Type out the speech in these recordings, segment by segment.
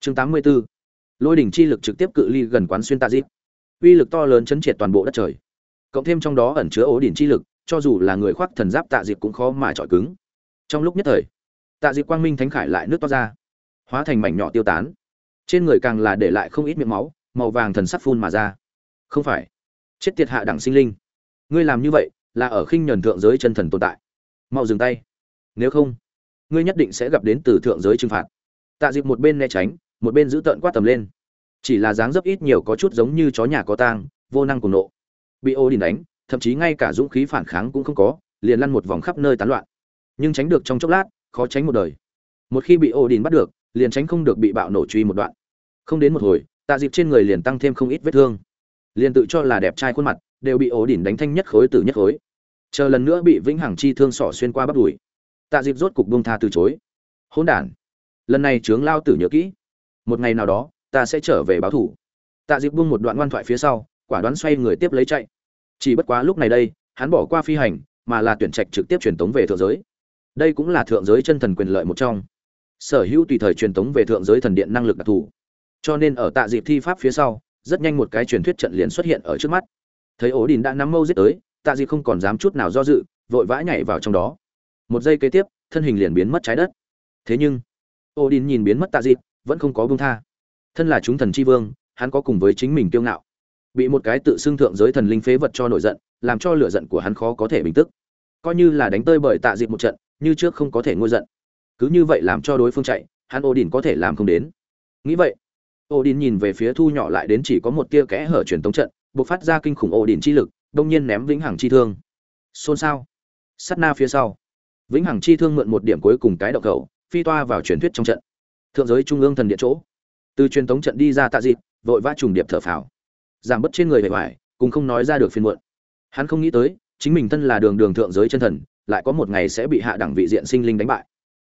chương tám mươi 84. lôi đỉnh chi lực trực tiếp cự ly gần quán xuyên tạ dịp uy lực to lớn chấn triệt toàn bộ đất trời. Cộng thêm trong đó ẩn chứa ố đỉnh chi lực, cho dù là người khoác thần giáp tạ dịp cũng khó mà chọi cứng. Trong lúc nhất thời, tạ dịp quang minh thánh khải lại nước to ra, hóa thành mảnh nhỏ tiêu tán. Trên người càng là để lại không ít miệng máu, màu vàng thần sắc phun mà ra. Không phải, chết tiệt hạ đẳng sinh linh. Ngươi làm như vậy là ở khinh nhẫn thượng giới chân thần tồn tại. Mau dừng tay. Nếu không, ngươi nhất định sẽ gặp đến từ thượng giới trừng phạt. Tạ dịp một bên né tránh một bên giữ tợn quát tầm lên. Chỉ là dáng dấp ít nhiều có chút giống như chó nhà có tang, vô năng cùng nộ. Bị ô đình đánh, thậm chí ngay cả dũng khí phản kháng cũng không có, liền lăn một vòng khắp nơi tán loạn. Nhưng tránh được trong chốc lát, khó tránh một đời. Một khi bị ô đình bắt được, liền tránh không được bị bạo nổ truy một đoạn. Không đến một hồi, tạ dịp trên người liền tăng thêm không ít vết thương. Liền tự cho là đẹp trai khuôn mặt, đều bị ổ đỉnh đánh thanh nhất khối từ nhất khối. Chờ lần nữa bị vĩnh hằng chi thương sỏ xuyên qua bắt đùi, tạ dịp rốt cục bông tha từ chối. Hỗn đản, lần này trướng lao tử nhớ kỹ một ngày nào đó, ta sẽ trở về báo thủ. Tạ dịp buông một đoạn ngoan thoại phía sau, quả đoán xoay người tiếp lấy chạy. Chỉ bất quá lúc này đây, hắn bỏ qua phi hành, mà là tuyển trạch trực tiếp truyền tống về thượng giới. Đây cũng là thượng giới chân thần quyền lợi một trong. Sở hữu tùy thời truyền tống về thượng giới thần điện năng lực đặc thù. Cho nên ở tạ dịp thi pháp phía sau, rất nhanh một cái truyền thuyết trận liền xuất hiện ở trước mắt. Thấy ổ đình đã nắm mâu giết tới, tạ dịp không còn dám chút nào do dự, vội vã nhảy vào trong đó. Một giây kế tiếp, thân hình liền biến mất trái đất. Thế nhưng, ổ đình nhìn biến mất tạ dịp vẫn không có bông tha thân là chúng thần chi vương hắn có cùng với chính mình kiêu ngạo bị một cái tự xưng thượng giới thần linh phế vật cho nổi giận làm cho lửa giận của hắn khó có thể bình tức coi như là đánh tơi bởi tạ dịp một trận như trước không có thể nguôi giận cứ như vậy làm cho đối phương chạy hắn Odin có thể làm không đến nghĩ vậy Odin nhìn về phía thu nhỏ lại đến chỉ có một tia kẽ hở truyền tống trận, bộc phát ra kinh khủng Odin chi lực, đông nhiên ném vĩnh hằng chi thương. Xôn xao. Sát na phía sau, vĩnh hằng chi thương mượn một điểm cuối cùng cái độc khẩu, phi toa vào truyền thuyết trong trận. Thượng giới trung ương thần điện chỗ. Từ truyền thống trận đi ra tạ dịp, vội vã trùng điệp thở phào. Giảm bớt trên người bề ngoài, cũng không nói ra được phiền muộn. Hắn không nghĩ tới, chính mình thân là đường đường thượng giới chân thần, lại có một ngày sẽ bị hạ đẳng vị diện sinh linh đánh bại.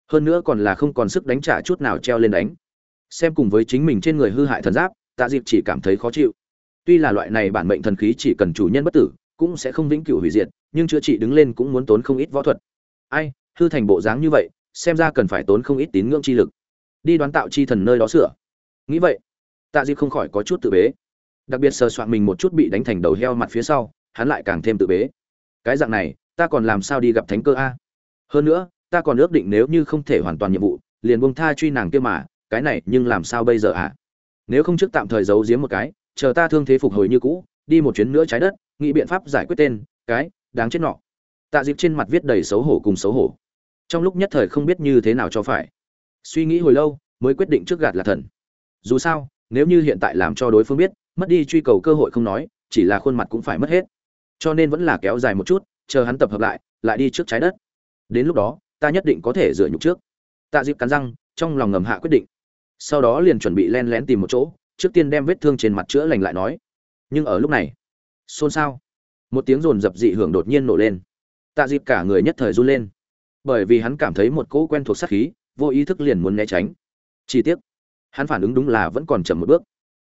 Hơn nữa còn là không còn sức đánh trả chút nào treo lên đánh xem cùng với chính mình trên người hư hại thần giáp tạ dịp chỉ cảm thấy khó chịu tuy là loại này bản mệnh thần khí chỉ cần chủ nhân bất tử cũng sẽ không vĩnh cửu hủy diệt nhưng chữa trị đứng lên cũng muốn tốn không ít võ thuật ai hư thành bộ dáng như vậy xem ra cần phải tốn không ít tín ngưỡng chi lực đi đoán tạo chi thần nơi đó sửa. Nghĩ vậy, tạ dịp không khỏi có chút tự bế. Đặc biệt sờ soạn mình một chút bị đánh thành đầu heo mặt phía sau, hắn lại càng thêm tự bế. Cái dạng này, ta còn làm sao đi gặp thánh cơ a? Hơn nữa, ta còn ước định nếu như không thể hoàn toàn nhiệm vụ, liền buông tha truy nàng kia mà, cái này nhưng làm sao bây giờ ạ à? nếu không trước tạm thời giấu giếm một cái, chờ ta thương thế phục hồi như cũ, đi một chuyến nữa trái đất, nghĩ biện pháp giải quyết tên, cái, đáng chết nọ. Tạ dịp trên mặt viết đầy xấu hổ cùng xấu hổ. Trong lúc nhất thời không biết như thế nào cho phải suy nghĩ hồi lâu, mới quyết định trước gạt là thần. Dù sao, nếu như hiện tại làm cho đối phương biết, mất đi truy cầu cơ hội không nói, chỉ là khuôn mặt cũng phải mất hết. Cho nên vẫn là kéo dài một chút, chờ hắn tập hợp lại lại đi trước trái đất. Đến lúc đó, ta nhất định có thể rửa nhục trước. Tạ dịp cắn răng, trong lòng ngầm hạ quyết định. Sau đó liền chuẩn bị len lén tìm một chỗ, trước tiên đem vết thương trên mặt chữa lành lại nói. Nhưng ở lúc này, xôn xao, một tiếng rồn rập dị hưởng đột nhiên nổ lên. Tạ dịp cả người nhất thời run lên. Bởi vì hắn cảm thấy một cỗ quen thuộc sát khí vô ý thức liền muốn né tránh. Chi tiết hắn phản ứng đúng là vẫn còn chậm một bước,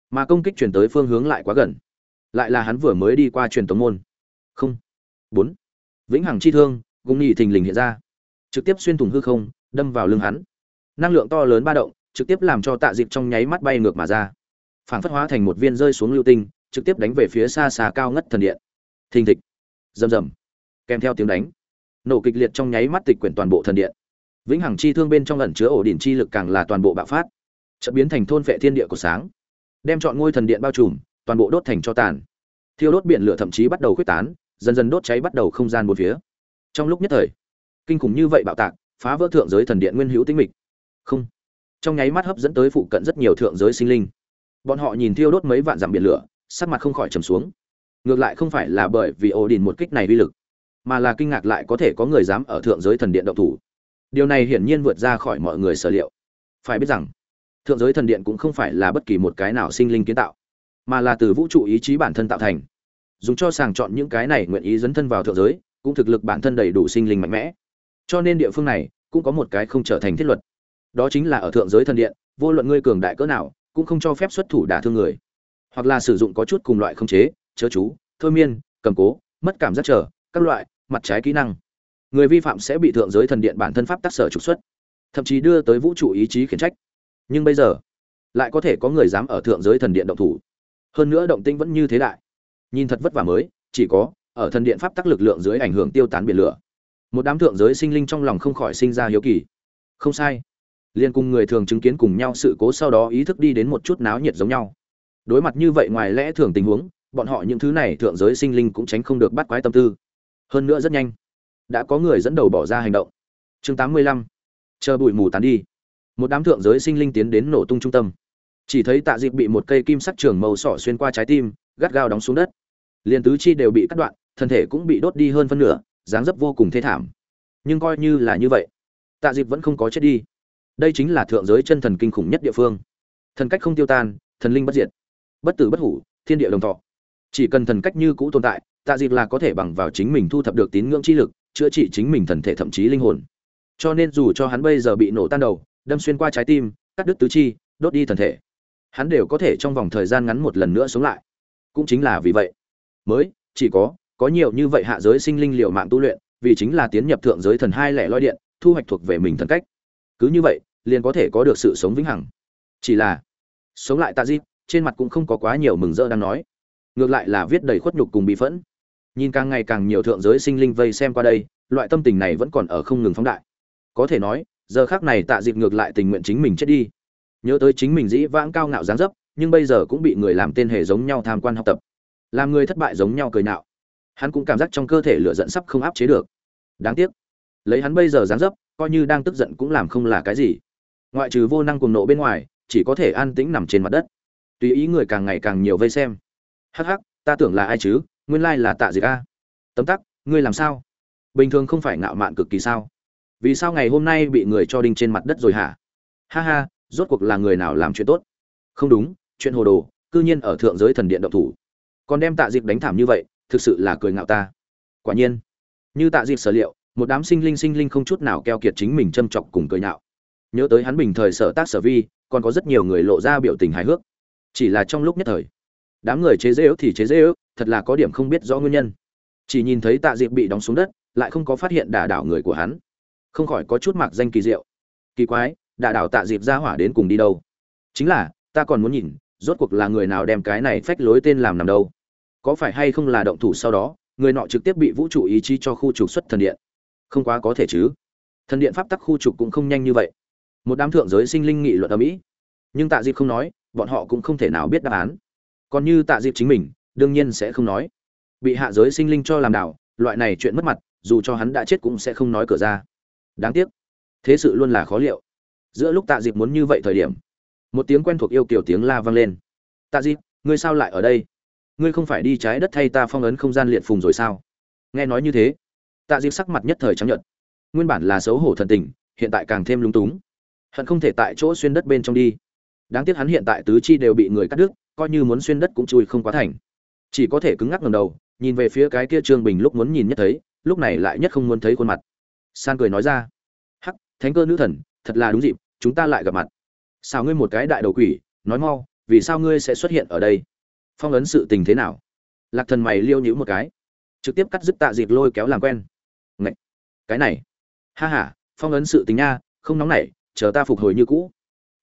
mà công kích chuyển tới phương hướng lại quá gần. Lại là hắn vừa mới đi qua truyền tống môn. Không. Bốn. Vĩnh hằng chi thương gung nhị thình lình hiện ra. Trực tiếp xuyên thủng hư không, đâm vào lưng hắn. Năng lượng to lớn ba động, trực tiếp làm cho tạ dịp trong nháy mắt bay ngược mà ra. Phản phất hóa thành một viên rơi xuống lưu tinh, trực tiếp đánh về phía xa xa cao ngất thần điện. Thình thịch. Rầm rầm. Kèm theo tiếng đánh. Nổ kịch liệt trong nháy mắt tịch quyển toàn bộ thần điện vĩnh hằng chi thương bên trong ẩn chứa ổ đỉnh chi lực càng là toàn bộ bạo phát. Chợt biến thành thôn vệ thiên địa của sáng. Đem chọn ngôi thần điện bao trùm, toàn bộ đốt thành cho tàn. Thiêu đốt biển lửa thậm chí bắt đầu khuếch tán, dần dần đốt cháy bắt đầu không gian một phía. Trong lúc nhất thời, kinh khủng như vậy bạo tạc, phá vỡ thượng giới thần điện nguyên hữu tinh mịch. Không. Trong nháy mắt hấp dẫn tới phụ cận rất nhiều thượng giới sinh linh. Bọn họ nhìn thiêu đốt mấy vạn dặm biển lửa, sắc mặt không khỏi trầm xuống. Ngược lại không phải là bởi vì ổ đỉnh một kích này uy lực, mà là kinh ngạc lại có thể có người dám ở thượng giới thần điện động thủ điều này hiển nhiên vượt ra khỏi mọi người sở liệu. Phải biết rằng, thượng giới thần điện cũng không phải là bất kỳ một cái nào sinh linh kiến tạo, mà là từ vũ trụ ý chí bản thân tạo thành. Dùng cho sàng chọn những cái này nguyện ý dấn thân vào thượng giới, cũng thực lực bản thân đầy đủ sinh linh mạnh mẽ. Cho nên địa phương này cũng có một cái không trở thành thiết luật. Đó chính là ở thượng giới thần điện, vô luận ngươi cường đại cỡ nào, cũng không cho phép xuất thủ đả thương người. Hoặc là sử dụng có chút cùng loại không chế, chớ chú, thôi miên, cầm cố, mất cảm giác trở các loại, mặt trái kỹ năng người vi phạm sẽ bị thượng giới thần điện bản thân pháp tác sở trục xuất, thậm chí đưa tới vũ trụ ý chí khiển trách. Nhưng bây giờ, lại có thể có người dám ở thượng giới thần điện động thủ. Hơn nữa động tĩnh vẫn như thế đại. Nhìn thật vất vả mới, chỉ có, ở thần điện pháp tắc lực lượng dưới ảnh hưởng tiêu tán biển lửa. Một đám thượng giới sinh linh trong lòng không khỏi sinh ra hiếu kỳ. Không sai. Liên cùng người thường chứng kiến cùng nhau sự cố sau đó ý thức đi đến một chút náo nhiệt giống nhau. Đối mặt như vậy ngoài lẽ thường tình huống, bọn họ những thứ này thượng giới sinh linh cũng tránh không được bắt quái tâm tư. Hơn nữa rất nhanh đã có người dẫn đầu bỏ ra hành động. Chương 85. chờ bụi mù tán đi. Một đám thượng giới sinh linh tiến đến nổ tung trung tâm. Chỉ thấy tạ dịp bị một cây kim sắc trường màu sỏ xuyên qua trái tim, gắt gao đóng xuống đất. Liền tứ chi đều bị cắt đoạn, thân thể cũng bị đốt đi hơn phân nửa, dáng dấp vô cùng thê thảm. Nhưng coi như là như vậy, tạ dịp vẫn không có chết đi. Đây chính là thượng giới chân thần kinh khủng nhất địa phương. Thần cách không tiêu tan, thần linh bất diệt. Bất tử bất hủ, thiên địa đồng thọ. Chỉ cần thần cách như cũ tồn tại, tạ dịp là có thể bằng vào chính mình thu thập được tín ngưỡng chi lực chữa trị chính mình thần thể thậm chí linh hồn. Cho nên dù cho hắn bây giờ bị nổ tan đầu, đâm xuyên qua trái tim, cắt đứt tứ chi, đốt đi thần thể, hắn đều có thể trong vòng thời gian ngắn một lần nữa sống lại. Cũng chính là vì vậy, mới chỉ có có nhiều như vậy hạ giới sinh linh liệu mạng tu luyện, vì chính là tiến nhập thượng giới thần hai lẻ loi điện, thu hoạch thuộc về mình thần cách. Cứ như vậy, liền có thể có được sự sống vĩnh hằng. Chỉ là, sống lại tạ di, trên mặt cũng không có quá nhiều mừng rỡ đang nói. Ngược lại là viết đầy khuất nhục cùng bị phẫn nhìn càng ngày càng nhiều thượng giới sinh linh vây xem qua đây, loại tâm tình này vẫn còn ở không ngừng phóng đại. Có thể nói, giờ khác này tạ dịp ngược lại tình nguyện chính mình chết đi. Nhớ tới chính mình dĩ vãng cao ngạo dáng dấp, nhưng bây giờ cũng bị người làm tên hề giống nhau tham quan học tập. Làm người thất bại giống nhau cười nạo. Hắn cũng cảm giác trong cơ thể lửa giận sắp không áp chế được. Đáng tiếc. Lấy hắn bây giờ dáng dấp, coi như đang tức giận cũng làm không là cái gì. Ngoại trừ vô năng cuồng nộ bên ngoài, chỉ có thể an tĩnh nằm trên mặt đất. Tùy ý người càng ngày càng nhiều vây xem. Hắc hắc, ta tưởng là ai chứ? Nguyên lai là tạ dịch a. Tấm tắc, ngươi làm sao? Bình thường không phải ngạo mạn cực kỳ sao? Vì sao ngày hôm nay bị người cho đinh trên mặt đất rồi hả? Ha ha, rốt cuộc là người nào làm chuyện tốt? Không đúng, chuyện hồ đồ, cư nhiên ở thượng giới thần điện động thủ. Còn đem tạ dịp đánh thảm như vậy, thực sự là cười ngạo ta. Quả nhiên, như tạ dịp sở liệu, một đám sinh linh sinh linh không chút nào keo kiệt chính mình châm chọc cùng cười nhạo. Nhớ tới hắn bình thời sở tác sở vi, còn có rất nhiều người lộ ra biểu tình hài hước. Chỉ là trong lúc nhất thời, đám người chế dễ ước thì chế dễ ước thật là có điểm không biết rõ nguyên nhân. Chỉ nhìn thấy tạ diệp bị đóng xuống đất, lại không có phát hiện đả đảo người của hắn. Không khỏi có chút mặc danh kỳ diệu. Kỳ quái, đả đảo tạ diệp ra hỏa đến cùng đi đâu? Chính là, ta còn muốn nhìn, rốt cuộc là người nào đem cái này phách lối tên làm nằm đâu? Có phải hay không là động thủ sau đó, người nọ trực tiếp bị vũ trụ ý chí cho khu trục xuất thần điện? Không quá có thể chứ. Thần điện pháp tắc khu trục cũng không nhanh như vậy. Một đám thượng giới sinh linh nghị luận ở mỹ. Nhưng tạ diệp không nói, bọn họ cũng không thể nào biết đáp án. Còn như tạ diệp chính mình đương nhiên sẽ không nói. Bị hạ giới sinh linh cho làm đảo, loại này chuyện mất mặt, dù cho hắn đã chết cũng sẽ không nói cửa ra. Đáng tiếc, thế sự luôn là khó liệu. Giữa lúc tạ diệp muốn như vậy thời điểm, một tiếng quen thuộc yêu kiểu tiếng la vang lên. Tạ diệp ngươi sao lại ở đây? Ngươi không phải đi trái đất thay ta phong ấn không gian liệt phùng rồi sao? Nghe nói như thế, tạ diệp sắc mặt nhất thời trắng nhợt. Nguyên bản là xấu hổ thần tình, hiện tại càng thêm lúng túng. Hận không thể tại chỗ xuyên đất bên trong đi. Đáng tiếc hắn hiện tại tứ chi đều bị người cắt đứt, coi như muốn xuyên đất cũng chui không quá thành chỉ có thể cứng ngắc ngầm đầu, nhìn về phía cái kia trương bình lúc muốn nhìn nhất thấy, lúc này lại nhất không muốn thấy khuôn mặt. San cười nói ra, hắc, thánh cơ nữ thần, thật là đúng dịp, chúng ta lại gặp mặt. Sao ngươi một cái đại đầu quỷ, nói mau, vì sao ngươi sẽ xuất hiện ở đây? Phong ấn sự tình thế nào? Lạc thần mày liêu nhữ một cái, trực tiếp cắt dứt tạ dịp lôi kéo làm quen. Ngậy! cái này. Ha ha, phong ấn sự tình nha, không nóng nảy, chờ ta phục hồi như cũ.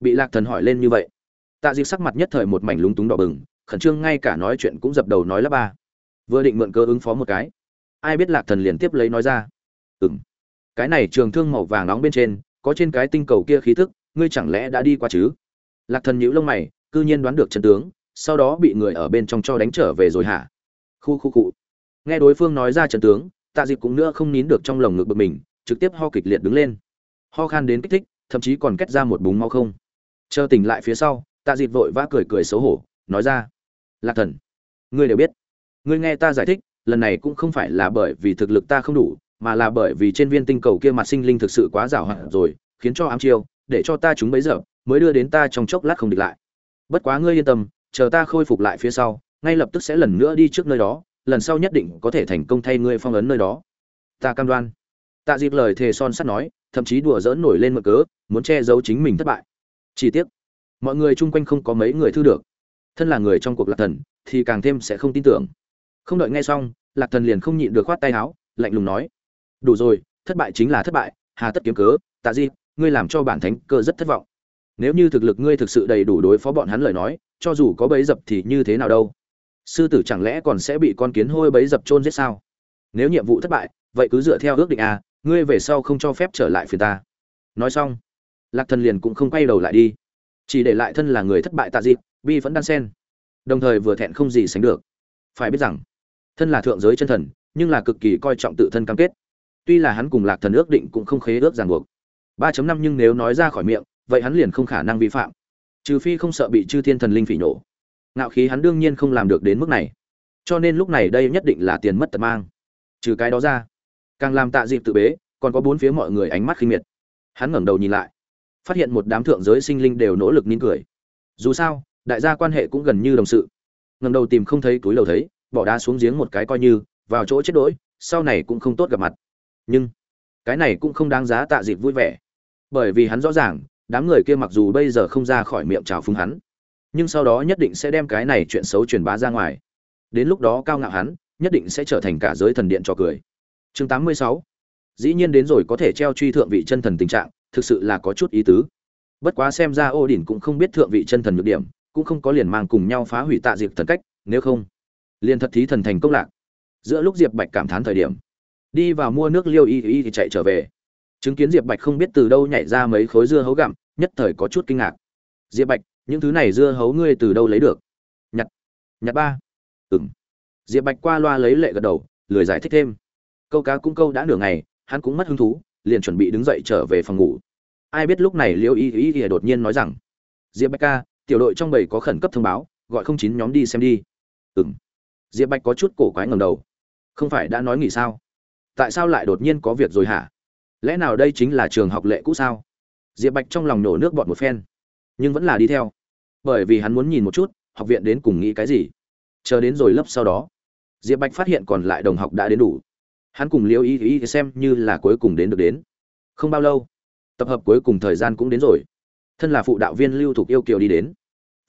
Bị lạc thần hỏi lên như vậy, tạ dịp sắc mặt nhất thời một mảnh lúng túng đỏ bừng khẩn trương ngay cả nói chuyện cũng dập đầu nói là ba. Vừa định mượn cơ ứng phó một cái, ai biết lạc thần liền tiếp lấy nói ra. Ừng cái này trường thương màu vàng nóng bên trên, có trên cái tinh cầu kia khí thức, ngươi chẳng lẽ đã đi qua chứ? Lạc thần nhíu lông mày, cư nhiên đoán được chân tướng, sau đó bị người ở bên trong cho đánh trở về rồi hả? Khu khu cụ nghe đối phương nói ra chân tướng, tạ dịp cũng nữa không nín được trong lồng ngực bực mình, trực tiếp ho kịch liệt đứng lên. Ho khan đến kích thích, thậm chí còn kết ra một búng mau không. Chờ tỉnh lại phía sau, tạ dịp vội vã cười cười xấu hổ nói ra. Lạc thần, ngươi đều biết. Ngươi nghe ta giải thích, lần này cũng không phải là bởi vì thực lực ta không đủ, mà là bởi vì trên viên tinh cầu kia mặt sinh linh thực sự quá giảo hạn rồi, khiến cho ám chiêu, để cho ta chúng bấy giờ, mới đưa đến ta trong chốc lát không địch lại. Bất quá ngươi yên tâm, chờ ta khôi phục lại phía sau, ngay lập tức sẽ lần nữa đi trước nơi đó, lần sau nhất định có thể thành công thay ngươi phong ấn nơi đó. Ta cam đoan. Tạ dịp lời thề son sắt nói, thậm chí đùa dỡn nổi lên mực cớ, muốn che giấu chính mình thất bại. Chi tiết mọi người chung quanh không có mấy người thư được thân là người trong cuộc lạc thần, thì càng thêm sẽ không tin tưởng. Không đợi nghe xong, lạc thần liền không nhịn được khoát tay áo, lạnh lùng nói, đủ rồi, thất bại chính là thất bại, hà tất kiếm cớ, tạ di, ngươi làm cho bản thánh cơ rất thất vọng. Nếu như thực lực ngươi thực sự đầy đủ đối phó bọn hắn lời nói, cho dù có bấy dập thì như thế nào đâu? Sư tử chẳng lẽ còn sẽ bị con kiến hôi bấy dập chôn giết sao? Nếu nhiệm vụ thất bại, vậy cứ dựa theo ước định a ngươi về sau không cho phép trở lại phía ta. Nói xong, lạc thần liền cũng không quay đầu lại đi. Chỉ để lại thân là người thất bại tạ dịp bi vẫn đan sen. Đồng thời vừa thẹn không gì sánh được. Phải biết rằng, thân là thượng giới chân thần, nhưng là cực kỳ coi trọng tự thân cam kết. Tuy là hắn cùng lạc thần ước định cũng không khế ước ràng buộc. 3.5 nhưng nếu nói ra khỏi miệng, vậy hắn liền không khả năng vi phạm. Trừ phi không sợ bị chư thiên thần linh phỉ nổ. Ngạo khí hắn đương nhiên không làm được đến mức này. Cho nên lúc này đây nhất định là tiền mất tật mang. Trừ cái đó ra, càng làm tạ dịp tự bế, còn có bốn phía mọi người ánh mắt khinh miệt. Hắn ngẩng đầu nhìn lại, phát hiện một đám thượng giới sinh linh đều nỗ lực nín cười. Dù sao đại gia quan hệ cũng gần như đồng sự. Ngầm đầu tìm không thấy túi lầu thấy, bỏ đá xuống giếng một cái coi như, vào chỗ chết đỗi sau này cũng không tốt gặp mặt. Nhưng, cái này cũng không đáng giá tạ dịp vui vẻ. Bởi vì hắn rõ ràng, đám người kia mặc dù bây giờ không ra khỏi miệng chào phúng hắn, nhưng sau đó nhất định sẽ đem cái này chuyện xấu truyền bá ra ngoài. Đến lúc đó cao ngạo hắn, nhất định sẽ trở thành cả giới thần điện cho cười. Chương 86 dĩ nhiên đến rồi có thể treo truy thượng vị chân thần tình trạng, thực sự là có chút ý tứ. Bất quá xem ra ô đỉnh cũng không biết thượng vị chân thần nhược điểm cũng không có liền mang cùng nhau phá hủy tạ diệp thần cách, nếu không, liền thật thí thần thành công lạc. Giữa lúc diệp bạch cảm thán thời điểm, đi vào mua nước liêu y y thì chạy trở về. Chứng kiến diệp bạch không biết từ đâu nhảy ra mấy khối dưa hấu gặm, nhất thời có chút kinh ngạc. Diệp bạch, những thứ này dưa hấu ngươi từ đâu lấy được? Nhặt nhặt ba. Ừng diệp bạch qua loa lấy lệ gật đầu, lười giải thích thêm. Câu cá cũng câu đã nửa ngày, hắn cũng mất hứng thú, liền chuẩn bị đứng dậy trở về phòng ngủ. Ai biết lúc này liêu y y y đột nhiên nói rằng, diệp bạch ca tiểu đội trong bầy có khẩn cấp thông báo, gọi không chín nhóm đi xem đi. Ừng diệp bạch có chút cổ quái ngầm đầu. Không phải đã nói nghỉ sao? Tại sao lại đột nhiên có việc rồi hả? Lẽ nào đây chính là trường học lệ cũ sao? Diệp bạch trong lòng nổ nước bọt một phen, nhưng vẫn là đi theo. Bởi vì hắn muốn nhìn một chút, học viện đến cùng nghĩ cái gì. Chờ đến rồi lớp sau đó, diệp bạch phát hiện còn lại đồng học đã đến đủ. Hắn cùng liêu ý ý xem như là cuối cùng đến được đến. Không bao lâu, tập hợp cuối cùng thời gian cũng đến rồi thân là phụ đạo viên lưu thục yêu kiều đi đến.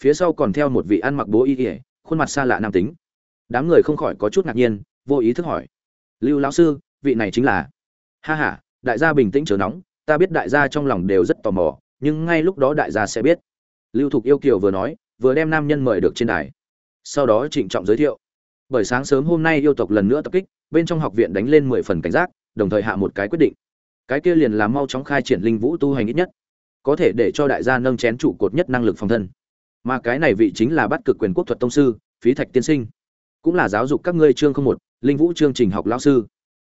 Phía sau còn theo một vị ăn mặc bố y ỉa khuôn mặt xa lạ nam tính. Đám người không khỏi có chút ngạc nhiên, vô ý thức hỏi. Lưu lão sư, vị này chính là? Ha ha, đại gia bình tĩnh chờ nóng, ta biết đại gia trong lòng đều rất tò mò, nhưng ngay lúc đó đại gia sẽ biết. Lưu thục yêu kiều vừa nói, vừa đem nam nhân mời được trên đài. Sau đó trịnh trọng giới thiệu. Bởi sáng sớm hôm nay yêu tộc lần nữa tập kích, bên trong học viện đánh lên mười phần cảnh giác, đồng thời hạ một cái quyết định. Cái kia liền là mau chóng khai triển linh vũ tu hành ít nhất có thể để cho đại gia nâng chén trụ cột nhất năng lực phòng thân. Mà cái này vị chính là bắt cực quyền quốc thuật tông sư, phí thạch tiên sinh. Cũng là giáo dục các ngươi chương không một, linh vũ chương trình học lão sư.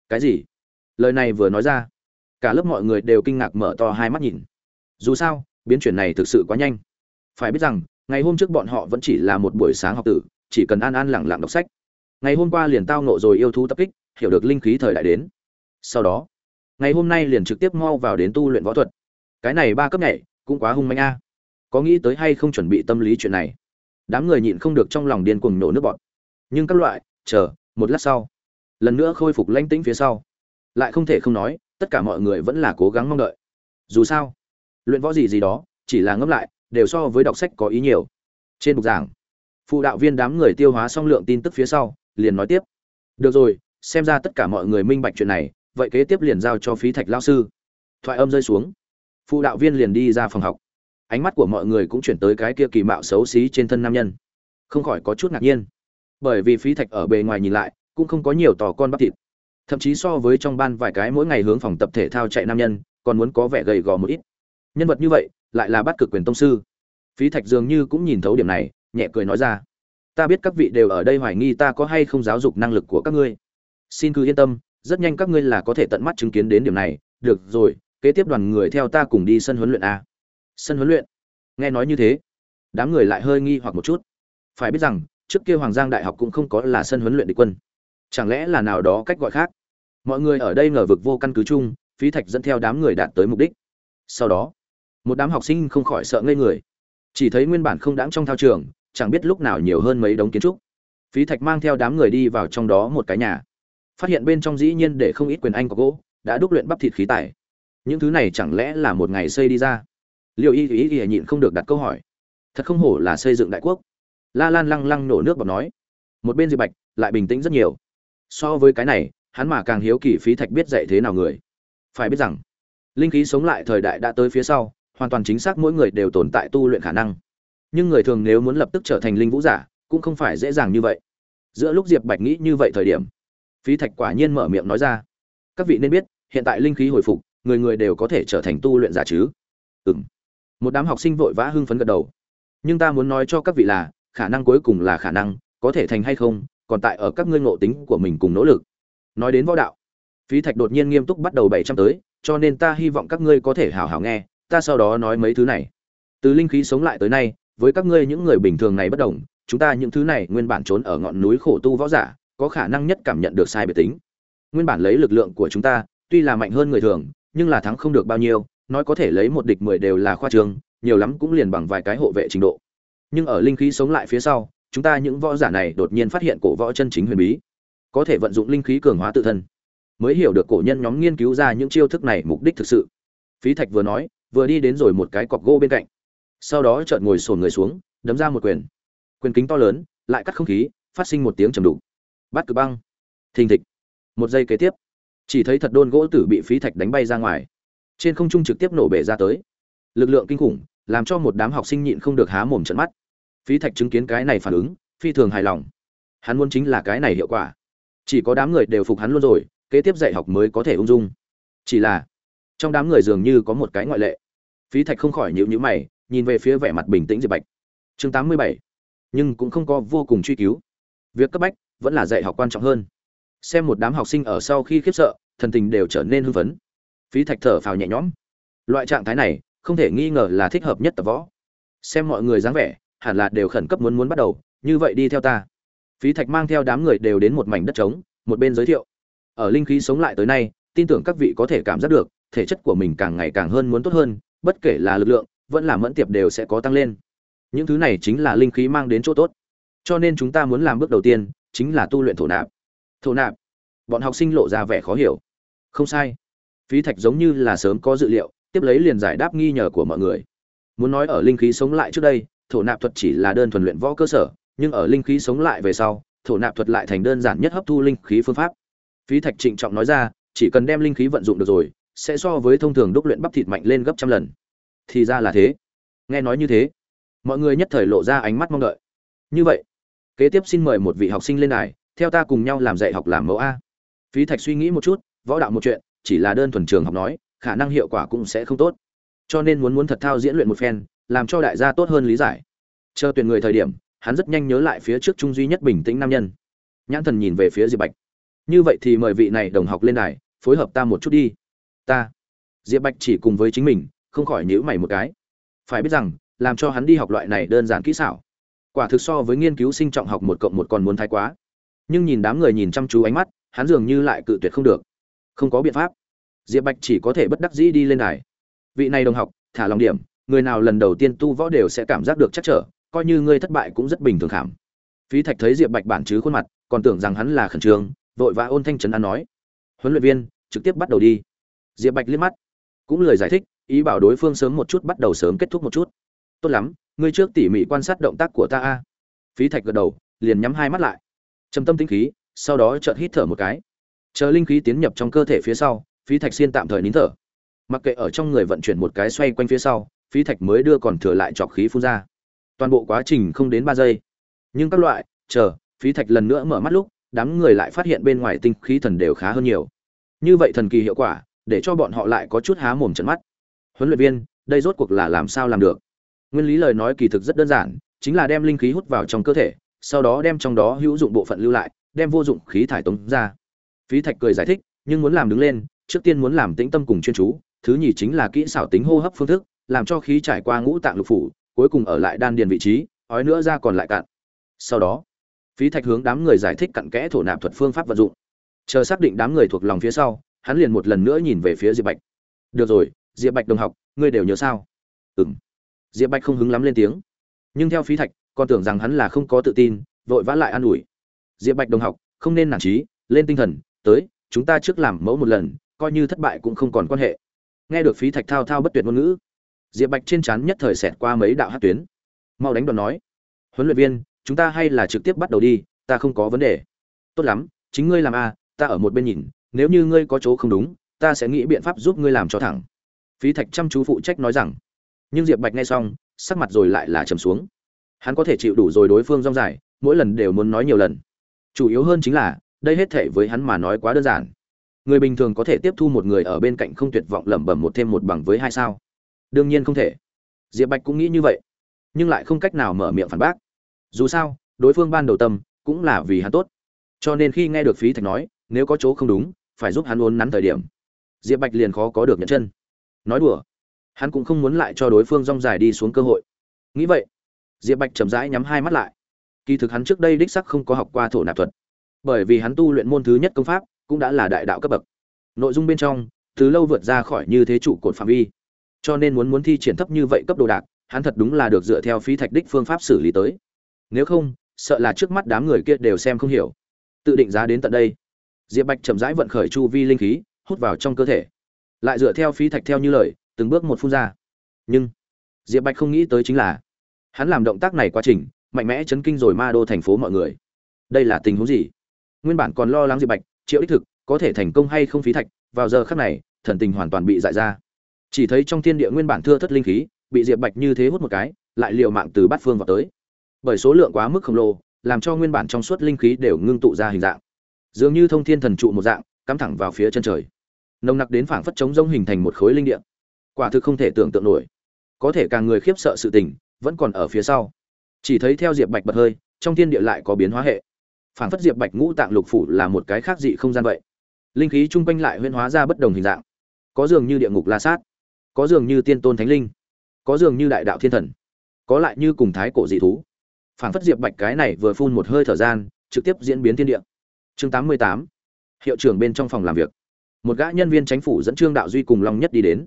Cái gì? Lời này vừa nói ra, cả lớp mọi người đều kinh ngạc mở to hai mắt nhìn. Dù sao, biến chuyển này thực sự quá nhanh. Phải biết rằng, ngày hôm trước bọn họ vẫn chỉ là một buổi sáng học tử, chỉ cần an an lẳng lặng đọc sách. Ngày hôm qua liền tao nộ rồi yêu thú tập kích, hiểu được linh khí thời đại đến. Sau đó, ngày hôm nay liền trực tiếp mau vào đến tu luyện võ thuật cái này ba cấp nhảy cũng quá hung manh a. Có nghĩ tới hay không chuẩn bị tâm lý chuyện này? Đám người nhịn không được trong lòng điên cuồng nổ nước bọt. Nhưng các loại, chờ, một lát sau. Lần nữa khôi phục lanh tĩnh phía sau. Lại không thể không nói, tất cả mọi người vẫn là cố gắng mong đợi. Dù sao, luyện võ gì gì đó, chỉ là ngẫm lại, đều so với đọc sách có ý nhiều. Trên bục giảng, phụ đạo viên đám người tiêu hóa xong lượng tin tức phía sau, liền nói tiếp. Được rồi, xem ra tất cả mọi người minh bạch chuyện này, vậy kế tiếp liền giao cho phí thạch lao sư. Thoại âm rơi xuống phụ đạo viên liền đi ra phòng học. Ánh mắt của mọi người cũng chuyển tới cái kia kỳ mạo xấu xí trên thân nam nhân. Không khỏi có chút ngạc nhiên. Bởi vì phí thạch ở bề ngoài nhìn lại, cũng không có nhiều tò con bắp thịt. Thậm chí so với trong ban vài cái mỗi ngày hướng phòng tập thể thao chạy nam nhân, còn muốn có vẻ gầy gò một ít. Nhân vật như vậy, lại là bắt cực quyền tông sư. Phí thạch dường như cũng nhìn thấu điểm này, nhẹ cười nói ra. Ta biết các vị đều ở đây hoài nghi ta có hay không giáo dục năng lực của các ngươi. Xin cứ yên tâm, rất nhanh các ngươi là có thể tận mắt chứng kiến đến điểm này. Được rồi kế tiếp đoàn người theo ta cùng đi sân huấn luyện a. Sân huấn luyện? Nghe nói như thế. Đám người lại hơi nghi hoặc một chút. Phải biết rằng, trước kia hoàng giang đại học cũng không có là sân huấn luyện địch quân. Chẳng lẽ là nào đó cách gọi khác? Mọi người ở đây ngờ vực vô căn cứ chung, phí thạch dẫn theo đám người đạt tới mục đích. Sau đó, một đám học sinh không khỏi sợ ngây người. Chỉ thấy nguyên bản không đáng trong thao trường, chẳng biết lúc nào nhiều hơn mấy đống kiến trúc. Phí thạch mang theo đám người đi vào trong đó một cái nhà. Phát hiện bên trong dĩ nhiên để không ít quyền anh có gỗ, đã đúc luyện bắp thịt khí tài những thứ này chẳng lẽ là một ngày xây đi ra? Liệu y ý ý nhịn không được đặt câu hỏi. Thật không hổ là xây dựng đại quốc. La lan lăng lăng nổ nước bọt nói. Một bên diệp bạch lại bình tĩnh rất nhiều. So với cái này, hắn mà càng hiếu kỳ phí thạch biết dạy thế nào người. Phải biết rằng, linh khí sống lại thời đại đã tới phía sau, hoàn toàn chính xác mỗi người đều tồn tại tu luyện khả năng. Nhưng người thường nếu muốn lập tức trở thành linh vũ giả, cũng không phải dễ dàng như vậy. Giữa lúc diệp bạch nghĩ như vậy thời điểm, phí thạch quả nhiên mở miệng nói ra. Các vị nên biết, hiện tại linh khí hồi phục người người đều có thể trở thành tu luyện giả chứ? Ừ m một đám học sinh vội vã hưng phấn gật đầu. Nhưng ta muốn nói cho các vị là, khả năng cuối cùng là khả năng, có thể thành hay không, còn tại ở các ngươi ngộ tính của mình cùng nỗ lực. Nói đến võ đạo, phí thạch đột nhiên nghiêm túc bắt đầu bảy trăm tới, cho nên ta hy vọng các ngươi có thể hào hào nghe, ta sau đó nói mấy thứ này. Từ linh khí sống lại tới nay, với các ngươi những người bình thường này bất đồng, chúng ta những thứ này nguyên bản trốn ở ngọn núi khổ tu võ giả, có khả năng nhất cảm nhận được sai biệt tính. Nguyên bản lấy lực lượng của chúng ta, tuy là mạnh hơn người thường nhưng là thắng không được bao nhiêu, nói có thể lấy một địch mười đều là khoa trương nhiều lắm cũng liền bằng vài cái hộ vệ trình độ. Nhưng ở linh khí sống lại phía sau, chúng ta những võ giả này đột nhiên phát hiện cổ võ chân chính huyền bí, có thể vận dụng linh khí cường hóa tự thân, mới hiểu được cổ nhân nhóm nghiên cứu ra những chiêu thức này mục đích thực sự. Phí thạch vừa nói, vừa đi đến rồi một cái cọc gỗ bên cạnh. Sau đó chợt ngồi sồn người xuống, đấm ra một quyền. Quyền kính to lớn, lại cắt không khí, phát sinh một tiếng trầm đục. Bát cực băng. Thình thịch. Một giây kế tiếp chỉ thấy thật đôn gỗ tử bị phí thạch đánh bay ra ngoài. Trên không trung trực tiếp nổ bể ra tới. Lực lượng kinh khủng, làm cho một đám học sinh nhịn không được há mồm trận mắt. Phí thạch chứng kiến cái này phản ứng, phi thường hài lòng. Hắn muốn chính là cái này hiệu quả. Chỉ có đám người đều phục hắn luôn rồi, kế tiếp dạy học mới có thể ung dung. Chỉ là, trong đám người dường như có một cái ngoại lệ. Phí thạch không khỏi nhịu nhữ mày, nhìn về phía vẻ mặt bình tĩnh diệp bạch. Chương tám mươi bảy. Nhưng cũng không có vô cùng truy cứu. Việc cấp bách vẫn là dạy học quan trọng hơn xem một đám học sinh ở sau khi khiếp sợ, thần tình đều trở nên hưng phấn. Phí thạch thở phào nhẹ nhõm. Loại trạng thái này, không thể nghi ngờ là thích hợp nhất tập võ. Xem mọi người dáng vẻ, hẳn là đều khẩn cấp muốn muốn bắt đầu, như vậy đi theo ta. Phí thạch mang theo đám người đều đến một mảnh đất trống, một bên giới thiệu. Ở linh khí sống lại tới nay, tin tưởng các vị có thể cảm giác được, thể chất của mình càng ngày càng hơn muốn tốt hơn, bất kể là lực lượng, vẫn là mẫn tiệp đều sẽ có tăng lên. Những thứ này chính là linh khí mang đến chỗ tốt. Cho nên chúng ta muốn làm bước đầu tiên, chính là tu luyện thổ nạp thổ nạp. Bọn học sinh lộ ra vẻ khó hiểu. Không sai. Phí thạch giống như là sớm có dự liệu, tiếp lấy liền giải đáp nghi nhờ của mọi người. Muốn nói ở linh khí sống lại trước đây, thổ nạp thuật chỉ là đơn thuần luyện võ cơ sở, nhưng ở linh khí sống lại về sau, thổ nạp thuật lại thành đơn giản nhất hấp thu linh khí phương pháp. Phí thạch trịnh trọng nói ra, chỉ cần đem linh khí vận dụng được rồi, sẽ so với thông thường đúc luyện bắp thịt mạnh lên gấp trăm lần. Thì ra là thế. Nghe nói như thế, mọi người nhất thời lộ ra ánh mắt mong đợi. Như vậy, kế tiếp xin mời một vị học sinh lên đài theo ta cùng nhau làm dạy học làm mẫu a. Phí thạch suy nghĩ một chút, võ đạo một chuyện, chỉ là đơn thuần trường học nói, khả năng hiệu quả cũng sẽ không tốt. Cho nên muốn muốn thật thao diễn luyện một phen, làm cho đại gia tốt hơn lý giải. Chờ tuyển người thời điểm, hắn rất nhanh nhớ lại phía trước trung duy nhất bình tĩnh nam nhân. Nhãn thần nhìn về phía diệp bạch. Như vậy thì mời vị này đồng học lên đài, phối hợp ta một chút đi. Ta. Diệp bạch chỉ cùng với chính mình, không khỏi nhữ mày một cái. Phải biết rằng, làm cho hắn đi học loại này đơn giản kỹ xảo. Quả thực so với nghiên cứu sinh trọng học một cộng một còn muốn thái quá nhưng nhìn đám người nhìn chăm chú ánh mắt, hắn dường như lại cự tuyệt không được. Không có biện pháp. Diệp bạch chỉ có thể bất đắc dĩ đi lên đài. Vị này đồng học, thả lòng điểm, người nào lần đầu tiên tu võ đều sẽ cảm giác được chắc trở, coi như ngươi thất bại cũng rất bình thường khảm. Phí thạch thấy diệp bạch bản chứ khuôn mặt, còn tưởng rằng hắn là khẩn trương, vội vã ôn thanh trấn an nói. Huấn luyện viên, trực tiếp bắt đầu đi. Diệp bạch liếc mắt, cũng lời giải thích, ý bảo đối phương sớm một chút bắt đầu sớm kết thúc một chút. Tốt lắm, ngươi trước tỉ mỉ quan sát động tác của ta a. Phí thạch gật đầu, liền nhắm hai mắt lại trầm tâm tĩnh khí, sau đó chợt hít thở một cái. Chờ linh khí tiến nhập trong cơ thể phía sau, phí thạch xiên tạm thời nín thở. Mặc kệ ở trong người vận chuyển một cái xoay quanh phía sau, phí thạch mới đưa còn thừa lại trọc khí phun ra. Toàn bộ quá trình không đến ba giây. Nhưng các loại, chờ, phí thạch lần nữa mở mắt lúc, đám người lại phát hiện bên ngoài tinh khí thần đều khá hơn nhiều. Như vậy thần kỳ hiệu quả, để cho bọn họ lại có chút há mồm trận mắt. Huấn luyện viên, đây rốt cuộc là làm sao làm được? Nguyên lý lời nói kỳ thực rất đơn giản, chính là đem linh khí hút vào trong cơ thể sau đó đem trong đó hữu dụng bộ phận lưu lại, đem vô dụng khí thải tống ra. Phí thạch cười giải thích, nhưng muốn làm đứng lên, trước tiên muốn làm tĩnh tâm cùng chuyên chú, thứ nhì chính là kỹ xảo tính hô hấp phương thức, làm cho khí trải qua ngũ tạng lục phủ, cuối cùng ở lại đan điền vị trí, ói nữa ra còn lại cạn. Sau đó, phí thạch hướng đám người giải thích cặn kẽ thổ nạp thuật phương pháp vận dụng. Chờ xác định đám người thuộc lòng phía sau, hắn liền một lần nữa nhìn về phía diệp bạch. Được rồi, diệp bạch đồng học, ngươi đều nhớ sao? Ừ m diệp bạch không hứng lắm lên tiếng. Nhưng theo phí thạch còn tưởng rằng hắn là không có tự tin, vội vã lại an ủi. Diệp bạch đồng học, không nên nản trí lên tinh thần, tới, chúng ta trước làm mẫu một lần, coi như thất bại cũng không còn quan hệ. Nghe được phí thạch thao thao bất tuyệt ngôn ngữ, diệp bạch trên trán nhất thời xẹt qua mấy đạo hát tuyến. Mau đánh đòn nói, huấn luyện viên, chúng ta hay là trực tiếp bắt đầu đi, ta không có vấn đề. Tốt lắm, chính ngươi làm a ta ở một bên nhìn, nếu như ngươi có chỗ không đúng, ta sẽ nghĩ biện pháp giúp ngươi làm cho thẳng. Phí thạch chăm chú phụ trách nói rằng. Nhưng diệp bạch nghe xong, sắc mặt rồi lại là trầm xuống hắn có thể chịu đủ rồi đối phương rong dài, mỗi lần đều muốn nói nhiều lần. Chủ yếu hơn chính là, đây hết thể với hắn mà nói quá đơn giản. Người bình thường có thể tiếp thu một người ở bên cạnh không tuyệt vọng lẩm bẩm một thêm một bằng với hai sao? Đương nhiên không thể. Diệp bạch cũng nghĩ như vậy, nhưng lại không cách nào mở miệng phản bác. Dù sao, đối phương ban đầu tâm cũng là vì hắn tốt. Cho nên khi nghe được phí thạch nói, nếu có chỗ không đúng, phải giúp hắn uốn nắn thời điểm. Diệp bạch liền khó có được nhận chân. Nói đùa, hắn cũng không muốn lại cho đối phương rong dài đi xuống cơ hội. Nghĩ vậy diệp bạch chậm rãi nhắm hai mắt lại. Kỳ thực hắn trước đây đích sắc không có học qua thổ nạp thuật. Bởi vì hắn tu luyện môn thứ nhất công pháp cũng đã là đại đạo cấp bậc. Nội dung bên trong, từ lâu vượt ra khỏi như thế trụ cột phạm vi. Cho nên muốn muốn thi triển thấp như vậy cấp đồ đạc, hắn thật đúng là được dựa theo phí thạch đích phương pháp xử lý tới. Nếu không, sợ là trước mắt đám người kia đều xem không hiểu. Tự định giá đến tận đây. Diệp bạch chậm rãi vận khởi chu vi linh khí, hút vào trong cơ thể. Lại dựa theo phí thạch theo như lời, từng bước một phun ra. Nhưng, diệp bạch không nghĩ tới chính là hắn làm động tác này quá trình, mạnh mẽ chấn kinh rồi ma đô thành phố mọi người. Đây là tình huống gì? Nguyên bản còn lo lắng diệp bạch, triệu đích thực, có thể thành công hay không phí thạch, vào giờ khắc này, thần tình hoàn toàn bị dại ra. Chỉ thấy trong thiên địa nguyên bản thưa thất linh khí, bị diệp bạch như thế hút một cái, lại liều mạng từ bát phương vào tới. Bởi số lượng quá mức khổng lồ, làm cho nguyên bản trong suốt linh khí đều ngưng tụ ra hình dạng. Dường như thông thiên thần trụ một dạng, cắm thẳng vào phía chân trời. Nồng nặc đến phảng phất chống rông hình thành một khối linh địa. Quả thực không thể tưởng tượng nổi. Có thể càng người khiếp sợ sự tình vẫn còn ở phía sau. Chỉ thấy theo diệp bạch bật hơi, trong thiên địa lại có biến hóa hệ. Phảng phất diệp bạch ngũ tạng lục phủ là một cái khác dị không gian vậy. Linh khí chung quanh lại huyễn hóa ra bất đồng hình dạng. Có dường như địa ngục la sát, có dường như tiên tôn thánh linh, có dường như đại đạo thiên thần, có lại như cùng thái cổ dị thú. Phảng phất diệp bạch cái này vừa phun một hơi thở gian, trực tiếp diễn biến thiên địa. Chương tám mươi tám, hiệu trưởng bên trong phòng làm việc. Một gã nhân viên chính phủ dẫn trương đạo duy cùng long nhất đi đến.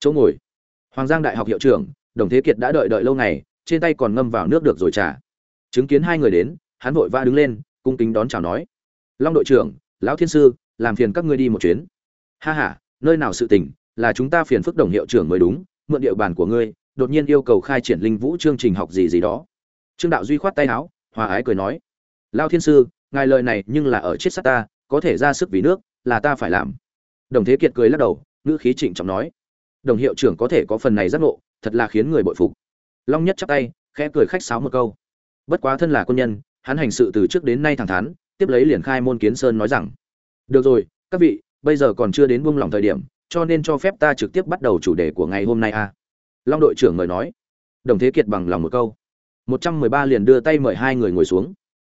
Chỗ ngồi. Hoàng giang đại học hiệu trưởng đồng thế kiệt đã đợi đợi lâu ngày, trên tay còn ngâm vào nước được rồi trả chứng kiến hai người đến, hắn vội va đứng lên, cung kính đón chào nói, long đội trưởng, lão thiên sư, làm phiền các ngươi đi một chuyến. Ha ha, nơi nào sự tình, là chúng ta phiền phức đồng hiệu trưởng mới đúng, mượn địa bàn của ngươi, đột nhiên yêu cầu khai triển linh vũ chương trình học gì gì đó. Trương đạo duy khoát tay áo, hòa ái cười nói lao thiên sư, ngài lời này nhưng là ở chết sát ta, có thể ra sức vì nước, là ta phải làm. Đồng thế kiệt cười lắc đầu, ngữ khí trịnh trọng nói, đồng hiệu trưởng có thể có phần này giác ngộ thật là khiến người bội phục. Long nhất chắp tay, khẽ cười khách sáo một câu. Bất quá thân là quân nhân, hắn hành sự từ trước đến nay thẳng thắn, tiếp lấy liền khai môn kiến sơn nói rằng, được rồi, các vị, bây giờ còn chưa đến buông lỏng thời điểm, cho nên cho phép ta trực tiếp bắt đầu chủ đề của ngày hôm nay a. À. long đội trưởng mời nói. Đồng thế kiệt bằng lòng một câu. Một trăm mười ba liền đưa tay mời hai người ngồi xuống.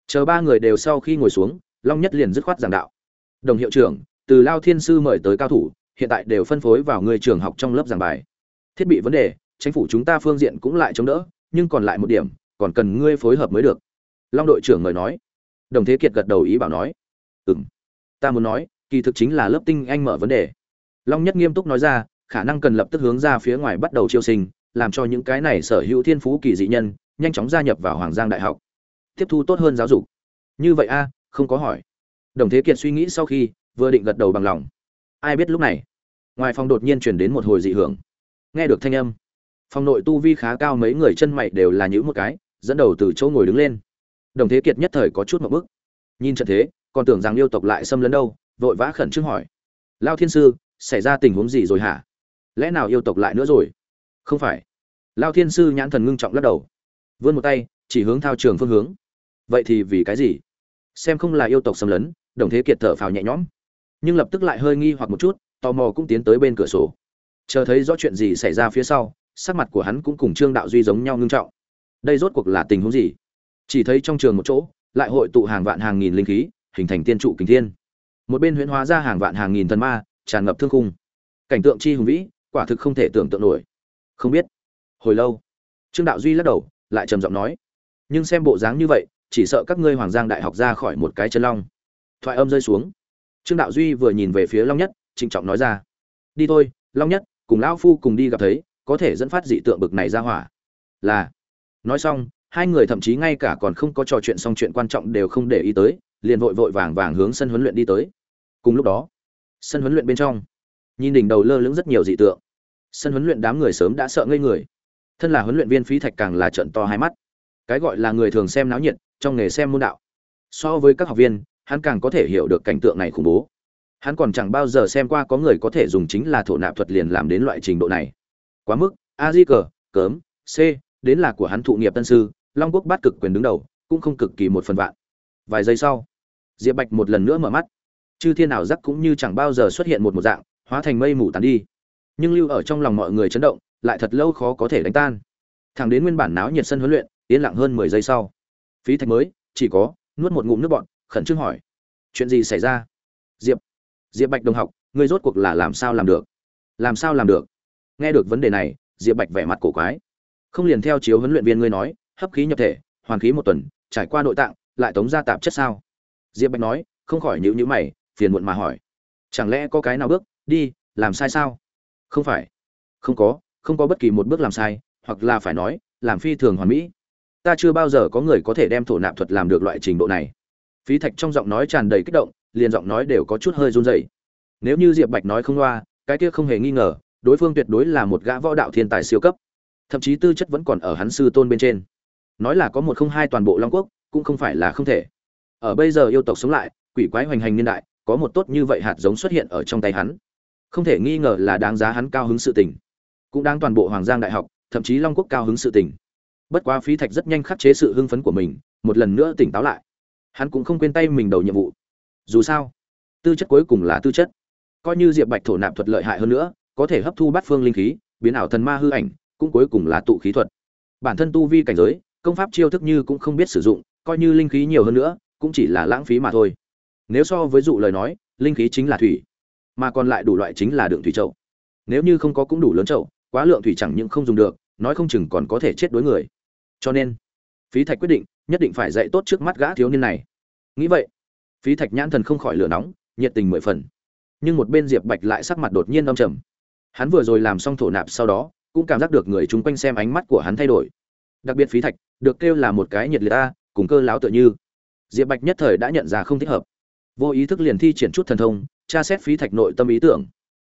Chờ ba người đều sau khi ngồi xuống, long nhất liền dứt khoát giảng đạo. Đồng hiệu trưởng, từ lao thiên sư mời tới cao thủ, hiện tại đều phân phối vào người trường học trong lớp giảng bài. Thiết bị vấn đề chính phủ chúng ta phương diện cũng lại chống đỡ, nhưng còn lại một điểm, còn cần ngươi phối hợp mới được. Long đội trưởng người nói. Đồng thế kiệt gật đầu ý bảo nói. Ừ ta muốn nói, kỳ thực chính là lớp tinh anh mở vấn đề. Long nhất nghiêm túc nói ra, khả năng cần lập tức hướng ra phía ngoài bắt đầu chiêu sinh, làm cho những cái này sở hữu thiên phú kỳ dị nhân, nhanh chóng gia nhập vào hoàng giang đại học. Tiếp thu tốt hơn giáo dục. Như vậy a, không có hỏi. Đồng thế kiệt suy nghĩ sau khi, vừa định gật đầu bằng lòng. Ai biết lúc này? Ngoài phòng đột nhiên truyền đến một hồi dị hưởng. Nghe được thanh âm phòng nội tu vi khá cao mấy người chân mày đều là những một cái, dẫn đầu từ chỗ ngồi đứng lên. Đồng thế kiệt nhất thời có chút một bức nhìn trận thế, còn tưởng rằng yêu tộc lại xâm lấn đâu, vội vã khẩn trương hỏi. Lao thiên sư, xảy ra tình huống gì rồi hả? Lẽ nào yêu tộc lại nữa rồi? Không phải. Lao thiên sư nhãn thần ngưng trọng lắc đầu. Vươn một tay, chỉ hướng thao trường phương hướng. Vậy thì vì cái gì? Xem không là yêu tộc xâm lấn, đồng thế kiệt thở phào nhẹ nhõm. Nhưng lập tức lại hơi nghi hoặc một chút, tò mò cũng tiến tới bên cửa sổ. Chờ thấy rõ chuyện gì xảy ra phía sau sắc mặt của hắn cũng cùng trương đạo duy giống nhau ngưng trọng. Đây rốt cuộc là tình huống gì? Chỉ thấy trong trường một chỗ, lại hội tụ hàng vạn hàng nghìn linh khí, hình thành tiên trụ kính thiên. Một bên huyễn hóa ra hàng vạn hàng nghìn thần ma, tràn ngập thương khung. Cảnh tượng chi hùng vĩ, quả thực không thể tưởng tượng nổi. Không biết. Hồi lâu, trương đạo duy lắc đầu, lại trầm giọng nói, nhưng xem bộ dáng như vậy, chỉ sợ các ngươi hoàng giang đại học ra khỏi một cái chân long. Thoại âm rơi xuống. Trương đạo duy vừa nhìn về phía long nhất, trịnh trọng nói ra, đi thôi, long nhất, cùng lão phu cùng đi gặp thấy có thể dẫn phát dị tượng bực này ra hỏa. Là, nói xong, hai người thậm chí ngay cả còn không có trò chuyện xong chuyện quan trọng đều không để ý tới, liền vội vội vàng vàng hướng sân huấn luyện đi tới. Cùng lúc đó, sân huấn luyện bên trong, nhìn đỉnh đầu lơ lửng rất nhiều dị tượng. Sân huấn luyện đám người sớm đã sợ ngây người. Thân là huấn luyện viên phí thạch càng là trận to hai mắt. Cái gọi là người thường xem náo nhiệt, trong nghề xem môn đạo. So với các học viên, hắn càng có thể hiểu được cảnh tượng này khủng bố. Hắn còn chẳng bao giờ xem qua có người có thể dùng chính là thổ nạp thuật liền làm đến loại trình độ này quá mức, a di cờ, cớm, c, đến là của hắn thụ nghiệp tân sư, long quốc bát cực quyền đứng đầu, cũng không cực kỳ một phần vạn. Vài giây sau, diệp bạch một lần nữa mở mắt. Chư thiên ảo giác cũng như chẳng bao giờ xuất hiện một một dạng, hóa thành mây mù tàn đi. Nhưng lưu ở trong lòng mọi người chấn động, lại thật lâu khó có thể đánh tan. Thẳng đến nguyên bản náo nhiệt sân huấn luyện, yên lặng hơn mười giây sau. Phí thạch mới, chỉ có, nuốt một ngụm nước bọn khẩn trương hỏi. Chuyện gì xảy ra? Diệp diệp bạch đồng học, ngươi rốt cuộc là làm sao làm được? Làm sao làm được? Nghe được vấn đề này, diệp bạch vẻ mặt cổ quái. Không liền theo chiếu huấn luyện viên ngươi nói, hấp khí nhập thể, hoàn khí một tuần, trải qua nội tạng, lại tống ra tạp chất sao? Diệp bạch nói, không khỏi nhữ nhữ mày, phiền muộn mà hỏi. Chẳng lẽ có cái nào bước, đi, làm sai sao? Không phải. Không có không có bất kỳ một bước làm sai, hoặc là phải nói, làm phi thường hoàn mỹ. Ta chưa bao giờ có người có thể đem thổ nạp thuật làm được loại trình độ này. Phí thạch trong giọng nói tràn đầy kích động, liền giọng nói đều có chút hơi run rẩy. Nếu như diệp bạch nói không loa, cái kia không hề nghi ngờ đối phương tuyệt đối là một gã võ đạo thiên tài siêu cấp. Thậm chí tư chất vẫn còn ở hắn sư tôn bên trên. Nói là có một không hai toàn bộ long quốc, cũng không phải là không thể. Ở bây giờ yêu tộc sống lại, quỷ quái hoành hành niên đại, có một tốt như vậy hạt giống xuất hiện ở trong tay hắn. Không thể nghi ngờ là đáng giá hắn cao hứng sự tình. Cũng đang toàn bộ hoàng giang đại học, thậm chí long quốc cao hứng sự tình. Bất quá phí thạch rất nhanh khắc chế sự hưng phấn của mình, một lần nữa tỉnh táo lại. Hắn cũng không quên tay mình đầu nhiệm vụ. Dù sao, tư chất cuối cùng là tư chất. Coi như diệp bạch thổ nạp thuật lợi hại hơn nữa có thể hấp thu bát phương linh khí, biến ảo thần ma hư ảnh, cũng cuối cùng là tụ khí thuật. Bản thân tu vi cảnh giới, công pháp chiêu thức như cũng không biết sử dụng, coi như linh khí nhiều hơn nữa, cũng chỉ là lãng phí mà thôi. Nếu so với dụ lời nói, linh khí chính là thủy, mà còn lại đủ loại chính là đường thủy chậu. Nếu như không có cũng đủ lớn chậu, quá lượng thủy chẳng những không dùng được, nói không chừng còn có thể chết đối người. Cho nên, phí thạch quyết định, nhất định phải dạy tốt trước mắt gã thiếu niên này. Nghĩ vậy, phí thạch nhãn thần không khỏi lửa nóng, nhiệt tình mười phần. Nhưng một bên diệp bạch lại sắc mặt đột nhiên âm trầm hắn vừa rồi làm xong thổ nạp sau đó, cũng cảm giác được người chung quanh xem ánh mắt của hắn thay đổi. Đặc biệt phí thạch, được kêu là một cái nhiệt liệt ta cùng cơ láo tựa như. Diệp bạch nhất thời đã nhận ra không thích hợp. Vô ý thức liền thi triển chút thần thông, tra xét phí thạch nội tâm ý tưởng.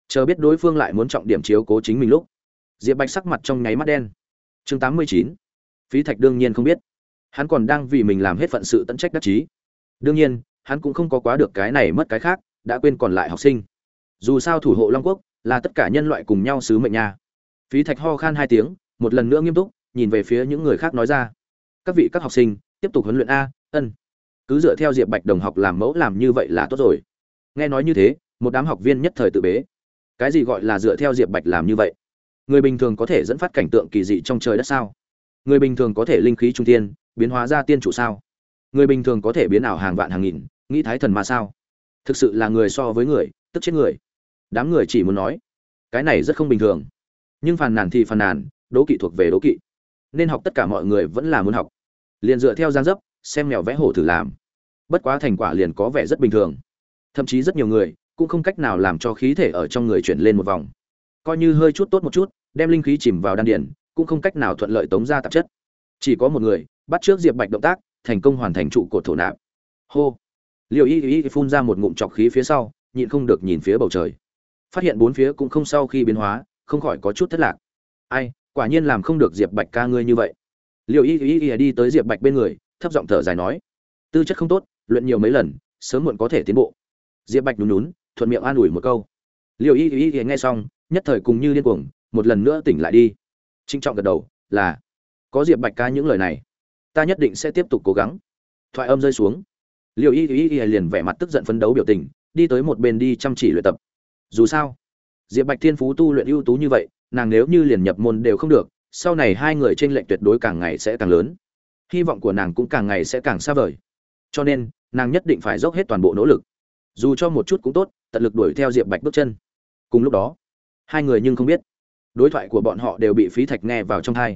Chờ biết đối phương lại muốn trọng điểm chiếu cố chính mình lúc, diệp bạch sắc mặt trong nháy mắt đen. Chương tám mươi chín. Phí thạch đương nhiên không biết. Hắn còn đang vì mình làm hết phận sự tận trách đắc chí. Đương nhiên, hắn cũng không có quá được cái này mất cái khác, đã quên còn lại học sinh dù sao thủ hộ long quốc là tất cả nhân loại cùng nhau sứ mệnh nha. Phí thạch ho khan hai tiếng, một lần nữa nghiêm túc, nhìn về phía những người khác nói ra. Các vị các học sinh, tiếp tục huấn luyện a, ân. Cứ dựa theo diệp bạch đồng học làm mẫu làm như vậy là tốt rồi. Nghe nói như thế, một đám học viên nhất thời tự bế. Cái gì gọi là dựa theo diệp bạch làm như vậy? Người bình thường có thể dẫn phát cảnh tượng kỳ dị trong trời đất sao? Người bình thường có thể linh khí trung tiên biến hóa ra tiên chủ sao? Người bình thường có thể biến ảo hàng vạn hàng nghìn, nghĩ thái thần mà sao? Thực sự là người so với người, tức chết người đám người chỉ muốn nói, cái này rất không bình thường. Nhưng phàn nàn thì phàn nàn, đố kỵ thuộc về đố kỵ. Nên học tất cả mọi người vẫn là muốn học. Liền dựa theo giang dấp, xem mèo vẽ hổ thử làm. Bất quá thành quả liền có vẻ rất bình thường. Thậm chí rất nhiều người cũng không cách nào làm cho khí thể ở trong người chuyển lên một vòng. Coi như hơi chút tốt một chút, đem linh khí chìm vào đan điển cũng không cách nào thuận lợi tống ra tạp chất. Chỉ có một người, bắt trước diệp bạch động tác, thành công hoàn thành trụ cột thổ nạp. Hô. Liều y y phun ra một ngụm trọc khí phía sau, nhịn không được nhìn phía bầu trời phát hiện bốn phía cũng không sau khi biến hóa, không khỏi có chút thất lạc. Ai, quả nhiên làm không được diệp bạch ca ngươi như vậy. Liệu y y y đi tới diệp bạch bên người, thấp giọng thở dài nói, tư chất không tốt, luyện nhiều mấy lần, sớm muộn có thể tiến bộ. Diệp bạch nhún nhún, thuận miệng an ủi một câu. Liệu y y y nghe xong, nhất thời cùng như điên cuồng, một lần nữa tỉnh lại đi. Trinh trọng gật đầu, là, có diệp bạch ca những lời này, ta nhất định sẽ tiếp tục cố gắng. Thoại âm rơi xuống. Liệu y y y liền vẻ mặt tức giận phấn đấu biểu tình, đi tới một bên đi chăm chỉ luyện tập dù sao, diệp bạch thiên phú tu luyện ưu tú như vậy, nàng nếu như liền nhập môn đều không được, sau này hai người t r ê n lệch tuyệt đối càng ngày sẽ càng lớn. Hy vọng của nàng cũng càng ngày sẽ càng xa vời. Cho nên, nàng nhất định phải dốc hết toàn bộ nỗ lực. Dù cho một chút cũng tốt, tận lực đuổi theo diệp bạch bước chân. Cùng lúc đó, hai người nhưng không biết, đối thoại của bọn họ đều bị phí thạch nghe vào trong thai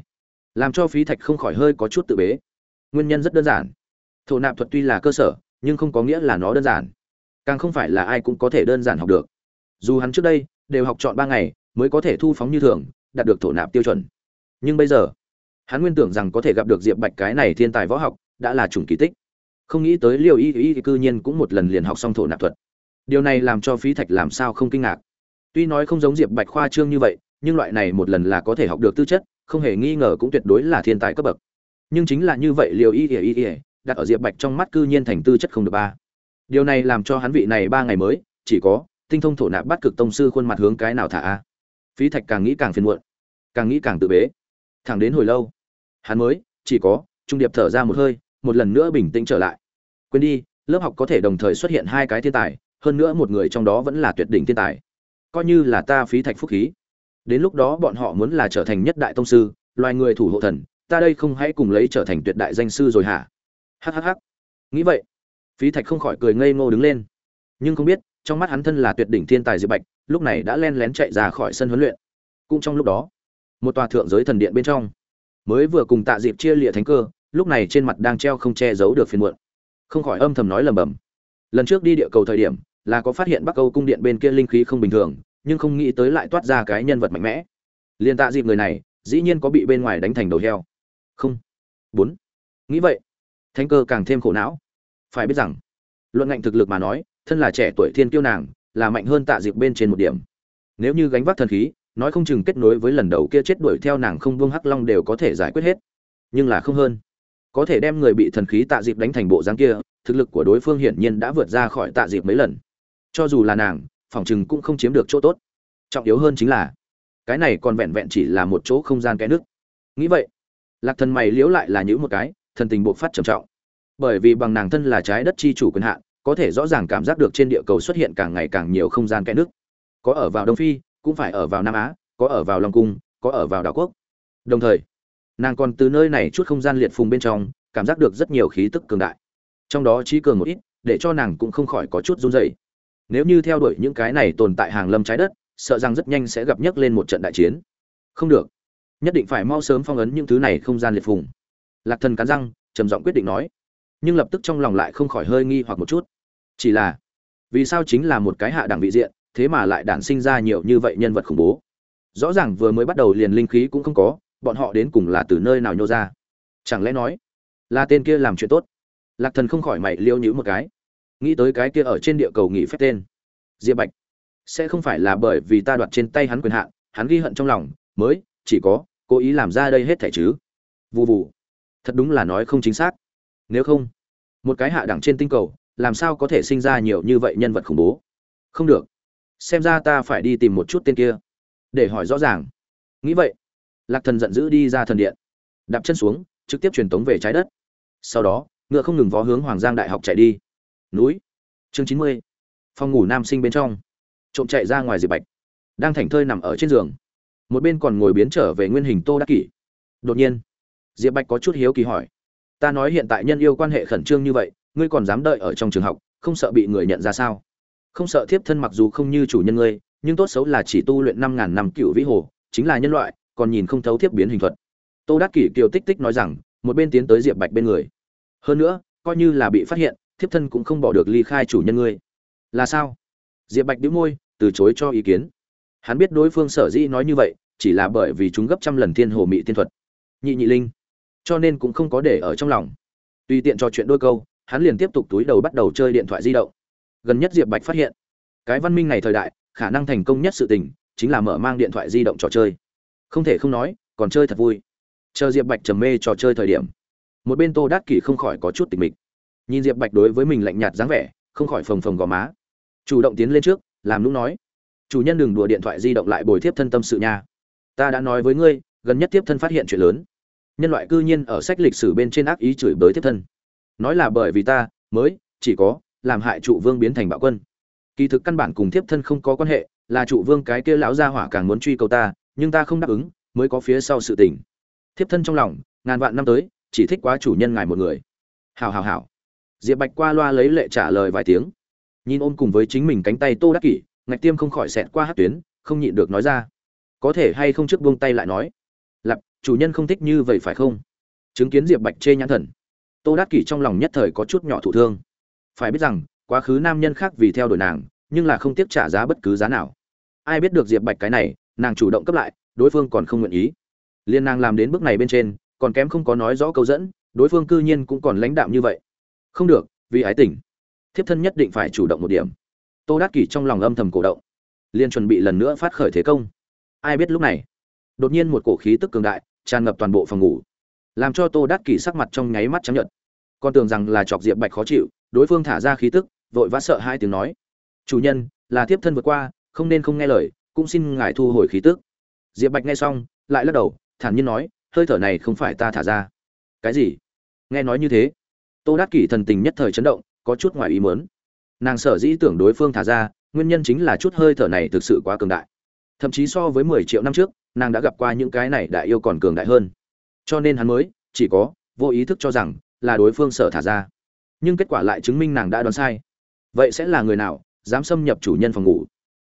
làm cho phí thạch không khỏi hơi có chút tự bế. Nguyên nhân rất đơn giản. Thổ nạp thuật tuy là cơ sở, nhưng không có nghĩa là nó đơn giản. Càng không phải là ai cũng có thể đơn giản học được dù hắn trước đây đều học chọn ba ngày mới có thể thu phóng như thường, đạt được thổ nạp tiêu chuẩn. Nhưng bây giờ, hắn nguyên tưởng rằng có thể gặp được diệp bạch cái này thiên tài võ học đã là chủng kỳ tích. Không nghĩ tới liều y y cư nhiên cũng một lần liền học xong thổ nạp thuật. Điều này làm cho phí thạch làm sao không kinh ngạc. Tuy nói không giống diệp bạch khoa trương như vậy, nhưng loại này một lần là có thể học được tư chất, không hề nghi ngờ cũng tuyệt đối là thiên tài cấp bậc. Nhưng chính là như vậy liều y y y đặt ở diệp bạch trong mắt cư nhiên thành tư chất không được ba. Điều này làm cho hắn vị này ba ngày mới chỉ có tinh thông thổ nạp bắt cực tông sư khuôn mặt hướng cái nào thả a? Phí thạch càng nghĩ càng phiền muộn, càng nghĩ càng tự bế. Thẳng đến hồi lâu, hắn mới, chỉ có, trung điệp thở ra một hơi, một lần nữa bình tĩnh trở lại. Quên đi, lớp học có thể đồng thời xuất hiện hai cái thiên tài, hơn nữa một người trong đó vẫn là tuyệt đỉnh thiên tài. Coi như là ta phí thạch phúc khí. Đến lúc đó bọn họ muốn là trở thành nhất đại tông sư, loài người thủ hộ thần, ta đây không hãy cùng lấy trở thành tuyệt đại danh sư rồi hả? Hhh nghĩ vậy, phí thạch không khỏi cười ngây ngô đứng lên. Nhưng không biết trong mắt hắn thân là tuyệt đỉnh thiên tài diệp bạch, lúc này đã len lén chạy ra khỏi sân huấn luyện. Cũng trong lúc đó, một tòa thượng giới thần điện bên trong, mới vừa cùng tạ diệp chia lịa thánh cơ, lúc này trên mặt đang treo không che giấu được phiền muộn. Không khỏi âm thầm nói lầm bầm lần trước đi địa cầu thời điểm, là có phát hiện bắc âu cung điện bên kia linh khí không bình thường, nhưng không nghĩ tới lại toát ra cái nhân vật mạnh mẽ. Liền tạ dịp người này, dĩ nhiên có bị bên ngoài đánh thành đầu heo. Không. Bốn. Nghĩ vậy, thánh cơ càng thêm khổ não. Phải biết rằng, luận ngạnh thực lực mà nói thân là trẻ tuổi thiên kiêu nàng, là mạnh hơn tạ dịp bên trên một điểm. Nếu như gánh vác thần khí, nói không chừng kết nối với lần đầu kia chết đuổi theo nàng không buông hắc long đều có thể giải quyết hết. Nhưng là không hơn. Có thể đem người bị thần khí tạ dịp đánh thành bộ dáng kia, thực lực của đối phương hiển nhiên đã vượt ra khỏi tạ dịp mấy lần. Cho dù là nàng, phòng chừng cũng không chiếm được chỗ tốt. Trọng yếu hơn chính là, cái này còn vẹn vẹn chỉ là một chỗ không gian cái nước. Nghĩ vậy, lạc thần mày liếu lại là những một cái, thần tình buộc phát trầm trọng. Bởi vì bằng nàng thân là trái đất chi chủ quyền hạn có thể rõ ràng cảm giác được trên địa cầu xuất hiện càng ngày càng nhiều không gian kẽ nước. Có ở vào đông phi, cũng phải ở vào nam á, có ở vào long cung, có ở vào đảo quốc. Đồng thời, nàng còn từ nơi này chút không gian liệt phùng bên trong, cảm giác được rất nhiều khí tức cường đại. Trong đó trí cường một ít, để cho nàng cũng không khỏi có chút run rẩy. Nếu như theo đuổi những cái này tồn tại hàng lâm trái đất, sợ rằng rất nhanh sẽ gặp nhấc lên một trận đại chiến. Không được. Nhất định phải mau sớm phong ấn những thứ này không gian liệt phùng. Lạc thần cắn răng, trầm giọng quyết định nói. Nhưng lập tức trong lòng lại không khỏi hơi nghi hoặc một chút chỉ là, vì sao chính là một cái hạ đẳng vị diện, thế mà lại đản sinh ra nhiều như vậy nhân vật khủng bố? Rõ ràng vừa mới bắt đầu liền linh khí cũng không có, bọn họ đến cùng là từ nơi nào nhô ra? Chẳng lẽ nói, là tên kia làm chuyện tốt? Lạc thần không khỏi mày liêu nhữ một cái. Nghĩ tới cái kia ở trên địa cầu nghỉ phép tên, diệp bạch, sẽ không phải là bởi vì ta đoạt trên tay hắn quyền hạn, hắn ghi hận trong lòng, mới, chỉ có, cố ý làm ra đây hết thẻ chứ. Vụ vụ thật đúng là nói không chính xác. Nếu không, một cái hạ đẳng trên tinh cầu làm sao có thể sinh ra nhiều như vậy nhân vật khủng bố? Không được. Xem ra ta phải đi tìm một chút tên kia. Để hỏi rõ ràng. Nghĩ vậy, lạc thần giận dữ đi ra thần điện. Đạp chân xuống, trực tiếp truyền tống về trái đất. Sau đó, ngựa không ngừng vó hướng hoàng giang đại học chạy đi. Núi. Chương chín mươi. Phòng ngủ nam sinh bên trong. Trộm chạy ra ngoài diệp bạch. Đang thảnh thơi nằm ở trên giường. Một bên còn ngồi biến trở về nguyên hình tô đắc kỷ. Đột nhiên, diệp bạch có chút hiếu kỳ hỏi. Ta nói hiện tại nhân yêu quan hệ khẩn trương như vậy ngươi còn dám đợi ở trong trường học, không sợ bị người nhận ra sao? Không sợ thiếp thân mặc dù không như chủ nhân ngươi, nhưng tốt xấu là chỉ tu luyện năm ngàn năm cựu vĩ hồ, chính là nhân loại, còn nhìn không thấu thiếp biến hình thuật. Tô đắc kỷ kiều tích tích nói rằng, một bên tiến tới diệp bạch bên người. Hơn nữa, coi như là bị phát hiện, thiếp thân cũng không bỏ được ly khai chủ nhân ngươi. Là sao? Diệp bạch đĩu môi, từ chối cho ý kiến. Hắn biết đối phương sở dĩ nói như vậy, chỉ là bởi vì chúng gấp trăm lần thiên hồ mị tiên thuật. Nhị nhị linh. Cho nên cũng không có để ở trong lòng. Tùy tiện cho chuyện đôi câu hắn liền tiếp tục túi đầu bắt đầu chơi điện thoại di động. Gần nhất diệp bạch phát hiện, cái văn minh này thời đại, khả năng thành công nhất sự tình chính là mở mang điện thoại di động trò chơi. Không thể không nói, còn chơi thật vui. Chờ diệp bạch trầm mê trò chơi thời điểm, một bên tô đát kỷ không khỏi có chút tỉnh mịch. Nhìn diệp bạch đối với mình lạnh nhạt dáng vẻ, không khỏi phồng phồng gò má. Chủ động tiến lên trước, làm lúc nói, chủ nhân đừng đùa điện thoại di động lại bồi tiếp thân tâm sự nha. Ta đã nói với ngươi, gần nhất tiếp thân phát hiện chuyện lớn. Nhân loại cư nhiên ở sách lịch sử bên trên ác ý chửi bới tiếp thân nói là bởi vì ta, mới, chỉ có, làm hại trụ vương biến thành bạo quân. Kỳ thực căn bản cùng thiếp thân không có quan hệ, là trụ vương cái kia lão gia hỏa càng muốn truy cầu ta, nhưng ta không đáp ứng, mới có phía sau sự tình. Thiếp thân trong lòng, ngàn vạn năm tới, chỉ thích quá chủ nhân ngài một người. Hào hào hào diệp bạch qua loa lấy lệ trả lời vài tiếng. Nhìn ôm cùng với chính mình cánh tay tô đắc kỷ, ngạch tiêm không khỏi xẹt qua hát tuyến, không nhịn được nói ra. Có thể hay không trước buông tay lại nói? Lặp chủ nhân không thích như vậy phải không? Chứng kiến diệp bạch chê nhãn thần tô đắc kỷ trong lòng nhất thời có chút nhỏ thụ thương. Phải biết rằng, quá khứ nam nhân khác vì theo đuổi nàng, nhưng là không tiếc trả giá bất cứ giá nào. Ai biết được diệp bạch cái này, nàng chủ động cấp lại, đối phương còn không nguyện ý. Liên nàng làm đến bước này bên trên, còn kém không có nói rõ câu dẫn, đối phương cư nhiên cũng còn lãnh đạm như vậy. Không được, vì ái tình. Thiếp thân nhất định phải chủ động một điểm. Tô đắc kỷ trong lòng âm thầm cổ động. Liên chuẩn bị lần nữa phát khởi thế công. Ai biết lúc này, đột nhiên một cổ khí tức cường đại, tràn ngập toàn bộ phòng ngủ làm cho tô đắc kỷ sắc mặt trong nháy mắt chấp nhận con tưởng rằng là chọc diệp bạch khó chịu, đối phương thả ra khí tức, vội vã sợ hai tiếng nói. Chủ nhân, là thiếp thân vượt qua, không nên không nghe lời, cũng xin ngài thu hồi khí tức. Diệp bạch nghe xong, lại lắc đầu, thản nhiên nói, hơi thở này không phải ta thả ra. Cái gì? Nghe nói như thế, tô đắc kỷ thần tình nhất thời chấn động, có chút ngoài ý mớn nàng sở dĩ tưởng đối phương thả ra, nguyên nhân chính là chút hơi thở này thực sự quá cường đại. Thậm chí so với mười triệu năm trước, nàng đã gặp qua những cái này đại yêu còn cường đại hơn cho nên hắn mới chỉ có vô ý thức cho rằng là đối phương sở thả ra. Nhưng kết quả lại chứng minh nàng đã đoán sai. Vậy sẽ là người nào dám xâm nhập chủ nhân phòng ngủ?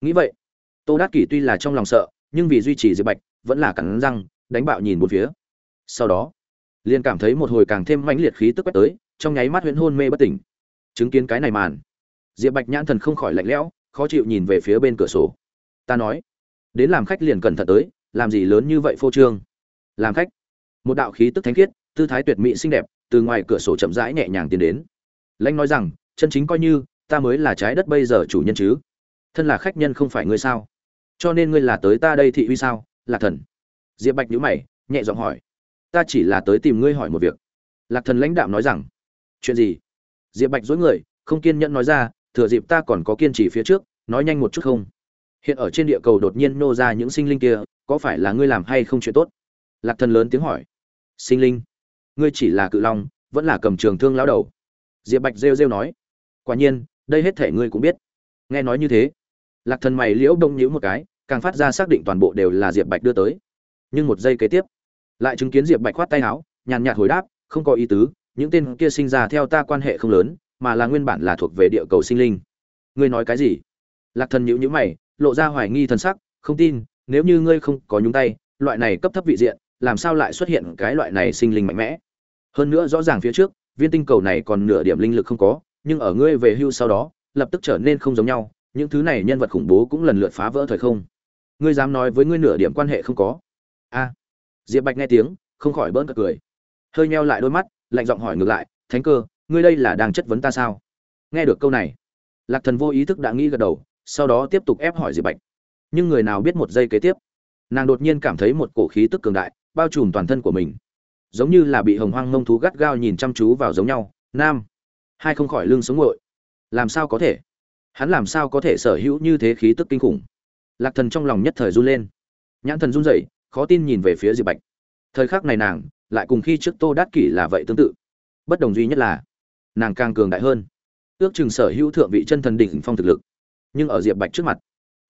Nghĩ vậy, tô đát kỷ tuy là trong lòng sợ, nhưng vì duy trì diệp bạch, vẫn là cắn răng, đánh bạo nhìn một phía. Sau đó, liền cảm thấy một hồi càng thêm mãnh liệt khí tức quét tới, trong nháy mắt huyễn hôn mê bất tỉnh. Chứng kiến cái này màn, diệp bạch nhãn thần không khỏi lạnh lẽo, khó chịu nhìn về phía bên cửa sổ. Ta nói, đến làm khách liền cẩn thận tới, làm gì lớn như vậy phô trương? Làm khách? Một đạo khí tức thánh khiết, tư thái tuyệt mỹ xinh đẹp, từ ngoài cửa sổ chậm rãi nhẹ nhàng tiến đến. Lãnh nói rằng, chân chính coi như, ta mới là trái đất bây giờ chủ nhân chứ. Thân là khách nhân không phải ngươi sao? Cho nên ngươi là tới ta đây thị uy sao? Lạc thần. Diệp bạch nhữ mày, nhẹ giọng hỏi. Ta chỉ là tới tìm ngươi hỏi một việc. Lạc thần lãnh đạo nói rằng. Chuyện gì? Diệp bạch dối người, không kiên nhẫn nói ra, thừa dịp ta còn có kiên trì phía trước, nói nhanh một chút không? Hiện ở trên địa cầu đột nhiên nô ra những sinh linh kia, có phải là ngươi làm hay không chuyện tốt? Lạc thần lớn tiếng hỏi sinh linh. Ngươi chỉ là cự long, vẫn là cầm trường thương lão đầu. Diệp bạch rêu rêu nói. Quả nhiên, đây hết thể ngươi cũng biết. Nghe nói như thế, lạc thần mày liễu đông nhíu một cái, càng phát ra xác định toàn bộ đều là diệp bạch đưa tới. Nhưng một giây kế tiếp, lại chứng kiến diệp bạch khoát tay áo, nhàn nhạt hồi đáp, không có ý tứ, những tên kia sinh ra theo ta quan hệ không lớn, mà là nguyên bản là thuộc về địa cầu sinh linh. Ngươi nói cái gì? Lạc thần nhiễu nhiễu mày, lộ ra hoài nghi thần sắc, không tin, nếu như ngươi không có nhúng tay, loại này cấp thấp vị diện làm sao lại xuất hiện cái loại này sinh linh mạnh mẽ? Hơn nữa rõ ràng phía trước, viên tinh cầu này còn nửa điểm linh lực không có, nhưng ở ngươi về hưu sau đó, lập tức trở nên không giống nhau, những thứ này nhân vật khủng bố cũng lần lượt phá vỡ thời không. Ngươi dám nói với ngươi nửa điểm quan hệ không có? A. Diệp bạch nghe tiếng, không khỏi bỡn cợt cười. Hơi meo lại đôi mắt, lạnh giọng hỏi ngược lại, thánh cơ, ngươi đây là đang chất vấn ta sao? Nghe được câu này, lạc thần vô ý thức đã nghĩ gật đầu, sau đó tiếp tục ép hỏi diệp bạch. Nhưng người nào biết một giây kế tiếp? Nàng đột nhiên cảm thấy một cổ khí tức cường đại bao trùm toàn thân của mình. Giống như là bị hồng hoang mông thú gắt gao nhìn chăm chú vào giống nhau. Nam, hai không khỏi lưng sống ngội. Làm sao có thể? Hắn làm sao có thể sở hữu như thế khí tức kinh khủng? Lạc thần trong lòng nhất thời run lên. Nhãn thần run rẩy, khó tin nhìn về phía diệp bạch. Thời khắc này nàng, lại cùng khi trước tô đát kỷ là vậy tương tự. Bất đồng duy nhất là, nàng càng cường đại hơn. Ước chừng sở hữu thượng vị chân thần đỉnh phong thực lực. Nhưng ở diệp bạch trước mặt,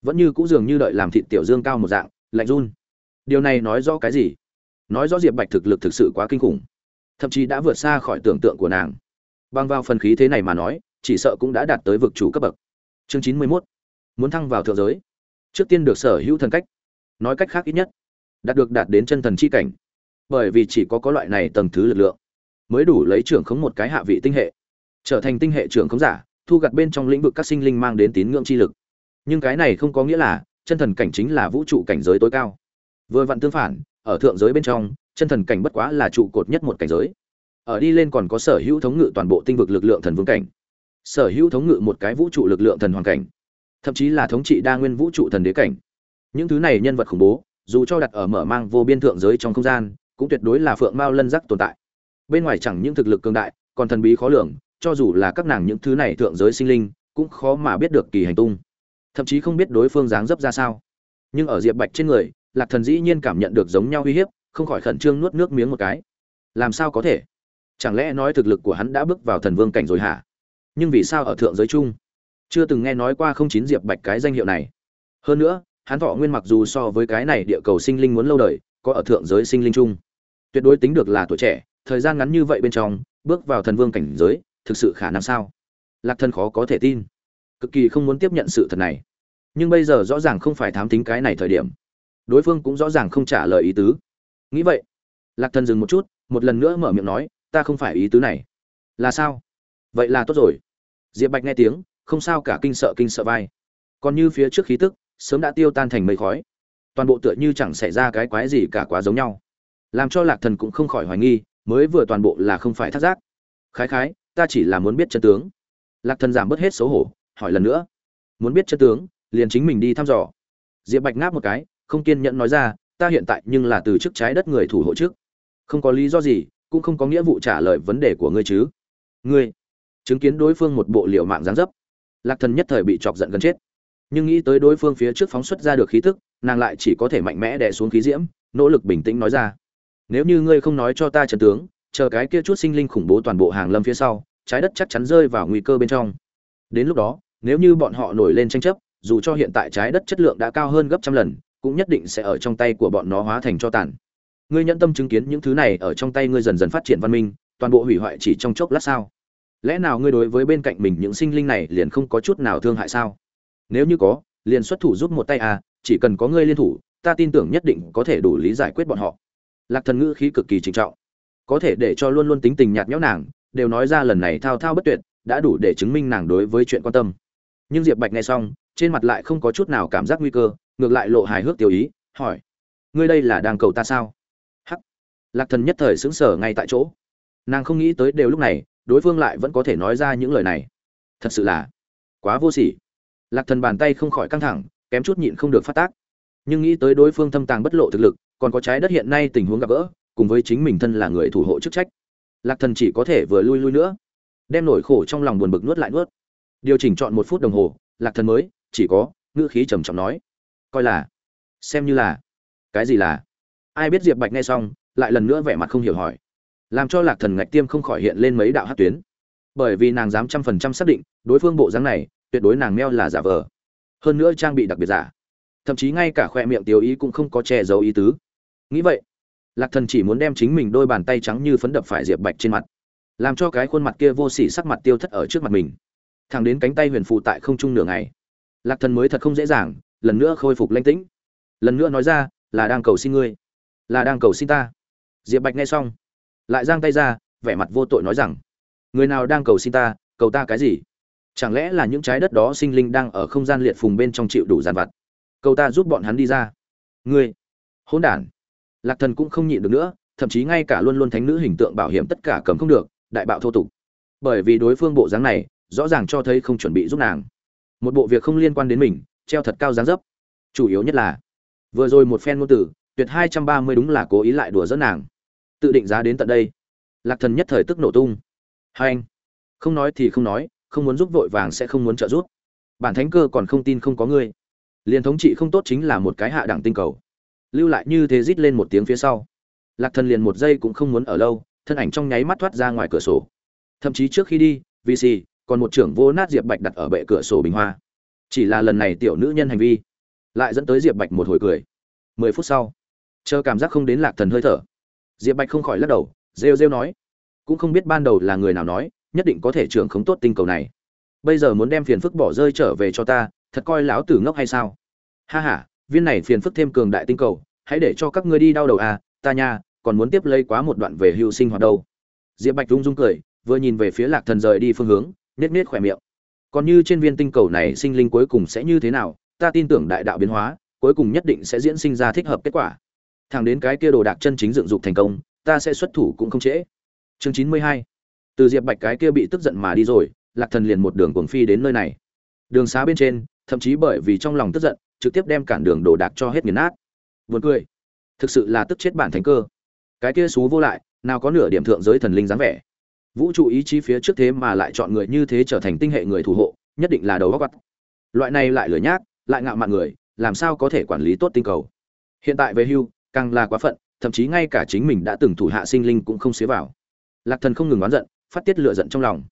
vẫn như cũng dường như đợi làm thịt tiểu dương cao một dạng, lạnh run. Điều này nói rõ cái gì? Nói rõ diệp bạch thực lực thực sự quá kinh khủng, thậm chí đã vượt xa khỏi tưởng tượng của nàng. Băng vào phần khí thế này mà nói, chỉ sợ cũng đã đạt tới vực chủ cấp bậc. Chương chín mươi mốt, muốn thăng vào thượng giới. Trước tiên được sở hữu thần cách, nói cách khác ít nhất đạt được đạt đến chân thần chi cảnh. Bởi vì chỉ có có loại này tầng thứ lực lượng, mới đủ lấy trưởng khống một cái hạ vị tinh hệ, trở thành tinh hệ trưởng khống giả, thu gặt bên trong lĩnh vực các sinh linh mang đến tín ngưỡng chi lực. Nhưng cái này không có nghĩa là chân thần cảnh chính là vũ trụ cảnh giới tối cao. Vừa vặn tương phản ở thượng giới bên trong, chân thần cảnh bất quá là trụ cột nhất một cảnh giới. Ở đi lên còn có sở hữu thống ngự toàn bộ tinh vực lực lượng thần vương cảnh. Sở hữu thống ngự một cái vũ trụ lực lượng thần hoàn cảnh. Thậm chí là thống trị đa nguyên vũ trụ thần đế cảnh. Những thứ này nhân vật khủng bố, dù cho đặt ở mở mang vô biên thượng giới trong không gian, cũng tuyệt đối là phượng mao lân giác tồn tại. Bên ngoài chẳng những thực lực cường đại, còn thần bí khó lường, cho dù là các nàng những thứ này thượng giới sinh linh, cũng khó mà biết được kỳ hành tung. Thậm chí không biết đối phương dáng dấp ra sao. Nhưng ở diệp bạch trên người lạc thần dĩ nhiên cảm nhận được giống nhau uy hiếp, không khỏi khẩn trương nuốt nước miếng một cái. Làm sao có thể? Chẳng lẽ nói thực lực của hắn đã bước vào thần vương cảnh rồi hả? Nhưng vì sao ở thượng giới chung? Chưa từng nghe nói qua không chín diệp bạch cái danh hiệu này. Hơn nữa, hắn thọ nguyên mặc dù so với cái này địa cầu sinh linh muốn lâu đời, có ở thượng giới sinh linh chung. Tuyệt đối tính được là tuổi trẻ, thời gian ngắn như vậy bên trong, bước vào thần vương cảnh giới, thực sự khả năng sao? Lạc thần khó có thể tin. Cực kỳ không muốn tiếp nhận sự thật này. Nhưng bây giờ rõ ràng không phải thám tính cái này thời điểm đối phương cũng rõ ràng không trả lời ý tứ. Nghĩ vậy, lạc thần dừng một chút, một lần nữa mở miệng nói, ta không phải ý tứ này. Là sao? Vậy là tốt rồi. Diệp bạch nghe tiếng, không sao cả kinh sợ kinh sợ vai. Còn như phía trước khí tức, sớm đã tiêu tan thành mây khói. Toàn bộ tựa như chẳng xảy ra cái quái gì cả quá giống nhau. Làm cho lạc thần cũng không khỏi hoài nghi, mới vừa toàn bộ là không phải thác giác. Khái khái, ta chỉ là muốn biết chân tướng. Lạc thần giảm bớt hết xấu hổ, hỏi lần nữa. Muốn biết chân tướng, liền chính mình đi thăm dò. Diệp bạch ngáp một cái không kiên nhẫn nói ra, ta hiện tại nhưng là từ chức trái đất người thủ hộ trước không có lý do gì, cũng không có nghĩa vụ trả lời vấn đề của ngươi chứ. Ngươi? Chứng kiến đối phương một bộ liệu mạng gián dấp. Lạc thần nhất thời bị chọc giận gần chết. Nhưng nghĩ tới đối phương phía trước phóng xuất ra được khí tức, nàng lại chỉ có thể mạnh mẽ đè xuống khí diễm, nỗ lực bình tĩnh nói ra. Nếu như ngươi không nói cho ta trận tướng, chờ cái kia chút sinh linh khủng bố toàn bộ hàng lâm phía sau, trái đất chắc chắn rơi vào nguy cơ bên trong. Đến lúc đó, nếu như bọn họ nổi lên tranh chấp, dù cho hiện tại trái đất chất lượng đã cao hơn gấp trăm lần cũng nhất định sẽ ở trong tay của bọn nó hóa thành cho tàn. Ngươi nhận tâm chứng kiến những thứ này ở trong tay ngươi dần dần phát triển văn minh, toàn bộ hủy hoại chỉ trong chốc lát sao? Lẽ nào ngươi đối với bên cạnh mình những sinh linh này liền không có chút nào thương hại sao? Nếu như có, liền xuất thủ giúp một tay à chỉ cần có ngươi liên thủ, ta tin tưởng nhất định có thể đủ lý giải quyết bọn họ. Lạc thần ngữ khí cực kỳ trịnh trọng. Có thể để cho luôn luôn tính tình nhạt nhẽo nàng, đều nói ra lần này thao thao bất tuyệt, đã đủ để chứng minh nàng đối với chuyện quan tâm. Nhưng diệp bạch nghe xong, trên mặt lại không có chút nào cảm giác nguy cơ ngược lại lộ hài hước tiêu ý, hỏi, ngươi đây là đang cầu ta sao? Hắc. Lạc thần nhất thời sững sờ ngay tại chỗ. Nàng không nghĩ tới đều lúc này, đối phương lại vẫn có thể nói ra những lời này. Thật sự là quá vô sỉ. Lạc thần bàn tay không khỏi căng thẳng, kém chút nhịn không được phát tác. Nhưng nghĩ tới đối phương thâm tàng bất lộ thực lực, còn có trái đất hiện nay tình huống gặp gỡ, cùng với chính mình thân là người thủ hộ chức trách. Lạc thần chỉ có thể vừa lui lui nữa. Đem nổi khổ trong lòng buồn bực nuốt lại nuốt. Điều chỉnh chọn một phút đồng hồ, lạc thần mới, chỉ có, ngữ khí trầm trọng nói coi là, xem như là, cái gì là? Ai biết diệp bạch nghe xong, lại lần nữa vẻ mặt không hiểu hỏi. Làm cho lạc thần ngạch tiêm không khỏi hiện lên mấy đạo hát tuyến. Bởi vì nàng dám trăm phần trăm xác định, đối phương bộ dáng này, tuyệt đối nàng meo là giả vờ. Hơn nữa trang bị đặc biệt giả. Thậm chí ngay cả khoe miệng tiêu ý cũng không có che giấu ý tứ. Nghĩ vậy, lạc thần chỉ muốn đem chính mình đôi bàn tay trắng như phấn đập phải diệp bạch trên mặt. Làm cho cái khuôn mặt kia vô sỉ sắc mặt tiêu thất ở trước mặt mình. Thẳng đến cánh tay huyền phụ tại không trung nửa ngày. Lạc thần mới thật không dễ dàng lần nữa khôi phục lãnh tĩnh. Lần nữa nói ra, là đang cầu xin ngươi. Là đang cầu xin ta. Diệp bạch nghe xong, lại giang tay ra, vẻ mặt vô tội nói rằng, người nào đang cầu xin ta, cầu ta cái gì? Chẳng lẽ là những trái đất đó sinh linh đang ở không gian liệt phùng bên trong chịu đủ giàn vặt? Cầu ta giúp bọn hắn đi ra. Ngươi? Hỗn đản. Lạc thần cũng không nhịn được nữa, thậm chí ngay cả luôn luôn thánh nữ hình tượng bảo hiểm tất cả cầm không được, đại bạo thô tục. Bởi vì đối phương bộ dáng này, rõ ràng cho thấy không chuẩn bị giúp nàng. Một bộ việc không liên quan đến mình treo thật cao dáng dấp. Chủ yếu nhất là, vừa rồi một phen ngôn tử tuyệt hai trăm ba mươi đúng là cố ý lại đùa dẫn nàng. Tự định giá đến tận đây. Lạc thần nhất thời tức nổ tung. Hai anh, không nói thì không nói, không muốn giúp vội vàng sẽ không muốn trợ giúp. Bản thánh cơ còn không tin không có ngươi. Liền thống trị không tốt chính là một cái hạ đẳng tinh cầu. Lưu lại như thế rít lên một tiếng phía sau. Lạc thần liền một giây cũng không muốn ở lâu, thân ảnh trong nháy mắt thoát ra ngoài cửa sổ. Thậm chí trước khi đi, vì xì còn một trưởng vô nát diệp bạch đặt ở bệ cửa sổ bình hoa chỉ là lần này tiểu nữ nhân hành vi, lại dẫn tới diệp bạch một hồi cười. Mười phút sau, chờ cảm giác không đến lạc thần hơi thở, diệp bạch không khỏi lắc đầu, rêu rêu nói, cũng không biết ban đầu là người nào nói, nhất định có thể trưởng khống tốt tinh cầu này. Bây giờ muốn đem phiền phức bỏ rơi trở về cho ta, thật coi lão tử ngốc hay sao? Ha h a viên này phiền phức thêm cường đại tinh cầu, hãy để cho các ngươi đi đau đầu à ta nha, còn muốn tiếp lấy quá một đoạn về hưu sinh hoạt đâu. Diệp bạch rung rung cười, vừa nhìn về phía lạc thần rời đi phương hướng nết nết khỏe miệng còn như trên viên tinh cầu này sinh linh cuối cùng sẽ như thế nào, ta tin tưởng đại đạo biến hóa, cuối cùng nhất định sẽ diễn sinh ra thích hợp kết quả. Thẳng đến cái kia đồ đạc chân chính dựng dục thành công, ta sẽ xuất thủ cũng không trễ. Chương chín mươi hai. Từ diệp bạch cái kia bị tức giận mà đi rồi, lạc thần liền một đường cuồng phi đến nơi này. Đường xá bên trên, thậm chí bởi vì trong lòng tức giận, trực tiếp đem cản đường đồ đạc cho hết nghiền nát. Buồn cười. Thực sự là tức chết bản thánh cơ. Cái kia xú vô lại, nào có nửa điểm thượng giới thần linh dáng vẻ vũ trụ ý chí phía trước thế mà lại chọn người như thế trở thành tinh hệ người thủ hộ, nhất định là đầu góc quặt. loại này lại lười nhác, lại ngạo mạn người, làm sao có thể quản lý tốt tinh cầu? Hiện tại về hưu, càng là quá phận, thậm chí ngay cả chính mình đã từng thủ hạ sinh linh cũng không xế vào. Lạc thần không ngừng oán giận, phát tiết lửa giận trong lòng.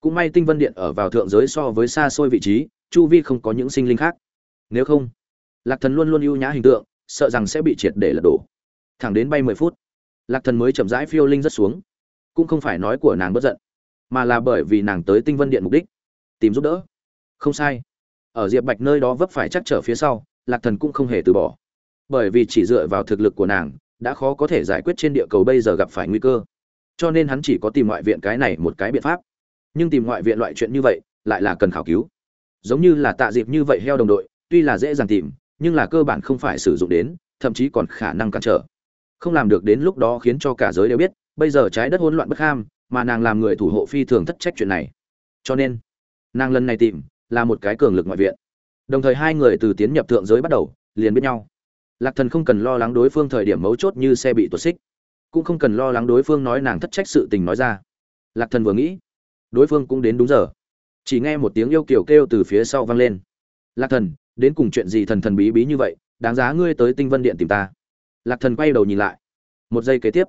Cũng may tinh vân điện ở vào thượng giới so với xa xôi vị trí, chu vi không có những sinh linh khác. Nếu không, lạc thần luôn luôn ưu nhã hình tượng, sợ rằng sẽ bị triệt để lật đổ. Thẳng đến bay mười phút, lạc thần mới chậm rãi phiêu linh rất xuống cũng không phải nói của nàng bất giận, mà là bởi vì nàng tới tinh vân điện mục đích, tìm giúp đỡ. Không sai. Ở diệp bạch nơi đó vấp phải chắc trở phía sau, lạc thần cũng không hề từ bỏ. Bởi vì chỉ dựa vào thực lực của nàng, đã khó có thể giải quyết trên địa cầu bây giờ gặp phải nguy cơ. Cho nên hắn chỉ có tìm ngoại viện cái này một cái biện pháp. Nhưng tìm ngoại viện loại chuyện như vậy, lại là cần khảo cứu. Giống như là tạ dịp như vậy heo đồng đội, tuy là dễ dàng tìm, nhưng là cơ bản không phải sử dụng đến, thậm chí còn khả năng cản trở. Không làm được đến lúc đó khiến cho cả giới đều biết bây giờ trái đất hỗn loạn bất ham mà nàng làm người thủ hộ phi thường thất trách chuyện này. Cho nên, nàng lần này tìm là một cái cường lực ngoại viện. Đồng thời hai người từ tiến nhập thượng giới bắt đầu, liền biết nhau. Lạc thần không cần lo lắng đối phương thời điểm mấu chốt như xe bị tuột xích, cũng không cần lo lắng đối phương nói nàng thất trách sự tình nói ra. Lạc thần vừa nghĩ, đối phương cũng đến đúng giờ. Chỉ nghe một tiếng yêu kiểu kêu từ phía sau vang lên. Lạc thần, đến cùng chuyện gì thần thần bí bí như vậy, đáng giá ngươi tới tinh vân điện tìm ta. Lạc thần quay đầu nhìn lại. Một giây kế tiếp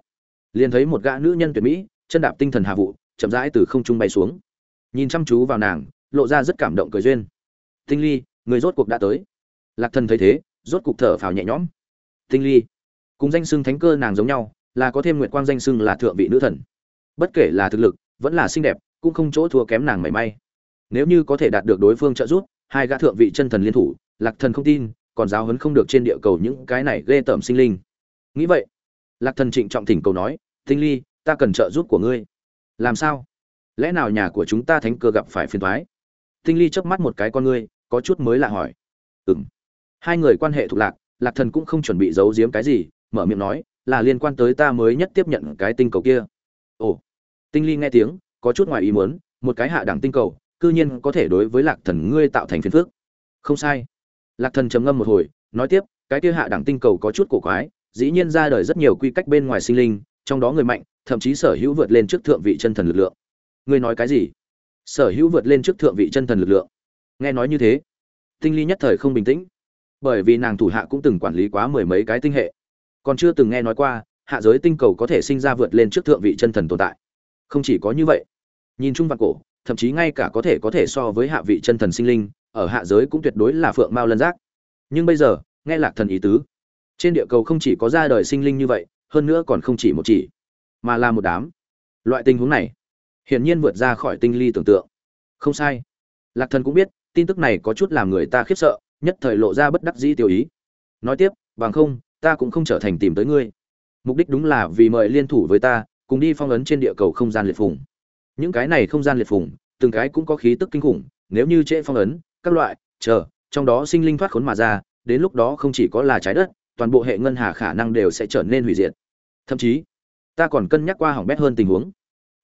liền thấy một gã nữ nhân tuyệt mỹ, chân đạp tinh thần hà vụ chậm rãi từ không trung bay xuống. Nhìn chăm chú vào nàng, lộ ra rất cảm động cười duyên. Tinh ly, người rốt cuộc đã tới. Lạc thần thấy thế, rốt cuộc thở phào nhẹ nhõm. Tinh ly. Cùng danh xưng thánh cơ nàng giống nhau, là có thêm nguyện quang danh xưng là thượng vị nữ thần. Bất kể là thực lực, vẫn là xinh đẹp, cũng không chỗ thua kém nàng mảy may. Nếu như có thể đạt được đối phương trợ giúp, hai gã thượng vị chân thần liên thủ, lạc thần không tin, còn giáo huấn không được trên địa cầu những cái này ghê tởm sinh linh. Nghĩ vậy, lạc thần trịnh trọng thỉnh cầu nói tinh ly, ta cần trợ giúp của ngươi. Làm sao? Lẽ nào nhà của chúng ta thánh cơ gặp phải phiền thoái tinh ly chớp mắt một cái con ngươi, có chút mới lạ hỏi. Ừng hai người quan hệ thuộc lạc lạc thần cũng không chuẩn bị giấu giếm cái gì, mở miệng nói, là liên quan tới ta mới nhất tiếp nhận cái tinh cầu kia. Ồ. Tinh ly nghe tiếng, có chút ngoài ý muốn, một cái hạ đẳng tinh cầu, cư nhiên có thể đối với lạc thần ngươi tạo thành phiền phước không sai. Lạc thần trầm ngâm một hồi, nói tiếp, cái kia hạ đẳng tinh cầu có chút cổ quái, dĩ nhiên ra đời rất nhiều quy cách bên ngoài sinh linh trong đó người mạnh, thậm chí sở hữu vượt lên trước thượng vị chân thần lực lượng. Ngươi nói cái gì? Sở hữu vượt lên trước thượng vị chân thần lực lượng. Nghe nói như thế, tinh ly nhất thời không bình tĩnh. Bởi vì nàng thủ hạ cũng từng quản lý quá mười mấy cái tinh hệ. Còn chưa từng nghe nói qua, hạ giới tinh cầu có thể sinh ra vượt lên trước thượng vị chân thần tồn tại. Không chỉ có như vậy, nhìn chung vạn cổ, thậm chí ngay cả có thể có thể so với hạ vị chân thần sinh linh, ở hạ giới cũng tuyệt đối là phượng mao lân giác. Nhưng bây giờ, nghe lạc thần ý tứ, trên địa cầu không chỉ có ra đời sinh linh như vậy hơn nữa còn không chỉ một chỉ, mà là một đám. Loại tình huống này, hiển nhiên vượt ra khỏi tinh ly tưởng tượng. Không sai. Lạc thần cũng biết, tin tức này có chút làm người ta khiếp sợ, nhất thời lộ ra bất đắc dĩ tiêu ý. Nói tiếp, bằng không, ta cũng không trở thành tìm tới ngươi. Mục đích đúng là vì mời liên thủ với ta, cùng đi phong ấn trên địa cầu không gian liệt phùng. Những cái này không gian liệt phùng, từng cái cũng có khí tức kinh khủng, nếu như trễ phong ấn, các loại, chờ, trong đó sinh linh thoát khốn mà ra, đến lúc đó không chỉ có là trái đất, toàn bộ hệ ngân hà khả năng đều sẽ trở nên hủy diệt thậm chí, ta còn cân nhắc qua hỏng bét hơn tình huống.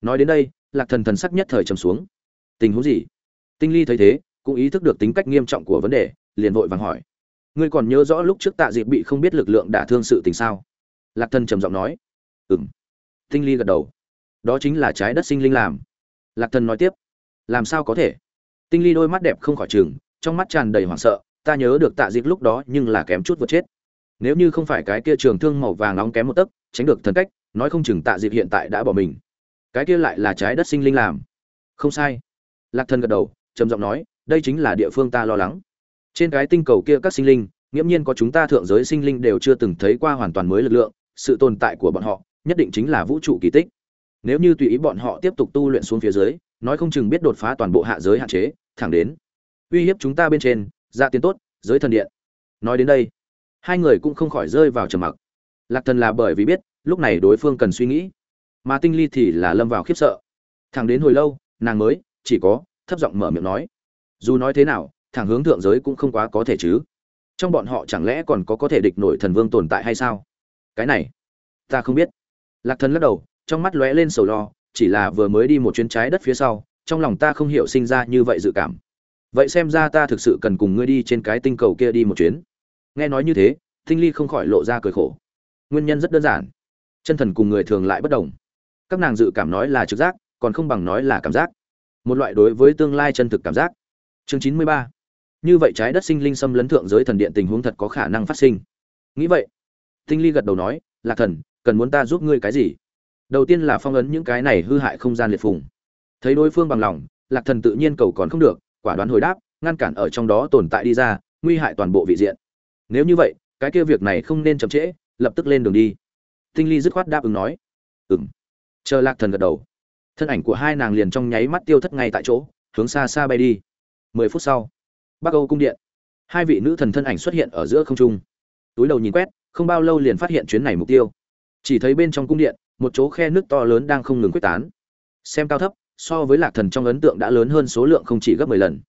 Nói đến đây, lạc thần thần sắc nhất thời trầm xuống. Tình huống gì? Tinh ly thấy thế, cũng ý thức được tính cách nghiêm trọng của vấn đề, liền vội vàng hỏi. Ngươi còn nhớ rõ lúc trước tạ Diệp bị không biết lực lượng đả thương sự tình sao? Lạc thần trầm giọng nói. Ừng tinh ly gật đầu. Đó chính là trái đất sinh linh làm. Lạc thần nói tiếp. Làm sao có thể? Tinh ly đôi mắt đẹp không khỏi chừng trong mắt tràn đầy hoảng sợ, ta nhớ được tạ Diệp lúc đó nhưng là kém chút vượt chết nếu như không phải cái kia trường thương màu vàng nóng kém một tấc, tránh được thần cách, nói không chừng tạ dịp hiện tại đã bỏ mình. Cái kia lại là trái đất sinh linh làm. Không sai. Lạc thần gật đầu, trầm giọng nói, đây chính là địa phương ta lo lắng. Trên cái tinh cầu kia các sinh linh, nghiễm nhiên có chúng ta thượng giới sinh linh đều chưa từng thấy qua hoàn toàn mới lực lượng, sự tồn tại của bọn họ, nhất định chính là vũ trụ kỳ tích. Nếu như tùy ý bọn họ tiếp tục tu luyện xuống phía dưới, nói không chừng biết đột phá toàn bộ hạ giới hạn chế, thẳng đến uy hiếp chúng ta bên trên dạ ra tiến tốt, giới thần điện. Nói đến đây hai người cũng không khỏi rơi vào trầm mặc. Lạc thần là bởi vì biết, lúc này đối phương cần suy nghĩ, mà tinh ly thì là lâm vào khiếp sợ. Thẳng đến hồi lâu, nàng mới, chỉ có, thấp giọng mở miệng nói, dù nói thế nào, thẳng hướng thượng giới cũng không quá có thể chứ. Trong bọn họ chẳng lẽ còn có có thể địch nổi thần vương tồn tại hay sao? Cái này, ta không biết. Lạc thần lắc đầu, trong mắt lóe lên sầu lo, chỉ là vừa mới đi một chuyến trái đất phía sau, trong lòng ta không hiểu sinh ra như vậy dự cảm. Vậy xem ra ta thực sự cần cùng ngươi đi trên cái tinh cầu kia đi một chuyến nghe nói như thế, tinh ly không khỏi lộ ra cười khổ. Nguyên nhân rất đơn giản. Chân thần cùng người thường lại bất đồng. Các nàng dự cảm nói là trực giác, còn không bằng nói là cảm giác. Một loại đối với tương lai chân thực cảm giác. Chương chín mươi ba. Như vậy trái đất sinh linh xâm lấn thượng giới thần điện tình huống thật có khả năng phát sinh. Nghĩ vậy, tinh ly gật đầu nói là thần, cần muốn ta giúp ngươi cái gì? Đầu tiên là phong ấn những cái này hư hại không gian liệt phùng. Thấy đối phương bằng lòng, lạc thần tự nhiên cầu còn không được, quả đoán hồi đáp, ngăn cản ở trong đó tồn tại đi ra, nguy hại toàn bộ vị diện nếu như vậy, cái kia việc này không nên chậm trễ, lập tức lên đường đi. Tinh ly dứt khoát đáp ứng nói. Ừng chờ lạc thần gật đầu. Thân ảnh của hai nàng liền trong nháy mắt tiêu thất ngay tại chỗ, hướng xa xa bay đi. Mười phút sau, bắc âu cung điện. Hai vị nữ thần thân ảnh xuất hiện ở giữa không trung. Túi đầu nhìn quét, không bao lâu liền phát hiện chuyến này mục tiêu. Chỉ thấy bên trong cung điện, một chỗ khe nước to lớn đang không ngừng quyết tán. Xem cao thấp, so với lạc thần trong ấn tượng đã lớn hơn số lượng không chỉ gấp mười lần.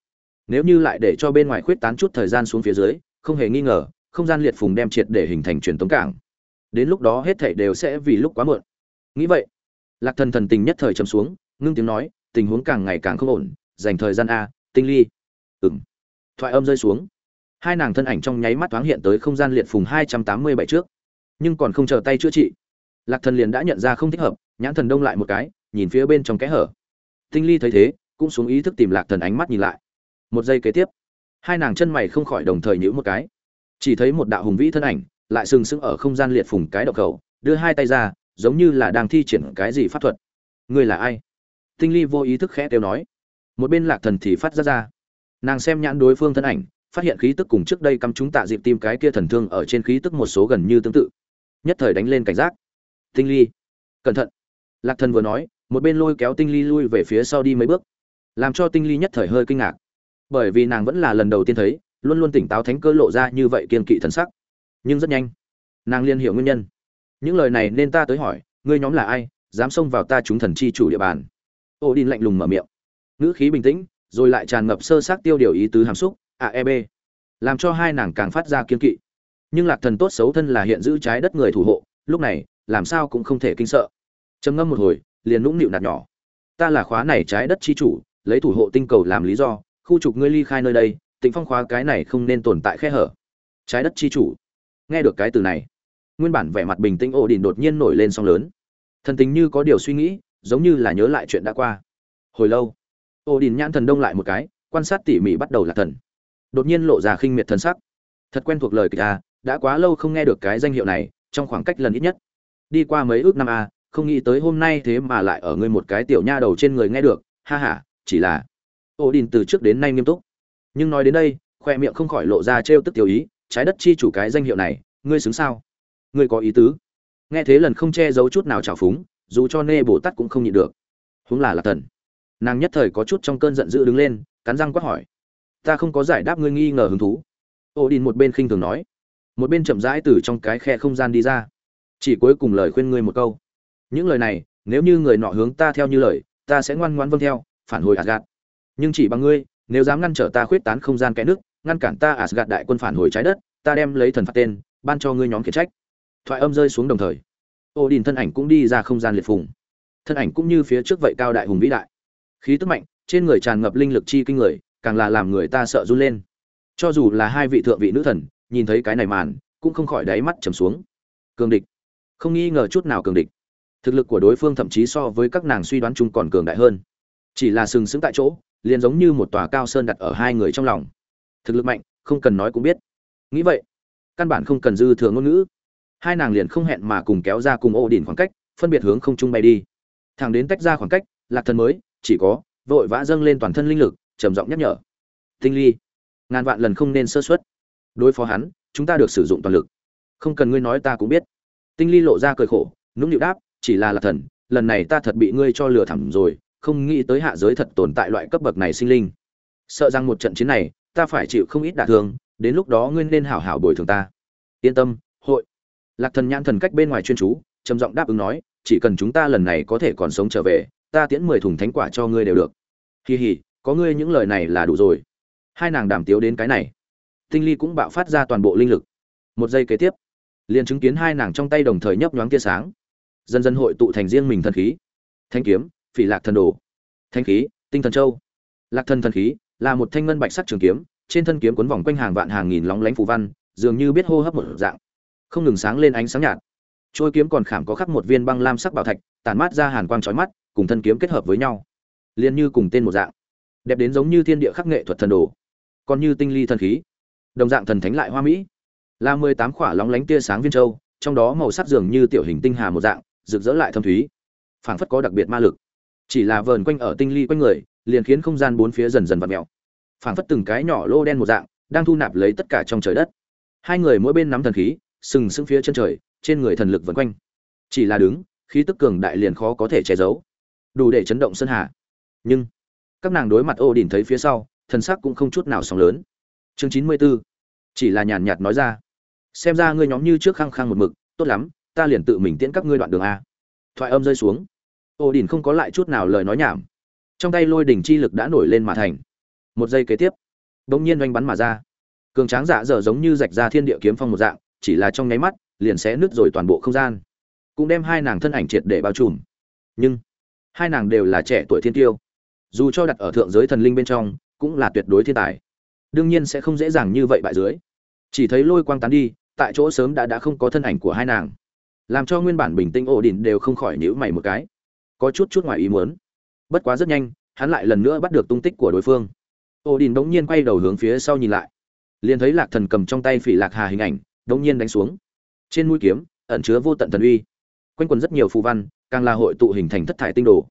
Nếu như lại để cho bên ngoài khuyết tán chút thời gian xuống phía dưới không hề nghi ngờ, không gian liệt phùng đem triệt để hình thành truyền tống cảng. Đến lúc đó hết thảy đều sẽ vì lúc quá muộn. Nghĩ vậy, lạc thần thần tình nhất thời trầm xuống, ngưng tiếng nói, tình huống càng ngày càng không ổn, dành thời gian a, tinh ly. Ừng thoại âm rơi xuống. Hai nàng thân ảnh trong nháy mắt thoáng hiện tới không gian liệt phùng hai trăm tám mươi bảy trước. Nhưng còn không chờ tay chữa trị, lạc thần liền đã nhận ra không thích hợp, nhãn thần đông lại một cái, nhìn phía bên trong kẽ hở. Tinh ly thấy thế, cũng xuống ý thức tìm lạc thần ánh mắt nhìn lại. Một giây kế tiếp hai nàng chân mày không khỏi đồng thời nhữ một cái. Chỉ thấy một đạo hùng vĩ thân ảnh lại sừng sững ở không gian liệt phùng cái độc khẩu, đưa hai tay ra, giống như là đang thi triển cái gì pháp thuật. Ngươi là ai? Tinh ly vô ý thức khẽ kêu nói. Một bên lạc thần thì phát ra ra. Nàng xem nhãn đối phương thân ảnh, phát hiện khí tức cùng trước đây cắm chúng tạ dịp tim cái kia thần thương ở trên khí tức một số gần như tương tự. Nhất thời đánh lên cảnh giác. Tinh ly, cẩn thận. Lạc thần vừa nói, một bên lôi kéo tinh ly lui về phía sau đi mấy bước. Làm cho tinh ly nhất thời hơi kinh ngạc bởi vì nàng vẫn là lần đầu tiên thấy, luôn luôn tỉnh táo thánh cơ lộ ra như vậy kiên kỵ thần sắc. Nhưng rất nhanh, nàng liên hiểu nguyên nhân. Những lời này nên ta tới hỏi, ngươi nhóm là ai, dám xông vào ta chúng thần chi chủ địa bàn? Ô đin lạnh lùng mở miệng. Ngữ khí bình tĩnh, rồi lại tràn ngập sơ sát tiêu điều ý tứ hàm xúc aeb làm cho hai nàng càng phát ra kiên kỵ. Nhưng lạc thần tốt xấu thân là hiện giữ trái đất người thủ hộ, lúc này, làm sao cũng không thể kinh sợ. Trầm ngâm một hồi, liền nũng nịu nạt nhỏ. Ta là khóa này trái đất chi chủ, lấy thủ hộ tinh cầu làm lý do khu trục ngươi ly khai nơi đây, tịnh phong khóa cái này không nên tồn tại khe hở. Trái đất chi chủ. Nghe được cái từ này, nguyên bản vẻ mặt bình tĩnh ổ đình đột nhiên nổi lên song lớn. Thần tính như có điều suy nghĩ, giống như là nhớ lại chuyện đã qua. Hồi lâu, ổ đình nhãn thần đông lại một cái, quan sát tỉ mỉ bắt đầu là thần. Đột nhiên lộ ra khinh miệt thần sắc. Thật quen thuộc lời kịch a đã quá lâu không nghe được cái danh hiệu này, trong khoảng cách lần ít nhất. Đi qua mấy ước năm a không nghĩ tới hôm nay thế mà lại ở ngươi một cái tiểu nha đầu trên người nghe được, ha ha, chỉ là ổ đình từ trước đến nay nghiêm túc. Nhưng nói đến đây, khoe miệng không khỏi lộ ra trêu tức tiểu ý, trái đất chi chủ cái danh hiệu này, ngươi xứng sao? Ngươi có ý tứ. Nghe thế lần không che giấu chút nào trào phúng, dù cho nê bồ tát cũng không nhịn được. Huống là lạc thần. Nàng nhất thời có chút trong cơn giận dữ đứng lên, cắn răng quát hỏi. Ta không có giải đáp ngươi nghi ngờ hứng thú. Ô đình một bên khinh thường nói. Một bên chậm rãi từ trong cái khe không gian đi ra. Chỉ cuối cùng lời khuyên ngươi một câu. Những lời này, nếu như người nọ hướng ta theo như lời, ta sẽ ngoan ngoãn vâng theo, phản hồi asgad nhưng chỉ bằng ngươi, nếu dám ngăn trở ta khuyết tán không gian kẽ nước, ngăn cản ta asgad đại quân phản hồi trái đất, ta đem lấy thần phạt tên, ban cho ngươi nhóm khiển trách. Thoại âm rơi xuống đồng thời ô đình thân ảnh cũng đi ra không gian liệt phùng. Thân ảnh cũng như phía trước vậy cao đại hùng vĩ đại. Khí tức mạnh, trên người tràn ngập linh lực chi kinh người, càng là làm người ta sợ run lên. Cho dù là hai vị thượng vị nữ thần, nhìn thấy cái này màn, cũng không khỏi đáy mắt trầm xuống. Cường địch. Không nghi ngờ chút nào cường địch. Thực lực của đối phương thậm chí so với các nàng suy đoán chung còn cường đại hơn. Chỉ là sừng sững tại chỗ liền giống như một tòa cao sơn đặt ở hai người trong lòng. Thực lực mạnh, không cần nói cũng biết. Nghĩ vậy, căn bản không cần dư thừa ngôn ngữ. Hai nàng liền không hẹn mà cùng kéo ra cùng ô đỉnh khoảng cách, phân biệt hướng không trung bay đi. Thằng đến tách ra khoảng cách, lạc thần mới, chỉ có, vội vã dâng lên toàn thân linh lực, trầm giọng nhắc nhở. Tinh ly, ngàn vạn lần không nên sơ suất. Đối phó hắn, chúng ta được sử dụng toàn lực. Không cần ngươi nói ta cũng biết. Tinh ly lộ ra cười khổ, nũng nịu đáp, chỉ là lạc thần, lần này ta thật bị ngươi cho lừa thẳm rồi không nghĩ tới hạ giới thật tồn tại loại cấp bậc này sinh linh. Sợ rằng một trận chiến này, ta phải chịu không ít đả thương, đến lúc đó ngươi nên hảo hảo bồi thường ta. Yên tâm, hội. Lạc thần nhãn thần cách bên ngoài chuyên chú, trầm giọng đáp ứng nói, chỉ cần chúng ta lần này có thể còn sống trở về, ta tiễn mười thùng thánh quả cho ngươi đều được. Hì hì có ngươi những lời này là đủ rồi. Hai nàng đàm tiếu đến cái này. Tinh ly cũng bạo phát ra toàn bộ linh lực. Một giây kế tiếp, liền chứng kiến hai nàng trong tay đồng thời nhấp nhoáng tia sáng. Dần dần hội tụ thành riêng mình thần khí. Thanh kiếm phỉ lạc thần đồ. Thanh khí, tinh thần châu. Lạc thần thần khí, là một thanh ngân bạch sắc trường kiếm, trên thân kiếm cuốn vòng quanh hàng vạn hàng nghìn lóng lánh phù văn, dường như biết hô hấp một dạng. Không ngừng sáng lên ánh sáng nhạt. Trôi kiếm còn khảm có khắc một viên băng lam sắc bảo thạch, tản mát ra hàn quang chói mắt, cùng thân kiếm kết hợp với nhau. Liền như cùng tên một dạng. Đẹp đến giống như thiên địa khắc nghệ thuật thần đồ. Còn như tinh ly thần khí. Đồng dạng thần thánh lại hoa mỹ. Là mười tám khỏa lóng lánh tia sáng viên châu, trong đó màu sắc dường như tiểu hình tinh hà một dạng, rực rỡ lại thâm thúy. Phảng phất có đặc biệt ma lực chỉ là vờn quanh ở tinh ly quanh người, liền khiến không gian bốn phía dần dần vặn mèo. Phảng phất từng cái nhỏ lô đen một dạng, đang thu nạp lấy tất cả trong trời đất. Hai người mỗi bên nắm thần khí, sừng sững phía chân trời, trên người thần lực vần quanh. Chỉ là đứng, khí tức cường đại liền khó có thể che giấu. Đủ để chấn động sơn hà. Nhưng, các nàng đối mặt ô đình thấy phía sau, thần sắc cũng không chút nào sóng lớn. Chương chín mươi 94. chỉ là nhàn nhạt nói ra. Xem ra ngươi nhóm như trước khăng khăng một mực, tốt lắm, ta liền tự mình tiễn các ngươi đoạn đường a. Thoại âm rơi xuống ô đình không có lại chút nào lời nói nhảm. Trong tay lôi đỉnh chi lực đã nổi lên mà thành. Một giây kế tiếp bỗng nhiên oanh bắn mà ra. Cường tráng dạ dở giống như rạch ra thiên địa kiếm phong một dạng, chỉ là trong nháy mắt, liền sẽ nứt rồi toàn bộ không gian. Cũng đem hai nàng thân ảnh triệt để bao trùm. Nhưng, hai nàng đều là trẻ tuổi thiên tiêu. Dù cho đặt ở thượng giới thần linh bên trong, cũng là tuyệt đối thiên tài. Đương nhiên sẽ không dễ dàng như vậy bại dưới. Chỉ thấy lôi quang tán đi, tại chỗ sớm đã đã không có thân ảnh của hai nàng. Làm cho nguyên bản bình tĩnh ổ đỉnh đều không khỏi nhíu mày một cái có chút chút ngoài ý muốn. Bất quá rất nhanh, hắn lại lần nữa bắt được tung tích của đối phương. Odin đỉnh đống nhiên quay đầu hướng phía sau nhìn lại. Liền thấy lạc thần cầm trong tay phỉ lạc hà hình ảnh, đống nhiên đánh xuống. Trên mũi kiếm, ẩn chứa vô tận thần uy. Quanh quần rất nhiều phù văn, càng là hội tụ hình thành thất thải tinh đồ.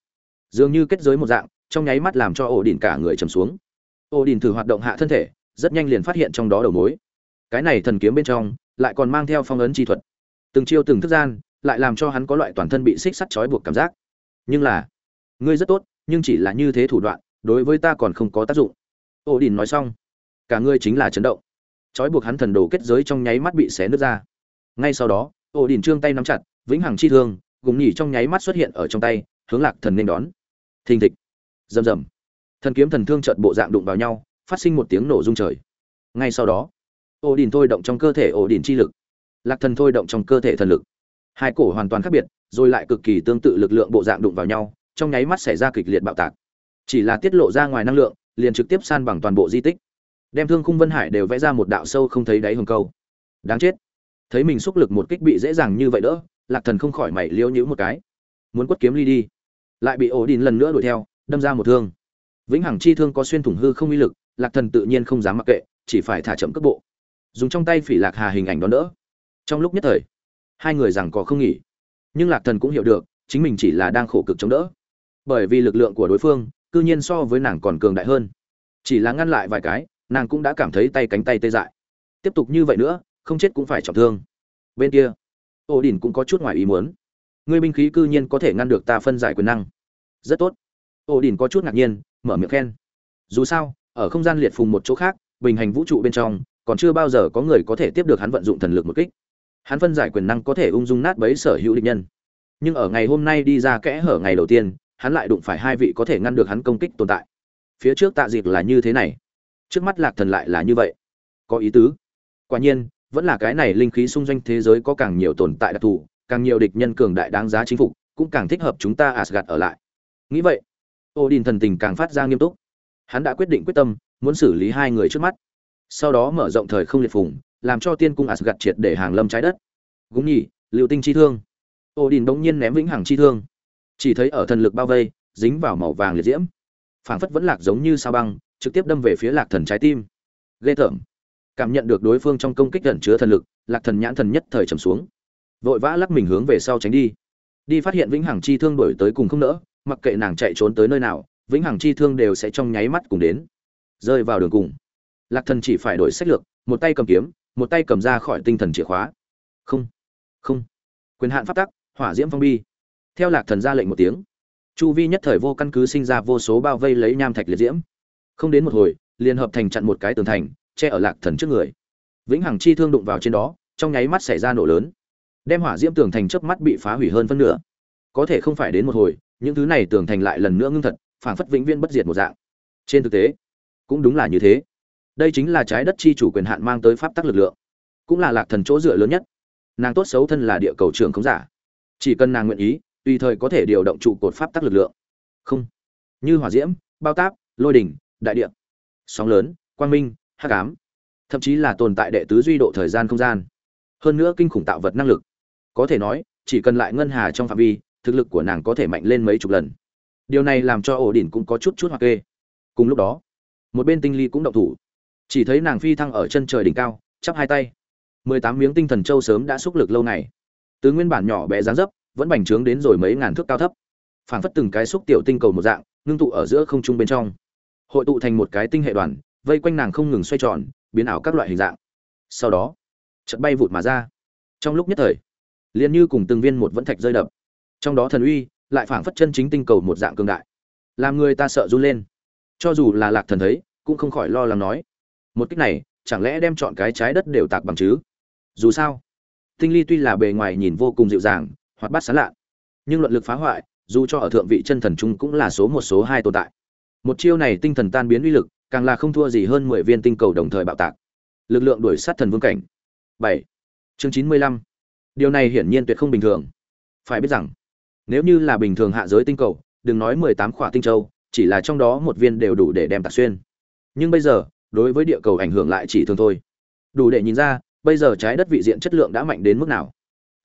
Dường như kết giới một dạng, trong nháy mắt làm cho ổ đỉnh cả người trầm xuống. Ổ đỉnh thử hoạt động hạ thân thể, rất nhanh liền phát hiện trong đó đầu mối. Cái này thần kiếm bên trong, lại còn mang theo phong ấn chi thuật. Từng chiêu từng thức gian, lại làm cho hắn có loại toàn thân bị xích sắt trói buộc cảm giác nhưng là, ngươi rất tốt, nhưng chỉ là như thế thủ đoạn, đối với ta còn không có tác dụng. Ô đỉnh nói xong, cả ngươi chính là chấn động. Trói buộc hắn thần đồ kết giới trong nháy mắt bị xé nứt ra. Ngay sau đó, ô đỉnh trương tay nắm chặt, vĩnh hằng chi thương, gùng nhỉ trong nháy mắt xuất hiện ở trong tay, hướng lạc thần nên đón. Thình thịch. Rầm rầm. Thần kiếm thần thương trợn bộ dạng đụng vào nhau, phát sinh một tiếng nổ rung trời. Ngay sau đó, ô đỉnh thôi động trong cơ thể ô đỉnh chi lực. Lạc thần thôi động trong cơ thể thần lực. Hai cổ hoàn toàn khác biệt rồi lại cực kỳ tương tự lực lượng bộ dạng đụng vào nhau, trong nháy mắt xảy ra kịch liệt bạo tạc. Chỉ là tiết lộ ra ngoài năng lượng, liền trực tiếp san bằng toàn bộ di tích. Đem thương khung vân hải đều vẽ ra một đạo sâu không thấy đáy hồng câu. Đáng chết. Thấy mình xúc lực một kích bị dễ dàng như vậy đỡ, lạc thần không khỏi mảy liếu nhíu một cái. Muốn quất kiếm ly đi. Lại bị ổ đình lần nữa đuổi theo, đâm ra một thương. Vĩnh hằng chi thương có xuyên thủng hư không uy lực, lạc thần tự nhiên không dám mặc kệ, chỉ phải thả chậm cước bộ. Dùng trong tay phỉ lạc hà hình ảnh đón đỡ. Trong lúc nhất thời, hai người rằng có không nghỉ nhưng lạc thần cũng hiểu được, chính mình chỉ là đang khổ cực chống đỡ. Bởi vì lực lượng của đối phương, cư nhiên so với nàng còn cường đại hơn. Chỉ là ngăn lại vài cái, nàng cũng đã cảm thấy tay cánh tay tê dại. Tiếp tục như vậy nữa, không chết cũng phải trọng thương. Bên kia ô đình cũng có chút ngoài ý muốn. Ngươi binh khí cư nhiên có thể ngăn được ta phân giải quyền năng. Rất tốt. Ô đình có chút ngạc nhiên, mở miệng khen. Dù sao, ở không gian liệt phùng một chỗ khác, bình hành vũ trụ bên trong, còn chưa bao giờ có người có thể tiếp được hắn vận dụng thần lực một kích hắn phân giải quyền năng có thể ung dung nát bấy sở hữu địch nhân. Nhưng ở ngày hôm nay đi ra kẽ hở ngày đầu tiên, hắn lại đụng phải hai vị có thể ngăn được hắn công kích tồn tại. Phía trước tạ dịp là như thế này. Trước mắt lạc thần lại là như vậy. Có ý tứ. Quả nhiên, vẫn là cái này linh khí xung doanh thế giới có càng nhiều tồn tại đặc thù, càng nhiều địch nhân cường đại đáng giá chính phục, cũng càng thích hợp chúng ta asgad ở lại. Nghĩ vậy, odin thần tình càng phát ra nghiêm túc. Hắn đã quyết định quyết tâm, muốn xử lý hai người trước mắt. Sau đó mở rộng thời không liệt phùng làm cho tiên cung Asgard triệt để hàng lâm trái đất. Gúng nhỉ lưu tinh chi thương. Odin bỗng nhiên ném vĩnh hằng chi thương. Chỉ thấy ở thần lực bao vây, dính vào màu vàng liệt diễm. Phảng phất vẫn lạc giống như sao băng, trực tiếp đâm về phía lạc thần trái tim. Lê tởm. Cảm nhận được đối phương trong công kích ẩn chứa thần lực, lạc thần nhãn thần nhất thời trầm xuống. Vội vã lắc mình hướng về sau tránh đi. Đi phát hiện vĩnh hằng chi thương đuổi tới cùng không nỡ, mặc kệ nàng chạy trốn tới nơi nào, vĩnh hằng chi thương đều sẽ trong nháy mắt cùng đến. Rơi vào đường cùng. Lạc thần chỉ phải đổi sách lược, một tay cầm kiếm một tay cầm ra khỏi tinh thần chìa khóa. Không không. Quyền hạn pháp tắc, hỏa diễm phong bi. Theo lạc thần ra lệnh một tiếng, chu vi nhất thời vô căn cứ sinh ra vô số bao vây lấy nham thạch liệt diễm. Không đến một hồi, liền hợp thành chặn một cái tường thành, che ở lạc thần trước người. Vĩnh hằng chi thương đụng vào trên đó, trong nháy mắt xảy ra nổ lớn. Đem hỏa diễm tường thành chớp mắt bị phá hủy hơn phân nửa. Có thể không phải đến một hồi, những thứ này tường thành lại lần nữa ngưng thật, phảng phất vĩnh viên bất diệt một dạng. Trên thực tế, cũng đúng là như thế đây chính là trái đất chi chủ quyền hạn mang tới pháp tắc lực lượng, cũng là lạc thần chỗ dựa lớn nhất. Nàng tốt xấu thân là địa cầu trưởng không giả, chỉ cần nàng nguyện ý, tùy thời có thể điều động trụ cột pháp tắc lực lượng. Không, như hỏa diễm, bao táp, lôi đỉnh, đại địa, sóng lớn, quang minh, hắc ám, thậm chí là tồn tại đệ tứ duy độ thời gian không gian. Hơn nữa kinh khủng tạo vật năng lực. Có thể nói, chỉ cần lại ngân hà trong phạm vi, thực lực của nàng có thể mạnh lên mấy chục lần. Điều này làm cho ổ đỉnh cũng có chút chút hoặc kê. Cùng lúc đó, một bên tinh ly cũng động thủ chỉ thấy nàng phi thăng ở chân trời đỉnh cao, chắp hai tay. Mười tám miếng tinh thần châu sớm đã xúc lực lâu ngày. Từ nguyên bản nhỏ bé dáng dấp, vẫn bành trướng đến rồi mấy ngàn thước cao thấp. Phảng phất từng cái xúc tiểu tinh cầu một dạng, ngưng tụ ở giữa không trung bên trong. Hội tụ thành một cái tinh hệ đoàn, vây quanh nàng không ngừng xoay tròn, biến ảo các loại hình dạng. Sau đó, chợt bay vụt mà ra. Trong lúc nhất thời, liền như cùng từng viên một vẫn thạch rơi đập. Trong đó thần uy lại phảng phất chân chính tinh cầu một dạng cường đại. Làm người ta sợ run lên. Cho dù là lạc thần thấy, cũng không khỏi lo lắng nói một cách này, chẳng lẽ đem chọn cái trái đất đều tạc bằng chứ? Dù sao, tinh ly tuy là bề ngoài nhìn vô cùng dịu dàng, hoạt bát sán lạ nhưng luận lực phá hoại, dù cho ở thượng vị chân thần trung cũng là số một, số hai tồn tại. Một chiêu này tinh thần tan biến uy lực, càng là không thua gì hơn mười viên tinh cầu đồng thời bạo tạc. Lực lượng đuổi sát thần vương cảnh. Bảy. Chương chín mươi lăm. Điều này hiển nhiên tuyệt không bình thường. Phải biết rằng, nếu như là bình thường hạ giới tinh cầu, đừng nói mười tám khỏa tinh châu, chỉ là trong đó một viên đều đủ để đem tạc xuyên. Nhưng bây giờ đối với địa cầu ảnh hưởng lại chỉ thường thôi. Đủ để nhìn ra, bây giờ trái đất vị diện chất lượng đã mạnh đến mức nào.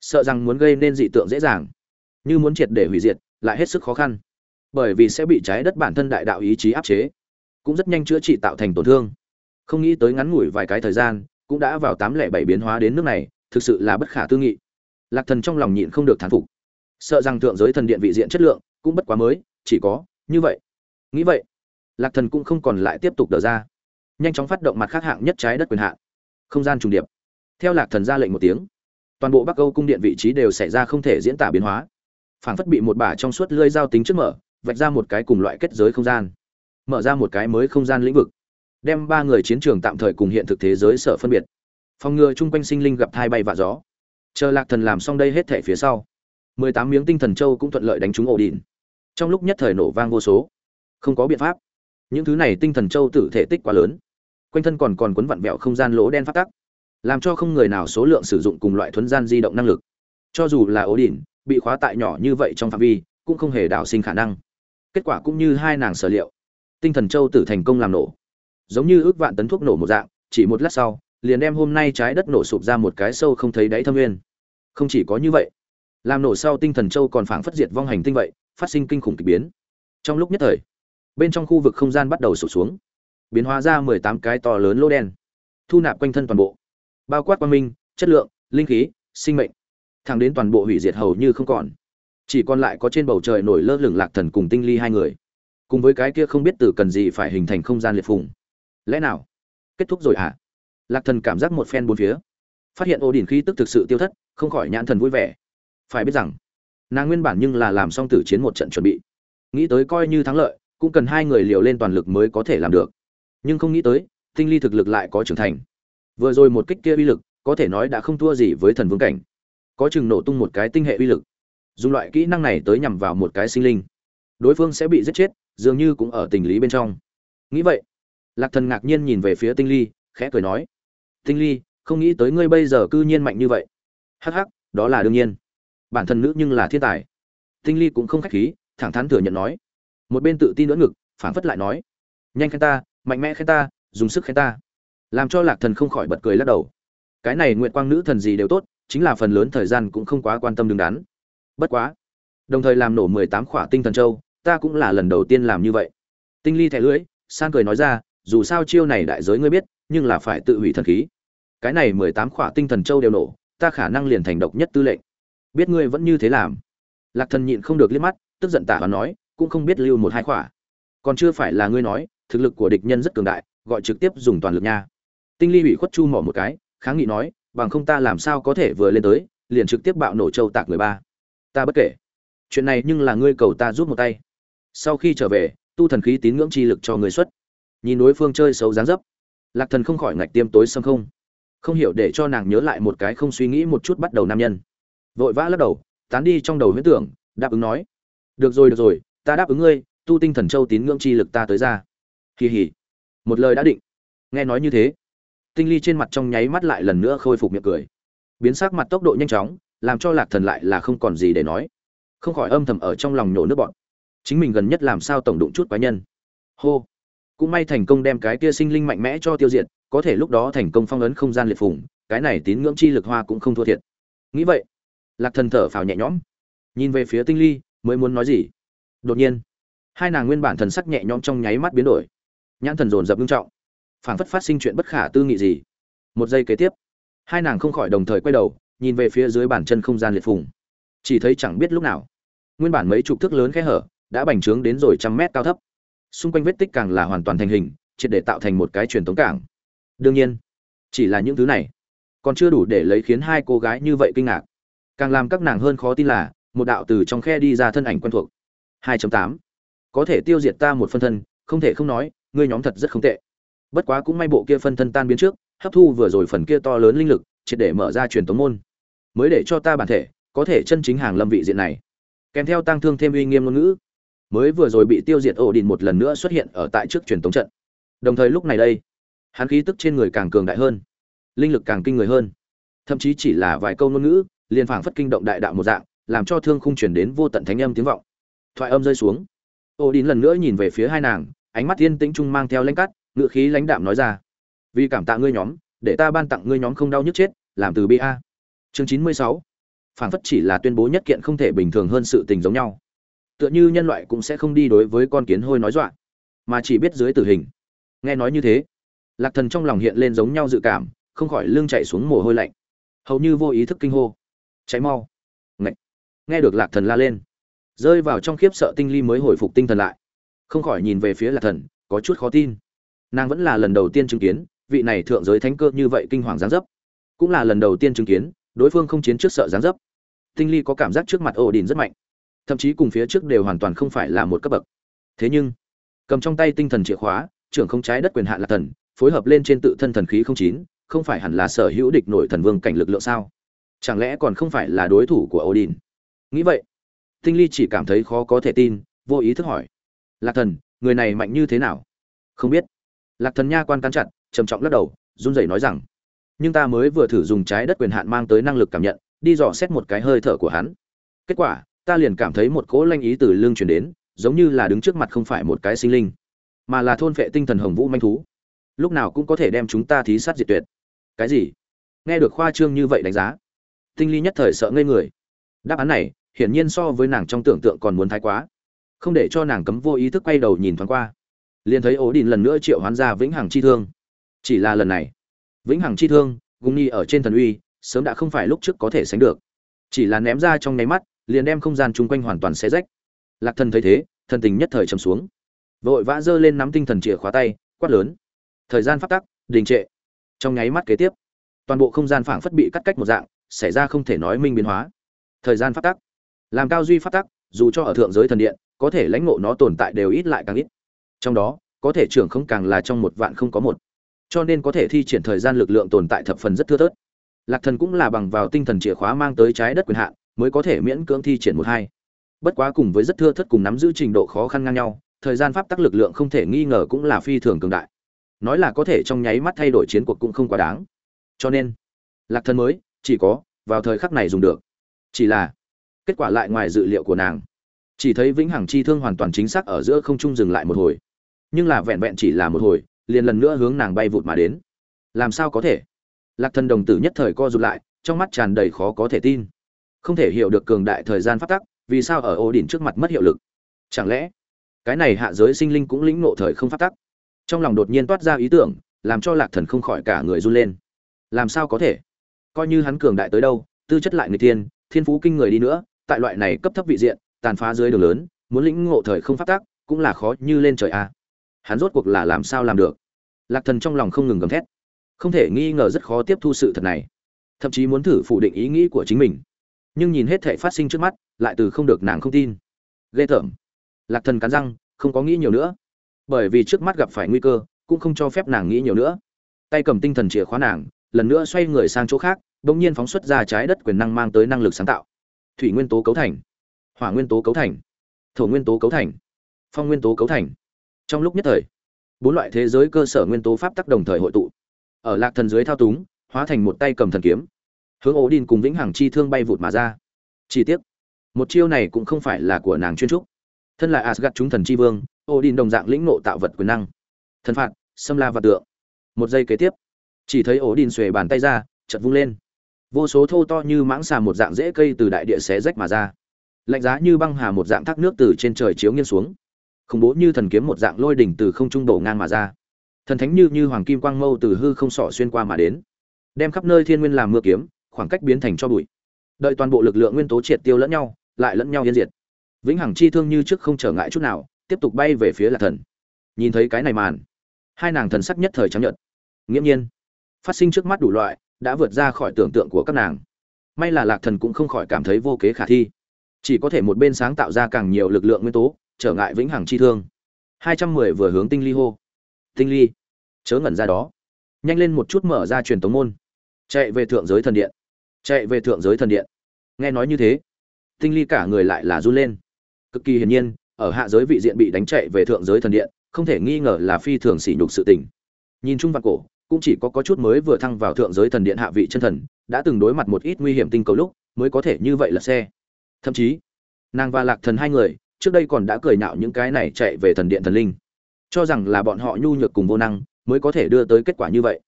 Sợ rằng muốn gây nên dị tượng dễ dàng. Như muốn triệt để hủy diệt, lại hết sức khó khăn. Bởi vì sẽ bị trái đất bản thân đại đạo ý chí áp chế, cũng rất nhanh chữa trị tạo thành tổn thương. Không nghĩ tới ngắn ngủi vài cái thời gian, cũng đã vào tám lẻ bảy biến hóa đến nước này, thực sự là bất khả tư nghị. Lạc thần trong lòng nhịn không được thán phục. Sợ rằng thượng giới thần điện vị diện chất lượng cũng bất quá mới, chỉ có như vậy. Nghĩ vậy, lạc thần cũng không còn lại tiếp tục đờ ra nhanh chóng phát động mặt khác hạng nhất trái đất quyền hạn. Không gian trùng điệp. Theo lạc thần ra lệnh một tiếng, toàn bộ bắc âu cung điện vị trí đều xảy ra không thể diễn tả biến hóa. Phảng phất bị một bả trong suốt lưới dao tính trước mở, vạch ra một cái cùng loại kết giới không gian. Mở ra một cái mới không gian lĩnh vực. Đem ba người chiến trường tạm thời cùng hiện thực thế giới sở phân biệt. Phòng ngừa chung quanh sinh linh gặp thai bay và gió. Chờ lạc thần làm xong đây hết thể phía sau, mười tám miếng tinh thần châu cũng thuận lợi đánh trúng ổ đỉnh. Trong lúc nhất thời nổ vang vô số. Không có biện pháp. Những thứ này tinh thần châu tử thể tích quá lớn quanh thân còn còn quấn vặn vẹo không gian lỗ đen phát tắc, làm cho không người nào số lượng sử dụng cùng loại thuấn gian di động năng lực. Cho dù là ổ đỉnh bị khóa tại nhỏ như vậy trong phạm vi, cũng không hề đảo sinh khả năng. Kết quả cũng như hai nàng sở liệu. Tinh thần châu tử thành công làm nổ. Giống như ước vạn tấn thuốc nổ một dạng, chỉ một lát sau, liền đem hôm nay trái đất nổ sụp ra một cái sâu không thấy đáy thâm nguyên. Không chỉ có như vậy, làm nổ sau tinh thần châu còn phảng phất diệt vong hành tinh vậy, phát sinh kinh khủng k ỳ biến. Trong lúc nhất thời, bên trong khu vực không gian bắt đầu sụp xuống biến hóa ra mười tám cái to lớn lô đen, thu nạp quanh thân toàn bộ, bao quát quang minh, chất lượng, linh khí, sinh mệnh. Thẳng đến toàn bộ hủy diệt hầu như không còn, chỉ còn lại có trên bầu trời nổi lơ lửng lạc thần cùng tinh ly hai người, cùng với cái kia không biết từ cần gì phải hình thành không gian liệt phùng. Lẽ nào? Kết thúc rồi hả? À? lạc thần cảm giác một phen bốn phía, phát hiện ô đình khí tức thực sự tiêu thất, không khỏi nhãn thần vui vẻ. Phải biết rằng, nàng nguyên bản nhưng là làm xong tử chiến một trận chuẩn bị, nghĩ tới coi như thắng lợi, cũng cần hai người liều lên toàn lực mới có thể làm được nhưng không nghĩ tới, tinh ly thực lực lại có trưởng thành. Vừa rồi một kích kia uy lực, có thể nói đã không thua gì với thần vương cảnh. Có chừng nổ tung một cái tinh hệ uy lực. Dùng loại kỹ năng này tới nhằm vào một cái sinh linh. Đối phương sẽ bị giết chết, dường như cũng ở tình lý bên trong. Nghĩ vậy, lạc thần ngạc nhiên nhìn về phía tinh ly, khẽ cười nói, tinh ly, không nghĩ tới ngươi bây giờ cư nhiên mạnh như vậy. Hắc hắc, đó là đương nhiên. Bản thân nữ nhưng là thiên tài. Tinh ly cũng không khách khí, thẳng thắn thừa nhận nói. Một bên tự tin nữa ngực phản phất lại nói, nhanh khen ta mạnh mẽ khen ta, dùng sức khen ta. Làm cho lạc thần không khỏi bật cười lắc đầu. Cái này nguyện quang nữ thần gì đều tốt, chính là phần lớn thời gian cũng không quá quan tâm đứng đắn. Bất quá, đồng thời làm nổ mười tám khỏa tinh thần châu, ta cũng là lần đầu tiên làm như vậy. Tinh ly thẻ lưỡi san cười nói ra, dù sao chiêu này đại giới ngươi biết, nhưng là phải tự hủy thần khí. Cái này mười tám khỏa tinh thần châu đều nổ, ta khả năng liền thành độc nhất tư lệnh. Biết ngươi vẫn như thế làm. Lạc thần nhịn không được liếc mắt, tức giận tả và nói, cũng không biết lưu một hai khỏa. Còn chưa phải là ngươi nói thực lực của địch nhân rất cường đại, gọi trực tiếp dùng toàn lực nha. Tinh ly bị khuất chu mỏ một cái, kháng nghị nói, bằng không ta làm sao có thể vừa lên tới, liền trực tiếp bạo nổ châu tạc người ba. Ta bất kể. Chuyện này nhưng là ngươi cầu ta giúp một tay. Sau khi trở về, tu thần khí tín ngưỡng chi lực cho người xuất. Nhìn đối phương chơi xấu dáng dấp, lạc thần không khỏi ngạch tiêm tối xâm không. Không hiểu để cho nàng nhớ lại một cái không suy nghĩ một chút bắt đầu nam nhân. Vội vã lắc đầu, tán đi trong đầu huyễn tưởng, đáp ứng nói, được rồi được rồi, ta đáp ứng ngươi, tu tinh thần châu tín ngưỡng chi lực ta tới ra kỳ hỉ một lời đã định. Nghe nói như thế tinh ly trên mặt trong nháy mắt lại lần nữa khôi phục miệng cười. Biến sắc mặt tốc độ nhanh chóng làm cho lạc thần lại là không còn gì để nói. Không khỏi âm thầm ở trong lòng nhổ nước bọn chính mình gần nhất làm sao tổng đụng chút quái nhân. Hô. Cũng may thành công đem cái kia sinh linh mạnh mẽ cho tiêu diệt có thể lúc đó thành công phong ấn không gian liệt phùng, cái này tín ngưỡng chi lực hoa cũng không thua thiệt. Nghĩ vậy lạc thần thở phào nhẹ nhõm. Nhìn về phía tinh ly mới muốn nói gì? Đột nhiên hai nàng nguyên bản thần sắc nhẹ nhõm trong nháy mắt biến đổi nhãn thần dồn dập nghiêm trọng. Phảng phất phát sinh chuyện bất khả tư nghị gì. Một giây kế tiếp, hai nàng không khỏi đồng thời quay đầu, nhìn về phía dưới bàn chân không gian liệt phùng. Chỉ thấy chẳng biết lúc nào, nguyên bản mấy chục thước lớn khe hở đã bành trướng đến rồi trăm mét cao thấp. Xung quanh vết tích càng là hoàn toàn thành hình, triệt để tạo thành một cái truyền thống cảng. Đương nhiên, chỉ là những thứ này còn chưa đủ để lấy khiến hai cô gái như vậy kinh ngạc. Càng làm các nàng hơn khó tin là, một đạo từ trong khe đi ra thân ảnh quen thuộc. 2.8 có thể tiêu diệt ta một phân thân, không thể không nói ngươi nhóm thật rất không tệ. Bất quá cũng may bộ kia phân thân tan biến trước, hấp thu vừa rồi phần kia to lớn linh lực, triệt để mở ra truyền tống môn. Mới để cho ta bản thể có thể chân chính hàng lâm vị diện này. Kèm theo tăng thương thêm uy nghiêm ngôn ngữ. Mới vừa rồi bị tiêu diệt ổ đình một lần nữa xuất hiện ở tại trước truyền tống trận. Đồng thời lúc này đây, hắn khí tức trên người càng cường đại hơn, linh lực càng kinh người hơn. Thậm chí chỉ là vài câu ngôn ngữ, liền phảng phất kinh động đại đạo một dạng, làm cho thương khung chuyển đến vô tận thánh âm tiếng vọng. Thoại âm rơi xuống. Ổ đình lần nữa nhìn về phía hai nàng ánh mắt yên tĩnh trung mang theo lãnh cắt ngự khí lãnh đạm nói ra. Vì cảm tạ ngươi nhóm, để ta ban tặng ngươi nhóm không đau nhức chết, làm từ ba chương chín mươi sáu. Phảng phất chỉ là tuyên bố nhất kiện không thể bình thường hơn sự tình giống nhau. Tựa như nhân loại cũng sẽ không đi đối với con kiến hôi nói dọa, mà chỉ biết dưới tử hình. Nghe nói như thế, lạc thần trong lòng hiện lên giống nhau dự cảm, không khỏi lưng chạy xuống mồ hôi lạnh. Hầu như vô ý thức kinh hô. Cháy mau. Ngậy. nghe được lạc thần la lên. Rơi vào trong khiếp sợ tinh ly mới hồi phục tinh thần lại không khỏi nhìn về phía lạc thần, có chút khó tin. Nàng vẫn là lần đầu tiên chứng kiến, vị này thượng giới thánh cơ như vậy kinh hoàng giáng dấp. Cũng là lần đầu tiên chứng kiến, đối phương không chiến trước sợ giáng dấp. Tinh ly có cảm giác trước mặt ổ đình rất mạnh. Thậm chí cùng phía trước đều hoàn toàn không phải là một cấp bậc. Thế nhưng, cầm trong tay tinh thần chìa khóa, trưởng không trái đất quyền hạn lạc thần, phối hợp lên trên tự thân thần khí không chín, không phải hẳn là sở hữu địch nổi thần vương cảnh lực lượng sao? Chẳng lẽ còn không phải là đối thủ của odin nghĩ vậy, tinh ly chỉ cảm thấy khó có thể tin, vô ý thức hỏi lạc thần, người này mạnh như thế nào? Không biết. Lạc thần nha quan cắn chặt, trầm trọng lắc đầu, run rẩy nói rằng, nhưng ta mới vừa thử dùng trái đất quyền hạn mang tới năng lực cảm nhận, đi dò xét một cái hơi thở của hắn. Kết quả, ta liền cảm thấy một cỗ lanh ý từ lưng truyền đến, giống như là đứng trước mặt không phải một cái sinh linh, mà là thôn phệ tinh thần hồng vũ manh thú. Lúc nào cũng có thể đem chúng ta thí sát diệt tuyệt. Cái gì? Nghe được khoa trương như vậy đánh giá, tinh ly nhất thời sợ ngây người. Đáp án này, hiển nhiên so với nàng trong tưởng tượng còn muốn thái quá không để cho nàng cấm vô ý thức quay đầu nhìn thoáng qua. Liền thấy ố đình lần nữa triệu hoán ra vĩnh hằng chi thương. Chỉ là lần này, vĩnh hằng chi thương gung nhi ở trên thần uy, sớm đã không phải lúc trước có thể sánh được. Chỉ là ném ra trong nháy mắt, liền đem không gian chung quanh hoàn toàn xé rách. Lạc thần thấy thế, thần tình nhất thời trầm xuống. Vội vã giơ lên nắm tinh thần chìa khóa tay, quát lớn. Thời gian phát tắc, đình trệ. Trong nháy mắt kế tiếp, toàn bộ không gian phảng phất bị cắt cách một dạng, xảy ra không thể nói minh biến hóa. Thời gian phát tắc. Làm cao duy phát tắc, dù cho ở thượng giới thần điện có thể lãnh ngộ nó tồn tại đều ít lại càng ít. Trong đó, có thể trưởng không càng là trong một vạn không có một. Cho nên có thể thi triển thời gian lực lượng tồn tại thập phần rất thưa thớt. Lạc thần cũng là bằng vào tinh thần chìa khóa mang tới trái đất quyền hạn, mới có thể miễn cưỡng thi triển một hai. Bất quá cùng với rất thưa thớt cùng nắm giữ trình độ khó khăn ngang nhau, thời gian pháp tắc lực lượng không thể nghi ngờ cũng là phi thường cường đại. Nói là có thể trong nháy mắt thay đổi chiến cuộc cũng không quá đáng. Cho nên, lạc thần mới chỉ có vào thời khắc này dùng được. Chỉ là, kết quả lại ngoài dự liệu của nàng chỉ thấy vĩnh hằng chi thương hoàn toàn chính xác ở giữa không trung dừng lại một hồi. Nhưng là vẹn vẹn chỉ là một hồi, liền lần nữa hướng nàng bay vụt mà đến. Làm sao có thể? Lạc thần đồng tử nhất thời co rụt lại, trong mắt tràn đầy khó có thể tin. Không thể hiểu được cường đại thời gian phát tắc, vì sao ở ô đỉnh trước mặt mất hiệu lực? Chẳng lẽ, cái này hạ giới sinh linh cũng lĩnh nộ thời không phát tắc? Trong lòng đột nhiên toát ra ý tưởng, làm cho lạc thần không khỏi cả người run lên. Làm sao có thể? Coi như hắn cường đại tới đâu, tư chất lại người tiên thiên phú kinh người đi nữa, tại loại này cấp thấp vị diện tàn phá dưới đường lớn, muốn lĩnh ngộ thời không phát tác cũng là khó như lên trời a. Hắn rốt cuộc là làm sao làm được? Lạc thần trong lòng không ngừng gầm thét. Không thể nghi ngờ rất khó tiếp thu sự thật này. Thậm chí muốn thử phủ định ý nghĩ của chính mình. Nhưng nhìn hết thể phát sinh trước mắt, lại từ không được nàng không tin. Ghê tởm. Lạc thần cắn răng, không có nghĩ nhiều nữa. Bởi vì trước mắt gặp phải nguy cơ, cũng không cho phép nàng nghĩ nhiều nữa. Tay cầm tinh thần chìa khóa nàng, lần nữa xoay người sang chỗ khác đ ỗ n g nhiên phóng xuất ra trái đất quyền năng mang tới năng lực sáng tạo. Thủy nguyên tố cấu thành hỏa nguyên tố cấu thành thổ nguyên tố cấu thành phong nguyên tố cấu thành trong lúc nhất thời bốn loại thế giới cơ sở nguyên tố pháp tắc đồng thời hội tụ ở lạc thần dưới thao túng hóa thành một tay cầm thần kiếm hướng ổ đin cùng vĩnh hằng chi thương bay vụt mà ra chi tiết một chiêu này cũng không phải là của nàng chuyên trúc thân là asgad chúng thần chi vương Odin đồng dạng lĩnh nộ tạo vật quyền năng. Thần phạt, xâm la và tượng. Một giây kế tiếp, chỉ thấy Odin xuề bàn tay ra, chợt vung lên. Vô số thô to như mãng xà một dạng rễ cây từ đại địa xé rách mà ra. Lạnh giá như băng hà một dạng thác nước từ trên trời chiếu nghiêng xuống. Khủng bố như thần kiếm một dạng lôi đỉnh từ không trung đổ ngang mà ra. Thần thánh như như hoàng kim quang mâu từ hư không sỏ xuyên qua mà đến, đem khắp nơi thiên nguyên làm mưa kiếm, khoảng cách biến thành cho bụi. Đợi toàn bộ lực lượng nguyên tố triệt tiêu lẫn nhau, lại lẫn nhau yên diệt. Vĩnh hằng chi thương như trước không trở ngại chút nào, tiếp tục bay về phía lạc thần nhìn thấy cái này màn hai nàng thần sắc nhất thời chấp nhận nghiễm nhiên phát sinh trước mắt đủ loại đã vượt ra khỏi tưởng tượng của các nàng may là lạc thần cũng không khỏi cảm thấy vô kế khả thi chỉ có thể một bên sáng tạo ra càng nhiều lực lượng nguyên tố, trở ngại vĩnh hằng chi thương. Hai trăm mười vừa hướng tinh ly hô. Tinh ly, chớ ngẩn ra đó. Nhanh lên một chút mở ra truyền tống môn. Chạy về thượng giới thần điện. Chạy về thượng giới thần điện. Nghe nói như thế, tinh ly cả người lại là run lên. Cực kỳ hiển nhiên, ở hạ giới vị diện bị đánh chạy về thượng giới thần điện, không thể nghi ngờ là phi thường sỉ nhục sự tình. Nhìn chung vạn cổ, cũng chỉ có có chút mới vừa thăng vào thượng giới thần điện hạ vị chân thần, đã từng đối mặt một ít nguy hiểm tinh cầu lúc, mới có thể như vậy là xe thậm chí, nàng và lạc thần hai người, trước đây còn đã cười nhạo những cái này chạy về thần điện thần linh. Cho rằng là bọn họ nhu nhược cùng vô năng mới có thể đưa tới kết quả như vậy.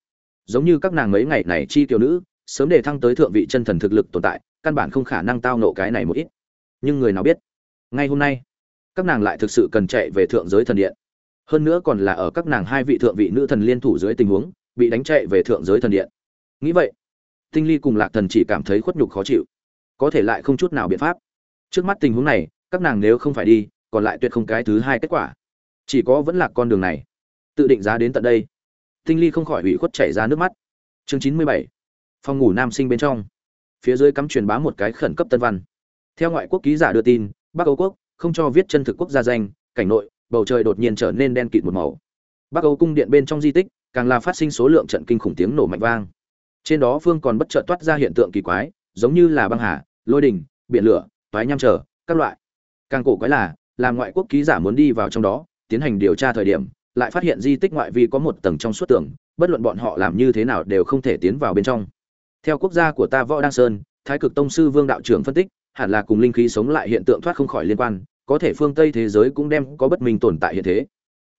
Giống như các nàng mấy ngày này chi tiểu nữ, sớm để thăng tới thượng vị chân thần thực lực tồn tại, căn bản không khả năng tao nộ cái này một ít. Nhưng người nào biết? Ngay hôm nay, các nàng lại thực sự cần chạy về thượng giới thần điện. Hơn nữa còn là ở các nàng hai vị thượng vị nữ thần liên thủ dưới tình huống, bị đánh chạy về thượng giới thần điện. Nghĩ vậy, tinh ly cùng lạc thần chỉ cảm thấy khuất nhục khó chịu có thể lại không chút nào biện pháp. Trước mắt tình huống này, các nàng nếu không phải đi, còn lại tuyệt không cái thứ hai kết quả. Chỉ có vẫn là con đường này. Tự định giá đến tận đây. Tinh ly không khỏi ủy khuất chảy ra nước mắt. Chương chín mươi bảy. Phòng ngủ nam sinh bên trong. Phía dưới cắm truyền bá một cái khẩn cấp tân văn. Theo ngoại quốc ký giả đưa tin, bắc âu quốc không cho viết chân thực quốc gia danh, cảnh nội, bầu trời đột nhiên trở nên đen kịt một màu. Bắc âu cung điện bên trong di tích, càng là phát sinh số lượng trận kinh khủng tiếng nổ mạnh vang. Trên đó phương còn bất chợt toát ra hiện tượng kỳ quái, giống như là băng hà lôi đình biển lửa, toái nham trở, các loại. Càng cổ quái là, làm ngoại quốc ký giả muốn đi vào trong đó, tiến hành điều tra thời điểm, lại phát hiện di tích ngoại vi có một tầng trong suốt tường, bất luận bọn họ làm như thế nào đều không thể tiến vào bên trong. Theo quốc gia của ta võ đăng sơn, thái cực tông sư vương đạo trưởng phân tích, hẳn là cùng linh khí sống lại hiện tượng thoát không khỏi liên quan, có thể phương tây thế giới cũng đem có bất minh tồn tại hiện thế.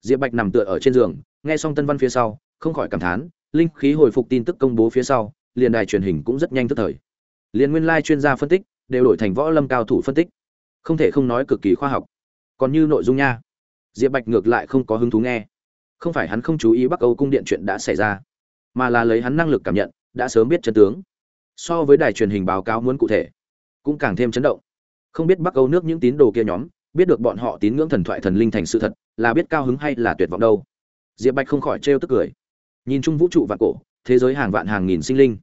Diệp bạch nằm tựa ở trên giường, nghe xong tân văn phía sau, không khỏi cảm thán, linh khí hồi phục tin tức công bố phía sau, liền đài truyền hình cũng rất nhanh tức thời liên nguyên lai chuyên gia phân tích, đều đổi thành võ lâm cao thủ phân tích. Không thể không nói cực kỳ khoa học. Còn như nội dung nha. Diệp bạch ngược lại không có hứng thú nghe. Không phải hắn không chú ý bắc âu cung điện chuyện đã xảy ra, mà là lấy hắn năng lực cảm nhận, đã sớm biết chân tướng. So với đài truyền hình báo cáo muốn cụ thể, cũng càng thêm chấn động. Không biết bắc âu nước những tín đồ kia nhóm, biết được bọn họ tín ngưỡng thần thoại thần linh thành sự thật, là biết cao hứng hay là tuyệt vọng đâu. Diệp bạch không khỏi trêu tức cười. Nhìn chung vũ trụ vạn cổ, thế giới hàng vạn hàng nghìn sinh linh.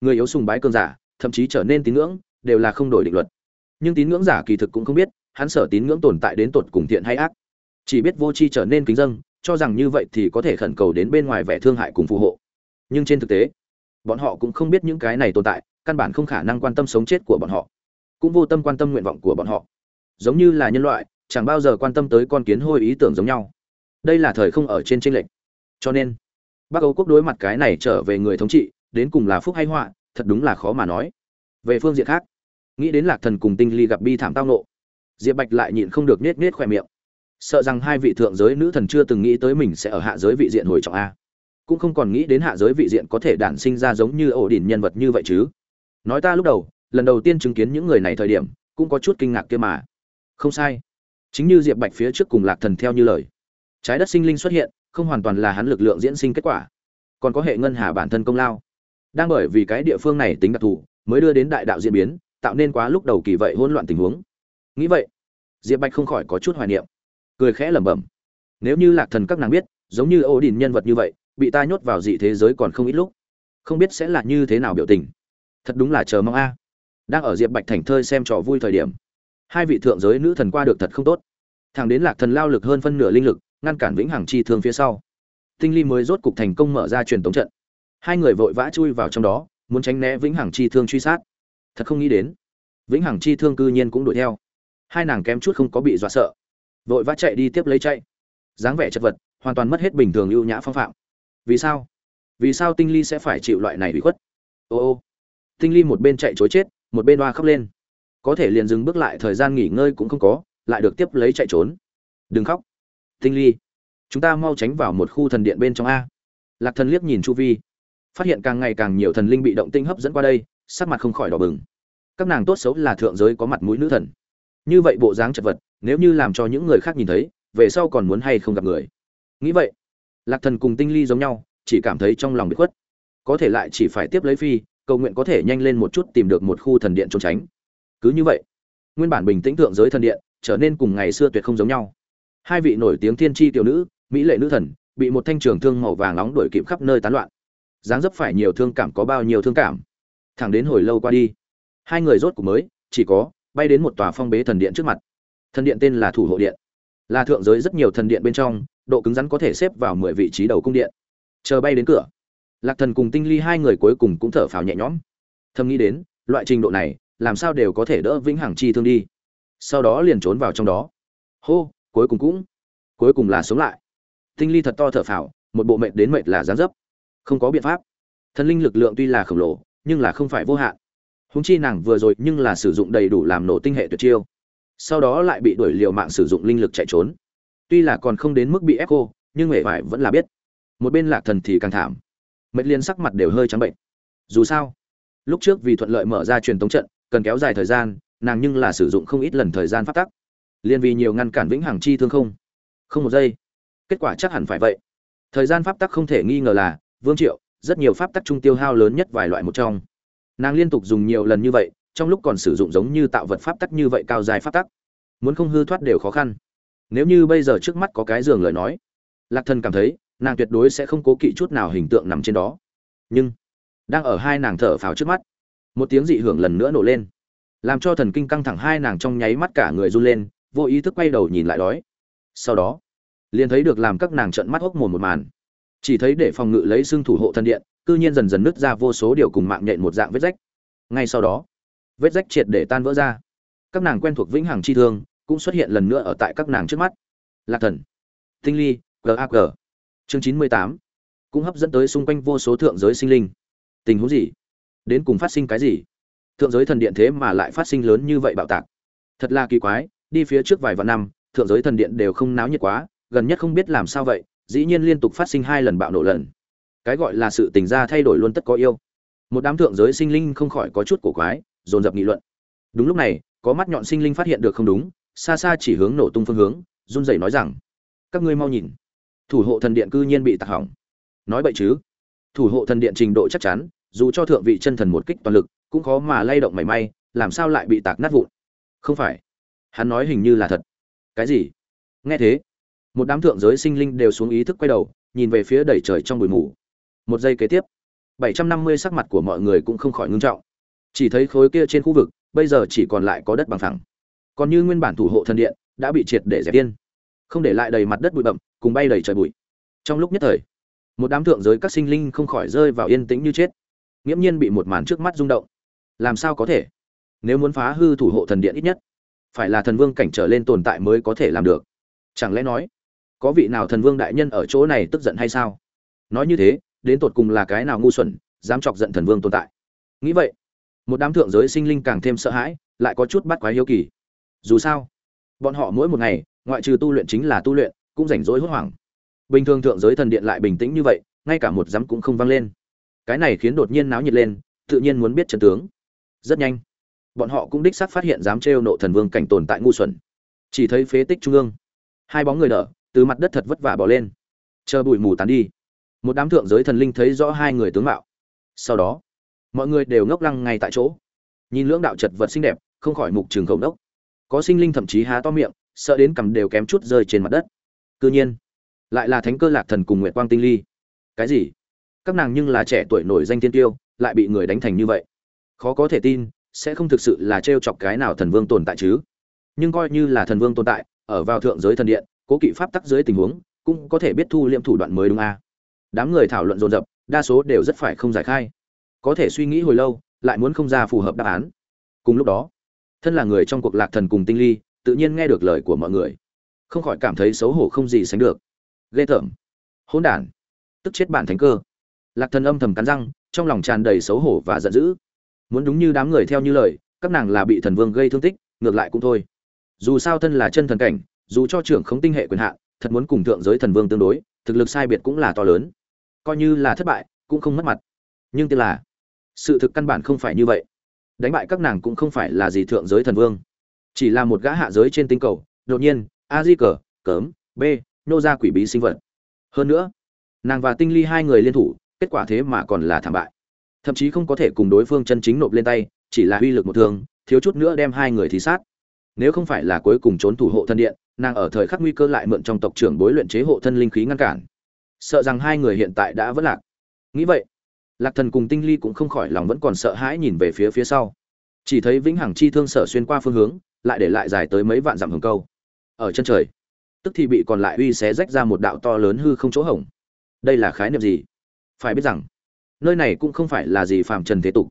Người yếu sùng bái cơn giả thậm chí trở nên tín ngưỡng, đều là không đổi định luật. Nhưng tín ngưỡng giả kỳ thực cũng không biết, hắn sở tín ngưỡng tồn tại đến tột cùng thiện hay ác. Chỉ biết vô tri trở nên kính dâng cho rằng như vậy thì có thể khẩn cầu đến bên ngoài vẻ thương hại cùng phù hộ. Nhưng trên thực tế, bọn họ cũng không biết những cái này tồn tại, căn bản không khả năng quan tâm sống chết của bọn họ, cũng vô tâm quan tâm nguyện vọng của bọn họ. Giống như là nhân loại, chẳng bao giờ quan tâm tới con kiến hôi ý tưởng giống nhau. Đây là thời không ở trên tranh lệch. Cho nên, bắc âu quốc đối mặt cái này trở về người thống trị, đến cùng là phúc hay họa thật đúng là khó mà nói. Về phương diện khác, nghĩ đến lạc thần cùng tinh ly gặp bi thảm tao nộ, diệp bạch lại nhịn không được nết nết khoe miệng. Sợ rằng hai vị thượng giới nữ thần chưa từng nghĩ tới mình sẽ ở hạ giới vị diện hồi trọng a. Cũng không còn nghĩ đến hạ giới vị diện có thể đản sinh ra giống như ổ đỉnh nhân vật như vậy chứ. Nói ta lúc đầu, lần đầu tiên chứng kiến những người này thời điểm, cũng có chút kinh ngạc kia mà. Không sai. Chính như diệp bạch phía trước cùng lạc thần theo như lời. Trái đất sinh linh xuất hiện, không hoàn toàn là hắn lực lượng diễn sinh kết quả. Còn có hệ ngân hà bản thân công lao đang bởi vì cái địa phương này tính đặc thù, mới đưa đến đại đạo diễn biến, tạo nên quá lúc đầu kỳ vậy hỗn loạn tình huống. Nghĩ vậy, diệp bạch không khỏi có chút hoài niệm. Cười khẽ lẩm bẩm. Nếu như lạc thần các nàng biết, giống như ô đình nhân vật như vậy, bị ta nhốt vào dị thế giới còn không ít lúc, không biết sẽ là như thế nào biểu tình. Thật đúng là chờ mong a. Đang ở diệp bạch thành thơi xem trò vui thời điểm, hai vị thượng giới nữ thần qua được thật không tốt. Thằng đến lạc thần lao lực hơn phân nửa linh lực, ngăn cản vĩnh hằng chi thương phía sau. Tinh ly mới rốt cục thành công mở ra truyền tống trận hai người vội vã chui vào trong đó, muốn tránh né vĩnh hằng chi thương truy sát. Thật không nghĩ đến, vĩnh hằng chi thương cư nhiên cũng đuổi theo. Hai nàng kém chút không có bị dọa sợ. Vội vã chạy đi tiếp lấy chạy. Dáng vẻ chật vật, hoàn toàn mất hết bình thường ưu nhã phong phạm. Vì sao? Vì sao tinh ly sẽ phải chịu loại này bị khuất? Ô ô. Tinh ly một bên chạy chối chết, một bên oa khóc lên. Có thể liền dừng bước lại, thời gian nghỉ ngơi cũng không có, lại được tiếp lấy chạy trốn. Đừng khóc. Tinh ly, chúng ta mau tránh vào một khu thần điện bên trong a. Lạc thần liếc nhìn chu vi phát hiện càng ngày càng nhiều thần linh bị động tinh hấp dẫn qua đây, sắc mặt không khỏi đỏ bừng. Các nàng tốt xấu là thượng giới có mặt mũi nữ thần. Như vậy bộ dáng chật vật, nếu như làm cho những người khác nhìn thấy, về sau còn muốn hay không gặp người? Nghĩ vậy, lạc thần cùng tinh ly giống nhau, chỉ cảm thấy trong lòng bị khuất. Có thể lại chỉ phải tiếp lấy phi, cầu nguyện có thể nhanh lên một chút tìm được một khu thần điện trốn tránh. Cứ như vậy, nguyên bản bình tĩnh thượng giới thần điện trở nên cùng ngày xưa tuyệt không giống nhau. Hai vị nổi tiếng thiên tri tiểu nữ, mỹ lệ nữ thần, bị một thanh trường thương màu vàng nóng đuổi kịp khắp nơi tán loạn dáng dấp phải nhiều thương cảm có bao nhiêu thương cảm. Thẳng đến hồi lâu qua đi, hai người rốt cuộc mới, chỉ có, bay đến một tòa phong bế thần điện trước mặt. Thần điện tên là thủ hộ điện. Là thượng giới rất nhiều thần điện bên trong, độ cứng rắn có thể xếp vào mười vị trí đầu cung điện. Chờ bay đến cửa, lạc thần cùng tinh ly hai người cuối cùng cũng thở phào nhẹ nhõm. Thầm nghĩ đến, loại trình độ này, làm sao đều có thể đỡ vĩnh hằng chi thương đi. Sau đó liền trốn vào trong đó. Hô, cuối cùng cũng, cuối cùng là sống lại. Tinh ly thật to thở phào, một bộ mệnh đến mệnh là gián dấp không có biện pháp. Thần linh lực lượng tuy là khổng lồ, nhưng là không phải vô hạn. Húng chi nàng vừa rồi nhưng là sử dụng đầy đủ làm nổ tinh hệ tuyệt chiêu. Sau đó lại bị đuổi liều mạng sử dụng linh lực chạy trốn. Tuy là còn không đến mức bị ép cô nhưng huệ vải vẫn là biết. Một bên lạc thần thì càng thảm. Mệt liên sắc mặt đều hơi trắng bệnh. Dù sao, lúc trước vì thuận lợi mở ra truyền tống trận, cần kéo dài thời gian, nàng nhưng là sử dụng không ít lần thời gian phát tắc. Liên vì nhiều ngăn cản vĩnh hằng chi thương không. Không một giây. Kết quả chắc hẳn phải vậy. Thời gian pháp tắc không thể nghi ngờ là vương triệu, rất nhiều pháp tắc trung tiêu hao lớn nhất vài loại một trong. Nàng liên tục dùng nhiều lần như vậy, trong lúc còn sử dụng giống như tạo vật pháp tắc như vậy cao dài pháp tắc. Muốn không hư thoát đều khó khăn. Nếu như bây giờ trước mắt có cái giường lời nói, lạc thần cảm thấy, nàng tuyệt đối sẽ không cố kỵ chút nào hình tượng nằm trên đó. Nhưng, đang ở hai nàng thở phào trước mắt, một tiếng dị hưởng lần nữa nổ lên, làm cho thần kinh căng thẳng hai nàng trong nháy mắt cả người run lên, vô ý thức quay đầu nhìn lại đói. Sau đó, liền thấy được làm các nàng trợn mắt hốc mồm một màn chỉ thấy để phòng ngự lấy xương thủ hộ thần điện, cư nhiên dần dần nứt ra vô số điều cùng mạng nhện một dạng vết rách. Ngay sau đó, vết rách triệt để tan vỡ ra. Các nàng quen thuộc vĩnh hằng chi thương cũng xuất hiện lần nữa ở tại các nàng trước mắt. Lạc thần, tinh ly gag chương chín mươi tám. Cũng hấp dẫn tới xung quanh vô số thượng giới sinh linh. Tình huống gì? Đến cùng phát sinh cái gì? Thượng giới thần điện thế mà lại phát sinh lớn như vậy bạo tạc. Thật là kỳ quái, đi phía trước vài vạn năm, thượng giới thần điện đều không náo nhiệt quá, gần nhất không biết làm sao vậy dĩ nhiên liên tục phát sinh hai lần bạo nổ lần. Cái gọi là sự tình ra thay đổi luôn tất có yêu. Một đám thượng giới sinh linh không khỏi có chút cổ quái, dồn dập nghị luận. Đúng lúc này, có mắt nhọn sinh linh phát hiện được không đúng, xa xa chỉ hướng nổ tung phương hướng, run rẩy nói rằng, các ngươi mau nhìn, thủ hộ thần điện cư nhiên bị tạc hỏng. Nói vậy chứ? Thủ hộ thần điện trình độ chắc chắn, dù cho thượng vị chân thần một kích toàn lực, cũng khó mà lay động mảy may, làm sao lại bị tạc nát vụn? Không phải. Hắn nói hình như là thật. Cái gì? Nghe thế một đám thượng giới sinh linh đều xuống ý thức quay đầu, nhìn về phía đầy trời trong bụi mù. Một giây kế tiếp, bảy trăm năm mươi sắc mặt của mọi người cũng không khỏi ngưng trọng. Chỉ thấy khối kia trên khu vực, bây giờ chỉ còn lại có đất bằng phẳng. Còn như nguyên bản thủ hộ thần điện, đã bị triệt để dẹp yên. Không để lại đầy mặt đất bụi bậm cùng bay đầy trời bụi. Trong lúc nhất thời, một đám thượng giới các sinh linh không khỏi rơi vào yên tĩnh như chết. Nghiễm nhiên bị một màn trước mắt rung động. Làm sao có thể? Nếu muốn phá hư thủ hộ thần điện ít nhất, phải là thần vương cảnh trở lên tồn tại mới có thể làm được. Chẳng lẽ nói có vị nào thần vương đại nhân ở chỗ này tức giận hay sao? Nói như thế, đến tột cùng là cái nào ngu xuẩn, dám chọc giận thần vương tồn tại? Nghĩ vậy, một đám thượng giới sinh linh càng thêm sợ hãi, lại có chút bắt quái hiếu kỳ. Dù sao, bọn họ mỗi một ngày, ngoại trừ tu luyện chính là tu luyện, cũng rảnh rỗi hốt hoảng. Bình thường thượng giới thần điện lại bình tĩnh như vậy, ngay cả một dám cũng không vang lên. Cái này khiến đột nhiên náo nhiệt lên, tự nhiên muốn biết chân tướng. Rất nhanh, bọn họ cũng đích xác phát hiện dám trêu nộ thần vương cảnh tồn tại ngu xuẩn. Chỉ thấy phế tích trung ương. Hai bóng người nở từ mặt đất thật vất vả bỏ lên. Chờ bụi mù tán đi. Một đám thượng giới thần linh thấy rõ hai người tướng mạo. Sau đó, mọi người đều ngốc lăng ngay tại chỗ. Nhìn lưỡng đạo chật vật xinh đẹp, không khỏi mục trường khổng đốc có sinh linh thậm chí há to miệng, sợ đến cầm đều kém chút rơi trên mặt đất. Cư nhiên, lại là thánh cơ lạc thần cùng nguyệt quang tinh ly. Cái gì? Các nàng nhưng là trẻ tuổi nổi danh tiên tiêu, lại bị người đánh thành như vậy. Khó có thể tin, sẽ không thực sự là trêu chọc cái nào thần vương tồn tại chứ? Nhưng coi như là thần vương tồn tại, ở vào thượng giới thần điện cố kỵ pháp tắc dưới tình huống, cũng có thể biết thu liệm thủ đoạn mới đúng a. À. đám người thảo luận dồn dập, đa số đều rất phải không giải khai. Có thể suy nghĩ hồi lâu, lại muốn không ra phù hợp đáp án. Cùng lúc đó, thân là người trong cuộc lạc thần cùng tinh ly, tự nhiên nghe được lời của mọi người. Không khỏi cảm thấy xấu hổ không gì sánh được. Ghê tởm. Hỗn đản. Tức chết bản thánh cơ. Lạc thần âm thầm cắn răng, trong lòng tràn đầy xấu hổ và giận dữ. Muốn đúng như đám người theo như lời, các nàng là bị thần vương gây thương tích, ngược lại cũng thôi. Dù sao thân là chân thần cảnh dù cho trưởng không tinh hệ quyền hạn, thật muốn cùng thượng giới thần vương tương đối, thực lực sai biệt cũng là to lớn. Coi như là thất bại, cũng không mất mặt. Nhưng tức là, sự thực căn bản không phải như vậy. Đánh bại các nàng cũng không phải là gì thượng giới thần vương. Chỉ là một gã hạ giới trên tinh cầu, đột nhiên, a di cờ cớm b, nô ra quỷ bí sinh vật. Hơn nữa, nàng và tinh ly hai người liên thủ, kết quả thế mà còn là thảm bại. Thậm chí không có thể cùng đối phương chân chính nộp lên tay, chỉ là uy lực một thương, thiếu chút nữa đem hai người thì sát. Nếu không phải là cuối cùng trốn thủ hộ thân điện nàng ở thời khắc nguy cơ lại mượn trong tộc trưởng bối luyện chế hộ thân linh khí ngăn cản. Sợ rằng hai người hiện tại đã vất lạc. Nghĩ vậy, lạc thần cùng tinh ly cũng không khỏi lòng vẫn còn sợ hãi nhìn về phía phía sau. Chỉ thấy vĩnh hằng chi thương sở xuyên qua phương hướng, lại để lại dài tới mấy vạn dặm hồng câu. Ở chân trời, tức thì bị còn lại uy xé rách ra một đạo to lớn hư không chỗ hổng. Đây là khái niệm gì? Phải biết rằng, nơi này cũng không phải là gì phàm trần thế tục.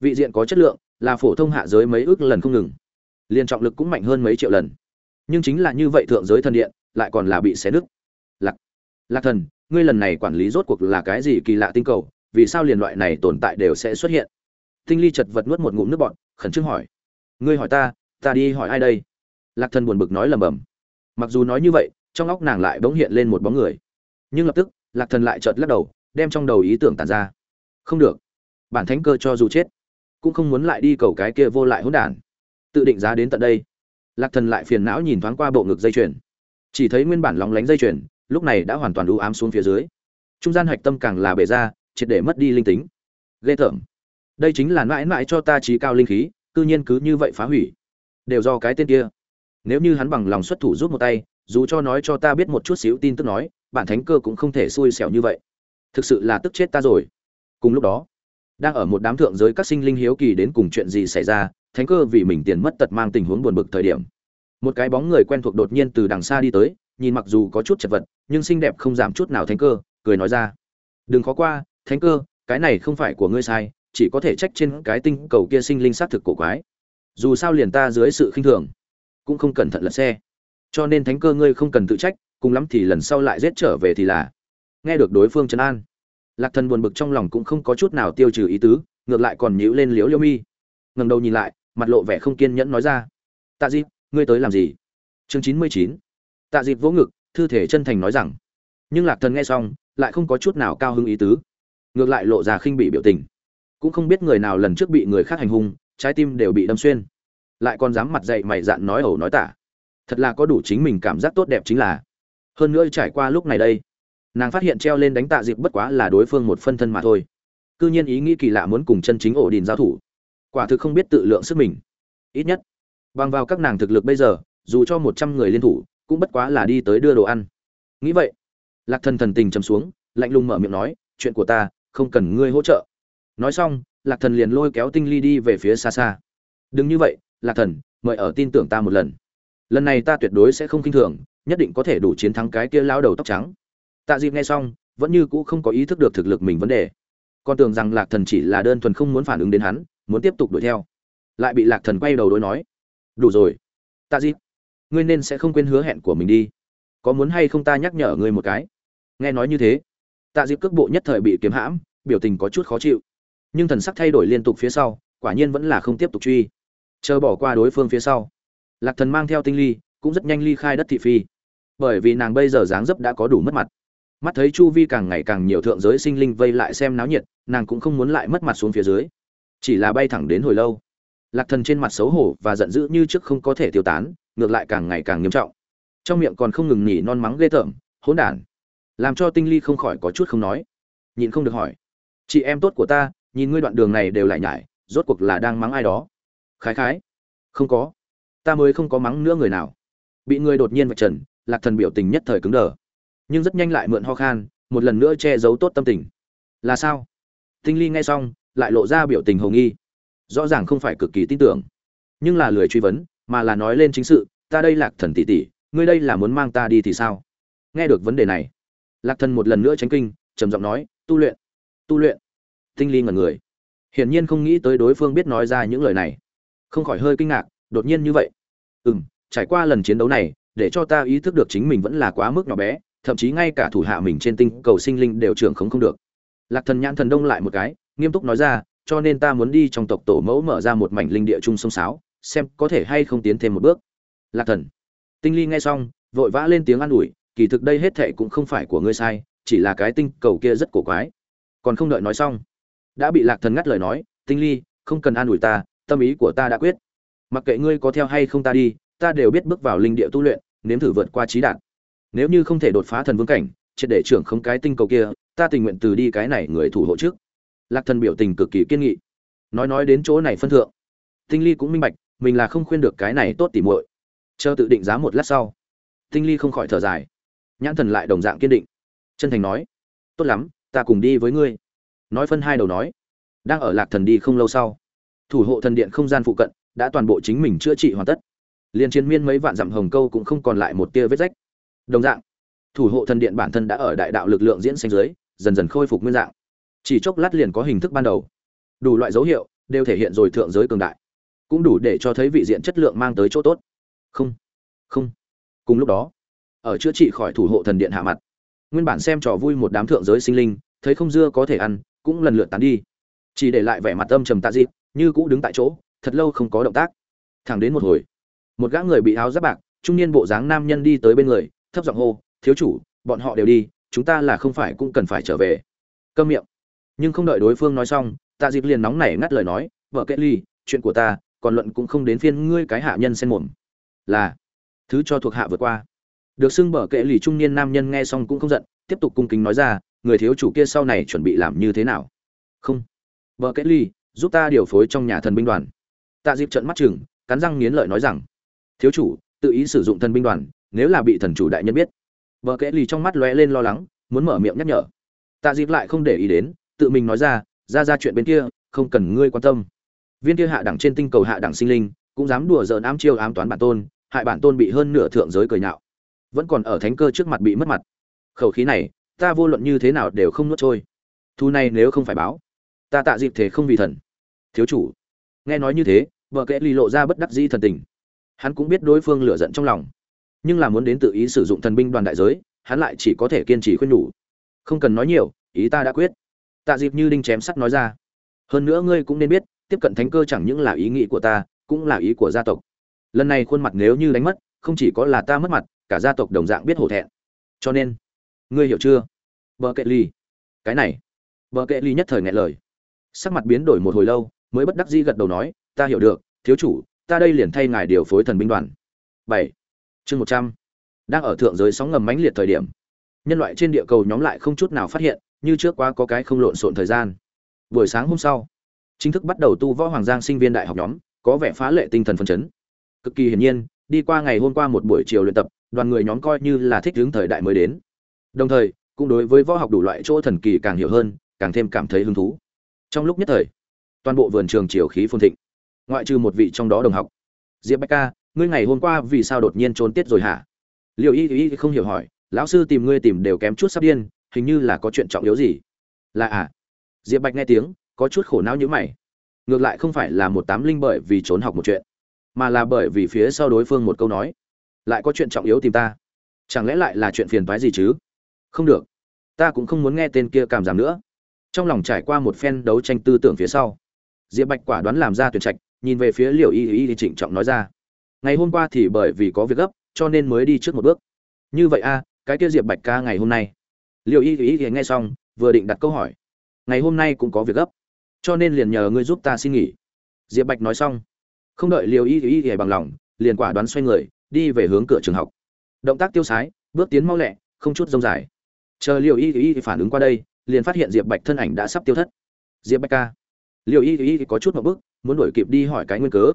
Vị diện có chất lượng, là phổ thông hạ giới mấy ước lần không ngừng. Liên trọng lực cũng mạnh hơn mấy triệu lần nhưng chính là như vậy thượng giới thần điện, lại còn là bị xé nứt. Lạc lạc thần, ngươi lần này quản lý rốt cuộc là cái gì kỳ lạ tinh cầu, vì sao liền loại này tồn tại đều sẽ xuất hiện? Tinh ly chật vật nuốt một ngụm nước bọn khẩn trương hỏi. Ngươi hỏi ta ta đi hỏi ai đây? Lạc thần buồn bực nói lầm bầm mặc dù nói như vậy, trong óc nàng lại bỗng hiện lên một bóng người. Nhưng lập tức, lạc thần lại chợt lắc đầu, đem trong đầu ý tưởng tàn ra. Không được. Bản thánh cơ cho dù chết, cũng không muốn lại đi cầu cái kia vô lại hỗn đản. Tự định giá đến tận đây lạc thần lại phiền não nhìn thoáng qua bộ ngực dây chuyền. Chỉ thấy nguyên bản lóng lánh dây chuyền, lúc này đã hoàn toàn u ám xuống phía dưới. Trung gian hạch tâm càng là bể ra, triệt để mất đi linh tính. Ghê tởm. Đây chính là mãi mãi cho ta trí cao linh khí, cư nhiên cứ như vậy phá hủy. Đều do cái tên kia. Nếu như hắn bằng lòng xuất thủ rút một tay, dù cho nói cho ta biết một chút xíu tin tức nói, bản thánh cơ cũng không thể xui xẻo như vậy. Thực sự là tức chết ta rồi. Cùng lúc đó, đang ở một đám thượng giới các sinh linh hiếu kỳ đến cùng chuyện gì xảy ra thánh cơ vì mình tiền mất tật mang tình huống buồn bực thời điểm. Một cái bóng người quen thuộc đột nhiên từ đằng xa đi tới, nhìn mặc dù có chút chật vật, nhưng xinh đẹp không giảm chút nào thánh cơ, cười nói ra. Đừng khó qua, thánh cơ, cái này không phải của ngươi sai, chỉ có thể trách trên cái tinh cầu kia sinh linh xác thực cổ quái. Dù sao liền ta dưới sự khinh thường, cũng không cẩn thận lật xe. Cho nên thánh cơ ngươi không cần tự trách, cùng lắm thì lần sau lại giết trở về thì là. Nghe được đối phương trấn an, lạc thần buồn bực trong lòng cũng không có chút nào tiêu trừ ý tứ, ngược lại còn nhíu lên liếu liêu mi. Ngẩng đầu nhìn lại mặt lộ vẻ không kiên nhẫn nói ra. Tạ dịp, ngươi tới làm gì? Chương chín mươi chín. Tạ dịp vỗ ngực, thư thể chân thành nói rằng, nhưng lạc thần nghe xong, lại không có chút nào cao hứng ý tứ. Ngược lại lộ ra khinh bị biểu tình. Cũng không biết người nào lần trước bị người khác hành hung, trái tim đều bị đâm xuyên. Lại còn dám mặt dậy mày dạn nói ẩu nói tả. Thật là có đủ chính mình cảm giác tốt đẹp chính là. Hơn nữa trải qua lúc này đây, nàng phát hiện treo lên đánh tạ dịp bất quá là đối phương một phân thân mà thôi. C ư nhiên ý nghĩ kỳ lạ muốn cùng chân chính ổ đình giao thủ quả thực không biết tự lượng sức mình. Ít nhất, bằng vào các nàng thực lực bây giờ, dù cho một trăm người liên thủ, cũng bất quá là đi tới đưa đồ ăn. Nghĩ vậy, lạc thần thần tình chấm xuống, lạnh lùng mở miệng nói, chuyện của ta, không cần ngươi hỗ trợ. Nói xong, lạc thần liền lôi kéo tinh ly đi về phía xa xa. Đừng như vậy, lạc thần, mời ở tin tưởng ta một lần. Lần này ta tuyệt đối sẽ không k i n h thường, nhất định có thể đủ chiến thắng cái kia lao đầu tóc trắng. Tạ dịp nghe xong, vẫn như cũ không có ý thức được thực lực mình vấn đề. Con tưởng rằng lạc thần chỉ là đơn thuần không muốn phản ứng đến hắn muốn tiếp tục đuổi theo. Lại bị lạc thần quay đầu đối nói, đủ rồi tạ dịp ngươi nên sẽ không quên hứa hẹn của mình đi. Có muốn hay không ta nhắc nhở ngươi một cái? Nghe nói như thế, tạ dịp cước bộ nhất thời bị kiếm hãm, biểu tình có chút khó chịu. Nhưng thần sắc thay đổi liên tục phía sau, quả nhiên vẫn là không tiếp tục truy. Chờ bỏ qua đối phương phía sau, lạc thần mang theo tinh ly, cũng rất nhanh ly khai đất thị phi. Bởi vì nàng bây giờ dáng dấp đã có đủ mất mặt. Mắt thấy chu vi càng ngày càng nhiều thượng giới sinh linh vây lại xem náo nhiệt, nàng cũng không muốn lại mất mặt xuống phía dưới chỉ là bay thẳng đến hồi lâu. Lạc thần trên mặt xấu hổ và giận dữ như trước không có thể tiêu tán, ngược lại càng ngày càng nghiêm trọng. Trong miệng còn không ngừng nhỉ non mắng ghê tởm, hỗn đản. Làm cho tinh ly không khỏi có chút không nói. Nhịn không được hỏi. Chị em tốt của ta, nhìn ngươi đoạn đường này đều lại nhải, rốt cuộc là đang mắng ai đó? Khái khái. Không có. Ta mới không có mắng nữa người nào. Bị người đột nhiên vạch trần, lạc thần biểu tình nhất thời cứng đờ. Nhưng rất nhanh lại mượn ho khan, một lần nữa che giấu tốt tâm tình. Là sao? Tinh ly nghe xong lại lộ ra biểu tình hồ nghi. Rõ ràng không phải cực kỳ tin tưởng, nhưng là lười truy vấn, mà là nói lên chính sự, ta đây lạc thần tỷ tỷ, ngươi đây là muốn mang ta đi thì sao? Nghe được vấn đề này, lạc thần một lần nữa tránh kinh, trầm giọng nói, tu luyện tu luyện. Tinh ly ngẩn người. Hiển nhiên không nghĩ tới đối phương biết nói ra những lời này. Không khỏi hơi kinh ngạc, đột nhiên như vậy. Ừ m trải qua lần chiến đấu này, để cho ta ý thức được chính mình vẫn là quá mức nhỏ bé, thậm chí ngay cả thủ hạ mình trên tinh cầu sinh linh đều trưởng không không được. Lạc thần nhãn thần đông lại một cái nghiêm túc nói ra, cho nên ta muốn đi trong tộc tổ mẫu mở ra một mảnh linh địa chung sông sáo, xem có thể hay không tiến thêm một bước. Lạc thần. Tinh ly nghe xong, vội vã lên tiếng an ủi, kỳ thực đây hết thệ cũng không phải của ngươi sai, chỉ là cái tinh cầu kia rất cổ quái. Còn không đợi nói xong, đã bị lạc thần ngắt lời nói, tinh ly, không cần an ủi ta, tâm ý của ta đã quyết. Mặc kệ ngươi có theo hay không ta đi, ta đều biết bước vào linh địa tu luyện, nếm thử vượt qua trí đạt nếu như không thể đột phá thần vương cảnh, triệt để trưởng không cái tinh cầu kia, ta tình nguyện từ đi cái này người thủ hộ trước lạc thần biểu tình cực kỳ kiên nghị. Nói nói đến chỗ này phân thượng, tinh ly cũng minh bạch, mình là không khuyên được cái này tốt tỉ muội. Chờ tự định giá một lát sau, tinh ly không khỏi thở dài. Nhãn thần lại đồng dạng kiên định. Chân thành nói, tốt lắm, ta cùng đi với ngươi. Nói phân hai đầu nói, đang ở lạc thần đi không lâu sau, thủ hộ thần điện không gian phụ cận đã toàn bộ chính mình chữa trị hoàn tất. Liên chiến miên mấy vạn dặm hồng câu cũng không còn lại một tia vết rách. Đồng dạng, thủ hộ thần điện bản thân đã ở đại đạo lực lượng diễn sinh dưới, dần dần khôi phục nguyên dạng chỉ chốc lát liền có hình thức ban đầu. Đủ loại dấu hiệu đều thể hiện rồi thượng giới cường đại, cũng đủ để cho thấy vị diện chất lượng mang tới chỗ tốt. Không không. Cùng lúc đó, ở chữa trị khỏi thủ hộ thần điện hạ mặt, nguyên bản xem trò vui một đám thượng giới sinh linh, thấy không dưa có thể ăn, cũng lần lượt tán đi. Chỉ để lại vẻ mặt âm trầm tạ dịp như cũ đứng tại chỗ, thật lâu không có động tác. Thẳng đến một hồi, một gã người bị áo giáp bạc, trung niên bộ dáng nam nhân đi tới bên người, thấp giọng hô, thiếu chủ, bọn họ đều đi, chúng ta là không phải cũng cần phải trở về. Câm miệng nhưng không đợi đối phương nói xong, tạ dịp liền nóng nảy ngắt lời nói, vợ kết ly, chuyện của ta, còn luận cũng không đến phiên ngươi cái hạ nhân xen mồm. Là, thứ cho thuộc hạ vượt qua. Được xưng bở kệ lì trung niên nam nhân nghe xong cũng không giận, tiếp tục cung kính nói ra, người thiếu chủ kia sau này chuẩn bị làm như thế nào? Không. Vợ kệ lì giúp ta điều phối trong nhà thần binh đoàn. Tạ diệp trợn mắt chừng cắn răng nghiến lợi nói rằng, thiếu chủ, tự ý sử dụng thần binh đoàn, nếu là bị thần chủ đại nhân biết. Vợ kệ lì trong mắt lóe lên lo lắng, muốn mở miệng nhắc nhở. Tạ diệp lại không để ý đến tự mình nói ra ra ra chuyện bên kia, không cần ngươi quan tâm. Viên kia hạ đẳng trên tinh cầu hạ đẳng sinh linh, cũng dám đùa giỡn ám chiêu ám toán bản tôn, hại bản tôn bị hơn nửa thượng giới cười nhạo. Vẫn còn ở thánh cơ trước mặt bị mất mặt. Khẩu khí này, ta vô luận như thế nào đều không nuốt trôi. Thu này nếu không phải báo, ta tạ dịp thể không vì thần. Thiếu chủ, nghe nói như thế, vợ kệ lì lộ ra bất đắc dĩ thần tình. Hắn cũng biết đối phương lửa giận trong lòng. Nhưng là muốn đến tự ý sử dụng thần binh đoàn đại giới, hắn lại chỉ có thể kiên trì khuyên nhủ. Không cần nói nhiều, ý ta đã quyết tạ dịp như đinh chém sắt nói ra. Hơn nữa ngươi cũng nên biết, tiếp cận thánh cơ chẳng những là ý nghĩ của ta, cũng là ý của gia tộc. Lần này khuôn mặt nếu như đánh mất, không chỉ có là ta mất mặt, cả gia tộc đồng dạng biết hổ thẹn. Cho nên, ngươi hiểu chưa? Vợ kệ ly cái này. Vợ kệ ly nhất thời ngại lời. Sắc mặt biến đổi một hồi lâu, mới bất đắc dĩ gật đầu nói, ta hiểu được, thiếu chủ, ta đây liền thay ngài điều phối thần binh đoàn. Bảy. Chương một trăm. Đang ở thượng giới sóng ngầm mãnh liệt thời điểm nhân loại trên địa cầu nhóm lại không chút nào phát hiện, như trước quá có cái không lộn xộn thời gian. Buổi sáng hôm sau, chính thức bắt đầu tu võ hoàng giang sinh viên đại học nhóm, có vẻ phá lệ tinh thần phấn chấn. Cực kỳ hiển nhiên, đi qua ngày hôm qua một buổi chiều luyện tập, đoàn người nhóm coi như là thích hướng thời đại mới đến. Đồng thời, cũng đối với võ học đủ loại chỗ thần kỳ càng hiểu hơn, càng thêm cảm thấy hứng thú. Trong lúc nhất thời, toàn bộ vườn trường chiều khí phồn thịnh, ngoại trừ một vị trong đó đồng học. Diệp bách ca, ngươi ngày hôm qua vì sao đột nhiên trốn tiết rồi hả? Liệu y y không hiểu hỏi lão sư tìm ngươi tìm đều kém chút sắp điên, hình như là có chuyện trọng yếu gì. Là à? Diệp bạch nghe tiếng, có chút khổ não như mày. Ngược lại không phải là một tám linh bởi vì trốn học một chuyện, mà là bởi vì phía sau đối phương một câu nói. Lại có chuyện trọng yếu tìm ta. Chẳng lẽ lại là chuyện phiền toái gì chứ? Không được. Ta cũng không muốn nghe tên kia cảm giảm nữa. Trong lòng trải qua một phen đấu tranh tư tưởng phía sau, diệp bạch quả đoán làm ra tuyển trạch, nhìn về phía liều y y trịnh trọng nói ra. Ngày hôm qua thì bởi vì có việc gấp, cho nên mới đi trước một bước. Như vậy a cái kia diệp bạch ca ngày hôm nay liều y y nghe xong vừa định đặt câu hỏi ngày hôm nay cũng có việc gấp cho nên liền nhờ ngươi giúp ta xin nghỉ diệp bạch nói xong không đợi liều y y y bằng lòng liền quả đoán xoay người đi về hướng cửa trường học động tác tiêu sái bước tiến mau lẹ không chút rông dài chờ liều y y phản ứng qua đây liền phát hiện diệp bạch thân ảnh đã sắp tiêu thất diệp bạch ca liều y y có chút một bước muốn đuổi kịp đi hỏi cái nguyên cớ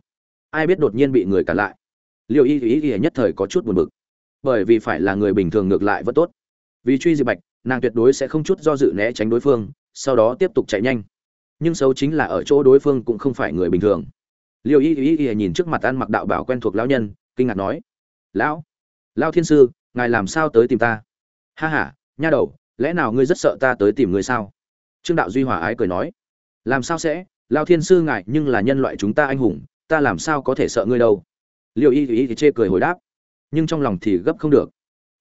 ai biết đột nhiên bị người cản lại liều y y nhất thời có chút buồn bực bởi vì phải là người bình thường ngược lại vẫn tốt. Vì truy diệp bạch, nàng tuyệt đối sẽ không chút do dự né tránh đối phương, sau đó tiếp tục chạy nhanh. Nhưng xấu chính là ở chỗ đối phương cũng không phải người bình thường. Liêu y y y nhìn trước mặt ăn mặc đạo bảo quen thuộc lão nhân, kinh ngạc nói, lão lão thiên sư, ngài làm sao tới tìm ta? Ha ha, nha đầu, lẽ nào ngươi rất sợ ta tới tìm ngươi sao? Trương đạo duy hòa ái cười nói, làm sao sẽ? Lão thiên sư ngài nhưng là nhân loại chúng ta anh hùng, ta làm sao có thể sợ ngươi đâu? Liêu y y y chê cười hồi đáp nhưng trong lòng thì gấp không được.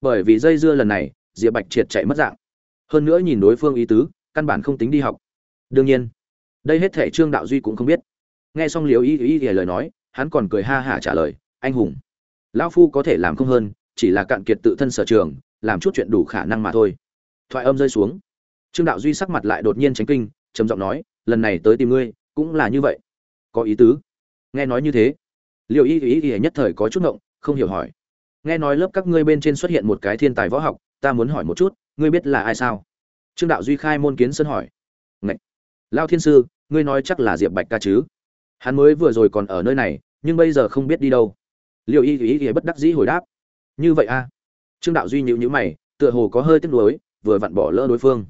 Bởi vì dây dưa lần này, diệp bạch triệt chạy mất dạng. Hơn nữa nhìn đối phương ý tứ, căn bản không tính đi học. Đương nhiên, đây hết thể trương đạo duy cũng không biết. Nghe xong liều y ý ý lời nói, hắn còn cười ha hả trả lời, anh hùng, lão phu có thể làm không hơn, chỉ là cạn kiệt tự thân sở trường, làm chút chuyện đủ khả năng mà thôi. Thoại âm rơi xuống. Trương đạo duy sắc mặt lại đột nhiên tránh kinh, trầm giọng nói, lần này tới tìm ngươi, cũng là như vậy. Có ý tứ. Nghe nói như thế liệu y ý ý nhất thời có chút ngộng, không hiểu hỏi nghe nói lớp các ngươi bên trên xuất hiện một cái thiên tài võ học, ta muốn hỏi một chút, ngươi biết là ai sao? Trương đạo duy khai môn kiến sân hỏi. Ngậy! lao thiên sư, ngươi nói chắc là diệp bạch ca chứ? Hắn mới vừa rồi còn ở nơi này, nhưng bây giờ không biết đi đâu. Liệu y ý ý bất đắc dĩ hồi đáp. Như vậy a à? trương đạo duy nhịu nhữ mày, tựa hồ có hơi tiếc nuối, vừa vặn bỏ lỡ đối phương.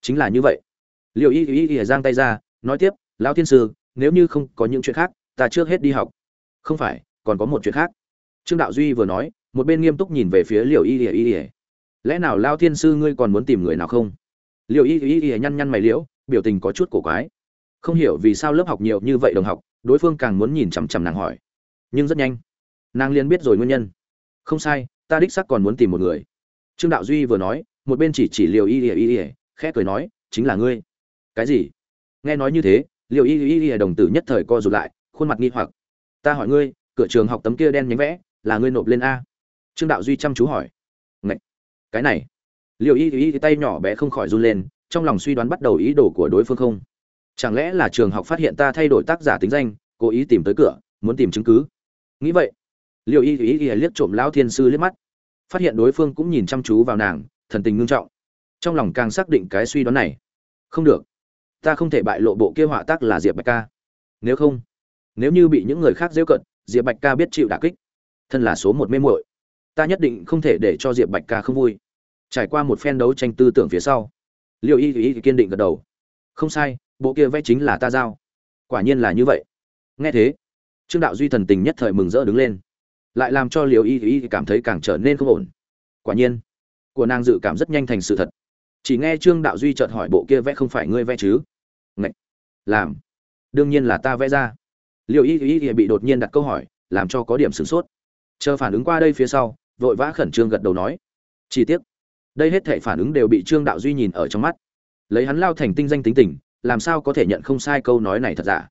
Chính là như vậy. Liệu y ý ý giang tay ra, nói tiếp, lão thiên sư, nếu như không có những chuyện khác, ta trước hết đi học. Không phải, còn có một chuyện khác. Trương đạo duy vừa nói một bên nghiêm túc nhìn về phía liệu y Y Y, lẽ nào lao thiên sư ngươi còn muốn tìm người nào không liệu y Y Y nhăn nhăn mày liễu biểu tình có chút cổ quái không hiểu vì sao lớp học nhiều như vậy đồng học đối phương càng muốn nhìn chằm chằm nàng hỏi nhưng rất nhanh nàng liền biết rồi nguyên nhân không sai ta đích sắc còn muốn tìm một người trương đạo duy vừa nói một bên chỉ chỉ liều y Y y khẽ cười nói chính là ngươi cái gì nghe nói như thế liều y y Y đồng tử nhất thời co rụt lại khuôn mặt nghi hoặc ta hỏi ngươi cửa trường học tấm kia đen nhánh vẽ là ngươi nộp lên a trương đạo duy chăm chú hỏi. Ngậy! cái này? Liệu y y tay nhỏ bé không khỏi run lên, trong lòng suy đoán bắt đầu ý đồ của đối phương không? Chẳng lẽ là trường học phát hiện ta thay đổi tác giả tính danh, cố ý tìm tới cửa, muốn tìm chứng cứ? Nghĩ vậy liệu y y y liếc trộm lão thiên sư liếc mắt. Phát hiện đối phương cũng nhìn chăm chú vào nàng, thần tình ngưng trọng. Trong lòng càng xác định cái suy đoán này. Không được, ta không thể bại lộ bộ kia họa tác là diệp bạch ca. Nếu không, nếu như bị những người khác giễu cận, diệp bạch ca biết chịu đả kích, thân là số một mê muội ta nhất định không thể để cho diệp bạch ca không vui. Trải qua một phen đấu tranh tư tưởng phía sau liệu y y kiên định gật đầu. Không sai, bộ kia vẽ chính là ta giao. Quả nhiên là như vậy. Nghe thế, trương đạo duy thần tình nhất thời mừng rỡ đứng lên. Lại làm cho liệu y y cảm thấy càng trở nên không ổn. Quả nhiên, của nàng dự cảm rất nhanh thành sự thật. Chỉ nghe trương đạo duy chợt hỏi bộ kia vẽ không phải ngươi vẽ chứ? Ngậy! làm. Đương nhiên là ta vẽ ra. Liệu y y bị đột nhiên đặt câu hỏi, làm cho có điểm sửng sốt. Chờ phản ứng qua đây phía sau vội vã khẩn trương gật đầu nói. Chi tiết đây hết thể phản ứng đều bị trương đạo duy nhìn ở trong mắt. Lấy hắn lao thành tinh danh tính tình, làm sao có thể nhận không sai câu nói này thật giả?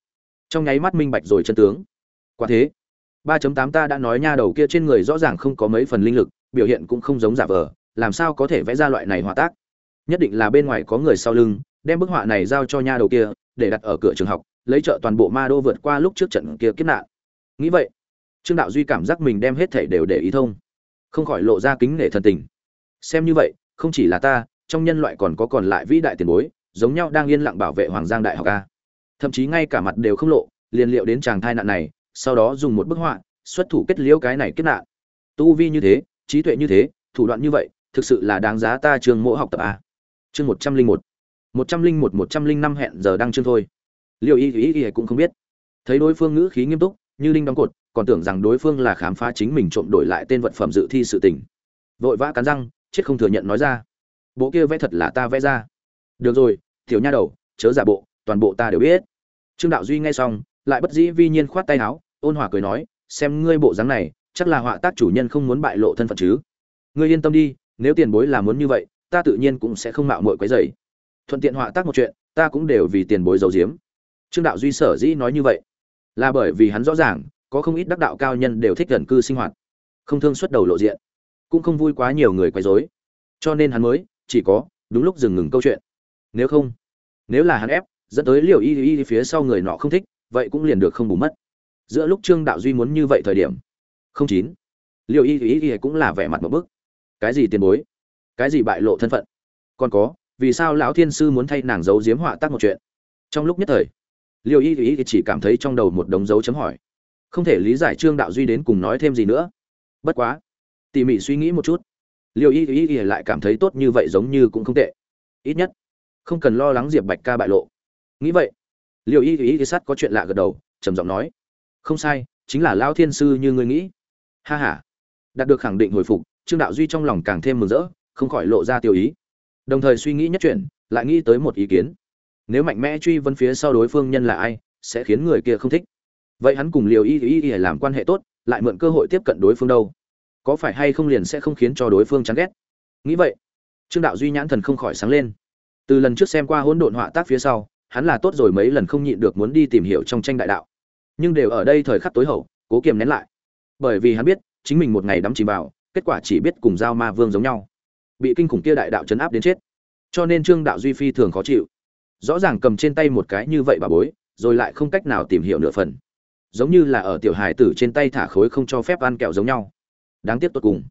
Trong nháy mắt minh bạch rồi chân tướng. Quả thế 3.8 ta đã nói nha đầu kia trên người rõ ràng không có mấy phần linh lực, biểu hiện cũng không giống giả vờ, làm sao có thể vẽ ra loại này hòa tác? Nhất định là bên ngoài có người sau lưng, đem bức họa này giao cho nha đầu kia, để đặt ở cửa trường học, lấy trợ toàn bộ ma đô vượt qua lúc trước trận kia kiếp nạn. Nghĩ vậy, trương đạo duy cảm giác mình đem hết thảy đều để ý thông không khỏi lộ ra kính nể thần tình. Xem như vậy, không chỉ là ta, trong nhân loại còn có còn lại vĩ đại tiền bối, giống nhau đang yên lặng bảo vệ hoàng giang đại học a. Thậm chí ngay cả mặt đều không lộ, liền liệu đến chàng thai nạn này, sau đó dùng một bức họa, xuất thủ kết liễu cái này kết nạn. Tu vi như thế, trí tuệ như thế, thủ đoạn như vậy, thực sự là đáng giá ta trường mộ học tập a. Chương một trăm linh một. Một trăm linh một một trăm linh năm hẹn giờ đăng chương thôi. Liệu y y y cũng không biết. Thấy đối phương ngữ khí nghiêm túc như linh đóng cột, còn tưởng rằng đối phương là khám phá chính mình trộm đổi lại tên vật phẩm dự thi sự tình. Vội vã cắn răng, chết không thừa nhận nói ra. Bộ kia vẽ thật là ta vẽ ra. Được rồi, tiểu nha đầu, chớ giả bộ, toàn bộ ta đều biết. Trương đạo duy nghe xong, lại bất dĩ vi nhiên khoát tay áo, ôn hòa cười nói, xem ngươi bộ dáng này, chắc là họa tác chủ nhân không muốn bại lộ thân phận chứ. Ngươi yên tâm đi, nếu tiền bối là muốn như vậy, ta tự nhiên cũng sẽ không mạo muội quấy rầy. Thuận tiện họa tác một chuyện, ta cũng đều vì tiền bối giấu giếm. Trương đạo duy sở dĩ nói như vậy là bởi vì hắn rõ ràng, có không ít đắc đạo cao nhân đều thích gần cư sinh hoạt. Không thương xuất đầu lộ diện, cũng không vui quá nhiều người quấy rối. Cho nên hắn mới, chỉ có, đúng lúc dừng ngừng câu chuyện. Nếu không, nếu là hắn ép, dẫn tới liều y y phía sau người nọ không thích, vậy cũng liền được không bù mất. Giữa lúc trương đạo duy muốn như vậy thời điểm, không chín liều y y y cũng là vẻ mặt một bức. Cái gì tiền bối? Cái gì bại lộ thân phận? Còn có, vì sao lão thiên sư muốn thay nàng giấu giếm họa tác một chuyện? Trong lúc nhất thời Liêu y y chỉ cảm thấy trong đầu một đống dấu chấm hỏi. Không thể lý giải trương đạo duy đến cùng nói thêm gì nữa. Bất quá, tỉ mỉ suy nghĩ một chút. Liêu y y lại cảm thấy tốt như vậy giống như cũng không tệ. Ít nhất, không cần lo lắng diệp bạch ca bại lộ. Nghĩ vậy, Liêu y y y sắt có chuyện lạ gật đầu, trầm giọng nói. Không sai, chính là lao thiên sư như ngươi nghĩ. Ha h a đạt được khẳng định hồi phục, trương đạo duy trong lòng càng thêm mừng rỡ, không khỏi lộ ra tiêu ý. Đồng thời suy nghĩ nhất chuyện, lại nghĩ tới một ý kiến nếu mạnh mẽ truy vấn phía sau đối phương nhân là ai, sẽ khiến người kia không thích. Vậy hắn cùng liều y y y làm quan hệ tốt, lại mượn cơ hội tiếp cận đối phương đâu? Có phải hay không liền sẽ không khiến cho đối phương chán ghét? Nghĩ vậy, trương đạo duy nhãn thần không khỏi sáng lên. Từ lần trước xem qua hỗn độn họa tác phía sau, hắn là tốt rồi mấy lần không nhịn được muốn đi tìm hiểu trong tranh đại đạo. Nhưng đều ở đây thời khắc tối hậu, cố kiềm nén lại. Bởi vì hắn biết, chính mình một ngày đắm chìm vào, kết quả chỉ biết cùng giao ma vương giống nhau. Bị kinh khủng kia đại đạo chấn áp đến chết. Cho nên trương đạo duy phi thường khó chịu rõ ràng cầm trên tay một cái như vậy bà bối, rồi lại không cách nào tìm hiểu nửa phần. Giống như là ở tiểu hài tử trên tay thả khối không cho phép ăn kẹo giống nhau. Đáng tiếc tốt cùng.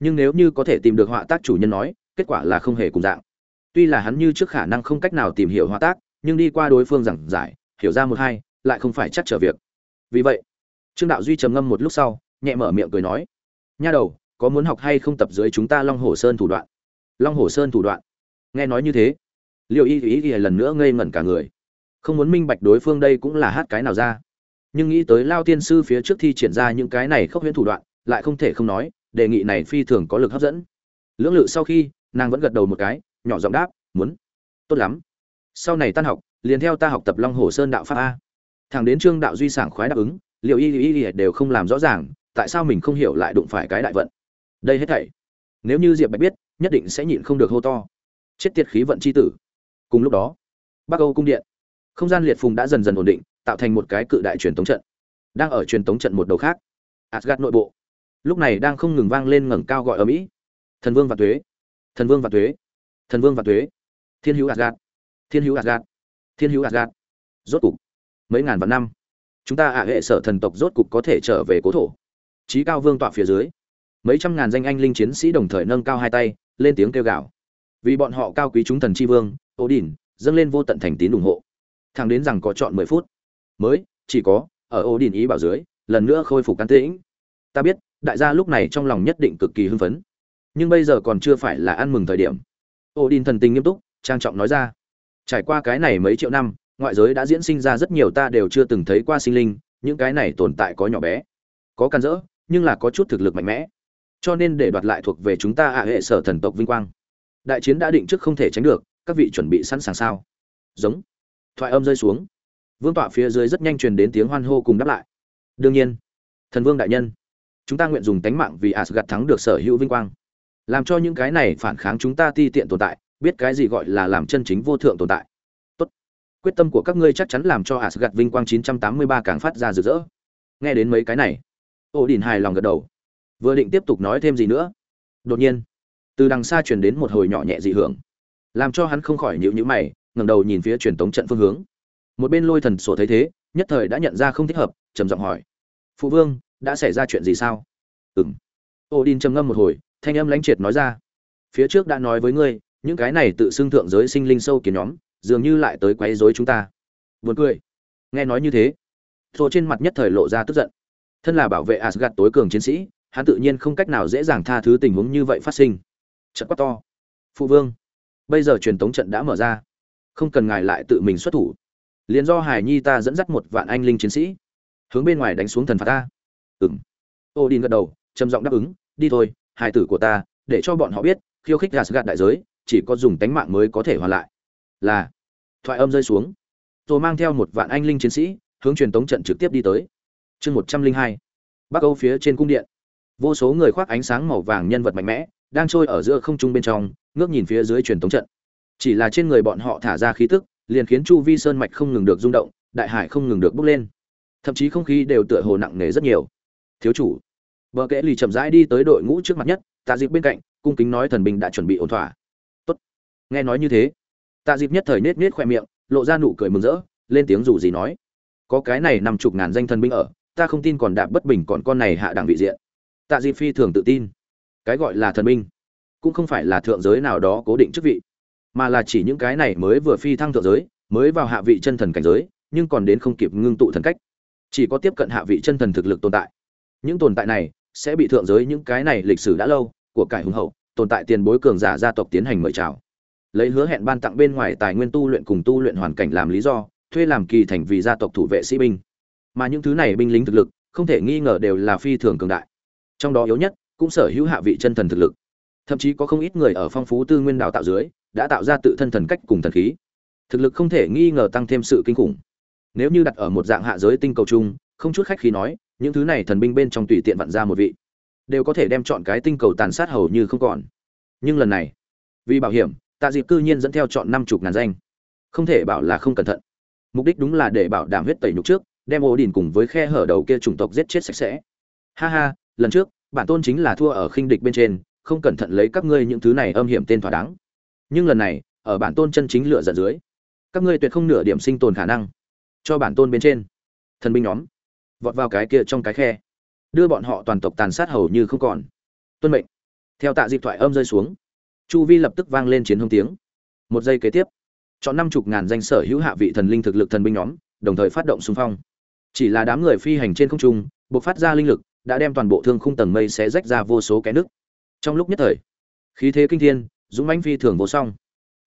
Nhưng nếu như có thể tìm được họa tác chủ nhân nói, kết quả là không hề cùng dạng. Tuy là hắn như trước khả năng không cách nào tìm hiểu họa tác, nhưng đi qua đối phương giảng giải, hiểu ra một hai, lại không phải chắc trở việc. Vì vậy, trương đạo duy trầm ngâm một lúc sau, nhẹ mở miệng cười nói, nha đầu, có muốn học hay không tập dưới chúng ta long hồ sơn thủ đoạn? Long hồ sơn thủ đoạn. Nghe nói như thế liệu y ý y lần nữa ngây ngẩn cả người. Không muốn minh bạch đối phương đây cũng là hát cái nào ra. Nhưng nghĩ tới lao tiên sư phía trước thi triển ra những cái này khốc huyễn thủ đoạn, lại không thể không nói, đề nghị này phi thường có lực hấp dẫn. Lưỡng lự sau khi, nàng vẫn gật đầu một cái, nhỏ giọng đáp, muốn. Tốt lắm. Sau này tan học, liền theo ta học tập long hồ sơn đạo pháp a. Thằng đến trương đạo duy sảng khoái đáp ứng liệu y y y đều không làm rõ ràng, tại sao mình không hiểu lại đụng phải cái đại vận. Đây hết thảy. Nếu như diệp bạch biết, nhất định sẽ nhịn không được hô to. Chết tiệt khí vận c h i tử cùng lúc đó, bắc âu cung điện, không gian liệt phùng đã dần dần ổn định, tạo thành một cái cự đại truyền tống trận, đang ở truyền tống trận một đầu khác asgad nội bộ. Lúc này đang không ngừng vang lên ngẩng cao gọi ở mỹ. Thần vương và thuế thần vương và thuế thần vương và thuế thiên hữu asgad thiên hữu asgad thiên hữu asgad rốt cục, mấy ngàn vạn năm, chúng ta ạ hệ sở thần tộc rốt cục có thể trở về cố thổ. Trí cao vương tọa phía dưới, mấy trăm ngàn danh anh linh chiến sĩ đồng thời nâng cao hai tay, lên tiếng kêu gào. Vì bọn họ cao quý chúng thần chi vương ổ đỉn dâng lên vô tận thành tín ủng hộ. Thẳng đến rằng có chọn mười phút. Mới, chỉ có, ở ổ đỉn ý bảo dưới, lần nữa khôi phục can tĩnh. Ta biết, đại gia lúc này trong lòng nhất định cực kỳ hưng phấn. Nhưng bây giờ còn chưa phải là ăn mừng thời điểm. Ổ đỉn thần tình nghiêm túc, trang trọng nói ra. Trải qua cái này mấy triệu năm, ngoại giới đã diễn sinh ra rất nhiều ta đều chưa từng thấy qua sinh linh, những cái này tồn tại có nhỏ bé, có can dỡ, nhưng là có chút thực lực mạnh mẽ. Cho nên để đoạt lại thuộc về chúng ta ạ hệ sở thần tộc vinh quang. Đại chiến đã định trước không thể tránh được các vị chuẩn bị sẵn sàng sao? Giống. Thoại âm rơi xuống. Vương tọa phía dưới rất nhanh truyền đến tiếng hoan hô cùng đáp lại. Đương nhiên, thần vương đại nhân, chúng ta nguyện dùng tánh mạng vì asgad thắng được sở hữu vinh quang. Làm cho những cái này phản kháng chúng ta ti tiện tồn tại, biết cái gì gọi là làm chân chính vô thượng tồn tại. Tốt. Quyết tâm của các ngươi chắc chắn làm cho asgad vinh quang 983 càng phát ra rực rỡ. Nghe đến mấy cái này, ô đình hài lòng gật đầu. Vừa định tiếp tục nói thêm gì nữa, đột nhiên, từ đằng xa truyền đến một hồi nhỏ nhẹ dị hưởng làm cho hắn không khỏi nhíu nhíu mày, ngẩng đầu nhìn phía truyền tống trận phương hướng. Một bên lôi thần sổ thấy thế, nhất thời đã nhận ra không thích hợp, trầm giọng hỏi. Phụ vương, đã xảy ra chuyện gì sao? Ừng odin trầm ngâm một hồi, thanh âm lãnh triệt nói ra. Phía trước đã nói với ngươi, những cái này tự xưng thượng giới sinh linh sâu kiến nhóm, dường như lại tới quấy rối chúng ta. Buồn cười. Nghe nói như thế thô trên mặt nhất thời lộ ra tức giận. Thân là bảo vệ asgad tối cường chiến sĩ, hắn tự nhiên không cách nào dễ dàng tha thứ tình huống như vậy phát sinh. Chật quát to. Phụ vương bây giờ truyền tống trận đã mở ra. Không cần ngài lại tự mình xuất thủ. Liền do hải nhi ta dẫn dắt một vạn anh linh chiến sĩ. Hướng bên ngoài đánh xuống thần phạt ta. Ừng ô đi gật đầu, trầm giọng đáp ứng, đi thôi, hải tử của ta, để cho bọn họ biết, khiêu khích gạt gạt đại giới, chỉ có dùng tánh mạng mới có thể hoàn lại. Là. Thoại âm rơi xuống. Rồi mang theo một vạn anh linh chiến sĩ, hướng truyền tống trận trực tiếp đi tới. Chương một trăm linh hai. Bắc âu phía trên cung điện. Vô số người khoác ánh sáng màu vàng nhân vật mạnh mẽ đang trôi ở giữa không trung bên trong, ngước nhìn phía dưới truyền tống trận. Chỉ là trên người bọn họ thả ra khí tức, liền khiến chu vi sơn mạch không ngừng được rung động, đại hải không ngừng được bốc lên. Thậm chí không khí đều tựa hồ nặng nề rất nhiều. Thiếu chủ vợ kẽ lì chậm rãi đi tới đội ngũ trước mặt nhất, tạ dịp bên cạnh, cung kính nói thần binh đã chuẩn bị ổn thỏa. Tốt. nghe nói như thế, tạ dịp nhất thời nết nết khoe miệng, lộ ra nụ cười mừng rỡ, lên tiếng rủ gì nói. Có cái này năm chục ngàn danh thần binh ở, ta không tin còn đạp bất bình còn con này hạ đẳng vị diện. Tạ dịp phi thường tự tin cái gọi là thần minh, cũng không phải là thượng giới nào đó cố định chức vị, mà là chỉ những cái này mới vừa phi thăng thượng giới, mới vào hạ vị chân thần cảnh giới, nhưng còn đến không kịp ngưng tụ thần cách. Chỉ có tiếp cận hạ vị chân thần thực lực tồn tại. Những tồn tại này sẽ bị thượng giới những cái này lịch sử đã lâu của cải hùng hậu, tồn tại tiền bối cường giả gia tộc tiến hành mời chào. Lấy hứa hẹn ban tặng bên ngoài tài nguyên tu luyện cùng tu luyện hoàn cảnh làm lý do, thuê làm kỳ thành vì gia tộc thủ vệ sĩ binh. Mà những thứ này binh lính thực lực, không thể nghi ngờ đều là phi thường cường đại. Trong đó yếu nhất cũng sở hữu hạ vị chân thần thực lực. Thậm chí có không ít người ở phong phú tư nguyên đào tạo dưới, đã tạo ra tự thân thần cách cùng thần khí. Thực lực không thể nghi ngờ tăng thêm sự kinh khủng. Nếu như đặt ở một dạng hạ giới tinh cầu chung, không chút khách khí nói, những thứ này thần binh bên trong tùy tiện vặn ra một vị, đều có thể đem chọn cái tinh cầu tàn sát hầu như không còn. Nhưng lần này, vì bảo hiểm, tạ dịp cư nhiên dẫn theo chọn năm chục ngàn danh. Không thể bảo là không cẩn thận. Mục đích đúng là để bảo đảm huyết tẩy nhục trước, đem ổ đỉnh cùng với khe hở đầu kia chủng tộc giết chết sạch sẽ. Ha ha, lần trước bản tôn chính là thua ở khinh địch bên trên, không cẩn thận lấy các ngươi những thứ này âm hiểm tên thỏa đáng. Nhưng lần này, ở bản tôn chân chính lựa giận dưới, các ngươi tuyệt không nửa điểm sinh tồn khả năng cho bản tôn bên trên. Thần binh nhóm, vọt vào cái kia trong cái khe, đưa bọn họ toàn tộc tàn sát hầu như không còn. Tuân mệnh. Theo tạ dịp thoại âm rơi xuống, chu vi lập tức vang lên chiến hông tiếng. Một giây kế tiếp, chọn năm chục ngàn danh sở hữu hạ vị thần linh thực lực thần binh nhóm, đồng thời phát động xung phong. Chỉ là đám người phi hành trên không trung buộc phát ra linh lực đã đem toàn bộ thương khung tầng mây sẽ rách ra vô số cái nước. Trong lúc nhất thời, khí thế kinh thiên, dũng mãnh phi thường vô song.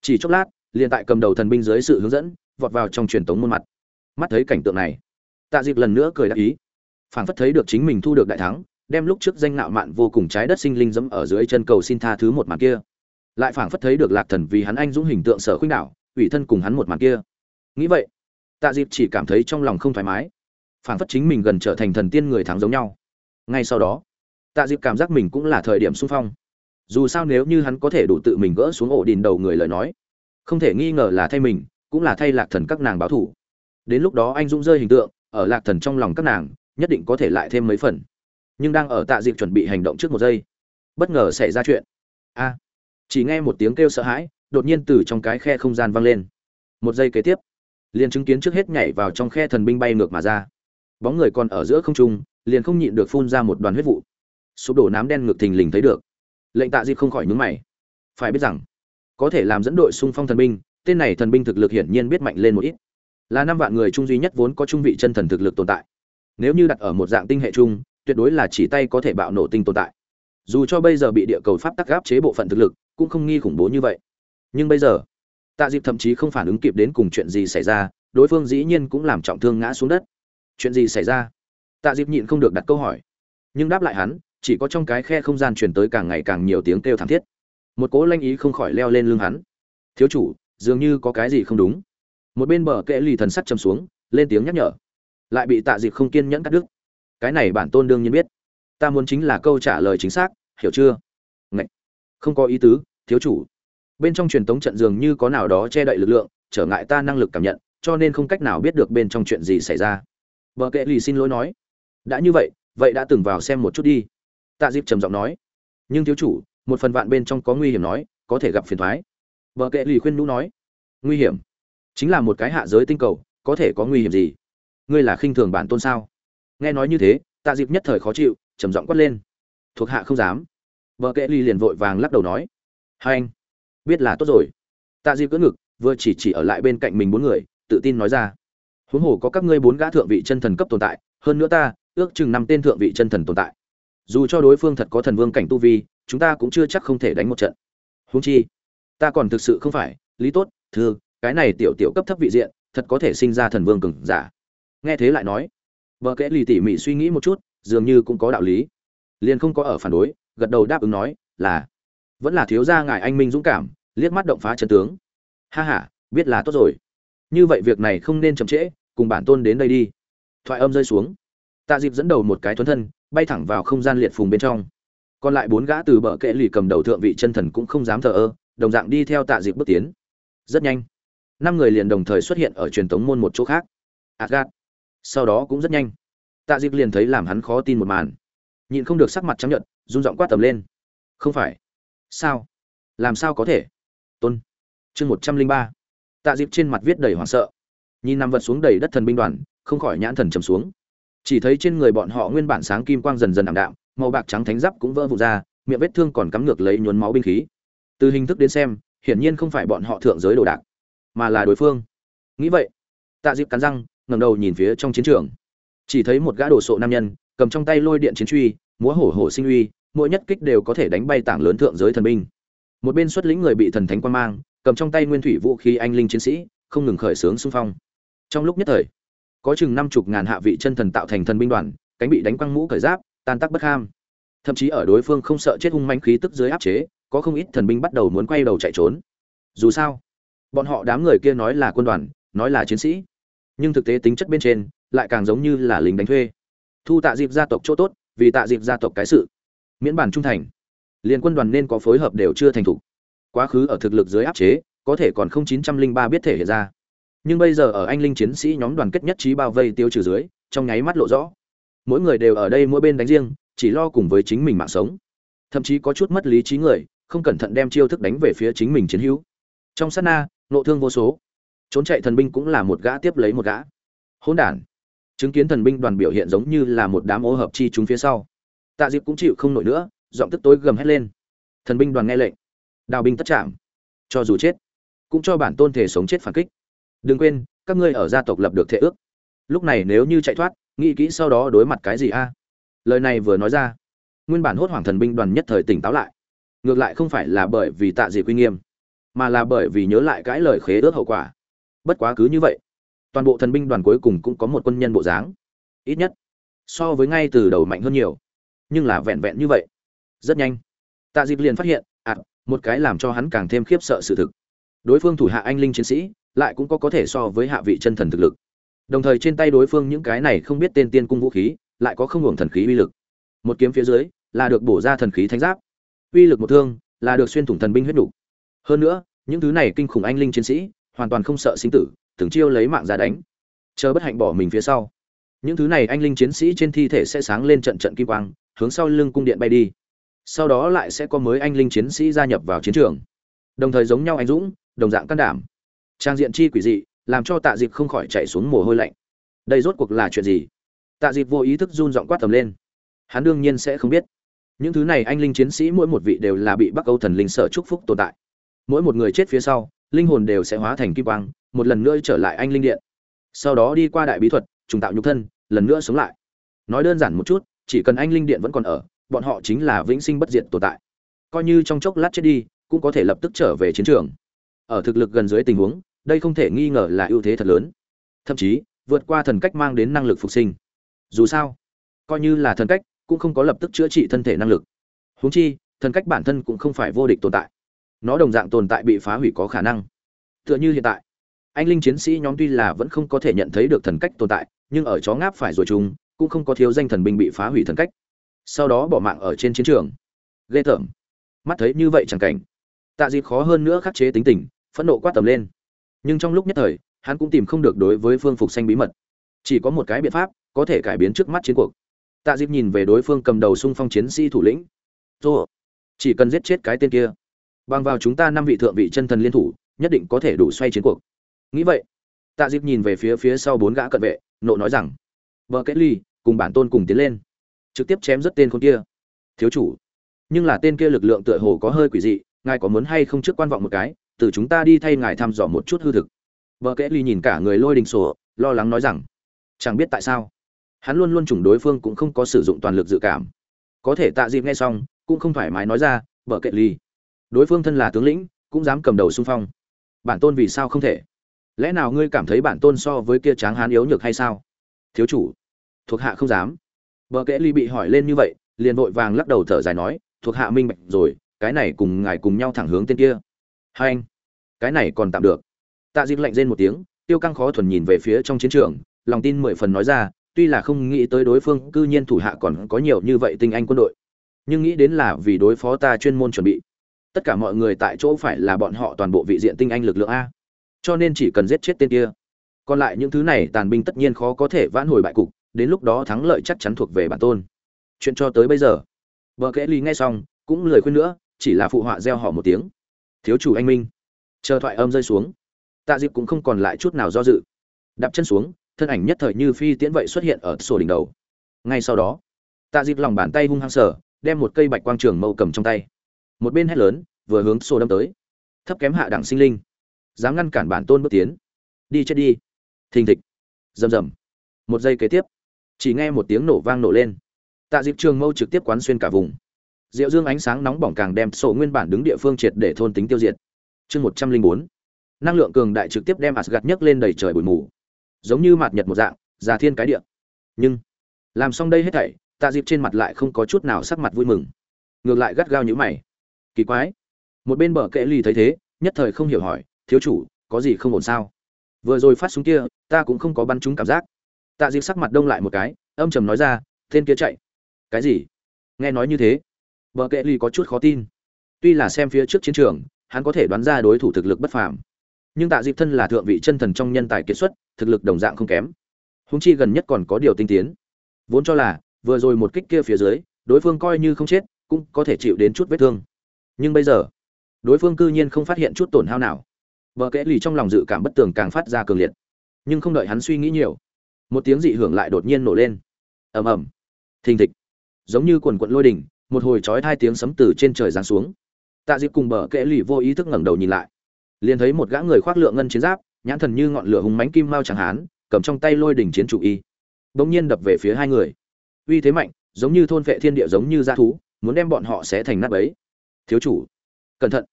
Chỉ chốc lát, liền tại cầm đầu thần binh dưới sự hướng dẫn, vọt vào trong truyền tống môn mặt. Mắt thấy cảnh tượng này, tạ dịp lần nữa cười đáp ý. Phảng phất thấy được chính mình thu được đại thắng, đem lúc trước danh nạo mạn vô cùng trái đất sinh linh dẫm ở dưới chân cầu xin tha thứ một màn kia. Lại phảng phất thấy được lạc thần vì hắn anh dũng hình tượng sở khuynh đảo, ủy thân cùng hắn một màn kia. Nghĩ vậy, tạ dịp chỉ cảm thấy trong lòng không thoải mái. Phảng phất chính mình gần trở thành thần tiên người thắng giống nhau ngay sau đó, tạ dịp cảm giác mình cũng là thời điểm sung phong. Dù sao nếu như hắn có thể đủ tự mình gỡ xuống ổ đìn đầu người lời nói, không thể nghi ngờ là thay mình, cũng là thay lạc thần các nàng báo thủ đến lúc đó anh dũng rơi hình tượng, ở lạc thần trong lòng các nàng, nhất định có thể lại thêm mấy phần. Nhưng đang ở tạ dịp chuẩn bị hành động trước một giây, bất ngờ xảy ra chuyện. A! Chỉ nghe một tiếng kêu sợ hãi, đột nhiên từ trong cái khe không gian vang lên. Một giây kế tiếp, liền chứng kiến trước hết nhảy vào trong khe thần binh bay ngược mà ra. Bóng người còn ở giữa không trung liền không nhịn được phun ra một đoàn huyết vụ. Sụp đổ nám đen ngược thình lình thấy được. Lệnh tạ dịp không khỏi nhúng mày. Phải biết rằng, có thể làm dẫn đội xung phong thần binh, tên này thần binh thực lực hiển nhiên biết mạnh lên một ít. Là năm vạn người trung duy nhất vốn có trung vị chân thần thực lực tồn tại. Nếu như đặt ở một dạng tinh hệ chung tuyệt đối là chỉ tay có thể bạo nổ tinh tồn tại. Dù cho bây giờ bị địa cầu pháp tắc gáp chế bộ phận thực lực, cũng không nghi khủng bố như vậy. Nhưng bây giờ, tạ dịp thậm chí không phản ứng kịp đến cùng chuyện gì xảy ra, đối phương dĩ nhiên cũng làm trọng thương ngã xuống đất. Chuyện gì xảy ra? Tạ dịp nhịn không được đặt câu hỏi. Nhưng đáp lại hắn, chỉ có trong cái khe không gian truyền tới càng ngày càng nhiều tiếng kêu thảm thiết. Một cố lanh ý không khỏi leo lên lưng hắn. Thiếu chủ, dường như có cái gì không đúng. Một bên bờ kệ lì thần sắt chầm xuống, lên tiếng nhắc nhở. Lại bị tạ dịp không kiên nhẫn cắt đứt. Cái này bản tôn đương nhiên biết. Ta muốn chính là câu trả lời chính xác, hiểu chưa? Ngậy! không có ý tứ, thiếu chủ. Bên trong truyền tống trận dường như có nào đó che đậy lực lượng, trở ngại ta năng lực cảm nhận, cho nên không cách nào biết được bên trong chuyện gì xảy ra. Vợ kệ lì xin lỗi nói đã như vậy vậy đã từng vào xem một chút đi. Tạ dịp trầm giọng nói. Nhưng thiếu chủ, một phần vạn bên trong có nguy hiểm nói, có thể gặp phiền thoái. Vợ kệ lì khuyên nũ nói. Nguy hiểm? Chính là một cái hạ giới tinh cầu, có thể có nguy hiểm gì? Ngươi là khinh thường bản tôn sao? Nghe nói như thế, tạ dịp nhất thời khó chịu, trầm giọng quát lên. Thuộc hạ không dám. Vợ kệ ly liền vội vàng lắc đầu nói. Hai anh, biết là tốt rồi. Tạ dịp cỡ ngực, vừa chỉ chỉ ở lại bên cạnh mình bốn người, tự tin nói ra. Huống hồ có các ngươi bốn gã thượng vị chân thần cấp tồn tại, hơn nữa ta ước chừng năm tên thượng vị chân thần tồn tại. Dù cho đối phương thật có thần vương cảnh tu vi, chúng ta cũng chưa chắc không thể đánh một trận. Huống chi, ta còn thực sự không phải, lý tốt, thư, cái này tiểu tiểu cấp thấp vị diện, thật có thể sinh ra thần vương cừng giả. Nghe thế lại nói vợ kẽ lì tỉ mỉ suy nghĩ một chút, dường như cũng có đạo lý. Liền không có ở phản đối, gật đầu đáp ứng nói, là, vẫn là thiếu gia ngài anh minh dũng cảm, liếc mắt động phá chân tướng. Ha ha, biết là tốt rồi. Như vậy việc này không nên chậm trễ, cùng bản tôn đến đây đi. Thoại âm rơi xuống tạ dịp dẫn đầu một cái thuấn thân, bay thẳng vào không gian liệt phùng bên trong. Còn lại bốn gã từ bờ kệ lì cầm đầu thượng vị chân thần cũng không dám thờ ơ, đồng dạng đi theo tạ dịp bước tiến. Rất nhanh, năm người liền đồng thời xuất hiện ở truyền thống môn một chỗ khác. Adgat sau đó cũng rất nhanh. Tạ dịp liền thấy làm hắn khó tin một màn. Nhịn không được sắc mặt trắng nhuận run giọng quát tầm lên. Không phải. Sao? Làm sao có thể? Tôn. Chương một trăm linh ba. Tạ dịp trên mặt viết đầy hoảng sợ. Nhìn nằm vật xuống đầy đất thần binh đoàn, không khỏi nhãn thần trầm xuống chỉ thấy trên người bọn họ nguyên bản sáng kim quang dần dần ảm đạm, màu bạc trắng thánh giáp cũng vỡ vụt ra, miệng vết thương còn cắm ngược lấy nhuốm máu binh khí. Từ hình thức đến xem, hiển nhiên không phải bọn họ thượng giới đồ đạc, mà là đối phương. Nghĩ vậy, tạ dịp cắn răng, ngẩng đầu nhìn phía trong chiến trường. Chỉ thấy một gã đồ sộ nam nhân, cầm trong tay lôi điện chiến truy, múa hổ hổ sinh uy, mỗi nhất kích đều có thể đánh bay tảng lớn thượng giới thần binh. Một bên xuất lĩnh người bị thần thánh quan mang, cầm trong tay nguyên thủy vũ khí anh linh chiến sĩ, không ngừng khởi sướng xung phong. Trong lúc nhất thời có chừng năm chục ngàn hạ vị chân thần tạo thành thần binh đoàn, cánh bị đánh quăng mũ cởi giáp, tan tác bất ham. Thậm chí ở đối phương không sợ chết hung manh khí tức dưới áp chế, có không ít thần binh bắt đầu muốn quay đầu chạy trốn. Dù sao, bọn họ đám người kia nói là quân đoàn, nói là chiến sĩ. Nhưng thực tế tính chất bên trên, lại càng giống như là lính đánh thuê. Thu tạ dịp gia tộc chỗ tốt, vì tạ dịp gia tộc cái sự. Miễn bản trung thành. Liền quân đoàn nên có phối hợp đều chưa thành thục quá khứ ở thực lực dưới áp chế, có thể còn không chín trăm linh ba biết thể hiện ra nhưng bây giờ ở anh linh chiến sĩ nhóm đoàn kết nhất trí bao vây tiêu trừ dưới, trong nháy mắt lộ rõ. Mỗi người đều ở đây mỗi bên đánh riêng, chỉ lo cùng với chính mình mạng sống. Thậm chí có chút mất lý trí người, không cẩn thận đem chiêu thức đánh về phía chính mình chiến hữu. Trong sát na, nộ thương vô số. Trốn chạy thần binh cũng là một gã tiếp lấy một gã. Hỗn đản. Chứng kiến thần binh đoàn biểu hiện giống như là một đám ô hợp chi chúng phía sau. Tạ diệp cũng chịu không nổi nữa, giọng tức tối gầm hét lên. Thần binh đoàn nghe lệnh. Đào binh tất chạm. Cho dù chết, cũng cho bản tôn thể sống chết phản kích đừng quên, các ngươi ở gia tộc lập được thể ước. Lúc này nếu như chạy thoát, nghĩ kỹ sau đó đối mặt cái gì a? Lời này vừa nói ra, nguyên bản hốt hoảng thần binh đoàn nhất thời tỉnh táo lại. Ngược lại không phải là bởi vì tạ dị quy nghiêm, mà là bởi vì nhớ lại cái lời khế ước hậu quả. Bất quá cứ như vậy, toàn bộ thần binh đoàn cuối cùng cũng có một quân nhân bộ dáng. Ít nhất, so với ngay từ đầu mạnh hơn nhiều, nhưng là vẹn vẹn như vậy. Rất nhanh, tạ dịp liền phát hiện ạ một cái làm cho hắn càng thêm khiếp sợ sự thực. Đối phương thủ hạ anh linh chiến sĩ lại cũng có có thể so với hạ vị chân thần thực lực. Đồng thời trên tay đối phương những cái này không biết tên tiên cung vũ khí, lại có không hưởng thần khí uy lực. Một kiếm phía dưới, là được bổ ra thần khí thánh giáp. Uy lực một thương, là được xuyên thủng thần binh huyết đủ. hơn nữa, những thứ này kinh khủng anh linh chiến sĩ, hoàn toàn không sợ sinh tử, từng chiêu lấy mạng ra đánh. Chờ bất hạnh bỏ mình phía sau. Những thứ này anh linh chiến sĩ trên thi thể sẽ sáng lên trận trận kim quang, hướng sau lưng cung điện bay đi. Sau đó lại sẽ có mới anh linh chiến sĩ gia nhập vào chiến trường. Đồng thời giống nhau anh dũng, đồng dạng can đảm trang diện chi quỷ dị, làm cho tạ dịp không khỏi chạy xuống mồ hôi lạnh. Đây rốt cuộc là chuyện gì? Tạ dịp vô ý thức run giọng quát tầm lên. Hắn đương nhiên sẽ không biết. Những thứ này anh linh chiến sĩ mỗi một vị đều là bị bắc âu thần linh sợ chúc phúc tồn tại. Mỗi một người chết phía sau, linh hồn đều sẽ hóa thành kim quang, một lần nữa trở lại anh linh điện. Sau đó đi qua đại bí thuật, trùng tạo nhục thân, lần nữa sống lại. Nói đơn giản một chút, chỉ cần anh linh điện vẫn còn ở, bọn họ chính là vĩnh sinh bất diệt tồn tại. Coi như trong chốc lát chết đi, cũng có thể lập tức trở về chiến trường. Ở thực lực gần dưới tình huống đây không thể nghi ngờ là ưu thế thật lớn. Thậm chí, vượt qua thần cách mang đến năng lực phục sinh. Dù sao, coi như là thần cách, cũng không có lập tức chữa trị thân thể năng lực. Huống chi, thần cách bản thân cũng không phải vô địch tồn tại. Nó đồng dạng tồn tại bị phá hủy có khả năng. Tựa như hiện tại, anh linh chiến sĩ nhóm tuy là vẫn không có thể nhận thấy được thần cách tồn tại, nhưng ở chó ngáp phải rồi chúng, cũng không có thiếu danh thần binh bị phá hủy thần cách. Sau đó bỏ mạng ở trên chiến trường. Ghê tởm. Mắt thấy như vậy chẳng cảnh. Tạ dịp khó hơn nữa khắc chế tính tình, phẫn nộ quát tầm lên nhưng trong lúc nhất thời, hắn cũng tìm không được đối với phương phục xanh bí mật. Chỉ có một cái biện pháp, có thể cải biến trước mắt chiến cuộc. Tạ dịp nhìn về đối phương cầm đầu xung phong chiến sĩ thủ lĩnh. Rồi chỉ cần giết chết cái tên kia, bằng vào chúng ta năm vị thượng vị chân thần liên thủ, nhất định có thể đủ xoay chiến cuộc. Nghĩ vậy, tạ dịp nhìn về phía phía sau bốn gã cận vệ, nộ nói rằng vợ kết ly, cùng bản tôn cùng tiến lên. Trực tiếp chém rất tên con kia. Thiếu chủ, nhưng là tên kia lực lượng tựa hồ có hơi quỷ dị, ngài có muốn hay không trước quan vọng một cái? Từ chúng ta đi thay ngài thăm dò một chút hư thực. Vợ kẽ ly nhìn cả người lôi đình sổ, lo lắng nói rằng, chẳng biết tại sao, hắn luôn luôn chủng đối phương cũng không có sử dụng toàn lực dự cảm. Có thể tạ dịp nghe xong, cũng không thoải mái nói ra vợ kệ ly, đối phương thân là tướng lĩnh, cũng dám cầm đầu xung phong. Bản tôn vì sao không thể? Lẽ nào ngươi cảm thấy bản tôn so với kia tráng hán yếu nhược hay sao? Thiếu chủ, thuộc hạ không dám. Vợ kệ ly bị hỏi lên như vậy, liền vội vàng lắc đầu thở dài nói, thuộc hạ minh bạch rồi, cái này cùng ngài cùng nhau thẳng hướng tên kia. Hai anh cái này còn tạm được. Tạ dịp lạnh rên một tiếng, tiêu căng khó thuần nhìn về phía trong chiến trường, lòng tin mười phần nói ra, tuy là không nghĩ tới đối phương, cư nhiên thủ hạ còn có nhiều như vậy tinh anh quân đội. Nhưng nghĩ đến là vì đối phó ta chuyên môn chuẩn bị. Tất cả mọi người tại chỗ phải là bọn họ toàn bộ vị diện tinh anh lực lượng a. Cho nên chỉ cần giết chết tên kia. Còn lại những thứ này tàn binh tất nhiên khó có thể vãn hồi bại cục, đến lúc đó thắng lợi chắc chắn thuộc về bản tôn. Chuyện cho tới bây giờ. Vợ kẽ ly nghe xong, cũng lời khuyên nữa, chỉ là phụ họa gieo họ một tiếng. Thiếu chủ anh minh chờ thoại âm rơi xuống, tạ diệp cũng không còn lại chút nào do dự. Đạp chân xuống, thân ảnh nhất thời như phi tiễn vậy xuất hiện ở sổ đỉnh đầu. Ngay sau đó, tạ diệp lòng bàn tay hung hăng sở đem một cây bạch quang trường mâu cầm trong tay. Một bên hét lớn, vừa hướng sổ đâm tới. Thấp kém hạ đẳng sinh linh, dám ngăn cản bản tôn bước tiến. Đi chết đi. Thình thịch. Rầm rầm. Một giây kế tiếp, chỉ nghe một tiếng nổ vang nổ lên. Tạ diệp trường mâu trực tiếp quán xuyên cả vùng. Diệu dương ánh sáng nóng bỏng càng đem sổ nguyên bản đứng địa phương triệt để thôn tính tiêu diệt chương một trăm linh bốn. Năng lượng cường đại trực tiếp đem Asgard nhấc lên đầy trời bụi mù. Giống như mạt nhật một dạng, già thiên cái địa. Nhưng, làm xong đây hết thảy, tạ diệp trên mặt lại không có chút nào sắc mặt vui mừng. Ngược lại gắt gao như mày. Kỳ quái. Một bên bờ kệ ly thấy thế, nhất thời không hiểu hỏi, thiếu chủ, có gì không ổn sao? Vừa rồi phát súng kia, ta cũng không có bắn trúng cảm giác. Tạ diệp sắc mặt đông lại một cái, âm trầm nói ra, tên kia chạy. Cái gì? Nghe nói như thế, bờ kệ ly có chút khó tin. Tuy là xem phía trước chiến trường hắn có thể đoán ra đối thủ thực lực bất phàm. Nhưng tạ Dịp thân là thượng vị chân thần trong nhân tài kiệt xuất, thực lực đồng dạng không kém. Húng chi gần nhất còn có điều tinh tiến. Vốn cho là, vừa rồi một kích kia phía dưới, đối phương coi như không chết, cũng có thể chịu đến chút vết thương. Nhưng bây giờ, đối phương cư nhiên không phát hiện chút tổn hao nào. Bờ kẽ lì trong lòng dự cảm bất tường càng phát ra cường liệt. Nhưng không đợi hắn suy nghĩ nhiều, một tiếng dị hưởng lại đột nhiên nổ lên. Ầm ầm. Thình thịch. Giống như quần quận lôi đỉnh, một hồi chói tai tiếng sấm từ trên trời giáng xuống tạ diệp cùng bờ kệ lì vô ý thức ngẩng đầu nhìn lại. Liền thấy một gã người khoác lượng ngân chiến giáp, nhãn thần như ngọn lửa hùng mánh kim mao chẳng hán, cầm trong tay lôi đỉnh chiến chủ y. Bỗng nhiên đập về phía hai người. Uy thế mạnh, giống như thôn vệ thiên địa giống như dã thú, muốn đem bọn họ sẽ thành nát bấy. Thiếu chủ, cẩn thận.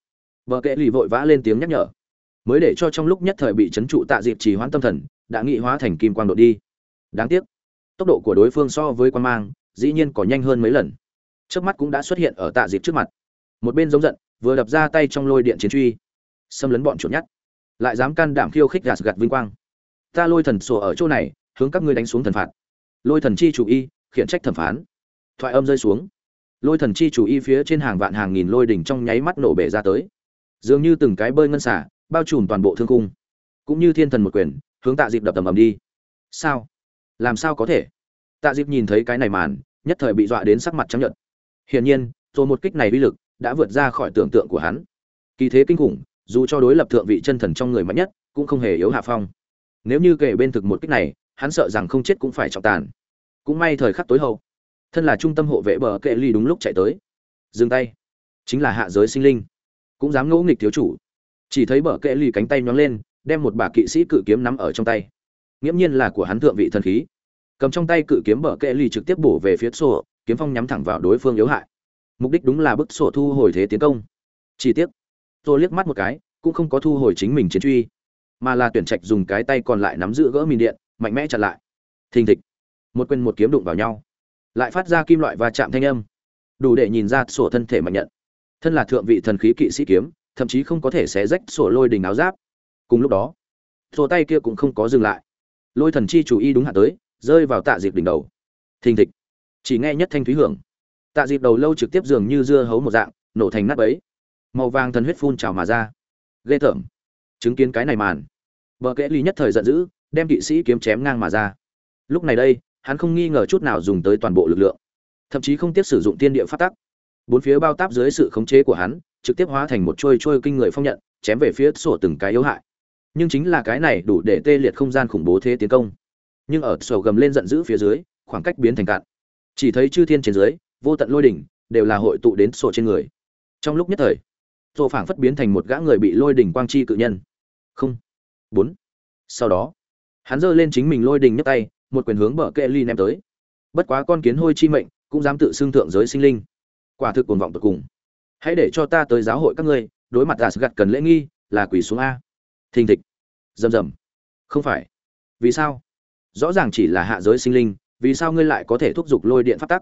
Vợ kệ lì vội vã lên tiếng nhắc nhở. Mới để cho trong lúc nhất thời bị chấn trụ tạ diệp trì hoãn tâm thần, đã nghị hóa thành kim quang độ đi. Đáng tiếc, tốc độ của đối phương so với quan mang, dĩ nhiên có nhanh hơn mấy lần. Trước mắt cũng đã xuất hiện ở tạ diệp trước mặt một bên giống giận, vừa đập ra tay trong lôi điện chiến truy. Xâm lấn bọn chuột nhắt lại dám can đảm khiêu khích gạt gạt vinh quang. Ta lôi thần sổ ở chỗ này, hướng các ngươi đánh xuống thần phạt. Lôi thần chi chủ y, khiển trách thẩm phán. Thoại âm rơi xuống. Lôi thần chi chủ y phía trên hàng vạn hàng nghìn lôi đỉnh trong nháy mắt nổ bể ra tới. Dường như từng cái bơi ngân xả, bao trùm toàn bộ thương cung cũng như thiên thần một quyền, hướng tạ dịp đập tầm ầm đi. Sao? Làm sao có thể? Tạ dịp nhìn thấy cái này màn, nhất thời bị dọa đến sắc mặt trắng nhợt. Hiển nhiên, rồi một kích này uy lực đã vượt ra khỏi tưởng tượng của hắn. Kỳ thế kinh khủng, dù cho đối lập thượng vị chân thần trong người mạnh nhất, cũng không hề yếu hạ phong. Nếu như kể bên thực một kích này, hắn sợ rằng không chết cũng phải trọng tàn. Cũng may thời khắc tối hậu, thân là trung tâm hộ vệ bờ kệ ly đúng lúc chạy tới. Dừng tay. Chính là hạ giới sinh linh. Cũng dám ngỗ nghịch thiếu chủ. Chỉ thấy bờ kệ ly cánh tay nhón lên, đem một bà kỵ sĩ cự kiếm nắm ở trong tay. Nghiễm nhiên là của hắn thượng vị thần khí. Cầm trong tay cự kiếm bờ kệ ly trực tiếp bổ về phía sổ kiếm phong nhắm thẳng vào đối phương yếu hại mục đích đúng là bức sổ thu hồi thế tiến công. Chi tiết tôi liếc mắt một cái, cũng không có thu hồi chính mình chiến truy, mà là tuyển trạch dùng cái tay còn lại nắm giữ gỡ mìn điện, mạnh mẽ chặn lại. Thình thịch, một quên một kiếm đụng vào nhau, lại phát ra kim loại và chạm thanh âm, đủ để nhìn ra sổ thân thể mạnh nhận. Thân là thượng vị thần khí kỵ sĩ kiếm, thậm chí không có thể xé rách sổ lôi đình áo giáp. Cùng lúc đó, sổ tay kia cũng không có dừng lại. Lôi thần chi chủ y đúng hạ tới, rơi vào tạ dịp đỉnh đầu. Thình thịch, chỉ nghe nhất thanh thúy hưởng tạ dịp đầu lâu trực tiếp dường như dưa hấu một dạng, nổ thành nát bấy. Màu vàng thần huyết phun trào mà ra. Ghê tởm. Chứng kiến cái này màn. Vợ kẽ ly nhất thời giận dữ, đem kỵ sĩ kiếm chém ngang mà ra. Lúc này đây, hắn không nghi ngờ chút nào dùng tới toàn bộ lực lượng. Thậm chí không tiếp sử dụng tiên địa phát tắc. Bốn phía bao táp dưới sự khống chế của hắn, trực tiếp hóa thành một trôi trôi kinh người phong nhận, chém về phía sổ từng cái yếu hại. Nhưng chính là cái này đủ để tê liệt không gian khủng bố thế tiến công. Nhưng ở sổ gầm lên giận dữ phía dưới, khoảng cách biến thành cạn. Chỉ thấy chư thiên trên dưới vô tận lôi đỉnh, đều là hội tụ đến sổ trên người. Trong lúc nhất thời, sổ phảng phất biến thành một gã người bị lôi đỉnh quang chi cự nhân. Không. Bốn. Sau đó, hắn giơ lên chính mình lôi đỉnh nhấc tay, một quyền hướng bờ kệ ly ném tới. Bất quá con kiến hôi chi mệnh cũng dám tự xưng thượng giới sinh linh. Quả thực cuồng vọng tột cùng. Hãy để cho ta tới giáo hội các ngươi, đối mặt gạt gặt cần lễ nghi, là quỳ xuống a. Thình thịch. Rầm rầm. Không phải. Vì sao? Rõ ràng chỉ là hạ giới sinh linh, vì sao ngươi lại có thể thúc giục lôi điện phát tắc?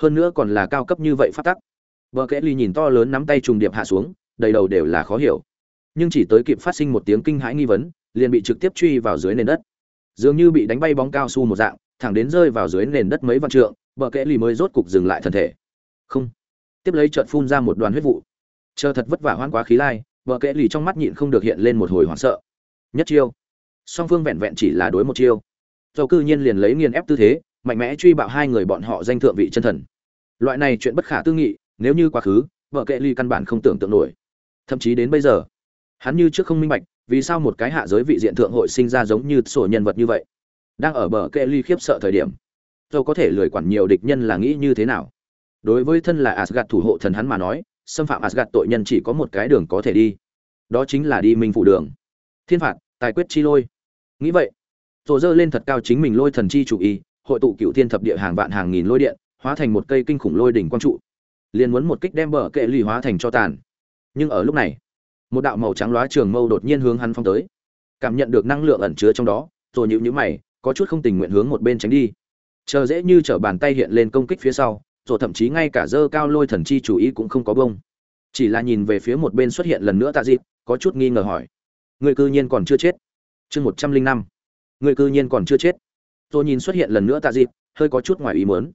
Hơn nữa còn là cao cấp như vậy phát tắc. Vợ kẽ ly nhìn to lớn nắm tay trùng điệp hạ xuống, đầy đầu đều là khó hiểu. Nhưng chỉ tới kịp phát sinh một tiếng kinh hãi nghi vấn, liền bị trực tiếp truy vào dưới nền đất. Dường như bị đánh bay bóng cao su một dạng, thẳng đến rơi vào dưới nền đất mấy vạn trượng vợ kẽ ly mới rốt cục dừng lại thân thể. Không. Tiếp lấy trợn phun ra một đoàn huyết vụ. Chờ thật vất vả hoan quá khí lai vợ kẽ ly trong mắt nhịn không được hiện lên một hồi hoảng sợ. Nhất chiêu. Song phương vẹn vẹn chỉ là đối một chiêu. Dầu cư nhiên liền lấy nghiền ép tư thế mạnh mẽ truy bạo hai người bọn họ danh thượng vị chân thần. Loại này chuyện bất khả tư nghị, nếu như quá khứ, vợ kệ ly căn bản không tưởng tượng nổi. Thậm chí đến bây giờ, hắn như trước không minh bạch, vì sao một cái hạ giới vị diện thượng hội sinh ra giống như sổ nhân vật như vậy. Đang ở bờ kệ ly khiếp sợ thời điểm dầu có thể lười quản nhiều địch nhân là nghĩ như thế nào. Đối với thân là asgad thủ hộ thần hắn mà nói, xâm phạm asgad tội nhân chỉ có một cái đường có thể đi. Đó chính là đi minh phủ đường. Thiên phạt, tài quyết chi lôi. Nghĩ vậy rồi dơ lên thật cao chính mình lôi thần chi chủ y hội tụ cựu thiên thập địa hàng vạn hàng nghìn lôi điện, hóa thành một cây kinh khủng lôi đỉnh quang trụ. Liền muốn một kích đem bờ kệ lì hóa thành cho tàn. Nhưng ở lúc này, một đạo màu trắng lóa trường mâu đột nhiên hướng hắn phong tới. Cảm nhận được năng lượng ẩn chứa trong đó, rồi nhíu nhíu mày, có chút không tình nguyện hướng một bên tránh đi. Chờ dễ như trở bàn tay hiện lên công kích phía sau, rồi thậm chí ngay cả dơ cao lôi thần chi chủ ý cũng không có bông. Chỉ là nhìn về phía một bên xuất hiện lần nữa tạ dịp có chút nghi ngờ hỏi. Người cư nhiên còn chưa chết. Chương một trăm linh năm. Người cư nhiên còn chưa chết tôi nhìn xuất hiện lần nữa tạ dịp, hơi có chút ngoài ý muốn.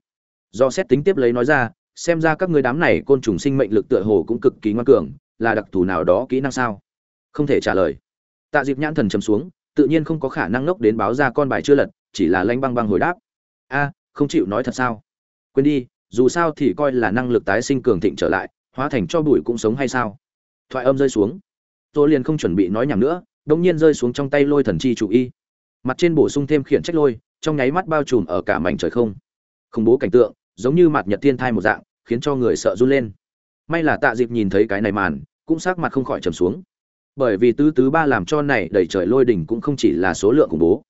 Do xét tính tiếp lấy nói ra, xem ra các người đám này côn trùng sinh mệnh lực tựa hồ cũng cực kỳ ngoan cường, là đặc thù nào đó kỹ năng sao? Không thể trả lời. Tạ dịp nhãn thần chấm xuống, tự nhiên không có khả năng ngốc đến báo ra con bài chưa lật, chỉ là lanh băng băng hồi đáp. A, không chịu nói thật sao? Quên đi, dù sao thì coi là năng lực tái sinh cường thịnh trở lại, hóa thành cho bụi cũng sống hay sao? Thoại âm rơi xuống. Tôi liền không chuẩn bị nói nhảm nữa đông nhiên rơi xuống trong tay lôi thần chi chủ y. Mặt trên bổ sung thêm khiển trách lôi trong nháy mắt bao trùm ở cả mảnh trời không. Khủng bố cảnh tượng, giống như mặt nhật thiên thai một dạng, khiến cho người sợ run lên. May là tạ dịp nhìn thấy cái này màn, cũng sắc mặt không khỏi trầm xuống. Bởi vì tứ tứ ba làm cho này đầy trời lôi đỉnh cũng không chỉ là số lượng khủng bố,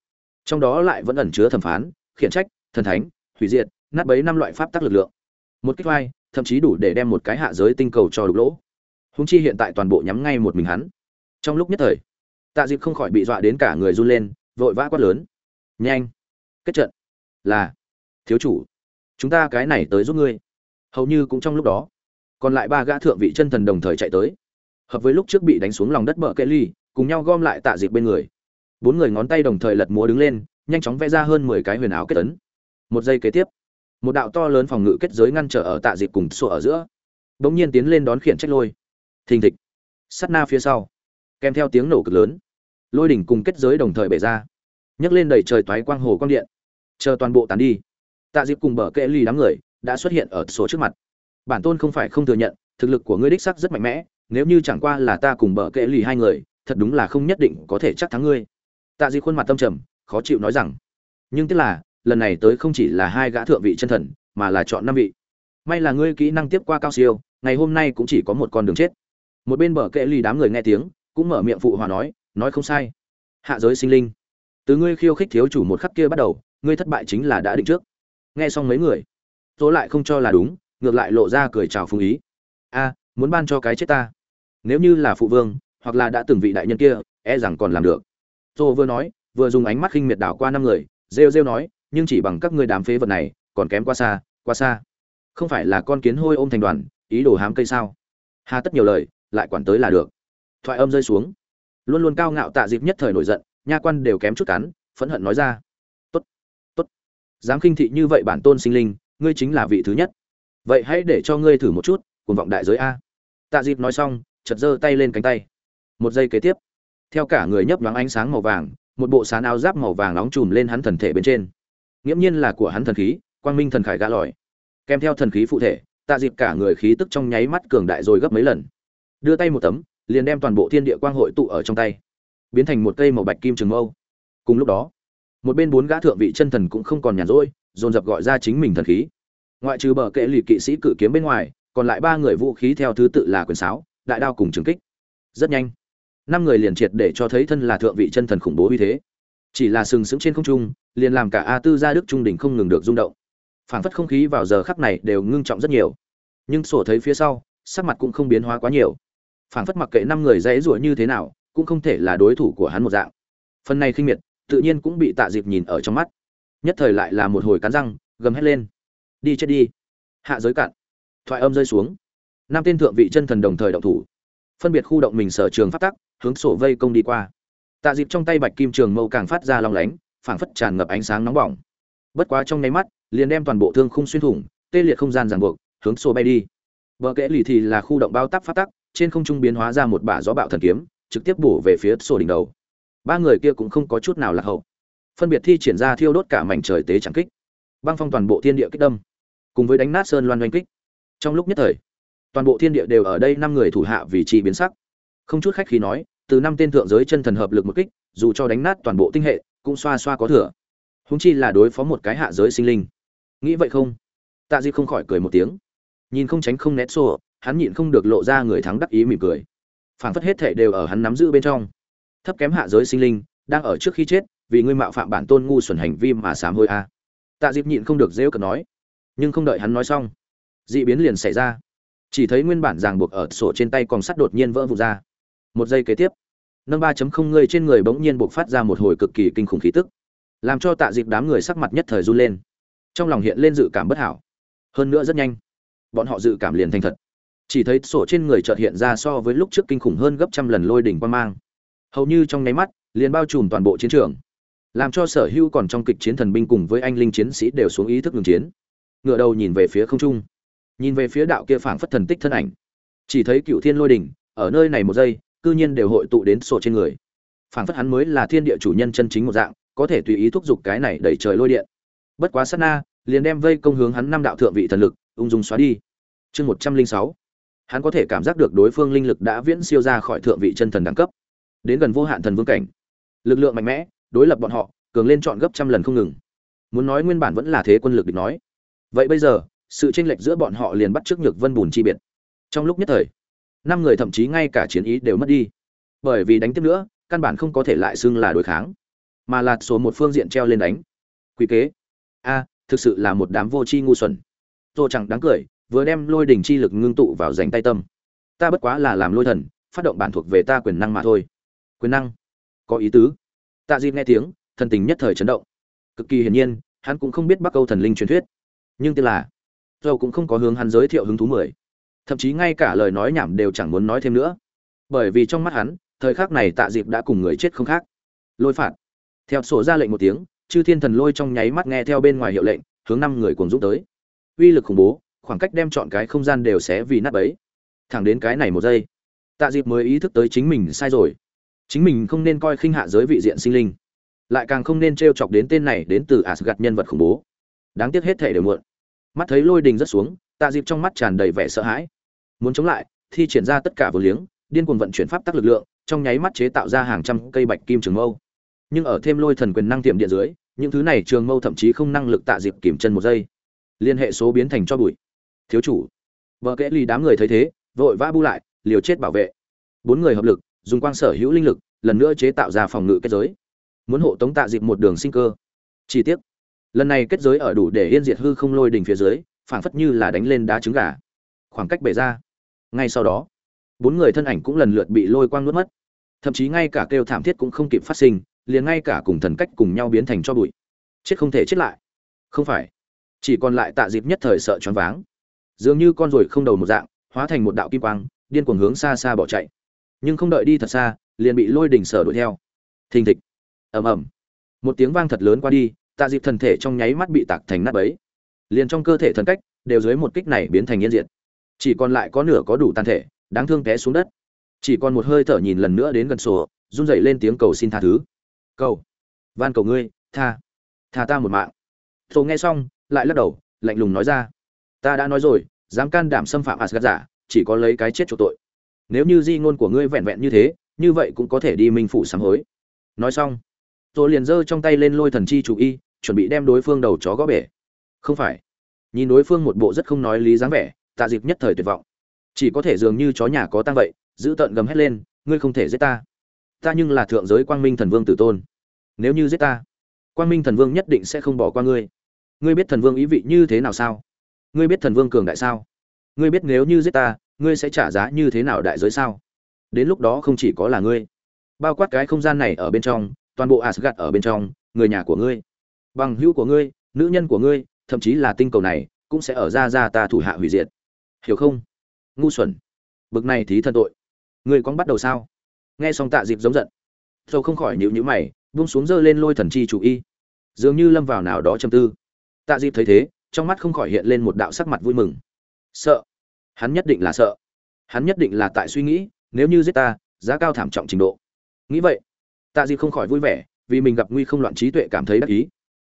trong đó lại vẫn ẩn chứa thẩm phán, khiển trách, thần thánh, hủy diệt, nát bấy năm loại pháp tắc lực lượng. Một kích vai thậm chí đủ để đem một cái hạ giới tinh cầu cho đục lỗ. Húng chi hiện tại toàn bộ nhắm ngay một mình hắn. Trong lúc nhất thời, tạ dịp không khỏi bị dọa đến cả người run lên, vội vã quát lớn. Nhanh! Kết trận. Là, thiếu chủ, chúng ta cái này tới giúp ngươi. Hầu như cũng trong lúc đó, còn lại ba gã thượng vị chân thần đồng thời chạy tới. Hợp với lúc trước bị đánh xuống lòng đất bờ kệ ly cùng nhau gom lại tạ dịp bên người. Bốn người ngón tay đồng thời lật múa đứng lên, nhanh chóng vẽ ra hơn mười cái huyền áo kết tấn một giây kế tiếp, một đạo to lớn phòng ngự kết giới ngăn trở ở tạ dịp cùng sổ ở giữa. Bỗng nhiên tiến lên đón khiển trách lôi. Thình thịch. Sắt na phía sau, kèm theo tiếng nổ cực lớn, lôi đỉnh cùng kết giới đồng thời bể ra. Nhấc lên đầy trời toái quang hồ quang điện chờ toàn bộ tàn đi. Tạ dịp cùng bờ kệ ly đám người đã xuất hiện ở số trước mặt. Bản tôn không phải không thừa nhận, thực lực của ngươi đích sắc rất mạnh mẽ, nếu như chẳng qua là ta cùng bờ kệ ly hai người, thật đúng là không nhất định có thể chắc thắng ngươi. Tạ dịp khuôn mặt tâm trầm, khó chịu nói rằng, nhưng tức là, lần này tới không chỉ là hai gã thượng vị chân thần, mà là chọn năm vị. May là ngươi kỹ năng tiếp qua cao siêu, ngày hôm nay cũng chỉ có một con đường chết. Một bên bờ kệ ly đám người nghe tiếng, cũng mở miệng phụ hòa nói nói không sai. Hạ giới sinh linh, từ ngươi khiêu khích thiếu chủ một khắc kia bắt đầu ngươi thất bại chính là đã định trước. Nghe xong mấy người tố lại không cho là đúng, ngược lại lộ ra cười chào phung ý. A, muốn ban cho cái chết ta. Nếu như là phụ vương, hoặc là đã từng vị đại nhân kia e rằng còn làm được. Tô vừa nói, vừa dùng ánh mắt khinh miệt đảo qua năm người, rêu rêu nói, nhưng chỉ bằng các ngươi đám phế vật này, còn kém quá xa quá xa. Không phải là con kiến hôi ôm thành đoàn, ý đồ hám cây sao? Hà tất nhiều lời, lại quản tới là được. Thoại âm rơi xuống. Luôn luôn cao ngạo tạ dịp nhất thời nổi giận, nha quan đều kém chút cắn, phẫn hận nói ra dám khinh thị như vậy bản tôn sinh linh, ngươi chính là vị thứ nhất. Vậy hãy để cho ngươi thử một chút cùng vọng đại giới a. Tạ dịp nói xong chật giơ tay lên cánh tay. Một giây kế tiếp, theo cả người nhấp nhoáng ánh sáng màu vàng, một bộ sán áo giáp màu vàng nóng chùm lên hắn thần thể bên trên. Nghiễm nhiên là của hắn thần khí, quang minh thần khải gã lòi. Kèm theo thần khí phụ thể, tạ dịp cả người khí tức trong nháy mắt cường đại rồi gấp mấy lần. Đưa tay một tấm, liền đem toàn bộ thiên địa quang hội tụ ở trong tay, biến thành một cây màu bạch kim trường mâu. Cùng lúc đó một bên bốn gã thượng vị chân thần cũng không còn nhàn rỗi, dồn dập gọi ra chính mình thần khí. Ngoại trừ bờ kệ lì kỵ sĩ cự kiếm bên ngoài, còn lại ba người vũ khí theo thứ tự là quyền sáo, đại đao cùng trường kích. Rất nhanh, năm người liền triệt để cho thấy thân là thượng vị chân thần khủng bố như thế. Chỉ là sừng sững trên không trung, liền làm cả a tư gia đức trung đỉnh không ngừng được rung động. Phảng phất không khí vào giờ khắc này đều ngưng trọng rất nhiều. Nhưng sổ thấy phía sau, sắc mặt cũng không biến hóa quá nhiều. Phảng phất mặc kệ năm người dãy rủa như thế nào, cũng không thể là đối thủ của hắn một dạng. Phần này khinh miệt tự nhiên cũng bị tạ dịp nhìn ở trong mắt. Nhất thời lại là một hồi cắn răng, gầm hét lên. Đi chết đi. Hạ giới cạn. Thoại âm rơi xuống. Năm tên thượng vị chân thần đồng thời động thủ. Phân biệt khu động mình sở trường phát tắc, hướng sổ vây công đi qua. Tạ dịp trong tay bạch kim trường mâu càng phát ra long lánh, phảng phất tràn ngập ánh sáng nóng bỏng. Bất quá trong nháy mắt, liền đem toàn bộ thương khung xuyên thủng, tê liệt không gian ràng buộc, hướng sổ bay đi. Vợ kẽ lì thì là khu động bao tắc phát tắc, trên không trung biến hóa ra một bả gió bạo thần kiếm, trực tiếp bổ về phía sổ đỉnh đầu ba người kia cũng không có chút nào lạc hậu. Phân biệt thi triển ra thiêu đốt cả mảnh trời tế chẳng kích, băng phong toàn bộ thiên địa kích đâm, cùng với đánh nát sơn loan doanh kích. Trong lúc nhất thời, toàn bộ thiên địa đều ở đây năm người thủ hạ vì trị biến sắc. Không chút khách khí nói, từ năm tên thượng giới chân thần hợp lực một kích, dù cho đánh nát toàn bộ tinh hệ, cũng xoa xoa có thừa. Húng chi là đối phó một cái hạ giới sinh linh. Nghĩ vậy không? Tạ di không khỏi cười một tiếng. Nhìn không tránh không nét xô, hắn nhịn không được lộ ra người thắng đắc ý mỉm cười. Phảng phất hết thể đều ở hắn nắm giữ bên trong thấp kém hạ giới sinh linh, đang ở trước khi chết, vì ngươi mạo phạm bản tôn ngu xuẩn hành vi mà sám hôi a. Tạ diệp nhịn không được rêu cợt nói. Nhưng không đợi hắn nói xong, dị biến liền xảy ra. Chỉ thấy nguyên bản ràng buộc ở sổ trên tay còn sắt đột nhiên vỡ vụt ra. Một giây kế tiếp, nâng ba chấm không ngươi trên người bỗng nhiên buộc phát ra một hồi cực kỳ kinh khủng khí tức, làm cho tạ dịp đám người sắc mặt nhất thời run lên. Trong lòng hiện lên dự cảm bất hảo. Hơn nữa rất nhanh, bọn họ dự cảm liền thành thật. Chỉ thấy sổ trên người chợt hiện ra so với lúc trước kinh khủng hơn gấp trăm lần lôi đỉnh quan mang hầu như trong nháy mắt, liền bao trùm toàn bộ chiến trường. Làm cho sở hữu còn trong kịch chiến thần binh cùng với anh linh chiến sĩ đều xuống ý thức ngừng chiến. Ngựa đầu nhìn về phía không trung. Nhìn về phía đạo kia phảng phất thần tích thân ảnh. Chỉ thấy cựu thiên lôi đỉnh, ở nơi này một giây, cư nhiên đều hội tụ đến sổ trên người. Phảng phất hắn mới là thiên địa chủ nhân chân chính một dạng, có thể tùy ý thúc giục cái này đẩy trời lôi điện. Bất quá sát na, liền đem vây công hướng hắn năm đạo thượng vị thần lực, ung dung xóa đi. Chương một trăm linh sáu. Hắn có thể cảm giác được đối phương linh lực đã viễn siêu ra khỏi thượng vị chân thần đẳng cấp đến gần vô hạn thần vương cảnh. Lực lượng mạnh mẽ, đối lập bọn họ, cường lên chọn gấp trăm lần không ngừng. Muốn nói nguyên bản vẫn là thế quân lực địch nói. Vậy bây giờ, sự tranh lệch giữa bọn họ liền bắt trước nhược vân bùn chi biệt. Trong lúc nhất thời, năm người thậm chí ngay cả chiến ý đều mất đi. Bởi vì đánh tiếp nữa, căn bản không có thể lại xưng là đối kháng, mà là số một phương diện treo lên đánh. Quy kế. A, thực sự là một đám vô tri ngu xuẩn. Tô chẳng đáng cười, vừa đem lôi đỉnh chi lực ngưng tụ vào dành tay tâm. Ta bất quá là làm lôi thần, phát động bản thuộc về ta quyền năng mà thôi quyền năng, có ý tứ. Tạ dịp nghe tiếng, thần tình nhất thời chấn động. Cực kỳ hiển nhiên, hắn cũng không biết bắc câu thần linh truyền thuyết. Nhưng tên là, dầu cũng không có hướng hắn giới thiệu hứng thú mười. Thậm chí ngay cả lời nói nhảm đều chẳng muốn nói thêm nữa. Bởi vì trong mắt hắn, thời khắc này tạ dịp đã cùng người chết không khác. Lôi phạt. Theo sổ ra lệnh một tiếng, chư thiên thần lôi trong nháy mắt nghe theo bên ngoài hiệu lệnh, hướng năm người cùng dũng tới. Uy lực khủng bố, khoảng cách đem chọn cái không gian đều xé vì nát bấy. Thẳng đến cái này một giây, tạ dịp mới ý thức tới chính mình sai rồi chính mình không nên coi khinh hạ giới vị diện sinh linh, lại càng không nên t r e o chọc đến tên này đến từ asgad nhân vật khủng bố. Đáng tiếc hết thể đều muộn. Mắt thấy lôi đình rất xuống, tạ dịp trong mắt tràn đầy vẻ sợ hãi. Muốn chống lại thì triển ra tất cả vừa liếng, điên cuồng vận chuyển pháp tắc lực lượng, trong nháy mắt chế tạo ra hàng trăm cây bạch kim trường mâu. Nhưng ở thêm lôi thần quyền năng tiệm điện dưới, những thứ này trường mâu thậm chí không năng lực tạ dịp kìm chân một giây. Liên hệ số biến thành cho bụi. Thiếu chủ. Vợ kẽ ly đám người thấy thế, vội vã bu lại, liều chết bảo vệ. Bốn người hợp lực dùng quang sở hữu linh lực, lần nữa chế tạo ra phòng ngự kết giới. Muốn hộ tống tạ dịp một đường sinh cơ. Chi tiết lần này kết giới ở đủ để yên diệt hư không lôi đỉnh phía dưới, phảng phất như là đánh lên đá trứng gà. Khoảng cách bể ra. Ngay sau đó, bốn người thân ảnh cũng lần lượt bị lôi quang nuốt mất. Thậm chí ngay cả kêu thảm thiết cũng không kịp phát sinh, liền ngay cả cùng thần cách cùng nhau biến thành cho bụi. Chết không thể chết lại. Không phải. Chỉ còn lại tạ dịp nhất thời sợ choáng váng. Dường như con ruồi không đầu một dạng, hóa thành một đạo kim quang, điên cuồng hướng xa xa bỏ chạy nhưng không đợi đi thật xa, liền bị lôi đỉnh sở đuổi theo. Thình thịch. Ầm ầm. Một tiếng vang thật lớn qua đi, tạ dịp thần thể trong nháy mắt bị tạc thành nát bấy. Liền trong cơ thể thần cách, đều dưới một kích này biến thành yên diệt. Chỉ còn lại có nửa có đủ tàn thể, đáng thương té xuống đất. Chỉ còn một hơi thở nhìn lần nữa đến gần sổ, run rẩy lên tiếng cầu xin tha thứ. Cầu. Van cầu ngươi, tha. Tha ta một mạng. Thổ nghe xong, lại lắc đầu, lạnh lùng nói ra. Ta đã nói rồi, dám can đảm xâm phạm asgad giả, chỉ có lấy cái chết chỗ tội nếu như di ngôn của ngươi vẹn vẹn như thế, như vậy cũng có thể đi minh phủ sám hối. Nói xong tôi liền giơ trong tay lên lôi thần chi chủ y, chuẩn bị đem đối phương đầu chó gõ bể. Không phải. Nhìn đối phương một bộ rất không nói lý dáng vẻ, tạ dịp nhất thời tuyệt vọng. Chỉ có thể dường như chó nhà có tăng vậy, giữ tợn gầm hét lên, ngươi không thể giết ta. Ta nhưng là thượng giới quang minh thần vương tử tôn. Nếu như giết ta, quang minh thần vương nhất định sẽ không bỏ qua ngươi. Ngươi biết thần vương ý vị như thế nào sao? Ngươi biết thần vương cường đại sao? Ngươi biết nếu như giết ta ngươi sẽ trả giá như thế nào đại giới sao? Đến lúc đó không chỉ có là ngươi. Bao quát cái không gian này ở bên trong, toàn bộ asgad ở bên trong, người nhà của ngươi, bằng hữu của ngươi, nữ nhân của ngươi, thậm chí là tinh cầu này, cũng sẽ ở ra ra ta thủ hạ hủy diệt. Hiểu không? Ngu xuẩn. Bực này thì thần tội. Ngươi con bắt đầu sao? Nghe xong tạ dịp giống giận. Dầu không khỏi nhịu nhữ mày, buông xuống dơ lên lôi thần chi chủ y. Dường như lâm vào nào đó châm tư. Tạ dịp thấy thế, trong mắt không khỏi hiện lên một đạo sắc mặt vui mừng. Sợ hắn nhất định là sợ. Hắn nhất định là tại suy nghĩ, nếu như giết ta, giá cao thảm trọng trình độ. Nghĩ vậy, tạ dịp không khỏi vui vẻ, vì mình gặp nguy không loạn trí tuệ cảm thấy đắc ý.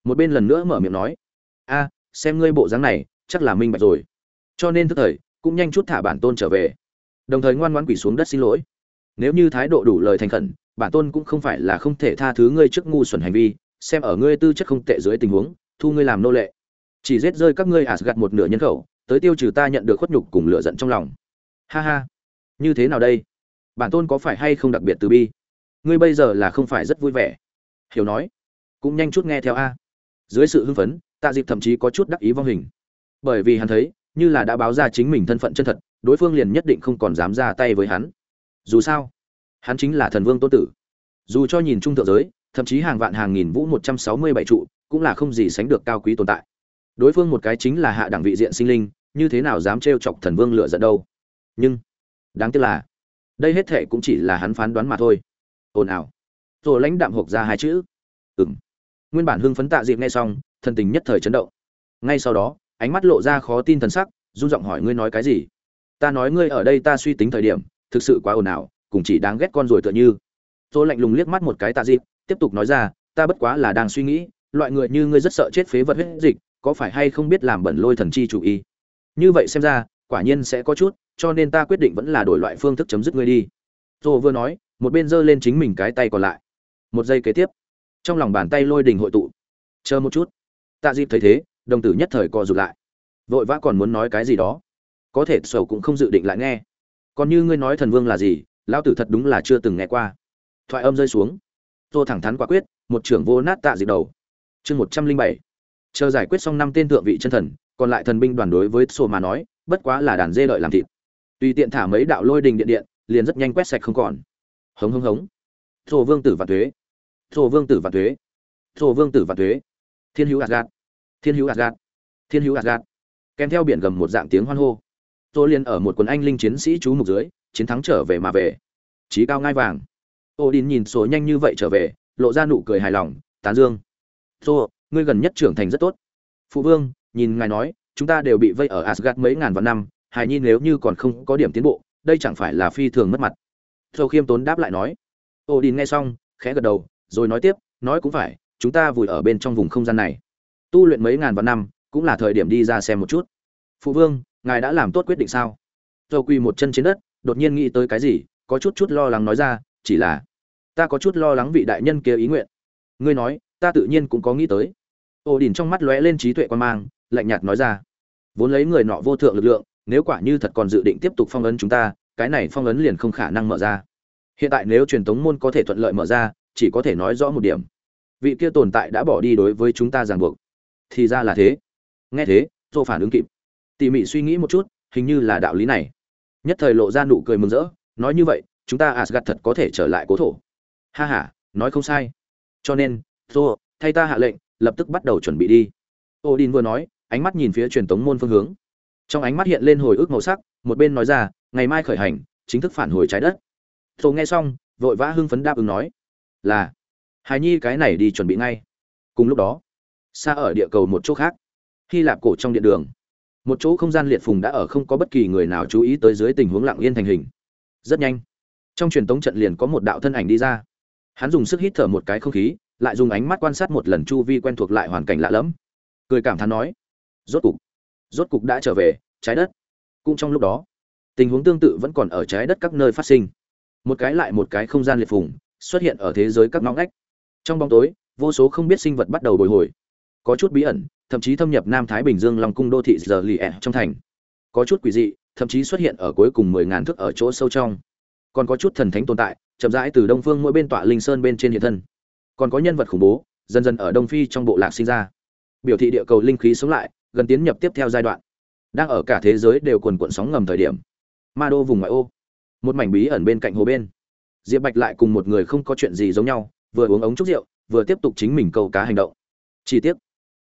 Một bên lần nữa mở miệng nói, a, xem ngươi bộ dáng này, chắc là minh bạch rồi. Cho nên thức thời, cũng nhanh chút thả bản tôn trở về. Đồng thời ngoan ngoãn quỳ xuống đất xin lỗi. Nếu như thái độ đủ lời thành khẩn, bản tôn cũng không phải là không thể tha thứ ngươi trước ngu xuẩn hành vi, xem ở ngươi tư chất không tệ dưới tình huống, thu ngươi làm nô lệ. Chỉ giết rơi các ngươi ạt gặt một nửa nhân khẩu tới tiêu trừ ta nhận được khuất nhục cùng lửa giận trong lòng. Ha ha. Như thế nào đây? Bản tôn có phải hay không đặc biệt từ bi? Ngươi bây giờ là không phải rất vui vẻ. Hiểu nói. Cũng nhanh chút nghe theo a. Dưới sự hưng phấn, tạ dịp thậm chí có chút đắc ý vong hình. Bởi vì hắn thấy, như là đã báo ra chính mình thân phận chân thật, đối phương liền nhất định không còn dám ra tay với hắn. Dù sao, hắn chính là thần vương tôn tử. Dù cho nhìn trung thượng giới, thậm chí hàng vạn hàng nghìn vũ một trăm sáu mươi bảy trụ, cũng là không gì sánh được cao quý tồn tại. Đối phương một cái chính là hạ đẳng vị diện sinh linh như thế nào dám trêu chọc thần vương lựa giận đâu. Nhưng, đáng tiếc là, đây hết thệ cũng chỉ là hắn phán đoán mà thôi. Ồn ào. Rồi lãnh đạm hộp ra hai chữ. Ừng nguyên bản hưng phấn tạ dịp nghe xong, thần tình nhất thời chấn động. Ngay sau đó, ánh mắt lộ ra khó tin thần sắc, run giọng hỏi ngươi nói cái gì? Ta nói ngươi ở đây ta suy tính thời điểm, thực sự quá ồn ào, cùng chỉ đáng ghét con rồi tựa như. Tôi lạnh lùng liếc mắt một cái tạ dịp, tiếp tục nói ra, ta bất quá là đang suy nghĩ, loại người như ngươi rất sợ chết phế vật huyết dịch, có phải hay không biết làm bẩn lôi thần chi chủ ý như vậy xem ra, quả nhiên sẽ có chút, cho nên ta quyết định vẫn là đổi loại phương thức chấm dứt ngươi đi. Tô vừa nói, một bên giơ lên chính mình cái tay còn lại. Một giây kế tiếp, trong lòng bàn tay lôi đình hội tụ. Chờ một chút. Tạ dịp thấy thế, đồng tử nhất thời co rụt lại. Vội vã còn muốn nói cái gì đó. Có thể sầu cũng không dự định lại nghe. Còn như ngươi nói thần vương là gì, lão tử thật đúng là chưa từng nghe qua. Thoại âm rơi xuống. Tô thẳng thắn quả quyết, một trưởng vô nát tạ dịp đầu. Chương một trăm linh bảy. Chờ giải quyết xong năm tên thượng vị chân thần còn lại thần binh đoàn đối với sổ mà nói bất quá là đàn dê lợi làm thịt. Tùy tiện thả mấy đạo lôi đình điện điện liền rất nhanh quét sạch không còn. Hống hống hống. Thổ vương tử và thuế thổ vương tử và thuế thổ vương tử và thuế thiên hữu asgad thiên hữu asgad thiên hữu asgad kèm theo biển gầm một dạng tiếng hoan hô. Tôi liền ở một quần anh linh chiến sĩ chú mục dưới chiến thắng trở về mà về. Trí cao ngai vàng. Odin nhìn số nhanh như vậy trở về, lộ ra nụ cười hài lòng, tán dương. "Tô, ngươi gần nhất trưởng thành rất tốt." Phụ vương, nhìn ngài nói, chúng ta đều bị vây ở Asgard mấy ngàn vạn năm, hài nhi nếu như còn không có điểm tiến bộ, đây chẳng phải là phi thường mất mặt. Thâu Khiêm tốn đáp lại nói. Odin nghe xong, khẽ gật đầu, rồi nói tiếp, nói cũng phải, chúng ta vùi ở bên trong vùng không gian này. Tu luyện mấy ngàn vạn năm, cũng là thời điểm đi ra xem một chút. Phụ vương, ngài đã làm tốt quyết định sao? Thâu Quỳ một chân trên đất, đột nhiên nghĩ tới cái gì, có chút chút lo lắng nói ra, chỉ là ta có chút lo lắng vị đại nhân kia ý nguyện ngươi nói ta tự nhiên cũng có nghĩ tới Odin trong mắt lóe lên trí tuệ quan mang lạnh nhạt nói ra. Vốn lấy người nọ vô thượng lực lượng, nếu quả như thật còn dự định tiếp tục phong ấn chúng ta, cái này phong ấn liền không khả năng mở ra. Hiện tại nếu truyền tống môn có thể thuận lợi mở ra, chỉ có thể nói rõ một điểm. Vị kia tồn tại đã bỏ đi đối với chúng ta ràng buộc. Thì ra là thế. Nghe thế tôi phản ứng kịp. Tỉ mỉ suy nghĩ một chút, hình như là đạo lý này. Nhất thời lộ ra nụ cười mừng rỡ, nói như vậy, chúng ta asgad thật có thể trở lại cố thổ. Ha h a nói không sai. Cho nên tôi thay ta hạ lệnh, lập tức bắt đầu chuẩn bị đi. Odin vừa nói ánh mắt nhìn phía truyền tống môn phương hướng. Trong ánh mắt hiện lên hồi ức màu sắc, một bên nói ra, ngày mai khởi hành, chính thức phản hồi trái đất. Tô nghe xong, vội vã hưng phấn đáp ứng nói, là. Hài nhi cái này đi chuẩn bị ngay. Cùng lúc đó, xa ở địa cầu một chỗ khác, hy lạp cổ trong điện đường, một chỗ không gian liệt phùng đã ở không có bất kỳ người nào chú ý tới dưới tình huống lặng yên thành hình. Rất nhanh, trong truyền tống trận liền có một đạo thân ảnh đi ra. Hắn dùng sức hít thở một cái không khí, lại dùng ánh mắt quan sát một lần chu vi quen thuộc lại hoàn cảnh lạ lẫm. Cười cảm thán nói rốt cục. Rốt cục đã trở về, trái đất. Cũng trong lúc đó, tình huống tương tự vẫn còn ở trái đất các nơi phát sinh. Một cái lại một cái không gian liệt phùng xuất hiện ở thế giới các ngõ ngách. Trong bóng tối, vô số không biết sinh vật bắt đầu bồi hồi. Có chút bí ẩn, thậm chí thâm nhập nam thái bình dương lòng cung đô thị giờ lì ẹ trong thành. Có chút quỷ dị, thậm chí xuất hiện ở cuối cùng mười ngàn thước ở chỗ sâu trong. Còn có chút thần thánh tồn tại, chậm rãi từ đông phương mỗi bên tọa linh sơn bên trên hiện thân. Còn có nhân vật khủng bố, dần dần ở đông phi trong bộ lạc sinh ra. Biểu thị địa cầu linh khí sống lại gần tiến nhập tiếp theo giai đoạn. Đang ở cả thế giới đều cuồn cuộn sóng ngầm thời điểm, ma đô vùng ngoại ô, một mảnh bí ẩn bên cạnh hồ bên. Diệp bạch lại cùng một người không có chuyện gì giống nhau, vừa uống ống trúc rượu, vừa tiếp tục chính mình câu cá hành động. Chi tiết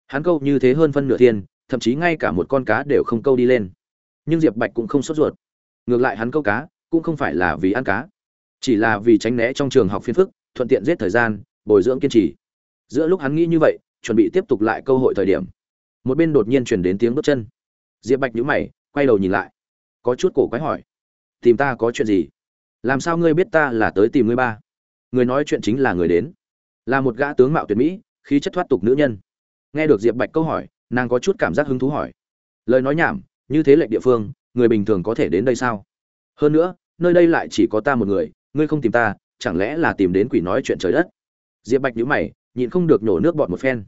hắn câu như thế hơn phân nửa thiên, thậm chí ngay cả một con cá đều không câu đi lên. Nhưng diệp bạch cũng không sốt ruột. Ngược lại hắn câu cá, cũng không phải là vì ăn cá, chỉ là vì tránh né trong trường học phiên phức, thuận tiện giết thời gian, bồi dưỡng kiên trì. Giữa lúc hắn nghĩ như vậy, chuẩn bị tiếp tục lại câu hội thời điểm một bên đột nhiên chuyển đến tiếng bước chân. Diệp bạch nhíu mày, quay đầu nhìn lại. Có chút cổ quái hỏi, tìm ta có chuyện gì? Làm sao ngươi biết ta là tới tìm ngươi ba? Người nói chuyện chính là người đến. Là một gã tướng mạo tuyệt mỹ, khí chất thoát tục nữ nhân. Nghe được diệp bạch câu hỏi, nàng có chút cảm giác hứng thú hỏi, lời nói nhảm, như thế lệnh địa phương, người bình thường có thể đến đây sao? Hơn nữa, nơi đây lại chỉ có ta một người, ngươi không tìm ta, chẳng lẽ là tìm đến quỷ nói chuyện trời đất? Diệp bạch nhữ mày, nhịn không được nhổ nước bọt một phen.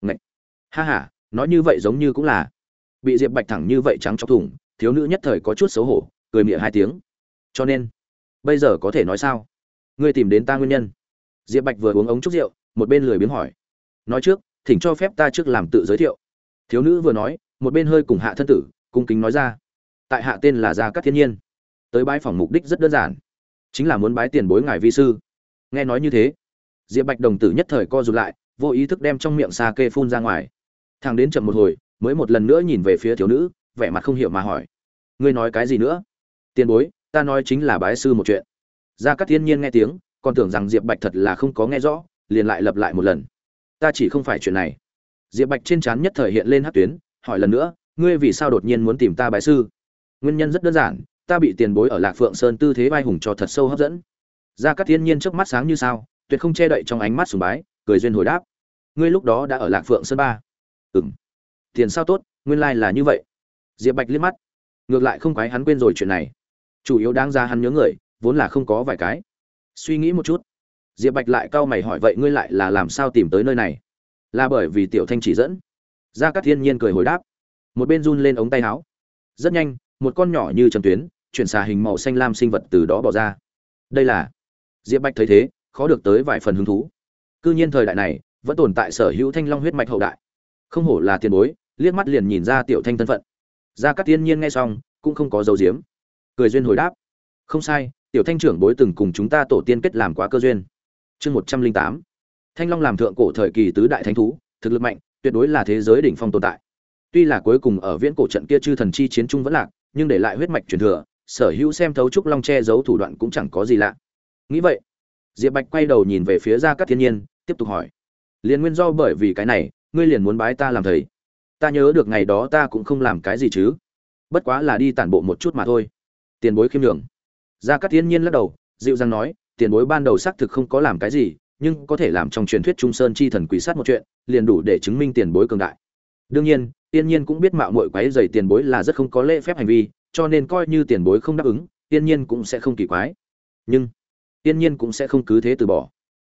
Ngậy! ha h a nói như vậy giống như cũng là. Bị diệp bạch thẳng như vậy trắng trong thủng, thiếu nữ nhất thời có chút xấu hổ, cười miệng hai tiếng. Cho nên, bây giờ có thể nói sao? Ngươi tìm đến ta nguyên nhân. Diệp bạch vừa uống ống chút rượu, một bên lười biếng hỏi. Nói trước, thỉnh cho phép ta trước làm tự giới thiệu. Thiếu nữ vừa nói, một bên hơi cùng hạ thân tử, cung kính nói ra. Tại hạ tên là gia cát thiên nhiên. Tới bái phòng mục đích rất đơn giản. Chính là muốn bái tiền bối ngài vi sư. Nghe nói như thế, diệp bạch đồng tử nhất thời co rụt lại, vô ý thức đem trong miệng xa kê phun ra ngoài thằng đến chậm một hồi, mới một lần nữa nhìn về phía thiếu nữ, vẻ mặt không hiểu mà hỏi. Ngươi nói cái gì nữa? Tiền bối, ta nói chính là bái sư một chuyện. Gia cát thiên nhiên nghe tiếng, còn tưởng rằng diệp bạch thật là không có nghe rõ, liền lại lặp lại một lần. Ta chỉ không phải chuyện này. Diệp bạch trên trán nhất thời hiện lên hát tuyến, hỏi lần nữa, ngươi vì sao đột nhiên muốn tìm ta bái sư? Nguyên nhân rất đơn giản, ta bị tiền bối ở lạc phượng sơn tư thế vai hùng cho thật sâu hấp dẫn. Gia cát thiên nhiên trước mắt sáng như sao, tuyệt không che đậy trong ánh mắt sùng bái, cười duyên hồi đáp. Ngươi lúc đó đã ở lạc phượng sơn ba ừ m tiền sao tốt, nguyên lai、like、là như vậy. Diệp bạch liếc mắt. Ngược lại không quái hắn quên rồi chuyện này. Chủ yếu đáng ra hắn nhớ người, vốn là không có vài cái. Suy nghĩ một chút. Diệp bạch lại cau mày hỏi, vậy ngươi lại là làm sao tìm tới nơi này? Là bởi vì tiểu thanh chỉ dẫn. Gia cát thiên nhiên cười hồi đáp. Một bên run lên ống tay áo. Rất nhanh, một con nhỏ như trầm tuyến, chuyển xà hình màu xanh lam sinh vật từ đó bỏ ra. Đây là diệp bạch thấy thế, khó được tới vài phần hứng thú. Cư nhiên thời đại này, vẫn tồn tại sở hữu thanh long huyết mạch hậu đại không hổ là tiền bối, liếc mắt liền nhìn ra tiểu thanh thân phận. Gia cát Tiên nhiên nghe xong, cũng không có dấu diếm cười duyên hồi đáp. Không sai, tiểu thanh trưởng bối từng cùng chúng ta tổ tiên kết làm quá cơ duyên. Chương một trăm linh tám. Thanh long làm thượng cổ thời kỳ tứ đại thánh thú, thực lực mạnh, tuyệt đối là thế giới đỉnh phong tồn tại. Tuy là cuối cùng ở viễn cổ trận kia chư thần chi chiến trung vẫn lạc, nhưng để lại huyết mạch truyền thừa, sở hữu xem thấu trúc long che giấu thủ đoạn cũng chẳng có gì lạ. Nghĩ vậy, diệp bạch quay đầu nhìn về phía gia cát thiên nhiên, tiếp tục hỏi. Liền nguyên do bởi vì cái này ngươi liền muốn bái ta làm thầy. Ta nhớ được ngày đó ta cũng không làm cái gì chứ. Bất quá là đi tản bộ một chút mà thôi. Tiền bối khiêm nhường. Gia cát thiên nhiên lắc đầu, dịu dàng nói, tiền bối ban đầu xác thực không có làm cái gì, nhưng có thể làm trong truyền thuyết trung sơn chi thần quỷ sát một chuyện, liền đủ để chứng minh tiền bối cường đại. Đương nhiên, tiên nhiên cũng biết mạo muội quấy rầy tiền bối là rất không có lễ phép hành vi, cho nên coi như tiền bối không đáp ứng, tiên nhiên cũng sẽ không kỳ quái. Nhưng, tiên nhiên cũng sẽ không cứ thế từ bỏ.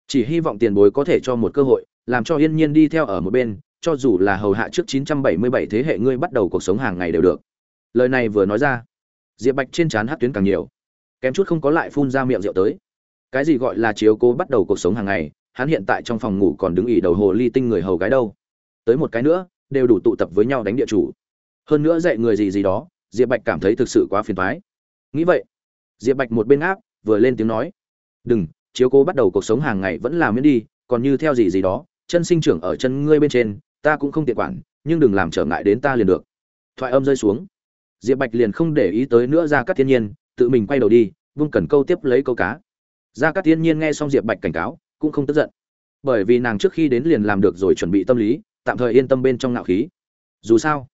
Chỉ hy vọng tiền bối có thể cho một cơ hội làm cho yên nhiên đi theo ở một bên, cho dù là hầu hạ trước 977 thế hệ ngươi bắt đầu cuộc sống hàng ngày đều được. Lời này vừa nói ra, diệp bạch trên trán hát tuyến càng nhiều, kém chút không có lại phun ra miệng rượu tới. Cái gì gọi là chiếu cố bắt đầu cuộc sống hàng ngày, hắn hiện tại trong phòng ngủ còn đứng ỉ đầu hồ ly tinh người hầu gái đâu. Tới một cái nữa, đều đủ tụ tập với nhau đánh địa chủ. Hơn nữa dạy người gì gì đó, diệp bạch cảm thấy thực sự quá phiền thoái nghĩ vậy, diệp bạch một bên áp, vừa lên tiếng nói. Đừng, chiếu cố bắt đầu cuộc sống hàng ngày vẫn làm miễn đi, còn như theo gì gì đó chân sinh trưởng ở chân ngươi bên trên, ta cũng không tiện quản, nhưng đừng làm trở ngại đến ta liền được. Thoại âm rơi xuống. Diệp bạch liền không để ý tới nữa ra các thiên nhiên, tự mình quay đầu đi vương cần câu tiếp lấy câu cá. Ra các thiên nhiên nghe xong diệp bạch cảnh cáo, cũng không tức giận. Bởi vì nàng trước khi đến liền làm được rồi chuẩn bị tâm lý, tạm thời yên tâm bên trong ngạo khí. Dù sao,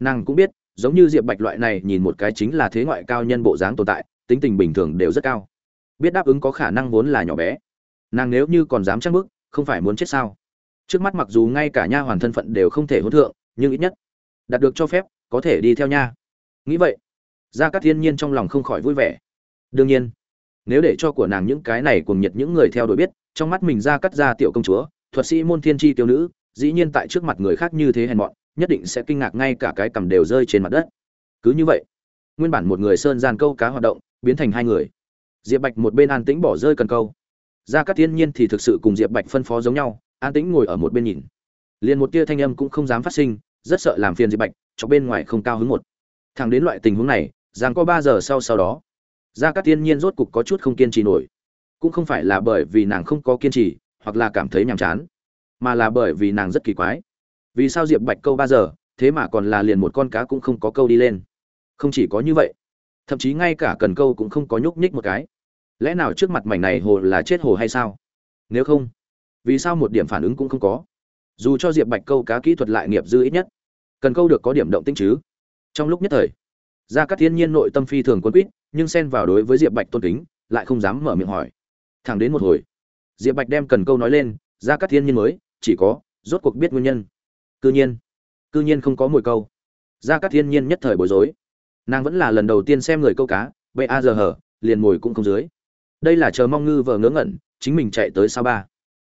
nàng cũng biết, giống như diệp bạch loại này nhìn một cái chính là thế ngoại cao nhân bộ dáng tồn tại, tính tình bình thường đều rất cao. Biết đáp ứng có khả năng vốn là nhỏ bé. Nàng nếu như còn dám chắc bức không phải muốn chết sao? Trước mắt mặc dù ngay cả nha hoàn thân phận đều không thể hỗn thượng, nhưng ít nhất đạt được cho phép, có thể đi theo nha. Nghĩ vậy, gia cát thiên nhiên trong lòng không khỏi vui vẻ. Đương nhiên, nếu để cho của nàng những cái này cùng nhiệt những người theo đuổi biết, trong mắt mình gia cắt ra tiểu công chúa, thuật sĩ môn thiên tri tiêu nữ, dĩ nhiên tại trước mặt người khác như thế hèn mọn, nhất định sẽ kinh ngạc ngay cả cái cầm đều rơi trên mặt đất. Cứ như vậy, nguyên bản một người sơn gian câu cá hoạt động, biến thành hai người. Diệp bạch một bên an tĩnh bỏ rơi cần câu. Gia cát thiên nhiên thì thực sự cùng diệp bạch phân phó giống nhau an tĩnh ngồi ở một bên nhìn. Liền một tia thanh âm cũng không dám phát sinh, rất sợ làm phiền diệp bạch cho bên ngoài không cao hứng một. Thẳng đến loại tình huống này, rằng có ba giờ sau sau đó, gia cát tiên nhiên rốt cục có chút không kiên trì nổi. Cũng không phải là bởi vì nàng không có kiên trì, hoặc là cảm thấy nhàm chán, mà là bởi vì nàng rất kỳ quái. Vì sao diệp bạch câu ba giờ, thế mà còn là liền một con cá cũng không có câu đi lên? Không chỉ có như vậy, thậm chí ngay cả cần câu cũng không có nhúc nhích một cái. Lẽ nào trước mặt mảnh này hồ là chết hồ hay sao? Nếu không vì sao một điểm phản ứng cũng không có? Dù cho diệp bạch câu cá kỹ thuật lại nghiệp dư ít nhất, cần câu được có điểm động tinh chứ? Trong lúc nhất thời, gia cát thiên nhiên nội tâm phi thường quân quýt, nhưng xen vào đối với diệp bạch tôn kính, lại không dám mở miệng hỏi. Thẳng đến một hồi, diệp bạch đem cần câu nói lên, gia cát thiên nhiên mới, chỉ có, rốt cuộc biết nguyên nhân. Cư nhiên cư nhiên không có mùi câu. Gia cát thiên nhiên nhất thời bối rối. Nàng vẫn là lần đầu tiên xem người câu cá vậy a giờ hở liền mồi cũng không dưới. Đây là chờ mong ngư vợ ngớ ngẩn, chính mình chạy tới sao ba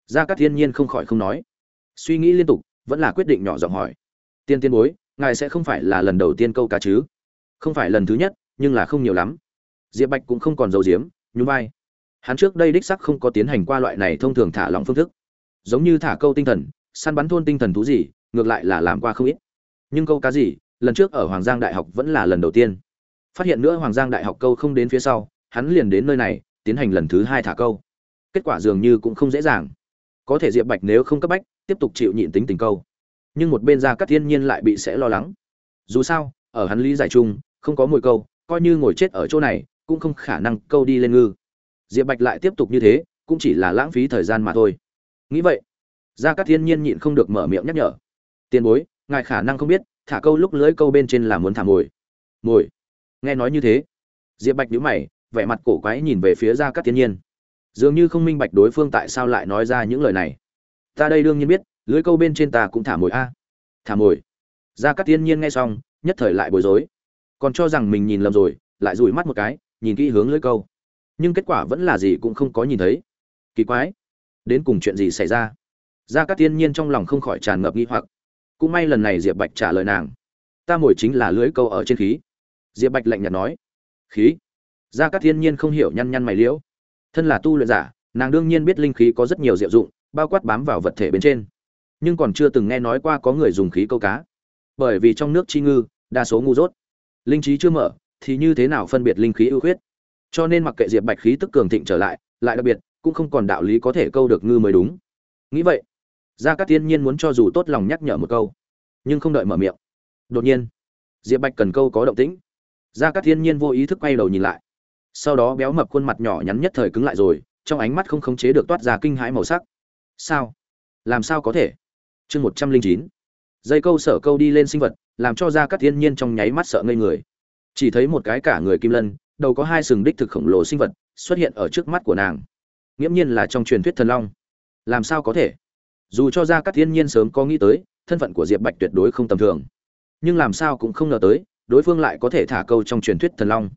gia cát thiên nhiên không khỏi không nói. Suy nghĩ liên tục, vẫn là quyết định nhỏ giọng hỏi. Tiên tiên bối, ngài sẽ không phải là lần đầu tiên câu cá chứ? Không phải lần thứ nhất, nhưng là không nhiều lắm. Diệp bạch cũng không còn dầu giếm, nhún vai. Hắn trước đây đích sắc không có tiến hành qua loại này thông thường thả lỏng phương thức. Giống như thả câu tinh thần, săn bắn thôn tinh thần thú gì, ngược lại là làm qua không ít. Nhưng câu cá gì, lần trước ở hoàng giang đại học vẫn là lần đầu tiên. Phát hiện nữa hoàng giang đại học câu không đến phía sau, hắn liền đến nơi này, tiến hành lần thứ hai thả câu. Kết quả dường như cũng không dễ dàng có thể diệp bạch nếu không cấp bách, tiếp tục chịu nhịn tính tình câu. Nhưng một bên ra các thiên nhiên lại bị sẽ lo lắng. Dù sao, ở hắn lý giải chung, không có mồi câu, coi như ngồi chết ở chỗ này, cũng không khả năng câu đi lên ngư. Diệp bạch lại tiếp tục như thế, cũng chỉ là lãng phí thời gian mà thôi. Nghĩ vậy, gia cát thiên nhiên nhịn không được mở miệng nhắc nhở. Tiền bối, ngài khả năng không biết, thả câu lúc lưới câu bên trên là muốn thả mồi. Mồi? Nghe nói như thế, diệp bạch nhữ mày, vẻ mặt cổ quái nhìn về phía gia cát thiên nhiên dường như không minh bạch đối phương tại sao lại nói ra những lời này. Ta đây đương nhiên biết, lưới câu bên trên ta cũng thả mồi a. Thả mồi. Gia cát thiên nhiên nghe xong, nhất thời lại bối rối. Còn cho rằng mình nhìn lầm rồi, lại rủi mắt một cái, nhìn kỹ hướng lưới câu. Nhưng kết quả vẫn là gì cũng không có nhìn thấy. Kỳ quái. Đến cùng chuyện gì xảy ra? Gia cát thiên nhiên trong lòng không khỏi tràn ngập nghi hoặc. Cũng may lần này diệp bạch trả lời nàng. Ta mồi chính là lưới câu ở trên khí. Diệp bạch lạnh nhạt nói. Khí? Gia cát thiên nhiên không hiểu nhăn nhăn mày liễu thân là tu luyện giả, nàng đương nhiên biết linh khí có rất nhiều diệu dụng, bao quát bám vào vật thể bên trên. Nhưng còn chưa từng nghe nói qua có người dùng khí câu cá. Bởi vì trong nước chi ngư, đa số ngu dốt. Linh trí chưa mở, thì như thế nào phân biệt linh khí ưu khuyết? Cho nên mặc kệ diệp bạch khí tức cường thịnh trở lại lại đặc biệt, cũng không còn đạo lý có thể câu được ngư mới đúng. Nghĩ vậy, gia cát tiên nhiên muốn cho dù tốt lòng nhắc nhở một câu, nhưng không đợi mở miệng. Đột nhiên, diệp bạch cần câu có động tĩnh. Gia cát tiên nhiên vô ý thức quay đầu nhìn lại sau đó béo mập khuôn mặt nhỏ nhắn nhất thời cứng lại rồi, trong ánh mắt không khống chế được toát ra kinh hãi màu sắc. Sao? Làm sao có thể? Chương một trăm linh chín. Dây câu sở câu đi lên sinh vật, làm cho gia cát tiên nhiên trong nháy mắt sợ ngây người. Chỉ thấy một cái cả người kim lân, đầu có hai sừng đích thực khổng lồ sinh vật, xuất hiện ở trước mắt của nàng. Nghiễm nhiên là trong truyền thuyết thần long. Làm sao có thể? Dù cho ra các thiên nhiên sớm có nghĩ tới, thân phận của diệp bạch tuyệt đối không tầm thường. Nhưng làm sao cũng không ngờ tới, đối phương lại có thể thả câu trong truyền thuyết thần long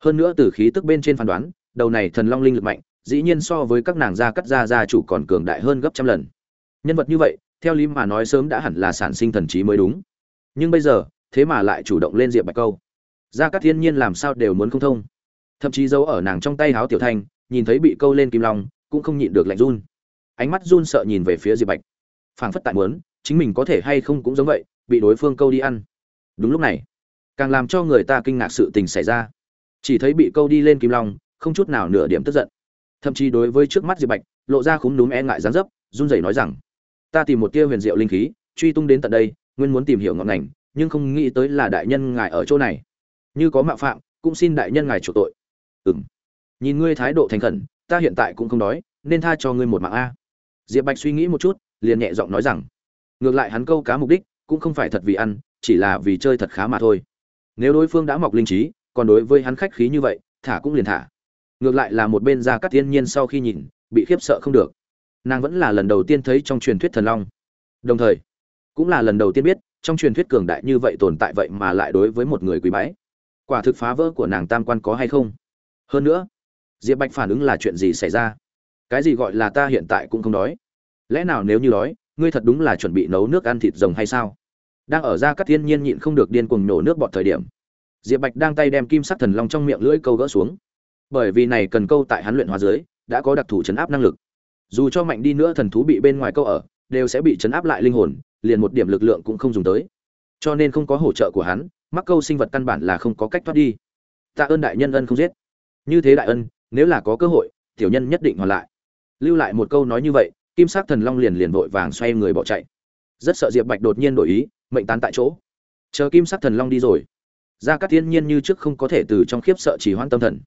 hơn nữa từ khí tức bên trên phán đoán, đầu này thần long linh lực mạnh, dĩ nhiên so với các nàng gia cắt gia gia chủ còn cường đại hơn gấp trăm lần. Nhân vật như vậy, theo lý mà nói sớm đã hẳn là sản sinh thần trí mới đúng. Nhưng bây giờ, thế mà lại chủ động lên diệp bạch câu. Gia cát thiên nhiên làm sao đều muốn không thông. Thậm chí giấu ở nàng trong tay háo tiểu thanh, nhìn thấy bị câu lên kim long, cũng không nhịn được lạnh run. Ánh mắt run sợ nhìn về phía diệp bạch. Phảng phất tại muốn, chính mình có thể hay không cũng giống vậy, bị đối phương câu đi ăn. Đúng lúc này, càng làm cho người ta kinh ngạc sự tình xảy ra chỉ thấy bị câu đi lên kim long, không chút nào nửa điểm tức giận. Thậm chí đối với trước mắt diệp bạch, lộ ra khúm núm e ngại dán dấp, run rẩy nói rằng, ta tìm một tia huyền diệu linh khí, truy tung đến tận đây, nguyên muốn tìm hiểu ngọn ngành, nhưng không nghĩ tới là đại nhân ngài ở chỗ này. Như có mạo phạm, cũng xin đại nhân ngài chủ tội. Ừng nhìn ngươi thái độ thành khẩn, ta hiện tại cũng không đói, nên tha cho ngươi một mạng a. Diệp bạch suy nghĩ một chút, liền nhẹ giọng nói rằng, ngược lại hắn câu cá mục đích, cũng không phải thật vì ăn, chỉ là vì chơi thật khá mà thôi. Nếu đối phương đã mọc linh trí còn đối với hắn khách khí như vậy, thả cũng liền thả. Ngược lại là một bên ra các thiên nhiên sau khi nhìn, bị khiếp sợ không được. Nàng vẫn là lần đầu tiên thấy trong truyền thuyết thần long. Đồng thời, cũng là lần đầu tiên biết, trong truyền thuyết cường đại như vậy tồn tại vậy mà lại đối với một người quý bái. Quả thực phá vỡ của nàng tam quan có hay không? Hơn nữa, diệp bạch phản ứng là chuyện gì xảy ra? Cái gì gọi là ta hiện tại cũng không đói? Lẽ nào nếu như đói, ngươi thật đúng là chuẩn bị nấu nước ăn thịt rồng hay sao? Đang ở ra các thiên nhiên nhịn không được điên cuồng nổ nước bọt thời điểm diệp bạch đang tay đem kim sắc thần long trong miệng lưỡi câu gỡ xuống. Bởi vì này cần câu tại hắn luyện hóa dưới đã có đặc thù chấn áp năng lực. Dù cho mạnh đi nữa thần thú bị bên ngoài câu ở, đều sẽ bị chấn áp lại linh hồn, liền một điểm lực lượng cũng không dùng tới. Cho nên không có hỗ trợ của hắn, mắc câu sinh vật căn bản là không có cách thoát đi. Tạ ơn đại nhân ân không giết. Như thế đại ân, nếu là có cơ hội, tiểu nhân nhất định hoàn lại. Lưu lại một câu nói như vậy, kim sắc thần long liền liền vội vàng xoay người bỏ chạy. Rất sợ diệp bạch đột nhiên đổi ý, mệnh tán tại chỗ. Chờ kim sắc thần long đi rồi. Gia Cát thiên nhiên như trước không có thể từ trong khiếp sợ chỉ hoan tâm thần.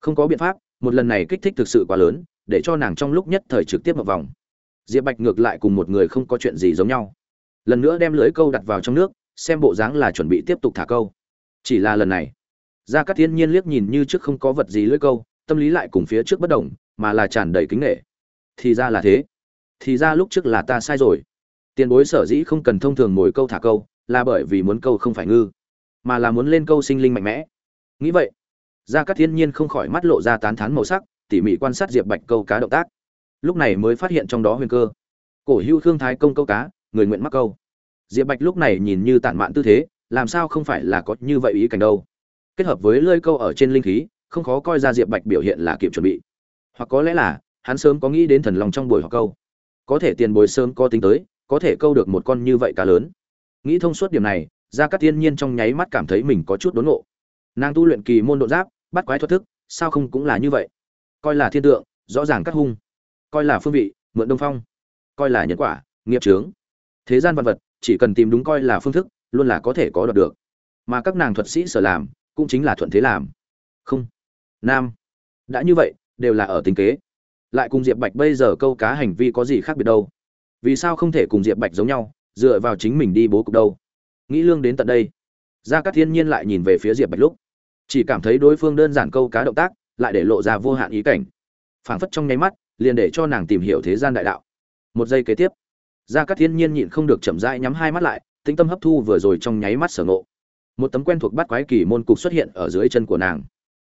Không có biện pháp, một lần này kích thích thực sự quá lớn, để cho nàng trong lúc nhất thời trực tiếp một vòng. Diệp bạch ngược lại cùng một người không có chuyện gì giống nhau. Lần nữa đem lưới câu đặt vào trong nước, xem bộ dáng là chuẩn bị tiếp tục thả câu. Chỉ là lần này, Gia Cát thiên nhiên liếc nhìn như trước không có vật gì lưới câu, tâm lý lại cùng phía trước bất đồng, mà là tràn đầy kính nghệ thì ra là thế. Thì ra lúc trước là ta sai rồi. Tiền bối sở dĩ không cần thông thường ngồi câu thả câu, là bởi vì muốn câu không phải ngư mà là muốn lên câu sinh linh mạnh mẽ. Nghĩ vậy, gia cát thiên nhiên không khỏi mắt lộ ra tán thán màu sắc, tỉ mỉ quan sát diệp bạch câu cá động tác. Lúc này mới phát hiện trong đó huyền cơ. Cổ hưu thương thái công câu cá, người nguyện mắc câu. Diệp bạch lúc này nhìn như tản mạn tư thế, làm sao không phải là có như vậy ý cảnh đâu. Kết hợp với lơi câu ở trên linh khí, không khó coi ra diệp bạch biểu hiện là kịp chuẩn bị. Hoặc có lẽ là, hắn sớm có nghĩ đến thần lòng trong buổi học câu. Có thể tiền bồi sớm có tính tới, có thể câu được một con như vậy cá lớn. Nghĩ thông suốt điểm này gia cát thiên nhiên trong nháy mắt cảm thấy mình có chút đốn ngộ. Nàng tu luyện kỳ môn độ giáp, bắt quái thoát thức, sao không cũng là như vậy? Coi là thiên tượng, rõ ràng cắt hung. Coi là phương vị, mượn đông phong. Coi là nhân quả, nghiệp trướng thế gian vật vật, chỉ cần tìm đúng coi là phương thức, luôn là có thể có được được. Mà các nàng thuật sĩ sở làm, cũng chính là thuận thế làm. Không. Nam. Đã như vậy, đều là ở tính kế. Lại cùng diệp bạch bây giờ câu cá hành vi có gì khác biệt đâu? Vì sao không thể cùng diệp bạch giống nhau, dựa vào chính mình đi bố cục đâu? Nghĩ lương đến tận đây. Gia cát thiên nhiên lại nhìn về phía diệp bạch lúc, chỉ cảm thấy đối phương đơn giản câu cá động tác, lại để lộ ra vô hạn ý cảnh. Phảng phất trong nháy mắt, liền để cho nàng tìm hiểu thế gian đại đạo. Một giây kế tiếp, gia cát thiên nhiên nhịn không được chậm rãi nhắm hai mắt lại, tĩnh tâm hấp thu vừa rồi trong nháy mắt sở ngộ. Một tấm quen thuộc bắt quái kỳ môn cục xuất hiện ở dưới chân của nàng.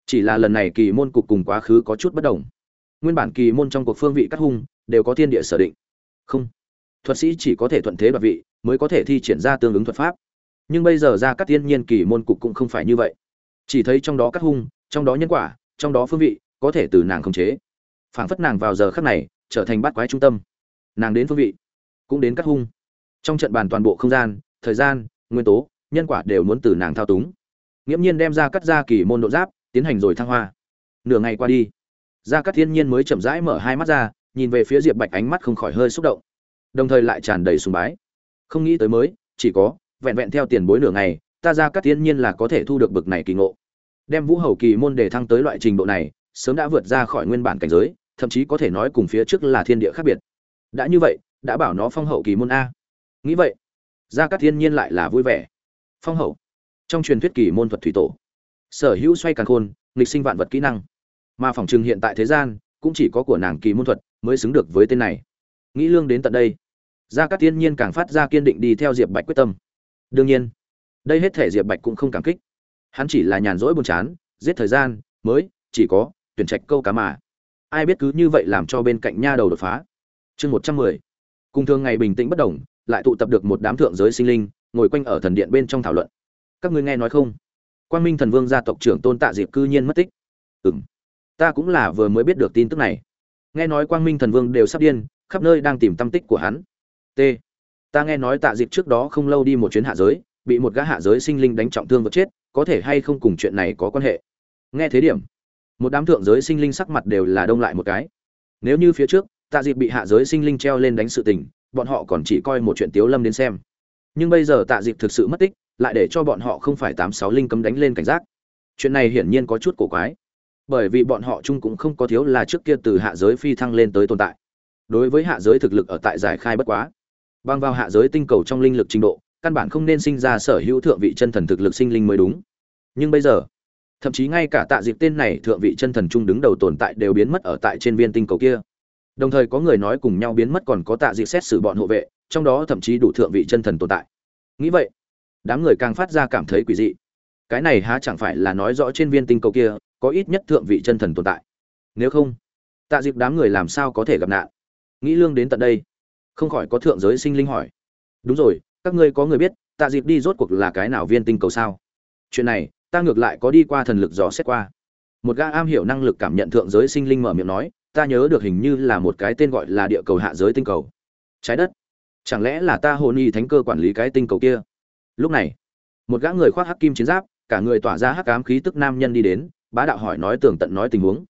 Chỉ là lần này kỳ môn cục cùng quá khứ có chút bất đồng. Nguyên bản kỳ môn trong cuộc phương vị cắt hung, đều có thiên địa sở định. Không, thuật sĩ chỉ có thể thuận thế đoạt vị, mới có thể thi triển ra tương ứng thuật pháp nhưng bây giờ ra các thiên nhiên kỳ môn cục cũng không phải như vậy. Chỉ thấy trong đó cắt hung, trong đó nhân quả, trong đó phương vị, có thể từ nàng khống chế. Phảng phất nàng vào giờ khắc này, trở thành bát quái trung tâm. Nàng đến phương vị, cũng đến cắt hung. Trong trận bàn toàn bộ không gian, thời gian, nguyên tố, nhân quả đều muốn từ nàng thao túng. Nghiễm nhiên đem ra cắt ra kỳ môn độ giáp, tiến hành rồi thăng hoa. Nửa ngày qua đi gia cát thiên nhiên mới chậm rãi mở hai mắt ra, nhìn về phía diệp bạch ánh mắt không khỏi hơi xúc động. Đồng thời lại tràn đầy sùng bái. Không nghĩ tới mới, chỉ có vẹn vẹn theo tiền bối nửa ngày, ta gia cát thiên nhiên là có thể thu được bực này kỳ ngộ. Đem vũ hầu kỳ môn để thăng tới loại trình độ này, sớm đã vượt ra khỏi nguyên bản cảnh giới, thậm chí có thể nói cùng phía trước là thiên địa khác biệt. Đã như vậy, đã bảo nó phong hậu kỳ môn a. Nghĩ vậy gia cát thiên nhiên lại là vui vẻ. Phong hậu, trong truyền thuyết kỳ môn thuật thủy tổ, sở hữu xoay càn khôn, nghịch sinh vạn vật kỹ năng. Mà phòng trừng hiện tại thế gian, cũng chỉ có của nàng kỳ môn thuật mới xứng được với tên này. Nghĩ lương đến tận đây gia cát thiên nhiên càng phát ra kiên định đi theo diệp bạch quyết tâm đương nhiên, đây hết thể diệp bạch cũng không cảm kích. Hắn chỉ là nhàn rỗi buồn chán, giết thời gian, mới, chỉ có, tuyển trạch câu cá mà. Ai biết cứ như vậy làm cho bên cạnh nha đầu đột phá. Chương một trăm mười. Cùng thường ngày bình tĩnh bất đồng lại tụ tập được một đám thượng giới sinh linh, ngồi quanh ở thần điện bên trong thảo luận. Các ngươi nghe nói không? Quan minh thần vương gia tộc trưởng tôn tạ diệp cư nhiên mất tích. Ừng ta cũng là vừa mới biết được tin tức này. Nghe nói quang minh thần vương đều sắp điên, khắp nơi đang tìm tâm tích của hắn. T ta nghe nói tạ dịp trước đó không lâu đi một chuyến hạ giới, bị một gã hạ giới sinh linh đánh trọng thương vật chết, có thể hay không cùng chuyện này có quan hệ? Nghe thế điểm, một đám thượng giới sinh linh sắc mặt đều là đông lại một cái. Nếu như phía trước, tạ dịp bị hạ giới sinh linh treo lên đánh sự tình, bọn họ còn chỉ coi một chuyện tiếu lâm đến xem. Nhưng bây giờ tạ dịp thực sự mất tích, lại để cho bọn họ không phải tám sáu linh cấm đánh lên cảnh giác. Chuyện này hiển nhiên có chút cổ quái. Bởi vì bọn họ chung cũng không có thiếu là trước kia từ hạ giới phi thăng lên tới tồn tại. Đối với hạ giới thực lực ở tại giải khai bất quá Bằng vào hạ giới tinh cầu trong linh lực trình độ, căn bản không nên sinh ra sở hữu thượng vị chân thần thực lực sinh linh mới đúng. Nhưng bây giờ, thậm chí ngay cả tạ dịp tên này thượng vị chân thần trung đứng đầu tồn tại đều biến mất ở tại trên viên tinh cầu kia. Đồng thời có người nói cùng nhau biến mất còn có tạ dịp xét xử bọn hộ vệ, trong đó thậm chí đủ thượng vị chân thần tồn tại. Nghĩ vậy, đám người càng phát ra cảm thấy quỷ dị. Cái này há chẳng phải là nói rõ trên viên tinh cầu kia, có ít nhất thượng vị chân thần tồn tại. Nếu không, tạ dịp đám người làm sao có thể gặp nạn? Nghĩ lương đến tận đây không khỏi có thượng giới sinh linh hỏi. Đúng rồi, các ngươi có người biết, tạ dịp đi rốt cuộc là cái nào viên tinh cầu sao? Chuyện này, ta ngược lại có đi qua thần lực dò xét qua. Một gã am hiểu năng lực cảm nhận thượng giới sinh linh mở miệng nói, ta nhớ được hình như là một cái tên gọi là địa cầu hạ giới tinh cầu. Trái đất. Chẳng lẽ là ta hồn y thánh cơ quản lý cái tinh cầu kia? Lúc này, một gã người khoác hắc kim chiến giáp, cả người tỏa ra hắc ám khí tức nam nhân đi đến, bá đạo hỏi nói tường tận nói tình huống.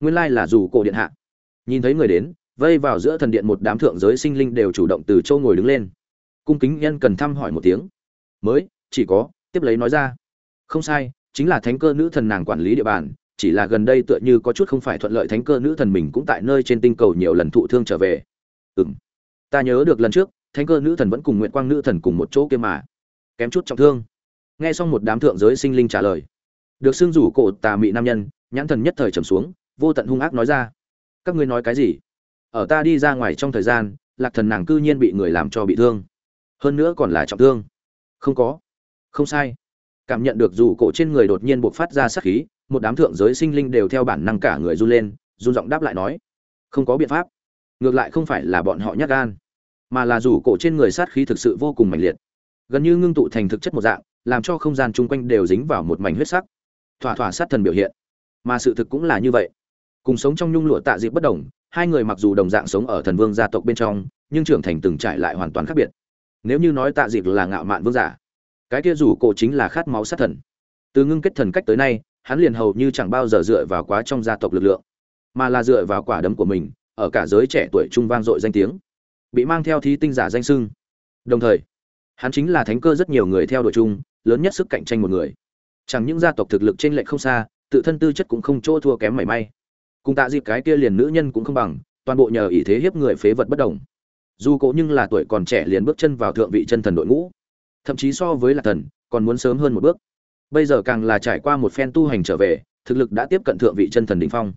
Nguyên lai là dù cổ điện hạ. Nhìn thấy người đến vây vào giữa thần điện một đám thượng giới sinh linh đều chủ động từ châu ngồi đứng lên. Cung kính nhân cần thăm hỏi một tiếng. Mới, chỉ có, tiếp lấy nói ra. Không sai, chính là thánh cơ nữ thần nàng quản lý địa bàn, chỉ là gần đây tựa như có chút không phải thuận lợi thánh cơ nữ thần mình cũng tại nơi trên tinh cầu nhiều lần thụ thương trở về. Ừm. Ta nhớ được lần trước, thánh cơ nữ thần vẫn cùng nguyện quang nữ thần cùng một chỗ kia mà. Kém chút trọng thương. Nghe xong một đám thượng giới sinh linh trả lời. Được xưng rủ cổ tà mị nam nhân, nhãn thần nhất thời trầm xuống, vô tận hung ác nói ra. Các ngươi nói cái gì? Ở ta đi ra ngoài trong thời gian, lạc thần nàng cư nhiên bị người làm cho bị thương. Hơn nữa còn là trọng thương. Không có. Không sai. Cảm nhận được dù cổ trên người đột nhiên buộc phát ra sát khí, một đám thượng giới sinh linh đều theo bản năng cả người run lên, run giọng đáp lại nói, không có biện pháp. Ngược lại không phải là bọn họ nhát gan, mà là dù cổ trên người sát khí thực sự vô cùng mạnh liệt. Gần như ngưng tụ thành thực chất một dạng, làm cho không gian chung quanh đều dính vào một mảnh huyết sắc. Thỏa thỏa sát thần biểu hiện. Mà sự thực cũng là như vậy. Cùng sống trong nhung lụa tạ dịp bất đồng hai người mặc dù đồng dạng sống ở thần vương gia tộc bên trong, nhưng trưởng thành từng trải lại hoàn toàn khác biệt. Nếu như nói tạ dịp là ngạo mạn vương giả, cái kia rủ cổ chính là khát máu sát thần. Từ ngưng kết thần cách tới nay, hắn liền hầu như chẳng bao giờ dựa vào quá trong gia tộc lực lượng, mà là dựa vào quả đấm của mình, ở cả giới trẻ tuổi trung vang dội danh tiếng, bị mang theo thí tinh giả danh sưng đồng thời, hắn chính là thánh cơ rất nhiều người theo đuổi chung, lớn nhất sức cạnh tranh một người. Chẳng những gia tộc thực lực trên lệch không xa, tự thân tư chất cũng không chỗ thua kém mảy may cùng tạ dịp cái kia liền nữ nhân cũng không bằng, toàn bộ nhờ ý thế hiếp người phế vật bất đồng. Dù cố nhưng là tuổi còn trẻ liền bước chân vào thượng vị chân thần đội ngũ. Thậm chí so với lạc thần, còn muốn sớm hơn một bước. Bây giờ càng là trải qua một phen tu hành trở về, thực lực đã tiếp cận thượng vị chân thần đỉnh phong.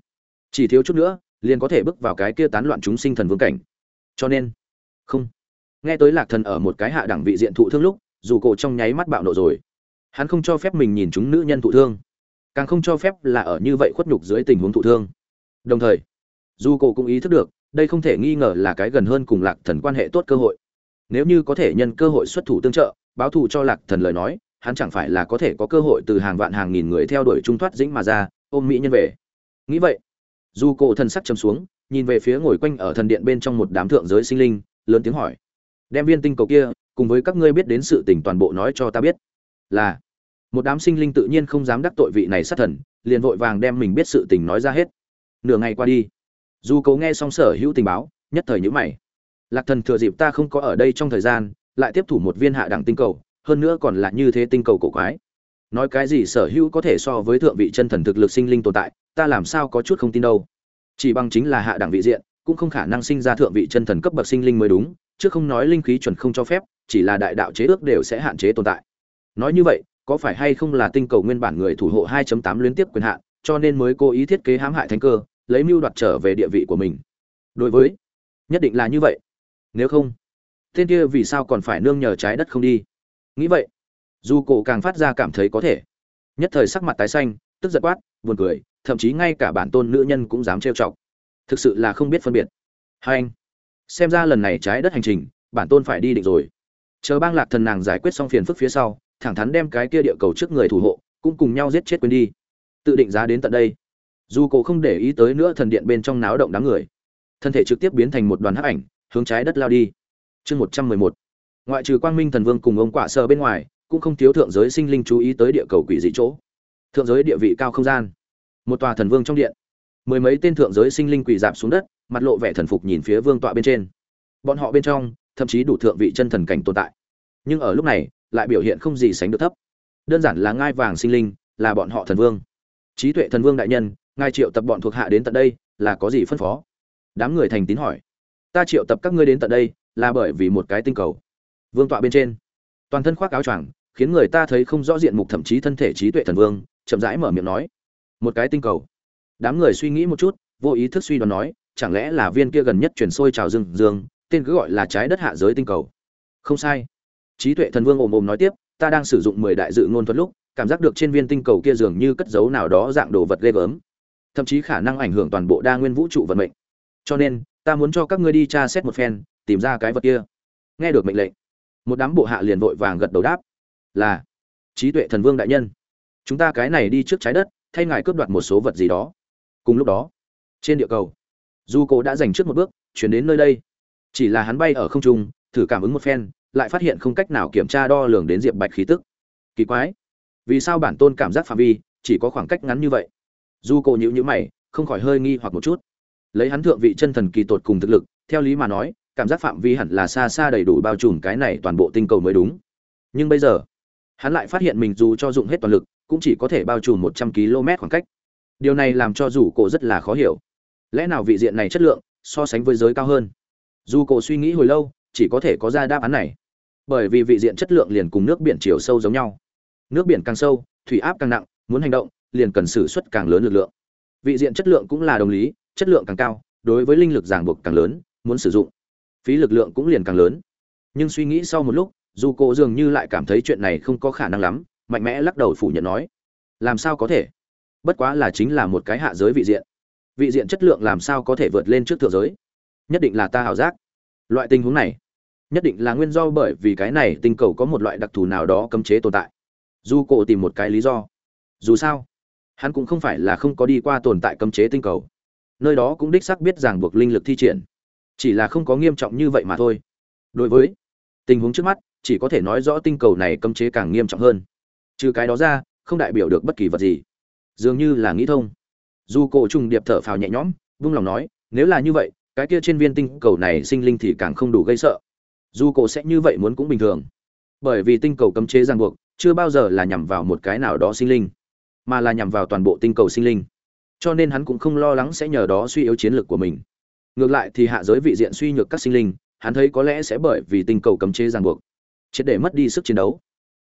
Chỉ thiếu chút nữa, liền có thể bước vào cái kia tán loạn chúng sinh thần vương cảnh. Cho nên, không. Nghe tới lạc thần ở một cái hạ đẳng vị diện thụ thương lúc, dù cổ trong nháy mắt bạo nộ rồi. Hắn không cho phép mình nhìn chúng nữ nhân thụ thương. Càng không cho phép là ở như vậy khuất nhục dưới tình huống thụ thương đồng thời, dù cổ cũng ý thức được, đây không thể nghi ngờ là cái gần hơn cùng lạc thần quan hệ tốt cơ hội. Nếu như có thể nhân cơ hội xuất thủ tương trợ, báo thù cho lạc thần lời nói, hắn chẳng phải là có thể có cơ hội từ hàng vạn hàng nghìn người theo đuổi trung thoát dĩnh mà ra, ôm mỹ nhân về. Nghĩ vậy, dù cổ thần sắc chấm xuống, nhìn về phía ngồi quanh ở thần điện bên trong một đám thượng giới sinh linh, lớn tiếng hỏi. Đem viên tinh cầu kia, cùng với các ngươi biết đến sự tình toàn bộ nói cho ta biết. Là, một đám sinh linh tự nhiên không dám đắc tội vị này sát thần, liền vội vàng đem mình biết sự tình nói ra hết nửa ngày qua đi. Dù cậu nghe xong sở hữu tình báo, nhất thời nhữ mày. Lạc thần thừa dịp ta không có ở đây trong thời gian, lại tiếp thủ một viên hạ đẳng tinh cầu, hơn nữa còn là như thế tinh cầu cổ quái. Nói cái gì sở hữu có thể so với thượng vị chân thần thực lực sinh linh tồn tại, ta làm sao có chút không tin đâu. Chỉ bằng chính là hạ đẳng vị diện, cũng không khả năng sinh ra thượng vị chân thần cấp bậc sinh linh mới đúng, chứ không nói linh khí chuẩn không cho phép, chỉ là đại đạo chế ước đều sẽ hạn chế tồn tại. Nói như vậy, có phải hay không là tinh cầu nguyên bản người thủ hộ 2.8 liên tiếp quyền hạn cho nên mới cố ý thiết kế hãm hại thánh cơ, lấy mưu đoạt trở về địa vị của mình. Đối với, nhất định là như vậy. Nếu không, tên kia vì sao còn phải nương nhờ trái đất không đi? Nghĩ vậy, dù cổ càng phát ra cảm thấy có thể. Nhất thời sắc mặt tái xanh, tức giật quát, buồn cười, thậm chí ngay cả bản tôn nữ nhân cũng dám trêu chọc. Thực sự là không biết phân biệt. Hai anh, xem ra lần này trái đất hành trình, bản tôn phải đi định rồi. Chờ bang lạc thần nàng giải quyết xong phiền phức phía sau, thẳng thắn đem cái kia địa cầu trước người thủ hộ, cũng cùng nhau giết chết quên đi tự định giá đến tận đây. Dù cổ không để ý tới nữa, thần điện bên trong náo động đám người. Thân thể trực tiếp biến thành một đoàn hắc ảnh, hướng trái đất lao đi. Chương một trăm mười một. Ngoại trừ quang minh thần vương cùng ông quả sơ bên ngoài, cũng không thiếu thượng giới sinh linh chú ý tới địa cầu quỷ dị chỗ. Thượng giới địa vị cao không gian. Một tòa thần vương trong điện. Mười mấy tên thượng giới sinh linh quỳ dạp xuống đất, mặt lộ vẻ thần phục nhìn phía vương tọa bên trên. Bọn họ bên trong, thậm chí đủ thượng vị chân thần cảnh tồn tại. Nhưng ở lúc này, lại biểu hiện không gì sánh được thấp. Đơn giản là ngai vàng sinh linh, là bọn họ thần vương trí tuệ thần vương đại nhân, ngài triệu tập bọn thuộc hạ đến tận đây, là có gì phân phó? Đám người thành tín hỏi. Ta triệu tập các ngươi đến tận đây, là bởi vì một cái tinh cầu. Vương tọa bên trên. Toàn thân khoác áo choàng, khiến người ta thấy không rõ diện mục thậm chí thân thể trí tuệ thần vương, chậm rãi mở miệng nói. Một cái tinh cầu. Đám người suy nghĩ một chút, vô ý thức suy đoán nói, chẳng lẽ là viên kia gần nhất chuyển sôi trào dương dương tên cứ gọi là trái đất hạ giới tinh cầu? Không sai. Trí tuệ thần vương ồm ồm nói tiếp, ta đang sử dụng mười đại dự ngôn thuật lúc cảm giác được trên viên tinh cầu kia dường như cất dấu nào đó dạng đồ vật ghê gớm. Thậm chí khả năng ảnh hưởng toàn bộ đa nguyên vũ trụ vận mệnh. Cho nên, ta muốn cho các ngươi đi tra xét một phen, tìm ra cái vật kia. Nghe được mệnh lệnh, một đám bộ hạ liền vội vàng gật đầu đáp. Là, trí tuệ thần vương đại nhân. Chúng ta cái này đi trước trái đất, thay ngài cướp đoạt một số vật gì đó. Cùng lúc đó, trên địa cầu du cố đã dành trước một bước, chuyển đến nơi đây. Chỉ là hắn bay ở không trung, thử cảm ứng một phen, lại phát hiện không cách nào kiểm tra đo lường đến diệp bạch khí tức. Kỳ quái vì sao bản tôn cảm giác phạm vi chỉ có khoảng cách ngắn như vậy? Du cô nhữ nhữ mày, không khỏi hơi nghi hoặc một chút. Lấy hắn thượng vị chân thần kỳ tột cùng thực lực, theo lý mà nói, cảm giác phạm vi hẳn là xa xa đầy đủ bao trùm cái này toàn bộ tinh cầu mới đúng. Nhưng bây giờ, hắn lại phát hiện mình dù cho dụng hết toàn lực, cũng chỉ có thể bao trùm một trăm km khoảng cách. Điều này làm cho dù cổ rất là khó hiểu. Lẽ nào vị diện này chất lượng, so sánh với giới cao hơn? Dù cổ suy nghĩ hồi lâu, chỉ có thể có ra đáp án này. Bởi vì vị diện chất lượng liền cùng nước biển chiều sâu giống nhau nước biển càng sâu, thủy áp càng nặng, muốn hành động, liền cần sử xuất càng lớn lực lượng. Vị diện chất lượng cũng là đồng lý, chất lượng càng cao, đối với linh lực ràng buộc càng lớn, muốn sử dụng, phí lực lượng cũng liền càng lớn. Nhưng suy nghĩ sau một lúc, dù cô dường như lại cảm thấy chuyện này không có khả năng lắm, mạnh mẽ lắc đầu phủ nhận nói, làm sao có thể? Bất quá là chính là một cái hạ giới vị diện. Vị diện chất lượng làm sao có thể vượt lên trước thượng giới? Nhất định là ta hảo giác. Loại tình huống này, nhất định là nguyên do bởi vì cái này tinh cầu có một loại đặc thù nào đó cấm chế tồn tại dù cổ tìm một cái lý do. Dù sao, hắn cũng không phải là không có đi qua tồn tại cấm chế tinh cầu. Nơi đó cũng đích xác biết ràng buộc linh lực thi triển. Chỉ là không có nghiêm trọng như vậy mà thôi. Đối với tình huống trước mắt, chỉ có thể nói rõ tinh cầu này cấm chế càng nghiêm trọng hơn. Trừ cái đó ra, không đại biểu được bất kỳ vật gì. Dường như là nghĩ thông. Dù cổ trùng điệp thở phào nhẹ nhõm, vung lòng nói, nếu là như vậy, cái kia trên viên tinh cầu này sinh linh thì càng không đủ gây sợ. Dù cổ sẽ như vậy muốn cũng bình thường. Bởi vì tinh cầu cấm chế ràng buộc chưa bao giờ là nhằm vào một cái nào đó sinh linh, mà là nhằm vào toàn bộ tinh cầu sinh linh. Cho nên hắn cũng không lo lắng sẽ nhờ đó suy yếu chiến lược của mình. Ngược lại thì hạ giới vị diện suy nhược các sinh linh, hắn thấy có lẽ sẽ bởi vì tinh cầu cấm chế ràng buộc, triệt để mất đi sức chiến đấu.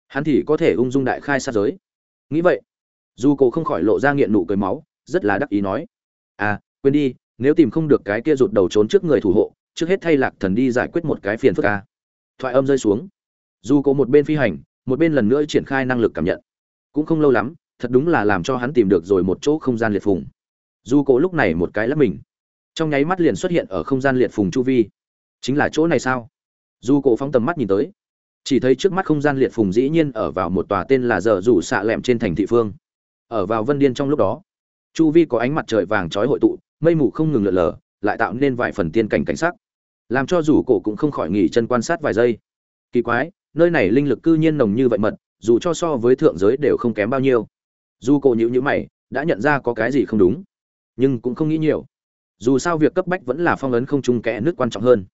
Hắn thì có thể ung dung đại khai sát giới. Nghĩ vậy, dù cổ không khỏi lộ ra nghiện nụ cười máu, rất là đắc ý nói à quên đi, nếu tìm không được cái kia rụt đầu trốn trước người thủ hộ, trước hết thay lạc thần đi giải quyết một cái phiền phức ca thoại âm rơi xuống. Dù cổ một bên phi hành một bên lần nữa triển khai năng lực cảm nhận. Cũng không lâu lắm, thật đúng là làm cho hắn tìm được rồi một chỗ không gian liệt phùng. Dù cổ lúc này một cái lắp mình, trong nháy mắt liền xuất hiện ở không gian liệt phùng chu vi. Chính là chỗ này sao? Dù cổ phóng tầm mắt nhìn tới, chỉ thấy trước mắt không gian liệt phùng dĩ nhiên ở vào một tòa tên là giờ rủ xạ lẹm trên thành thị phương. Ở vào vân điên trong lúc đó, chu vi có ánh mặt trời vàng trói hội tụ, mây mù không ngừng lượn lờ, lại tạo nên vài phần tiên cảnh cảnh sắc. Làm cho rủ cổ cũng không khỏi nghỉ chân quan sát vài giây. Kỳ quái nơi này linh lực cư nhiên nồng như vậy mật, dù cho so với thượng giới đều không kém bao nhiêu. Dù cổ nhữ nhữ mày, đã nhận ra có cái gì không đúng. Nhưng cũng không nghĩ nhiều. Dù sao việc cấp bách vẫn là phong ấn không trung kẽ nước quan trọng hơn.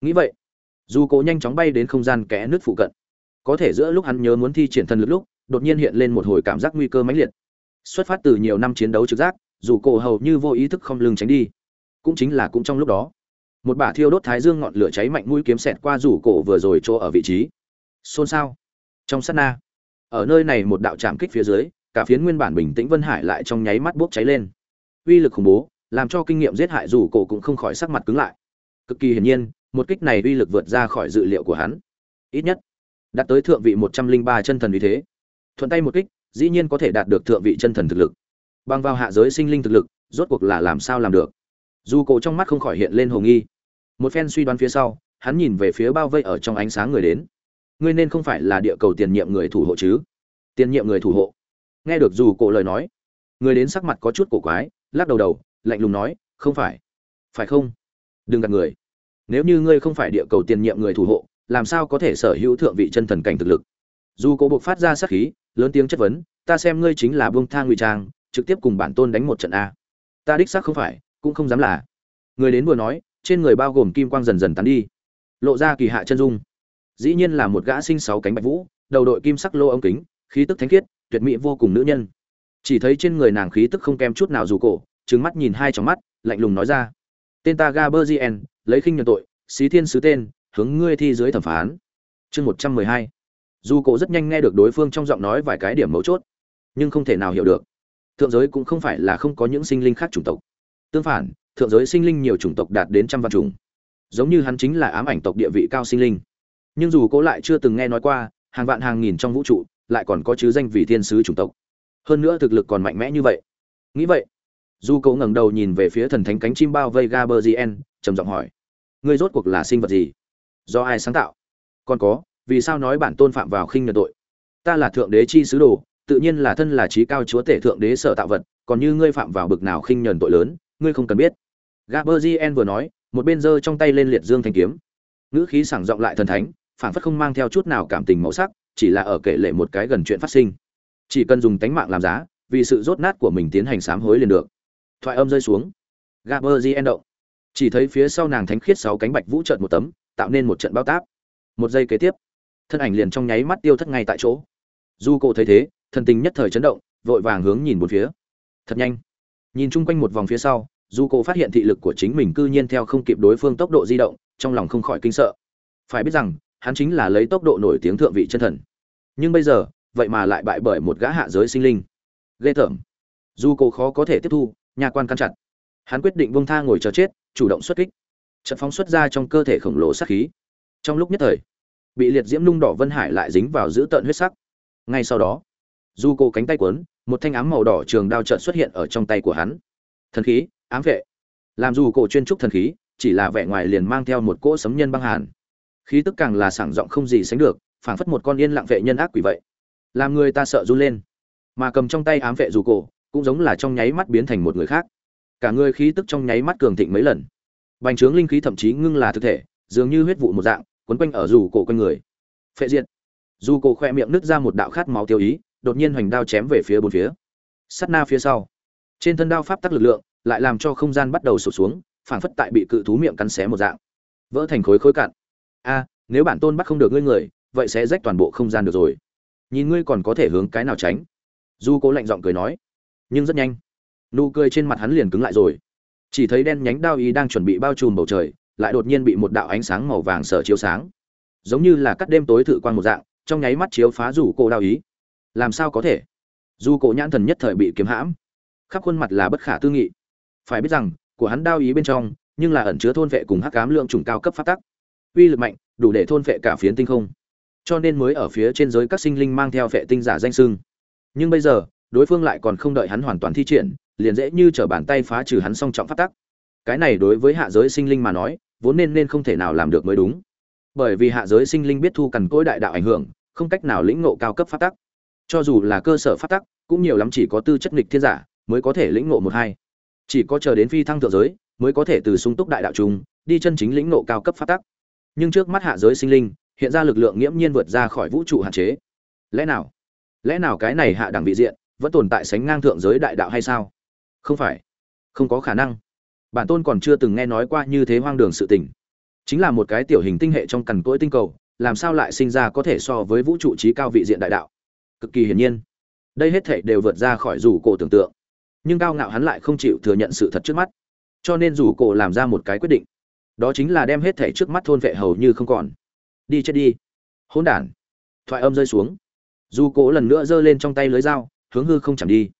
Nghĩ vậy, dù cổ nhanh chóng bay đến không gian kẽ nước phụ cận. Có thể giữa lúc hắn nhớ muốn thi triển thần lực lúc, đột nhiên hiện lên một hồi cảm giác nguy cơ mãnh liệt. Xuất phát từ nhiều năm chiến đấu trực giác, dù cổ hầu như vô ý thức không lưng tránh đi. Cũng chính là cũng trong lúc đó. Một bả thiêu đốt thái dương ngọn lửa cháy mạnh mũi kiếm xẹt qua rủ cổ vừa rồi chỗ ở vị trí xôn xao. Trong sát na, ở nơi này một đạo chạm kích phía dưới, cả phiến nguyên bản bình tĩnh vân hải lại trong nháy mắt bốc cháy lên. Uy lực khủng bố, làm cho kinh nghiệm giết hại dù cổ cũng không khỏi sắc mặt cứng lại. Cực kỳ hiển nhiên, một kích này uy lực vượt ra khỏi dự liệu của hắn. Ít nhất, đạt tới thượng vị một trăm linh ba chân thần uy thế. Thuận tay một kích, dĩ nhiên có thể đạt được thượng vị chân thần thực lực. Bằng vào hạ giới sinh linh thực lực, rốt cuộc là làm sao làm được? Dù cổ trong mắt không khỏi hiện lên hồ nghi. Một phen suy đoán phía sau, hắn nhìn về phía bao vây ở trong ánh sáng người đến ngươi nên không phải là địa cầu tiền nhiệm người thủ hộ chứ? Tiền nhiệm người thủ hộ? Nghe được dù cổ lời nói, người đến sắc mặt có chút cổ quái, lắc đầu đầu, lạnh lùng nói, không phải. Phải không? Đừng gạt người. Nếu như ngươi không phải địa cầu tiền nhiệm người thủ hộ, làm sao có thể sở hữu thượng vị chân thần cảnh thực lực? Dù cổ buộc phát ra sát khí, lớn tiếng chất vấn, ta xem ngươi chính là buông thang ngụy trang, trực tiếp cùng bản tôn đánh một trận a. Ta đích xác không phải, cũng không dám là. Người đến vừa nói, trên người bao gồm kim quang dần dần tán đi. Lộ ra kỳ hạ chân dung dĩ nhiên là một gã sinh sáu cánh bạch vũ, đầu đội kim sắc lô ống kính, khí tức thánh khiết, tuyệt mỹ vô cùng nữ nhân. Chỉ thấy trên người nàng khí tức không kém chút nào dù cổ trứng mắt nhìn hai trong mắt, lạnh lùng nói ra. Tên ta gaberzien lấy khinh nhận tội, xí thiên sứ tên, hướng ngươi thi dưới thẩm phán. Chương một trăm mười hai. Dù cổ rất nhanh nghe được đối phương trong giọng nói vài cái điểm mấu chốt, nhưng không thể nào hiểu được. Thượng giới cũng không phải là không có những sinh linh khác chủng tộc. Tương phản, thượng giới sinh linh nhiều chủng tộc đạt đến trăm vạn chủng. Giống như hắn chính là ám ảnh tộc địa vị cao sinh linh nhưng dù cố lại chưa từng nghe nói qua, hàng vạn hàng nghìn trong vũ trụ lại còn có chứ danh vị thiên sứ chủng tộc. Hơn nữa thực lực còn mạnh mẽ như vậy. Nghĩ vậy, dù cố ngẩng đầu nhìn về phía thần thánh cánh chim bao vây gaberzien trầm giọng hỏi, ngươi rốt cuộc là sinh vật gì? Do ai sáng tạo? Còn có, vì sao nói bản tôn phạm vào khinh nhật tội? Ta là thượng đế chi sứ đồ, tự nhiên là thân là trí cao chúa tể thượng đế sở tạo vật, còn như ngươi phạm vào bực nào khinh nhờn tội lớn, ngươi không cần biết. Gaberzien vừa nói, một bên giơ trong tay lên liệt dương thanh kiếm. Ngữ khí sảng giọng lại thần thánh phản phất không mang theo chút nào cảm tình màu sắc, chỉ là ở kể lệ một cái gần chuyện phát sinh. Chỉ cần dùng tánh mạng làm giá, vì sự rốt nát của mình tiến hành sám hối liền được. Thoại âm rơi xuống. Gaberzien động chỉ thấy phía sau nàng thánh khiết sáu cánh bạch vũ trợn một tấm, tạo nên một trận bao táp. Một giây kế tiếp, thân ảnh liền trong nháy mắt tiêu thất ngay tại chỗ. Du cổ thấy thế, thần tình nhất thời chấn động, vội vàng hướng nhìn một phía. Thật nhanh. Nhìn chung quanh một vòng phía sau du cổ phát hiện thị lực của chính mình cư nhiên theo không kịp đối phương tốc độ di động, trong lòng không khỏi kinh sợ. Phải biết rằng hắn chính là lấy tốc độ nổi tiếng thượng vị chân thần. Nhưng bây giờ, vậy mà lại bại bởi một gã hạ giới sinh linh. Ghê tởm. Dù cổ khó có thể tiếp thu, nhà quan căn chặt. Hắn quyết định bông tha ngồi chờ chết, chủ động xuất kích. Trận phóng xuất ra trong cơ thể khổng lồ sát khí. Trong lúc nhất thời, bị liệt diễm nung đỏ vân hải lại dính vào giữ tợn huyết sắc. Ngay sau đó du cô cánh tay quấn một thanh ám màu đỏ trường đao trợn xuất hiện ở trong tay của hắn. Thần khí, ám vệ. Làm dù cổ chuyên trúc thần khí, chỉ là vẻ ngoài liền mang theo một cỗ sấm nhân băng hàn khí tức càng là sảng giọng không gì sánh được, phảng phất một con yên lặng vệ nhân ác quỷ vậy. Làm người ta sợ run lên. Mà cầm trong tay ám vệ dù cổ, cũng giống là trong nháy mắt biến thành một người khác. Cả người khí tức trong nháy mắt cường thịnh mấy lần. Bành trướng linh khí thậm chí ngưng là thực thể, dường như huyết vụ một dạng, quấn quanh ở dù cổ quanh người. Phệ diện dù cổ khoe miệng nứt ra một đạo khát máu tiêu ý, đột nhiên hoành đao chém về phía bốn phía. Sắt na phía sau. Trên thân đao pháp tắc lực lượng, lại làm cho không gian bắt đầu sụt xuống, phảng phất tại bị cự thú miệng cắn xé một dạng. Vỡ thành khối khối cạn a, nếu bản tôn bắt không được ngươi người, vậy sẽ rách toàn bộ không gian được rồi. Nhìn ngươi còn có thể hướng cái nào tránh? Du cố lạnh giọng cười nói. Nhưng rất nhanh. Nụ cười trên mặt hắn liền cứng lại rồi. Chỉ thấy đen nhánh đao ý đang chuẩn bị bao trùm bầu trời, lại đột nhiên bị một đạo ánh sáng màu vàng sở chiếu sáng. Giống như là cắt đêm tối thự quan một dạng, trong nháy mắt chiếu phá rủ cổ đao ý làm sao có thể? Dù cổ nhãn thần nhất thời bị kiếm hãm. Khắp khuôn mặt là bất khả tư nghị. Phải biết rằng, của hắn đao ý bên trong, nhưng là ẩn chứa thôn vệ cùng hắc cám lượng trùng cao cấp phát tắc uy lực mạnh, đủ để thôn phệ cả phiến tinh không. Cho nên mới ở phía trên giới các sinh linh mang theo phệ tinh giả danh sưng nhưng bây giờ, đối phương lại còn không đợi hắn hoàn toàn thi triển, liền dễ như trở bàn tay phá trừ hắn song trọng phát tắc. Cái này đối với hạ giới sinh linh mà nói, vốn nên nên không thể nào làm được mới đúng. Bởi vì hạ giới sinh linh biết thu cằn cỗi đại đạo ảnh hưởng, không cách nào lĩnh ngộ cao cấp phát tắc. Cho dù là cơ sở phát tắc, cũng nhiều lắm chỉ có tư chất nghịch thiên giả mới có thể lĩnh ngộ một hai. Chỉ có chờ đến phi thăng thượng giới, mới có thể từ sung túc đại đạo trung đi chân chính lĩnh ngộ cao cấp phát tắc nhưng trước mắt hạ giới sinh linh, hiện ra lực lượng nghiễm nhiên vượt ra khỏi vũ trụ hạn chế. Lẽ nào? Lẽ nào cái này hạ đẳng vị diện vẫn tồn tại sánh ngang thượng giới đại đạo hay sao? Không phải. Không có khả năng. Bản tôn còn chưa từng nghe nói qua như thế hoang đường sự tình. Chính là một cái tiểu hình tinh hệ trong cằn cỗi tinh cầu, làm sao lại sinh ra có thể so với vũ trụ trí cao vị diện đại đạo? Cực kỳ hiển nhiên. Đây hết thể đều vượt ra khỏi rủ cổ tưởng tượng. Nhưng cao ngạo hắn lại không chịu thừa nhận sự thật trước mắt. Cho nên rủ cổ làm ra một cái quyết định đó chính là đem hết thể trước mắt thôn vệ hầu như không còn. Đi chết đi. Hỗn đản. Thoại âm rơi xuống. Du cố lần nữa giơ lên trong tay lưới dao, hướng hư không chẳng đi.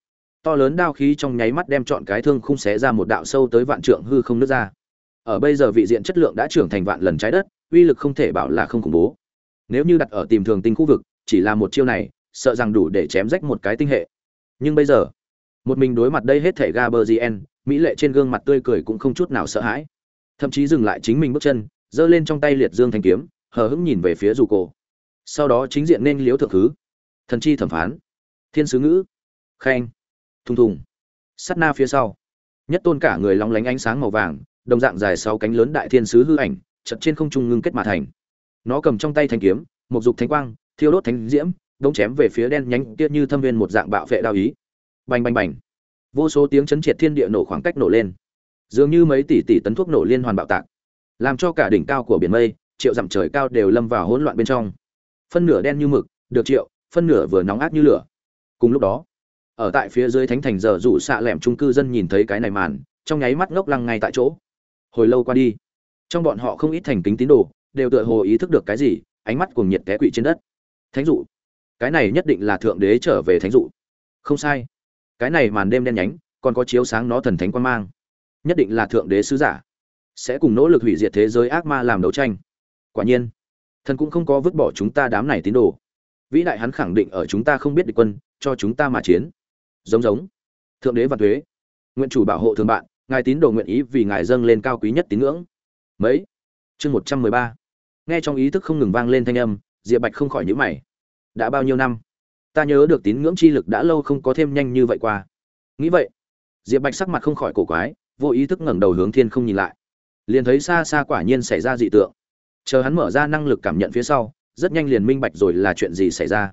To lớn đao khí trong nháy mắt đem chọn cái thương khung xé ra một đạo sâu tới vạn trượng hư không nước ra. Ở bây giờ vị diện chất lượng đã trưởng thành vạn lần trái đất, uy lực không thể bảo là không khủng bố. Nếu như đặt ở tìm thường tinh khu vực, chỉ là một chiêu này, sợ rằng đủ để chém rách một cái tinh hệ. Nhưng bây giờ, một mình đối mặt đây hết thể gaberzien mỹ lệ trên gương mặt tươi cười cũng không chút nào sợ hãi thậm chí dừng lại chính mình bước chân, giơ lên trong tay liệt dương thanh kiếm, hờ hững nhìn về phía dù cổ. Sau đó chính diện nên liếu thượng thứ. Thần chi thẩm phán. Thiên sứ ngữ. Khen thùng thùng. Sắt na phía sau. Nhất tôn cả người lóng lánh ánh sáng màu vàng, đồng dạng dài sáu cánh lớn đại thiên sứ hư ảnh, chật trên không trung ngưng kết mà thành. Nó cầm trong tay thanh kiếm, một dục thánh quang, thiêu đốt thánh diễm, đống chém về phía đen nhánh kia như thâm viên một dạng bạo vệ đao ý. Bành bành bành. Vô số tiếng chấn triệt thiên địa nổ khoảng cách nổ lên dường như mấy tỷ tỷ tấn thuốc nổ liên hoàn bạo tạc, làm cho cả đỉnh cao của biển mây, triệu dặm trời cao đều lâm vào hỗn loạn bên trong. Phân nửa đen như mực, được triệu, phân nửa vừa nóng ác như lửa. Cùng lúc đó, ở tại phía dưới thánh thành giờ rủ xạ lẻm trung cư dân nhìn thấy cái này màn, trong nháy mắt ngốc lăng ngay tại chỗ. Hồi lâu qua đi, trong bọn họ không ít thành kính tín đồ đều tựa hồ ý thức được cái gì, ánh mắt cuồng nhiệt té quỵ trên đất. Thánh dụ, cái này nhất định là thượng đế trở về thánh dụ. Không sai, cái này màn đêm đen nhánh, còn có chiếu sáng nó thần thánh quan mang nhất định là thượng đế sứ giả, sẽ cùng nỗ lực hủy diệt thế giới ác ma làm đấu tranh. Quả nhiên, thần cũng không có vứt bỏ chúng ta đám này tín đồ. Vĩ đại hắn khẳng định ở chúng ta không biết địch quân, cho chúng ta mà chiến. Giống giống, thượng đế và thuế, nguyện chủ bảo hộ thường bạn, ngài tín đồ nguyện ý vì ngài dâng lên cao quý nhất tín ngưỡng. Mấy? Chương một trăm mười ba. Nghe trong ý thức không ngừng vang lên thanh âm, diệp bạch không khỏi nhữ mày. Đã bao nhiêu năm? Ta nhớ được tín ngưỡng chi lực đã lâu không có thêm nhanh như vậy qua. Nghĩ vậy, diệp bạch sắc mặt không khỏi cổ quái vô ý thức ngẩng đầu hướng thiên không nhìn lại. Liền thấy xa xa quả nhiên xảy ra dị tượng. Chờ hắn mở ra năng lực cảm nhận phía sau, rất nhanh liền minh bạch rồi là chuyện gì xảy ra.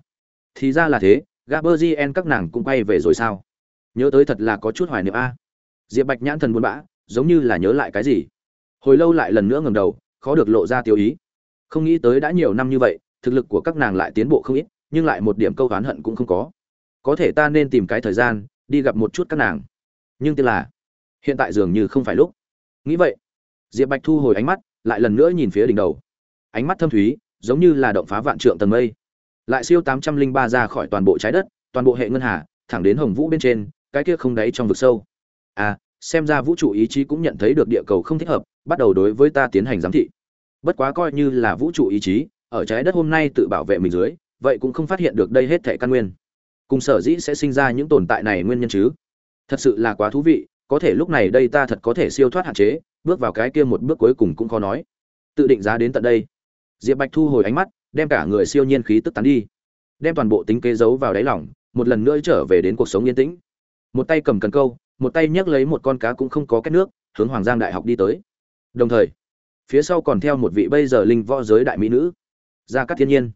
Thì ra là thế gaberzien các nàng cũng quay về rồi sao? Nhớ tới thật là có chút hoài niệm a. Diệp bạch nhãn thần buồn bã, giống như là nhớ lại cái gì. Hồi lâu lại lần nữa ngẩng đầu, khó được lộ ra tiêu ý. Không nghĩ tới đã nhiều năm như vậy, thực lực của các nàng lại tiến bộ không ít, nhưng lại một điểm câu oán hận cũng không có. Có thể ta nên tìm cái thời gian, đi gặp một chút các nàng. Nhưng tiếc là hiện tại dường như không phải lúc. Nghĩ vậy, diệp bạch thu hồi ánh mắt, lại lần nữa nhìn phía đỉnh đầu. Ánh mắt thâm thúy, giống như là động phá vạn trượng tầng mây. Lại siêu tám trăm linh ba ra khỏi toàn bộ trái đất, toàn bộ hệ ngân hà, thẳng đến hồng vũ bên trên, cái kia không đáy trong vực sâu. À xem ra vũ trụ ý chí cũng nhận thấy được địa cầu không thích hợp, bắt đầu đối với ta tiến hành giám thị. Bất quá coi như là vũ trụ ý chí, ở trái đất hôm nay tự bảo vệ mình dưới, vậy cũng không phát hiện được đây hết thể căn nguyên. Cùng sở dĩ sẽ sinh ra những tồn tại này nguyên nhân chứ? Thật sự là quá thú vị có thể lúc này đây ta thật có thể siêu thoát hạn chế, bước vào cái kia một bước cuối cùng cũng khó nói. Tự định giá đến tận đây. Diệp bạch thu hồi ánh mắt, đem cả người siêu nhiên khí tức tán đi. Đem toàn bộ tính kế giấu vào đáy lỏng một lần nữa trở về đến cuộc sống yên tĩnh. Một tay cầm cần câu, một tay nhấc lấy một con cá cũng không có kết nước, hướng hoàng giang đại học đi tới. Đồng thời, phía sau còn theo một vị bây giờ linh võ giới đại mỹ nữ ra các thiên nhiên.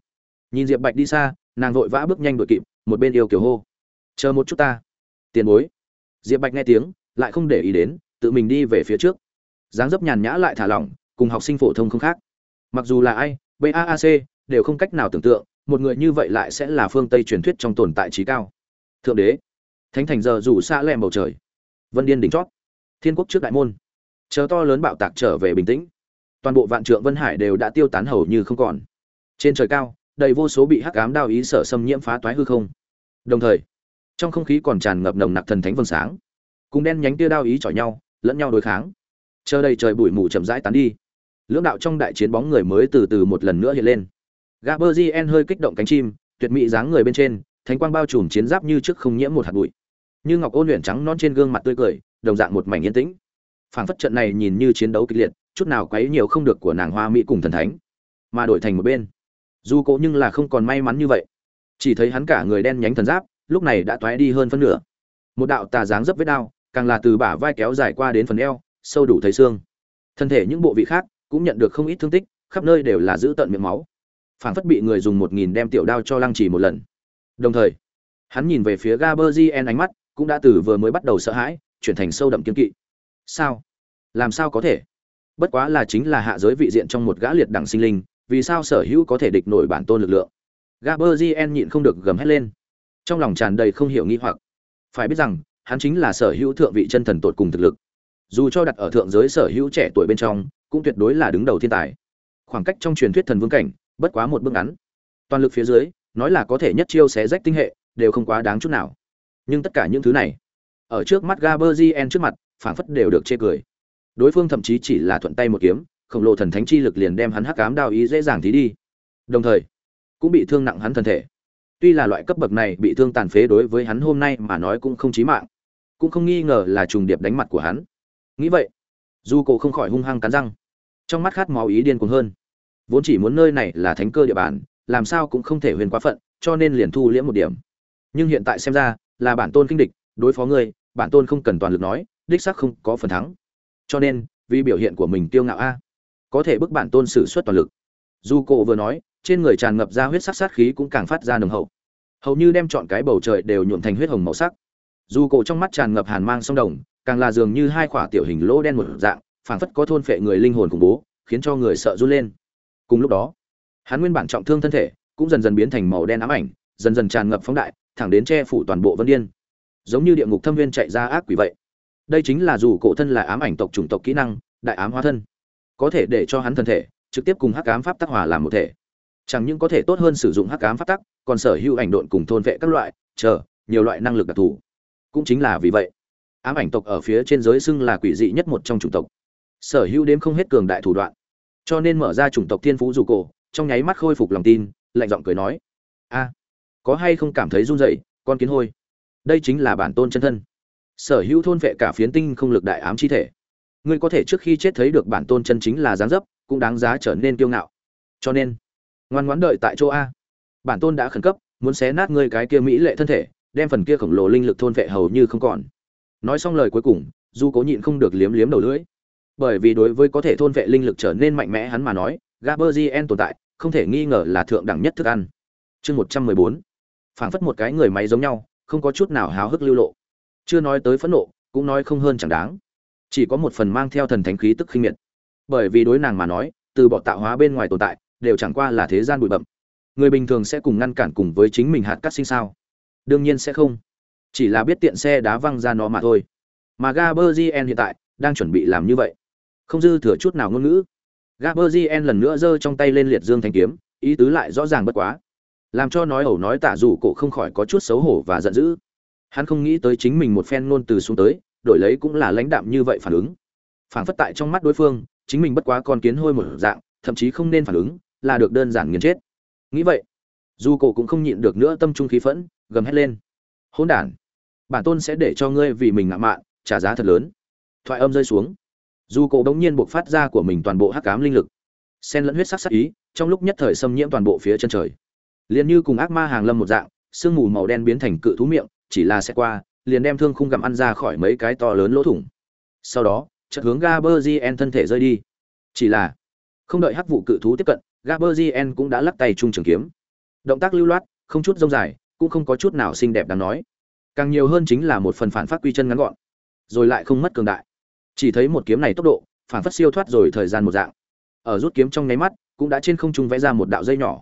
Nhìn diệp bạch đi xa, nàng vội vã bước nhanh đội kịp, một bên yêu kiều hô. Chờ một chút ta, tiền bối. Diệp bạch nghe tiếng lại không để ý đến, tự mình đi về phía trước. Dáng dấp nhàn nhã lại thả lỏng, cùng học sinh phổ thông không khác. Mặc dù là ai baac đều không cách nào tưởng tượng, một người như vậy lại sẽ là phương tây truyền thuyết trong tồn tại trí cao. Thượng đế, thánh thành giờ rủ xa lem bầu trời. Vân điên đỉnh chót. Thiên quốc trước đại môn. Chờ to lớn bạo tạc trở về bình tĩnh. Toàn bộ vạn trượng vân hải đều đã tiêu tán hầu như không còn. Trên trời cao, đầy vô số bị hắc ám đao ý sở xâm nhiễm phá toái hư không. Đồng thời, trong không khí còn tràn ngập nồng nặc thần thánh vầng sáng cùng đen nhánh tia đao ý chọi nhau, lẫn nhau đối kháng. Chờ đây trời bụi mù chậm rãi tán đi, lưỡng đạo trong đại chiến bóng người mới từ từ một lần nữa hiện lên. Gaberzien hơi kích động cánh chim, tuyệt mỹ dáng người bên trên, thánh quang bao trùm chiến giáp như trước không nhiễm một hạt bụi. Như ngọc ôn luyện trắng non trên gương mặt tươi cười, đồng dạng một mảnh yên tĩnh. Phảng phất trận này nhìn như chiến đấu kịch liệt, chút nào quấy nhiều không được của nàng hoa mỹ cùng thần thánh, mà đổi thành một bên. Dù cố nhưng là không còn may mắn như vậy. Chỉ thấy hắn cả người đen nhánh thần giáp, lúc này đã toái đi hơn phân nửa. Một đạo tà dáng dấp vết đao càng là từ bả vai kéo dài qua đến phần eo, sâu đủ thấy xương. Thân thể những bộ vị khác cũng nhận được không ít thương tích, khắp nơi đều là giữ tận miệng máu. Phảng phất bị người dùng một nghìn đem tiểu đao cho lăng trì một lần. Đồng thời, hắn nhìn về phía gaberzien ánh mắt cũng đã từ vừa mới bắt đầu sợ hãi, chuyển thành sâu đậm kiên kỵ. Sao? Làm sao có thể? Bất quá là chính là hạ giới vị diện trong một gã liệt đẳng sinh linh, vì sao sở hữu có thể địch nổi bản tôn lực lượng? Gaberzien nhịn không được gầm hét lên. Trong lòng tràn đầy không hiểu nghi hoặc. Phải biết rằng hắn chính là sở hữu thượng vị chân thần tột cùng thực lực. Dù cho đặt ở thượng giới sở hữu trẻ tuổi bên trong, cũng tuyệt đối là đứng đầu thiên tài. Khoảng cách trong truyền thuyết thần vương cảnh, bất quá một bước ngắn. Toàn lực phía dưới, nói là có thể nhất chiêu xé rách tinh hệ, đều không quá đáng chút nào. Nhưng tất cả những thứ này, ở trước mắt gaberzien trước mặt, phảng phất đều được chê cười. Đối phương thậm chí chỉ là thuận tay một kiếm, khổng lồ thần thánh chi lực liền đem hắn hắc ám đao ý dễ dàng tí đi. Đồng thời, cũng bị thương nặng hắn thân thể. Tuy là loại cấp bậc này bị thương tàn phế đối với hắn hôm nay mà nói cũng không chí mạng cũng không nghi ngờ là trùng điệp đánh mặt của hắn. Nghĩ vậy du cổ không khỏi hung hăng cắn răng, trong mắt khát máu ý điên cuồng hơn. Vốn chỉ muốn nơi này là thánh cơ địa bàn, làm sao cũng không thể huyền quá phận, cho nên liền thu liễm một điểm. Nhưng hiện tại xem ra, là bản tôn kinh địch, đối phó ngươi, bản tôn không cần toàn lực nói, đích xác không có phần thắng. Cho nên, vì biểu hiện của mình tiêu ngạo a, có thể bức bản tôn sử xuất toàn lực. Du cổ vừa nói, trên người tràn ngập ra huyết sắc sát khí cũng càng phát ra nồng hậu. Hầu như đem chọn cái bầu trời đều nhuộm thành huyết hồng màu sắc dù cổ trong mắt tràn ngập hàn mang song đồng, càng là dường như hai khỏa tiểu hình lỗ đen một dạng, phảng phất có thôn phệ người linh hồn khủng bố, khiến cho người sợ run lên. Cùng lúc đó, hắn nguyên bản trọng thương thân thể cũng dần dần biến thành màu đen ám ảnh, dần dần tràn ngập phóng đại, thẳng đến che phủ toàn bộ vân điên. Giống như địa ngục thâm viên chạy ra ác quỷ vậy. Đây chính là dù cổ thân là ám ảnh tộc chủng tộc kỹ năng, đại ám hóa thân. Có thể để cho hắn thân thể trực tiếp cùng hắc ám pháp tắc hòa làm một thể. Chẳng những có thể tốt hơn sử dụng hắc ám pháp tắc, còn sở hữu ảnh độn cùng thôn vệ các loại, chờ, nhiều loại năng lực đặc thù cũng chính là vì vậy. Ám ảnh tộc ở phía trên giới xưng là quỷ dị nhất một trong chủng tộc. Sở hữu đếm không hết cường đại thủ đoạn. Cho nên mở ra chủng tộc thiên phú dù cổ, trong nháy mắt khôi phục lòng tin, lạnh giọng cười nói, a, có hay không cảm thấy run rẩy, con kiến hôi? Đây chính là bản tôn chân thân. Sở hữu thôn vệ cả phiến tinh không lực đại ám chi thể. Ngươi có thể trước khi chết thấy được bản tôn chân chính là dáng dấp, cũng đáng giá trở nên kiêu ngạo. Cho nên, ngoan ngoãn đợi tại chỗ a. Bản tôn đã khẩn cấp, muốn xé nát ngươi cái kia mỹ lệ thân thể đem phần kia khổng lồ linh lực thôn vệ hầu như không còn. Nói xong lời cuối cùng, du cố nhịn không được liếm liếm đầu lưỡi. Bởi vì đối với có thể thôn vệ linh lực trở nên mạnh mẽ hắn mà nói gaberzien tồn tại, không thể nghi ngờ là thượng đẳng nhất thức ăn. Chương một trăm mười bốn. Phảng phất một cái người máy giống nhau, không có chút nào háo hức lưu lộ. Chưa nói tới phẫn nộ, cũng nói không hơn chẳng đáng. Chỉ có một phần mang theo thần thánh khí tức khinh miệt. Bởi vì đối nàng mà nói, từ bỏ tạo hóa bên ngoài tồn tại, đều chẳng qua là thế gian bụi bậm người bình thường sẽ cùng ngăn cản cùng với chính mình hạt cắt sinh sao? Đương nhiên sẽ không. Chỉ là biết tiện xe đá văng ra nó mà thôi. Mà gaberzien hiện tại đang chuẩn bị làm như vậy. Không dư thừa chút nào ngôn ngữ. Gaberzien lần nữa giơ trong tay lên liệt dương thanh kiếm, ý tứ lại rõ ràng bất quá. Làm cho nói ẩu nói tả dù cổ không khỏi có chút xấu hổ và giận dữ. Hắn không nghĩ tới chính mình một phen ngôn từ xuống tới, đổi lấy cũng là lãnh đạm như vậy phản ứng. Phản phất tại trong mắt đối phương, chính mình bất quá con kiến hôi một dạng, thậm chí không nên phản ứng, là được đơn giản nghiền chết. Nghĩ vậy, dù cổ cũng không nhịn được nữa tâm trung khí phẫn gầm hét lên. Hỗn đản, bản tôn sẽ để cho ngươi vì mình ngạo mạn, trả giá thật lớn. Thoại âm rơi xuống. Dù cổ đống nhiên buộc phát ra của mình toàn bộ hắc ám linh lực. Xen lẫn huyết sắc sắc ý, trong lúc nhất thời xâm nhiễm toàn bộ phía chân trời. Liền như cùng ác ma hàng lâm một dạng, sương mù màu đen biến thành cự thú miệng, chỉ là sẽ qua, liền đem thương khung gặm ăn ra khỏi mấy cái to lớn lỗ thủng. Sau đó, chợt hướng gaberzien thân thể rơi đi. Chỉ là, không đợi hắc vụ cự thú tiếp cận gaberzien cũng đã lắc tay trung trường kiếm. Động tác lưu loát, không chút rông dài cũng không có chút nào xinh đẹp đáng nói. Càng nhiều hơn chính là một phần phản phát quy chân ngắn gọn, rồi lại không mất cường đại. Chỉ thấy một kiếm này tốc độ, phản phát siêu thoát rồi thời gian một dạng. Ở rút kiếm trong nháy mắt, cũng đã trên không trung vẽ ra một đạo dây nhỏ.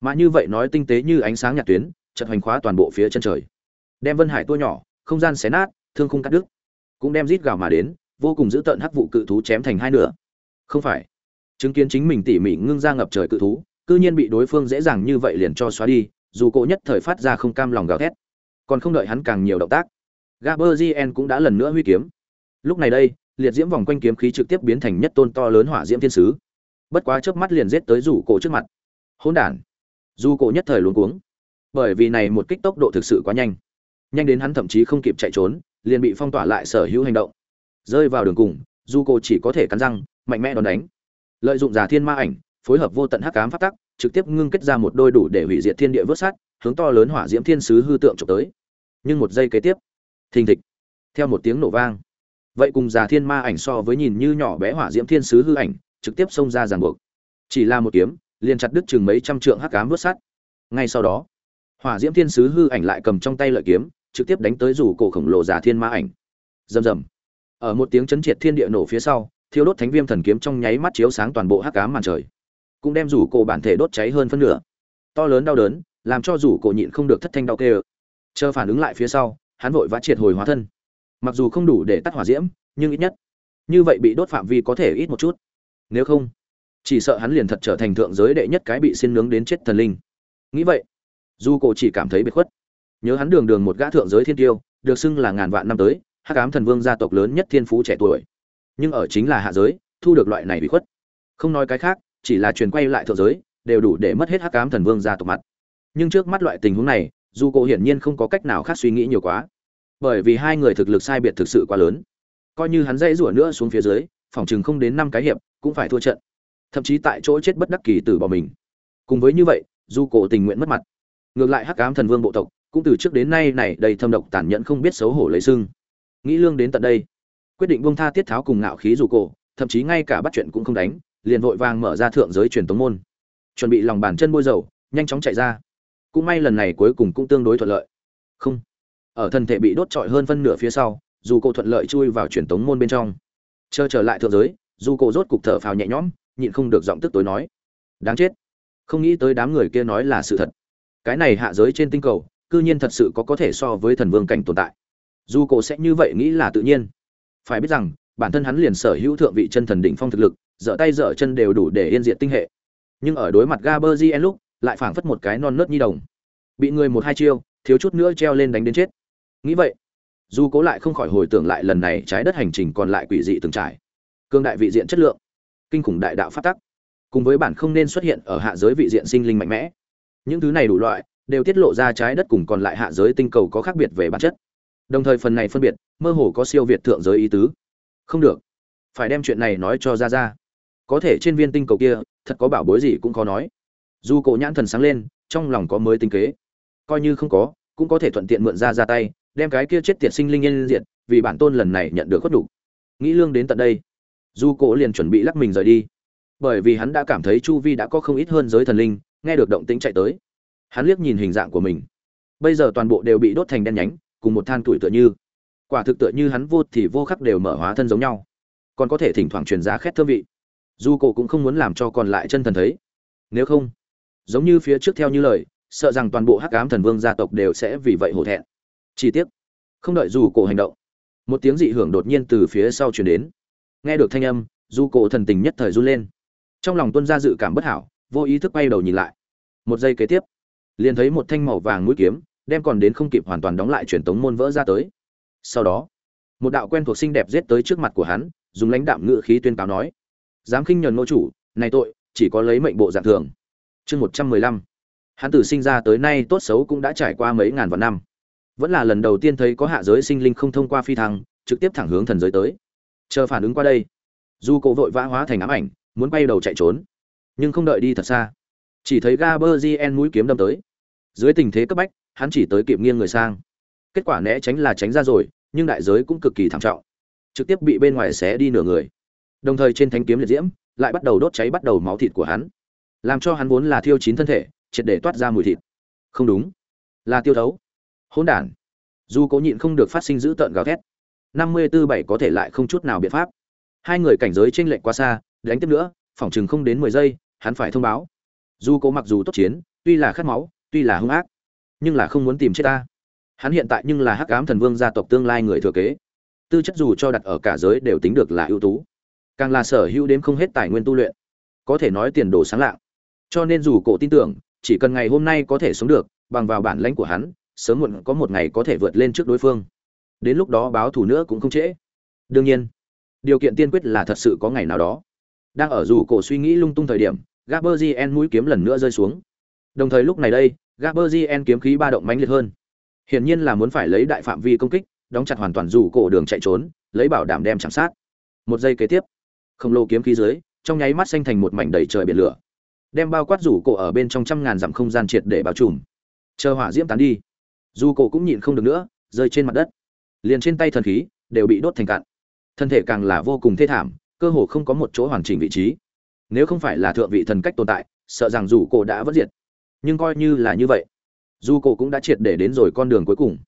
Mà như vậy nói tinh tế như ánh sáng nhạt tuyến chật hoành khóa toàn bộ phía chân trời. Đem vân hải tua nhỏ, không gian xé nát, thương khung cắt đứt. Cũng đem rít gào mà đến, vô cùng giữ tợn hắc vụ cự thú chém thành hai nửa. Không phải. Chứng kiến chính mình tỉ mỉ ngưng ra ngập trời cự thú, cư nhiên bị đối phương dễ dàng như vậy liền cho xóa đi dù cỗ nhất thời phát ra không cam lòng gào thét, còn không đợi hắn càng nhiều động tác gaberzien cũng đã lần nữa huy kiếm. Lúc này đây, liệt diễm vòng quanh kiếm khí trực tiếp biến thành nhất tôn to lớn hỏa diễm thiên sứ. Bất quá chớp mắt liền giết tới rủ cổ trước mặt. Hỗn đản! Dù cổ nhất thời luống cuống, bởi vì này một kích tốc độ thực sự quá nhanh. Nhanh đến hắn thậm chí không kịp chạy trốn, liền bị phong tỏa lại sở hữu hành động. Rơi vào đường cùng, dù cổ chỉ có thể cắn răng, mạnh mẽ đòn đánh. Lợi dụng giả thiên ma ảnh, phối hợp vô tận hắc ám phát tắc trực tiếp ngưng kết ra một đôi đủ để hủy diệt thiên địa vớt sát, hướng to lớn hỏa diễm thiên sứ hư tượng trộm tới. Nhưng một giây kế tiếp, thình thịch, theo một tiếng nổ vang. Vậy cùng già thiên ma ảnh so với nhìn như nhỏ bé hỏa diễm thiên sứ hư ảnh, trực tiếp xông ra ràng buộc. Chỉ là một kiếm, liền chặt đứt chừng mấy trăm trượng hắc ám vớt sát. Ngay sau đó, hỏa diễm thiên sứ hư ảnh lại cầm trong tay lợi kiếm, trực tiếp đánh tới rủ cổ khổng lồ già thiên ma ảnh. Rầm rầm. Ở một tiếng chấn triệt thiên địa nổ phía sau, thiêu đốt thánh viêm thần kiếm trong nháy mắt chiếu sáng toàn bộ hắc ám màn trời cũng đem rủ cổ bản thể đốt cháy hơn phân nửa. To lớn đau đớn, làm cho rủ cổ nhịn không được thất thanh đau kêu. Chờ phản ứng lại phía sau, hắn vội vã triệt hồi hóa thân. Mặc dù không đủ để tắt hỏa diễm, nhưng ít nhất, như vậy bị đốt phạm vi có thể ít một chút. Nếu không, chỉ sợ hắn liền thật trở thành thượng giới đệ nhất cái bị xin nướng đến chết thần linh. Nghĩ vậy, dù cổ chỉ cảm thấy bị khuất. Nhớ hắn đường đường một gã thượng giới thiên tiêu, được xưng là ngàn vạn năm tới, hắc ám thần vương gia tộc lớn nhất thiên phú trẻ tuổi. Nhưng ở chính là hạ giới, thu được loại này bị khuất. Không nói cái khác chỉ là truyền quay lại thượng giới, đều đủ để mất hết hắc ám thần vương gia tộc mặt. Nhưng trước mắt loại tình huống này, dù cổ hiển nhiên không có cách nào khác suy nghĩ nhiều quá. Bởi vì hai người thực lực sai biệt thực sự quá lớn. Coi như hắn dãy rủa nữa xuống phía dưới phòng chừng không đến năm cái hiệp, cũng phải thua trận. Thậm chí tại chỗ chết bất đắc kỳ từ bỏ mình. Cùng với như vậy, dù cổ tình nguyện mất mặt, ngược lại hắc ám thần vương bộ tộc, cũng từ trước đến nay này đầy thâm độc tàn nhẫn không biết xấu hổ lấy sưng nghĩ lương đến tận đây, quyết định buông tha tiết tháo cùng ngạo khí dù cổ, thậm chí ngay cả bắt chuyện cũng không đánh liền vội vàng mở ra thượng giới truyền tống môn. Chuẩn bị lòng bàn chân bôi dầu, nhanh chóng chạy ra. Cũng may lần này cuối cùng cũng tương đối thuận lợi. Không. Ở thân thể bị đốt trọi hơn phân nửa phía sau, dù cô thuận lợi chui vào truyền tống môn bên trong. Chờ trở lại thượng giới, dù cô rốt cục thở phào nhẹ nhõm, nhịn không được giọng tức tối nói. Đáng chết. Không nghĩ tới đám người kia nói là sự thật. Cái này hạ giới trên tinh cầu, cư nhiên thật sự có có thể so với thần vương cảnh tồn tại. Dù cô sẽ như vậy nghĩ là tự nhiên. Phải biết rằng, bản thân hắn liền sở hữu thượng vị chân thần đỉnh phong thực lực dở tay dở chân đều đủ để yên diệt tinh hệ. Nhưng ở đối mặt gaberzien lúc, lại phảng phất một cái non nớt nhi đồng. Bị người một hai chiêu, thiếu chút nữa treo lên đánh đến chết. Nghĩ vậy, dù cố lại không khỏi hồi tưởng lại lần này trái đất hành trình còn lại quỷ dị từng trải. Cương đại vị diện chất lượng, kinh khủng đại đạo phát tắc, cùng với bản không nên xuất hiện ở hạ giới vị diện sinh linh mạnh mẽ. Những thứ này đủ loại, đều tiết lộ ra trái đất cùng còn lại hạ giới tinh cầu có khác biệt về bản chất. Đồng thời phần này phân biệt, mơ hồ có siêu việt thượng giới ý tứ. Không được, phải đem chuyện này nói cho ra ra có thể trên viên tinh cầu kia, thật có bảo bối gì cũng khó nói. Dù cổ nhãn thần sáng lên, trong lòng có mới tinh kế. Coi như không có, cũng có thể thuận tiện mượn ra ra tay, đem cái kia chết tiệt sinh linh yên diệt, vì bản tôn lần này nhận được khuất đủ nghĩ lương đến tận đây du cổ liền chuẩn bị lắc mình rời đi. Bởi vì hắn đã cảm thấy chu vi đã có không ít hơn giới thần linh, nghe được động tĩnh chạy tới. Hắn liếc nhìn hình dạng của mình. Bây giờ toàn bộ đều bị đốt thành đen nhánh, cùng một than tuổi tựa như. Quả thực tựa như hắn vô thì vô khắc đều mở hóa thân giống nhau. Còn có thể thỉnh thoảng truyền giá khét thơm vị. Dù cổ cũng không muốn làm cho còn lại chân thần thấy. Nếu không, giống như phía trước theo như lời, sợ rằng toàn bộ hắc ám thần vương gia tộc đều sẽ vì vậy hổ thẹn. Chi tiết không đợi dù cổ hành động, một tiếng dị hưởng đột nhiên từ phía sau truyền đến. Nghe được thanh âm, dù cổ thần tình nhất thời run lên. Trong lòng tuân ra dự cảm bất hảo, vô ý thức bay đầu nhìn lại. Một giây kế tiếp, liền thấy một thanh màu vàng mũi kiếm, đem còn đến không kịp hoàn toàn đóng lại truyền tống môn vỡ ra tới. Sau đó, một đạo quen thuộc xinh đẹp giết tới trước mặt của hắn, dùng lãnh đạm ngự khí tuyên cáo nói dám khinh nhờn nô chủ, này tội, chỉ có lấy mệnh bộ dạng thường. Chương một trăm mười lăm. Hắn từ sinh ra tới nay tốt xấu cũng đã trải qua mấy ngàn vạn năm. Vẫn là lần đầu tiên thấy có hạ giới sinh linh không thông qua phi thăng, trực tiếp thẳng hướng thần giới tới. Chờ phản ứng qua đây du cổ vội vã hóa thành ám ảnh, muốn bay đầu chạy trốn, nhưng không đợi đi thật xa. Chỉ thấy gaberzien mũi kiếm đâm tới. Dưới tình thế cấp bách, hắn chỉ tới kịp nghiêng người sang. Kết quả né tránh là tránh ra rồi, nhưng đại giới cũng cực kỳ thảm trọng. Trực tiếp bị bên ngoài xé đi nửa người đồng thời trên thanh kiếm liệt diễm, lại bắt đầu đốt cháy bắt đầu máu thịt của hắn. Làm cho hắn vốn là thiêu chín thân thể, triệt để toát ra mùi thịt. Không đúng. Là tiêu thấu. Hỗn đản. Dù cố nhịn không được phát sinh dữ tợn gào thét. Năm mươi tư bảy có thể lại không chút nào biện pháp. Hai người cảnh giới chênh lệch quá xa, đánh tiếp nữa, phỏng chừng không đến mười giây, hắn phải thông báo. Dù cố mặc dù tốt chiến, tuy là khát máu, tuy là hung ác, nhưng là không muốn tìm chết ta. Hắn hiện tại nhưng là hắc ám thần vương gia tộc tương lai người thừa kế. Tư chất dù cho đặt ở cả giới đều tính được là ưu tú càng là sở hữu đến không hết tài nguyên tu luyện, có thể nói tiền đồ sáng lạng. Cho nên dù cổ tin tưởng, chỉ cần ngày hôm nay có thể sống được, bằng vào bản lãnh của hắn, sớm muộn có một ngày có thể vượt lên trước đối phương. Đến lúc đó báo thù nữa cũng không trễ. Đương nhiên, điều kiện tiên quyết là thật sự có ngày nào đó. Đang ở dù cổ suy nghĩ lung tung thời điểm, gaberzien mũi kiếm lần nữa rơi xuống. Đồng thời lúc này đây, gaberzien kiếm khí ba động mãnh liệt hơn. Hiển nhiên là muốn phải lấy đại phạm vi công kích, đóng chặt hoàn toàn dù cổ đường chạy trốn, lấy bảo đảm đem chạm sát. Một giây kế tiếp khổng lồ kiếm khí dưới, trong nháy mắt xanh thành một mảnh đầy trời biển lửa. Đem bao quát rủ cổ ở bên trong trăm ngàn dặm không gian triệt để bao trùm. Chờ hỏa diễm tán đi, dù cổ cũng nhịn không được nữa, rơi trên mặt đất. Liền trên tay thần khí đều bị đốt thành cạn. Thân thể càng là vô cùng thê thảm, cơ hồ không có một chỗ hoàn chỉnh vị trí. Nếu không phải là thượng vị thần cách tồn tại, sợ rằng dù cổ đã vất diệt. Nhưng coi như là như vậy, dù cổ cũng đã triệt để đến rồi con đường cuối cùng.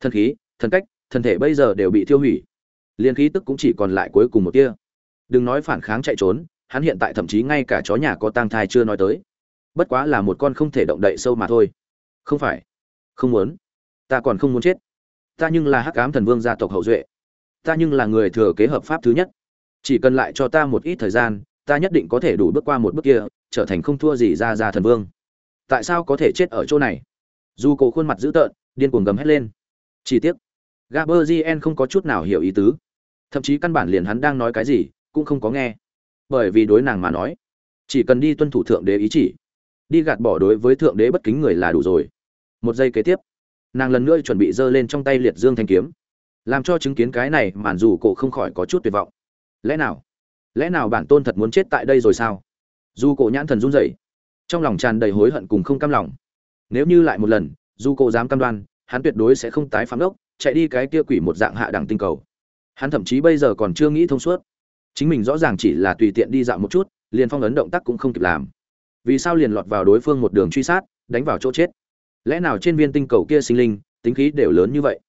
Thần khí, thần cách, thân thể bây giờ đều bị tiêu hủy. Liền khí tức cũng chỉ còn lại cuối cùng một tia đừng nói phản kháng chạy trốn, hắn hiện tại thậm chí ngay cả chó nhà có tang thai chưa nói tới. Bất quá là một con không thể động đậy sâu mà thôi. Không phải. Không muốn. Ta còn không muốn chết. Ta nhưng là hắc ám thần vương gia tộc hậu duệ. Ta nhưng là người thừa kế hợp pháp thứ nhất. Chỉ cần lại cho ta một ít thời gian, ta nhất định có thể đủ bước qua một bước kia, trở thành không thua gì ra ra thần vương. Tại sao có thể chết ở chỗ này? Dù cổ khuôn mặt dữ tợn, điên cuồng gầm hét lên. Chi tiết gaberzien không có chút nào hiểu ý tứ. Thậm chí căn bản liền hắn đang nói cái gì cũng không có nghe. Bởi vì đối nàng mà nói, chỉ cần đi tuân thủ thượng đế ý chỉ, đi gạt bỏ đối với thượng đế bất kính người là đủ rồi. Một giây kế tiếp, nàng lần nữa chuẩn bị giơ lên trong tay liệt dương thanh kiếm, làm cho chứng kiến cái này màn dù cổ không khỏi có chút tuyệt vọng. Lẽ nào lẽ nào bản tôn thật muốn chết tại đây rồi sao? Dù cổ nhãn thần run rẩy, trong lòng tràn đầy hối hận cùng không cam lòng. Nếu như lại một lần, dù cổ dám cam đoan, hắn tuyệt đối sẽ không tái phạm ốc, chạy đi cái kia quỷ một dạng hạ đẳng tinh cầu. Hắn thậm chí bây giờ còn chưa nghĩ thông suốt chính mình rõ ràng chỉ là tùy tiện đi dạo một chút, liền phong ấn động tác cũng không kịp làm. Vì sao liền lọt vào đối phương một đường truy sát, đánh vào chỗ chết? Lẽ nào trên viên tinh cầu kia sinh linh, tính khí đều lớn như vậy?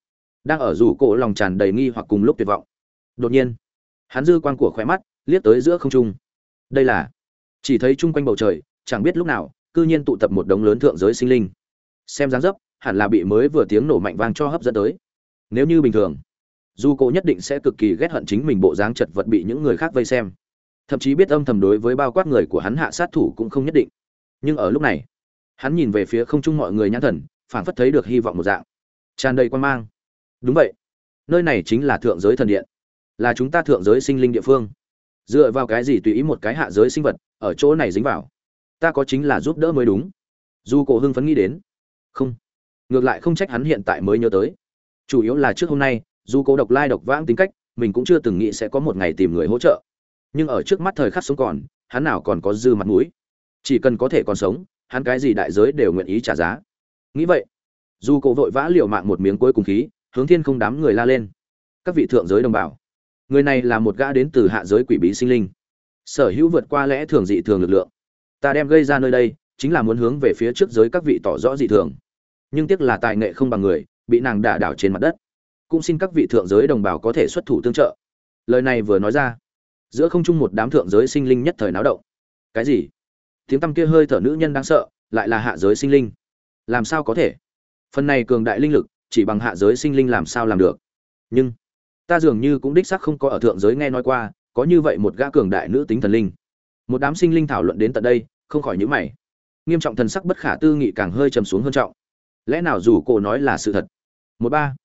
Đang ở rủ cổ lòng tràn đầy nghi hoặc cùng lúc tuyệt vọng. Đột nhiên, hắn dư quan của khỏe mắt liếc tới giữa không trung. Đây là, chỉ thấy chung quanh bầu trời, chẳng biết lúc nào, cư nhiên tụ tập một đống lớn thượng giới sinh linh. Xem dáng dấp, hẳn là bị mới vừa tiếng nổ mạnh vang cho hấp dẫn tới. Nếu như bình thường dù cô nhất định sẽ cực kỳ ghét hận chính mình bộ dáng chật vật bị những người khác vây xem. Thậm chí biết âm thầm đối với bao quát người của hắn hạ sát thủ cũng không nhất định. Nhưng ở lúc này, hắn nhìn về phía không trung mọi người nhãn thần, phảng phất thấy được hy vọng một dạng. Tràn đầy quan mang. Đúng vậy. Nơi này chính là thượng giới thần điện. Là chúng ta thượng giới sinh linh địa phương. Dựa vào cái gì tùy ý một cái hạ giới sinh vật ở chỗ này dính vào? Ta có chính là giúp đỡ mới đúng. Dù cổ hưng phấn nghĩ đến. Không. Ngược lại không trách hắn hiện tại mới nhớ tới. Chủ yếu là trước hôm nay dù cô độc lai độc vãng tính cách, mình cũng chưa từng nghĩ sẽ có một ngày tìm người hỗ trợ. Nhưng ở trước mắt thời khắc sống còn, hắn nào còn có dư mặt mũi? Chỉ cần có thể còn sống, hắn cái gì đại giới đều nguyện ý trả giá. Nghĩ vậy, dù cổ vội vã liều mạng một miếng cuối cùng khí, hướng thiên không đám người la lên. Các vị thượng giới đồng bào, người này là một gã đến từ hạ giới quỷ bí sinh linh. Sở hữu vượt qua lẽ thường dị thường lực lượng. Ta đem gây ra nơi đây, chính là muốn hướng về phía trước giới các vị tỏ rõ dị thường. Nhưng tiếc là tài nghệ không bằng người, bị nàng đả đảo trên mặt đất cũng xin các vị thượng giới đồng bào có thể xuất thủ tương trợ. Lời này vừa nói ra, giữa không trung một đám thượng giới sinh linh nhất thời náo động. Cái gì? Tiếng tăm kia hơi thở nữ nhân đáng sợ, lại là hạ giới sinh linh. Làm sao có thể? Phần này cường đại linh lực, chỉ bằng hạ giới sinh linh làm sao làm được? Nhưng, ta dường như cũng đích xác không có ở thượng giới nghe nói qua, có như vậy một gã cường đại nữ tính thần linh. Một đám sinh linh thảo luận đến tận đây, không khỏi nhữ mày. Nghiêm trọng thần sắc bất khả tư nghị càng hơi trầm xuống hơn trọng. Lẽ nào dù cổ nói là sự thật? Một ba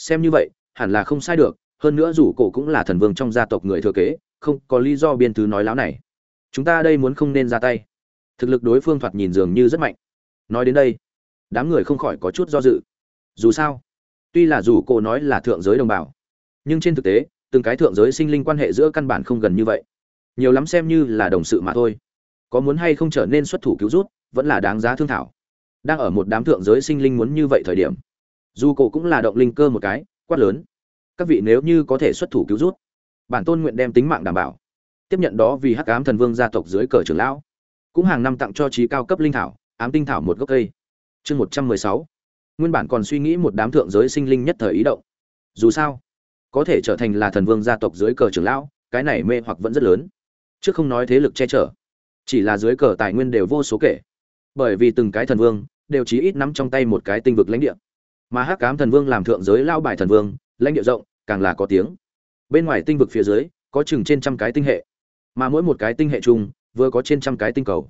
xem như vậy, hẳn là không sai được, hơn nữa dù cổ cũng là thần vương trong gia tộc người thừa kế, không có lý do biên thứ nói láo này. Chúng ta đây muốn không nên ra tay. Thực lực đối phương thoạt nhìn dường như rất mạnh. Nói đến đây, đám người không khỏi có chút do dự. Dù sao, tuy là dù cổ nói là thượng giới đồng bào, nhưng trên thực tế, từng cái thượng giới sinh linh quan hệ giữa căn bản không gần như vậy. Nhiều lắm xem như là đồng sự mà thôi. Có muốn hay không trở nên xuất thủ cứu rút, vẫn là đáng giá thương thảo. Đang ở một đám thượng giới sinh linh muốn như vậy thời điểm dù cổ cũng là động linh cơ một cái, quát lớn. Các vị nếu như có thể xuất thủ cứu rút, bản tôn nguyện đem tính mạng đảm bảo. Tiếp nhận đó vì hắc ám thần vương gia tộc dưới cờ trưởng lão. Cũng hàng năm tặng cho trí cao cấp linh thảo, ám tinh thảo một gốc cây. Chương một trăm mười sáu. Nguyên bản còn suy nghĩ một đám thượng giới sinh linh nhất thời ý động. Dù sao, có thể trở thành là thần vương gia tộc dưới cờ trưởng lão, cái này mê hoặc vẫn rất lớn. Chứ không nói thế lực che chở, chỉ là dưới cờ tài nguyên đều vô số kể. Bởi vì từng cái thần vương, đều chỉ ít nắm trong tay một cái tinh vực lãnh địa mà hắc cám thần vương làm thượng giới lao bài thần vương, lãnh địa rộng, càng là có tiếng. Bên ngoài tinh vực phía dưới, có chừng trên trăm cái tinh hệ. Mà mỗi một cái tinh hệ chung, vừa có trên trăm cái tinh cầu.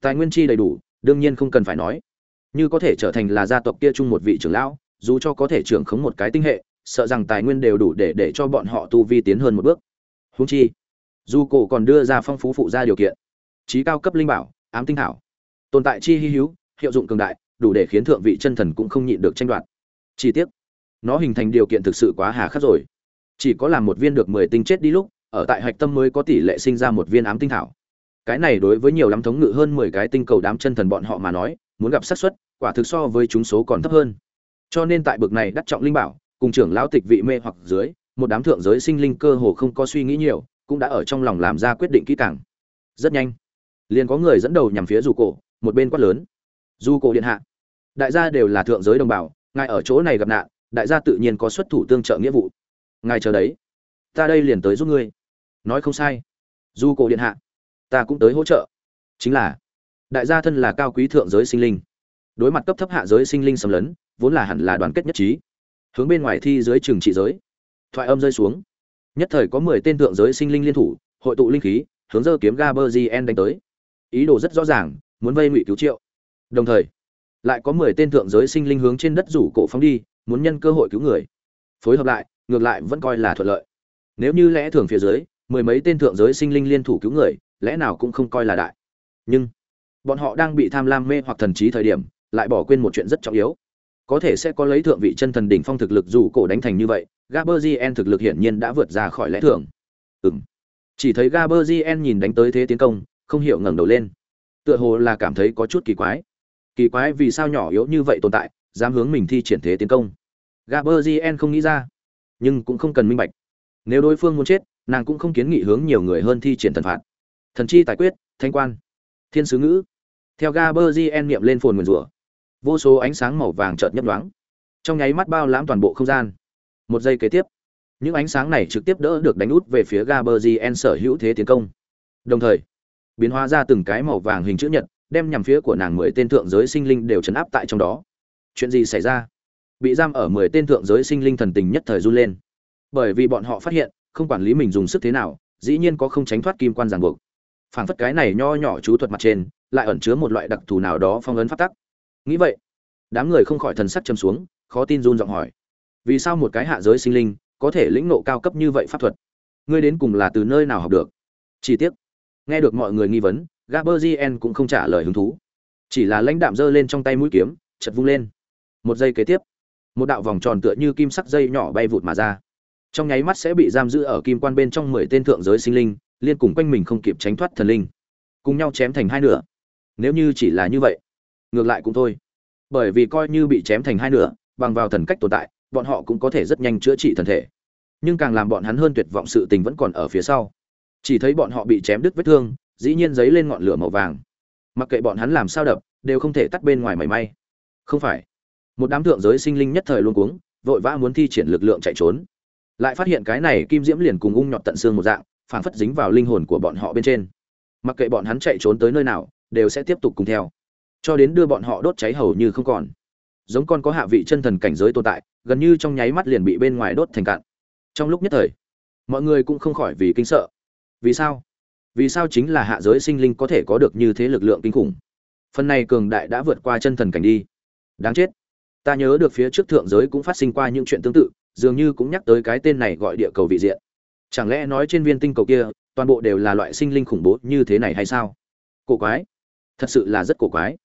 Tài nguyên chi đầy đủ, đương nhiên không cần phải nói. Như có thể trở thành là gia tộc kia chung một vị trưởng lão, dù cho có thể trưởng khống một cái tinh hệ, sợ rằng tài nguyên đều đủ để để cho bọn họ tu vi tiến hơn một bước. Húng chi, dù cổ còn đưa ra phong phú phụ ra điều kiện, trí cao cấp linh bảo, ám tinh thảo tồn tại chi hy hữu, hiệu dụng cường đại, đủ để khiến thượng vị chân thần cũng không nhịn được tranh đoạt chi tiết nó hình thành điều kiện thực sự quá hà khắc rồi. Chỉ có làm một viên được mười tinh chết đi lúc, ở tại hạch tâm mới có tỷ lệ sinh ra một viên ám tinh thảo. Cái này đối với nhiều lắm thống ngự hơn mười cái tinh cầu đám chân thần bọn họ mà nói, muốn gặp xác suất, quả thực so với chúng số còn thấp hơn. Cho nên tại bực này đắc trọng linh bảo, cùng trưởng lão tịch vị mê hoặc dưới, một đám thượng giới sinh linh cơ hồ không có suy nghĩ nhiều, cũng đã ở trong lòng làm ra quyết định kỹ càng. Rất nhanh, liền có người dẫn đầu nhằm phía dù cổ, một bên quát lớn. Dù cổ điện hạ, đại gia đều là thượng giới đồng bào ngài ở chỗ này gặp nạn, đại gia tự nhiên có xuất thủ tương trợ nghĩa vụ. Ngài chờ đấy. Ta đây liền tới giúp ngươi. Nói không sai. Du cổ điện hạ, ta cũng tới hỗ trợ. Chính là, đại gia thân là cao quý thượng giới sinh linh. Đối mặt cấp thấp hạ giới sinh linh xâm lấn, vốn là hẳn là đoàn kết nhất trí. Hướng bên ngoài thi dưới trường trị giới. Thoại âm rơi xuống. Nhất thời có mười tên thượng giới sinh linh liên thủ, hội tụ linh khí, hướng dơ kiếm gaberzien đánh tới. Ý đồ rất rõ ràng, muốn vây ngụy cứu triệu. Đồng thời lại có mười tên thượng giới sinh linh hướng trên đất rủ cổ phóng đi, muốn nhân cơ hội cứu người. Phối hợp lại, ngược lại vẫn coi là thuận lợi. Nếu như lẽ thường phía dưới, mười mấy tên thượng giới sinh linh liên thủ cứu người, lẽ nào cũng không coi là đại. Nhưng, bọn họ đang bị tham lam mê hoặc thần trí thời điểm, lại bỏ quên một chuyện rất trọng yếu. Có thể sẽ có lấy thượng vị chân thần đỉnh phong thực lực dù cổ đánh thành như vậy, gaberzien thực lực hiển nhiên đã vượt ra khỏi lẽ thường. Ừng chỉ thấy gaberzien nhìn đánh tới thế tiến công, không hiểu ngẩng đầu lên. Tựa hồ là cảm thấy có chút kỳ quái kỳ quái vì sao nhỏ yếu như vậy tồn tại, dám hướng mình thi triển thế tiến công. Gaberzien không nghĩ ra, nhưng cũng không cần minh bạch. Nếu đối phương muốn chết, nàng cũng không kiến nghị hướng nhiều người hơn thi triển thần phạt. Thần chi tài quyết, thanh quan, thiên sứ ngữ. Theo gaberzien niệm lên phồn nguyền rủa, vô số ánh sáng màu vàng chợt nhấp đoáng trong nháy mắt bao lãm toàn bộ không gian. Một giây kế tiếp, những ánh sáng này trực tiếp đỡ được đánh út về phía gaberzien sở hữu thế tiến công. Đồng thời, biến hóa ra từng cái màu vàng hình chữ nhật đem nhằm phía của nàng mười tên thượng giới sinh linh đều chấn áp tại trong đó. Chuyện gì xảy ra? Bị giam ở mười tên thượng giới sinh linh thần tình nhất thời run lên. Bởi vì bọn họ phát hiện, không quản lý mình dùng sức thế nào, dĩ nhiên có không tránh thoát kim quan ràng buộc. Phảng phất cái này nho nhỏ chú thuật mặt trên, lại ẩn chứa một loại đặc thù nào đó phong ấn phát tắc. Nghĩ vậy, đám người không khỏi thần sắc châm xuống, khó tin run giọng hỏi. Vì sao một cái hạ giới sinh linh có thể lĩnh nộ cao cấp như vậy pháp thuật? Ngươi đến cùng là từ nơi nào học được? Chi tiết nghe được mọi người nghi vấn gaberzien cũng không trả lời hứng thú. Chỉ là lãnh đạm giơ lên trong tay mũi kiếm, chợt vung lên. Một giây kế tiếp, một đạo vòng tròn tựa như kim sắc dây nhỏ bay vụt mà ra. Trong nháy mắt sẽ bị giam giữ ở kim quan bên trong mười tên thượng giới sinh linh, liên cùng quanh mình không kịp tránh thoát thần linh. Cùng nhau chém thành hai nửa. Nếu như chỉ là như vậy, ngược lại cũng thôi. Bởi vì coi như bị chém thành hai nửa, bằng vào thần cách tồn tại, bọn họ cũng có thể rất nhanh chữa trị thần thể. Nhưng càng làm bọn hắn hơn tuyệt vọng sự tình vẫn còn ở phía sau. Chỉ thấy bọn họ bị chém đứt vết thương dĩ nhiên giấy lên ngọn lửa màu vàng. Mặc kệ bọn hắn làm sao đập, đều không thể tắt bên ngoài mảy may. Không phải. Một đám thượng giới sinh linh nhất thời luôn cuống, vội vã muốn thi triển lực lượng chạy trốn. Lại phát hiện cái này kim diễm liền cùng ung nhọt tận xương một dạng phản phất dính vào linh hồn của bọn họ bên trên. Mặc kệ bọn hắn chạy trốn tới nơi nào, đều sẽ tiếp tục cùng theo. Cho đến đưa bọn họ đốt cháy hầu như không còn. Giống con có hạ vị chân thần cảnh giới tồn tại, gần như trong nháy mắt liền bị bên ngoài đốt thành cạn. Trong lúc nhất thời, mọi người cũng không khỏi vì kinh sợ. Vì sao? Vì sao chính là hạ giới sinh linh có thể có được như thế lực lượng kinh khủng? Phần này cường đại đã vượt qua chân thần cảnh đi. Đáng chết. Ta nhớ được phía trước thượng giới cũng phát sinh qua những chuyện tương tự, dường như cũng nhắc tới cái tên này gọi địa cầu vị diện. Chẳng lẽ nói trên viên tinh cầu kia, toàn bộ đều là loại sinh linh khủng bố như thế này hay sao? Cổ quái. Thật sự là rất cổ quái.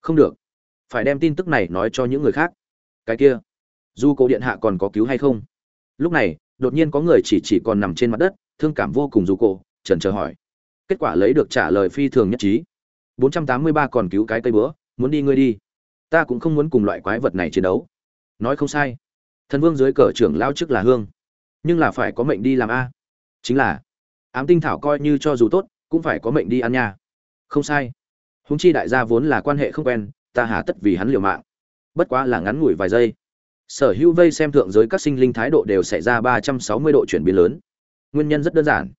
Không được. Phải đem tin tức này nói cho những người khác. Cái kia. Du cổ điện hạ còn có cứu hay không? Lúc này, đột nhiên có người chỉ chỉ còn nằm trên mặt đất, thương cảm vô cùng du cổ trần chờ hỏi kết quả lấy được trả lời phi thường nhất trí. 483 còn cứu cái cây bữa, muốn đi ngươi đi. Ta cũng không muốn cùng loại quái vật này chiến đấu. Nói không sai. Thần vương dưới cờ trưởng lao chức là hương. Nhưng là phải có mệnh đi làm a. Chính là, ám tinh thảo coi như cho dù tốt, cũng phải có mệnh đi ăn nha. Không sai. Húng chi đại gia vốn là quan hệ không quen, ta hà tất vì hắn liều mạng. Bất quá là ngắn ngủi vài giây. Sở hữu vây xem thượng giới các sinh linh thái độ đều xảy ra ba trăm sáu mươi độ chuyển biến lớn. Nguyên nhân rất đơn giản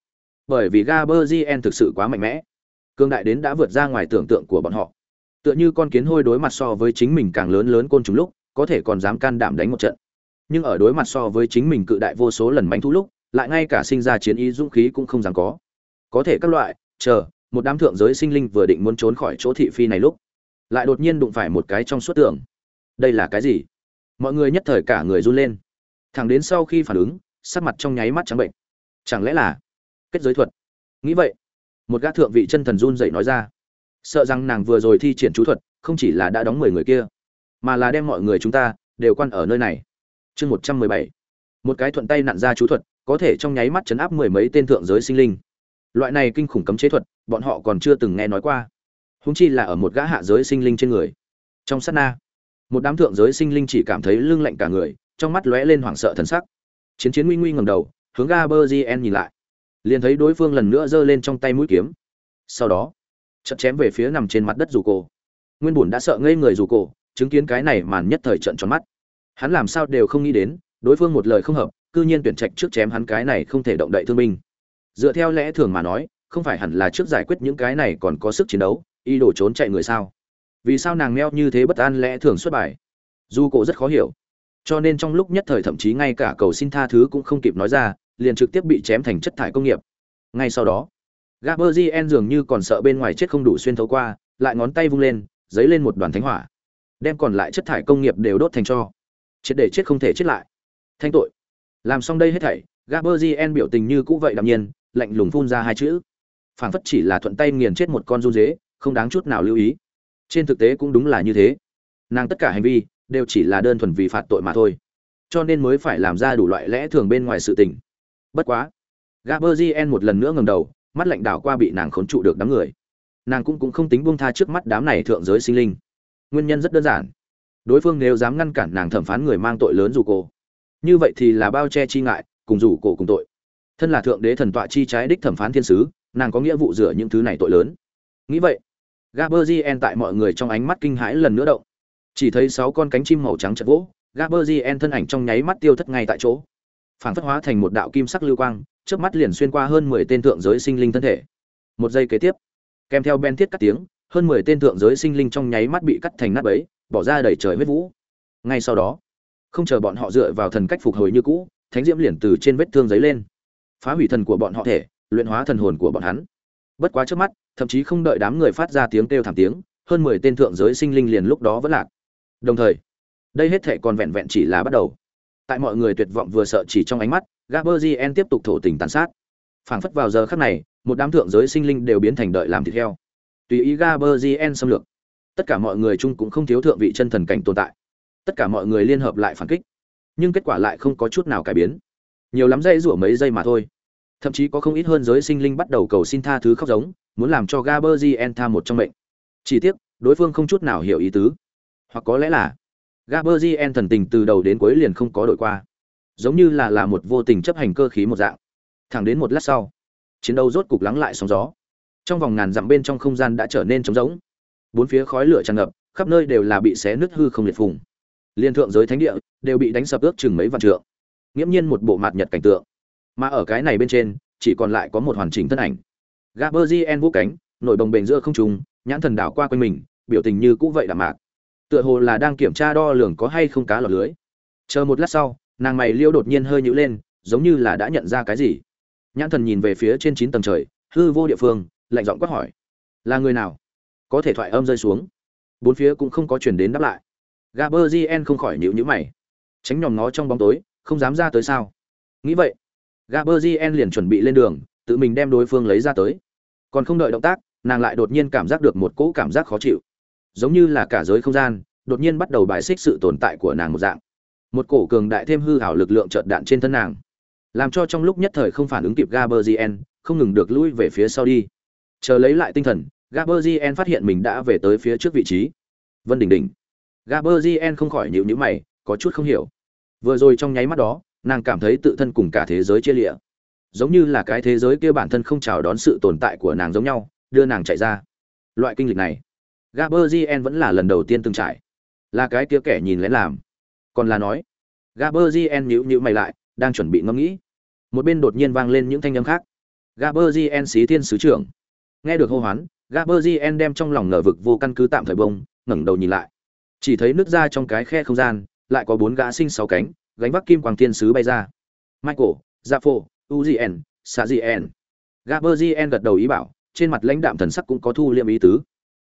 bởi vì gaberzien thực sự quá mạnh mẽ. Cương đại đến đã vượt ra ngoài tưởng tượng của bọn họ. Tựa như con kiến hôi đối mặt so với chính mình càng lớn lớn côn trùng lúc, có thể còn dám can đảm đánh một trận. Nhưng ở đối mặt so với chính mình cự đại vô số lần mãnh thu lúc, lại ngay cả sinh ra chiến ý dũng khí cũng không dám có. Có thể các loại, chờ, một đám thượng giới sinh linh vừa định muốn trốn khỏi chỗ thị phi này lúc, lại đột nhiên đụng phải một cái trong suốt tưởng đây là cái gì? Mọi người nhất thời cả người run lên. Thẳng đến sau khi phản ứng, sắc mặt trong nháy mắt trắng bệnh. Chẳng lẽ là kết giới thuật. Nghĩ vậy, một gã thượng vị chân thần run dậy nói ra, sợ rằng nàng vừa rồi thi triển chú thuật, không chỉ là đã đóng mười người kia, mà là đem mọi người chúng ta đều quan ở nơi này. Chương một trăm mười bảy, một cái thuận tay nặn ra chú thuật, có thể trong nháy mắt chấn áp mười mấy tên thượng giới sinh linh. Loại này kinh khủng cấm chế thuật, bọn họ còn chưa từng nghe nói qua. Húng chi là ở một gã hạ giới sinh linh trên người. Trong sát na, một đám thượng giới sinh linh chỉ cảm thấy lưng lạnh cả người, trong mắt lóe lên hoảng sợ thần sắc. Chiến chiến nguy nguy ngầm đầu, hướng ga bơ gien nhìn lại liền thấy đối phương lần nữa giơ lên trong tay mũi kiếm. Sau đó chật chém về phía nằm trên mặt đất dù cổ. Nguyên bùn đã sợ ngây người dù cổ, chứng kiến cái này màn nhất thời trận tròn mắt. Hắn làm sao đều không nghĩ đến, đối phương một lời không hợp, cư nhiên tuyển trạch trước chém hắn cái này không thể động đậy thương binh. Dựa theo lẽ thường mà nói, không phải hẳn là trước giải quyết những cái này còn có sức chiến đấu, y đổ trốn chạy người sao? Vì sao nàng meo như thế bất an lẽ thường xuất bài? Dù cổ rất khó hiểu. Cho nên trong lúc nhất thời thậm chí ngay cả cầu xin tha thứ cũng không kịp nói ra liền trực tiếp bị chém thành chất thải công nghiệp. Ngay sau đó gaberzien dường như còn sợ bên ngoài chết không đủ xuyên thấu qua, lại ngón tay vung lên dấy lên một đoàn thánh hỏa, đem còn lại chất thải công nghiệp đều đốt thành cho. Chết để chết không thể chết lại. Thanh tội. Làm xong đây hết thảy gaberzien biểu tình như cũ vậy đạm nhiên, lạnh lùng phun ra hai chữ. Phản phất chỉ là thuận tay nghiền chết một con run dế, không đáng chút nào lưu ý. Trên thực tế cũng đúng là như thế. Nàng tất cả hành vi đều chỉ là đơn thuần vì phạt tội mà thôi. Cho nên mới phải làm ra đủ loại lẽ thường bên ngoài sự tình bất quá. Gaberzien một lần nữa ngầm đầu, mắt lạnh đảo qua bị nàng khốn trụ được đám người. Nàng cũng cũng không tính buông tha trước mắt đám này thượng giới sinh linh. Nguyên nhân rất đơn giản. Đối phương nếu dám ngăn cản nàng thẩm phán người mang tội lớn dù cô như vậy thì là bao che chi ngại, cùng rủ cổ cùng tội. Thân là thượng đế thần tọa chi trái đích thẩm phán thiên sứ, nàng có nghĩa vụ rửa những thứ này tội lớn. Nghĩ vậy gaberzien tại mọi người trong ánh mắt kinh hãi lần nữa động. Chỉ thấy sáu con cánh chim màu trắng chật vỗ gaberzien thân ảnh trong nháy mắt tiêu thất ngay tại chỗ phản phất hóa thành một đạo kim sắc lưu quang trước mắt liền xuyên qua hơn mười tên thượng giới sinh linh thân thể. Một giây kế tiếp, kèm theo ben thiết cắt tiếng, hơn mười tên thượng giới sinh linh trong nháy mắt bị cắt thành nát bấy, bỏ ra đầy trời huyết vũ. Ngay sau đó, không chờ bọn họ dựa vào thần cách phục hồi như cũ, thánh diễm liền từ trên vết thương giấy lên. Phá hủy thần của bọn họ thể, luyện hóa thần hồn của bọn hắn. Bất quá trước mắt, thậm chí không đợi đám người phát ra tiếng kêu thảm tiếng, hơn mười tên thượng giới sinh linh liền lúc đó vẫn lạc. Đồng thời, đây hết thể còn vẹn vẹn chỉ là bắt đầu tại mọi người tuyệt vọng vừa sợ chỉ trong ánh mắt gaberzien tiếp tục thổ tình tàn sát. Phảng phất vào giờ khắc này, một đám thượng giới sinh linh đều biến thành đợi làm thịt heo. Tùy ý gaberzien xâm lược. Tất cả mọi người chung cũng không thiếu thượng vị chân thần cảnh tồn tại. Tất cả mọi người liên hợp lại phản kích. Nhưng kết quả lại không có chút nào cải biến. Nhiều lắm dây rủa mấy giây mà thôi. Thậm chí có không ít hơn giới sinh linh bắt đầu cầu xin tha thứ khóc giống, muốn làm cho gaberzien tha một trong mệnh. Chỉ tiếc, đối phương không chút nào hiểu ý tứ. Hoặc có lẽ là gaberzien thần tình từ đầu đến cuối liền không có đổi qua. Giống như là là một vô tình chấp hành cơ khí một dạng. Thẳng đến một lát sau, chiến đấu rốt cục lắng lại sóng gió. Trong vòng ngàn dặm bên trong không gian đã trở nên trống rỗng. Bốn phía khói lửa tràn ngập, khắp nơi đều là bị xé nứt hư không liệt phùng. Liên thượng giới thánh địa đều bị đánh sập ước chừng mấy vạn trượng. Nghiễm nhiên một bộ mặt nhật cảnh tượng. Mà ở cái này bên trên, chỉ còn lại có một hoàn chỉnh thân ảnh. Gaberzien vũ cánh, nổi bồng bềnh giữa không trung, nhãn thần đảo qua quanh mình, biểu tình như cũ vậy đạm mạc tựa hồ là đang kiểm tra đo lường có hay không cá lọt lưới. Chờ một lát sau, nàng mày liêu đột nhiên hơi nhữ lên, giống như là đã nhận ra cái gì. Nhãn thần nhìn về phía trên chín tầng trời, hư vô địa phương, lạnh giọng quát hỏi. Là người nào? Có thể thoại âm rơi xuống. Bốn phía cũng không có chuyển đến đáp lại. Gaberzien không khỏi nhịu nhữ mày. Tránh nhòm nó trong bóng tối, không dám ra tới sao? Nghĩ vậy gaberzien liền chuẩn bị lên đường, tự mình đem đối phương lấy ra tới. Còn không đợi động tác, nàng lại đột nhiên cảm giác được một cỗ cảm giác khó chịu giống như là cả giới không gian, đột nhiên bắt đầu bài xích sự tồn tại của nàng một dạng. Một cổ cường đại thêm hư hảo lực lượng trợt đạn trên thân nàng, làm cho trong lúc nhất thời không phản ứng kịp gaberzien không ngừng được lui về phía sau đi. Chờ lấy lại tinh thần gaberzien phát hiện mình đã về tới phía trước vị trí. Vân đỉnh đỉnh gaberzien không khỏi nhịu nhữ mày, có chút không hiểu. Vừa rồi trong nháy mắt đó, nàng cảm thấy tự thân cùng cả thế giới chia lịa. Giống như là cái thế giới kia bản thân không chào đón sự tồn tại của nàng giống nhau, đưa nàng chạy ra. Loại kinh lịch này gaberzien vẫn là lần đầu tiên từng trải. Là cái kia kẻ nhìn lén làm. Còn là nói gaberzien nhíu nhíu mày lại đang chuẩn bị ngẫm nghĩ. Một bên đột nhiên vang lên những thanh âm khác. Gaberzien xí thiên sứ trưởng. Nghe được hô hoán gaberzien đem trong lòng ngờ vực vô căn cứ tạm thời bông ngẩng đầu nhìn lại. Chỉ thấy nước ra trong cái khe không gian lại có bốn gã sinh sáu cánh gánh vác kim quang thiên sứ bay ra. Michael Zafo, uzien sajien gaberzien gật đầu ý bảo trên mặt lãnh đạm thần sắc cũng có thu liệm ý tứ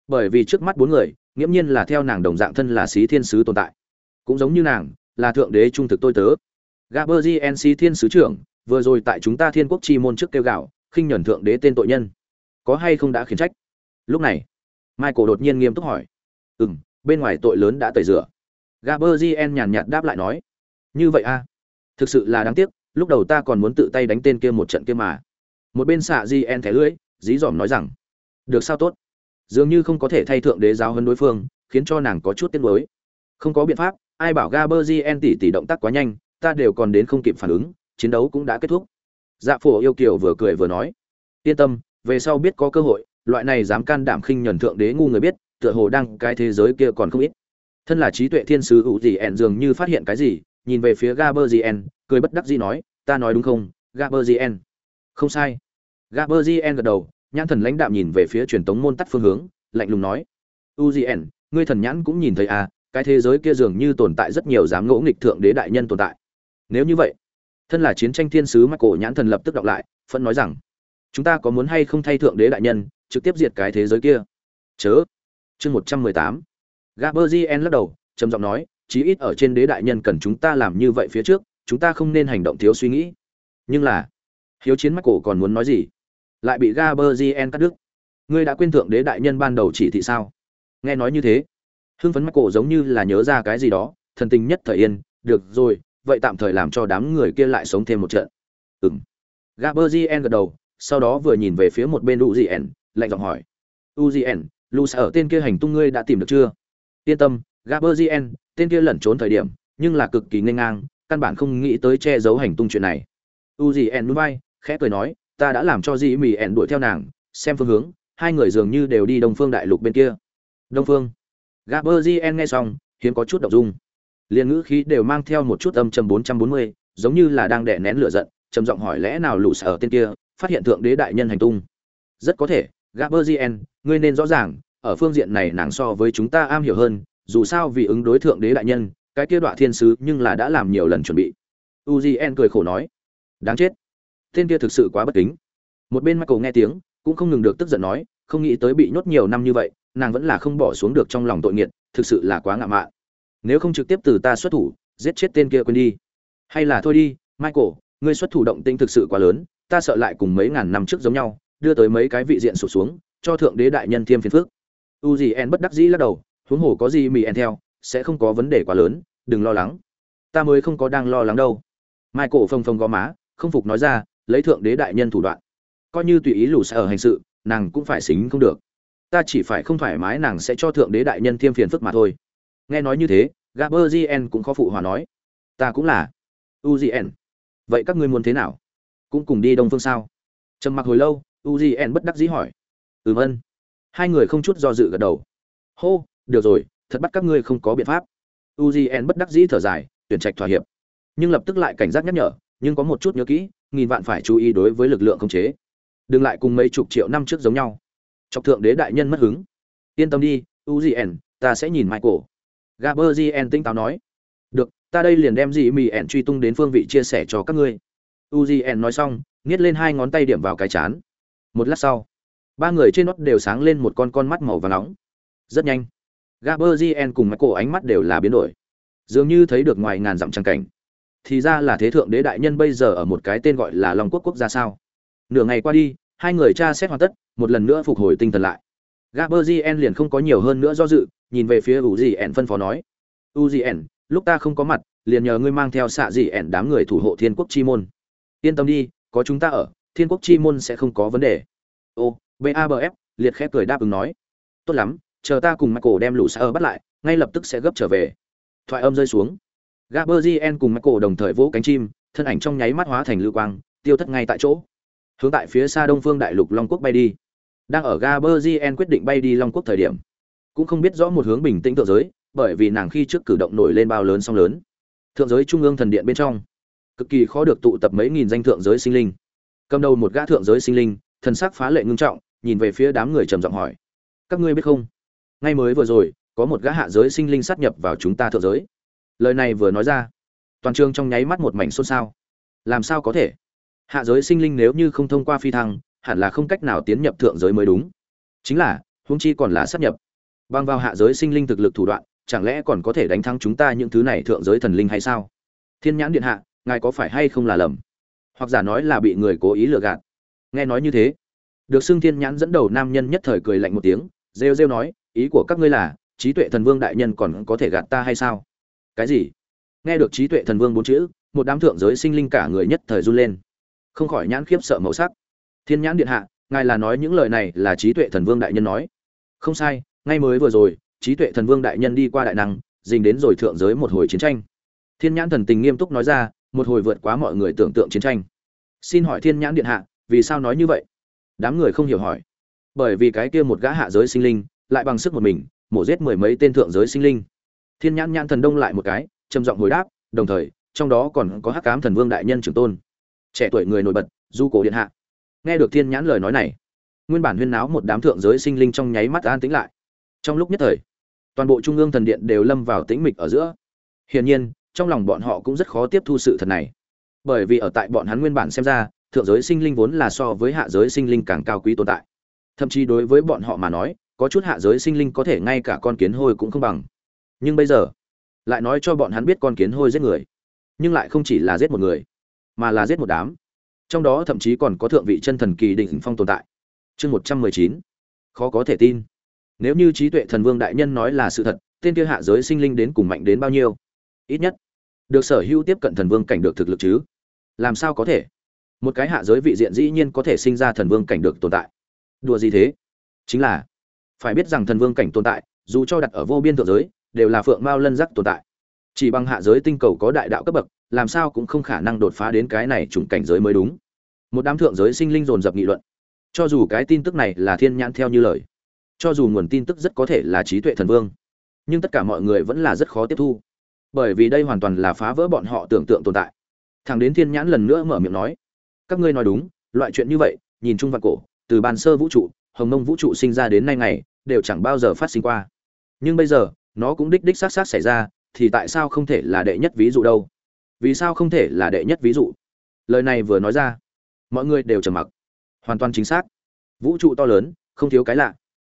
bởi vì trước mắt bốn người, nghiễm nhiên là theo nàng đồng dạng thân là xí thiên sứ tồn tại. Cũng giống như nàng, là thượng đế trung thực tôi tớ. Gaberzien xí thiên sứ trưởng, vừa rồi tại chúng ta thiên quốc chi môn trước kêu gạo, khinh nhẫn thượng đế tên tội nhân. Có hay không đã khiển trách? Lúc này, michael đột nhiên nghiêm túc hỏi. Ừ bên ngoài tội lớn đã tẩy rửa. Gaberzien nhàn nhạt đáp lại nói. Như vậy a thực sự là đáng tiếc, lúc đầu ta còn muốn tự tay đánh tên kia một trận kia mà. Một bên xạ di en thẻ lưỡi, dí dỏm nói rằng. Được sao tốt? Dường như không có thể thay thượng đế giáo hơn đối phương, khiến cho nàng có chút tiếc nuối. Không có biện pháp, ai bảo gaberzien tỷ tỷ động tác quá nhanh, ta đều còn đến không kịp phản ứng, chiến đấu cũng đã kết thúc. Dạ phổ yêu kiều vừa cười vừa nói, yên tâm, về sau biết có cơ hội, loại này dám can đảm khinh nhẫn thượng đế ngu người biết, tựa hồ đang cái thế giới kia còn không ít. Thân là trí tuệ thiên sứ ủ gì ẻn dường như phát hiện cái gì, nhìn về phía gaberzien cười bất đắc dĩ nói, ta nói đúng không gaberzien không sai. Gaberzien gật đầu nhãn thần lãnh đạm nhìn về phía truyền tống môn tắt phương hướng, lạnh lùng nói uzn ngươi thần nhãn cũng nhìn thấy à cái thế giới kia dường như tồn tại rất nhiều dám ngỗ nghịch thượng đế đại nhân tồn tại. Nếu như vậy, thân là chiến tranh thiên sứ mắc cổ nhãn thần lập tức đọc lại phân nói rằng, chúng ta có muốn hay không thay thượng đế đại nhân, trực tiếp diệt cái thế giới kia? Chớ. Chương một trăm mười tám. Gaberzien lắc đầu, trầm giọng nói, chí ít ở trên đế đại nhân cần chúng ta làm như vậy phía trước, chúng ta không nên hành động thiếu suy nghĩ. Nhưng là, hiếu chiến mắt cổ còn muốn nói gì? Lại bị gaberzien cắt đứt. Ngươi đã quên thượng đế đại nhân ban đầu chỉ thị sao? Nghe nói như thế hưng phấn mắt cổ giống như là nhớ ra cái gì đó thần tình nhất thời yên. Được rồi vậy tạm thời làm cho đám người kia lại sống thêm một trận. Ừm. gaberzien gật đầu sau đó vừa nhìn về phía một bên uzien lạnh giọng hỏi. Uzien Lusa ở tên kia hành tung ngươi đã tìm được chưa? Yên tâm gaberzien tên kia lẩn trốn thời điểm nhưng là cực kỳ nghênh ngang căn bản không nghĩ tới che giấu hành tung chuyện này. Uzien nhún vai, khẽ cười nói ta đã làm cho dĩ mì ẹn đuổi theo nàng, xem phương hướng, hai người dường như đều đi đông phương đại lục bên kia. Đông phương. Gaberzien nghe xong, hiếm có chút động dung. Liền ngữ khí đều mang theo một chút âm trầm bốn trăm bốn mươi, giống như là đang đè nén lửa giận, trầm giọng hỏi lẽ nào lũ sở tên kia phát hiện thượng đế đại nhân hành tung. Rất có thể gaberzien ngươi nên rõ ràng, ở phương diện này nàng so với chúng ta am hiểu hơn, dù sao vì ứng đối thượng đế đại nhân, cái kia đoạn thiên sứ nhưng là đã làm nhiều lần chuẩn bị. Uzien cười khổ nói, đáng chết tên kia thực sự quá bất kính. Một bên michael nghe tiếng, cũng không ngừng được tức giận nói, không nghĩ tới bị nhốt nhiều năm như vậy, nàng vẫn là không bỏ xuống được trong lòng tội nghiệt, thực sự là quá ngạ mạn. Nếu không trực tiếp từ ta xuất thủ, giết chết tên kia quên đi. Hay là thôi đi, michael, ngươi xuất thủ động tinh thực sự quá lớn, ta sợ lại cùng mấy ngàn năm trước giống nhau, đưa tới mấy cái vị diện sụt xuống, cho thượng đế đại nhân thiêm phiền phước u gì en bất đắc dĩ lắc đầu, huống hồ có gì mì en theo, sẽ không có vấn đề quá lớn, đừng lo lắng. Ta mới không có đang lo lắng đâu. Michael phồng phồng gò má, không phục nói ra lấy thượng đế đại nhân thủ đoạn. Coi như tùy ý lù xa ở hành sự, nàng cũng phải xính không được. Ta chỉ phải không thoải mái nàng sẽ cho thượng đế đại nhân thiêm phiền phức mà thôi. Nghe nói như thế gaberzien cũng khó phụ hòa nói. Ta cũng là. Uzien vậy các ngươi muốn thế nào? Cũng cùng đi đông phương sao? Trầm mặc hồi lâu uzien bất đắc dĩ hỏi. Ừm ân hai người không chút do dự gật đầu. Hô, được rồi, thật bắt các ngươi không có biện pháp. Uzien bất đắc dĩ thở dài, tuyển trạch thỏa hiệp. Nhưng lập tức lại cảnh giác nhắc nhở nhưng có một chút nhớ kỹ, nghìn vạn phải chú ý đối với lực lượng khống chế. Đừng lại cùng mấy chục triệu năm trước giống nhau. Chọc thượng đế đại nhân mất hứng. Yên tâm đi uzn ta sẽ nhìn michael. Gaberzien tinh táo nói. Được, ta đây liền đem dị mì ẻn truy tung đến phương vị chia sẻ cho các ngươi. Uzn nói xong, nghiết lên hai ngón tay điểm vào cái chán. Một lát sau, ba người trên nót đều sáng lên một con con mắt màu và nóng. Rất nhanh gaberzien cùng michael ánh mắt đều là biến đổi. Dường như thấy được ngoài ngàn dặm trăng cảnh thì ra là thế thượng đế đại nhân bây giờ ở một cái tên gọi là long quốc quốc gia sao? Nửa ngày qua đi, hai người tra xét hoàn tất, một lần nữa phục hồi tinh thần lại. Gaberzien liền không có nhiều hơn nữa do dự, nhìn về phía u gì ẻn phân phó nói. U gì ẻn lúc ta không có mặt, liền nhờ ngươi mang theo xạ gì ẻn đám người thủ hộ thiên quốc chi môn. Yên tâm đi, có chúng ta ở, thiên quốc chi môn sẽ không có vấn đề. Ô babf liệt khẽ cười đáp ứng nói. Tốt lắm, chờ ta cùng michael đem lũ xa bắt lại, ngay lập tức sẽ gấp trở về. Thoại âm rơi xuống gaberzien cùng michael đồng thời vỗ cánh chim, thân ảnh trong nháy mắt hóa thành lưu quang, tiêu thất ngay tại chỗ. Hướng tại phía xa đông phương đại lục long quốc bay đi. Đang ở gaberzien quyết định bay đi long quốc thời điểm, cũng không biết rõ một hướng bình tĩnh thượng giới, bởi vì nàng khi trước cử động nổi lên bao lớn song lớn. Thượng giới trung ương thần điện bên trong, cực kỳ khó được tụ tập mấy nghìn danh thượng giới sinh linh. Cầm đầu một gã thượng giới sinh linh, thần sắc phá lệ ngưng trọng, nhìn về phía đám người trầm giọng hỏi, các ngươi biết không? Ngay mới vừa rồi, có một gã hạ giới sinh linh sát nhập vào chúng ta thượng giới lời này vừa nói ra, toàn trường trong nháy mắt một mảnh xôn xao. Làm sao có thể? Hạ giới sinh linh nếu như không thông qua phi thăng, hẳn là không cách nào tiến nhập thượng giới mới đúng. Chính là, huống chi còn là sắp nhập. Băng vào hạ giới sinh linh thực lực thủ đoạn, chẳng lẽ còn có thể đánh thắng chúng ta những thứ này thượng giới thần linh hay sao? Thiên nhãn điện hạ, ngài có phải hay không là lầm? Hoặc giả nói là bị người cố ý lừa gạt? Nghe nói như thế, được xưng thiên nhãn dẫn đầu nam nhân nhất thời cười lạnh một tiếng, rêu rêu nói, ý của các ngươi là, trí tuệ thần vương đại nhân còn có thể gạt ta hay sao? Cái gì? Nghe được trí tuệ thần vương bốn chữ, một đám thượng giới sinh linh cả người nhất thời run lên. Không khỏi nhãn khiếp sợ màu sắc. Thiên nhãn điện hạ, ngài là nói những lời này là trí tuệ thần vương đại nhân nói. Không sai, ngay mới vừa rồi, trí tuệ thần vương đại nhân đi qua đại năng, dình đến rồi thượng giới một hồi chiến tranh. Thiên nhãn thần tình nghiêm túc nói ra, một hồi vượt quá mọi người tưởng tượng chiến tranh. Xin hỏi thiên nhãn điện hạ, vì sao nói như vậy? Đám người không hiểu hỏi. Bởi vì cái kia một gã hạ giới sinh linh, lại bằng sức một mình, mổ giết mười mấy tên thượng giới sinh linh thiên nhãn nhãn thần đông lại một cái, trầm giọng hồi đáp, đồng thời, trong đó còn có hắc cám thần vương đại nhân trưởng tôn. Trẻ tuổi người nổi bật, du cổ điện hạ. Nghe được thiên nhãn lời nói này, nguyên bản huyên náo một đám thượng giới sinh linh trong nháy mắt an tĩnh lại. Trong lúc nhất thời, toàn bộ trung ương thần điện đều lâm vào tĩnh mịch ở giữa. Hiển nhiên, trong lòng bọn họ cũng rất khó tiếp thu sự thật này. Bởi vì ở tại bọn hắn nguyên bản xem ra, thượng giới sinh linh vốn là so với hạ giới sinh linh càng cao quý tồn tại. Thậm chí đối với bọn họ mà nói, có chút hạ giới sinh linh có thể ngay cả con kiến hôi cũng không bằng nhưng bây giờ, lại nói cho bọn hắn biết con kiến hôi giết người. Nhưng lại không chỉ là giết một người, mà là giết một đám. Trong đó thậm chí còn có thượng vị chân thần kỳ đỉnh phong tồn tại. Chương một trăm mười chín. Khó có thể tin. Nếu như trí tuệ thần vương đại nhân nói là sự thật, tên kia hạ giới sinh linh đến cùng mạnh đến bao nhiêu? Ít nhất, được sở hữu tiếp cận thần vương cảnh được thực lực chứ? Làm sao có thể? Một cái hạ giới vị diện dĩ nhiên có thể sinh ra thần vương cảnh được tồn tại. Đùa gì thế? Chính là, phải biết rằng thần vương cảnh tồn tại, dù cho đặt ở vô biên thượng giới đều là phượng mao lân giác tồn tại. Chỉ bằng hạ giới tinh cầu có đại đạo cấp bậc, làm sao cũng không khả năng đột phá đến cái này chủng cảnh giới mới đúng. Một đám thượng giới sinh linh dồn dập nghị luận. Cho dù cái tin tức này là thiên nhãn theo như lời, cho dù nguồn tin tức rất có thể là trí tuệ thần vương, nhưng tất cả mọi người vẫn là rất khó tiếp thu. Bởi vì đây hoàn toàn là phá vỡ bọn họ tưởng tượng tồn tại. Thằng đến thiên nhãn lần nữa mở miệng nói, các ngươi nói đúng, loại chuyện như vậy, nhìn chung vạn cổ, từ bàn sơ vũ trụ, hồng mông vũ trụ sinh ra đến nay ngày, đều chẳng bao giờ phát sinh qua. Nhưng bây giờ nó cũng đích đích xác xác xảy ra, thì tại sao không thể là đệ nhất ví dụ đâu? Vì sao không thể là đệ nhất ví dụ? Lời này vừa nói ra, mọi người đều trầm mặc. Hoàn toàn chính xác. Vũ trụ to lớn, không thiếu cái lạ.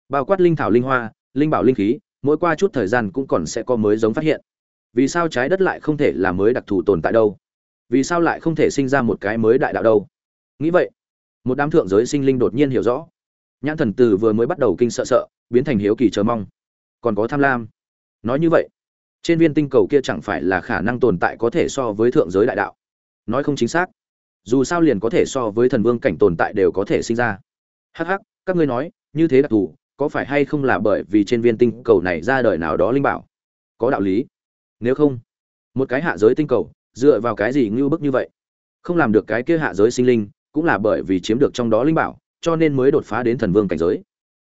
Bao quát linh thảo linh hoa, linh bảo linh khí, mỗi qua chút thời gian cũng còn sẽ có mới giống phát hiện. Vì sao trái đất lại không thể là mới đặc thù tồn tại đâu? Vì sao lại không thể sinh ra một cái mới đại đạo đâu? Nghĩ vậy, một đám thượng giới sinh linh đột nhiên hiểu rõ. Nhãn thần từ vừa mới bắt đầu kinh sợ sợ, biến thành hiếu kỳ chờ mong. Còn có tham lam nói như vậy, trên viên tinh cầu kia chẳng phải là khả năng tồn tại có thể so với thượng giới đại đạo. Nói không chính xác, dù sao liền có thể so với thần vương cảnh tồn tại đều có thể sinh ra. Hh các ngươi nói, như thế đặc thù, có phải hay không là bởi vì trên viên tinh cầu này ra đời nào đó linh bảo? Có đạo lý. Nếu không, một cái hạ giới tinh cầu, dựa vào cái gì ngưu bức như vậy? Không làm được cái kia hạ giới sinh linh, cũng là bởi vì chiếm được trong đó linh bảo, cho nên mới đột phá đến thần vương cảnh giới.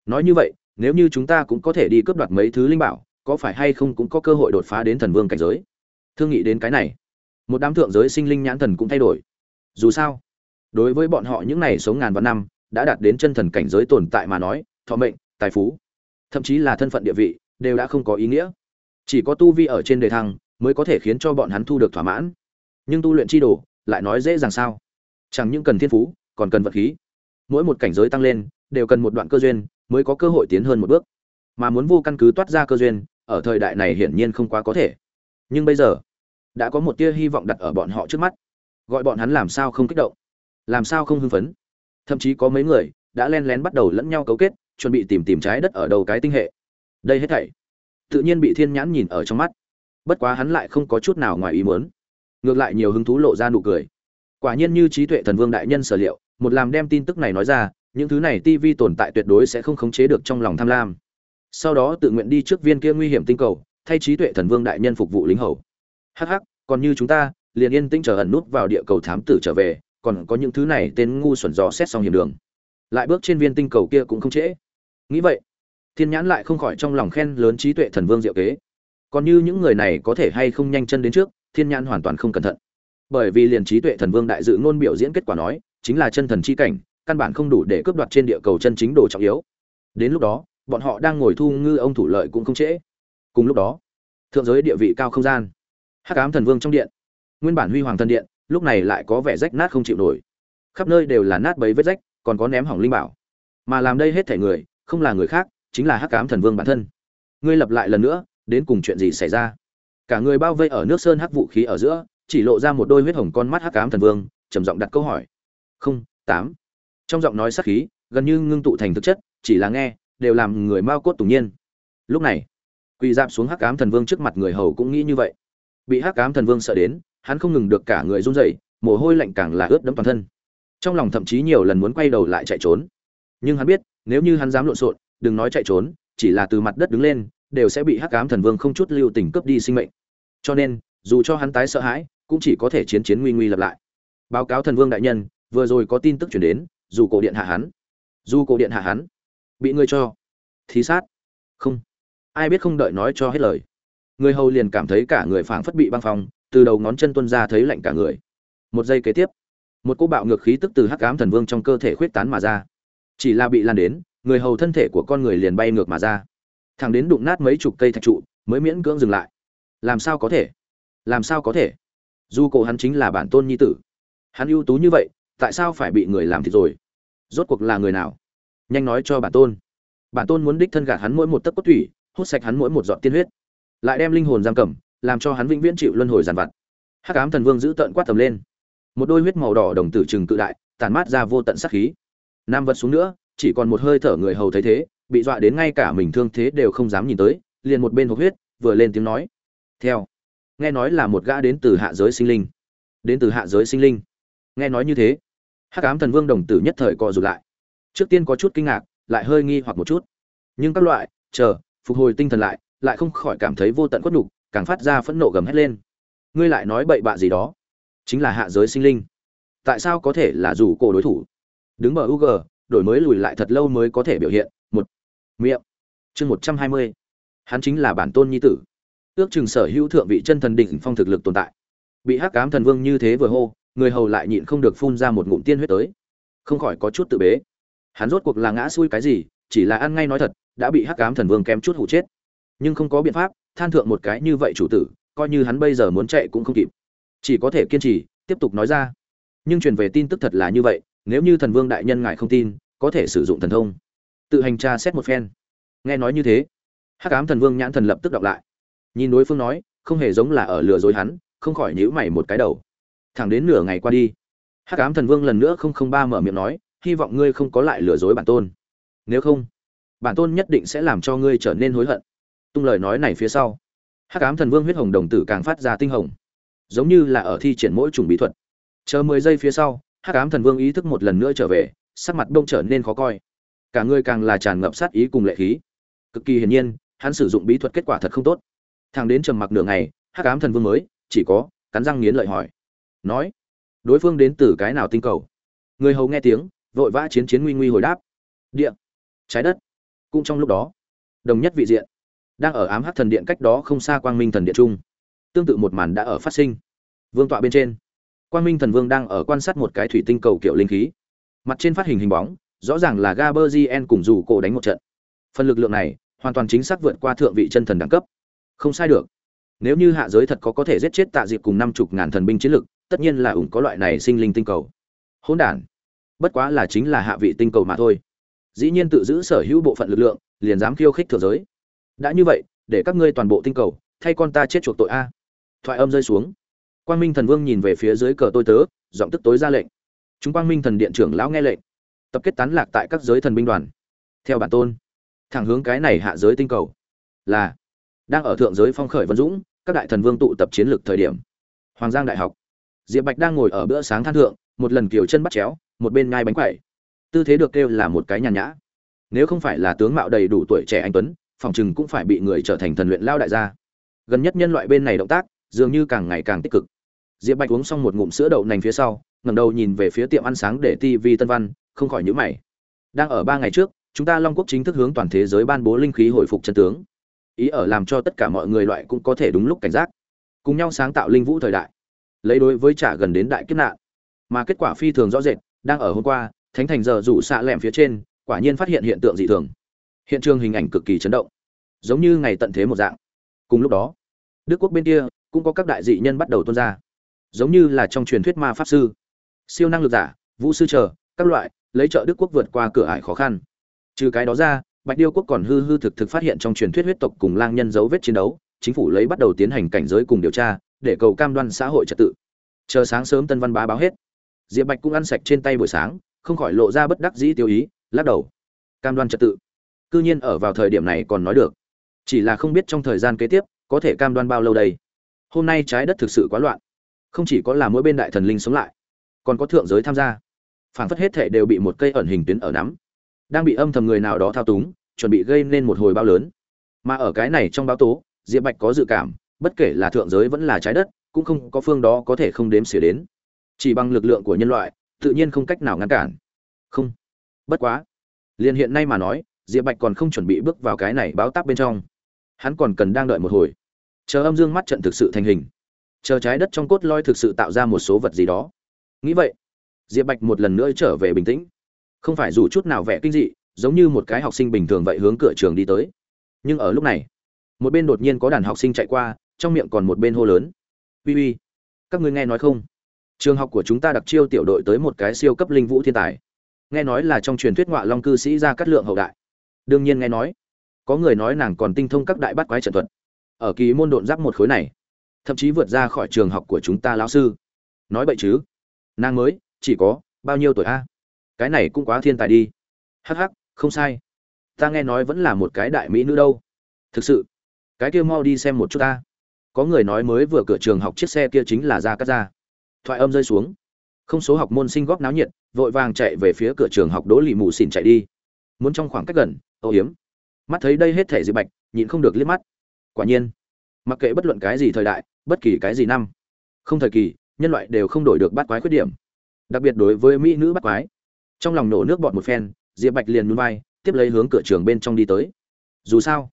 Nói như vậy, nếu như chúng ta cũng có thể đi cướp đoạt mấy thứ linh bảo có phải hay không cũng có cơ hội đột phá đến thần vương cảnh giới? Thương nghị đến cái này, một đám thượng giới sinh linh nhãn thần cũng thay đổi. Dù sao, đối với bọn họ những này sống ngàn vạn năm, đã đạt đến chân thần cảnh giới tồn tại mà nói, thọ mệnh, tài phú, thậm chí là thân phận địa vị, đều đã không có ý nghĩa. Chỉ có tu vi ở trên đề thăng mới có thể khiến cho bọn hắn thu được thỏa mãn. Nhưng tu luyện chi đồ lại nói dễ dàng sao? Chẳng những cần thiên phú, còn cần vật khí. Mỗi một cảnh giới tăng lên, đều cần một đoạn cơ duyên mới có cơ hội tiến hơn một bước. Mà muốn vô căn cứ toát ra cơ duyên ở thời đại này hiển nhiên không quá có thể. Nhưng bây giờ, đã có một tia hy vọng đặt ở bọn họ trước mắt. Gọi bọn hắn làm sao không kích động, làm sao không hưng phấn. Thậm chí có mấy người đã len lén bắt đầu lẫn nhau cấu kết, chuẩn bị tìm tìm trái đất ở đầu cái tinh hệ. Đây hết thảy, tự nhiên bị thiên nhãn nhìn ở trong mắt. Bất quá hắn lại không có chút nào ngoài ý muốn. Ngược lại nhiều hứng thú lộ ra nụ cười. Quả nhiên như trí tuệ thần vương đại nhân sở liệu, một làm đem tin tức này nói ra, những thứ này tivi tồn tại tuyệt đối sẽ không khống chế được trong lòng tham lam sau đó tự nguyện đi trước viên kia nguy hiểm tinh cầu, thay trí tuệ thần vương đại nhân phục vụ lính hầu. Hh còn như chúng ta, liền yên tĩnh chờ ẩn nút vào địa cầu thám tử trở về, còn có những thứ này tên ngu xuẩn dò xét xong hiểm đường. Lại bước trên viên tinh cầu kia cũng không trễ. Nghĩ vậy, thiên nhãn lại không khỏi trong lòng khen lớn trí tuệ thần vương diệu kế. Còn như những người này có thể hay không nhanh chân đến trước, thiên nhãn hoàn toàn không cẩn thận. Bởi vì liền trí tuệ thần vương đại dự ngôn biểu diễn kết quả nói, chính là chân thần chi cảnh, căn bản không đủ để cướp đoạt trên địa cầu chân chính đồ trọng yếu. Đến lúc đó bọn họ đang ngồi thu ngư ông thủ lợi cũng không trễ. Cùng lúc đó, thượng giới địa vị cao không gian. Hắc ám thần vương trong điện, nguyên bản huy hoàng thần điện, lúc này lại có vẻ rách nát không chịu nổi. Khắp nơi đều là nát bấy vết rách, còn có ném hỏng linh bảo. Mà làm đây hết thể người, không là người khác, chính là hắc ám thần vương bản thân. Ngươi lập lại lần nữa, đến cùng chuyện gì xảy ra? Cả người bao vây ở nước sơn hắc vũ khí ở giữa, chỉ lộ ra một đôi huyết hồng con mắt hắc ám thần vương, trầm giọng đặt câu hỏi. Không, tám. Trong giọng nói sắc khí, gần như ngưng tụ thành thực chất, chỉ là nghe đều làm người mao cốt tủng nhiên. Lúc này, quỳ dạp xuống hắc ám thần vương trước mặt người hầu cũng nghĩ như vậy. Bị hắc ám thần vương sợ đến, hắn không ngừng được cả người run rẩy, mồ hôi lạnh càng là ướt đẫm toàn thân. Trong lòng thậm chí nhiều lần muốn quay đầu lại chạy trốn. Nhưng hắn biết, nếu như hắn dám lộn xộn, đừng nói chạy trốn, chỉ là từ mặt đất đứng lên, đều sẽ bị hắc ám thần vương không chút lưu tình cướp đi sinh mệnh. Cho nên, dù cho hắn tái sợ hãi, cũng chỉ có thể chiến chiến nguy nguy lập lại. Báo cáo thần vương đại nhân, vừa rồi có tin tức chuyển đến, dù cổ điện hạ hắn. Dù cổ điện hạ hắn bị người cho. Thí sát. Không. Ai biết không đợi nói cho hết lời. Người hầu liền cảm thấy cả người phảng phất bị băng phong, từ đầu ngón chân tuân ra thấy lạnh cả người. Một giây kế tiếp, một cô bạo ngược khí tức từ hắc ám thần vương trong cơ thể khuyết tán mà ra. Chỉ là bị lan đến, người hầu thân thể của con người liền bay ngược mà ra. Thẳng đến đụng nát mấy chục cây thạch trụ, mới miễn cưỡng dừng lại. Làm sao có thể? Làm sao có thể? Dù cổ hắn chính là bản tôn nhi tử. Hắn ưu tú như vậy, tại sao phải bị người làm thịt rồi? Rốt cuộc là người nào? Nhanh nói cho bản tôn. Bản tôn muốn đích thân gạt hắn mỗi một tấc cốt thủy, hút sạch hắn mỗi một giọt tiên huyết. Lại đem linh hồn giam cầm, làm cho hắn vĩnh viễn chịu luân hồi giàn vặt. Hắc ám thần vương giữ tợn quát tầm lên. Một đôi huyết màu đỏ đồng tử trừng cự đại tàn mát ra vô tận sát khí. Nam vật xuống nữa, chỉ còn một hơi thở người hầu thấy thế, bị dọa đến ngay cả mình thương thế đều không dám nhìn tới, liền một bên hộp huyết, vừa lên tiếng nói. Theo. Nghe nói là một gã đến từ hạ giới sinh linh. Đến từ hạ giới sinh linh. Nghe nói như thế, hắc ám thần vương đồng tử nhất thời co rụt lại trước tiên có chút kinh ngạc, lại hơi nghi hoặc một chút. Nhưng các loại, chờ, phục hồi tinh thần lại lại không khỏi cảm thấy vô tận khuất nhục, càng phát ra phẫn nộ gầm hét lên. Ngươi lại nói bậy bạ gì đó? Chính là hạ giới sinh linh. Tại sao có thể là rủ cổ đối thủ? Đứng bờ ug đổi mới lùi lại thật lâu mới có thể biểu hiện, một, miệng. Chương một trăm hai mươi. Hắn chính là bản tôn nhi tử. Ước chừng sở hữu thượng vị chân thần đỉnh phong thực lực tồn tại. Bị hắc cám thần vương như thế vừa hô, người hầu lại nhịn không được phun ra một ngụm tiên huyết tới. Không khỏi có chút tự bế hắn rốt cuộc là ngã xui cái gì, chỉ là ăn ngay nói thật, đã bị hắc cám thần vương kém chút hụ chết. Nhưng không có biện pháp, than thượng một cái như vậy chủ tử, coi như hắn bây giờ muốn chạy cũng không kịp. Chỉ có thể kiên trì, tiếp tục nói ra. Nhưng truyền về tin tức thật là như vậy, nếu như thần vương đại nhân ngài không tin, có thể sử dụng thần thông. Tự hành tra xét một phen. Nghe nói như thế, hắc ám thần vương nhãn thần lập tức đọc lại. Nhìn đối phương nói, không hề giống là ở lừa dối hắn, không khỏi nhíu mày một cái đầu. Thẳng đến nửa ngày qua đi, hắc ám thần vương lần nữa không không ba mở miệng nói hy vọng ngươi không có lại lừa dối bản tôn. Nếu không, bản tôn nhất định sẽ làm cho ngươi trở nên hối hận. Tung lời nói này phía sau, hắc ám thần vương huyết hồng đồng tử càng phát ra tinh hồng, giống như là ở thi triển mỗi chủng bí thuật. Chờ mười giây phía sau, hắc ám thần vương ý thức một lần nữa trở về, sắc mặt đông trở nên khó coi. Cả người càng là tràn ngập sát ý cùng lệ khí. Cực kỳ hiển nhiên, hắn sử dụng bí thuật kết quả thật không tốt. Thằng đến trầm mặc nửa ngày, hắc ám thần vương mới, chỉ có, cắn răng nghiến lợi hỏi. Nói, đối phương đến từ cái nào tinh cầu? Người hầu nghe tiếng vội vã chiến chiến nguy nguy hồi đáp. Địa, trái đất. Cũng trong lúc đó, đồng nhất vị diện, đang ở ám hắc thần điện cách đó không xa quang minh thần điện trung. Tương tự một màn đã ở phát sinh. Vương tọa bên trên, quang minh thần vương đang ở quan sát một cái thủy tinh cầu kiểu linh khí. Mặt trên phát hình hình bóng, rõ ràng là gaberzien cùng dù cổ đánh một trận. Phần lực lượng này, hoàn toàn chính xác vượt qua thượng vị chân thần đẳng cấp. Không sai được. Nếu như hạ giới thật có có thể giết chết tạ diệp cùng năm chục ngàn thần binh chiến lực, tất nhiên là ủng có loại này sinh linh tinh cầu. Hỗn đản bất quá là chính là hạ vị tinh cầu mà thôi. Dĩ nhiên tự giữ sở hữu bộ phận lực lượng, liền dám khiêu khích thượng giới. Đã như vậy, để các ngươi toàn bộ tinh cầu, thay con ta chết chuộc tội a. Thoại âm rơi xuống. Quang minh thần vương nhìn về phía dưới cờ tôi tớ, giọng tức tối ra lệnh. Chúng quang minh thần điện trưởng lão nghe lệnh. Tập kết tán lạc tại các giới thần binh đoàn. Theo bản tôn, thẳng hướng cái này hạ giới tinh cầu là đang ở thượng giới phong khởi vân dũng, các đại thần vương tụ tập chiến lược thời điểm. Hoàng giang đại học. Diệp bạch đang ngồi ở bữa sáng than thượng một lần kiểu chân bắt chéo, một bên ngai bánh quẩy. Tư thế được kêu là một cái nhàn nhã. Nếu không phải là tướng mạo đầy đủ tuổi trẻ anh tuấn, phòng chừng cũng phải bị người trở thành thần luyện lao đại gia. Gần nhất nhân loại bên này động tác, dường như càng ngày càng tích cực. Diệp bạch uống xong một ngụm sữa đậu nành phía sau, ngẩng đầu nhìn về phía tiệm ăn sáng để tv tân văn, không khỏi nhữ mày. Đang ở ba ngày trước, chúng ta long quốc chính thức hướng toàn thế giới ban bố linh khí hồi phục chân tướng. Ý ở làm cho tất cả mọi người loại cũng có thể đúng lúc cảnh giác. Cùng nhau sáng tạo linh vũ thời đại. Lấy đối với trả gần đến đại kiếp nạn mà kết quả phi thường rõ rệt, đang ở hôm qua, thánh thành giờ rủ xạ lẻm phía trên, quả nhiên phát hiện hiện tượng dị thường. Hiện trường hình ảnh cực kỳ chấn động, giống như ngày tận thế một dạng. Cùng lúc đó, đức quốc bên kia cũng có các đại dị nhân bắt đầu tuôn ra, giống như là trong truyền thuyết ma pháp sư. Siêu năng lực giả, vũ sư chờ, các loại, lấy trợ đức quốc vượt qua cửa ải khó khăn. Trừ cái đó ra, bạch điêu quốc còn hư hư thực thực phát hiện trong truyền thuyết huyết tộc cùng lang nhân dấu vết chiến đấu, chính phủ lấy bắt đầu tiến hành cảnh giới cùng điều tra, để cầu cam đoan xã hội trật tự. Chờ sáng sớm tân văn bá báo hết diệp bạch cũng ăn sạch trên tay buổi sáng, không khỏi lộ ra bất đắc dĩ tiêu ý, lắc đầu. Cam đoan trật tự. Cư nhiên ở vào thời điểm này còn nói được. Chỉ là không biết trong thời gian kế tiếp, có thể cam đoan bao lâu đây. Hôm nay trái đất thực sự quá loạn. Không chỉ có là mỗi bên đại thần linh sống lại, còn có thượng giới tham gia. Phảng phất hết thể đều bị một cây ẩn hình tuyến ở nắm. Đang bị âm thầm người nào đó thao túng, chuẩn bị gây nên một hồi bao lớn. Mà ở cái này trong báo tố, diệp bạch có dự cảm, bất kể là thượng giới vẫn là trái đất, cũng không có phương đó có thể không đếm xỉa đến chỉ bằng lực lượng của nhân loại, tự nhiên không cách nào ngăn cản. Không. Bất quá. Liền hiện nay mà nói, diệp bạch còn không chuẩn bị bước vào cái này báo táp bên trong. Hắn còn cần đang đợi một hồi. Chờ âm dương mắt trận thực sự thành hình. Chờ trái đất trong cốt loi thực sự tạo ra một số vật gì đó. Nghĩ vậy, diệp bạch một lần nữa trở về bình tĩnh. Không phải dù chút nào vẻ kinh dị, giống như một cái học sinh bình thường vậy hướng cửa trường đi tới. Nhưng ở lúc này, một bên đột nhiên có đàn học sinh chạy qua, trong miệng còn một bên hô lớn. Uy uy, các ngươi nghe nói không? Trường học của chúng ta đặc chiêu tiểu đội tới một cái siêu cấp linh vũ thiên tài. Nghe nói là trong truyền thuyết ngọa long cư sĩ ra cắt lượng hậu đại. Đương nhiên nghe nói. Có người nói nàng còn tinh thông các đại bát quái trận thuật. Ở kỳ môn độn giáp một khối này, thậm chí vượt ra khỏi trường học của chúng ta lão sư. Nói vậy chứ? Nàng mới, chỉ có, bao nhiêu tuổi a? Cái này cũng quá thiên tài đi. Hắc hắc, không sai. Ta nghe nói vẫn là một cái đại mỹ nữ đâu. Thực sự, cái kia mau đi xem một chút ta. Có người nói mới vừa cửa trường học chiếc xe kia chính là ra cắt ra thoại âm rơi xuống. Không số học môn sinh góp náo nhiệt, vội vàng chạy về phía cửa trường học đỗ lì mù xỉn chạy đi. Muốn trong khoảng cách gần âu hiếm mắt thấy đây hết thể dị bạch, nhịn không được liếc mắt. Quả nhiên, mặc kệ bất luận cái gì thời đại, bất kỳ cái gì năm, không thời kỳ, nhân loại đều không đổi được bắt quái khuyết điểm. Đặc biệt đối với mỹ nữ bắt quái, trong lòng nổ nước bọt một phen diệp bạch liền núi vai, tiếp lấy hướng cửa trường bên trong đi tới. Dù sao,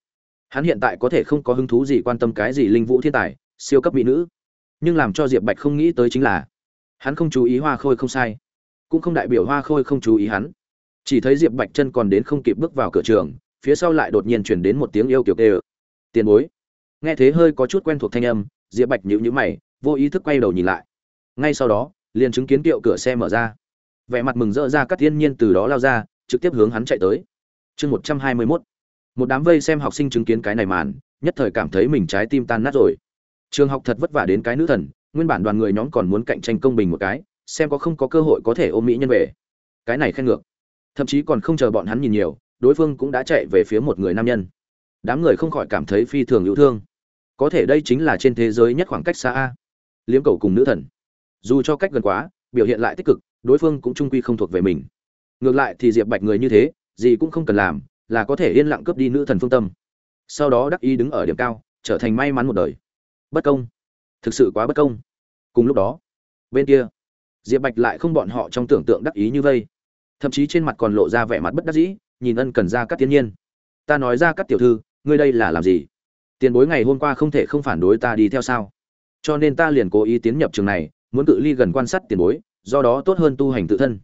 hắn hiện tại có thể không có hứng thú gì quan tâm cái gì linh vũ thiên tài, siêu cấp mỹ nữ nhưng làm cho diệp bạch không nghĩ tới chính là, hắn không chú ý hoa khôi không sai, cũng không đại biểu hoa khôi không chú ý hắn. Chỉ thấy diệp bạch chân còn đến không kịp bước vào cửa trường, phía sau lại đột nhiên chuyển đến một tiếng yêu kiểu tê ơ tiền bối. Nghe thế hơi có chút quen thuộc thanh âm, diệp bạch nhữ nhữ mày, vô ý thức quay đầu nhìn lại. Ngay sau đó, liền chứng kiến kiệu cửa xe mở ra. Vẻ mặt mừng rỡ ra các thiên nhiên từ đó lao ra, trực tiếp hướng hắn chạy tới. Chương một trăm hai mươi mốt. Một đám vây xem học sinh chứng kiến cái này màn, nhất thời cảm thấy mình trái tim tan nát rồi trường học thật vất vả đến cái nữ thần, nguyên bản đoàn người nhóm còn muốn cạnh tranh công bình một cái, xem có không có cơ hội có thể ôm mỹ nhân về. Cái này khen ngược. Thậm chí còn không chờ bọn hắn nhìn nhiều, đối phương cũng đã chạy về phía một người nam nhân. Đám người không khỏi cảm thấy phi thường yêu thương. Có thể đây chính là trên thế giới nhất khoảng cách xa a. Liếm cầu cùng nữ thần. Dù cho cách gần quá, biểu hiện lại tích cực, đối phương cũng trung quy không thuộc về mình. Ngược lại thì diệp bạch người như thế, gì cũng không cần làm, là có thể yên lặng cướp đi nữ thần phương tâm. Sau đó đắc ý đứng ở điểm cao, trở thành may mắn một đời bất công. Thực sự quá bất công. Cùng lúc đó, bên kia, diệp bạch lại không bọn họ trong tưởng tượng đắc ý như vây. Thậm chí trên mặt còn lộ ra vẻ mặt bất đắc dĩ, nhìn ân cần ra các thiên nhiên. Ta nói ra các tiểu thư, ngươi đây là làm gì? Tiền bối ngày hôm qua không thể không phản đối ta đi theo sao? Cho nên ta liền cố ý tiến nhập trường này, muốn cự ly gần quan sát tiền bối, do đó tốt hơn tu hành tự thân.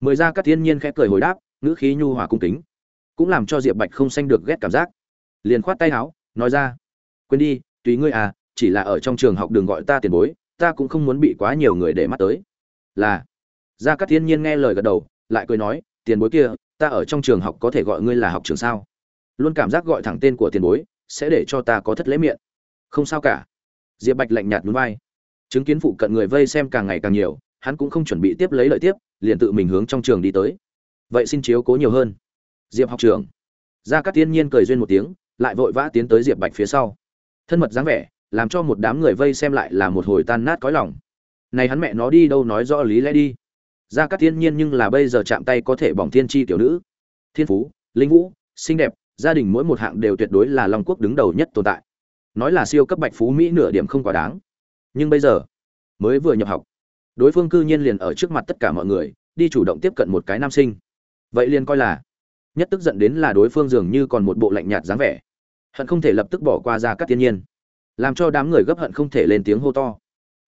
Mười ra các thiên nhiên khẽ cười hồi đáp, ngữ khí nhu hòa cung kính. Cũng làm cho diệp bạch không sanh được ghét cảm giác. Liền khoát tay áo, nói ra, quên đi, tùy ngươi à chỉ là ở trong trường học đường gọi ta tiền bối, ta cũng không muốn bị quá nhiều người để mắt tới. Là, gia cát thiên nhiên nghe lời gật đầu, lại cười nói, tiền bối kia, ta ở trong trường học có thể gọi ngươi là học trường sao? Luôn cảm giác gọi thẳng tên của tiền bối, sẽ để cho ta có thất lễ miệng. Không sao cả. Diệp bạch lạnh nhạt núi vai. Chứng kiến phụ cận người vây xem càng ngày càng nhiều, hắn cũng không chuẩn bị tiếp lấy lợi tiếp, liền tự mình hướng trong trường đi tới. Vậy xin chiếu cố nhiều hơn. Diệp học trưởng. Gia cát thiên nhiên cười duyên một tiếng, lại vội vã tiến tới diệp bạch phía sau. Thân mật dáng vẻ làm cho một đám người vây xem lại là một hồi tan nát cõi lòng. Này hắn mẹ nó đi đâu nói rõ lý lẽ đi. Gia cát thiên nhiên nhưng là bây giờ chạm tay có thể bỏng thiên chi tiểu nữ. Thiên phú, linh vũ, xinh đẹp, gia đình mỗi một hạng đều tuyệt đối là long quốc đứng đầu nhất tồn tại. Nói là siêu cấp bạch phú mỹ nửa điểm không quá đáng. Nhưng bây giờ, mới vừa nhập học, đối phương cư nhiên liền ở trước mặt tất cả mọi người, đi chủ động tiếp cận một cái nam sinh. Vậy liền coi là, nhất tức giận đến là đối phương dường như còn một bộ lạnh nhạt dáng vẻ. Hận không thể lập tức bỏ qua ra các thiên nhiên làm cho đám người gấp hận không thể lên tiếng hô to.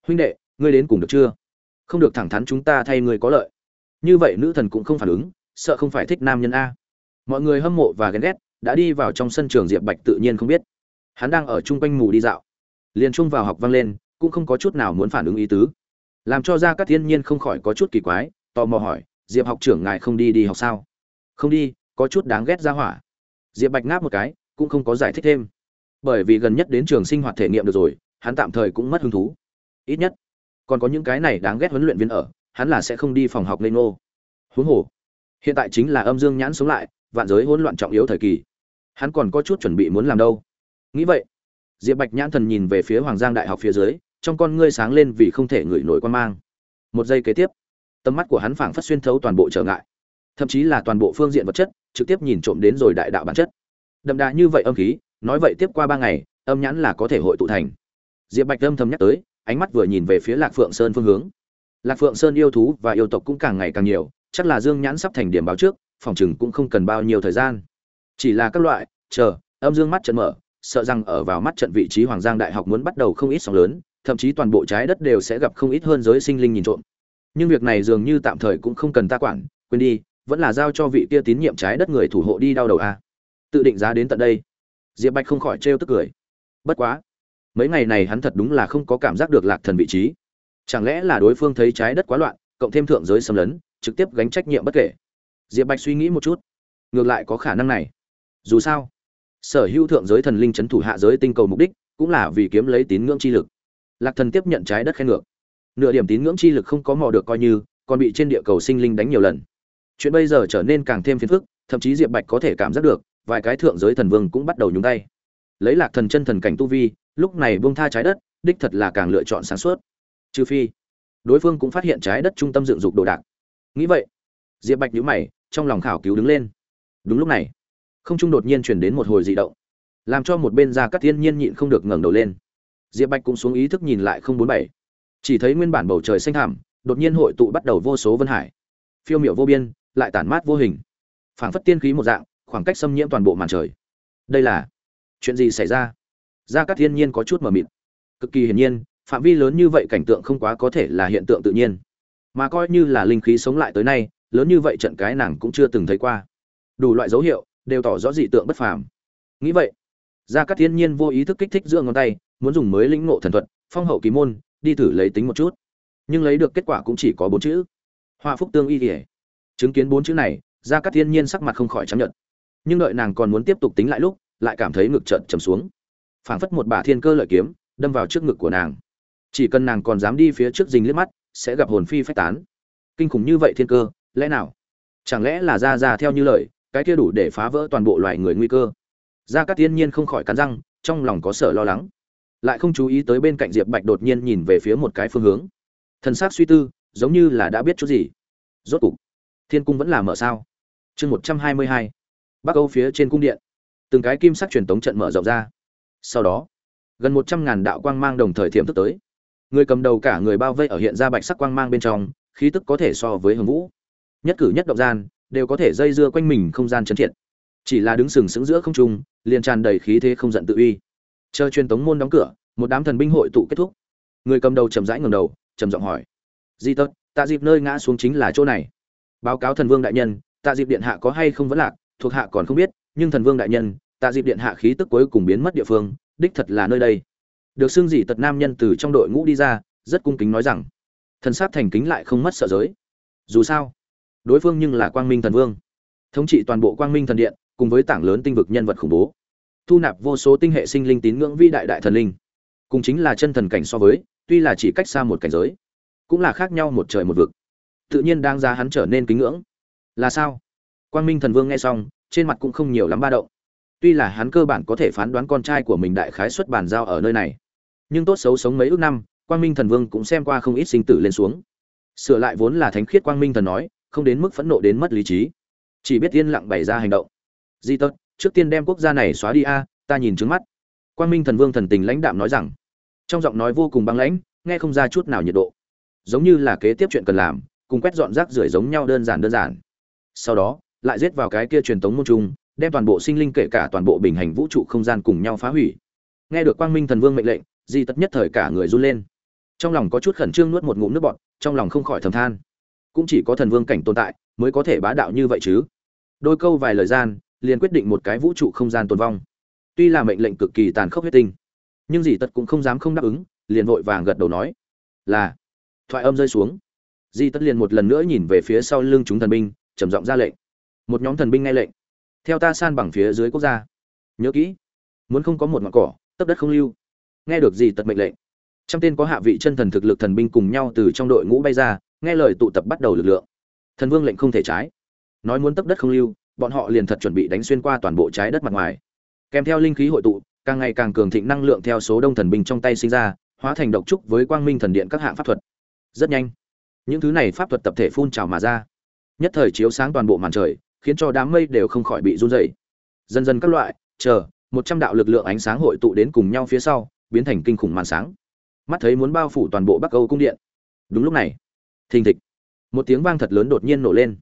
Huynh đệ, ngươi đến cùng được chưa? Không được thẳng thắn chúng ta thay ngươi có lợi. Như vậy nữ thần cũng không phản ứng, sợ không phải thích nam nhân a. Mọi người hâm mộ và ghen ghét, đã đi vào trong sân trường diệp bạch tự nhiên không biết. Hắn đang ở chung quanh mù đi dạo. Liền chung vào học vang lên, cũng không có chút nào muốn phản ứng ý tứ. Làm cho ra các thiên nhiên không khỏi có chút kỳ quái, tò mò hỏi, diệp học trưởng ngài không đi đi học sao? Không đi, có chút đáng ghét ra hỏa. Diệp bạch ngáp một cái, cũng không có giải thích thêm bởi vì gần nhất đến trường sinh hoạt thể nghiệm được rồi, hắn tạm thời cũng mất hứng thú. Ít nhất, còn có những cái này đáng ghét huấn luyện viên ở, hắn là sẽ không đi phòng học lên ngô huống hồ, hiện tại chính là âm dương nhãn sống lại, vạn giới hỗn loạn trọng yếu thời kỳ. Hắn còn có chút chuẩn bị muốn làm đâu. Nghĩ vậy, diệp bạch nhãn thần nhìn về phía hoàng giang đại học phía dưới, trong con ngươi sáng lên vì không thể ngửi nổi quan mang. Một giây kế tiếp, tầm mắt của hắn phảng phất xuyên thấu toàn bộ trở ngại. Thậm chí là toàn bộ phương diện vật chất, trực tiếp nhìn trộm đến rồi đại đạo bản chất. Đậm đà như vậy âm khí nói vậy tiếp qua ba ngày, âm nhãn là có thể hội tụ thành. Diệp bạch âm thầm nhắc tới, ánh mắt vừa nhìn về phía lạc phượng sơn phương hướng. Lạc phượng sơn yêu thú và yêu tộc cũng càng ngày càng nhiều, chắc là dương nhãn sắp thành điểm báo trước, phòng chừng cũng không cần bao nhiêu thời gian. Chỉ là các loại, chờ, âm dương mắt trận mở, sợ rằng ở vào mắt trận vị trí hoàng giang đại học muốn bắt đầu không ít sóng lớn, thậm chí toàn bộ trái đất đều sẽ gặp không ít hơn giới sinh linh nhìn trộm. Nhưng việc này dường như tạm thời cũng không cần ta quản, quên đi, vẫn là giao cho vị kia tín nhiệm trái đất người thủ hộ đi đau đầu a tự định giá đến tận đây diệp bạch không khỏi trêu tức cười. Bất quá, mấy ngày này hắn thật đúng là không có cảm giác được lạc thần vị trí. Chẳng lẽ là đối phương thấy trái đất quá loạn, cộng thêm thượng giới xâm lấn, trực tiếp gánh trách nhiệm bất kể? Diệp bạch suy nghĩ một chút. Ngược lại có khả năng này. Dù sao, sở hữu thượng giới thần linh c h ấ n thủ hạ giới tinh cầu mục đích cũng là vì kiếm lấy tín ngưỡng chi lực. Lạc thần tiếp nhận trái đất khen ngược. Nửa điểm tín ngưỡng chi lực không có mò được coi như, còn bị trên địa cầu sinh linh đánh nhiều lần. Chuyện bây giờ trở nên càng thêm phiền phức, thậm chí diệp bạch có thể cảm giác được vài cái thượng giới thần vương cũng bắt đầu nhúng tay. Lấy lạc thần chân thần cảnh tu vi, lúc này buông tha trái đất, đích thật là càng lựa chọn sáng suốt. Trừ phi, đối phương cũng phát hiện trái đất trung tâm dựng dục đồ đạc. Nghĩ vậy, diệp bạch nhíu mày, trong lòng khảo cứu đứng lên. Đúng lúc này, không trung đột nhiên chuyển đến một hồi dị động, làm cho một bên ra các thiên nhiên nhịn không được ngẩng đầu lên. Diệp bạch cũng xuống ý thức nhìn lại không bốn bảy. Chỉ thấy nguyên bản bầu trời xanh thảm đột nhiên hội tụ bắt đầu vô số vân hải. Phiêu miệu vô biên, lại tản mát vô hình. Phảng phất tiên khí một dạng khoảng cách xâm nhiễm toàn bộ màn trời. Đây là chuyện gì xảy ra? Gia cát thiên nhiên có chút mờ mịt. Cực kỳ hiển nhiên, phạm vi lớn như vậy cảnh tượng không quá có thể là hiện tượng tự nhiên. Mà coi như là linh khí sống lại tới nay, lớn như vậy trận cái nàng cũng chưa từng thấy qua. Đủ loại dấu hiệu, đều tỏ rõ dị tượng bất phàm. Nghĩ vậy, gia cát thiên nhiên vô ý thức kích thích giữa ngón tay, muốn dùng mới lĩnh ngộ thần thuật, phong hậu kỳ môn, đi thử lấy tính một chút. Nhưng lấy được kết quả cũng chỉ có bốn chữ. Hoa phúc tương y kể chứng kiến bốn chữ này, gia cát thiên nhiên sắc mặt không khỏi chấp nhận nhưng đợi nàng còn muốn tiếp tục tính lại lúc, lại cảm thấy ngực trợn trầm xuống. Phảng phất một bà thiên cơ lợi kiếm, đâm vào trước ngực của nàng. Chỉ cần nàng còn dám đi phía trước dình liếc mắt, sẽ gặp hồn phi phách tán. Kinh khủng như vậy thiên cơ, lẽ nào? Chẳng lẽ là ra ra theo như lời, cái kia đủ để phá vỡ toàn bộ loài người nguy cơ? Ra các thiên nhiên không khỏi cắn răng, trong lòng có sợ lo lắng. Lại không chú ý tới bên cạnh diệp bạch đột nhiên nhìn về phía một cái phương hướng. Thân xác suy tư, giống như là đã biết chút gì. Rốt cục, thiên cung vẫn là mở sao? Chương một trăm hai mươi hai bắc âu phía trên cung điện. Từng cái kim sắc truyền tống trận mở rộng ra. Sau đó, gần một trăm ngàn đạo quang mang đồng thời thiểm thức tới. Người cầm đầu cả người bao vây ở hiện ra bạch sắc quang mang bên trong, khí tức có thể so với hồng vũ. Nhất cử nhất động gian, đều có thể dây dưa quanh mình không gian chấn triệt. Chỉ là đứng sừng sững giữa không trung, liền tràn đầy khí thế không giận tự uy. Chờ truyền tống môn đóng cửa, một đám thần binh hội tụ kết thúc. Người cầm đầu chậm rãi ngẩng đầu, trầm giọng hỏi. Di tật, tạ dịp nơi ngã xuống chính là chỗ này. Báo cáo thần vương đại nhân, tạ dịp điện hạ có hay không vẫn lạc thuộc hạ còn không biết, nhưng thần vương đại nhân, tạ dịp điện hạ khí tức cuối cùng biến mất địa phương, đích thật là nơi đây. Được xương dị tật nam nhân từ trong đội ngũ đi ra, rất cung kính nói rằng, thần sát thành kính lại không mất sợ giới. Dù sao, đối phương nhưng là quang minh thần vương. Thống trị toàn bộ quang minh thần điện, cùng với tảng lớn tinh vực nhân vật khủng bố. Thu nạp vô số tinh hệ sinh linh tín ngưỡng vi đại đại thần linh. Cùng chính là chân thần cảnh so với, tuy là chỉ cách xa một cảnh giới, cũng là khác nhau một trời một vực. Tự nhiên đang ra hắn trở nên kính ngưỡng. Là sao? Quang minh thần vương nghe xong trên mặt cũng không nhiều lắm ba động. Tuy là hắn cơ bản có thể phán đoán con trai của mình đại khái xuất bàn giao ở nơi này nhưng tốt xấu sống mấy ước năm quang minh thần vương cũng xem qua không ít sinh tử lên xuống. Sửa lại vốn là thánh khiết quang minh thần nói không đến mức phẫn nộ đến mất lý trí. Chỉ biết yên lặng bày ra hành động. Di tốt, trước tiên đem quốc gia này xóa đi a ta nhìn trước mắt. Quang minh thần vương thần tình lãnh đạm nói rằng trong giọng nói vô cùng băng lãnh nghe không ra chút nào nhiệt độ. Giống như là kế tiếp chuyện cần làm cùng quét dọn rác rưởi giống nhau đơn giản đơn giản. Sau đó lại giết vào cái kia truyền tống môn trung, đem toàn bộ sinh linh kể cả toàn bộ bình hành vũ trụ không gian cùng nhau phá hủy. Nghe được quang minh thần vương mệnh lệnh, di tất nhất thời cả người run lên. Trong lòng có chút khẩn trương nuốt một ngụm nước bọt, trong lòng không khỏi thầm than. Cũng chỉ có thần vương cảnh tồn tại, mới có thể bá đạo như vậy chứ. Đôi câu vài lời gian, liền quyết định một cái vũ trụ không gian tồn vong. Tuy là mệnh lệnh cực kỳ tàn khốc huyết tinh, nhưng Di tật cũng không dám không đáp ứng, liền vội vàng gật đầu nói, là. Thoại âm rơi xuống. Di tất liền một lần nữa nhìn về phía sau lưng chúng thần binh, trầm giọng ra lệnh một nhóm thần binh nghe lệnh. Theo ta san bằng phía dưới quốc gia. Nhớ kỹ, muốn không có một ngọn cỏ, tấp đất không lưu. Nghe được gì tật mệnh lệnh. Trăm tên có hạ vị chân thần thực lực thần binh cùng nhau từ trong đội ngũ bay ra, nghe lời tụ tập bắt đầu lực lượng. Thần vương lệnh không thể trái. Nói muốn tấp đất không lưu, bọn họ liền thật chuẩn bị đánh xuyên qua toàn bộ trái đất mặt ngoài. Kèm theo linh khí hội tụ, càng ngày càng cường thịnh năng lượng theo số đông thần binh trong tay sinh ra, hóa thành độc trúc với quang minh thần điện các hạng pháp thuật. Rất nhanh, những thứ này pháp thuật tập thể phun trào mà ra. Nhất thời chiếu sáng toàn bộ màn trời khiến cho đám mây đều không khỏi bị run rẩy. Dần dần các loại, chờ, một trăm đạo lực lượng ánh sáng hội tụ đến cùng nhau phía sau, biến thành kinh khủng màn sáng. Mắt thấy muốn bao phủ toàn bộ bắc âu cung điện. Đúng lúc này, thình thịch, một tiếng vang thật lớn đột nhiên nổ lên.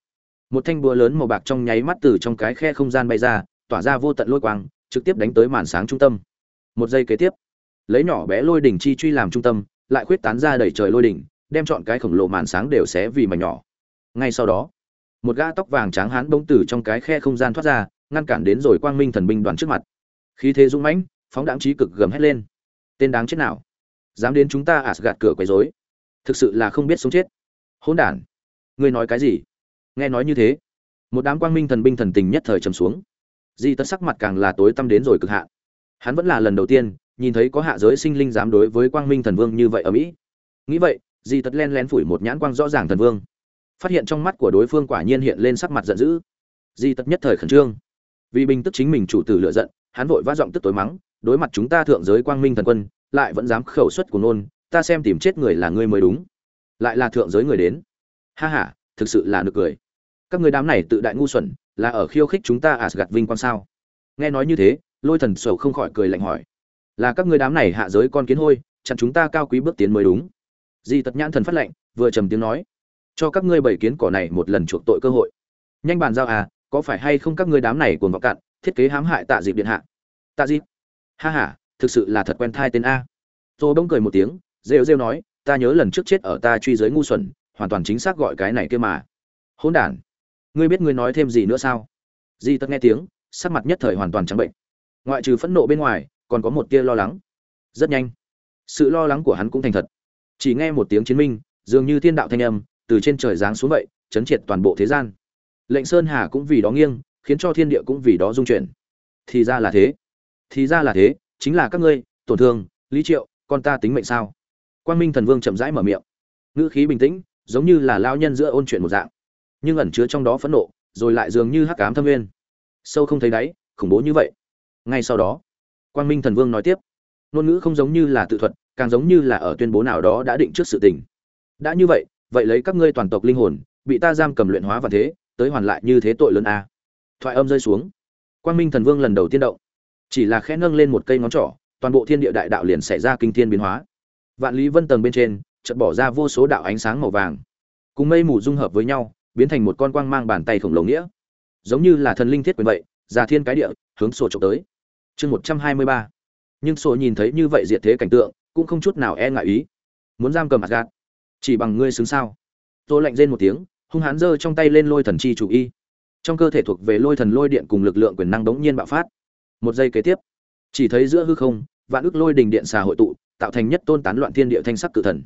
Một thanh búa lớn màu bạc trong nháy mắt từ trong cái khe không gian bay ra, tỏa ra vô tận lôi quang, trực tiếp đánh tới màn sáng trung tâm. Một giây kế tiếp, lấy nhỏ bé lôi đỉnh chi truy làm trung tâm, lại khuyết tán ra đầy trời lôi đỉnh, đem chọn cái khổng lồ màn sáng đều xé vì mảnh nhỏ. Ngay sau đó một gã tóc vàng trắng hán bỗng từ trong cái khe không gian thoát ra, ngăn cản đến rồi quang minh thần binh đoàn trước mặt. Khí thế dũng mãnh, phóng đáng trí cực gầm hét lên. Tên đáng chết nào? Dám đến chúng ta ạt gạt cửa quấy rối. Thực sự là không biết sống chết. Hỗn đản. Ngươi nói cái gì? Nghe nói như thế, một đám quang minh thần binh thần tình nhất thời trầm xuống. Di tất sắc mặt càng là tối tăm đến rồi cực hạn. Hắn vẫn là lần đầu tiên, nhìn thấy có hạ giới sinh linh dám đối với quang minh thần vương như vậy ở mỹ. Nghĩ vậy, di tất len lén phủi một nhãn quang rõ ràng thần vương phát hiện trong mắt của đối phương quả nhiên hiện lên sắc mặt giận dữ. Di tật nhất thời khẩn trương. Vì bình tức chính mình chủ tử lựa giận, hắn vội vã giọng tức tối mắng, đối mặt chúng ta thượng giới quang minh thần quân, lại vẫn dám khẩu xuất của nôn, ta xem tìm chết người là ngươi mới đúng. Lại là thượng giới người đến. Ha ha, thực sự là nực cười. Các người đám này tự đại ngu xuẩn, là ở khiêu khích chúng ta à gặt vinh quang sao? Nghe nói như thế, lôi thần sầu không khỏi cười lạnh hỏi. Là các người đám này hạ giới con kiến hôi, chặn chúng ta cao quý bước tiến mới đúng. Di tật nhãn thần phát lệnh, vừa trầm tiếng nói cho các ngươi bảy kiến cỏ này một lần chuộc tội cơ hội. Nhanh bàn giao à có phải hay không các ngươi đám này cuồng vọng cạn, thiết kế hãm hại tạ dịp điện hạ? Tạ dịp. Ha ha, thực sự là thật quen thai tên a. Tô Đông cười một tiếng, rêu rêu nói, ta nhớ lần trước chết ở ta truy giới ngu xuẩn, hoàn toàn chính xác gọi cái này kia mà. Hỗn đản. Ngươi biết ngươi nói thêm gì nữa sao? Di tất nghe tiếng, sắc mặt nhất thời hoàn toàn trắng bệnh. Ngoại trừ phẫn nộ bên ngoài, còn có một tia lo lắng. Rất nhanh. Sự lo lắng của hắn cũng thành thật. Chỉ nghe một tiếng chiến minh, dường như thiên đạo thanh âm từ trên trời giáng xuống vậy, chấn triệt toàn bộ thế gian. Lệnh sơn hà cũng vì đó nghiêng, khiến cho thiên địa cũng vì đó dung chuyển. Thì ra là thế. Thì ra là thế, chính là các ngươi, tổn thương, lý triệu, con ta tính mệnh sao? Quang minh thần vương chậm rãi mở miệng. Ngữ khí bình tĩnh, giống như là lao nhân giữa ôn chuyện một dạng. Nhưng ẩn chứa trong đó phẫn nộ, rồi lại dường như hắc cám thâm nguyên. Sâu không thấy đáy, khủng bố như vậy. Ngay sau đó, quang minh thần vương nói tiếp. Ngôn ngữ không giống như là tự thuật, càng giống như là ở tuyên bố nào đó đã định trước sự tình. Đã như vậy vậy lấy các ngươi toàn tộc linh hồn, bị ta giam cầm luyện hóa và thế, tới hoàn lại như thế tội lớn a. Thoại âm rơi xuống. Quang minh thần vương lần đầu tiên động. Chỉ là khẽ nâng lên một cây ngón trỏ, toàn bộ thiên địa đại đạo liền xảy ra kinh thiên biến hóa. Vạn lý vân tầng bên trên, chợt bỏ ra vô số đạo ánh sáng màu vàng. Cùng mây mù dung hợp với nhau, biến thành một con quang mang bàn tay khổng lồ nghĩa. Giống như là thần linh thiết quyền vậy ra thiên cái địa, hướng sổ trộm tới. Chương một trăm hai mươi ba. Nhưng sổ nhìn thấy như vậy diệt thế cảnh tượng, cũng không chút nào e ngại ý. Muốn giam cầm mặt gạt chỉ bằng ngươi xứng sao? Tôi lạnh rên một tiếng, hung hãn giơ trong tay lên lôi thần chi chủ y. Trong cơ thể thuộc về lôi thần lôi điện cùng lực lượng quyền năng đống nhiên bạo phát. Một giây kế tiếp, chỉ thấy giữa hư không, vạn ức lôi đình điện xà hội tụ, tạo thành nhất tôn tán loạn thiên địa thanh sắc cự thần.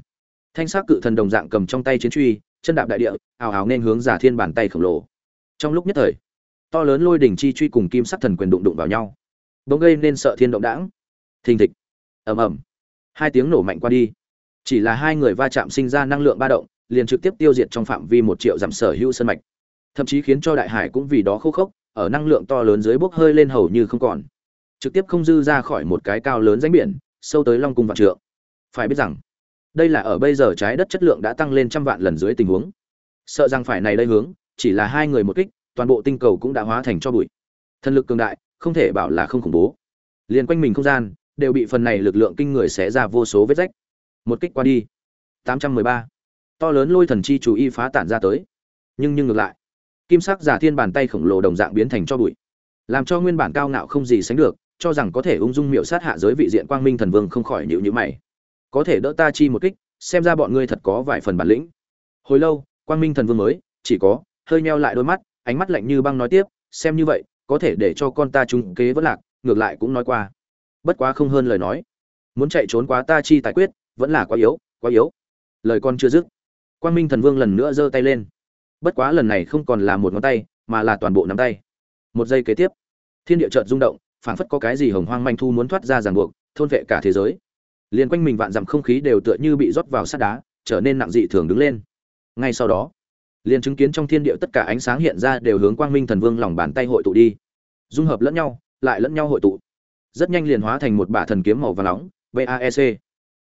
Thanh sắc cự thần đồng dạng cầm trong tay chiến truy, chân đạp đại địa, ào ào nên hướng giả thiên bàn tay khổng lồ. Trong lúc nhất thời, to lớn lôi đỉnh chi truy cùng kim sắc thần quyền đụng đụng vào nhau. Bỗng gây nên sợ thiên động đãng. Thình thịch. Ầm ầm. Hai tiếng nổ mạnh qua đi chỉ là hai người va chạm sinh ra năng lượng ba động, liền trực tiếp tiêu diệt trong phạm vi một triệu dặm sở hữu sân mạch. Thậm chí khiến cho đại hải cũng vì đó khô khốc, ở năng lượng to lớn dưới bốc hơi lên hầu như không còn. Trực tiếp không dư ra khỏi một cái cao lớn ránh biển, sâu tới long cung vạn trượng. Phải biết rằng, đây là ở bây giờ trái đất chất lượng đã tăng lên trăm vạn lần dưới tình huống. Sợ rằng phải này đây hướng, chỉ là hai người một kích, toàn bộ tinh cầu cũng đã hóa thành cho bụi. Thần lực cường đại, không thể bảo là không khủng bố. Liền quanh mình không gian, đều bị phần này lực lượng kinh người xé ra vô số vết rách một kích qua đi. 813. to lớn lôi thần chi chủ y phá tản ra tới. Nhưng nhưng ngược lại, kim sắc giả thiên bàn tay khổng lồ đồng dạng biến thành cho bụi. Làm cho nguyên bản cao ngạo không gì sánh được, cho rằng có thể ung dung miệu sát hạ giới vị diện quang minh thần vương không khỏi nhịu nhữ mày. Có thể đỡ ta chi một kích, xem ra bọn ngươi thật có vài phần bản lĩnh. Hồi lâu, quang minh thần vương mới, chỉ có, hơi meo lại đôi mắt, ánh mắt lạnh như băng nói tiếp, xem như vậy, có thể để cho con ta trúng kế vẫn lạc, ngược lại cũng nói qua. Bất quá không hơn lời nói. Muốn chạy trốn quá ta chi tài quyết vẫn là quá yếu quá yếu. Lời con chưa dứt, quang minh thần vương lần nữa giơ tay lên. Bất quá lần này không còn là một ngón tay, mà là toàn bộ nắm tay. Một giây kế tiếp, thiên địa chợt rung động, phảng phất có cái gì hồng hoang manh thu muốn thoát ra ràng buộc, thôn vệ cả thế giới. Liền quanh mình vạn dặm không khí đều tựa như bị rót vào sắt đá, trở nên nặng dị thường đứng lên. Ngay sau đó, liền chứng kiến trong thiên địa tất cả ánh sáng hiện ra đều hướng quang minh thần vương lòng bàn tay hội tụ đi. Dung hợp lẫn nhau, lại lẫn nhau hội tụ. Rất nhanh liền hóa thành một bả thần kiếm màu vàng nóng baec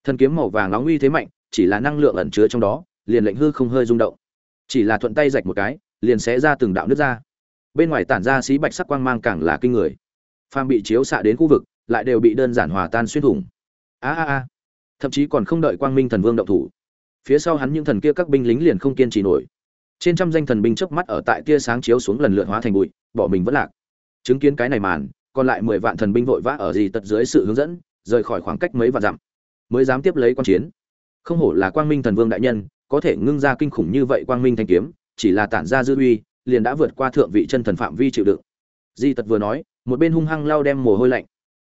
thần kiếm màu vàng nóng uy thế mạnh, chỉ là năng lượng ẩn chứa trong đó, liền lệnh hư không hơi rung động. Chỉ là thuận tay rạch một cái, liền xé ra từng đạo nước ra. Bên ngoài tản ra xí bạch sắc quang mang càng là kinh người. Phàm bị chiếu xạ đến khu vực, lại đều bị đơn giản hòa tan xuyên thủng. A a a. Thậm chí còn không đợi quang minh thần vương động thủ. Phía sau hắn những thần kia các binh lính liền không kiên trì nổi. Trên trăm danh thần binh chớp mắt ở tại tia sáng chiếu xuống lần lượt hóa thành bụi, bỏ mình vẫn lạc. Chứng kiến cái này màn, còn lại mười vạn thần binh vội vã ở gì tật dưới sự hướng dẫn, rời khỏi khoảng cách mấy vạn dặm mới dám tiếp lấy quan chiến. Không hổ là quang minh thần vương đại nhân, có thể ngưng ra kinh khủng như vậy quang minh thanh kiếm, chỉ là tản ra dư uy, liền đã vượt qua thượng vị chân thần phạm vi chịu đựng. Di tật vừa nói, một bên hung hăng lao đem mồ hôi lạnh.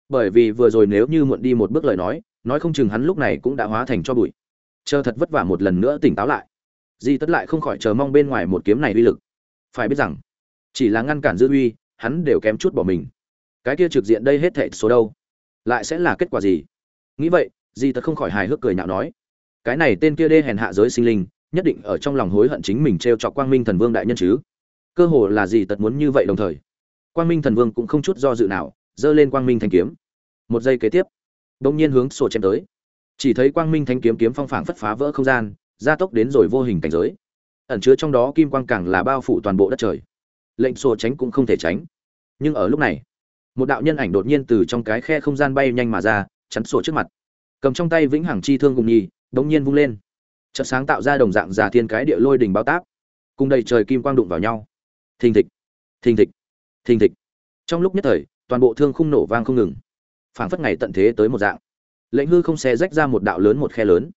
Bởi vì vừa rồi nếu như muộn đi một bước lời nói nói không chừng hắn lúc này cũng đã hóa thành cho bụi. Chờ thật vất vả một lần nữa tỉnh táo lại. Di tất lại không khỏi chờ mong bên ngoài một kiếm này uy lực. Phải biết rằng, chỉ là ngăn cản dư uy, hắn đều kém chút bỏ mình. Cái kia trực diện đây hết thệ số đâu? Lại sẽ là kết quả gì? Nghĩ vậy di tật không khỏi hài hước cười nhạo nói, cái này tên kia đê hèn hạ giới sinh linh, nhất định ở trong lòng hối hận chính mình t r e o chọc quang minh thần vương đại nhân chứ? Cơ hồ là gì tật muốn như vậy đồng thời, quang minh thần vương cũng không chút do dự nào, giơ lên quang minh thanh kiếm. Một giây kế tiếp bỗng nhiên hướng sổ chém tới. Chỉ thấy quang minh thanh kiếm kiếm phong phảng phất phá vỡ không gian, gia tốc đến rồi vô hình cảnh giới. Ẩn chứa trong đó kim quang càng là bao phủ toàn bộ đất trời. Lệnh sổ tránh cũng không thể tránh. Nhưng ở lúc này, một đạo nhân ảnh đột nhiên từ trong cái khe không gian bay nhanh mà ra, chắn sổ trước mặt cầm trong tay vĩnh hằng chi thương cùng nhì, đống nhiên vung lên. Chợt sáng tạo ra đồng dạng giả thiên cái địa lôi đỉnh bao táp. Cùng đầy trời kim quang đụng vào nhau. Thình thịch thình thịch thình thịch. Trong lúc nhất thời, toàn bộ thương khung nổ vang không ngừng. Phảng phất ngày tận thế tới một dạng. Lệnh hư không xé rách ra một đạo lớn một khe lớn.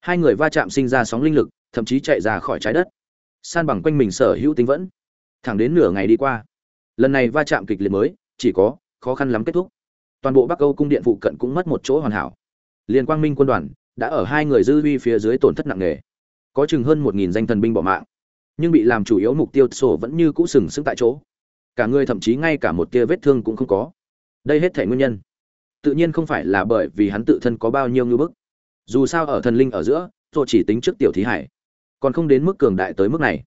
Hai người va chạm sinh ra sóng linh lực, thậm chí chạy ra khỏi trái đất. San bằng quanh mình sở hữu tính vẫn. Thẳng đến nửa ngày đi qua. Lần này va chạm kịch liệt mới, chỉ có khó khăn lắm kết thúc. Toàn bộ bắc âu cung điện phụ cận cũng mất một chỗ hoàn hảo liên quang minh quân đoàn đã ở hai người dư vi phía dưới tổn thất nặng nề. Có chừng hơn một nghìn danh thần binh bỏ mạng, nhưng bị làm chủ yếu mục tiêu sổ vẫn như cũ sừng sững tại chỗ. Cả người thậm chí ngay cả một tia vết thương cũng không có. Đây hết thể nguyên nhân. Tự nhiên không phải là bởi vì hắn tự thân có bao nhiêu ngư bức. Dù sao ở thần linh ở giữa tôi chỉ tính trước tiểu thí hải, còn không đến mức cường đại tới mức này.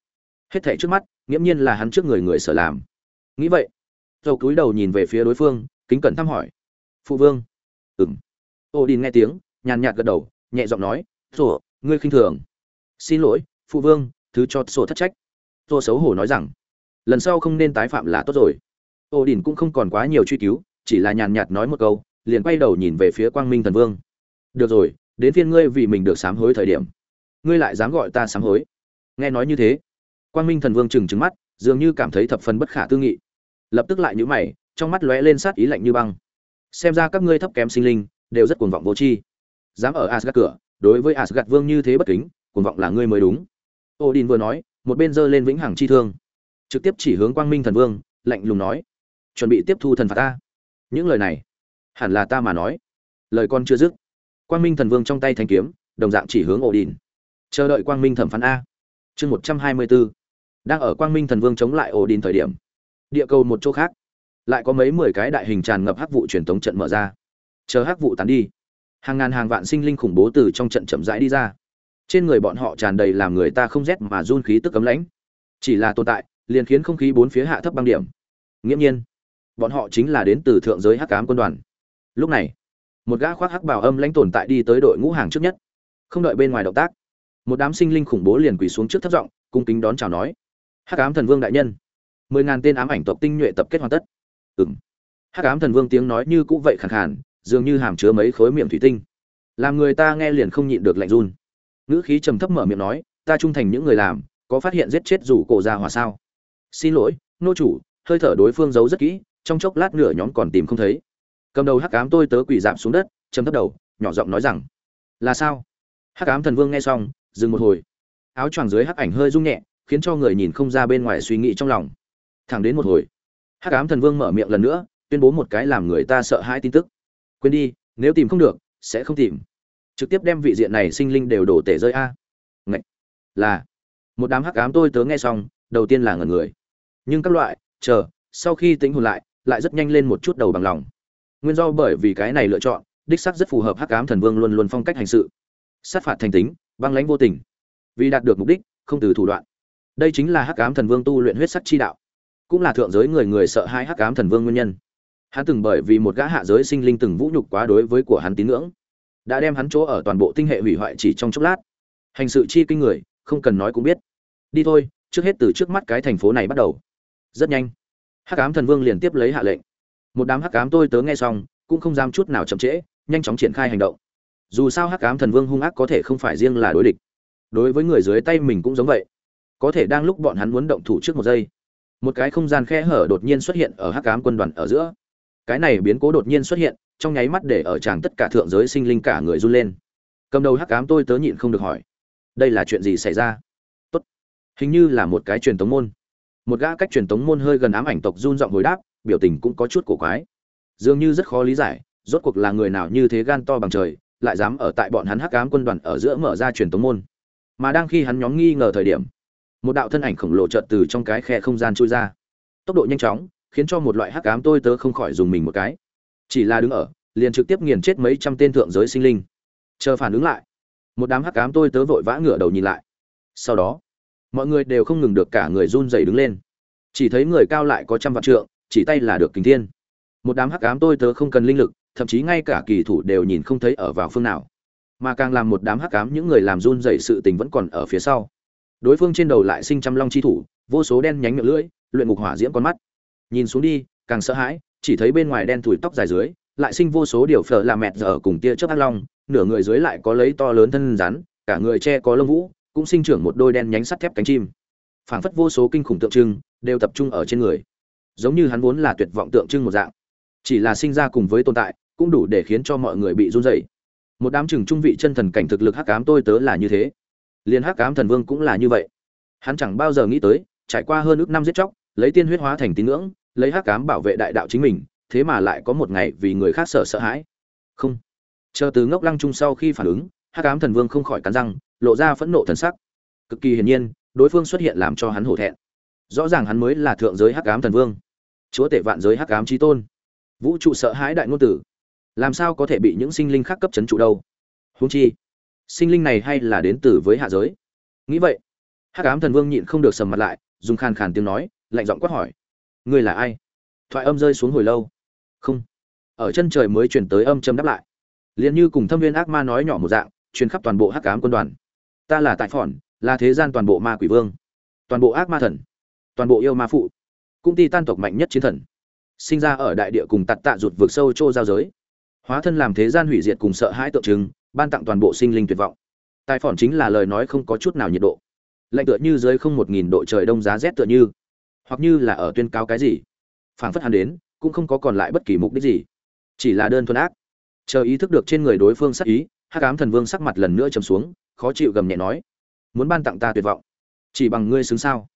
Hết thể trước mắt, nghiễm nhiên là hắn trước người người sở làm. Nghĩ vậy dầu cúi đầu nhìn về phía đối phương, kính cẩn thăm hỏi. Phụ vương. Ừng ô đi nghe tiếng, nhàn nhạt gật đầu, nhẹ giọng nói, sổ, ngươi khinh thường. Xin lỗi, phụ vương, thứ cho sổ thất trách. Tô xấu hổ nói rằng, lần sau không nên tái phạm là tốt rồi. Ô đình cũng không còn quá nhiều truy cứu, chỉ là nhàn nhạt nói một câu, liền quay đầu nhìn về phía quang minh thần vương. Được rồi, đến phiên ngươi vì mình được sám hối thời điểm, ngươi lại dám gọi ta sám hối. Nghe nói như thế, quang minh thần vương trừng trừng mắt, dường như cảm thấy thập phần bất khả tư nghị. Lập tức lại nhữ mày, trong mắt lóe lên sát ý lạnh như băng. Xem ra các ngươi thấp kém sinh linh đều rất cuồng vọng vô tri. Dám ở asgad cửa, đối với asgad vương như thế bất kính, cuồng vọng là ngươi mới đúng. Odin vừa nói, một bên giơ lên vĩnh hằng chi thương. Trực tiếp chỉ hướng quang minh thần vương, lạnh lùng nói, chuẩn bị tiếp thu thần phạt ta. Những lời này, hẳn là ta mà nói. Lời con chưa dứt, quang minh thần vương trong tay thanh kiếm, đồng dạng chỉ hướng odin. Chờ đợi quang minh thẩm phán a. Chương một trăm hai mươi bốn, đang ở quang minh thần vương chống lại odin thời điểm. Địa cầu một chỗ khác, lại có mấy mười cái đại hình tràn ngập hắc vụ truyền tống trận mở ra chờ hắc vụ tán đi. Hàng ngàn hàng vạn sinh linh khủng bố từ trong trận chậm rãi đi ra. Trên người bọn họ tràn đầy làm người ta không rét mà run khí tức cấm lãnh. Chỉ là tồn tại, liền khiến không khí bốn phía hạ thấp băng điểm. Nghiễm nhiên, bọn họ chính là đến từ thượng giới hắc ám quân đoàn. Lúc này, một gã khoác hắc bào âm lãnh tồn tại đi tới đội ngũ hàng trước nhất. Không đợi bên ngoài động tác, một đám sinh linh khủng bố liền quỳ xuống trước thấp giọng, cung kính đón chào nói, hắc ám thần vương đại nhân. Mười ngàn tên ám ảnh tộc tinh nhuệ tập kết hoàn tất. Ừng hắc ám thần vương tiếng nói như cũ vậy khẳng khàn dường như hàm chứa mấy khối miệng thủy tinh. Làm người ta nghe liền không nhịn được lạnh run. Ngữ khí trầm thấp mở miệng nói, ta trung thành những người làm, có phát hiện giết chết rủ cổ ra hòa sao? Xin lỗi, nô chủ, hơi thở đối phương giấu rất kỹ, trong chốc lát nửa nhóm còn tìm không thấy. Cầm đầu hắc ám tôi tớ quỳ giảm xuống đất, trầm thấp đầu, nhỏ giọng nói rằng, là sao? Hắc ám thần vương nghe xong, dừng một hồi. Áo choàng dưới hắc ảnh hơi rung nhẹ, khiến cho người nhìn không ra bên ngoài suy nghĩ trong lòng. Thẳng đến một hồi, hắc ám thần vương mở miệng lần nữa, tuyên bố một cái làm người ta sợ hãi tin tức quên đi, nếu tìm không được, sẽ không tìm. Trực tiếp đem vị diện này sinh linh đều đổ tể rơi a. Ngậy. là. Một đám hắc ám tôi tớ nghe xong, đầu tiên là ngẩn người. Nhưng các loại, chờ, sau khi tính hồn lại lại rất nhanh lên một chút đầu bằng lòng. Nguyên do bởi vì cái này lựa chọn, đích sắc rất phù hợp hắc ám thần vương luôn luôn phong cách hành sự. Sát phạt thành tính, băng lãnh vô tình. Vì đạt được mục đích, không từ thủ đoạn. Đây chính là hắc ám thần vương tu luyện huyết sắc chi đạo. Cũng là thượng giới người người sợ hai hắc ám thần vương nguyên nhân hắn từng bởi vì một gã hạ giới sinh linh từng vũ nhục quá đối với của hắn tín ngưỡng, đã đem hắn chỗ ở toàn bộ tinh hệ hủy hoại chỉ trong chốc lát. Hành sự chi kinh người, không cần nói cũng biết. Đi thôi, trước hết từ trước mắt cái thành phố này bắt đầu. Rất nhanh, hắc ám thần vương liền tiếp lấy hạ lệnh. Một đám hắc ám tôi tớ nghe xong, cũng không dám chút nào chậm trễ, nhanh chóng triển khai hành động. Dù sao hắc ám thần vương hung ác có thể không phải riêng là đối địch. Đối với người dưới tay mình cũng giống vậy. Có thể đang lúc bọn hắn muốn động thủ trước một giây, một cái không gian khe hở đột nhiên xuất hiện ở hắc ám quân đoàn ở giữa cái này biến cố đột nhiên xuất hiện, trong nháy mắt để ở chàng tất cả thượng giới sinh linh cả người run lên. Cầm đầu hắc ám tôi tớ nhịn không được hỏi, đây là chuyện gì xảy ra? Tốt, hình như là một cái truyền tống môn. Một gã cách truyền tống môn hơi gần ám ảnh tộc run giọng hồi đáp, biểu tình cũng có chút cổ quái. Dường như rất khó lý giải, rốt cuộc là người nào như thế gan to bằng trời, lại dám ở tại bọn hắn hắc ám quân đoàn ở giữa mở ra truyền tống môn. Mà đang khi hắn nhóm nghi ngờ thời điểm, một đạo thân ảnh khổng lồ chợt từ trong cái khe không gian trôi ra. Tốc độ nhanh chóng khiến cho một loại hắc ám tôi tớ không khỏi dùng mình một cái. Chỉ là đứng ở, liền trực tiếp nghiền chết mấy trăm tên thượng giới sinh linh. Chờ phản ứng lại, một đám hắc ám tôi tớ vội vã ngửa đầu nhìn lại. Sau đó, mọi người đều không ngừng được cả người run rẩy đứng lên. Chỉ thấy người cao lại có trăm vạn trượng, chỉ tay là được kính thiên. Một đám hắc ám tôi tớ không cần linh lực, thậm chí ngay cả kỳ thủ đều nhìn không thấy ở vào phương nào. Mà càng làm một đám hắc ám những người làm run rẩy sự tình vẫn còn ở phía sau. Đối phương trên đầu lại sinh trăm long chi thủ, vô số đen nhánh miệng lưỡi, luyện ngục hỏa diễm con mắt nhìn xuống đi, càng sợ hãi, chỉ thấy bên ngoài đen thủi tóc dài dưới, lại sinh vô số điều phở là mẹt giờ cùng tia chớp ác long, nửa người dưới lại có lấy to lớn thân rắn, cả người che có lông vũ, cũng sinh trưởng một đôi đen nhánh sắt thép cánh chim. Phảng phất vô số kinh khủng tượng trưng, đều tập trung ở trên người. Giống như hắn vốn là tuyệt vọng tượng trưng một dạng. Chỉ là sinh ra cùng với tồn tại, cũng đủ để khiến cho mọi người bị run rẩy. Một đám chừng trung vị chân thần cảnh thực lực hắc ám tôi tớ là như thế. Liền hắc ám thần vương cũng là như vậy. Hắn chẳng bao giờ nghĩ tới, trải qua hơn ước năm giết chóc, lấy tiên huyết hóa thành tín ngưỡng lấy hắc cám bảo vệ đại đạo chính mình, thế mà lại có một ngày vì người khác sợ sợ hãi. Không. Chờ từ ngốc lăng trung sau khi phản ứng, hắc cám thần vương không khỏi cắn răng, lộ ra phẫn nộ thần sắc. Cực kỳ hiển nhiên, đối phương xuất hiện làm cho hắn hổ thẹn. Rõ ràng hắn mới là thượng giới hắc cám thần vương. Chúa tể vạn giới hắc ám trí tôn. Vũ trụ sợ hãi đại ngôn tử. Làm sao có thể bị những sinh linh khác cấp chấn trụ đâu? Huống chi, sinh linh này hay là đến từ với hạ giới. Nghĩ vậy, hắc ám thần vương nhịn không được sầm mặt lại, dùng khàn khàn tiếng nói, lạnh giọng quát hỏi ngươi là ai? Thoại âm rơi xuống hồi lâu. Không. Ở chân trời mới chuyển tới âm châm đáp lại. Liền như cùng thâm viên ác ma nói nhỏ một dạng, truyền khắp toàn bộ hắc ám quân đoàn. Ta là tại phòn, là thế gian toàn bộ ma quỷ vương. Toàn bộ ác ma thần. Toàn bộ yêu ma phụ. Cũng ti tan tộc mạnh nhất chiến thần. Sinh ra ở đại địa cùng tạt tạ rụt vượt sâu chô giao giới. Hóa thân làm thế gian hủy diệt cùng sợ hãi tượng trưng, ban tặng toàn bộ sinh linh tuyệt vọng. Tài phỏn chính là lời nói không có chút nào nhiệt độ. Lạnh tựa như dưới không một nghìn độ trời đông giá rét tựa như hoặc như là ở tuyên cáo cái gì. Phảng phất hắn đến, cũng không có còn lại bất kỳ mục đích gì. Chỉ là đơn thuần ác. Chờ ý thức được trên người đối phương sắc ý, hắc ám thần vương sắc mặt lần nữa trầm xuống, khó chịu gầm nhẹ nói, muốn ban tặng ta tuyệt vọng. Chỉ bằng ngươi xứng sao?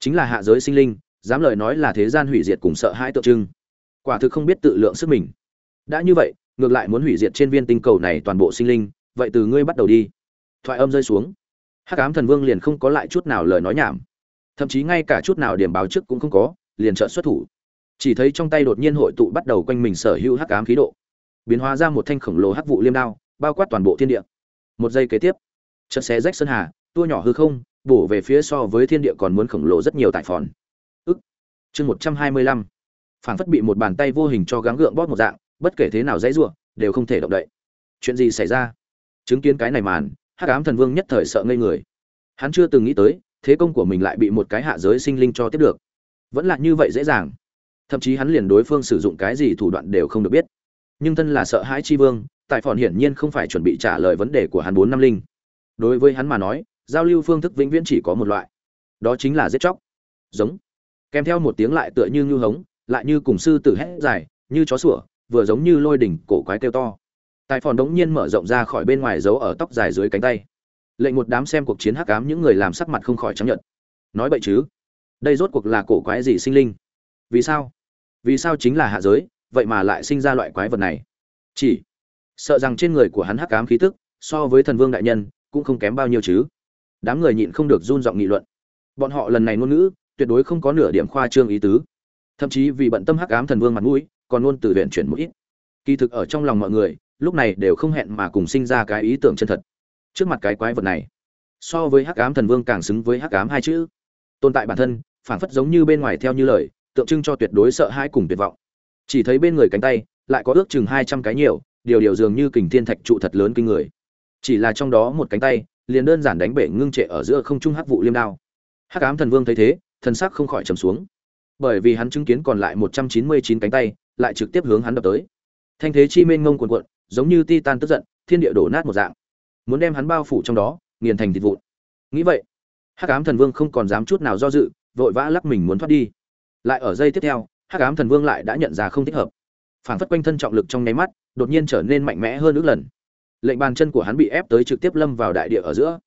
Chính là hạ giới sinh linh, dám lời nói là thế gian hủy diệt cùng sợ hãi tượng trưng. Quả thực không biết tự lượng sức mình. Đã như vậy, ngược lại muốn hủy diệt trên viên tinh cầu này toàn bộ sinh linh, vậy từ ngươi bắt đầu đi. Thoại âm rơi xuống. Hắc ám thần vương liền không có lại chút nào lời nói nhảm thậm chí ngay cả chút nào điểm báo trước cũng không có, liền trợ xuất thủ. Chỉ thấy trong tay đột nhiên hội tụ bắt đầu quanh mình sở hữu hắc ám khí độ. Biến hóa ra một thanh khổng lồ hắc vụ liêm đao, bao quát toàn bộ thiên địa. Một giây kế tiếp, chợt xé rách sơn hà, tua nhỏ hư không, bổ về phía so với thiên địa còn muốn khổng lồ rất nhiều tại phòn. Ức. Chương một trăm hai mươi lăm. Phảng phất bị một bàn tay vô hình cho gắng gượng bóp một dạng, bất kể thế nào dãy ruộng đều không thể động đậy. Chuyện gì xảy ra? Chứng kiến cái này màn, hắc ám thần vương nhất thời sợ ngây người. Hắn chưa từng nghĩ tới thế công của mình lại bị một cái hạ giới sinh linh cho tiếp được. Vẫn là như vậy dễ dàng. Thậm chí hắn liền đối phương sử dụng cái gì thủ đoạn đều không được biết. Nhưng thân là sợ hãi chi vương, tại phòn hiển nhiên không phải chuẩn bị trả lời vấn đề của hắn bốn năm linh. Đối với hắn mà nói, giao lưu phương thức vĩnh viễn chỉ có một loại. Đó chính là giết chóc. Giống. Kèm theo một tiếng lại tựa như ngư hống, lại như cùng sư tử hét dài, như chó sủa, vừa giống như lôi đỉnh cổ quái kêu to. Tài phòn đống nhiên mở rộng ra khỏi bên ngoài giấu ở tóc dài dưới cánh tay lệnh một đám xem cuộc chiến hắc ám những người làm sắc mặt không khỏi chấp nhận nói vậy chứ? Đây rốt cuộc là cổ quái gì sinh linh? Vì sao? Vì sao chính là hạ giới, vậy mà lại sinh ra loại quái vật này? Chỉ sợ rằng trên người của hắn hắc ám khí tức, so với thần vương đại nhân, cũng không kém bao nhiêu chứ. Đám người nhịn không được run giọng nghị luận. Bọn họ lần này ngôn ngữ, tuyệt đối không có nửa điểm khoa trương ý tứ. Thậm chí vì bận tâm hắc ám thần vương mặt mũi, còn luôn từ viện chuyển mũi kỳ thực ở trong lòng mọi người, lúc này đều không hẹn mà cùng sinh ra cái ý tưởng chân thật trước mặt cái quái vật này. So với hắc ám thần vương càng xứng với hắc ám hai chữ. Tồn tại bản thân phản phất giống như bên ngoài theo như lời, tượng trưng cho tuyệt đối sợ hãi cùng tuyệt vọng. Chỉ thấy bên người cánh tay, lại có ước chừng hai trăm cái nhiều, điều điều dường như kình thiên thạch trụ thật lớn kinh người. Chỉ là trong đó một cánh tay, liền đơn giản đánh bể ngưng trệ ở giữa không trung hắc vụ liêm đao. Hắc ám thần vương thấy thế, thần sắc không khỏi trầm xuống. Bởi vì hắn chứng kiến còn lại một trăm chín mươi chín cánh tay, lại trực tiếp hướng hắn đập tới. Thanh thế chi mênh ngông cuồn cuộn, giống như titan tức giận, thiên địa đổ nát một dạng muốn đem hắn bao phủ trong đó, nghiền thành thịt vụn. Nghĩ vậy, hắc ám thần vương không còn dám chút nào do dự, vội vã lắc mình muốn thoát đi. Lại ở giây tiếp theo, hắc ám thần vương lại đã nhận ra không thích hợp. Phản phất quanh thân trọng lực trong nháy mắt, đột nhiên trở nên mạnh mẽ hơn ước lần. Lệnh bàn chân của hắn bị ép tới trực tiếp lâm vào đại địa ở giữa,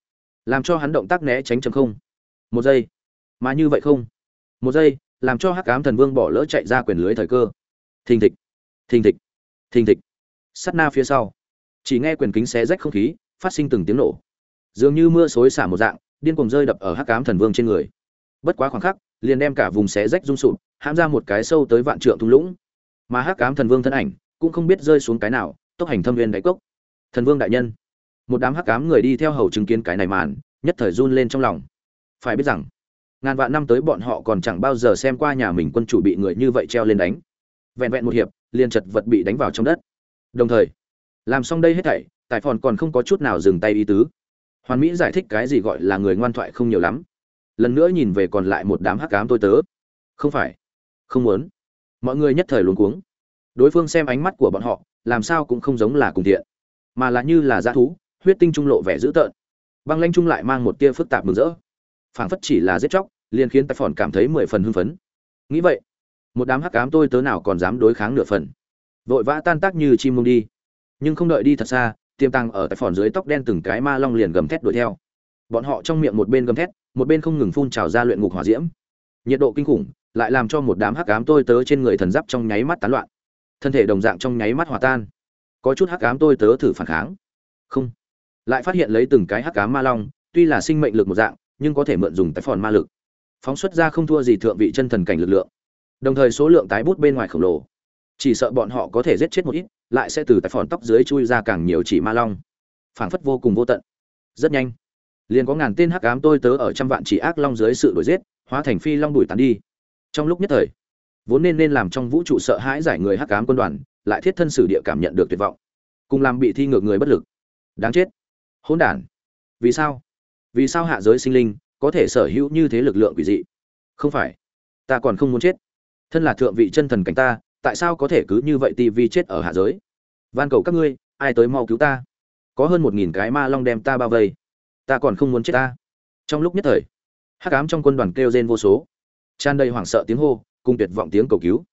làm cho hắn động tác né tránh chấm không. Một giây. Mà như vậy không. Một giây, làm cho hắc ám thần vương bỏ lỡ chạy ra quyền lưới thời cơ. Thình thịch. Thình thịch. Thình thịch. Sắt na phía sau. Chỉ nghe quyền kính xé rách không khí phát sinh từng tiếng nổ. Dường như mưa xối xả một dạng, điên cuồng rơi đập ở hắc cám thần vương trên người. Bất quá khoảng khắc, liền đem cả vùng xé rách rung sụp, hãm ra một cái sâu tới vạn trượng thung lũng. Mà hắc cám thần vương thân ảnh, cũng không biết rơi xuống cái nào, tốc hành thâm viên đáy cốc. Thần vương đại nhân. Một đám hắc cám người đi theo hầu chứng kiến cái này màn, nhất thời run lên trong lòng. Phải biết rằng, ngàn vạn năm tới bọn họ còn chẳng bao giờ xem qua nhà mình quân chủ bị người như vậy treo lên đánh. Vẹn vẹn một hiệp, liền chật vật bị đánh vào trong đất. Đồng thời, làm xong đây hết thảy tài phòn còn không có chút nào dừng tay ý tứ. Hoàn mỹ giải thích cái gì gọi là người ngoan thoại không nhiều lắm. Lần nữa nhìn về còn lại một đám hắc ám tôi tớ. Không phải. Không muốn. Mọi người nhất thời luống cuống. Đối phương xem ánh mắt của bọn họ, làm sao cũng không giống là cùng thiện, mà là như là dã thú, huyết tinh trung lộ vẻ dữ tợn. Băng lanh trung lại mang một tia phức tạp mừng rỡ. Phảng phất chỉ là giết chóc, liền khiến tài phòn cảm thấy mười phần hưng phấn. Nghĩ vậy, một đám hắc ám tôi tớ nào còn dám đối kháng nửa phần. Vội vã tan tác như chim mông đi. Nhưng không đợi đi thật xa tiêm tăng ở tại phòn dưới tóc đen từng cái ma long liền gầm thét đuổi theo. Bọn họ trong miệng một bên gầm thét, một bên không ngừng phun trào ra luyện ngục hỏa diễm. Nhiệt độ kinh khủng, lại làm cho một đám hắc ám tôi tớ trên người thần giáp trong nháy mắt tán loạn. Thân thể đồng dạng trong nháy mắt hòa tan. Có chút hắc ám tôi tớ thử phản kháng. Không. Lại phát hiện lấy từng cái hắc ám ma long, tuy là sinh mệnh lực một dạng, nhưng có thể mượn dùng tái phòn ma lực. Phóng xuất ra không thua gì thượng vị chân thần cảnh lực lượng. Đồng thời số lượng tái bút bên ngoài khổng lồ. Chỉ sợ bọn họ có thể giết chết một ít lại sẽ từ tại phòn tóc dưới chui ra càng nhiều chỉ ma long. Phảng phất vô cùng vô tận. Rất nhanh, liền có ngàn tên hắc ám tôi tớ ở trăm vạn chỉ ác long dưới sự đuổi giết, hóa thành phi long đuổi tán đi. Trong lúc nhất thời, vốn nên nên làm trong vũ trụ sợ hãi giải người hắc ám quân đoàn, lại thiết thân sử địa cảm nhận được tuyệt vọng, cùng làm bị thi ngược người bất lực. Đáng chết. Hỗn đản. Vì sao? Vì sao hạ giới sinh linh có thể sở hữu như thế lực lượng quỷ dị? Không phải. Ta còn không muốn chết. Thân là thượng vị chân thần cảnh ta tại sao có thể cứ như vậy TV chết ở hạ giới? Van cầu các ngươi, ai tới mau cứu ta? Có hơn một nghìn cái ma long đem ta bao vây. Ta còn không muốn chết ta. Trong lúc nhất thời, hắc ám trong quân đoàn kêu rên vô số. Tràn đầy hoảng sợ tiếng hô, cùng tuyệt vọng tiếng cầu cứu.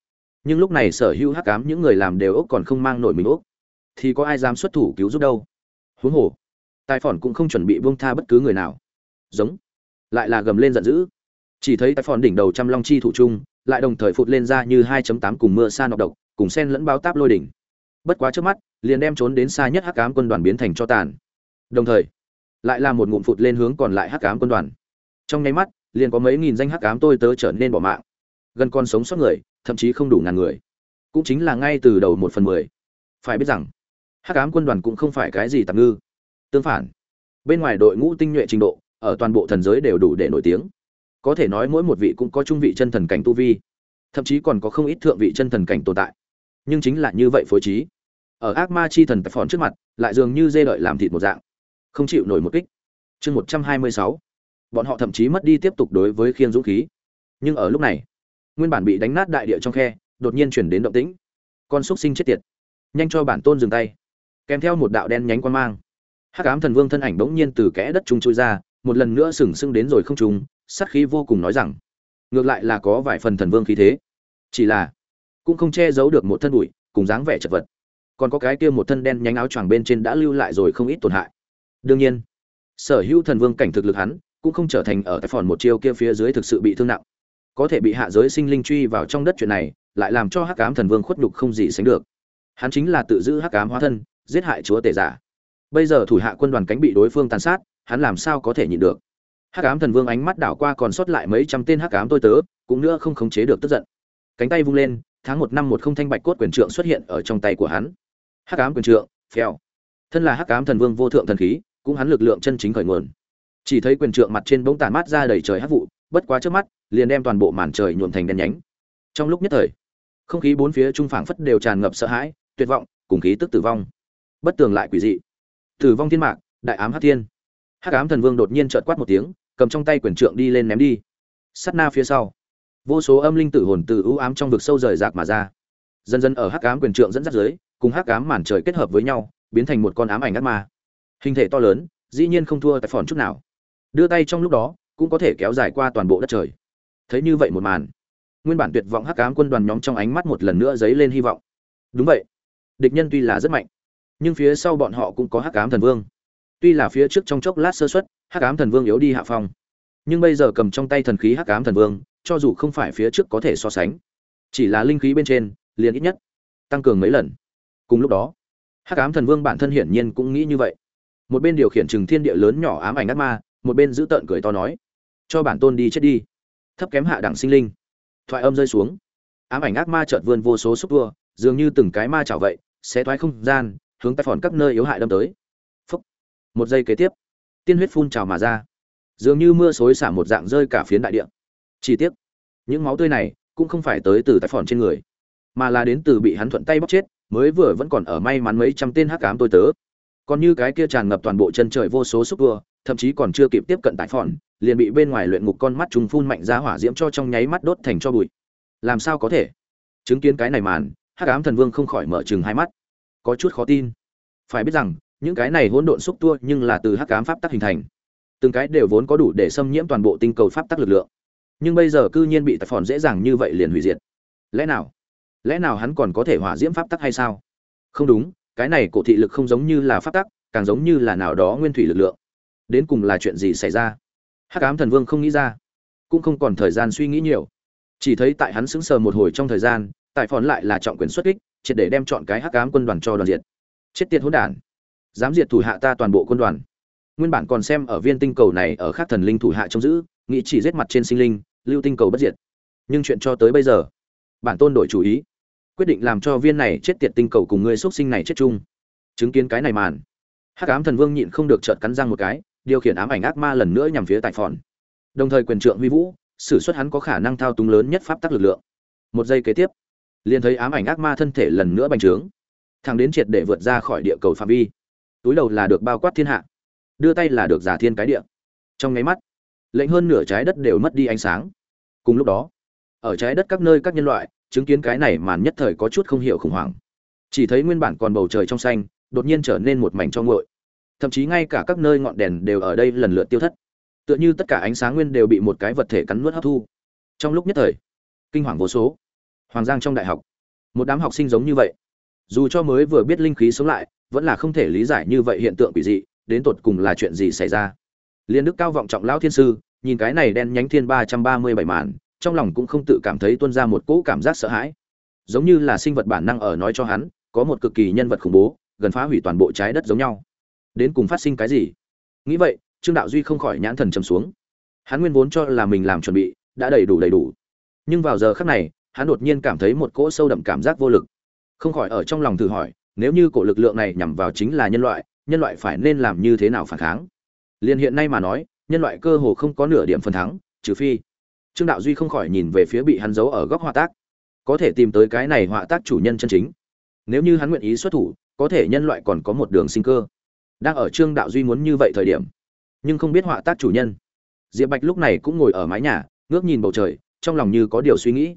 Nhưng lúc này sở hữu hắc ám những người làm đều ốc còn không mang nổi mình ốc. Thì có ai dám xuất thủ cứu giúp đâu? Huống hồ, tài phòn cũng không chuẩn bị buông tha bất cứ người nào. Giống, lại là gầm lên giận dữ. Chỉ thấy tài phòn đỉnh đầu trăm long chi thủ trung lại đồng thời phụt lên ra như 2.8 cùng mưa sa nọc độc, cùng sen lẫn báo táp lôi đỉnh. Bất quá trước mắt, liền đem trốn đến xa nhất Hắc Ám quân đoàn biến thành cho tàn. Đồng thời, lại là một ngụm phụt lên hướng còn lại Hắc Ám quân đoàn. Trong nháy mắt, liền có mấy nghìn danh Hắc Ám tôi tớ trở nên bỏ mạng. Gần con sống sót người, thậm chí không đủ ngàn người. Cũng chính là ngay từ đầu một phần mười. Phải biết rằng, Hắc Ám quân đoàn cũng không phải cái gì tạm ngư. Tương phản, bên ngoài đội ngũ tinh nhuệ trình độ, ở toàn bộ thần giới đều đủ để nổi tiếng có thể nói mỗi một vị cũng có trung vị chân thần cảnh tu vi, thậm chí còn có không ít thượng vị chân thần cảnh tồn tại. Nhưng chính là như vậy phối trí. Ở ác ma chi thần tập phòn trước mặt, lại dường như dê đợi làm thịt một dạng, không chịu nổi một kích. Chương một trăm hai mươi sáu. Bọn họ thậm chí mất đi tiếp tục đối với khiên dũng khí. Nhưng ở lúc này, nguyên bản bị đánh nát đại địa trong khe, đột nhiên chuyển đến động tĩnh. Con xúc sinh chết tiệt. Nhanh cho bản tôn dừng tay. Kèm theo một đạo đen nhánh quan mang. Hắc ám thần vương thân ảnh bỗng nhiên từ kẽ đất trung trôi ra, một lần nữa sừng sững đến rồi không trùng sát khí vô cùng nói rằng, ngược lại là có vài phần thần vương khí thế. Chỉ là, cũng không che giấu được một thân bụi, cùng dáng vẻ chật vật. Còn có cái kia một thân đen nhánh áo choàng bên trên đã lưu lại rồi không ít tổn hại. Đương nhiên, sở hữu thần vương cảnh thực lực hắn cũng không trở thành ở tại phòn một chiêu kia phía dưới thực sự bị thương nặng. Có thể bị hạ giới sinh linh truy vào trong đất chuyện này, lại làm cho hắc ám thần vương khuất nhục không gì sánh được. Hắn chính là tự giữ hắc ám hóa thân, giết hại chúa tể giả. Bây giờ thủ hạ quân đoàn cánh bị đối phương tàn sát, hắn làm sao có thể nhịn được? Hắc ám thần vương ánh mắt đảo qua còn sót lại mấy trăm tên hắc ám tôi tớ, cũng nữa không khống chế được tức giận. Cánh tay vung lên, tháng một năm một không thanh bạch cốt quyền trượng xuất hiện ở trong tay của hắn. Hắc ám quyền trượng, phèo. Thân là hắc ám thần vương vô thượng thần khí, cũng hắn lực lượng chân chính khởi nguồn. Chỉ thấy quyền trượng mặt trên bỗng tàn mát ra đầy trời hắc vụ, bất quá trước mắt, liền đem toàn bộ màn trời nhuộm thành đen nhánh. Trong lúc nhất thời, không khí bốn phía trung phảng phất đều tràn ngập sợ hãi, tuyệt vọng, cùng khí tức tử vong. Bất tường lại quỷ dị. Tử vong thiên mạc, đại ám hắc thiên. Hắc ám thần vương đột nhiên trợt quát một tiếng cầm trong tay quyền trượng đi lên ném đi. Sắt na phía sau, vô số âm linh tử hồn từ ưu ám trong vực sâu rời rạc mà ra. Dần dần ở hắc ám quyền trượng dẫn dắt dưới, cùng hắc ám màn trời kết hợp với nhau, biến thành một con ám ảnh ác ma. Hình thể to lớn, dĩ nhiên không thua tại phòn chút nào. Đưa tay trong lúc đó, cũng có thể kéo dài qua toàn bộ đất trời. Thấy như vậy một màn, nguyên bản tuyệt vọng hắc ám quân đoàn nhóm trong ánh mắt một lần nữa dấy lên hy vọng. Đúng vậy, địch nhân tuy là rất mạnh, nhưng phía sau bọn họ cũng có hắc ám thần vương tuy là phía trước trong chốc lát sơ xuất, hắc ám thần vương yếu đi hạ phong. Nhưng bây giờ cầm trong tay thần khí hắc ám thần vương, cho dù không phải phía trước có thể so sánh, chỉ là linh khí bên trên, liền ít nhất, tăng cường mấy lần. Cùng lúc đó, hắc ám thần vương bản thân hiển nhiên cũng nghĩ như vậy. Một bên điều khiển trừng thiên địa lớn nhỏ ám ảnh ác ma, một bên giữ tợn cười to nói, cho bản tôn đi chết đi. Thấp kém hạ đẳng sinh linh. Thoại âm rơi xuống. Ám ảnh ác ma chợt vươn vô số xúc vua dường như từng cái ma chảo vậy sẽ thoái không gian, hướng tay phòn các nơi yếu hại đâm tới một giây kế tiếp, tiên huyết phun trào mà ra. Dường như mưa xối xả một dạng rơi cả phiến đại địa. Chỉ tiếc, những máu tươi này cũng không phải tới từ tài phòn trên người, mà là đến từ bị hắn thuận tay bóc chết, mới vừa vẫn còn ở may mắn mấy trăm tên hắc ám tôi tớ. Còn như cái kia tràn ngập toàn bộ chân trời vô số xúc vừa thậm chí còn chưa kịp tiếp cận tại phòn, liền bị bên ngoài luyện ngục con mắt trùng phun mạnh ra hỏa diễm cho trong nháy mắt đốt thành cho bụi. Làm sao có thể? Chứng kiến cái này màn, hắc ám thần vương không khỏi mở chừng hai mắt. Có chút khó tin. Phải biết rằng những cái này hỗn độn xúc tua nhưng là từ hắc ám pháp tắc hình thành. Từng cái đều vốn có đủ để xâm nhiễm toàn bộ tinh cầu pháp tắc lực lượng. Nhưng bây giờ cư nhiên bị tài phòn dễ dàng như vậy liền hủy diệt. Lẽ nào? Lẽ nào hắn còn có thể hỏa diễm pháp tắc hay sao? Không đúng, cái này cổ thị lực không giống như là pháp tắc, càng giống như là nào đó nguyên thủy lực lượng. Đến cùng là chuyện gì xảy ra? Hắc ám thần vương không nghĩ ra, cũng không còn thời gian suy nghĩ nhiều. Chỉ thấy tại hắn sững sờ một hồi trong thời gian, tại phòn lại là trọng quyền xuất kích, triệt để đem chọn cái hắc ám quân đoàn cho đoàn diệt. Chết tiệt hỗn đản dám diệt thủ hạ ta toàn bộ quân đoàn. Nguyên bản còn xem ở viên tinh cầu này ở khác thần linh thủ hạ trông giữ, nghĩ chỉ giết mặt trên sinh linh, lưu tinh cầu bất diệt. Nhưng chuyện cho tới bây giờ, bản tôn đổi chủ ý, quyết định làm cho viên này chết tiệt tinh cầu cùng người xuất sinh này chết chung. Chứng kiến cái này màn, hắc ám thần vương nhịn không được trợn cắn răng một cái, điều khiển ám ảnh ác ma lần nữa nhằm phía tại phòn. Đồng thời quyền trượng huy vũ, sử xuất hắn có khả năng thao túng lớn nhất pháp tắc lực lượng. Một giây kế tiếp, liền thấy ám ảnh ác ma thân thể lần nữa bành trướng, thẳng đến triệt để vượt ra khỏi địa cầu phạm vi túi đầu là được bao quát thiên hạ, đưa tay là được giả thiên cái địa. Trong nháy mắt, lệnh hơn nửa trái đất đều mất đi ánh sáng. Cùng lúc đó, ở trái đất các nơi các nhân loại chứng kiến cái này màn nhất thời có chút không hiểu khủng hoảng. Chỉ thấy nguyên bản còn bầu trời trong xanh, đột nhiên trở nên một mảnh cho ngội thậm chí ngay cả các nơi ngọn đèn đều ở đây lần lượt tiêu thất. Tựa như tất cả ánh sáng nguyên đều bị một cái vật thể cắn nuốt hấp thu. Trong lúc nhất thời, kinh hoàng vô số. Hoàng giang trong đại học, một đám học sinh giống như vậy. Dù cho mới vừa biết linh khí sống lại vẫn là không thể lý giải như vậy hiện tượng quỷ dị, đến tột cùng là chuyện gì xảy ra. Liên đức cao vọng trọng lão thiên sư, nhìn cái này đen nhánh thiên ba trăm ba mươi bảy màn, trong lòng cũng không tự cảm thấy tuôn ra một cỗ cảm giác sợ hãi. Giống như là sinh vật bản năng ở nói cho hắn, có một cực kỳ nhân vật khủng bố, gần phá hủy toàn bộ trái đất giống nhau. Đến cùng phát sinh cái gì? Nghĩ vậy, trương đạo duy không khỏi nhãn thần trầm xuống. Hắn nguyên vốn cho là mình làm chuẩn bị, đã đầy đủ đầy đủ. Nhưng vào giờ khắc này, hắn đột nhiên cảm thấy một cỗ sâu đậm cảm giác vô lực. Không khỏi ở trong lòng thử hỏi nếu như cổ lực lượng này nhằm vào chính là nhân loại nhân loại phải nên làm như thế nào phản kháng? Liền hiện nay mà nói, nhân loại cơ hồ không có nửa điểm phần thắng, trừ phi trương đạo duy không khỏi nhìn về phía bị hắn giấu ở góc họa tác. Có thể tìm tới cái này họa tác chủ nhân chân chính. Nếu như hắn nguyện ý xuất thủ, có thể nhân loại còn có một đường sinh cơ. Đang ở trương đạo duy muốn như vậy thời điểm, nhưng không biết họa tác chủ nhân. Diệp bạch lúc này cũng ngồi ở mái nhà, ngước nhìn bầu trời, trong lòng như có điều suy nghĩ.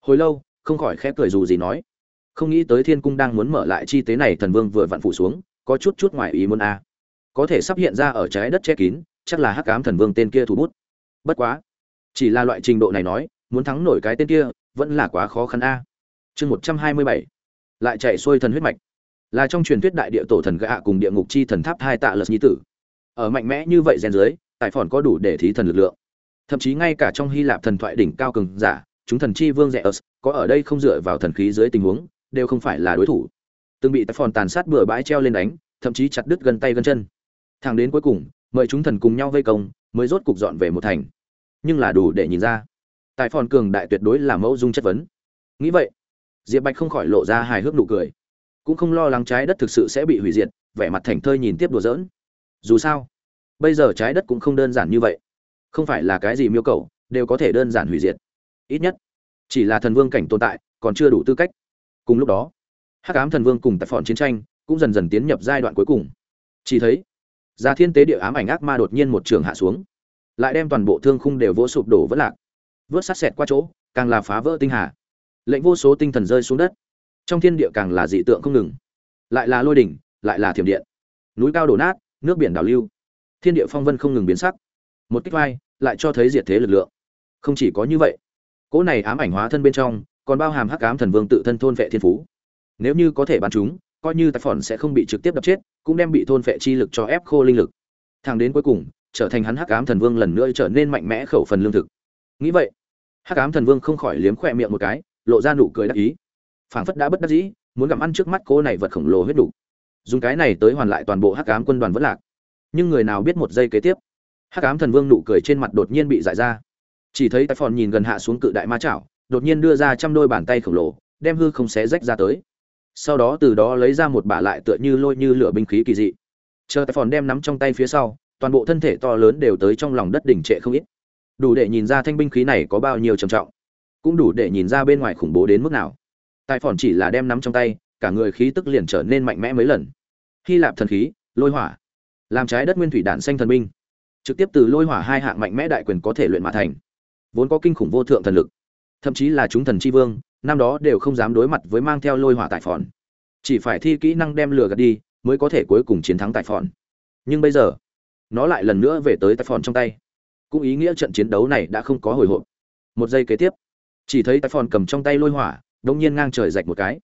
Hồi lâu, không khỏi khẽ cười dù gì nói không nghĩ tới thiên cung đang muốn mở lại chi tế này, thần vương vừa vặn phủ xuống, có chút chút ngoài ý muốn a. Có thể sắp hiện ra ở trái đất che kín, chắc là hắc ám thần vương tên kia thủ bút. Bất quá, chỉ là loại trình độ này nói, muốn thắng nổi cái tên kia, vẫn là quá khó khăn a. Chương một trăm hai mươi bảy, lại chạy xuôi thần huyết mạch. Là trong truyền thuyết đại địa tổ thần gạ cùng địa ngục chi thần tháp hai tạ lật nhi tử. Ở mạnh mẽ như vậy gen dưới, tài phòn có đủ để thí thần lực lượng. Thậm chí ngay cả trong hy lạp thần thoại đỉnh cao cường giả, chúng thần chi vương rẻ ớt có ở đây không dựa vào thần khí dưới tình huống đều không phải là đối thủ. Từng bị tài phòn tàn sát bừa bãi treo lên đánh, thậm chí chặt đứt gần tay gần chân. Thẳng đến cuối cùng, mời chúng thần cùng nhau vây công, mới rốt cục dọn về một thành. Nhưng là đủ để nhìn ra tài phòn cường đại tuyệt đối là mẫu dung chất vấn. Nghĩ vậy, diệp bạch không khỏi lộ ra hài hước nụ cười. Cũng không lo lắng trái đất thực sự sẽ bị hủy diệt, vẻ mặt thành thơi nhìn tiếp đùa giỡn. Dù sao, bây giờ trái đất cũng không đơn giản như vậy. Không phải là cái gì miêu cầu, đều có thể đơn giản hủy diệt. Ít nhất, chỉ là thần vương cảnh tồn tại, còn chưa đủ tư cách cùng lúc đó, hắc ám thần vương cùng tại phòn chiến tranh cũng dần dần tiến nhập giai đoạn cuối cùng. Chỉ thấy ra thiên tế địa ám ảnh ác ma đột nhiên một trường hạ xuống, lại đem toàn bộ thương khung đều vỗ sụp đổ vỡ lạc, vớt sát sẹt qua chỗ, càng là phá vỡ tinh hà. Lệnh vô số tinh thần rơi xuống đất, trong thiên địa càng là dị tượng không ngừng. Lại là lôi đỉnh, lại là thiểm điện. Núi cao đổ nát, nước biển đảo lưu, thiên địa phong vân không ngừng biến sắc. Một kích vai lại cho thấy diệt thế lực lượng. Không chỉ có như vậy, cỗ này ám ảnh hóa thân bên trong còn bao hàm hắc ám thần vương tự thân thôn vệ thiên phú. Nếu như có thể bắn chúng, coi như tài phòn sẽ không bị trực tiếp đập chết, cũng đem bị thôn vệ chi lực cho ép khô linh lực. Thang đến cuối cùng, trở thành hắn hắc ám thần vương lần nữa trở nên mạnh mẽ khẩu phần lương thực. Nghĩ vậy, hắc ám thần vương không khỏi liếm khỏe miệng một cái, lộ ra nụ cười đắc ý. Phảng phất đã bất đắc dĩ, muốn gặm ăn trước mắt cô này vật khổng lồ huyết đủ. Dùng cái này tới hoàn lại toàn bộ hắc ám quân đoàn vẫn lạc. Nhưng người nào biết một giây kế tiếp, hắc ám thần vương nụ cười trên mặt đột nhiên bị giải ra. Chỉ thấy tài phòn nhìn gần hạ xuống cự đại ma chảo đột nhiên đưa ra trăm đôi bàn tay khổng lồ, đem hư không xé rách ra tới. Sau đó từ đó lấy ra một bả lại tựa như lôi như lửa binh khí kỳ dị. Chờ tay phòn đem nắm trong tay phía sau, toàn bộ thân thể to lớn đều tới trong lòng đất đỉnh trệ không ít. Đủ để nhìn ra thanh binh khí này có bao nhiêu trầm trọng, cũng đủ để nhìn ra bên ngoài khủng bố đến mức nào. Tài phòn chỉ là đem nắm trong tay, cả người khí tức liền trở nên mạnh mẽ mấy lần. Hy lạp thần khí, lôi hỏa, làm trái đất nguyên thủy đản xanh thần binh, trực tiếp từ lôi hỏa hai hạng mạnh mẽ đại quyền có thể luyện mà thành. Vốn có kinh khủng vô thượng thần lực thậm chí là chúng thần chi vương, năm đó đều không dám đối mặt với mang theo lôi hỏa tại phòn. Chỉ phải thi kỹ năng đem lửa gạt đi, mới có thể cuối cùng chiến thắng tại phòn. Nhưng bây giờ, nó lại lần nữa về tới tại phòn trong tay. Cũng ý nghĩa trận chiến đấu này đã không có hồi hộp. Một giây kế tiếp, chỉ thấy tại phòn cầm trong tay lôi hỏa đông nhiên ngang trời rạch một cái.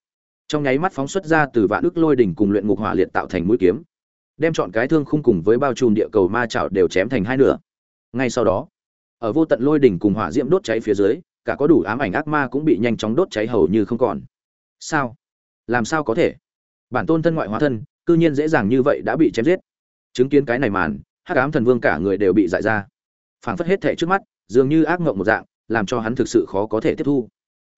Trong nháy mắt phóng xuất ra từ vạn ức lôi đỉnh cùng luyện ngục hỏa liệt tạo thành mũi kiếm. Đem chọn cái thương khung cùng với bao trùm địa cầu ma chảo đều chém thành hai nửa. Ngay sau đó, ở vô tận lôi đỉnh cùng hỏa diễm đốt cháy phía dưới cả có đủ ám ảnh ác ma cũng bị nhanh chóng đốt cháy hầu như không còn. Sao? Làm sao có thể? Bản tôn thân ngoại hóa thân, cư nhiên dễ dàng như vậy đã bị chém giết. Chứng kiến cái này màn, hắc ám thần vương cả người đều bị dại ra. Phảng phất hết thảy trước mắt, dường như ác ngộng một dạng, làm cho hắn thực sự khó có thể tiếp thu.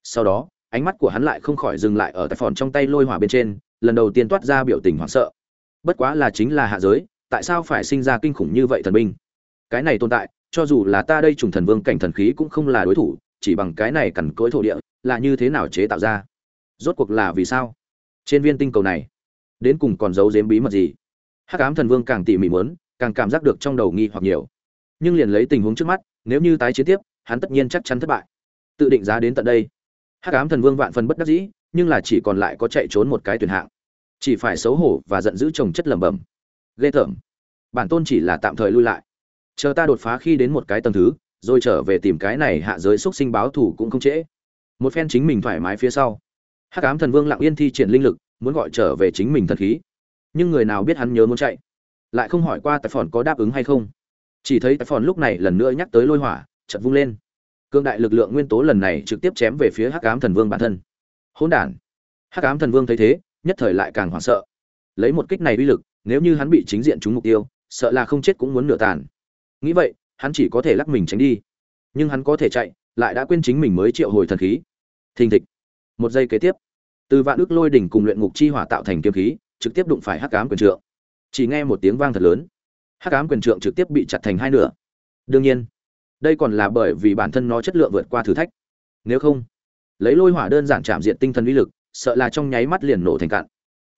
Sau đó, ánh mắt của hắn lại không khỏi dừng lại ở tại phòn trong tay lôi hỏa bên trên, lần đầu tiên toát ra biểu tình hoảng sợ. Bất quá là chính là hạ giới, tại sao phải sinh ra kinh khủng như vậy thần binh? Cái này tồn tại, cho dù là ta đây trùng thần vương cảnh thần khí cũng không là đối thủ chỉ bằng cái này cằn cối thổ địa là như thế nào chế tạo ra? Rốt cuộc là vì sao? Trên viên tinh cầu này, đến cùng còn giấu giếm bí mật gì? Hắc ám thần vương càng tỉ mỉ mớn càng cảm giác được trong đầu nghi hoặc nhiều. Nhưng liền lấy tình huống trước mắt, nếu như tái chiến tiếp, hắn tất nhiên chắc chắn thất bại. Tự định giá đến tận đây. Hắc ám thần vương vạn phần bất đắc dĩ, nhưng là chỉ còn lại có chạy trốn một cái tuyển hạng. Chỉ phải xấu hổ và giận dữ chồng chất lẩm bẩm. Ghê tởm. Bản tôn chỉ là tạm thời lui lại. Chờ ta đột phá khi đến một cái tầng thứ rồi trở về tìm cái này hạ giới xúc sinh báo thủ cũng không trễ. Một phen chính mình thoải mái phía sau, hắc ám thần vương lặng yên thi triển linh lực, muốn gọi trở về chính mình thần khí. Nhưng người nào biết hắn nhớ muốn chạy? Lại không hỏi qua tài phòn có đáp ứng hay không. Chỉ thấy tài phòn lúc này lần nữa nhắc tới lôi hỏa, chợt vung lên. Cương đại lực lượng nguyên tố lần này trực tiếp chém về phía hắc ám thần vương bản thân. Hỗn đản! Hắc ám thần vương thấy thế, nhất thời lại càng hoảng sợ. Lấy một kích này uy lực, nếu như hắn bị chính diện trúng mục tiêu, sợ là không chết cũng muốn nửa tàn. Nghĩ vậy hắn chỉ có thể lắc mình tránh đi. Nhưng hắn có thể chạy, lại đã quên chính mình mới triệu hồi thần khí. Thình thịch. Một giây kế tiếp, từ vạn ước lôi đỉnh cùng luyện ngục chi hỏa tạo thành kiếm khí, trực tiếp đụng phải hắc ám quyền trượng. Chỉ nghe một tiếng vang thật lớn. Hắc ám quyền trượng trực tiếp bị chặt thành hai nửa. Đương nhiên, đây còn là bởi vì bản thân nó chất lượng vượt qua thử thách. Nếu không, lấy lôi hỏa đơn giản chạm diện tinh thần uy lực, sợ là trong nháy mắt liền nổ thành cạn.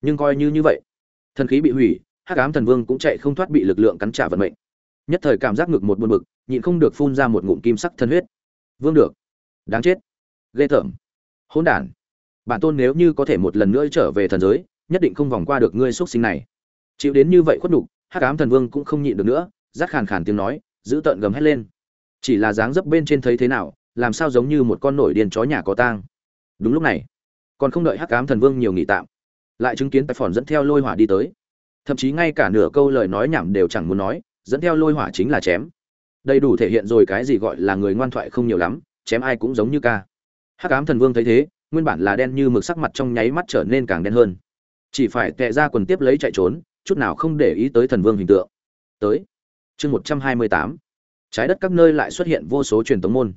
Nhưng coi như như vậy, thần khí bị hủy, hắc ám thần vương cũng chạy không thoát bị lực lượng cắn trả vận mệnh nhất thời cảm giác ngực một buồn bực, nhịn không được phun ra một ngụm kim sắc thân huyết. Vương được. Đáng chết. Ghê tởm. Hỗn đản. Bản tôn nếu như có thể một lần nữa trở về thần giới, nhất định không vòng qua được ngươi xuất sinh này. Chịu đến như vậy khuất nhục, hắc ám thần vương cũng không nhịn được nữa rát khàn khàn tiếng nói, giữ tợn gầm hét lên. Chỉ là dáng dấp bên trên thấy thế nào, làm sao giống như một con nổi điên chó nhà có tang. Đúng lúc này, còn không đợi hắc ám thần vương nhiều nghỉ tạm, lại chứng kiến tài phòn dẫn theo lôi hỏa đi tới. Thậm chí ngay cả nửa câu lời nói nhảm đều chẳng muốn nói dẫn theo lôi hỏa chính là chém. Đầy đủ thể hiện rồi cái gì gọi là người ngoan thoại không nhiều lắm, chém ai cũng giống như ca. Hắc ám thần vương thấy thế, nguyên bản là đen như mực sắc mặt trong nháy mắt trở nên càng đen hơn. Chỉ phải tệ ra quần tiếp lấy chạy trốn, chút nào không để ý tới thần vương hình tượng. Tới, chương một trăm hai mươi tám. Trái đất các nơi lại xuất hiện vô số truyền tống môn.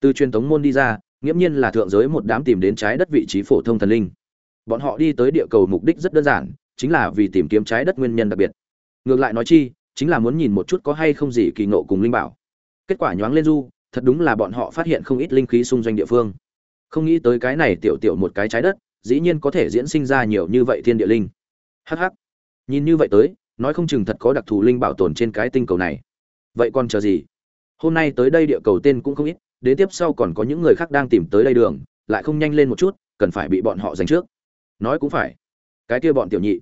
Từ truyền tống môn đi ra, nghiễm nhiên là thượng giới một đám tìm đến trái đất vị trí phổ thông thần linh. Bọn họ đi tới địa cầu mục đích rất đơn giản, chính là vì tìm kiếm trái đất nguyên nhân đặc biệt. Ngược lại nói chi chính là muốn nhìn một chút có hay không gì kỳ nộ cùng linh bảo. Kết quả nhoáng lên du, thật đúng là bọn họ phát hiện không ít linh khí xung doanh địa phương. Không nghĩ tới cái này tiểu tiểu một cái trái đất, dĩ nhiên có thể diễn sinh ra nhiều như vậy thiên địa linh. Hh nhìn như vậy tới, nói không chừng thật có đặc thù linh bảo tồn trên cái tinh cầu này. Vậy còn chờ gì? Hôm nay tới đây địa cầu tên cũng không ít, đến tiếp sau còn có những người khác đang tìm tới đây đường, lại không nhanh lên một chút, cần phải bị bọn họ giành trước. Nói cũng phải. Cái kia bọn tiểu nhị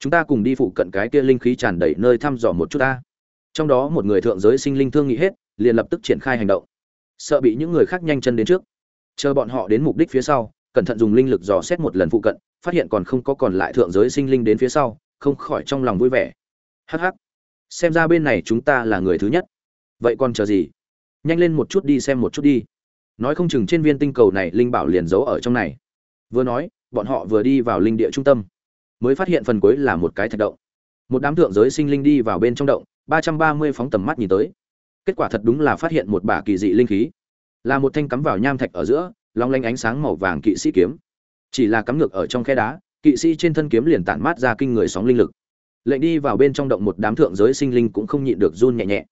chúng ta cùng đi phụ cận cái kia linh khí tràn đầy nơi thăm dò một chút ta. Trong đó một người thượng giới sinh linh thương nghị hết, liền lập tức triển khai hành động. Sợ bị những người khác nhanh chân đến trước. Chờ bọn họ đến mục đích phía sau, cẩn thận dùng linh lực dò xét một lần phụ cận, phát hiện còn không có còn lại thượng giới sinh linh đến phía sau, không khỏi trong lòng vui vẻ. Hh xem ra bên này chúng ta là người thứ nhất. Vậy còn chờ gì? Nhanh lên một chút đi xem một chút đi. Nói không chừng trên viên tinh cầu này linh bảo liền giấu ở trong này. Vừa nói, bọn họ vừa đi vào linh địa trung tâm mới phát hiện phần cuối là một cái thạch động. Một đám thượng giới sinh linh đi vào bên trong động, ba trăm ba mươi phóng tầm mắt nhìn tới. Kết quả thật đúng là phát hiện một bả kỳ dị linh khí. Là một thanh cắm vào nham thạch ở giữa, long lanh ánh sáng màu vàng kỵ sĩ kiếm. Chỉ là cắm ngược ở trong khe đá, kỵ sĩ trên thân kiếm liền tản mát ra kinh người sóng linh lực. Lệnh đi vào bên trong động một đám thượng giới sinh linh cũng không nhịn được run nhẹ nhẹ.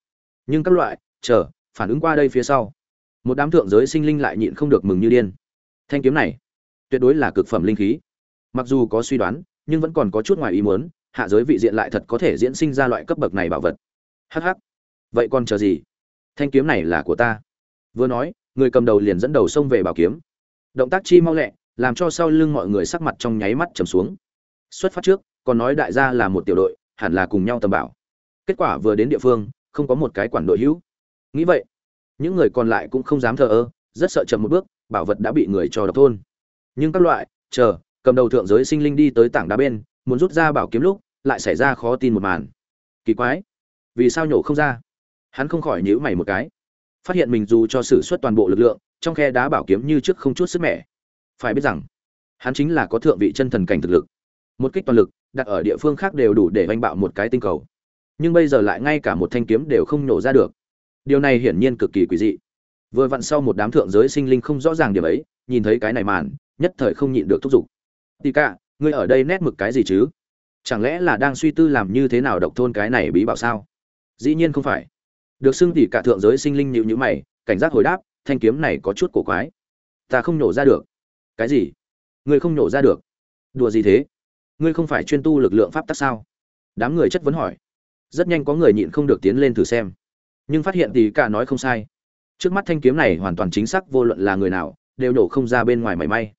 Nhưng các loại, chờ, phản ứng qua đây phía sau. Một đám thượng giới sinh linh lại nhịn không được mừng như điên. Thanh kiếm này, tuyệt đối là cực phẩm linh khí. Mặc dù có suy đoán nhưng vẫn còn có chút ngoài ý muốn, hạ giới vị diện lại thật có thể diễn sinh ra loại cấp bậc này bảo vật. Hắc hắc. Vậy còn chờ gì? Thanh kiếm này là của ta. Vừa nói, người cầm đầu liền dẫn đầu xông về bảo kiếm. Động tác chi mau lẹ, làm cho sau lưng mọi người sắc mặt trong nháy mắt trầm xuống. Xuất phát trước, còn nói đại gia là một tiểu đội, hẳn là cùng nhau tầm bảo. Kết quả vừa đến địa phương, không có một cái quản đội hữu. Nghĩ vậy, những người còn lại cũng không dám thờ ơ, rất sợ chậm một bước, bảo vật đã bị người cho độc thôn. Nhưng các loại, chờ cầm đầu thượng giới sinh linh đi tới tảng đá bên, muốn rút ra bảo kiếm lúc, lại xảy ra khó tin một màn. Kỳ quái. Vì sao nhổ không ra? Hắn không khỏi nhíu mày một cái. Phát hiện mình dù cho sử xuất toàn bộ lực lượng, trong khe đá bảo kiếm như trước không chút sức mẻ. Phải biết rằng, hắn chính là có thượng vị chân thần cảnh thực lực. Một kích toàn lực, đặt ở địa phương khác đều đủ để oanh bạo một cái tinh cầu. Nhưng bây giờ lại ngay cả một thanh kiếm đều không nổ ra được. Điều này hiển nhiên cực kỳ quỷ dị. Vừa vặn sau một đám thượng giới sinh linh không rõ ràng điểm ấy, nhìn thấy cái này màn, nhất thời không nhịn được thúc giục tì cả, ngươi ở đây nét mực cái gì chứ? Chẳng lẽ là đang suy tư làm như thế nào độc thôn cái này bí bảo sao? Dĩ nhiên không phải. Được xưng tỉ cả thượng giới sinh linh nhịu nhữ mày, cảnh giác hồi đáp, thanh kiếm này có chút cổ quái. Ta không nhổ ra được. Cái gì? Ngươi không nhổ ra được? Đùa gì thế? Ngươi không phải chuyên tu lực lượng pháp tắc sao? Đám người chất vấn hỏi. Rất nhanh có người nhịn không được tiến lên thử xem. Nhưng phát hiện tỉ cả nói không sai. Trước mắt thanh kiếm này hoàn toàn chính xác vô luận là người nào, đều nổ không ra bên ngoài mảy may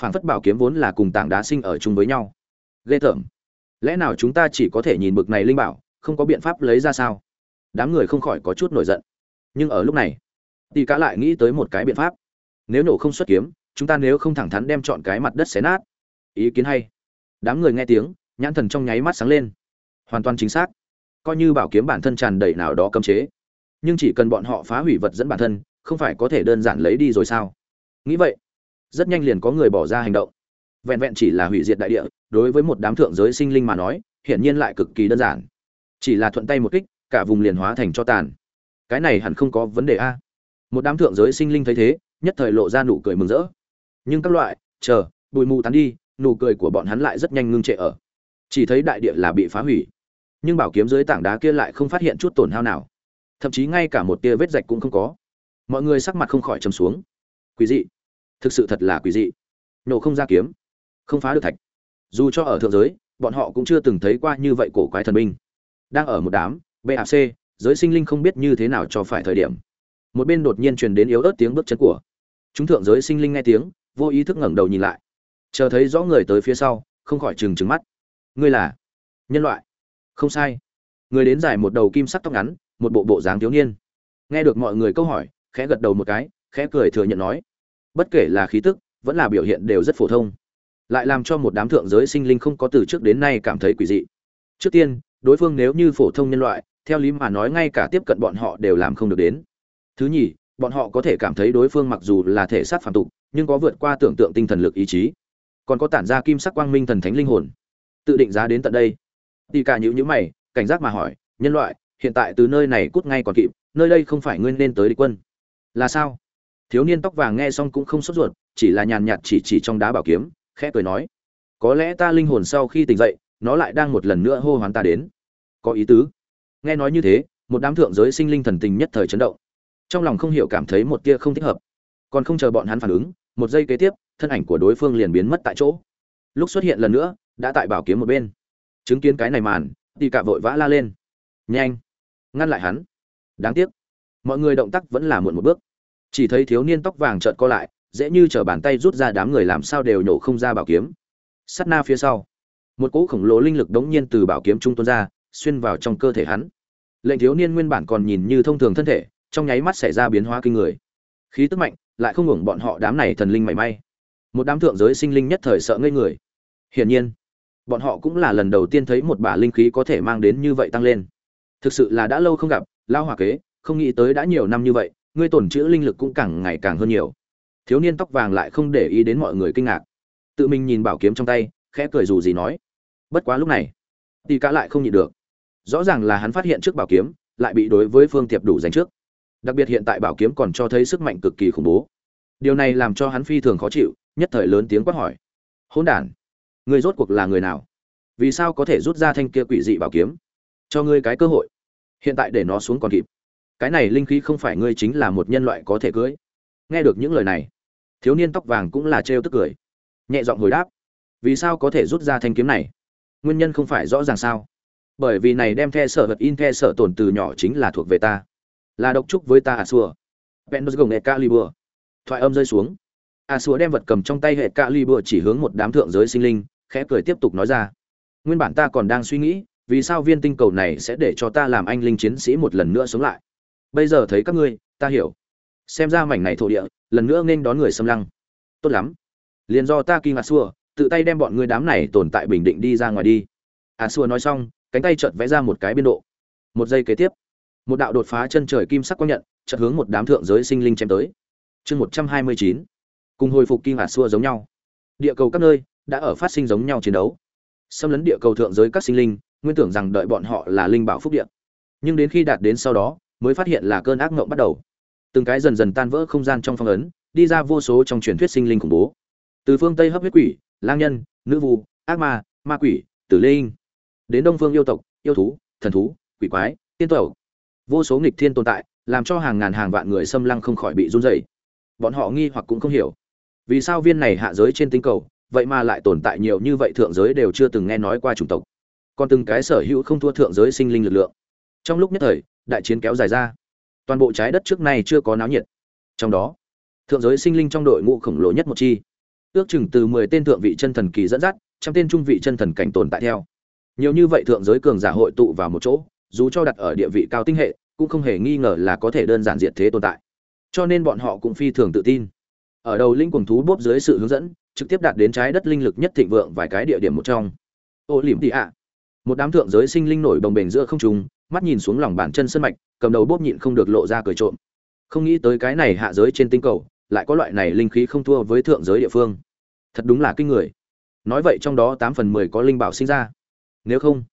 phảng phất bảo kiếm vốn là cùng tảng đá sinh ở chung với nhau. Ghê tởm. Lẽ nào chúng ta chỉ có thể nhìn bực này linh bảo, không có biện pháp lấy ra sao? Đám người không khỏi có chút nổi giận. Nhưng ở lúc này tỷ cá lại nghĩ tới một cái biện pháp. Nếu nổ không xuất kiếm, chúng ta nếu không thẳng thắn đem chọn cái mặt đất xé nát. Ý kiến hay. Đám người nghe tiếng, nhãn thần trong nháy mắt sáng lên. Hoàn toàn chính xác. Coi như bảo kiếm bản thân tràn đầy nào đó cấm chế. Nhưng chỉ cần bọn họ phá hủy vật dẫn bản thân, không phải có thể đơn giản lấy đi rồi sao? Nghĩ vậy rất nhanh liền có người bỏ ra hành động. Vẹn vẹn chỉ là hủy diệt đại địa, đối với một đám thượng giới sinh linh mà nói, hiển nhiên lại cực kỳ đơn giản. Chỉ là thuận tay một kích, cả vùng liền hóa thành cho tàn. Cái này hẳn không có vấn đề a. Một đám thượng giới sinh linh thấy thế, nhất thời lộ ra nụ cười mừng rỡ. Nhưng các loại, chờ, bụi mù tán đi, nụ cười của bọn hắn lại rất nhanh ngưng trệ ở. Chỉ thấy đại địa là bị phá hủy. Nhưng bảo kiếm dưới tảng đá kia lại không phát hiện chút tổn hao nào. Thậm chí ngay cả một tia vết rạch cũng không có. Mọi người sắc mặt không khỏi trầm xuống. Quý dị thực sự thật là quỷ dị. Nổ không ra kiếm, không phá được thạch. Dù cho ở thượng giới, bọn họ cũng chưa từng thấy qua như vậy cổ quái thần binh. Đang ở một đám bac giới sinh linh không biết như thế nào cho phải thời điểm. Một bên đột nhiên truyền đến yếu ớt tiếng bước chân của. Chúng thượng giới sinh linh nghe tiếng, vô ý thức ngẩng đầu nhìn lại. Chờ thấy rõ người tới phía sau, không khỏi trừng trừng mắt. Ngươi là nhân loại? Không sai. Người đến dài một đầu kim sắc tóc ngắn, một bộ bộ dáng thiếu niên. Nghe được mọi người câu hỏi, khẽ gật đầu một cái, khẽ cười thừa nhận nói bất kể là khí tức, vẫn là biểu hiện đều rất phổ thông. Lại làm cho một đám thượng giới sinh linh không có từ trước đến nay cảm thấy quỷ dị. Trước tiên, đối phương nếu như phổ thông nhân loại, theo lý mà nói ngay cả tiếp cận bọn họ đều làm không được đến. Thứ nhì, bọn họ có thể cảm thấy đối phương mặc dù là thể xác phàm tục, nhưng có vượt qua tưởng tượng tinh thần lực ý chí. Còn có tản ra kim sắc quang minh thần thánh linh hồn. Tự định giá đến tận đây. Tì cả nhữ nhữ mày, cảnh giác mà hỏi, nhân loại, hiện tại từ nơi này cút ngay còn kịp, nơi đây không phải ngươi nên tới địch quân? Là sao? Thiếu niên tóc vàng nghe xong cũng không sốt ruột, chỉ là nhàn nhạt chỉ chỉ trong đá bảo kiếm, khẽ cười nói, có lẽ ta linh hồn sau khi tỉnh dậy, nó lại đang một lần nữa hô hoán ta đến. Có ý tứ. Nghe nói như thế, một đám thượng giới sinh linh thần tình nhất thời chấn động. Trong lòng không hiểu cảm thấy một tia không thích hợp. Còn không chờ bọn hắn phản ứng, một giây kế tiếp, thân ảnh của đối phương liền biến mất tại chỗ. Lúc xuất hiện lần nữa, đã tại bảo kiếm một bên. Chứng kiến cái này màn, thì cả vội vã la lên. Nhanh, ngăn lại hắn. Đáng tiếc, mọi người động tác vẫn là muộn một bước chỉ thấy thiếu niên tóc vàng trợn co lại, dễ như t bàn tay rút ra đám người làm sao đều nhổ không ra bảo kiếm. Sắt na phía sau, một cỗ khổng lồ linh lực đống nhiên từ bảo kiếm trung tuôn ra, xuyên vào trong cơ thể hắn. Lệnh thiếu niên nguyên bản còn nhìn như thông thường thân thể, trong nháy mắt xảy ra biến hóa kinh người. Khí tức mạnh, lại không hưởng bọn họ đám này thần linh mảy may. Một đám thượng giới sinh linh nhất thời sợ ngây người. Hiển nhiên, bọn họ cũng là lần đầu tiên thấy một bả linh khí có thể mang đến như vậy tăng lên. Thực sự là đã lâu không gặp lao hòa kế, không nghĩ tới đã nhiều năm như vậy ngươi tổn chữ linh lực cũng càng ngày càng hơn nhiều. Thiếu niên tóc vàng lại không để ý đến mọi người kinh ngạc. Tự mình nhìn bảo kiếm trong tay, khẽ cười dù gì nói. Bất quá lúc này tỷ cả lại không nhịn được. Rõ ràng là hắn phát hiện trước bảo kiếm, lại bị đối với phương tiệp đủ giành trước. Đặc biệt hiện tại bảo kiếm còn cho thấy sức mạnh cực kỳ khủng bố. Điều này làm cho hắn phi thường khó chịu, nhất thời lớn tiếng quát hỏi. Hỗn đản, ngươi rốt cuộc là người nào? Vì sao có thể rút ra thanh kia quỷ dị bảo kiếm? Cho ngươi cái cơ hội. Hiện tại để nó xuống còn kịp cái này linh khí không phải ngươi chính là một nhân loại có thể cưới. Nghe được những lời này, thiếu niên tóc vàng cũng là trêu tức cười. Nhẹ giọng hồi đáp, vì sao có thể rút ra thanh kiếm này? Nguyên nhân không phải rõ ràng sao? Bởi vì này đem the sở vật in the sở tổn từ nhỏ chính là thuộc về ta. Là độc trúc với ta à xua. Pendos gồng hệ calibur. Thoại âm rơi xuống. À xua đem vật cầm trong tay hệ calibur chỉ hướng một đám thượng giới sinh linh, khẽ cười tiếp tục nói ra. Nguyên bản ta còn đang suy nghĩ, vì sao viên tinh cầu này sẽ để cho ta làm anh linh chiến sĩ một lần nữa sống lại? Bây giờ thấy các ngươi, ta hiểu. Xem ra mảnh này thổ địa, lần nữa nên đón người xâm lăng. Tốt lắm. Liền do ta kinh ngạc xua, tự tay đem bọn ngươi đám này tồn tại bình định đi ra ngoài đi. A xua nói xong, cánh tay chợt vẽ ra một cái biên độ. Một giây kế tiếp, một đạo đột phá chân trời kim sắc quang nhận, chợt hướng một đám thượng giới sinh linh chém tới. Chương một trăm hai mươi chín, cùng hồi phục kinh ngạc xua giống nhau. Địa cầu các nơi, đã ở phát sinh giống nhau chiến đấu. Xâm lấn địa cầu thượng giới các sinh linh, nguyên tưởng rằng đợi bọn họ là linh bảo phúc địa. Nhưng đến khi đạt đến sau đó mới phát hiện là cơn ác mộng bắt đầu. Từng cái dần dần tan vỡ không gian trong phong ấn, đi ra vô số trong truyền thuyết sinh linh khủng bố. Từ phương tây hấp huyết quỷ, lang nhân, nữ vu, ác ma ma quỷ, tử linh, đến đông phương yêu tộc, yêu thú, thần thú, quỷ quái, tiên tộc vô số nghịch thiên tồn tại, làm cho hàng ngàn hàng vạn người xâm lăng không khỏi bị run rẩy. Bọn họ nghi hoặc cũng không hiểu. Vì sao viên này hạ giới trên tinh cầu, vậy mà lại tồn tại nhiều như vậy thượng giới đều chưa từng nghe nói qua chủng tộc? Còn từng cái sở hữu không thua thượng giới sinh linh lực lượng. Trong lúc nhất thời đại chiến kéo dài ra. Toàn bộ trái đất trước nay chưa có náo nhiệt. Trong đó, thượng giới sinh linh trong đội ngũ khổng lồ nhất một chi. Ước chừng từ mười tên thượng vị chân thần kỳ dẫn dắt, trăm tên trung vị chân thần cảnh tồn tại theo. Nhiều như vậy thượng giới cường giả hội tụ vào một chỗ, dù cho đặt ở địa vị cao tinh hệ, cũng không hề nghi ngờ là có thể đơn giản diệt thế tồn tại. Cho nên bọn họ cũng phi thường tự tin. Ở đầu linh quần thú bốp dưới sự hướng dẫn, trực tiếp đạt đến trái đất linh lực nhất thịnh vượng vài cái địa điểm một trong. Ô lỉm tị ạ. Một đám thượng giới sinh linh nổi bồng bềnh giữa không trung mắt nhìn xuống lòng bàn chân sân mạch, cầm đầu bóp nhịn không được lộ ra cười trộm. Không nghĩ tới cái này hạ giới trên tinh cầu, lại có loại này linh khí không thua với thượng giới địa phương. Thật đúng là kinh người. Nói vậy trong đó tám phần mười có linh bảo sinh ra. Nếu không,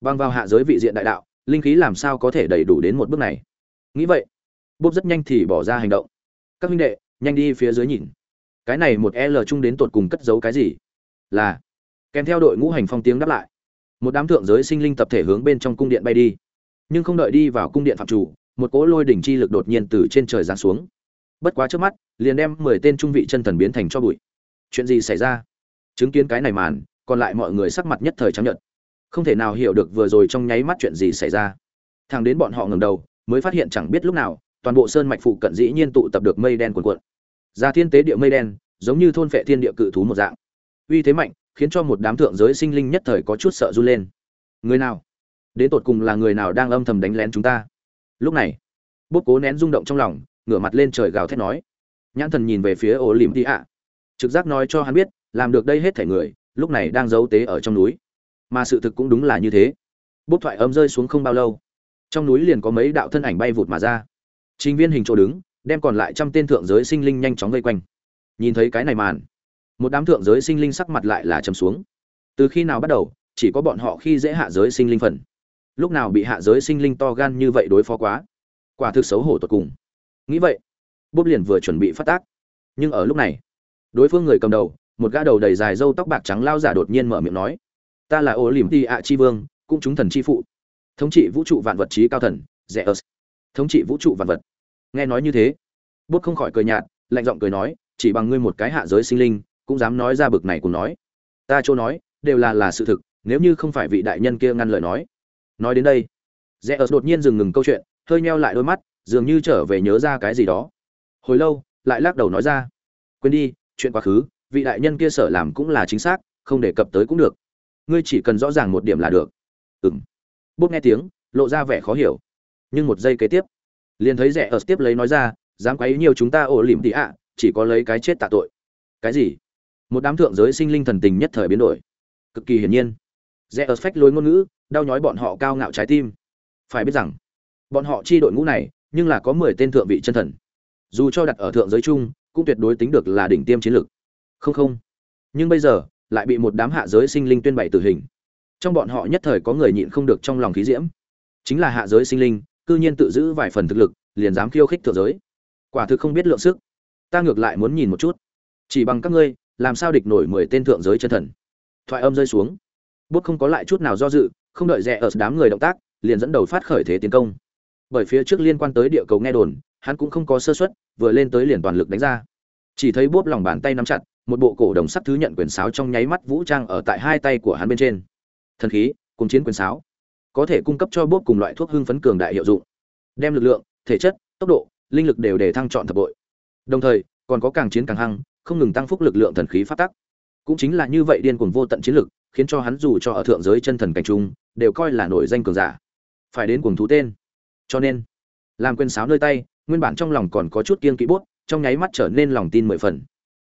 băng vào hạ giới vị diện đại đạo, linh khí làm sao có thể đầy đủ đến một bước này? Nghĩ vậy, bốp rất nhanh thì bỏ ra hành động. Các huynh đệ, nhanh đi phía dưới nhìn. Cái này một l chung đến tột cùng cất giấu cái gì? Là, kèm theo đội ngũ hành phong tiếng đáp lại. Một đám thượng giới sinh linh tập thể hướng bên trong cung điện bay đi nhưng không đợi đi vào cung điện phạm chủ một cỗ lôi đỉnh chi lực đột nhiên từ trên trời giáng xuống. Bất quá trước mắt liền đem mười tên trung vị chân thần biến thành cho bụi. Chuyện gì xảy ra? Chứng kiến cái này màn còn lại mọi người sắc mặt nhất thời trắng nhợt, không thể nào hiểu được vừa rồi trong nháy mắt chuyện gì xảy ra. Thằng đến bọn họ ngẩng đầu mới phát hiện chẳng biết lúc nào toàn bộ sơn mạch phụ cận dĩ nhiên tụ tập được mây đen cuồn cuộn. Ra thiên tế địa mây đen giống như thôn phệ thiên địa cự thú một dạng. Uy thế mạnh khiến cho một đám thượng giới sinh linh nhất thời có chút sợ run lên. Người nào? Đến tột cùng là người nào đang âm thầm đánh lén chúng ta? Lúc này bút cố nén rung động trong lòng, ngửa mặt lên trời gào thét nói. Nhãn thần nhìn về phía ổ lìm tị ạ. Trực giác nói cho hắn biết, làm được đây hết thể người, lúc này đang giấu tế ở trong núi. Mà sự thực cũng đúng là như thế. Bút thoại âm rơi xuống không bao lâu. Trong núi liền có mấy đạo thân ảnh bay vụt mà ra. Chính viên hình chỗ đứng, đem còn lại trăm tên thượng giới sinh linh nhanh chóng vây quanh. Nhìn thấy cái này màn, một đám thượng giới sinh linh sắc mặt lại là trầm xuống. Từ khi nào bắt đầu, chỉ có bọn họ khi dễ hạ giới sinh linh phần lúc nào bị hạ giới sinh linh to gan như vậy đối phó quá? Quả thực xấu hổ tột cùng. Nghĩ vậy bốp liền vừa chuẩn bị phát tác. Nhưng ở lúc này, đối phương người cầm đầu, một gã đầu đầy dài râu tóc bạc trắng lao giả đột nhiên mở miệng nói, ta là ô lìm ti ạ chi vương, cũng chúng thần chi phụ. Thống trị vũ trụ vạn vật trí cao thần, rẻ ớt thống trị vũ trụ vạn vật. Nghe nói như thế bốt không khỏi cười nhạt, lạnh giọng cười nói, chỉ bằng ngươi một cái hạ giới sinh linh, cũng dám nói ra bực này cùng nói. Ta chỗ nói, đều là là sự thực, nếu như không phải vị đại nhân kia ngăn lời nói nói đến đây, rẽ ớt đột nhiên dừng ngừng câu chuyện, hơi meo lại đôi mắt, dường như trở về nhớ ra cái gì đó. Hồi lâu, lại lắc đầu nói ra, quên đi, chuyện quá khứ, vị đại nhân kia sở làm cũng là chính xác, không đề cập tới cũng được. Ngươi chỉ cần rõ ràng một điểm là được. Ừng bút nghe tiếng, lộ ra vẻ khó hiểu. Nhưng một giây kế tiếp, liền thấy rẻ ớt tiếp lấy nói ra, dám quấy nhiều chúng ta ổ lỉm tị ạ, chỉ có lấy cái chết tạ tội. Cái gì? Một đám thượng giới sinh linh thần tình nhất thời biến đổi. Cực kỳ hiển nhiên. Rẽ ớt phách lối ngôn ngữ đau nhói bọn họ cao ngạo trái tim. Phải biết rằng, bọn họ chi đội ngũ này, nhưng là có mười tên thượng vị chân thần. Dù cho đặt ở thượng giới chung, cũng tuyệt đối tính được là đỉnh tiêm chiến lược. Không không. Nhưng bây giờ, lại bị một đám hạ giới sinh linh tuyên bày tử hình. Trong bọn họ nhất thời có người nhịn không được trong lòng khí diễm. Chính là hạ giới sinh linh, cư nhiên tự giữ vài phần thực lực, liền dám khiêu khích thượng giới. Quả thực không biết lượng sức. Ta ngược lại muốn nhìn một chút. Chỉ bằng các ngươi, làm sao địch nổi mười tên thượng giới chân thần? Thoại âm rơi xuống. Bút không có lại chút nào do dự không đợi rẽ ở đám người động tác, liền dẫn đầu phát khởi thế tiến công. Bởi phía trước liên quan tới địa cầu nghe đồn, hắn cũng không có sơ suất, vừa lên tới liền toàn lực đánh ra. Chỉ thấy bốp lòng bàn tay nắm chặt, một bộ cổ đồng sắt thứ nhận quyền sáo trong nháy mắt vũ trang ở tại hai tay của hắn bên trên. Thần khí, cùng chiến quyền sáo. Có thể cung cấp cho bốp cùng loại thuốc hưng phấn cường đại hiệu dụng. Đem lực lượng, thể chất, tốc độ, linh lực đều để thăng chọn thập bội. Đồng thời, còn có càng chiến càng hăng, không ngừng tăng phúc lực lượng thần khí phát tắc. Cũng chính là như vậy điên cuồng vô tận chiến lực khiến cho hắn dù cho ở thượng giới chân thần cảnh trung, đều coi là nổi danh cường giả. Phải đến cuồng thú tên. Cho nên, làm quên sáo nơi tay, nguyên bản trong lòng còn có chút kiên kỵ bút trong nháy mắt trở nên lòng tin mười phần.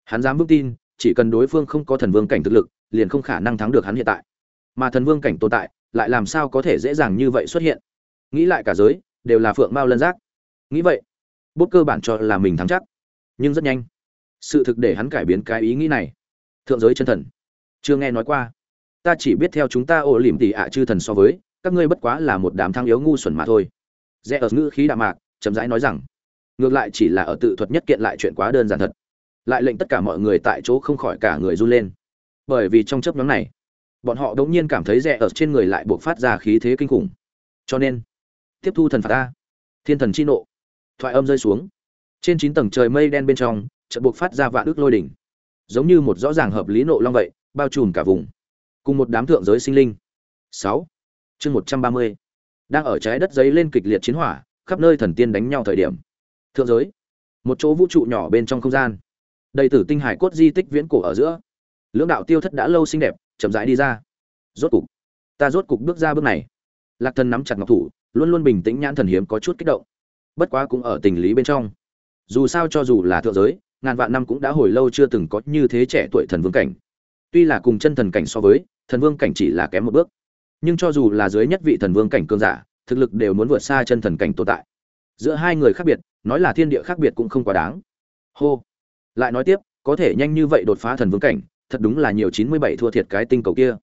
Hắn dám vững tin, chỉ cần đối phương không có thần vương cảnh thực lực, liền không khả năng thắng được hắn hiện tại. Mà thần vương cảnh tồn tại, lại làm sao có thể dễ dàng như vậy xuất hiện? Nghĩ lại cả giới, đều là phượng mao lân giác. Nghĩ vậy bút cơ bản cho là mình thắng chắc. Nhưng rất nhanh, sự thực để hắn cải biến cái ý nghĩ này. Thượng giới chân thần. Chưa nghe nói qua ta chỉ biết theo chúng ta ổ lỉm tỉ ạ chư thần so với, các ngươi bất quá là một đám thăng yếu ngu xuẩn mà thôi. Rẽ ở ngữ khí đạm mạc, chậm rãi nói rằng, ngược lại chỉ là ở tự thuật nhất kiện lại chuyện quá đơn giản thật. Lại lệnh tất cả mọi người tại chỗ không khỏi cả người run lên. Bởi vì trong chấp nhóm này, bọn họ đống nhiên cảm thấy rẽ ở trên người lại buộc phát ra khí thế kinh khủng. Cho nên, tiếp thu thần phạt ta. Thiên thần chi nộ. Thoại âm rơi xuống. Trên chín tầng trời mây đen bên trong, chợt buộc phát ra vạn ước lôi đỉnh. Giống như một rõ ràng hợp lý nộ long vậy, bao trùm cả vùng cùng một đám thượng giới sinh linh. Sáu. Chương một trăm ba mươi. Đang ở trái đất giấy lên kịch liệt chiến hỏa, khắp nơi thần tiên đánh nhau thời điểm. Thượng giới. Một chỗ vũ trụ nhỏ bên trong không gian. Đầy tử tinh hải cốt di tích viễn cổ ở giữa. Lưỡng đạo tiêu thất đã lâu xinh đẹp, chậm rãi đi ra. Rốt cục, ta rốt cục bước ra bước này. Lạc thần nắm chặt ngọc thủ, luôn luôn bình tĩnh nhãn thần hiếm có chút kích động. Bất quá cũng ở tình lý bên trong. Dù sao cho dù là thượng giới, ngàn vạn năm cũng đã hồi lâu chưa từng có như thế trẻ tuổi thần vương cảnh. Tuy là cùng chân thần cảnh so với thần vương cảnh chỉ là kém một bước. Nhưng cho dù là dưới nhất vị thần vương cảnh cương giả, thực lực đều muốn vượt xa chân thần cảnh tồn tại. Giữa hai người khác biệt, nói là thiên địa khác biệt cũng không quá đáng. Hô. Lại nói tiếp, có thể nhanh như vậy đột phá thần vương cảnh, thật đúng là nhiều chín mươi bảy thua thiệt cái tinh cầu kia.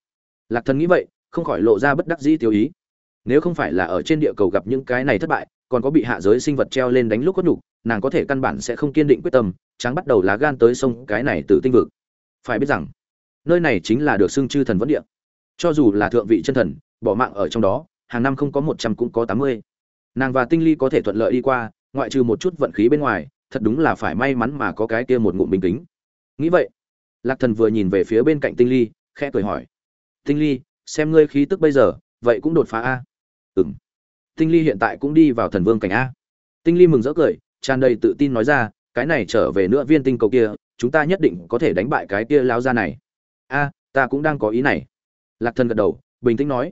Lạc thần nghĩ vậy, không khỏi lộ ra bất đắc dĩ tiêu ý. Nếu không phải là ở trên địa cầu gặp những cái này thất bại, còn có bị hạ giới sinh vật treo lên đánh lúc có nhục, nàng có thể căn bản sẽ không kiên định quyết tâm tráng bắt đầu lá gan tới sông cái này từ tinh vực. Phải biết rằng nơi này chính là được xưng chư thần vẫn địa. Cho dù là thượng vị chân thần, bỏ mạng ở trong đó, hàng năm không có một trăm cũng có tám mươi. Nàng và tinh ly có thể thuận lợi đi qua, ngoại trừ một chút vận khí bên ngoài, thật đúng là phải may mắn mà có cái kia một ngụm bình tĩnh. nghĩ vậy, lạc thần vừa nhìn về phía bên cạnh tinh ly, khẽ cười hỏi. Tinh ly, xem ngươi khí tức bây giờ, vậy cũng đột phá a? Ừng tinh ly hiện tại cũng đi vào thần vương cảnh a. Tinh ly mừng rỡ cười, tràn đầy tự tin nói ra, cái này trở về nữa viên tinh cầu kia, chúng ta nhất định có thể đánh bại cái kia lao ra này a, ta cũng đang có ý này. Lạc thần gật đầu, bình tĩnh nói.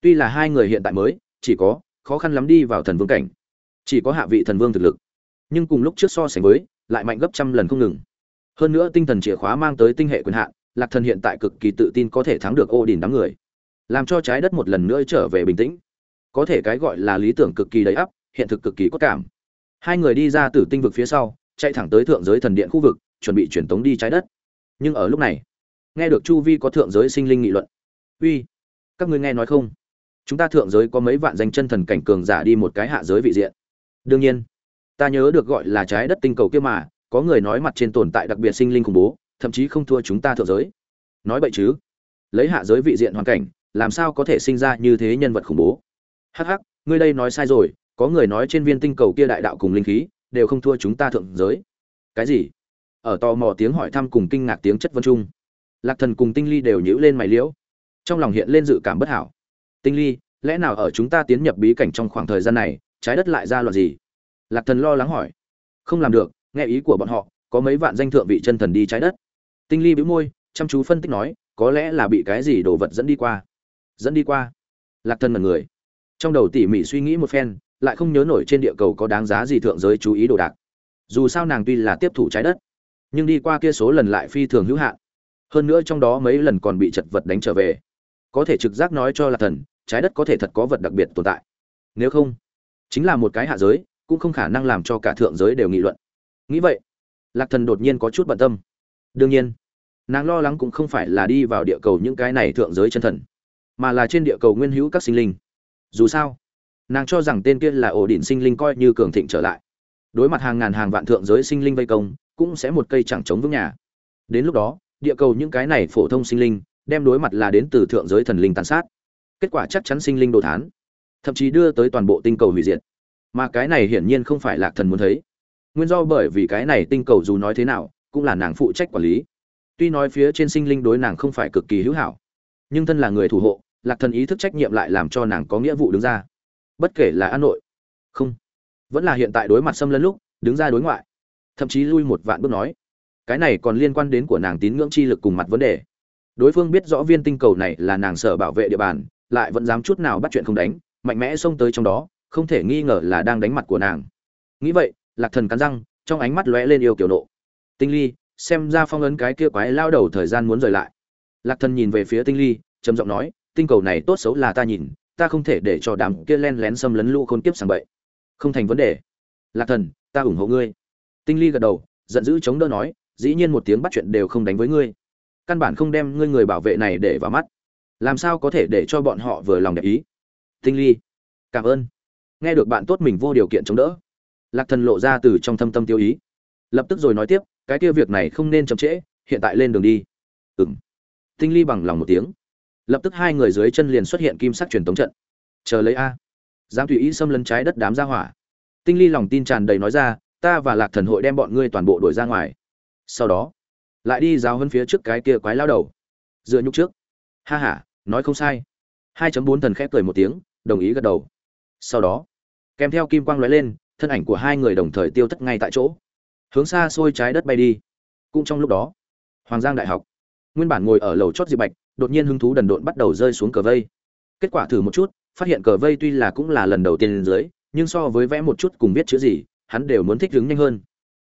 Tuy là hai người hiện tại mới, chỉ có khó khăn lắm đi vào thần vương cảnh. Chỉ có hạ vị thần vương thực lực. Nhưng cùng lúc trước so sánh với, lại mạnh gấp trăm lần không ngừng. Hơn nữa tinh thần chìa khóa mang tới tinh hệ quyền hạn, lạc thần hiện tại cực kỳ tự tin có thể thắng được ô đình đám người. Làm cho trái đất một lần nữa trở về bình tĩnh. Có thể cái gọi là lý tưởng cực kỳ đầy ắp, hiện thực cực kỳ có cảm. Hai người đi ra từ tinh vực phía sau, chạy thẳng tới thượng giới thần điện khu vực, chuẩn bị chuyển tống đi trái đất. Nhưng ở lúc này nghe được chu vi có thượng giới sinh linh nghị luận. Uy, các ngươi nghe nói không? Chúng ta thượng giới có mấy vạn danh chân thần cảnh cường giả đi một cái hạ giới vị diện. Đương nhiên, ta nhớ được gọi là trái đất tinh cầu kia mà, có người nói mặt trên tồn tại đặc biệt sinh linh khủng bố, thậm chí không thua chúng ta thượng giới. Nói vậy chứ? Lấy hạ giới vị diện hoàn cảnh, làm sao có thể sinh ra như thế nhân vật khủng bố? Hắc hắc, ngươi đây nói sai rồi, có người nói trên viên tinh cầu kia đại đạo cùng linh khí, đều không thua chúng ta thượng giới. Cái gì? Ở tò mò tiếng hỏi thăm cùng kinh ngạc tiếng chất vân trung lạc thần cùng tinh ly đều nhữ lên mày liễu. Trong lòng hiện lên dự cảm bất hảo. Tinh ly, lẽ nào ở chúng ta tiến nhập bí cảnh trong khoảng thời gian này, trái đất lại ra loạt gì? Lạc thần lo lắng hỏi. Không làm được, nghe ý của bọn họ, có mấy vạn danh thượng vị chân thần đi trái đất. Tinh ly bĩu môi, chăm chú phân tích nói, có lẽ là bị cái gì đồ vật dẫn đi qua. Dẫn đi qua. Lạc thần mật người. Trong đầu tỉ mỉ suy nghĩ một phen, lại không nhớ nổi trên địa cầu có đáng giá gì thượng giới chú ý đồ đạc. Dù sao nàng tuy là tiếp thủ trái đất, nhưng đi qua kia số lần lại phi thường hữu hạn hơn nữa trong đó mấy lần còn bị chật vật đánh trở về. Có thể trực giác nói cho là thần, trái đất có thể thật có vật đặc biệt tồn tại. Nếu không, chính là một cái hạ giới, cũng không khả năng làm cho cả thượng giới đều nghị luận. Nghĩ vậy, lạc thần đột nhiên có chút bận tâm. Đương nhiên, nàng lo lắng cũng không phải là đi vào địa cầu những cái này thượng giới chân thần, mà là trên địa cầu nguyên hữu các sinh linh. Dù sao, nàng cho rằng tên kia là ổ đỉnh sinh linh coi như cường thịnh trở lại. Đối mặt hàng ngàn hàng vạn thượng giới sinh linh vây công, cũng sẽ một cây chẳng chống vững nhà. Đến lúc đó địa cầu những cái này phổ thông sinh linh, đem đối mặt là đến từ thượng giới thần linh tàn sát. Kết quả chắc chắn sinh linh đồ thán, thậm chí đưa tới toàn bộ tinh cầu hủy diệt. Mà cái này hiển nhiên không phải lạc thần muốn thấy. Nguyên do bởi vì cái này tinh cầu dù nói thế nào, cũng là nàng phụ trách quản lý. Tuy nói phía trên sinh linh đối nàng không phải cực kỳ hữu hảo, nhưng thân là người thủ hộ, lạc thần ý thức trách nhiệm lại làm cho nàng có nghĩa vụ đứng ra. Bất kể là an nội, không, vẫn là hiện tại đối mặt xâm lấn lúc, đứng ra đối ngoại. Thậm chí lui một vạn bước nói cái này còn liên quan đến của nàng tín ngưỡng chi lực cùng mặt vấn đề. Đối phương biết rõ viên tinh cầu này là nàng sở bảo vệ địa bàn, lại vẫn dám chút nào bắt chuyện không đánh, mạnh mẽ xông tới trong đó, không thể nghi ngờ là đang đánh mặt của nàng. Nghĩ vậy, lạc thần cắn răng, trong ánh mắt lóe lên yêu kiểu nộ. Tinh ly, xem ra phong ấn cái kia quái lao đầu thời gian muốn rời lại. Lạc thần nhìn về phía tinh ly, trầm giọng nói, tinh cầu này tốt xấu là ta nhìn, ta không thể để cho đám kia len lén xâm lấn lũ khôn kiếp sàng bậy. Không thành vấn đề. Lạc thần, ta ủng hộ ngươi. Tinh ly gật đầu, giận dữ chống đỡ nói dĩ nhiên một tiếng bắt chuyện đều không đánh với ngươi. Căn bản không đem ngươi người bảo vệ này để vào mắt. Làm sao có thể để cho bọn họ vừa lòng đẹp ý? Tinh ly, cảm ơn. Nghe được bạn tốt mình vô điều kiện chống đỡ, lạc thần lộ ra từ trong thâm tâm tiêu ý. Lập tức rồi nói tiếp, cái kia việc này không nên chậm trễ, hiện tại lên đường đi. Ừ m tinh ly bằng lòng một tiếng. Lập tức hai người dưới chân liền xuất hiện kim sắc truyền tống trận. Chờ lấy a. Dám tùy ý xâm lấn trái đất đám ra hỏa. Tinh ly lòng tin tràn đầy nói ra, ta và lạc thần hội đem bọn ngươi toàn bộ đuổi ra ngoài sau đó, lại đi giáo hơn phía trước cái kia quái lao đầu. Dựa nhúc trước. Ha h a nói không sai. 2.4 thần khép cười một tiếng, đồng ý gật đầu. Sau đó, kèm theo kim quang lóe lên, thân ảnh của hai người đồng thời tiêu thất ngay tại chỗ. Hướng xa xôi trái đất bay đi. Cũng trong lúc đó, hoàng giang đại học, nguyên bản ngồi ở lầu chót diệp bạch, đột nhiên hứng thú đần độn bắt đầu rơi xuống cờ vây. Kết quả thử một chút, phát hiện cờ vây tuy là cũng là lần đầu tiên lên dưới, nhưng so với vẽ một chút cùng biết chữ gì, hắn đều muốn thích đứng nhanh hơn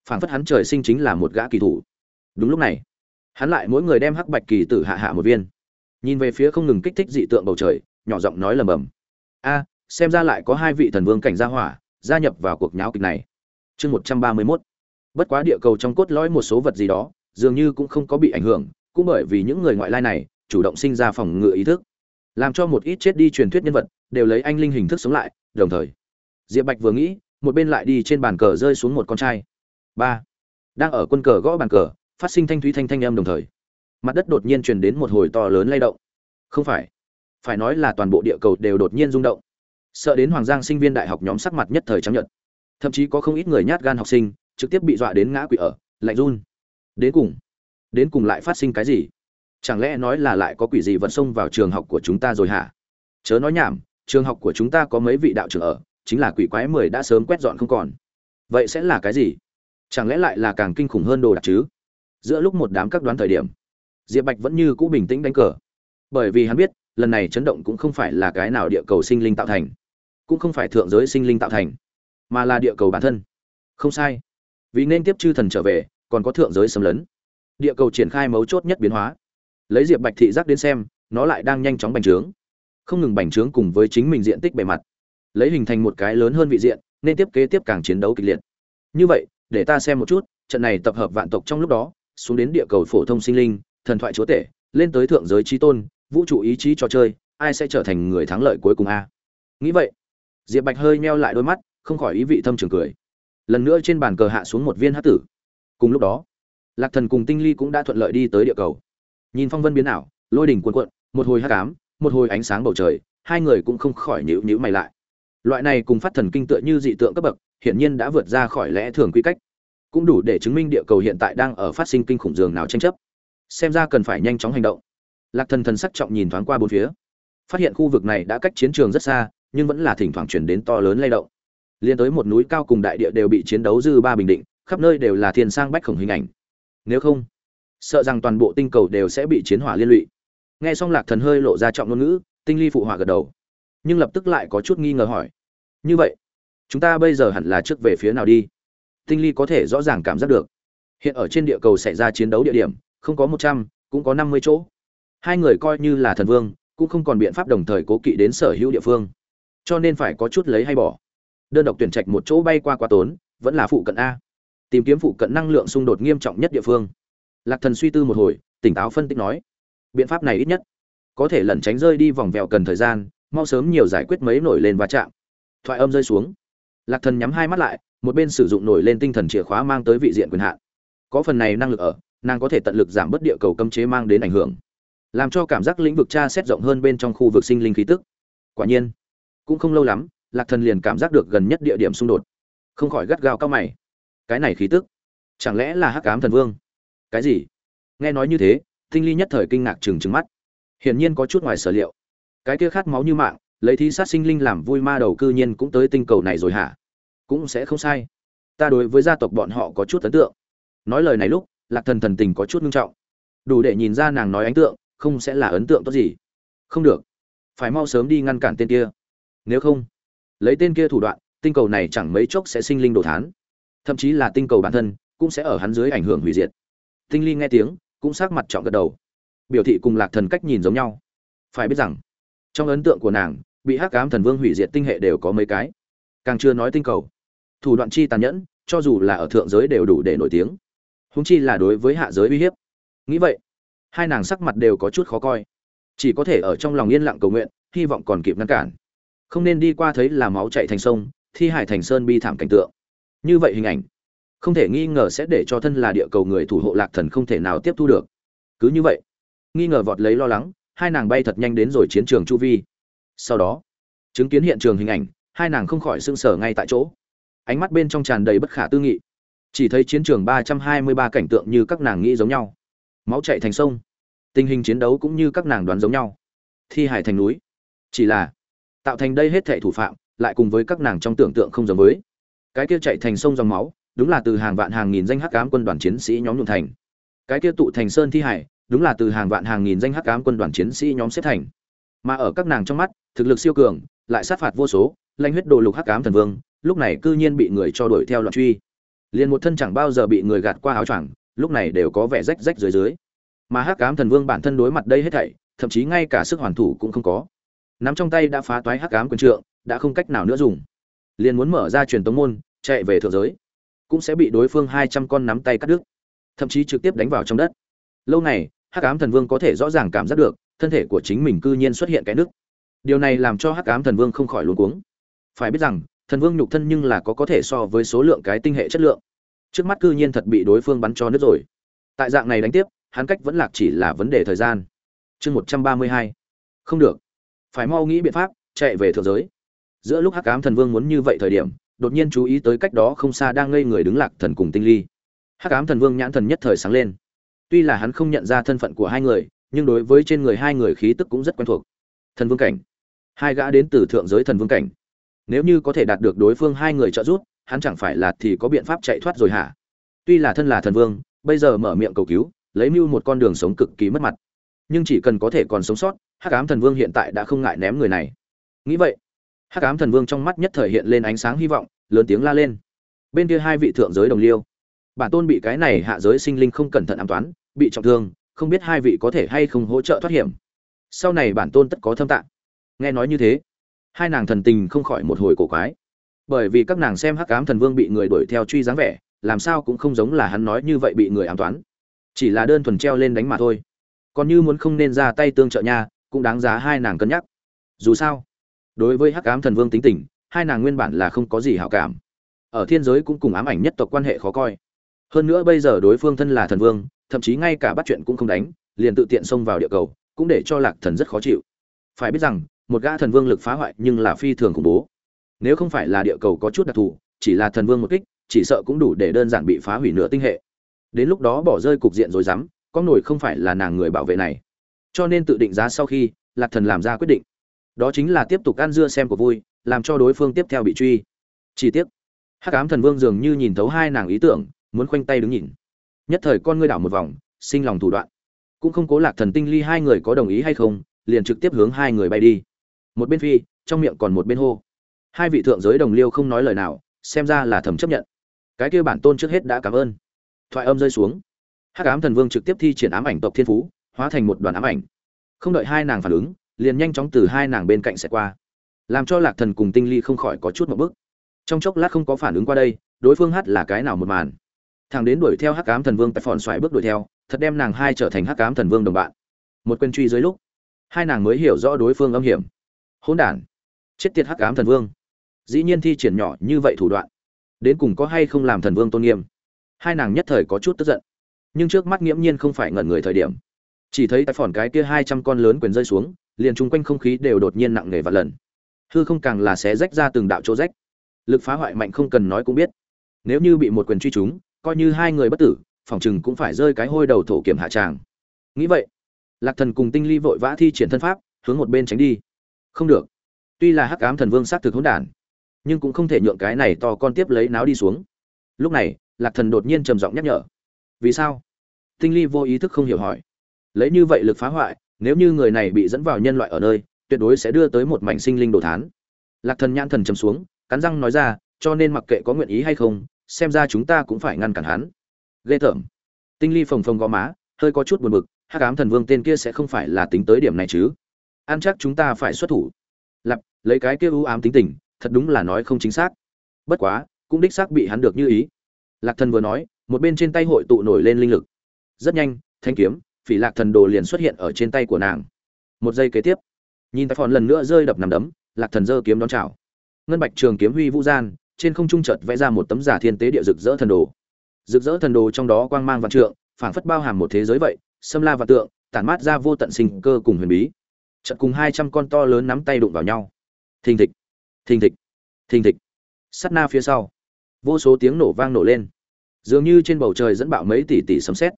phảng phất hắn trời sinh chính là một gã kỳ thủ. Đúng lúc này, hắn lại mỗi người đem hắc bạch kỳ tử hạ hạ một viên. Nhìn về phía không ngừng kích thích dị tượng bầu trời, nhỏ giọng nói lầm bầm. A, xem ra lại có hai vị thần vương cảnh gia hỏa gia nhập vào cuộc nháo kịch này. Chương một trăm ba mươi mốt. Bất quá địa cầu trong cốt lõi một số vật gì đó, dường như cũng không có bị ảnh hưởng, cũng bởi vì những người ngoại lai này chủ động sinh ra phòng ngự ý thức, làm cho một ít chết đi truyền thuyết nhân vật đều lấy anh linh hình thức sống lại, đồng thời, diệp bạch vừa nghĩ, một bên lại đi trên bàn cờ rơi xuống một con trai ba. Đang ở quân cờ gõ bàn cờ, phát sinh thanh thúy thanh thanh âm đồng thời. Mặt đất đột nhiên truyền đến một hồi to lớn lay động. Không phải. Phải nói là toàn bộ địa cầu đều đột nhiên rung động. Sợ đến hoàng giang sinh viên đại học nhóm sắc mặt nhất thời trắng nhật thậm chí có không ít người nhát gan học sinh, trực tiếp bị dọa đến ngã quỵ ở, lạnh run. Đến cùng đến cùng lại phát sinh cái gì? Chẳng lẽ nói là lại có quỷ gì vật xông vào trường học của chúng ta rồi hả? Chớ nói nhảm, trường học của chúng ta có mấy vị đạo trưởng ở, chính là quỷ quái mười đã sớm quét dọn không còn. Vậy sẽ là cái gì? Chẳng lẽ lại là càng kinh khủng hơn đồ đạc chứ? Giữa lúc một đám các đoán thời điểm, diệp bạch vẫn như cũ bình tĩnh đánh cờ. Bởi vì hắn biết, lần này chấn động cũng không phải là cái nào địa cầu sinh linh tạo thành, cũng không phải thượng giới sinh linh tạo thành, mà là địa cầu bản thân. Không sai. Vì nên tiếp chư thần trở về, còn có thượng giới xâm lấn. Địa cầu triển khai mấu chốt nhất biến hóa. Lấy diệp bạch thị giác đến xem, nó lại đang nhanh chóng bành trướng. Không ngừng bành trướng cùng với chính mình diện tích bề mặt. Lấy hình thành một cái lớn hơn vị diện, nên tiếp kế tiếp càng chiến đấu kịch liệt. Như vậy để ta xem một chút, trận này tập hợp vạn tộc trong lúc đó, xuống đến địa cầu phổ thông sinh linh, thần thoại chúa tể, lên tới thượng giới trí tôn, vũ trụ ý chí trò chơi, ai sẽ trở thành người thắng lợi cuối cùng a? Nghĩ vậy, diệp bạch hơi meo lại đôi mắt, không khỏi ý vị thâm trường cười. Lần nữa trên bàn cờ hạ xuống một viên hát tử. Cùng lúc đó, lạc thần cùng tinh ly cũng đã thuận lợi đi tới địa cầu. Nhìn phong vân biến ảo, lôi đỉnh cuồn cuộn, một hồi hát cám một hồi ánh sáng bầu trời, hai người cũng không khỏi nhíu nhíu mày lại. Loại này cùng phát thần kinh tựa như dị tượng cấp bậc hiển nhiên đã vượt ra khỏi lẽ thường quy cách. Cũng đủ để chứng minh địa cầu hiện tại đang ở phát sinh kinh khủng dường nào tranh chấp. Xem ra cần phải nhanh chóng hành động. Lạc thần thần sắc trọng nhìn thoáng qua bốn phía. Phát hiện khu vực này đã cách chiến trường rất xa, nhưng vẫn là thỉnh thoảng chuyển đến to lớn lay động. Liên tới một núi cao cùng đại địa đều bị chiến đấu dư ba bình định, khắp nơi đều là thiên sang bách khổng hình ảnh. Nếu không, sợ rằng toàn bộ tinh cầu đều sẽ bị chiến hỏa liên lụy. Nghe xong lạc thần hơi lộ ra trọng ngôn ngữ, tinh ly phụ hỏa gật đầu, nhưng lập tức lại có chút nghi ngờ hỏi. Như vậy chúng ta bây giờ hẳn là trước về phía nào đi? Tinh ly có thể rõ ràng cảm giác được. Hiện ở trên địa cầu xảy ra chiến đấu địa điểm, không có một trăm, cũng có năm mươi chỗ. Hai người coi như là thần vương, cũng không còn biện pháp đồng thời cố kỵ đến sở hữu địa phương. Cho nên phải có chút lấy hay bỏ. Đơn độc tuyển trạch một chỗ bay qua quá tốn, vẫn là phụ cận a. Tìm kiếm phụ cận năng lượng xung đột nghiêm trọng nhất địa phương. Lạc thần suy tư một hồi, tỉnh táo phân tích nói. Biện pháp này ít nhất có thể lẩn tránh rơi đi vòng vèo cần thời gian, mau sớm nhiều giải quyết mấy nổi lên va chạm. Thoại âm rơi xuống lạc thần nhắm hai mắt lại, một bên sử dụng nổi lên tinh thần chìa khóa mang tới vị diện quyền hạn. Có phần này năng lực ở, nàng có thể tận lực giảm bớt địa cầu cấm chế mang đến ảnh hưởng, làm cho cảm giác lĩnh vực tra xét rộng hơn bên trong khu vực sinh linh khí tức. Quả nhiên, cũng không lâu lắm, lạc thần liền cảm giác được gần nhất địa điểm xung đột. Không khỏi gắt gao cao mày. Cái này khí tức, chẳng lẽ là hắc cám thần vương? Cái gì? Nghe nói như thế, tinh ly nhất thời kinh ngạc trừng trừng mắt. Hiển nhiên có chút ngoài sở liệu. Cái kia khát máu như mạng, lấy thi sát sinh linh làm vui ma đầu cư nhiên cũng tới tinh cầu này rồi hả? Cũng sẽ không sai. Ta đối với gia tộc bọn họ có chút ấn tượng. Nói lời này lúc, lạc thần thần tình có chút nghiêm trọng. Đủ để nhìn ra nàng nói ấn tượng, không sẽ là ấn tượng tốt gì. Không được. Phải mau sớm đi ngăn cản tên kia. Nếu không, lấy tên kia thủ đoạn, tinh cầu này chẳng mấy chốc sẽ sinh linh đồ thán. Thậm chí là tinh cầu bản thân, cũng sẽ ở hắn dưới ảnh hưởng hủy diệt. Tinh ly nghe tiếng, cũng sắc mặt trọng gật đầu. Biểu thị cùng lạc thần cách nhìn giống nhau. Phải biết rằng, trong ấn tượng của nàng, bị hắc ám thần vương hủy diệt tinh hệ đều có mấy cái. Càng chưa nói tinh cầu thủ đoạn chi tàn nhẫn, cho dù là ở thượng giới đều đủ để nổi tiếng. Húng chi là đối với hạ giới uy hiếp. Nghĩ vậy, hai nàng sắc mặt đều có chút khó coi. Chỉ có thể ở trong lòng yên lặng cầu nguyện, hy vọng còn kịp ngăn cản. Không nên đi qua thấy là máu chạy thành sông, thi hải thành sơn bi thảm cảnh tượng. Như vậy hình ảnh, không thể nghi ngờ sẽ để cho thân là địa cầu người thủ hộ lạc thần không thể nào tiếp thu được. Cứ như vậy, nghi ngờ vọt lấy lo lắng, hai nàng bay thật nhanh đến rồi chiến trường chu vi. Sau đó, chứng kiến hiện trường hình ảnh, hai nàng không khỏi sưng sở ngay tại chỗ ánh mắt bên trong tràn đầy bất khả tư nghị. Chỉ thấy chiến trường ba trăm hai mươi ba cảnh tượng như các nàng nghĩ giống nhau. Máu chạy thành sông. Tình hình chiến đấu cũng như các nàng đoán giống nhau. Thi hải thành núi. Chỉ là tạo thành đây hết thệ thủ phạm, lại cùng với các nàng trong tưởng tượng không giống với. Cái kia chạy thành sông dòng máu, đúng là từ hàng vạn hàng nghìn danh hắc ám quân đoàn chiến sĩ nhóm nhuộm thành. Cái kia tụ thành sơn thi hải, đúng là từ hàng vạn hàng nghìn danh hắc ám quân đoàn chiến sĩ nhóm xếp thành. Mà ở các nàng trong mắt, thực lực siêu cường, lại sát phạt vô số lanh huyết đồ lục hắc ám thần vương lúc này cư nhiên bị người cho đuổi theo loạn truy. Liền một thân chẳng bao giờ bị người gạt qua áo choàng, lúc này đều có vẻ rách rách dưới dưới. Mà hắc ám thần vương bản thân đối mặt đây hết thảy, thậm chí ngay cả sức hoàn thủ cũng không có. Nắm trong tay đã phá toái hắc ám quyền trượng, đã không cách nào nữa dùng. Liền muốn mở ra truyền tống môn, chạy về thượng giới. Cũng sẽ bị đối phương hai trăm con nắm tay cắt đứt, thậm chí trực tiếp đánh vào trong đất. Lâu này hắc ám thần vương có thể rõ ràng cảm giác được, thân thể của chính mình cư nhiên xuất hiện cái nước điều này làm cho hắc ám thần vương không khỏi luống cuống. Phải biết rằng thần vương nhục thân nhưng là có có thể so với số lượng cái tinh hệ chất lượng. Trước mắt cư nhiên thật bị đối phương bắn cho nước rồi. Tại dạng này đánh tiếp, hắn cách vẫn lạc chỉ là vấn đề thời gian. Chương một trăm ba mươi hai. Không được. Phải mau nghĩ biện pháp, chạy về thượng giới. Giữa lúc hắc ám thần vương muốn như vậy thời điểm, đột nhiên chú ý tới cách đó không xa đang ngây người đứng lạc thần cùng tinh ly. Hắc ám thần vương nhãn thần nhất thời sáng lên. Tuy là hắn không nhận ra thân phận của hai người, nhưng đối với trên người hai người khí tức cũng rất quen thuộc. Thần vương cảnh. Hai gã đến từ thượng giới thần vương cảnh nếu như có thể đạt được đối phương hai người trợ giúp, hắn chẳng phải là thì có biện pháp chạy thoát rồi hả? Tuy là thân là thần vương, bây giờ mở miệng cầu cứu, lấy mưu một con đường sống cực kỳ mất mặt. Nhưng chỉ cần có thể còn sống sót, hắc ám thần vương hiện tại đã không ngại ném người này. Nghĩ vậy, hắc ám thần vương trong mắt nhất thời hiện lên ánh sáng hy vọng, lớn tiếng la lên. Bên kia hai vị thượng giới đồng liêu. Bản tôn bị cái này hạ giới sinh linh không cẩn thận ám toán, bị trọng thương, không biết hai vị có thể hay không hỗ trợ thoát hiểm. Sau này bản tôn tất có thâm tạng. Nghe nói như thế hai nàng thần tình không khỏi một hồi cổ quái. Bởi vì các nàng xem hắc ám thần vương bị người đuổi theo truy dáng vẻ, làm sao cũng không giống là hắn nói như vậy bị người ám toán. Chỉ là đơn thuần treo lên đánh mà thôi. Còn như muốn không nên ra tay tương trợ nha, cũng đáng giá hai nàng cân nhắc. Dù sao, đối với hắc ám thần vương tính tình, hai nàng nguyên bản là không có gì hảo cảm. Ở thiên giới cũng cùng ám ảnh nhất tộc quan hệ khó coi. Hơn nữa bây giờ đối phương thân là thần vương, thậm chí ngay cả bắt chuyện cũng không đánh, liền tự tiện xông vào địa cầu, cũng để cho lạc thần rất khó chịu. Phải biết rằng một gã thần vương lực phá hoại nhưng là phi thường khủng bố. Nếu không phải là địa cầu có chút đặc thù, chỉ là thần vương một kích, chỉ sợ cũng đủ để đơn giản bị phá hủy nửa tinh hệ. Đến lúc đó bỏ rơi cục diện rồi dám có nổi không phải là nàng người bảo vệ này. Cho nên tự định giá sau khi, lạc thần làm ra quyết định. Đó chính là tiếp tục ăn dưa xem của vui, làm cho đối phương tiếp theo bị truy. Chi tiết hắc ám thần vương dường như nhìn thấu hai nàng ý tưởng, muốn khoanh tay đứng nhìn. Nhất thời con ngươi đảo một vòng, sinh lòng thủ đoạn. Cũng không cố lạc thần tinh ly hai người có đồng ý hay không, liền trực tiếp hướng hai người bay đi một bên phi, trong miệng còn một bên hô. Hai vị thượng giới đồng liêu không nói lời nào, xem ra là thầm chấp nhận. Cái kia bản tôn trước hết đã cảm ơn. Thoại âm rơi xuống. Hắc ám thần vương trực tiếp thi triển ám ảnh tộc thiên phú, hóa thành một đoàn ám ảnh. Không đợi hai nàng phản ứng, liền nhanh chóng từ hai nàng bên cạnh sẽ qua. Làm cho lạc thần cùng tinh ly không khỏi có chút một bước. trong chốc lát không có phản ứng qua đây, đối phương hát là cái nào một màn. Thằng đến đuổi theo hắc ám thần vương tại phòn xoáy bước đuổi theo, thật đem nàng hai trở thành hắc ám thần vương đồng bạn. Một quên truy dưới lúc, hai nàng mới hiểu rõ đối phương âm hiểm hỗn đản. Chết tiệt hắc ám thần vương. Dĩ nhiên thi triển nhỏ như vậy thủ đoạn. Đến cùng có hay không làm thần vương tôn nghiêm? Hai nàng nhất thời có chút tức giận. Nhưng trước mắt nghiễm nhiên không phải ngẩn người thời điểm. Chỉ thấy tại phòn cái kia hai trăm con lớn quyền rơi xuống, liền chung quanh không khí đều đột nhiên nặng nề và lần. Hư không càng là xé rách ra từng đạo chỗ rách. Lực phá hoại mạnh không cần nói cũng biết. Nếu như bị một quyền truy chúng coi như hai người bất tử, phòng chừng cũng phải rơi cái hôi đầu thổ kiểm hạ tràng. Nghĩ vậy, lạc thần cùng tinh ly vội vã thi triển thân pháp, hướng một bên tránh đi không được. Tuy là hắc ám thần vương sát thực hỗn đản, nhưng cũng không thể nhượng cái này to con tiếp lấy náo đi xuống. Lúc này, lạc thần đột nhiên trầm giọng nhắc nhở. Vì sao? Tinh ly vô ý thức không hiểu hỏi. Lấy như vậy lực phá hoại, nếu như người này bị dẫn vào nhân loại ở nơi, tuyệt đối sẽ đưa tới một mảnh sinh linh đồ thán. Lạc thần nhãn thần trầm xuống, cắn răng nói ra, cho nên mặc kệ có nguyện ý hay không, xem ra chúng ta cũng phải ngăn cản hắn. Ghê tởm. Tinh ly phồng phồng gò má, hơi có chút buồn bực, hắc ám thần vương tên kia sẽ không phải là tính tới điểm này chứ? Ăn chắc chúng ta phải xuất thủ. Lặp lấy cái kia ưu ám tính tình, thật đúng là nói không chính xác. Bất quá, cũng đích xác bị hắn được như ý. Lạc thần vừa nói, một bên trên tay hội tụ nổi lên linh lực. Rất nhanh, thanh kiếm, phỉ lạc thần đồ liền xuất hiện ở trên tay của nàng. Một giây kế tiếp, nhìn tay phòn lần nữa rơi đập nằm đấm, lạc thần giơ kiếm đón chào. Ngân bạch trường kiếm huy vũ gian, trên không trung chợt vẽ ra một tấm giả thiên tế địa rực rỡ thần đồ. Rực rỡ thần đồ trong đó quang mang vạn trượng, phảng phất bao hàm một thế giới vậy, xâm la vạn tượng, tản mát ra vô tận sinh cơ cùng huyền bí chật cùng hai trăm con to lớn nắm tay đụng vào nhau. Thình thịch thình thịch thình thịch. Sắt na phía sau, vô số tiếng nổ vang nổ lên. Dường như trên bầu trời dẫn bạo mấy tỷ tỷ sấm sét.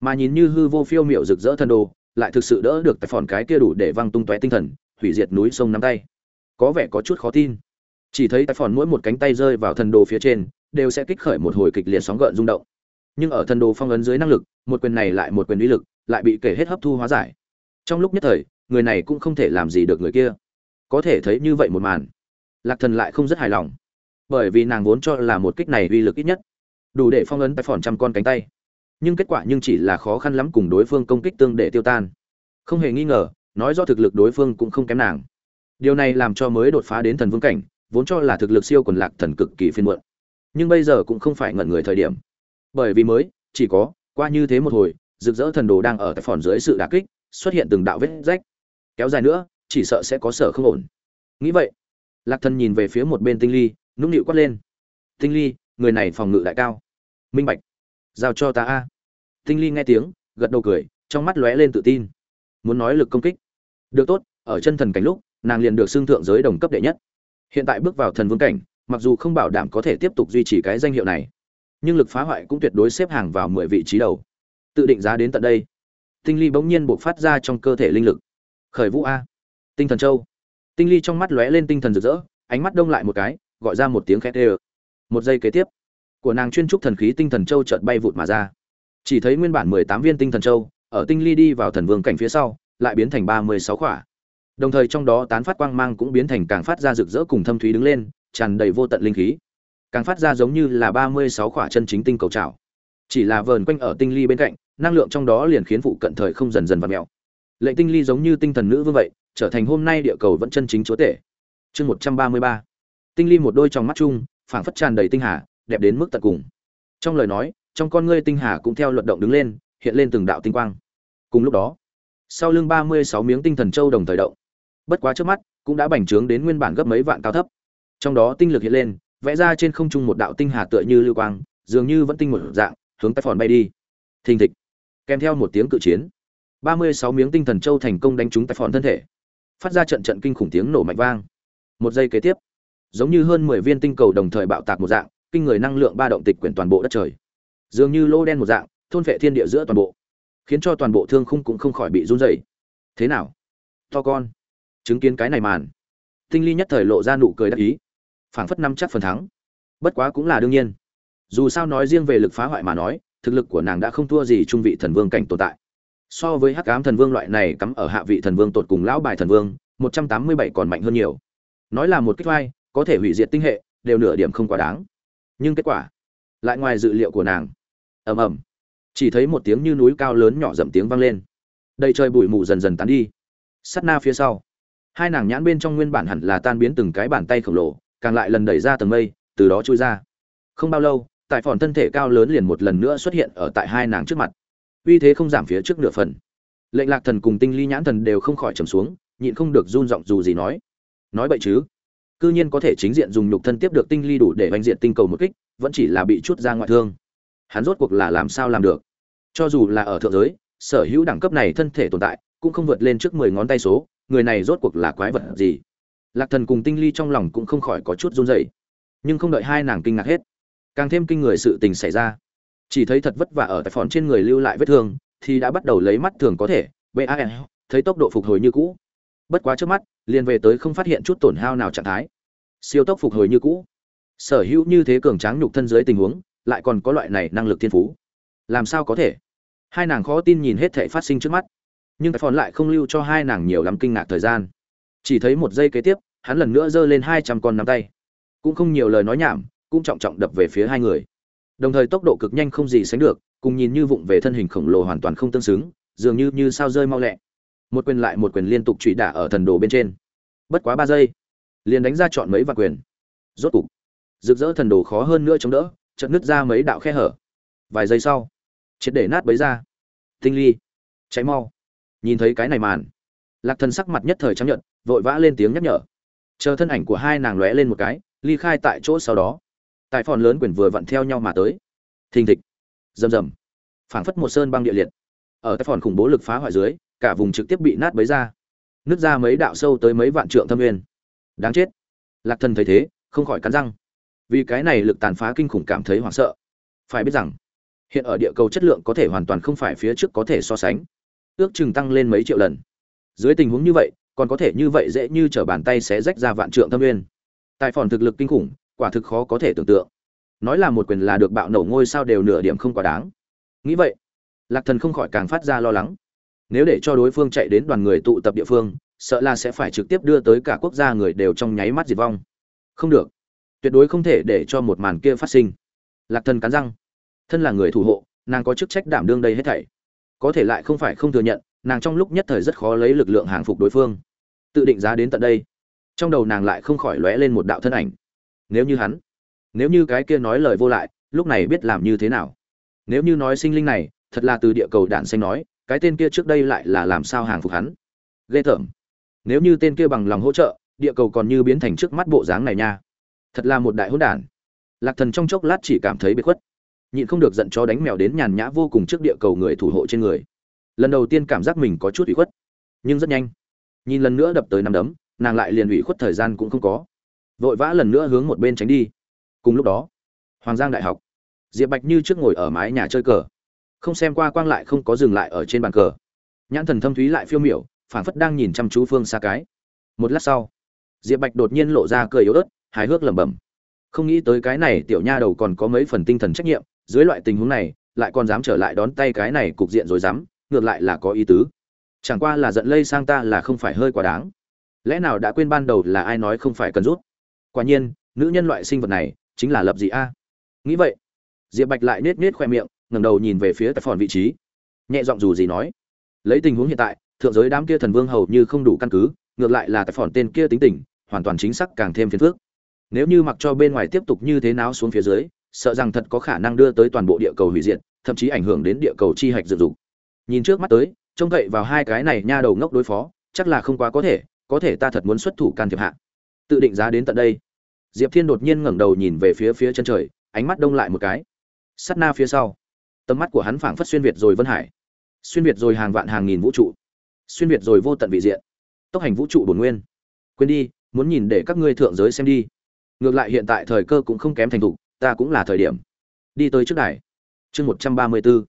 Mà nhìn như hư vô phiêu miệu rực rỡ thần đồ, lại thực sự đỡ được tại phòn cái kia đủ để văng tung tóe tinh thần, hủy diệt núi sông nắm tay. Có vẻ có chút khó tin. Chỉ thấy tại phòn mỗi một cánh tay rơi vào thần đồ phía trên, đều sẽ kích khởi một hồi kịch liệt sóng gợn rung động. Nhưng ở thần đồ phong ấn dưới năng lực, một quyền này lại một quyền uy lực, lại bị kể hết hấp thu hóa giải. Trong lúc nhất thời người này cũng không thể làm gì được người kia. Có thể thấy như vậy một màn, lạc thần lại không rất hài lòng, bởi vì nàng vốn cho là một kích này uy lực ít nhất, đủ để phong ấn tay phòn trăm con cánh tay. Nhưng kết quả nhưng chỉ là khó khăn lắm cùng đối phương công kích tương để tiêu tan. Không hề nghi ngờ, nói do thực lực đối phương cũng không kém nàng. Điều này làm cho mới đột phá đến thần vương cảnh, vốn cho là thực lực siêu quần lạc thần cực kỳ phiên muộn. Nhưng bây giờ cũng không phải ngẩn người thời điểm. Bởi vì mới, chỉ có, qua như thế một hồi, rực rỡ thần đồ đang ở tại phòn dưới sự đà kích, xuất hiện từng đạo vết rách kéo dài nữa, chỉ sợ sẽ có sở không ổn. Nghĩ vậy, lạc thần nhìn về phía một bên tinh ly, nũng nịu quát lên. Tinh ly, người này phòng ngự lại cao. Minh bạch, giao cho ta a. Tinh ly nghe tiếng, gật đầu cười, trong mắt lóe lên tự tin. Muốn nói lực công kích. Được tốt, ở chân thần cảnh lúc, nàng liền được xưng thượng giới đồng cấp đệ nhất. Hiện tại bước vào thần vương cảnh, mặc dù không bảo đảm có thể tiếp tục duy trì cái danh hiệu này, nhưng lực phá hoại cũng tuyệt đối xếp hàng vào mười vị trí đầu. Tự định giá đến tận đây, tinh ly bỗng nhiên buộc phát ra trong cơ thể linh lực khởi vũ a. Tinh thần châu. Tinh ly trong mắt lóe lên tinh thần rực rỡ, ánh mắt đông lại một cái, gọi ra một tiếng khét ê một giây kế tiếp, của nàng chuyên trúc thần khí tinh thần châu chợt bay vụt mà ra. Chỉ thấy nguyên bản mười tám viên tinh thần châu, ở tinh ly đi vào thần vương cảnh phía sau, lại biến thành ba mươi sáu khỏa. Đồng thời trong đó tán phát quang mang cũng biến thành càng phát ra rực rỡ cùng thâm thúy đứng lên, tràn đầy vô tận linh khí. Càng phát ra giống như là ba mươi sáu khỏa chân chính tinh cầu trào chỉ là vờn quanh ở tinh ly bên cạnh, năng lượng trong đó liền khiến phụ cận thời không dần dần vặt mẹo lệnh tinh ly giống như tinh thần nữ vương vậy, trở thành hôm nay địa cầu vẫn chân chính chúa tể. Chương một trăm ba mươi ba. Tinh ly một đôi trong mắt chung, phảng phất tràn đầy tinh hà, đẹp đến mức tận cùng. Trong lời nói, trong con ngươi tinh hà cũng theo luận động đứng lên, hiện lên từng đạo tinh quang. Cùng lúc đó, sau lưng ba mươi sáu miếng tinh thần châu đồng thời động. Bất quá trước mắt, cũng đã bành trướng đến nguyên bản gấp mấy vạn cao thấp. Trong đó tinh lực hiện lên, vẽ ra trên không trung một đạo tinh hà tựa như lưu quang, dường như vẫn tinh một dạng, hướng tay phòn bay đi. Thình thịch. Kèm theo một tiếng cự chiến ba mươi sáu miếng tinh thần châu thành công đánh trúng tại phòn thân thể. Phát ra trận trận kinh khủng tiếng nổ mạnh vang. Một giây kế tiếp, giống như hơn mười viên tinh cầu đồng thời bạo tạc một dạng, kinh người năng lượng ba động tịch quyển toàn bộ đất trời. Dường như lô đen một dạng, thôn vệ thiên địa giữa toàn bộ, khiến cho toàn bộ thương khung cũng không khỏi bị run rẩy. Thế nào? To con. Chứng kiến cái này màn, tinh ly nhất thời lộ ra nụ cười đắc ý, phảng phất năm chắc phần thắng. Bất quá cũng là đương nhiên. Dù sao nói riêng về lực phá hoại mà nói, thực lực của nàng đã không thua gì trung vị thần vương cảnh tồn tại so với hắc ám thần vương loại này cắm ở hạ vị thần vương tột cùng lão bài thần vương, một trăm tám mươi bảy còn mạnh hơn nhiều. Nói là một kích vai, có thể hủy diệt tinh hệ, đều nửa điểm không quá đáng. Nhưng kết quả, lại ngoài dự liệu của nàng. Ầm ầm. Chỉ thấy một tiếng như núi cao lớn nhỏ dậm tiếng vang lên. Đầy trời bụi mù dần dần tán đi. Sắt na phía sau, hai nàng nhãn bên trong nguyên bản hẳn là tan biến từng cái bàn tay khổng lồ, càng lại lần đẩy ra tầng mây, từ đó trôi ra. Không bao lâu, tại phòn thân thể cao lớn liền một lần nữa xuất hiện ở tại hai nàng trước mặt uy thế không giảm phía trước nửa phần. Lệnh lạc thần cùng tinh ly nhãn thần đều không khỏi trầm xuống, nhịn không được run giọng dù gì nói. Nói vậy chứ? Cư nhiên có thể chính diện dùng nhục thân tiếp được tinh ly đủ để oanh diện tinh cầu một kích, vẫn chỉ là bị chút ra ngoại thương. Hắn rốt cuộc là làm sao làm được? Cho dù là ở thượng giới, sở hữu đẳng cấp này thân thể tồn tại, cũng không vượt lên trước mười ngón tay số, người này rốt cuộc là quái vật gì? Lạc thần cùng tinh ly trong lòng cũng không khỏi có chút run rẩy, nhưng không đợi hai nàng kinh ngạc hết, càng thêm kinh người sự tình xảy ra chỉ thấy thật vất vả ở tại phòn trên người lưu lại vết thương, thì đã bắt đầu lấy mắt thường có thể ban thấy tốc độ phục hồi như cũ. Bất quá trước mắt, liền về tới không phát hiện chút tổn hao nào trạng thái. Siêu tốc phục hồi như cũ. Sở hữu như thế cường tráng nhục thân dưới tình huống, lại còn có loại này năng lực thiên phú. Làm sao có thể? Hai nàng khó tin nhìn hết thể phát sinh trước mắt. Nhưng phòn lại không lưu cho hai nàng nhiều lắm kinh ngạc thời gian. Chỉ thấy một giây kế tiếp, hắn lần nữa giơ lên hai trăm con nắm tay. Cũng không nhiều lời nói nhảm, cũng trọng trọng đập về phía hai người đồng thời tốc độ cực nhanh không gì sánh được, cùng nhìn như vụng về thân hình khổng lồ hoàn toàn không tương xứng, dường như như sao rơi mau lẹ. Một quyền lại một quyền liên tục trụy đả ở thần đồ bên trên. Bất quá ba giây, liền đánh ra chọn mấy vạn quyền. Rốt cục, rực rỡ thần đồ khó hơn nữa chống đỡ, chợt nứt ra mấy đạo khe hở. Vài giây sau, triệt để nát bấy ra. Tinh ly, cháy mau. Nhìn thấy cái này màn, lạc thần sắc mặt nhất thời chấp nhận vội vã lên tiếng nhắc nhở. Chờ thân ảnh của hai nàng lóe lên một cái, ly khai tại chỗ sau đó. Tài phòn lớn quyền vừa vặn theo nhau mà tới. Thình thịch. Rầm rầm. Phảng phất một sơn băng địa liệt. Ở tài phòn khủng bố lực phá hoại dưới, cả vùng trực tiếp bị nát bấy ra. Nứt ra mấy đạo sâu tới mấy vạn trượng thâm nguyên. Đáng chết. Lạc thần thấy thế, không khỏi cắn răng. Vì cái này lực tàn phá kinh khủng cảm thấy hoảng sợ. Phải biết rằng, hiện ở địa cầu chất lượng có thể hoàn toàn không phải phía trước có thể so sánh. Ước chừng tăng lên mấy triệu lần. Dưới tình huống như vậy, còn có thể như vậy dễ như t r ở bàn tay sẽ rách ra vạn trượng thâm nguyên. Tài phòn thực lực kinh khủng quả thực khó có thể tưởng tượng. Nói là một quyền là được bạo nổ ngôi sao đều nửa điểm không quá đáng. Nghĩ vậy, lạc thần không khỏi càng phát ra lo lắng. Nếu để cho đối phương chạy đến đoàn người tụ tập địa phương, sợ là sẽ phải trực tiếp đưa tới cả quốc gia người đều trong nháy mắt diệt vong. Không được. Tuyệt đối không thể để cho một màn kia phát sinh. Lạc thần cắn răng. Thân là người thủ hộ, nàng có chức trách đảm đương đây hết thảy. Có thể lại không phải không thừa nhận, nàng trong lúc nhất thời rất khó lấy lực lượng hàng phục đối phương. Tự định giá đến tận đây. Trong đầu nàng lại không khỏi lóe lên một đạo thân ảnh nếu như hắn, nếu như cái kia nói lời vô lại, lúc này biết làm như thế nào. Nếu như nói sinh linh này, thật là từ địa cầu đạn xanh nói, cái tên kia trước đây lại là làm sao hàng phục hắn? Ghê tởm. Nếu như tên kia bằng lòng hỗ trợ, địa cầu còn như biến thành trước mắt bộ dáng này nha. Thật là một đại hỗn đản. Lạc thần trong chốc lát chỉ cảm thấy bị khuất. Nhịn không được giận cho đánh mèo đến nhàn nhã vô cùng trước địa cầu người thủ hộ trên người. Lần đầu tiên cảm giác mình có chút ủy khuất, nhưng rất nhanh. Nhìn lần nữa đập tới năm đấm, nàng lại liền ủy khuất thời gian cũng không có vội vã lần nữa hướng một bên tránh đi. Cùng lúc đó, hoàng giang đại học, diệp bạch như trước ngồi ở mái nhà chơi cờ, không xem qua quang lại không có dừng lại ở trên bàn cờ. Nhãn thần thâm thúy lại phiêu miểu, phảng phất đang nhìn chăm chú phương xa cái. Một lát sau, diệp bạch đột nhiên lộ ra cười yếu ớt, hài hước lẩm bẩm. Không nghĩ tới cái này tiểu nha đầu còn có mấy phần tinh thần trách nhiệm, dưới loại tình huống này, lại còn dám trở lại đón tay cái này cục diện rồi dám, ngược lại là có ý tứ. Chẳng qua là giận lây sang ta là không phải hơi quá đáng. Lẽ nào đã quên ban đầu là ai nói không phải cần rút? Quả nhiên, nữ nhân loại sinh vật này chính là lập dị a. Nghĩ vậy, diệp bạch lại nết nết khoe miệng, ngẩng đầu nhìn về phía tài phòn vị trí. Nhẹ giọng dù gì nói, lấy tình huống hiện tại, thượng giới đám kia thần vương hầu như không đủ căn cứ, ngược lại là tài phòn tên kia tính tình, hoàn toàn chính xác càng thêm phiền phức. Nếu như mặc cho bên ngoài tiếp tục như thế nào xuống phía dưới, sợ rằng thật có khả năng đưa tới toàn bộ địa cầu hủy diệt, thậm chí ảnh hưởng đến địa cầu chi hạch dự dục nhìn trước mắt tới, trông cậy vào hai cái này nha đầu ngốc đối phó, chắc là không quá có thể có thể ta thật muốn xuất thủ can thiệp hạ tự định giá đến tận đây. Diệp thiên đột nhiên ngẩng đầu nhìn về phía phía chân trời, ánh mắt đông lại một cái. Sắt na phía sau, tầm mắt của hắn phảng phất xuyên việt rồi vân hải. Xuyên việt rồi hàng vạn hàng nghìn vũ trụ. Xuyên việt rồi vô tận vị diện. Tốc hành vũ trụ bổn nguyên. Quên đi, muốn nhìn để các ngươi thượng giới xem đi. Ngược lại hiện tại thời cơ cũng không kém thành thục, ta cũng là thời điểm. Đi tới trước đài. Chương một trăm ba mươi bốn.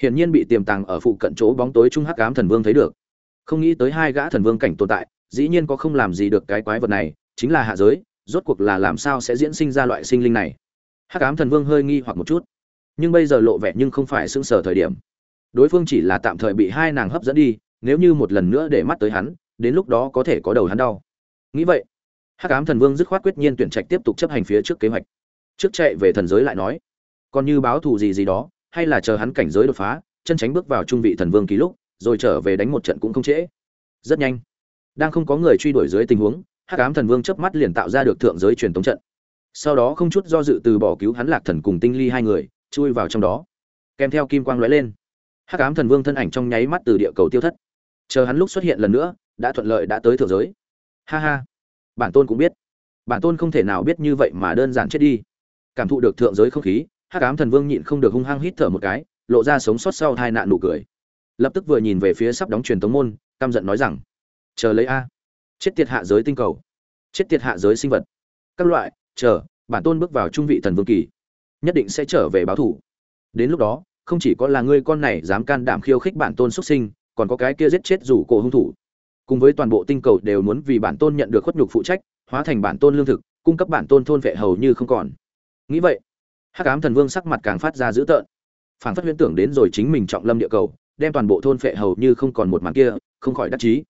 Hiển nhiên bị tiềm tàng ở phụ cận chỗ bóng tối trung hắc ám thần vương thấy được. Không nghĩ tới hai gã thần vương cảnh tồn tại, dĩ nhiên có không làm gì được cái quái vật này chính là hạ giới, rốt cuộc là làm sao sẽ diễn sinh ra loại sinh linh này? Hắc ám thần vương hơi nghi hoặc một chút. Nhưng bây giờ lộ vẻ nhưng không phải xưng sở thời điểm. Đối phương chỉ là tạm thời bị hai nàng hấp dẫn đi, nếu như một lần nữa để mắt tới hắn, đến lúc đó có thể có đầu hắn đau. Nghĩ vậy, hắc ám thần vương dứt khoát quyết nhiên tuyển trạch tiếp tục chấp hành phía trước kế hoạch. Trước chạy về thần giới lại nói, còn như báo thù gì gì đó, hay là chờ hắn cảnh giới đột phá, chân tránh bước vào trung vị thần vương ký lúc, rồi trở về đánh một trận cũng không trễ. Rất nhanh, đang không có người truy đuổi dưới tình huống hắc ám thần vương chớp mắt liền tạo ra được thượng giới truyền tống trận. Sau đó không chút do dự từ bỏ cứu hắn lạc thần cùng tinh ly hai người, chui vào trong đó. Kèm theo kim quang lóe lên, hắc ám thần vương thân ảnh trong nháy mắt từ địa cầu tiêu thất. Chờ hắn lúc xuất hiện lần nữa, đã thuận lợi đã tới thượng giới. Ha ha. Bản tôn cũng biết. Bản tôn không thể nào biết như vậy mà đơn giản chết đi. Cảm thụ được thượng giới không khí, hắc ám thần vương nhịn không được hung hăng hít thở một cái, lộ ra sống sót sau hai nạn nụ cười. Lập tức vừa nhìn về phía sắp đóng truyền tống môn, căm giận nói rằng, chờ lấy a chết tiệt hạ giới tinh cầu. Chết tiệt hạ giới sinh vật. Các loại, chờ, bản tôn bước vào trung vị thần vương kỳ. Nhất định sẽ trở về báo thủ. Đến lúc đó, không chỉ có là ngươi con này dám can đảm khiêu khích bản tôn xuất sinh, còn có cái kia giết chết rủ cổ hung thủ. Cùng với toàn bộ tinh cầu đều muốn vì bản tôn nhận được khuất nhục phụ trách, hóa thành bản tôn lương thực, cung cấp bản tôn thôn vệ hầu như không còn. Nghĩ vậy, hắc ám thần vương sắc mặt càng phát ra dữ tợn. Phảng phất huyễn tưởng đến rồi chính mình trọng lâm địa cầu, đem toàn bộ thôn phệ hầu như không còn một màn kia, không khỏi đắc chí.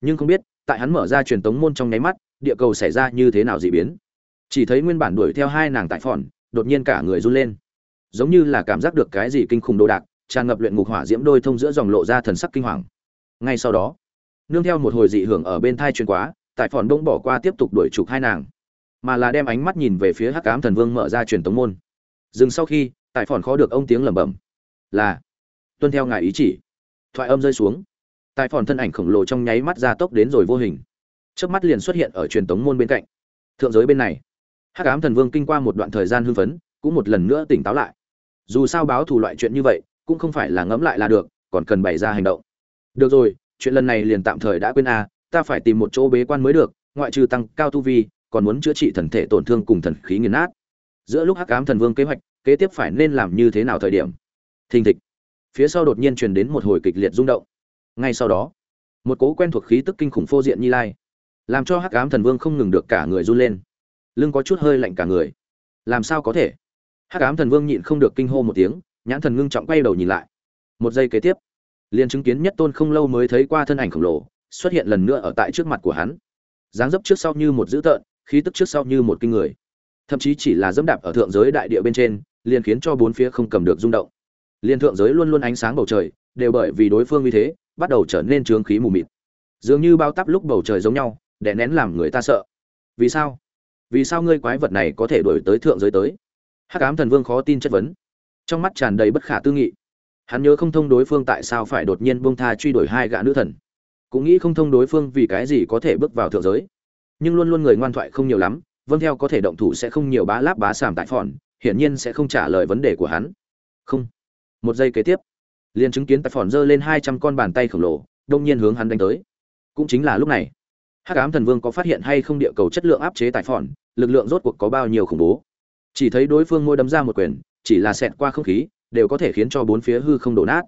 Nhưng không biết tại hắn mở ra truyền tống môn trong nháy mắt, địa cầu xảy ra như thế nào dị biến. Chỉ thấy nguyên bản đuổi theo hai nàng tại phòn, đột nhiên cả người run lên. Giống như là cảm giác được cái gì kinh khủng đồ đạc, tràn ngập luyện ngục hỏa diễm đôi thông giữa dòng lộ ra thần sắc kinh hoàng. Ngay sau đó, nương theo một hồi dị hưởng ở bên thai truyền quá, tại phòn đông bỏ qua tiếp tục đuổi trục hai nàng. Mà là đem ánh mắt nhìn về phía hắc ám thần vương mở ra truyền tống môn. Dừng sau khi, tại phòn khó được ông tiếng lẩm bẩm. Là, tuân theo ngài ý chỉ. Thoại âm rơi xuống. Tài phòn thân ảnh khổng lồ trong nháy mắt ra tốc đến rồi vô hình. Trước mắt liền xuất hiện ở truyền tống môn bên cạnh. Thượng giới bên này, hắc ám thần vương kinh qua một đoạn thời gian hưng phấn, cũng một lần nữa tỉnh táo lại. Dù sao báo thù loại chuyện như vậy, cũng không phải là ngẫm lại là được, còn cần bày ra hành động. Được rồi, chuyện lần này liền tạm thời đã quên a, ta phải tìm một chỗ bế quan mới được, ngoại trừ tăng cao tu vi, còn muốn chữa trị thần thể tổn thương cùng thần khí nghiền nát. Giữa lúc hắc ám thần vương kế hoạch, kế tiếp phải nên làm như thế nào thời điểm? Thình thịch. Phía sau đột nhiên truyền đến một hồi kịch liệt rung động ngay sau đó, một cố quen thuộc khí tức kinh khủng phô diện như lai, làm cho hắc ám thần vương không ngừng được cả người run lên. Lưng có chút hơi lạnh cả người. Làm sao có thể? Hắc ám thần vương nhịn không được kinh hô một tiếng, nhãn thần ngưng trọng quay đầu nhìn lại. Một giây kế tiếp, liền chứng kiến nhất tôn không lâu mới thấy qua thân ảnh khổng lồ xuất hiện lần nữa ở tại trước mặt của hắn. Dáng dấp trước sau như một dữ tợn, khí tức trước sau như một kinh người. Thậm chí chỉ là dẫm đạp ở thượng giới đại địa bên trên, liền khiến cho bốn phía không cầm được rung động. Liên thượng giới luôn luôn ánh sáng bầu trời, đều bởi vì đối phương như thế bắt đầu trở nên trướng khí mù mịt. Dường như bao tắp lúc bầu trời giống nhau, đè nén làm người ta sợ. Vì sao? Vì sao ngươi quái vật này có thể đổi tới thượng giới tới? Hắc ám thần vương khó tin chất vấn. Trong mắt tràn đầy bất khả tư nghị. Hắn nhớ không thông đối phương tại sao phải đột nhiên buông tha truy đuổi hai gã nữ thần. Cũng nghĩ không thông đối phương vì cái gì có thể bước vào thượng giới. Nhưng luôn luôn người ngoan thoại không nhiều lắm vâng theo có thể động thủ sẽ không nhiều bá láp bá sàm tại phòn, hiển nhiên sẽ không trả lời vấn đề của hắn. Không. Một giây kế tiếp liền chứng kiến tại phòn giơ lên hai trăm con bàn tay khổng lồ, đông nhiên hướng hắn đánh tới. Cũng chính là lúc này, hắc ám thần vương có phát hiện hay không địa cầu chất lượng áp chế tại phòn, lực lượng rốt cuộc có bao nhiêu khủng bố. Chỉ thấy đối phương môi đấm ra một quyền, chỉ là xẹt qua không khí, đều có thể khiến cho bốn phía hư không đổ nát.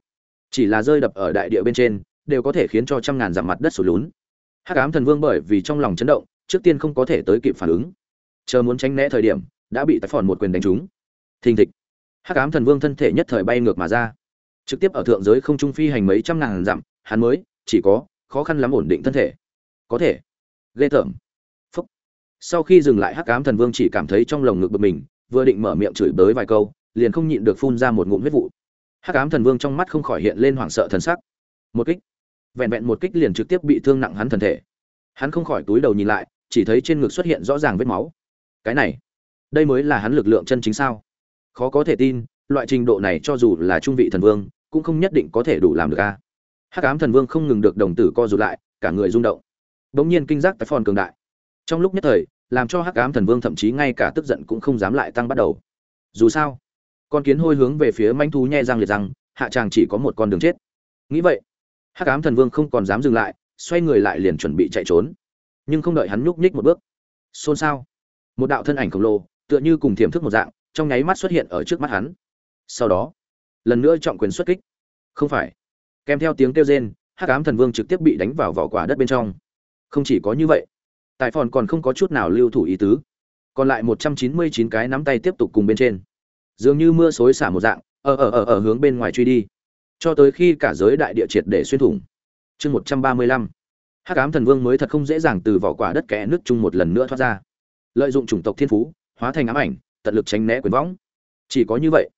Chỉ là rơi đập ở đại địa bên trên, đều có thể khiến cho trăm ngàn dặm mặt đất sụt lún. Hắc ám thần vương bởi vì trong lòng chấn động, trước tiên không có thể tới kịp phản ứng. Chờ muốn tránh né thời điểm, đã bị tái phòn một quyền đánh trúng. Thình thịch. Hắc ám thần vương thân thể nhất thời bay ngược mà ra trực tiếp ở thượng giới không trung phi hành mấy trăm ngàn dặm, hắn mới, chỉ có, khó khăn lắm ổn định thân thể. Có thể. Ghê tởm. Phúc. Sau khi dừng lại hắc ám thần vương chỉ cảm thấy trong lồng ngực bực mình, vừa định mở miệng chửi bới vài câu, liền không nhịn được phun ra một ngụm huyết vụ. Hắc ám thần vương trong mắt không khỏi hiện lên hoảng sợ thần sắc. Một kích. Vẹn vẹn một kích liền trực tiếp bị thương nặng hắn thần thể. Hắn không khỏi túi đầu nhìn lại, chỉ thấy trên ngực xuất hiện rõ ràng vết máu. Cái này, đây mới là hắn lực lượng chân chính sao? Khó có thể tin, loại trình độ này cho dù là trung vị thần vương cũng không nhất định có thể đủ làm được a. Hắc ám thần vương không ngừng được đồng tử co rụt lại, cả người rung động. Bỗng nhiên kinh giác tại phòn cường đại. Trong lúc nhất thời, làm cho hắc ám thần vương thậm chí ngay cả tức giận cũng không dám lại tăng bắt đầu. Dù sao, con kiến hôi hướng về phía manh thú nhẹ răng liệt răng, hạ tràng chỉ có một con đường chết. Nghĩ vậy, hắc ám thần vương không còn dám dừng lại, xoay người lại liền chuẩn bị chạy trốn. Nhưng không đợi hắn nhúc nhích một bước, xôn xao, một đạo thân ảnh khổng lồ, tựa như cùng thiểm thức một dạng, trong nháy mắt xuất hiện ở trước mắt hắn. Sau đó lần nữa trọng quyền xuất kích. Không phải. Kèm theo tiếng kêu rên, hắc ám thần vương trực tiếp bị đánh vào vỏ quả đất bên trong. Không chỉ có như vậy tại phòn còn không có chút nào lưu thủ ý tứ. Còn lại một trăm chín mươi chín cái nắm tay tiếp tục cùng bên trên. Dường như mưa xối xả một dạng, ở ở ở ở hướng bên ngoài truy đi. Cho tới khi cả giới đại địa triệt để xuyên thủng. Chương một trăm ba mươi lăm. Hắc ám thần vương mới thật không dễ dàng từ vỏ quả đất kẽ nước chung một lần nữa thoát ra. Lợi dụng chủng tộc thiên phú, hóa thành ám ảnh, tận lực tránh né quyền võng. Chỉ có như vậy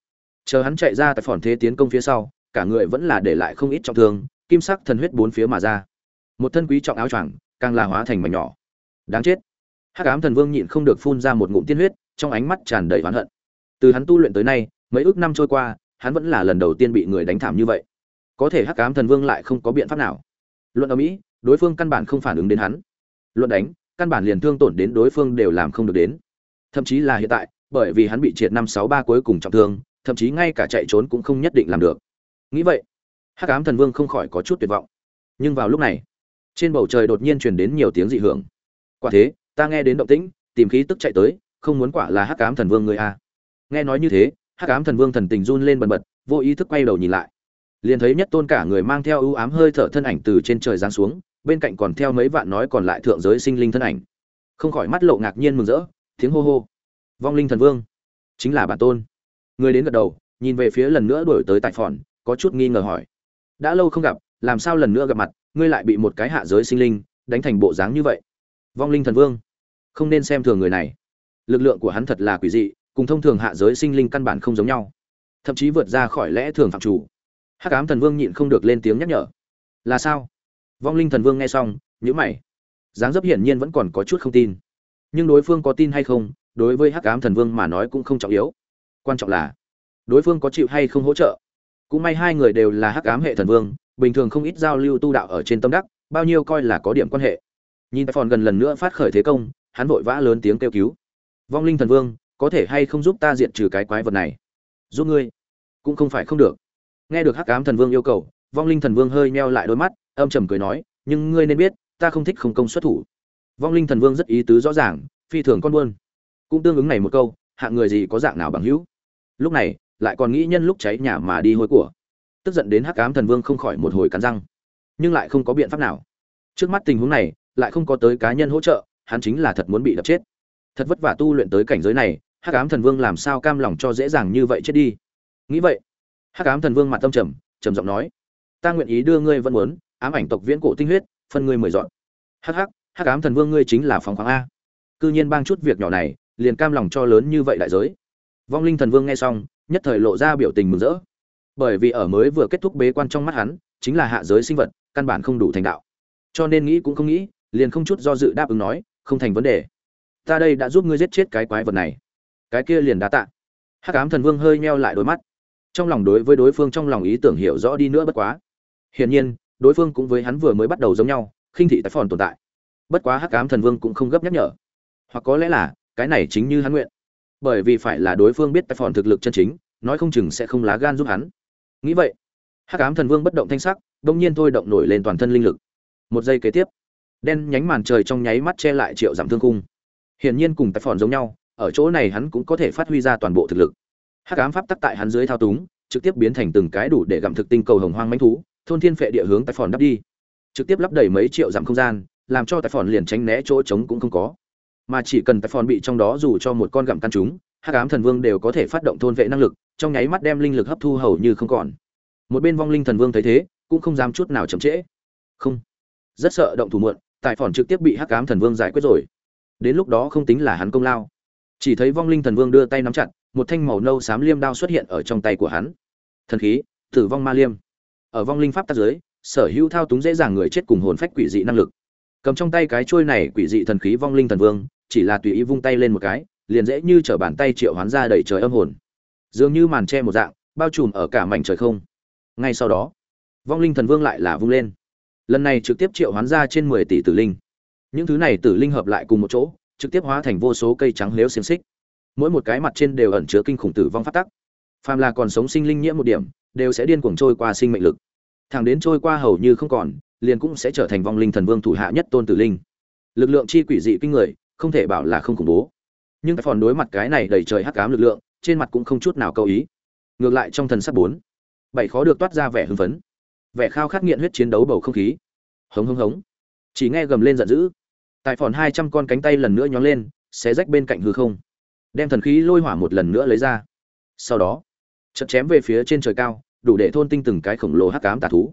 chờ hắn chạy ra tại phòn thế tiến công phía sau, cả người vẫn là để lại không ít trọng thương, kim sắc thần huyết bốn phía mà ra. Một thân quý trọng áo choàng, càng là hóa thành mảnh nhỏ. Đáng chết. Hắc ám thần vương nhịn không được phun ra một ngụm tiên huyết, trong ánh mắt tràn đầy oán hận. Từ hắn tu luyện tới nay, mấy ước năm trôi qua, hắn vẫn là lần đầu tiên bị người đánh thảm như vậy. Có thể hắc ám thần vương lại không có biện pháp nào. Luận ở mỹ đối phương căn bản không phản ứng đến hắn. Luận đánh, căn bản liền thương tổn đến đối phương đều làm không được đến. Thậm chí là hiện tại, bởi vì hắn bị triệt năm sáu ba cuối cùng trọng thương thậm chí ngay cả chạy trốn cũng không nhất định làm được. Nghĩ vậy, hắc ám thần vương không khỏi có chút tuyệt vọng. Nhưng vào lúc này, trên bầu trời đột nhiên truyền đến nhiều tiếng dị hưởng. Quả thế, ta nghe đến động tĩnh, tìm khí tức chạy tới, không muốn quả là hắc ám thần vương người a. Nghe nói như thế, hắc ám thần vương thần tình run lên bần bật, vô ý thức quay đầu nhìn lại. Liền thấy nhất tôn cả người mang theo ưu ám hơi thở thân ảnh từ trên trời giáng xuống, bên cạnh còn theo mấy vạn nói còn lại thượng giới sinh linh thân ảnh. Không khỏi mắt lộ ngạc nhiên mừng rỡ, tiếng hô hô. Vong linh thần vương, chính là bản tôn người đến gật đầu, nhìn về phía lần nữa đổi tới tại phòn, có chút nghi ngờ hỏi. Đã lâu không gặp, làm sao lần nữa gặp mặt, ngươi lại bị một cái hạ giới sinh linh đánh thành bộ dáng như vậy? Vong linh thần vương, không nên xem thường người này. Lực lượng của hắn thật là quỷ dị, cùng thông thường hạ giới sinh linh căn bản không giống nhau. Thậm chí vượt ra khỏi lẽ thường phạm chủ. Hắc ám thần vương nhịn không được lên tiếng nhắc nhở. Là sao? Vong linh thần vương nghe xong nhữ mày. Dáng dấp hiển nhiên vẫn còn có chút không tin. Nhưng đối phương có tin hay không, đối với hắc ám thần vương mà nói cũng không trọng yếu quan trọng là, đối phương có chịu hay không hỗ trợ. Cũng may hai người đều là hắc ám hệ thần vương, bình thường không ít giao lưu tu đạo ở trên tâm đắc, bao nhiêu coi là có điểm quan hệ. Nhìn tay phòn gần lần nữa phát khởi thế công, hắn vội vã lớn tiếng kêu cứu. Vong linh thần vương, có thể hay không giúp ta diệt trừ cái quái vật này? Giúp ngươi? Cũng không phải không được. Nghe được hắc ám thần vương yêu cầu, vong linh thần vương hơi meo lại đôi mắt, âm trầm cười nói, nhưng ngươi nên biết, ta không thích không công xuất thủ. Vong linh thần vương rất ý tứ rõ ràng, phi thường con buôn. Cũng tương ứng này một câu, hạng người gì có dạng nào bằng hữu? Lúc này, lại còn nghĩ nhân lúc cháy nhà mà đi hôi của. Tức giận đến hắc ám thần vương không khỏi một hồi cắn răng. Nhưng lại không có biện pháp nào. Trước mắt tình huống này, lại không có tới cá nhân hỗ trợ, hắn chính là thật muốn bị đập chết. Thật vất vả tu luyện tới cảnh giới này, hắc ám thần vương làm sao cam lòng cho dễ dàng như vậy chết đi? Nghĩ vậy, hắc ám thần vương mặt tâm trầm trầm giọng nói, ta nguyện ý đưa ngươi vẫn muốn, ám ảnh tộc viễn cổ tinh huyết, phân ngươi mười dọn. Hắc hắc hắc ám thần vương ngươi chính là phóng khoáng a. Cư nhiên bang chút việc nhỏ này, liền cam lòng cho lớn như vậy đại giới vong linh thần vương nghe xong, nhất thời lộ ra biểu tình mừng rỡ. Bởi vì ở mới vừa kết thúc bế quan trong mắt hắn, chính là hạ giới sinh vật, căn bản không đủ thành đạo. Cho nên nghĩ cũng không nghĩ, liền không chút do dự đáp ứng nói, không thành vấn đề. Ta đây đã giúp ngươi giết chết cái quái vật này. Cái kia liền đá tạ. Hắc ám thần vương hơi meo lại đôi mắt. Trong lòng đối với đối phương trong lòng ý tưởng hiểu rõ đi nữa bất quá. Hiển nhiên, đối phương cũng với hắn vừa mới bắt đầu giống nhau, khinh thị tài phòn tồn tại. Bất quá hắc ám thần vương cũng không gấp nhắc nhở. Hoặc có lẽ là, cái này chính như hắn nguyện bởi vì phải là đối phương biết tài phòn thực lực chân chính, nói không chừng sẽ không lá gan giúp hắn. Nghĩ vậy, hắc ám thần vương bất động thanh sắc đông nhiên thôi động nổi lên toàn thân linh lực. Một giây kế tiếp, đen nhánh màn trời trong nháy mắt che lại triệu giảm thương cung hiển nhiên cùng tài phòn giống nhau, ở chỗ này hắn cũng có thể phát huy ra toàn bộ thực lực. Hắc ám pháp tắc tại hắn dưới thao túng, trực tiếp biến thành từng cái đủ để gặm thực tinh cầu hồng hoang manh thú, thôn thiên phệ địa hướng tài phòn đắp đi. Trực tiếp lắp đầy mấy triệu dặm không gian, làm cho tài phòn liền tránh né chỗ trống cũng không có mà chỉ cần tài phòn bị trong đó dù cho một con gặm căn chúng, hắc ám thần vương đều có thể phát động thôn vệ năng lực, trong nháy mắt đem linh lực hấp thu hầu như không còn. Một bên vong linh thần vương thấy thế, cũng không dám chút nào chậm trễ. Không. Rất sợ động thủ muộn tài phòn trực tiếp bị hắc ám thần vương giải quyết rồi. Đến lúc đó không tính là hắn công lao. Chỉ thấy vong linh thần vương đưa tay nắm chặt, một thanh màu nâu xám liêm đao xuất hiện ở trong tay của hắn. Thần khí, tử vong ma liêm. Ở vong linh pháp tác giới, sở hữu thao túng dễ dàng người chết cùng hồn phách quỷ dị năng lực. Cầm trong tay cái trôi này quỷ dị thần khí vong linh thần vương chỉ là tùy ý vung tay lên một cái, liền dễ như trở bàn tay triệu hoán ra đẩy trời âm hồn. Dường như màn che một dạng, bao trùm ở cả mảnh trời không. Ngay sau đó, vong linh thần vương lại là vung lên. Lần này trực tiếp triệu hoán ra trên mười tỷ tử linh. Những thứ này tử linh hợp lại cùng một chỗ, trực tiếp hóa thành vô số cây trắng lếu xiềng xích. Mỗi một cái mặt trên đều ẩn chứa kinh khủng tử vong phát tắc. Phàm là còn sống sinh linh nhiễm một điểm, đều sẽ điên cuồng trôi qua sinh mệnh lực. Thẳng đến trôi qua hầu như không còn, liền cũng sẽ trở thành vong linh thần vương thủ hạ nhất tôn tử linh. Lực lượng chi quỷ dị kinh người không thể bảo là không khủng bố. Nhưng phòn đối mặt cái này đầy trời hắc ám lực lượng, trên mặt cũng không chút nào câu ý. Ngược lại trong thần sắc bốn, bảy khó được toát ra vẻ hưng phấn. Vẻ khao khát nghiện huyết chiến đấu bầu không khí. Hống hống hống. Chỉ nghe gầm lên giận dữ. Tại phòn hai trăm con cánh tay lần nữa nhóng lên, xé rách bên cạnh hư không. Đem thần khí lôi hỏa một lần nữa lấy ra. Sau đó chật chém về phía trên trời cao, đủ để thôn tinh từng cái khổng lồ hắc cám tà thú.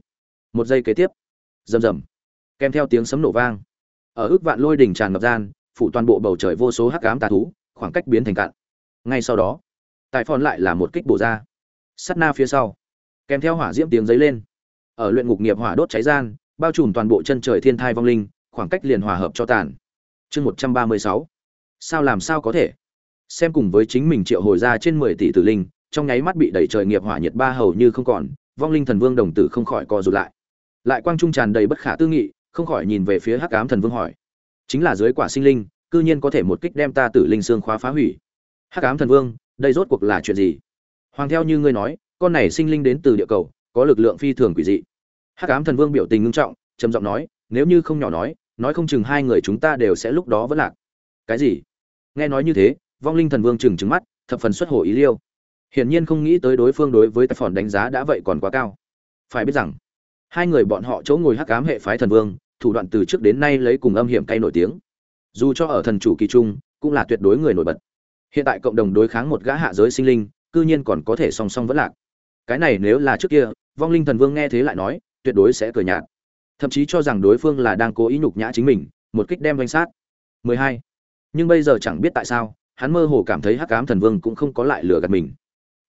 Một giây kế tiếp, rầm rầm, kèm theo tiếng sấm nổ vang. Ở ước vạn lôi đỉnh tràn ngập gian phủ toàn bộ bầu trời vô số hắc cám tà thú, khoảng cách biến thành cạn. Ngay sau đó tại phòn lại là một kích bổ ra. Sắt na phía sau, kèm theo hỏa diễm tiếng giấy lên. Ở luyện ngục nghiệp hỏa đốt cháy gian, bao trùm toàn bộ chân trời thiên thai vong linh, khoảng cách liền hòa hợp cho tàn. Chương một trăm ba mươi sáu. Sao làm sao có thể? Xem cùng với chính mình triệu hồi ra trên mười tỷ tử linh, trong nháy mắt bị đẩy trời nghiệp hỏa nhiệt ba hầu như không còn, vong linh thần vương đồng tử không khỏi co rụt lại. Lại quang trung tràn đầy bất khả tư nghị, không khỏi nhìn về phía hắc ám thần vương hỏi chính là dưới quả sinh linh, cư nhiên có thể một kích đem ta tử linh xương khóa phá hủy. Hắc ám thần vương, đây rốt cuộc là chuyện gì? Hoàng theo như ngươi nói, con này sinh linh đến từ địa cầu, có lực lượng phi thường quỷ dị. Hắc ám thần vương biểu tình ngưng trọng, trầm giọng nói, nếu như không nhỏ nói nói không chừng hai người chúng ta đều sẽ lúc đó vẫn lạc. Cái gì? Nghe nói như thế, vong linh thần vương trừng trừng mắt, thập phần xuất hồ ý liêu. Hiển nhiên không nghĩ tới đối phương đối với tài phòn đánh giá đã vậy còn quá cao. Phải biết rằng, hai người bọn họ chỗ ngồi hắc ám hệ phái thần vương thủ đoạn từ trước đến nay lấy cùng âm hiểm cay nổi tiếng. Dù cho ở thần chủ kỳ trung, cũng là tuyệt đối người nổi bật. Hiện tại cộng đồng đối kháng một gã hạ giới sinh linh, cư nhiên còn có thể song song vẫn lạc. Cái này nếu là trước kia, vong linh thần vương nghe thế lại nói, tuyệt đối sẽ cười nhạt. Thậm chí cho rằng đối phương là đang cố ý nhục nhã chính mình, một kích đem danh sát. 12. nhưng bây giờ chẳng biết tại sao, hắn mơ hồ cảm thấy hắc ám thần vương cũng không có lại lừa gạt mình.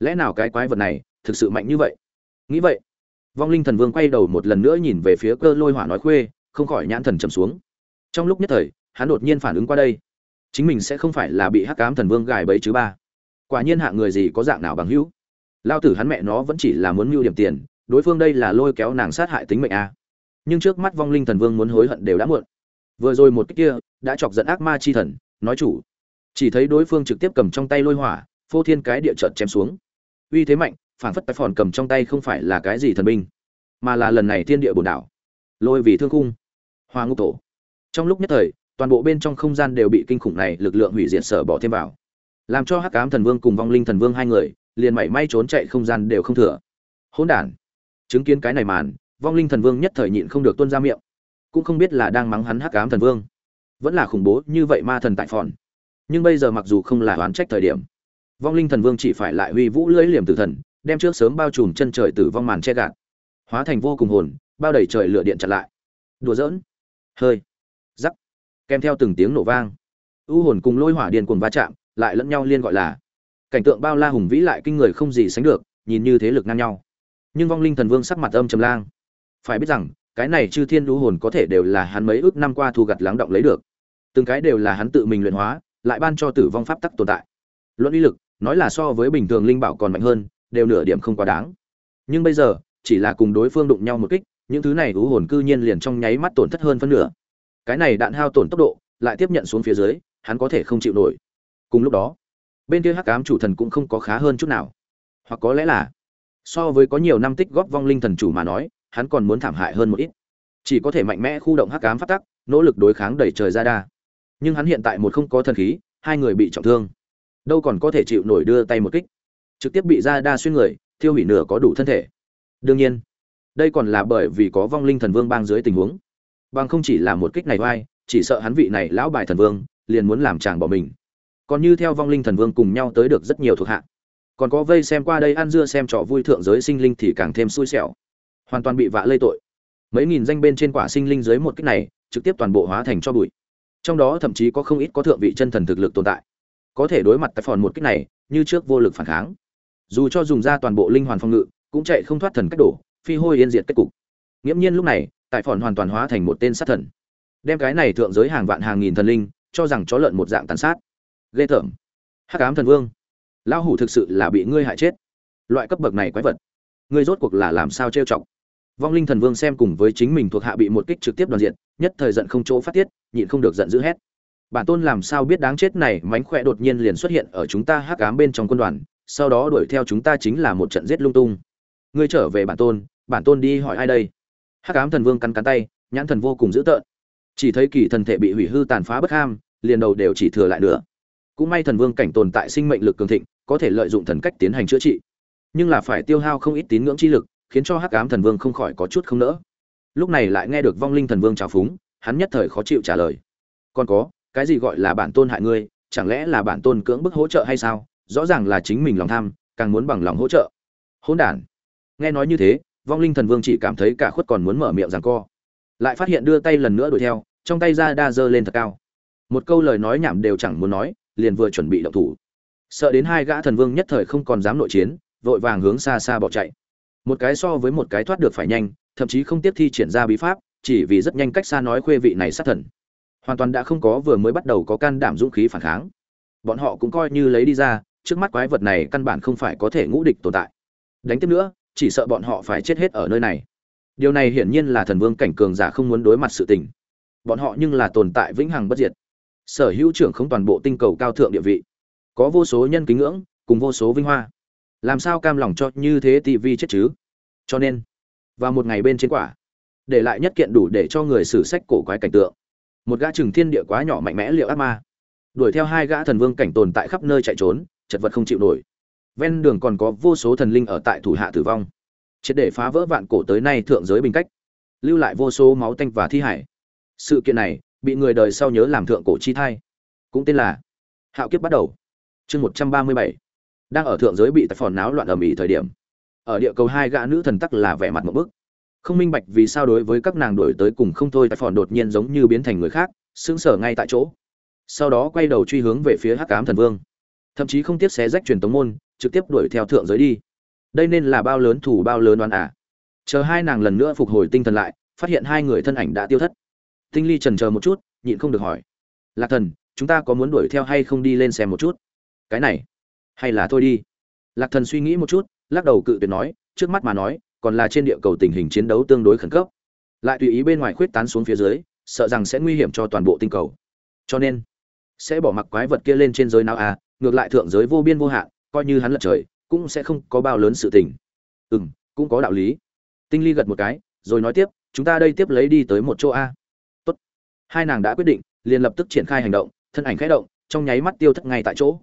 Lẽ nào cái quái vật này thực sự mạnh như vậy? Nghĩ vậy, vong linh thần vương quay đầu một lần nữa nhìn về phía cơ lôi hỏa nói khuê không khỏi nhãn thần trầm xuống. Trong lúc nhất thời, hắn đột nhiên phản ứng qua đây. Chính mình sẽ không phải là bị hắc ám thần vương gài bẫy chứ ba. Quả nhiên hạ người gì có dạng nào bằng hữu. Lao tử hắn mẹ nó vẫn chỉ là muốn mưu điểm tiền, đối phương đây là lôi kéo nàng sát hại tính mệnh a. Nhưng trước mắt vong linh thần vương muốn hối hận đều đã muộn. Vừa rồi một cách kia, đã chọc giận ác ma chi thần, nói chủ. Chỉ thấy đối phương trực tiếp cầm trong tay lôi hỏa, phô thiên cái địa trợt chém xuống. Uy thế mạnh, phản phất tay phòn cầm trong tay không phải là cái gì thần binh, mà là lần này thiên địa bồn đảo. Lôi vì thương khung hoa ngục tổ trong lúc nhất thời, toàn bộ bên trong không gian đều bị kinh khủng này lực lượng hủy diệt sở bỏ thêm vào. Làm cho hắc ám thần vương cùng vong linh thần vương hai người, liền mảy may trốn chạy không gian đều không thừa. Hỗn đản. Chứng kiến cái này màn, vong linh thần vương nhất thời nhịn không được tuôn ra miệng. Cũng không biết là đang mắng hắn hắc ám thần vương. Vẫn là khủng bố như vậy ma thần tại phòn. Nhưng bây giờ mặc dù không là oán trách thời điểm, vong linh thần vương chỉ phải lại huy vũ lưỡi liềm tử thần, đem trước sớm bao trùm chân trời tử vong màn che gạt. Hóa thành vô cùng hồn, bao đầy trời lửa điện chặn lại. Đùa giỡn hơi. Giắc kèm theo từng tiếng nổ vang. U hồn cùng lôi hỏa điên cuồng va chạm, lại lẫn nhau liên gọi là. Cảnh tượng bao la hùng vĩ lại kinh người không gì sánh được, nhìn như thế lực ngang nhau. Nhưng vong linh thần vương sắc mặt âm trầm lang. Phải biết rằng, cái này chư thiên lũ hồn có thể đều là hắn mấy ước năm qua thu gặt lắng động lấy được. Từng cái đều là hắn tự mình luyện hóa, lại ban cho tử vong pháp tắc tồn tại. Luận uy lực, nói là so với bình thường linh bảo còn mạnh hơn, đều nửa điểm không quá đáng. Nhưng bây giờ, chỉ là cùng đối phương đụng nhau một kích những thứ này u hồn cư nhiên liền trong nháy mắt tổn thất hơn phân nửa. Cái này đạn hao tổn tốc độ, lại tiếp nhận xuống phía dưới, hắn có thể không chịu nổi. Cùng lúc đó, bên kia hắc ám chủ thần cũng không có khá hơn chút nào. Hoặc có lẽ là, so với có nhiều năm tích góp vong linh thần chủ mà nói, hắn còn muốn thảm hại hơn một ít. Chỉ có thể mạnh mẽ khu động hắc ám phát tắc, nỗ lực đối kháng đẩy trời ra đa. Nhưng hắn hiện tại một không có thần khí, hai người bị trọng thương. Đâu còn có thể chịu nổi đưa tay một kích. Trực tiếp bị ra đa xuyên người, thiêu hủy nửa có đủ thân thể. Đương nhiên đây còn là bởi vì có vong linh thần vương bang dưới tình huống. Bằng không chỉ là một kích này oai, chỉ sợ hắn vị này lão bài thần vương liền muốn làm chàng bỏ mình. Còn như theo vong linh thần vương cùng nhau tới được rất nhiều thuộc hạ. Còn có vây xem qua đây ăn dưa xem trò vui thượng giới sinh linh thì càng thêm xui xẻo. Hoàn toàn bị vạ lây tội. Mấy nghìn danh bên trên quả sinh linh dưới một cách này trực tiếp toàn bộ hóa thành cho bụi. Trong đó thậm chí có không ít có thượng vị chân thần thực lực tồn tại. Có thể đối mặt tại phòn một cách này như trước vô lực phản kháng. Dù cho dùng ra toàn bộ linh hoàn phong ngự cũng chạy không thoát thần cách đổ phi hôi yên diệt kết cục. Nghiễm nhiên lúc này, tại phòn hoàn toàn hóa thành một tên sát thần. Đem cái này thượng giới hàng vạn hàng nghìn thần linh, cho rằng chó lợn một dạng tàn sát. Ghê tởm. Hắc ám thần vương, lão hủ thực sự là bị ngươi hại chết. Loại cấp bậc này quái vật, ngươi rốt cuộc là làm sao trêu chọc? Vong linh thần vương xem cùng với chính mình thuộc hạ bị một kích trực tiếp đoàn diện, nhất thời giận không chỗ phát tiết, nhịn không được giận dữ hét. Bản tôn làm sao biết đáng chết này mánh khỏe đột nhiên liền xuất hiện ở chúng ta hắc ám bên trong quân đoàn, sau đó đuổi theo chúng ta chính là một trận giết lung tung. Ngươi trở về bản tôn bản tôn đi hỏi ai đây? Hắc ám thần vương cắn cắn tay, nhãn thần vô cùng dữ tợn. Chỉ thấy kỳ thần thể bị hủy hư tàn phá bất ham, liền đầu đều chỉ thừa lại nữa cũng may thần vương cảnh tồn tại sinh mệnh lực cường thịnh, có thể lợi dụng thần cách tiến hành chữa trị. Nhưng là phải tiêu hao không ít tín ngưỡng chi lực, khiến cho hắc ám thần vương không khỏi có chút không nỡ. Lúc này lại nghe được vong linh thần vương trào phúng, hắn nhất thời khó chịu trả lời. Còn có, cái gì gọi là bản tôn hại ngươi, chẳng lẽ là bản tôn cưỡng bức hỗ trợ hay sao? Rõ ràng là chính mình lòng tham, càng muốn bằng lòng hỗ trợ. Hỗn đản. Nghe nói như thế vong linh thần vương chỉ cảm thấy cả khuất còn muốn mở miệng rằng co. Lại phát hiện đưa tay lần nữa đuổi theo, trong tay ra đa dơ lên thật cao. Một câu lời nói nhảm đều chẳng muốn nói, liền vừa chuẩn bị động thủ. Sợ đến hai gã thần vương nhất thời không còn dám nội chiến, vội vàng hướng xa xa bỏ chạy. Một cái so với một cái thoát được phải nhanh, thậm chí không tiếp thi triển ra bí pháp, chỉ vì rất nhanh cách xa nói khuê vị này sát thần. Hoàn toàn đã không có vừa mới bắt đầu có can đảm dũng khí phản kháng. Bọn họ cũng coi như lấy đi ra, trước mắt quái vật này căn bản không phải có thể ngũ địch tồn tại. Đánh tiếp nữa chỉ sợ bọn họ phải chết hết ở nơi này. Điều này hiển nhiên là thần vương cảnh cường giả không muốn đối mặt sự tình. Bọn họ nhưng là tồn tại vĩnh hằng bất diệt. Sở hữu trưởng không toàn bộ tinh cầu cao thượng địa vị. Có vô số nhân kính ngưỡng, cùng vô số vinh hoa. Làm sao cam lòng cho như thế tv chết chứ? Cho nên, vào một ngày bên trên quả, để lại nhất kiện đủ để cho người sử sách cổ quái cảnh tượng. Một gã trừng thiên địa quá nhỏ mạnh mẽ liệu ác ma. Đuổi theo hai gã thần vương cảnh tồn tại khắp nơi chạy trốn, chật vật không chịu nổi ven đường còn có vô số thần linh ở tại thủ hạ tử vong. Triệt để phá vỡ vạn cổ tới nay thượng giới bình cách, lưu lại vô số máu tanh và thi hải. Sự kiện này bị người đời sau nhớ làm thượng cổ chi thai. Cũng tên là hạo kiếp bắt đầu, chương một trăm ba mươi bảy. Đang ở thượng giới bị tạch phòn náo loạn ầm ĩ thời điểm, ở địa cầu hai gã nữ thần tắc là vẻ mặt một bức. Không minh bạch vì sao đối với các nàng đổi tới cùng không thôi tạch phòn đột nhiên giống như biến thành người khác, sững sờ ngay tại chỗ. Sau đó quay đầu truy hướng về phía hắc cám thần vương. Thậm chí không tiếc xé rách truyền tống môn trực tiếp đuổi theo thượng giới đi. Đây nên là bao lớn thủ bao lớn đoán à. Chờ hai nàng lần nữa phục hồi tinh thần lại, phát hiện hai người thân ảnh đã tiêu thất. Tinh ly trần chờ một chút, nhịn không được hỏi. Lạc thần, chúng ta có muốn đuổi theo hay không đi lên xem một chút? Cái này, hay là thôi đi? Lạc thần suy nghĩ một chút, lắc đầu cự tuyệt nói, trước mắt mà nói, còn là trên địa cầu tình hình chiến đấu tương đối khẩn cấp. Lại tùy ý bên ngoài khuyết tán xuống phía dưới, sợ rằng sẽ nguy hiểm cho toàn bộ tinh cầu. Cho nên, sẽ bỏ mặc quái vật kia lên trên giới nào à ngược lại thượng giới vô biên vô hạn coi như hắn lật trời, cũng sẽ không có bao lớn sự tình. Ừ m cũng có đạo lý. Tinh ly gật một cái, rồi nói tiếp, chúng ta đây tiếp lấy đi tới một chỗ a. Tốt. hai nàng đã quyết định, liền lập tức triển khai hành động, thân ảnh khẽ động, trong nháy mắt tiêu thất ngay tại chỗ.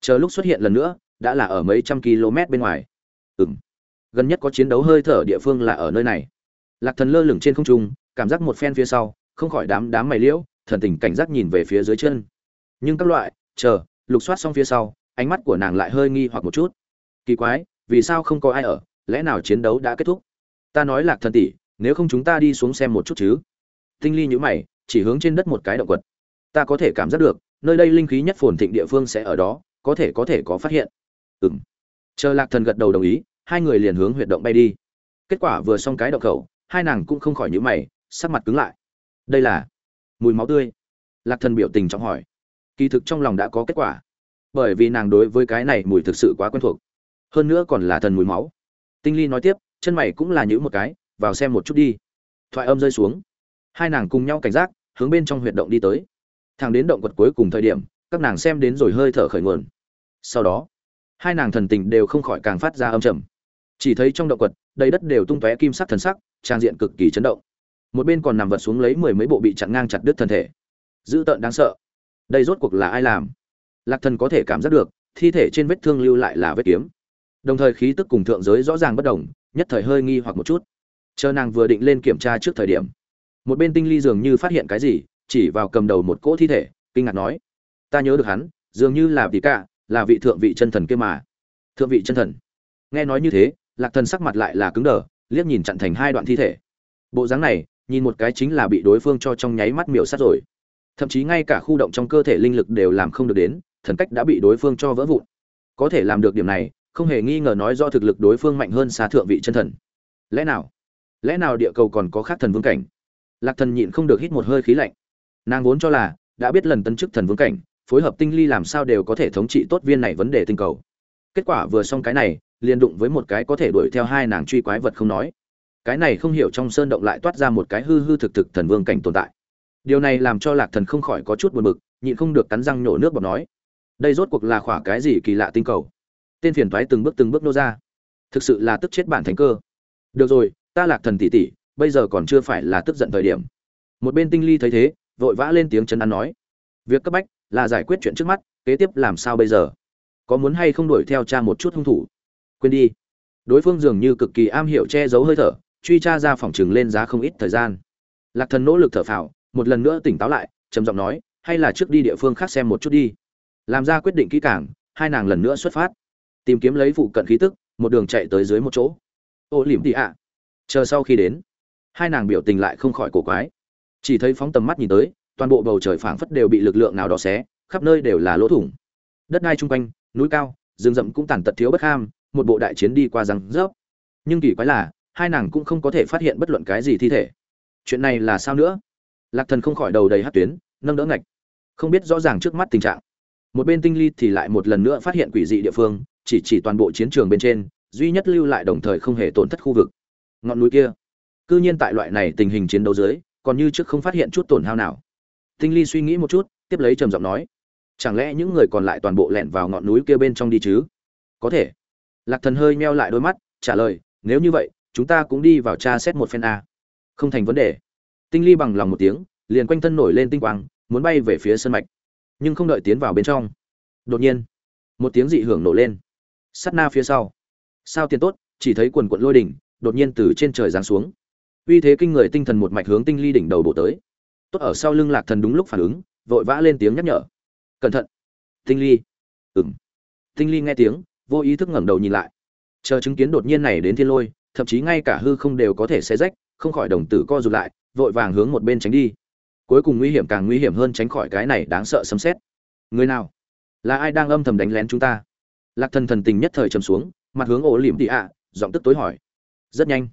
Chờ lúc xuất hiện lần nữa, đã là ở mấy trăm km bên ngoài. Ừ m gần nhất có chiến đấu hơi thở địa phương là ở nơi này. Lạc thần lơ lửng trên không trung, cảm giác một phen phía sau, không khỏi đám đám mày liễu, thần tình cảnh giác nhìn về phía dưới chân. Nhưng các loại, chờ, lục soát xong phía sau ánh mắt của nàng lại hơi nghi hoặc một chút. Kỳ quái, vì sao không có ai ở? Lẽ nào chiến đấu đã kết thúc? Ta nói lạc thần tỷ, nếu không chúng ta đi xuống xem một chút chứ. Tinh ly nhữ mày, chỉ hướng trên đất một cái động quật. Ta có thể cảm giác được, nơi đây linh khí nhất phồn thịnh địa phương sẽ ở đó, có thể có thể có phát hiện. Ừng chờ lạc thần gật đầu đồng ý, hai người liền hướng huyệt động bay đi. Kết quả vừa xong cái động khẩu, hai nàng cũng không khỏi nhữ mày, sắc mặt cứng lại. Đây là mùi máu tươi. Lạc thần biểu tình trọng hỏi. Kỳ thực trong lòng đã có kết quả bởi vì nàng đối với cái này mùi thực sự quá quen thuộc. Hơn nữa còn là thần mùi máu. Tinh ly nói tiếp, chân mày cũng là nhữ một cái, vào xem một chút đi. Thoại âm rơi xuống. Hai nàng cùng nhau cảnh giác, hướng bên trong huyệt động đi tới. Thang đến động quật cuối cùng thời điểm, các nàng xem đến rồi hơi thở khởi nguồn. Sau đó, hai nàng thần tình đều không khỏi càng phát ra âm trầm. Chỉ thấy trong động quật, đầy đất đều tung tóe kim sắc thần sắc, trang diện cực kỳ chấn động. Một bên còn nằm vật xuống lấy mười mấy bộ bị chặn ngang chặt đứt thân thể. Dữ tợn đáng sợ. Đây rốt cuộc là ai làm? Lạc thần có thể cảm giác được, thi thể trên vết thương lưu lại là vết kiếm. Đồng thời khí tức cùng thượng giới rõ ràng bất đồng, nhất thời hơi nghi hoặc một chút. Chờ nàng vừa định lên kiểm tra trước thời điểm, một bên tinh ly dường như phát hiện cái gì, chỉ vào cầm đầu một cỗ thi thể, kinh ngạc nói, ta nhớ được hắn, dường như là vị cả là vị thượng vị chân thần kia mà. Thượng vị chân thần. Nghe nói như thế, lạc thần sắc mặt lại là cứng đờ, liếc nhìn chặn thành hai đoạn thi thể. Bộ dáng này, nhìn một cái chính là bị đối phương cho trong nháy mắt miểu sát rồi. Thậm chí ngay cả khu động trong cơ thể linh lực đều làm không được đến thần cách đã bị đối phương cho vỡ vụn. Có thể làm được điểm này, không hề nghi ngờ nói do thực lực đối phương mạnh hơn xa thượng vị chân thần. Lẽ nào? Lẽ nào địa cầu còn có khác thần vương cảnh? Lạc thần nhịn không được hít một hơi khí lạnh. Nàng vốn cho là, đã biết lần tân chức thần vương cảnh, phối hợp tinh ly làm sao đều có thể thống trị tốt viên này vấn đề tinh cầu. Kết quả vừa xong cái này, liền đụng với một cái có thể đuổi theo hai nàng truy quái vật không nói. Cái này không hiểu trong sơn động lại toát ra một cái hư hư thực thực thần vương cảnh tồn tại. Điều này làm cho lạc thần không khỏi có chút buồn bực, nhịn không được cắn răng nhổ nước bọt nói đây rốt cuộc là khỏa cái gì kỳ lạ tinh cầu? Tên phiền thoái từng bước từng bước nô ra. Thực sự là tức chết bản thánh cơ. Được rồi, ta lạc thần tỷ tỷ, bây giờ còn chưa phải là tức giận thời điểm. Một bên tinh ly thấy thế, vội vã lên tiếng chấn an nói. Việc cấp bách là giải quyết chuyện trước mắt, kế tiếp làm sao bây giờ? Có muốn hay không đuổi theo cha một chút hung thủ? Quên đi. Đối phương dường như cực kỳ am hiểu che giấu hơi thở, truy tra ra phòng chừng lên giá không ít thời gian. Lạc thần nỗ lực thở phào, một lần nữa tỉnh táo lại, trầm giọng nói, hay là trước đi địa phương khác xem một chút đi làm ra quyết định kỹ càng, hai nàng lần nữa xuất phát. Tìm kiếm lấy phụ cận khí tức, một đường chạy tới dưới một chỗ. Ô lỉm tị ạ. Chờ sau khi đến, hai nàng biểu tình lại không khỏi cổ quái. Chỉ thấy phóng tầm mắt nhìn tới, toàn bộ bầu trời phảng phất đều bị lực lượng nào đó xé, khắp nơi đều là lỗ thủng. Đất đai chung quanh, núi cao, rừng rậm cũng tàn tật thiếu bất ham, một bộ đại chiến đi qua răng rớp. Nhưng kỳ quái là, hai nàng cũng không có thể phát hiện bất luận cái gì thi thể. Chuyện này là sao nữa? Lạc thần không khỏi đầu đầy hát tuyến, nâng đỡ ngạch. Không biết rõ ràng trước mắt tình trạng một bên tinh ly thì lại một lần nữa phát hiện quỷ dị địa phương, chỉ chỉ toàn bộ chiến trường bên trên, duy nhất lưu lại đồng thời không hề tổn thất khu vực. Ngọn núi kia, cư nhiên tại loại này tình hình chiến đấu dưới, còn như trước không phát hiện chút tổn hao nào. Tinh ly suy nghĩ một chút, tiếp lấy trầm giọng nói, chẳng lẽ những người còn lại toàn bộ lẻn vào ngọn núi kia bên trong đi chứ? Có thể. Lạc thần hơi meo lại đôi mắt, trả lời, nếu như vậy, chúng ta cũng đi vào tra xét một phen a. Không thành vấn đề. Tinh ly bằng lòng một tiếng, liền quanh thân nổi lên tinh quang, muốn bay về phía sân mạch nhưng không đợi tiến vào bên trong. Đột nhiên, một tiếng dị hưởng nổ lên. Sắt na phía sau. Sao tiền tốt, chỉ thấy quần quận lôi đỉnh, đột nhiên từ trên trời giáng xuống. Uy thế kinh người tinh thần một mạch hướng tinh ly đỉnh đầu bổ tới. Tốt ở sau lưng lạc thần đúng lúc phản ứng, vội vã lên tiếng nhắc nhở. Cẩn thận. Tinh ly. Ừng tinh ly nghe tiếng, vô ý thức ngẩng đầu nhìn lại. Chờ chứng kiến đột nhiên này đến thiên lôi, thậm chí ngay cả hư không đều có thể xé rách, không khỏi đồng tử co rụt lại, vội vàng hướng một bên tránh đi cuối cùng nguy hiểm càng nguy hiểm hơn tránh khỏi cái này đáng sợ sấm xét người nào? Là ai đang âm thầm đánh lén chúng ta? Lạc thần thần tình nhất thời trầm xuống, mặt hướng ổ liềm tị ạ, giọng tức tối hỏi. Rất nhanh.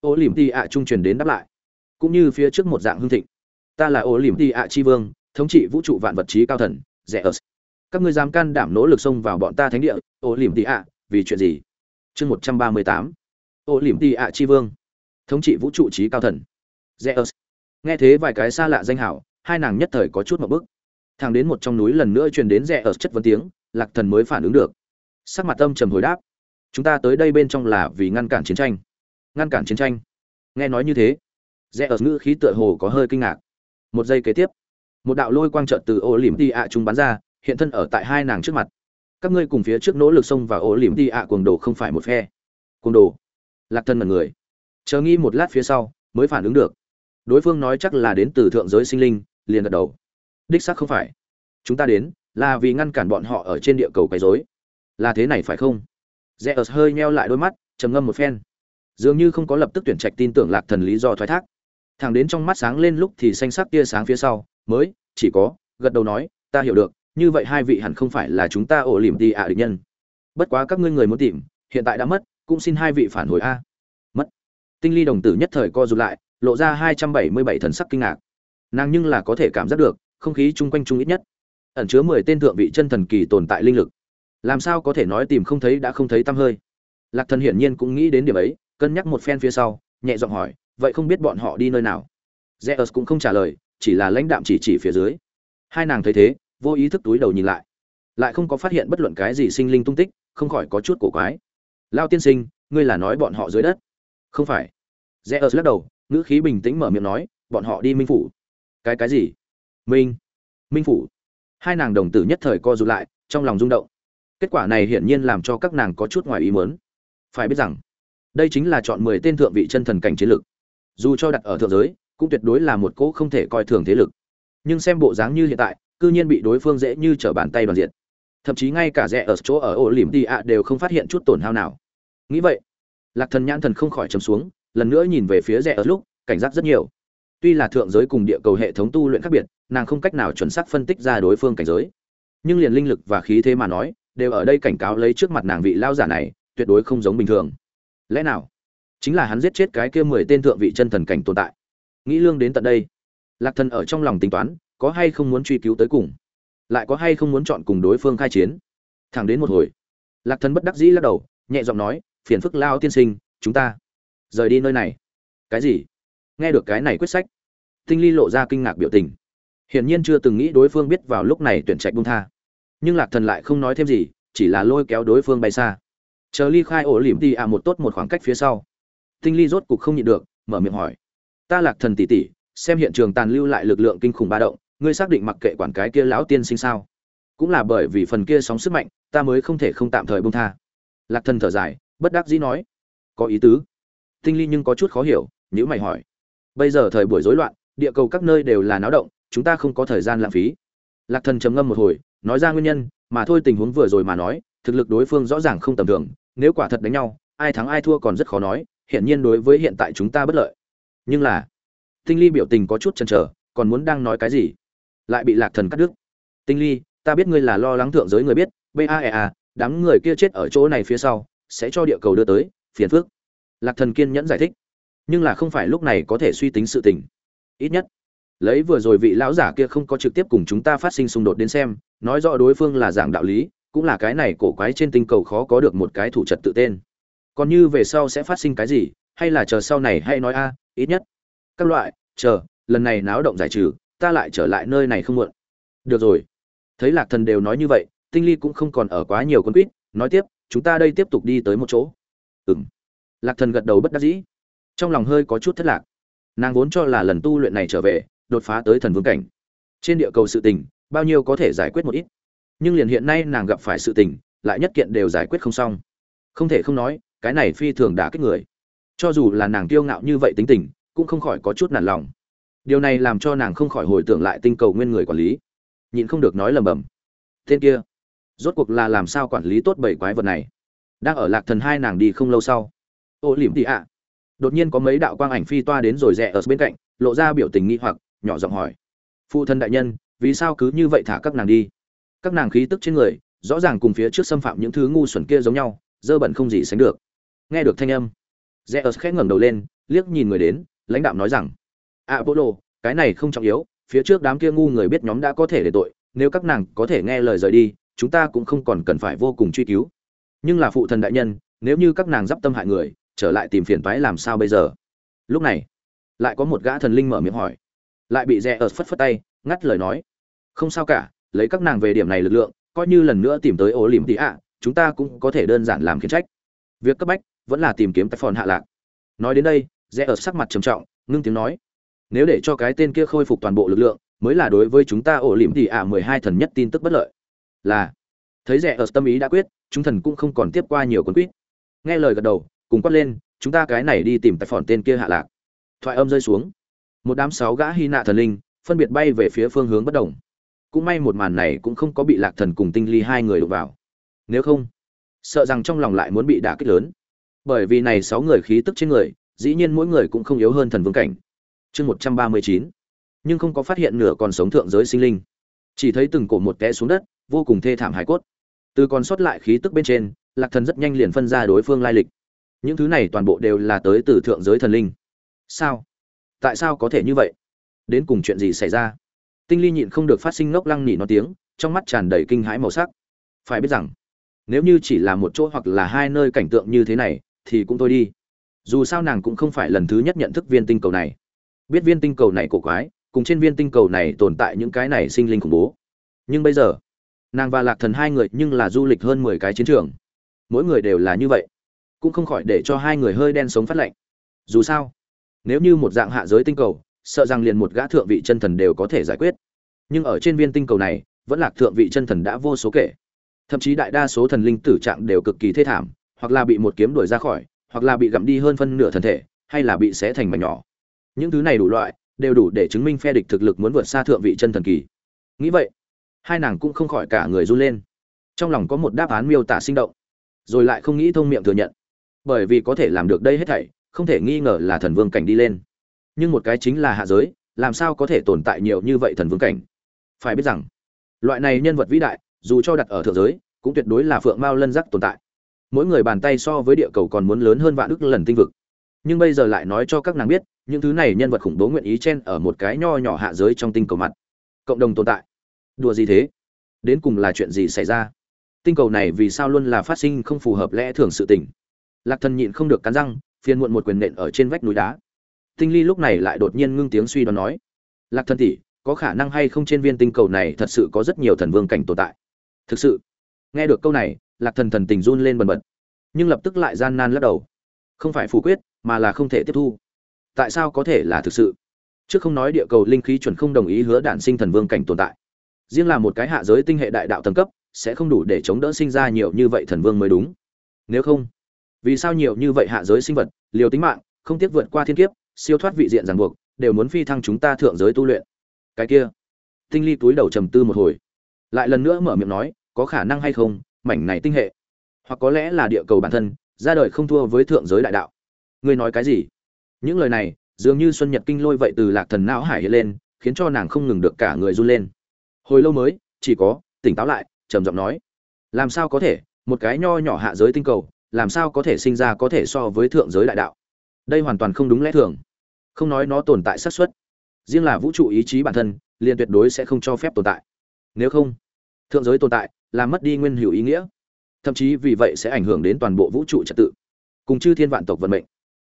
Ổ liềm tị ạ trung truyền đến đáp lại. Cũng như phía trước một dạng hương thịnh. Ta là ổ liềm tị ạ tri vương, thống trị vũ trụ vạn vật trí cao thần, rẻ ớt các ngươi dám can đảm nỗ lực xông vào bọn ta thánh địa ổ liềm tị ạ, vì chuyện gì? Chương một trăm ba mươi tám. Ổ liềm tị ạ tri vương, thống trị vũ trụ trí cao thần, rẻ ớt nghe thế vài cái xa lạ danh hảo, hai nàng nhất thời có chút một bức. Thang đến một trong núi lần nữa truyền đến rẻ ở chất vấn tiếng, lạc thần mới phản ứng được. Sắc mặt âm trầm hồi đáp. Chúng ta tới đây bên trong là vì ngăn cản chiến tranh. Ngăn cản chiến tranh. Nghe nói như thế rẽ ở ngữ khí tựa hồ có hơi kinh ngạc. Một giây kế tiếp, một đạo lôi quang trợt từ ô lỉm đi ạ chúng bắn ra, hiện thân ở tại hai nàng trước mặt. Các ngươi cùng phía trước nỗ lực xông vào ô lỉm đi ạ cuồng đồ không phải một phe. Cuồng đồ. Lạc thân mật người. Chờ nghi một lát phía sau, mới phản ứng được đối phương nói chắc là đến từ thượng giới sinh linh, liền gật đầu. Đích xác không phải. Chúng ta đến là vì ngăn cản bọn họ ở trên địa cầu quấy rối. Là thế này phải không? Rẽ ớt hơi meo lại đôi mắt, trầm ngâm một phen. Dường như không có lập tức tuyển trạch tin tưởng lạc thần lý do thoái thác. Thẳng đến trong mắt sáng lên lúc thì xanh sắc tia sáng phía sau, mới chỉ có gật đầu nói, ta hiểu được, như vậy hai vị hẳn không phải là chúng ta ổ liềm đi ạ à địch nhân. Bất quá các ngươi người muốn tìm, hiện tại đã mất, cũng xin hai vị phản hồi a. Mất. Tinh ly đồng tử nhất thời co rụt lại lộ ra hai trăm bảy mươi bảy thần sắc kinh ngạc. Nàng nhưng là có thể cảm giác được, không khí chung quanh chung ít nhất, ẩn chứa mười tên thượng vị chân thần kỳ tồn tại linh lực. Làm sao có thể nói tìm không thấy đã không thấy tăm hơi? Lạc thần hiển nhiên cũng nghĩ đến điểm ấy, cân nhắc một phen phía sau, nhẹ giọng hỏi, vậy không biết bọn họ đi nơi nào? Zeus cũng không trả lời, chỉ là lãnh đạm chỉ chỉ phía dưới. Hai nàng thấy thế, vô ý thức túi đầu nhìn lại. Lại không có phát hiện bất luận cái gì sinh linh tung tích, không khỏi có chút cổ quái. Lao tiên sinh, ngươi là nói bọn họ dưới đất? Không phải. Zeus lắc đầu ngữ khí bình tĩnh mở miệng nói, bọn họ đi minh phủ. Cái cái gì? Minh minh phủ. Hai nàng đồng tử nhất thời co rụt lại, trong lòng rung động. Kết quả này hiển nhiên làm cho các nàng có chút ngoài ý muốn. Phải biết rằng, đây chính là chọn mười tên thượng vị chân thần cảnh chiến lực. Dù cho đặt ở thượng giới, cũng tuyệt đối là một cỗ không thể coi thường thế lực. Nhưng xem bộ dáng như hiện tại, cư nhiên bị đối phương dễ như trở bàn tay đoàn diện. Thậm chí ngay cả rẽ ở chỗ ở ổ lìm đi ạ đều không phát hiện chút tổn hao nào. Nghĩ vậy, lạc thần nhãn thần không khỏi chấm xuống lần nữa nhìn về phía rẽ ở lúc, cảnh giác rất nhiều. Tuy là thượng giới cùng địa cầu hệ thống tu luyện khác biệt, nàng không cách nào chuẩn xác phân tích ra đối phương cảnh giới. Nhưng liền linh lực và khí thế mà nói, đều ở đây cảnh cáo lấy trước mặt nàng vị lao giả này, tuyệt đối không giống bình thường. Lẽ nào? Chính là hắn giết chết cái kia mười tên thượng vị chân thần cảnh tồn tại. Nghĩ lương đến tận đây. Lạc thần ở trong lòng tính toán, có hay không muốn truy cứu tới cùng? Lại có hay không muốn chọn cùng đối phương khai chiến? Thẳng đến một hồi, lạc thần bất đắc dĩ lắc đầu, nhẹ giọng nói, phiền phức lao tiên sinh, chúng ta rời đi nơi này. Cái gì? Nghe được cái này quyết sách, tinh ly lộ ra kinh ngạc biểu tình. Hiển nhiên chưa từng nghĩ đối phương biết vào lúc này tuyển trạch bung tha. Nhưng lạc thần lại không nói thêm gì, chỉ là lôi kéo đối phương bay xa. Chờ ly khai ổ lỉm đi à một tốt một khoảng cách phía sau. Tinh ly rốt cục không nhịn được, mở miệng hỏi. Ta lạc thần tỷ tỷ, xem hiện trường tàn lưu lại lực lượng kinh khủng ba động, ngươi xác định mặc kệ quản cái kia lão tiên sinh sao? Cũng là bởi vì phần kia sóng sức mạnh, ta mới không thể không tạm thời bung tha. Lạc thần thở dài, bất đắc dĩ nói. Có ý tứ tinh ly nhưng có chút khó hiểu nhữ mày hỏi. Bây giờ thời buổi rối loạn, địa cầu các nơi đều là náo động, chúng ta không có thời gian lãng phí. Lạc thần trầm ngâm một hồi, nói ra nguyên nhân, mà thôi tình huống vừa rồi mà nói, thực lực đối phương rõ ràng không tầm thường, nếu quả thật đánh nhau, ai thắng ai thua còn rất khó nói, hiển nhiên đối với hiện tại chúng ta bất lợi. Nhưng là, tinh ly biểu tình có chút chần chờ, còn muốn đang nói cái gì? Lại bị lạc thần cắt đứt. Tinh ly, ta biết ngươi là lo lắng thượng giới người biết baea đám người kia chết ở chỗ này phía sau, sẽ cho địa cầu đưa tới, phiền phước lạc thần kiên nhẫn giải thích. Nhưng là không phải lúc này có thể suy tính sự tình. Ít nhất, lấy vừa rồi vị lão giả kia không có trực tiếp cùng chúng ta phát sinh xung đột đến xem, nói rõ đối phương là giảng đạo lý, cũng là cái này cổ quái trên tinh cầu khó có được một cái thủ trật tự tên. Còn như về sau sẽ phát sinh cái gì, hay là chờ sau này hay nói a, ít nhất. Các loại, chờ, lần này náo động giải trừ, ta lại trở lại nơi này không muộn. Được rồi. Thấy lạc thần đều nói như vậy, tinh ly cũng không còn ở quá nhiều con quýt, nói tiếp, chúng ta đây tiếp tục đi tới một chỗ. Ừ lạc thần gật đầu bất đắc dĩ. Trong lòng hơi có chút thất lạc. Nàng vốn cho là lần tu luyện này trở về, đột phá tới thần vương cảnh. Trên địa cầu sự tình, bao nhiêu có thể giải quyết một ít. Nhưng liền hiện nay nàng gặp phải sự tình, lại nhất kiện đều giải quyết không xong. Không thể không nói, cái này phi thường đã kích người. Cho dù là nàng kiêu ngạo như vậy tính tình, cũng không khỏi có chút nản lòng. Điều này làm cho nàng không khỏi hồi tưởng lại tinh cầu nguyên người quản lý. Nhịn không được nói lầm bầm. Tên kia, rốt cuộc là làm sao quản lý tốt bảy quái vật này? Đang ở lạc thần hai nàng đi không lâu sau ô liễm tị ạ. Đột nhiên có mấy đạo quang ảnh phi toa đến rồi rẽ ở bên cạnh, lộ ra biểu tình nghi hoặc, nhỏ giọng hỏi. Phụ thân đại nhân, vì sao cứ như vậy thả các nàng đi? Các nàng khí tức trên người, rõ ràng cùng phía trước xâm phạm những thứ ngu xuẩn kia giống nhau, dơ bẩn không gì sánh được. Nghe được thanh âm, rẽ ở khẽ ngẩng đầu lên, liếc nhìn người đến, lãnh đạo nói rằng apollo, cái này không trọng yếu, phía trước đám kia ngu người biết nhóm đã có thể để tội, nếu các nàng có thể nghe lời rời đi, chúng ta cũng không còn cần phải vô cùng truy cứu. Nhưng là phụ thần đại nhân, nếu như các nàng d i p tâm hại người trở lại tìm phiền toái làm sao bây giờ? Lúc này, lại có một gã thần linh mở miệng hỏi. Lại bị rẽ ớt phất phất tay, ngắt lời nói. Không sao cả, lấy các nàng về điểm này lực lượng, coi như lần nữa tìm tới ổ lìm tị ạ, chúng ta cũng có thể đơn giản làm khiến trách. Việc cấp bách vẫn là tìm kiếm tài phòn hạ lạc. Nói đến đây, rẽ ở sắc mặt trầm trọng, ngưng tiếng nói. Nếu để cho cái tên kia khôi phục toàn bộ lực lượng, mới là đối với chúng ta ổ lìm tị ạ mười hai thần nhất tin tức bất lợi. Là, thấy rẽ ở tâm ý đã quyết, chúng thần cũng không còn tiếp qua nhiều quân quýt. Nghe lời gật đầu cùng quát lên, chúng ta cái này đi tìm tài phòn tên kia hạ lạc. Thoại âm rơi xuống. Một đám sáu gã hy nạ thần linh phân biệt bay về phía phương hướng bất đồng. Cũng may một màn này cũng không có bị lạc thần cùng tinh ly hai người đụng vào. Nếu không, sợ rằng trong lòng lại muốn bị đả kích lớn. Bởi vì này sáu người khí tức trên người, dĩ nhiên mỗi người cũng không yếu hơn thần vương cảnh. Chương một trăm ba mươi chín. Nhưng không có phát hiện nửa còn sống thượng giới sinh linh. Chỉ thấy từng cổ một té xuống đất, vô cùng thê thảm hải cốt. Từ còn sót lại khí tức bên trên, lạc thần rất nhanh liền phân ra đối phương lai lịch những thứ này toàn bộ đều là tới từ thượng giới thần linh. Sao? Tại sao có thể như vậy? Đến cùng chuyện gì xảy ra? Tinh ly nhịn không được phát sinh ngốc lăng nỉ nó tiếng, trong mắt tràn đầy kinh hãi màu sắc. Phải biết rằng, nếu như chỉ là một chỗ hoặc là hai nơi cảnh tượng như thế này, thì cũng thôi đi. Dù sao nàng cũng không phải lần thứ nhất nhận thức viên tinh cầu này. Biết viên tinh cầu này cổ quái, cùng trên viên tinh cầu này tồn tại những cái này sinh linh khủng bố. Nhưng bây giờ, nàng và lạc thần hai người nhưng là du lịch hơn mười cái chiến trường. Mỗi người đều là như vậy cũng không khỏi để cho hai người hơi đen sống phát lạnh dù sao, nếu như một dạng hạ giới tinh cầu, sợ rằng liền một gã thượng vị chân thần đều có thể giải quyết. Nhưng ở trên viên tinh cầu này, vẫn lạc thượng vị chân thần đã vô số kể. Thậm chí đại đa số thần linh tử trạng đều cực kỳ thê thảm, hoặc là bị một kiếm đuổi ra khỏi, hoặc là bị gặm đi hơn phân nửa thân thể, hay là bị xé thành mảnh nhỏ. Những thứ này đủ loại, đều đủ để chứng minh phe địch thực lực muốn vượt xa thượng vị chân thần kỳ. Nghĩ vậy, hai nàng cũng không khỏi cả người run lên. Trong lòng có một đáp án miêu tả sinh động. Rồi lại không nghĩ thông miệng thừa nhận bởi vì có thể làm được đây hết thảy, không thể nghi ngờ là thần vương cảnh đi lên. Nhưng một cái chính là hạ giới, làm sao có thể tồn tại nhiều như vậy thần vương cảnh? Phải biết rằng, loại này nhân vật vĩ đại, dù cho đặt ở thượng giới, cũng tuyệt đối là phượng mao lân giác tồn tại. Mỗi người bàn tay so với địa cầu còn muốn lớn hơn vạn ức lần tinh vực. Nhưng bây giờ lại nói cho các nàng biết, những thứ này nhân vật khủng bố nguyện ý chen ở một cái nho nhỏ hạ giới trong tinh cầu mặt. Cộng đồng tồn tại. Đùa gì thế? Đến cùng là chuyện gì xảy ra? Tinh cầu này vì sao luôn là phát sinh không phù hợp lẽ thường sự tình? Lạc thần nhịn không được cắn răng, phiền muộn một quyền nện ở trên vách núi đá. Tinh ly lúc này lại đột nhiên ngưng tiếng suy đoán nói, lạc thần tỷ, có khả năng hay không trên viên tinh cầu này thật sự có rất nhiều thần vương cảnh tồn tại? Thực sự? Nghe được câu này, lạc thần thần tình run lên bần bật, nhưng lập tức lại gian nan lắc đầu. Không phải phủ quyết, mà là không thể tiếp thu. Tại sao có thể là thực sự? Chứ không nói địa cầu linh khí chuẩn không đồng ý hứa đản sinh thần vương cảnh tồn tại. Riêng là một cái hạ giới tinh hệ đại đạo tầng cấp, sẽ không đủ để chống đỡ sinh ra nhiều như vậy thần vương mới đúng. Nếu không vì sao nhiều như vậy hạ giới sinh vật, liều tính mạng, không tiếc vượt qua thiên kiếp, siêu thoát vị diện ràng buộc, đều muốn phi thăng chúng ta thượng giới tu luyện? Cái kia, tinh ly túi đầu trầm tư một hồi, lại lần nữa mở miệng nói, có khả năng hay không, mảnh này tinh hệ? Hoặc có lẽ là địa cầu bản thân, ra đời không thua với thượng giới đại đạo. Ngươi nói cái gì? Những lời này, dường như xuân nhật kinh lôi vậy từ lạc thần não hải hiện lên, khiến cho nàng không ngừng được cả người run lên. Hồi lâu mới, chỉ có, tỉnh táo lại, trầm giọng nói, làm sao có thể, một cái nho nhỏ hạ giới tinh cầu làm sao có thể sinh ra có thể so với thượng giới đại đạo? Đây hoàn toàn không đúng lẽ thường. Không nói nó tồn tại xác suất. Riêng là vũ trụ ý chí bản thân, liền tuyệt đối sẽ không cho phép tồn tại. Nếu không, thượng giới tồn tại làm mất đi nguyên hữu ý nghĩa. Thậm chí vì vậy sẽ ảnh hưởng đến toàn bộ vũ trụ trật tự. Cùng chư thiên vạn tộc vận mệnh.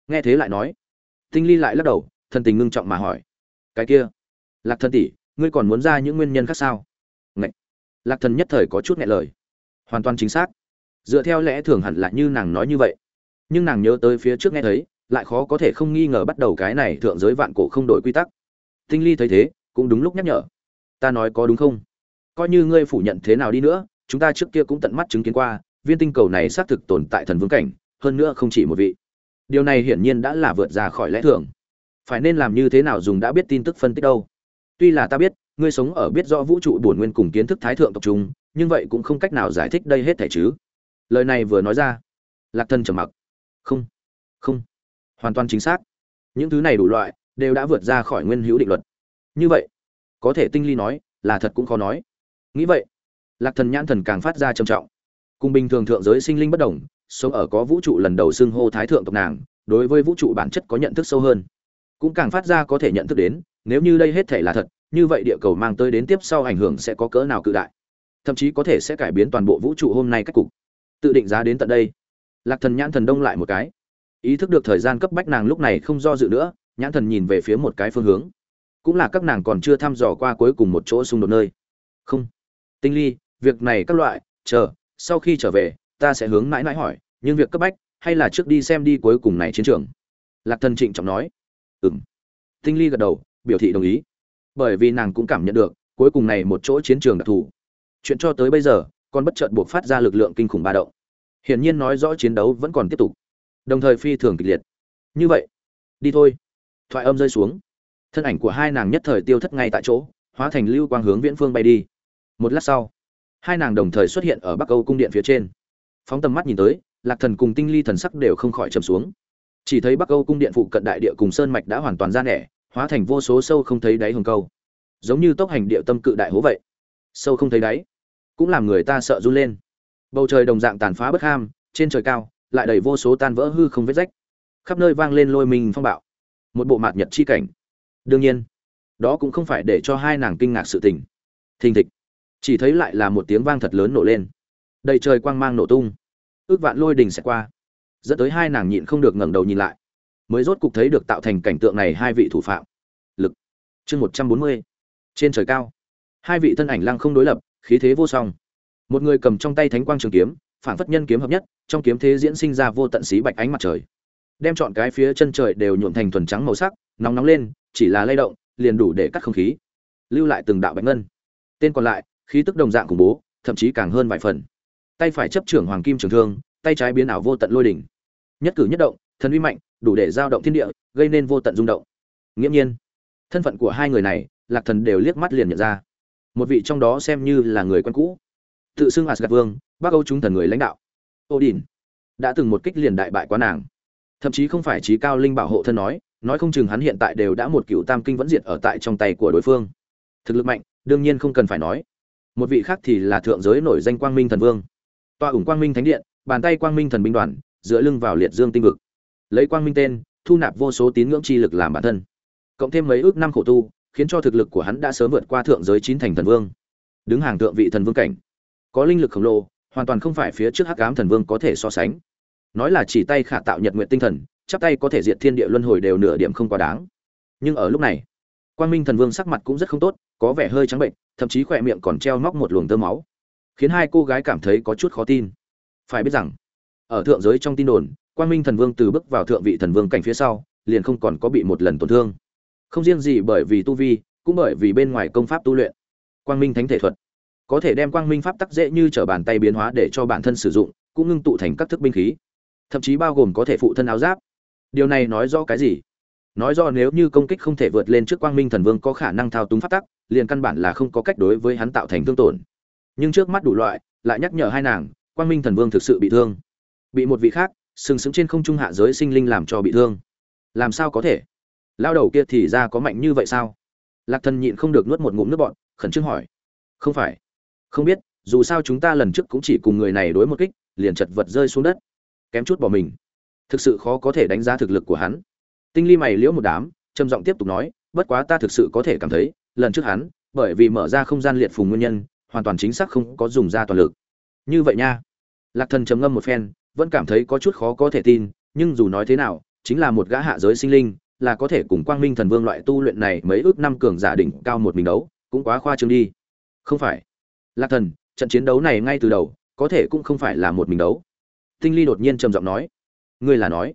Nghe thế lại nói, tinh ly lại lắc đầu, thần tình ngưng trọng mà hỏi, cái kia, lạc thần tỷ, ngươi còn muốn ra những nguyên nhân khác sao? Ngậy! lạc thần nhất thời có chút nghe lời. Hoàn toàn chính xác dựa theo lẽ thường hẳn là như nàng nói như vậy. Nhưng nàng nhớ tới phía trước nghe thấy, lại khó có thể không nghi ngờ bắt đầu cái này thượng giới vạn cổ không đổi quy tắc. Tinh ly thấy thế, cũng đúng lúc nhắc nhở. Ta nói có đúng không? Coi như ngươi phủ nhận thế nào đi nữa, chúng ta trước kia cũng tận mắt chứng kiến qua, viên tinh cầu này xác thực tồn tại thần vương cảnh, hơn nữa không chỉ một vị. Điều này hiển nhiên đã là vượt ra khỏi lẽ thường. Phải nên làm như thế nào dùng đã biết tin tức phân tích đâu. Tuy là ta biết, ngươi sống ở biết rõ vũ trụ bổn nguyên cùng kiến thức thái thượng tập trung nhưng vậy cũng không cách nào giải thích đây hết thể chứ lời này vừa nói ra, lạc thân trầm mặc. Không không, hoàn toàn chính xác. Những thứ này đủ loại, đều đã vượt ra khỏi nguyên hữu định luật. Như vậy, có thể tinh ly nói, là thật cũng khó nói. Nghĩ vậy, lạc thần nhãn thần càng phát ra trầm trọng. Cùng bình thường thượng giới sinh linh bất đồng, sống ở có vũ trụ lần đầu xưng hô thái thượng tộc nàng, đối với vũ trụ bản chất có nhận thức sâu hơn. Cũng càng phát ra có thể nhận thức đến, nếu như đây hết thể là thật, như vậy địa cầu mang tới đến tiếp sau ảnh hưởng sẽ có cỡ nào cự đại. Thậm chí có thể sẽ cải biến toàn bộ vũ trụ hôm nay cách cục tự định giá đến tận đây. Lạc thần nhãn thần đông lại một cái. Ý thức được thời gian cấp bách nàng lúc này không do dự nữa, nhãn thần nhìn về phía một cái phương hướng. Cũng là các nàng còn chưa thăm dò qua cuối cùng một chỗ xung đột nơi. Không. Tinh ly, việc này các loại, chờ, sau khi trở về, ta sẽ hướng mãi mãi hỏi, nhưng việc cấp bách, hay là trước đi xem đi cuối cùng này chiến trường? Lạc thần trịnh trọng nói. Ừng tinh ly gật đầu, biểu thị đồng ý. Bởi vì nàng cũng cảm nhận được, cuối cùng này một chỗ chiến trường đặc thù. Chuyện cho tới bây giờ còn bất chợt buộc phát ra lực lượng kinh khủng ba động. Hiển nhiên nói rõ chiến đấu vẫn còn tiếp tục. Đồng thời phi thường kịch liệt. Như vậy, đi thôi. Thoại âm rơi xuống. Thân ảnh của hai nàng nhất thời tiêu thất ngay tại chỗ, hóa thành lưu quang hướng viễn phương bay đi. Một lát sau, hai nàng đồng thời xuất hiện ở bắc âu cung điện phía trên. Phóng tầm mắt nhìn tới, lạc thần cùng tinh ly thần sắc đều không khỏi trầm xuống. Chỉ thấy bắc âu cung điện phụ cận đại địa cùng sơn mạch đã hoàn toàn ra nẻ, hóa thành vô số sâu không thấy đáy hồng câu. Giống như tốc hành địa tâm cự đại hố vậy. Sâu không thấy đáy cũng làm người ta sợ run lên. Bầu trời đồng dạng tàn phá bất ham, trên trời cao, lại đầy vô số tan vỡ hư không vết rách. Khắp nơi vang lên lôi mình phong bạo. Một bộ mạt nhật chi cảnh. Đương nhiên, đó cũng không phải để cho hai nàng kinh ngạc sự tình. Thình thịch. Chỉ thấy lại là một tiếng vang thật lớn nổ lên. Đầy trời quang mang nổ tung. Ước vạn lôi đình sẽ qua. Dẫn tới hai nàng nhịn không được ngẩng đầu nhìn lại. Mới rốt cục thấy được tạo thành cảnh tượng này hai vị thủ phạm. Lực. Chương một trăm bốn mươi. Trên trời cao. Hai vị thân ảnh lăng không đối lập khí thế vô song. Một người cầm trong tay thánh quang trường kiếm phản phất nhân kiếm hợp nhất, trong kiếm thế diễn sinh ra vô tận xí bạch ánh mặt trời. Đem chọn cái phía chân trời đều nhuộm thành thuần trắng màu sắc, nóng nóng lên, chỉ là lay động, liền đủ để cắt không khí. Lưu lại từng đạo bạch ngân. Tên còn lại, khí tức đồng dạng khủng bố, thậm chí càng hơn vài phần. Tay phải chấp trưởng hoàng kim trường thương, tay trái biến ảo vô tận lôi đỉnh. Nhất cử nhất động, thần uy mạnh, đủ để giao động thiên địa, gây nên vô tận rung động. Nghiễm nhiên, thân phận của hai người này, lạc thần đều liếc mắt liền nhận ra một vị trong đó xem như là người quen cũ. Tự xưng asgad vương, bắc âu chúng thần người lãnh đạo. Odin đã từng một kích liền đại bại quá nàng. Thậm chí không phải trí cao linh bảo hộ thân nói nói không chừng hắn hiện tại đều đã một cựu tam kinh vẫn diệt ở tại trong tay của đối phương. Thực lực mạnh, đương nhiên không cần phải nói. Một vị khác thì là thượng giới nổi danh quang minh thần vương. Tòa ủng quang minh thánh điện, bàn tay quang minh thần binh đoàn, dựa lưng vào liệt dương tinh vực. Lấy quang minh tên, thu nạp vô số tín ngưỡng chi lực làm bản thân. Cộng thêm mấy ước năm khổ tu khiến cho thực lực của hắn đã sớm vượt qua thượng giới chín thành thần vương. Đứng hàng thượng vị thần vương cảnh, có linh lực khổng lồ, hoàn toàn không phải phía trước hắc ám thần vương có thể so sánh. Nói là chỉ tay khả tạo nhật nguyện tinh thần, chắp tay có thể diệt thiên địa luân hồi đều nửa điểm không quá đáng. Nhưng ở lúc này quan minh thần vương sắc mặt cũng rất không tốt, có vẻ hơi trắng bệnh, thậm chí khỏe miệng còn treo móc một luồng tơ máu, khiến hai cô gái cảm thấy có chút khó tin. Phải biết rằng, ở thượng giới trong tin đồn quan minh thần vương từ bước vào thượng vị thần vương cảnh phía sau, liền không còn có bị một lần tổn thương không riêng gì bởi vì tu vi, cũng bởi vì bên ngoài công pháp tu luyện. Quang minh thánh thể thuật. Có thể đem quang minh pháp tắc dễ như trở bàn tay biến hóa để cho bản thân sử dụng, cũng ngưng tụ thành các thức binh khí. Thậm chí bao gồm có thể phụ thân áo giáp. Điều này nói rõ cái gì? Nói do nếu như công kích không thể vượt lên trước quang minh thần vương có khả năng thao túng pháp tắc, liền căn bản là không có cách đối với hắn tạo thành thương tổn. Nhưng trước mắt đủ loại, lại nhắc nhở hai nàng, quang minh thần vương thực sự bị thương. Bị một vị khác, sừng sững trên không trung hạ giới sinh linh làm cho bị thương. Làm sao có thể? Lao đầu kia thì ra có mạnh như vậy sao? Lạc thần nhịn không được nuốt một ngụm nước bọn khẩn trương hỏi. Không phải. Không biết, dù sao chúng ta lần trước cũng chỉ cùng người này đối một kích, liền chật vật rơi xuống đất. Kém chút bỏ mình. Thực sự khó có thể đánh giá thực lực của hắn. Tinh ly mày liễu một đám, trầm giọng tiếp tục nói, bất quá ta thực sự có thể cảm thấy, lần trước hắn, bởi vì mở ra không gian liệt phùng nguyên nhân, hoàn toàn chính xác không có dùng ra toàn lực. Như vậy nha. Lạc thần trầm ngâm một phen, vẫn cảm thấy có chút khó có thể tin, nhưng dù nói thế nào, chính là một gã hạ giới sinh linh là có thể cùng quang minh thần vương loại tu luyện này mấy ước năm cường giả đỉnh cao một mình đấu, cũng quá khoa trương đi. Không phải. Lạc thần, trận chiến đấu này ngay từ đầu, có thể cũng không phải là một mình đấu. Tinh ly đột nhiên trầm giọng nói. Ngươi là nói,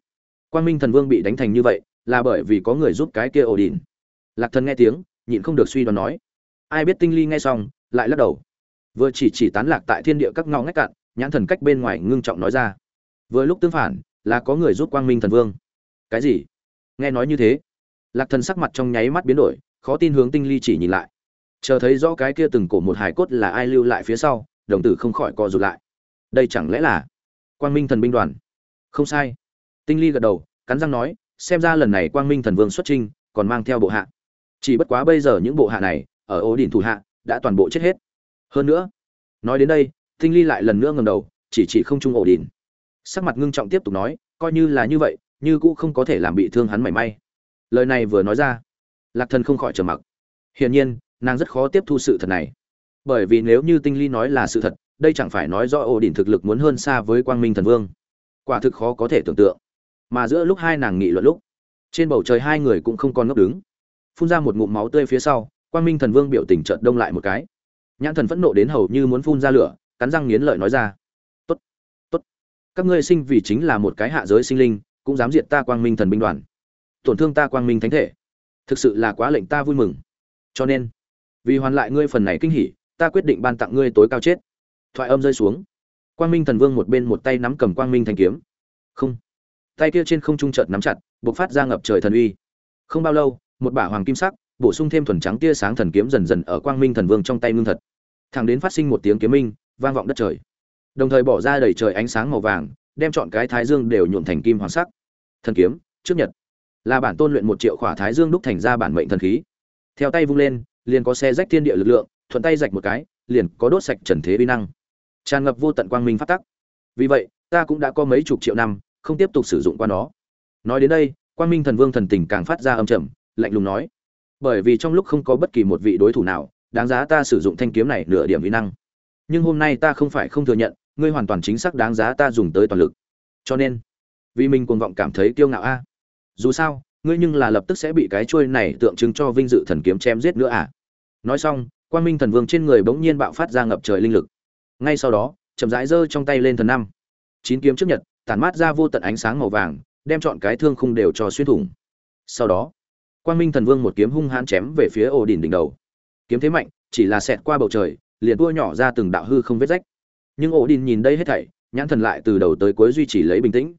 quang minh thần vương bị đánh thành như vậy, là bởi vì có người giúp cái kia ổ đỉn lạc thần nghe tiếng, nhịn không được suy đoán nói. Ai biết tinh ly nghe xong, lại lắc đầu. Vừa chỉ chỉ tán lạc tại thiên địa các ngõ ngách cạn, nhãn thần cách bên ngoài ngưng trọng nói ra. Vừa lúc tương phản, là có người giúp quang minh thần vương. Cái gì? Nghe nói như thế, lạc thần sắc mặt trong nháy mắt biến đổi, khó tin hướng tinh ly chỉ nhìn lại. Chờ thấy rõ cái kia từng cổ một hải cốt là ai lưu lại phía sau, đồng tử không khỏi co rụt lại. Đây chẳng lẽ là quang minh thần binh đoàn? Không sai. Tinh ly gật đầu, cắn răng nói, xem ra lần này quang minh thần vương xuất trinh còn mang theo bộ hạ. Chỉ bất quá bây giờ những bộ hạ này, ở ổ đỉnh thủ hạ, đã toàn bộ chết hết. Hơn nữa, nói đến đây, tinh ly lại lần nữa ngầm đầu, chỉ chỉ không trung ổ đỉnh. Sắc mặt ngưng trọng tiếp tục nói, coi như là như vậy như cũ không có thể làm bị thương hắn mảy may. Lời này vừa nói ra, lạc thần không khỏi trầm mặc. Hiển nhiên, nàng rất khó tiếp thu sự thật này. Bởi vì nếu như tinh ly nói là sự thật, đây chẳng phải nói do ổ đỉnh thực lực muốn hơn xa với quang minh thần vương. Quả thực khó có thể tưởng tượng. Mà giữa lúc hai nàng nghị luận lúc, trên bầu trời hai người cũng không còn ngốc đứng. Phun ra một ngụm máu tươi phía sau, quang minh thần vương biểu tình trợt đông lại một cái. Nhãn thần phẫn nộ đến hầu như muốn phun ra lửa, cắn răng nghiến lợi nói ra. Tốt tốt. Các ngươi sinh vì chính là một cái hạ giới sinh linh cũng dám diệt ta quang minh thần binh đoàn. Tổn thương ta quang minh thánh thể. Thực sự là quá lệnh ta vui mừng. Cho nên, vì hoàn lại ngươi phần này kinh hỉ, ta quyết định ban tặng ngươi tối cao chết. Thoại âm rơi xuống. Quang minh thần vương một bên một tay nắm cầm quang minh thanh kiếm. Không. Tay kia trên không trung chợt nắm chặt buộc phát ra ngập trời thần uy. Không bao lâu, một bả hoàng kim sắc, bổ sung thêm thuần trắng tia sáng thần kiếm dần dần ở quang minh thần vương trong tay ngưng thật. Thẳng đến phát sinh một tiếng kiếm minh, vang vọng đất trời. Đồng thời bỏ ra đầy trời ánh sáng màu vàng đem chọn cái thái dương đều nhuộm thành kim hoàng sắc. Thần kiếm, trước nhật. Là bản tôn luyện một triệu khỏa thái dương đúc thành ra bản mệnh thần khí. Theo tay vung lên, liền có xe rách thiên địa lực lượng, thuận tay rạch một cái, liền có đốt sạch trần thế vi năng. Tràn ngập vô tận quang minh phát tắc. Vì vậy, ta cũng đã có mấy chục triệu năm, không tiếp tục sử dụng qua nó. Nói đến đây, quang minh thần vương thần tình càng phát ra âm trầm, lạnh lùng nói. Bởi vì trong lúc không có bất kỳ một vị đối thủ nào, đáng giá ta sử dụng thanh kiếm này nửa điểm vi năng. Nhưng hôm nay ta không phải không thừa nhận ngươi hoàn toàn chính xác đáng giá ta dùng tới toàn lực. Cho nên, vì mình cuồng vọng cảm thấy kiêu ngạo a. Dù sao, ngươi nhưng là lập tức sẽ bị cái chuôi này tượng trưng cho vinh dự thần kiếm chém giết nữa à? Nói xong, quang minh thần vương trên người bỗng nhiên bạo phát ra ngập trời linh lực. Ngay sau đó, chậm rãi giơ trong tay lên thần năm. Chín kiếm trước nhật, tản mát ra vô tận ánh sáng màu vàng, đem chọn cái thương khung đều cho xuyên thủng. Sau đó, quang minh thần vương một kiếm hung hãn chém về phía ổ đỉnh đỉnh đầu. Kiếm thế mạnh, chỉ là xẹt qua bầu trời, liền tua nhỏ ra từng đạo hư không vết rách nhưng ổ đỉnh nhìn đây hết thảy, nhãn thần lại từ đầu tới cuối duy trì lấy bình tĩnh.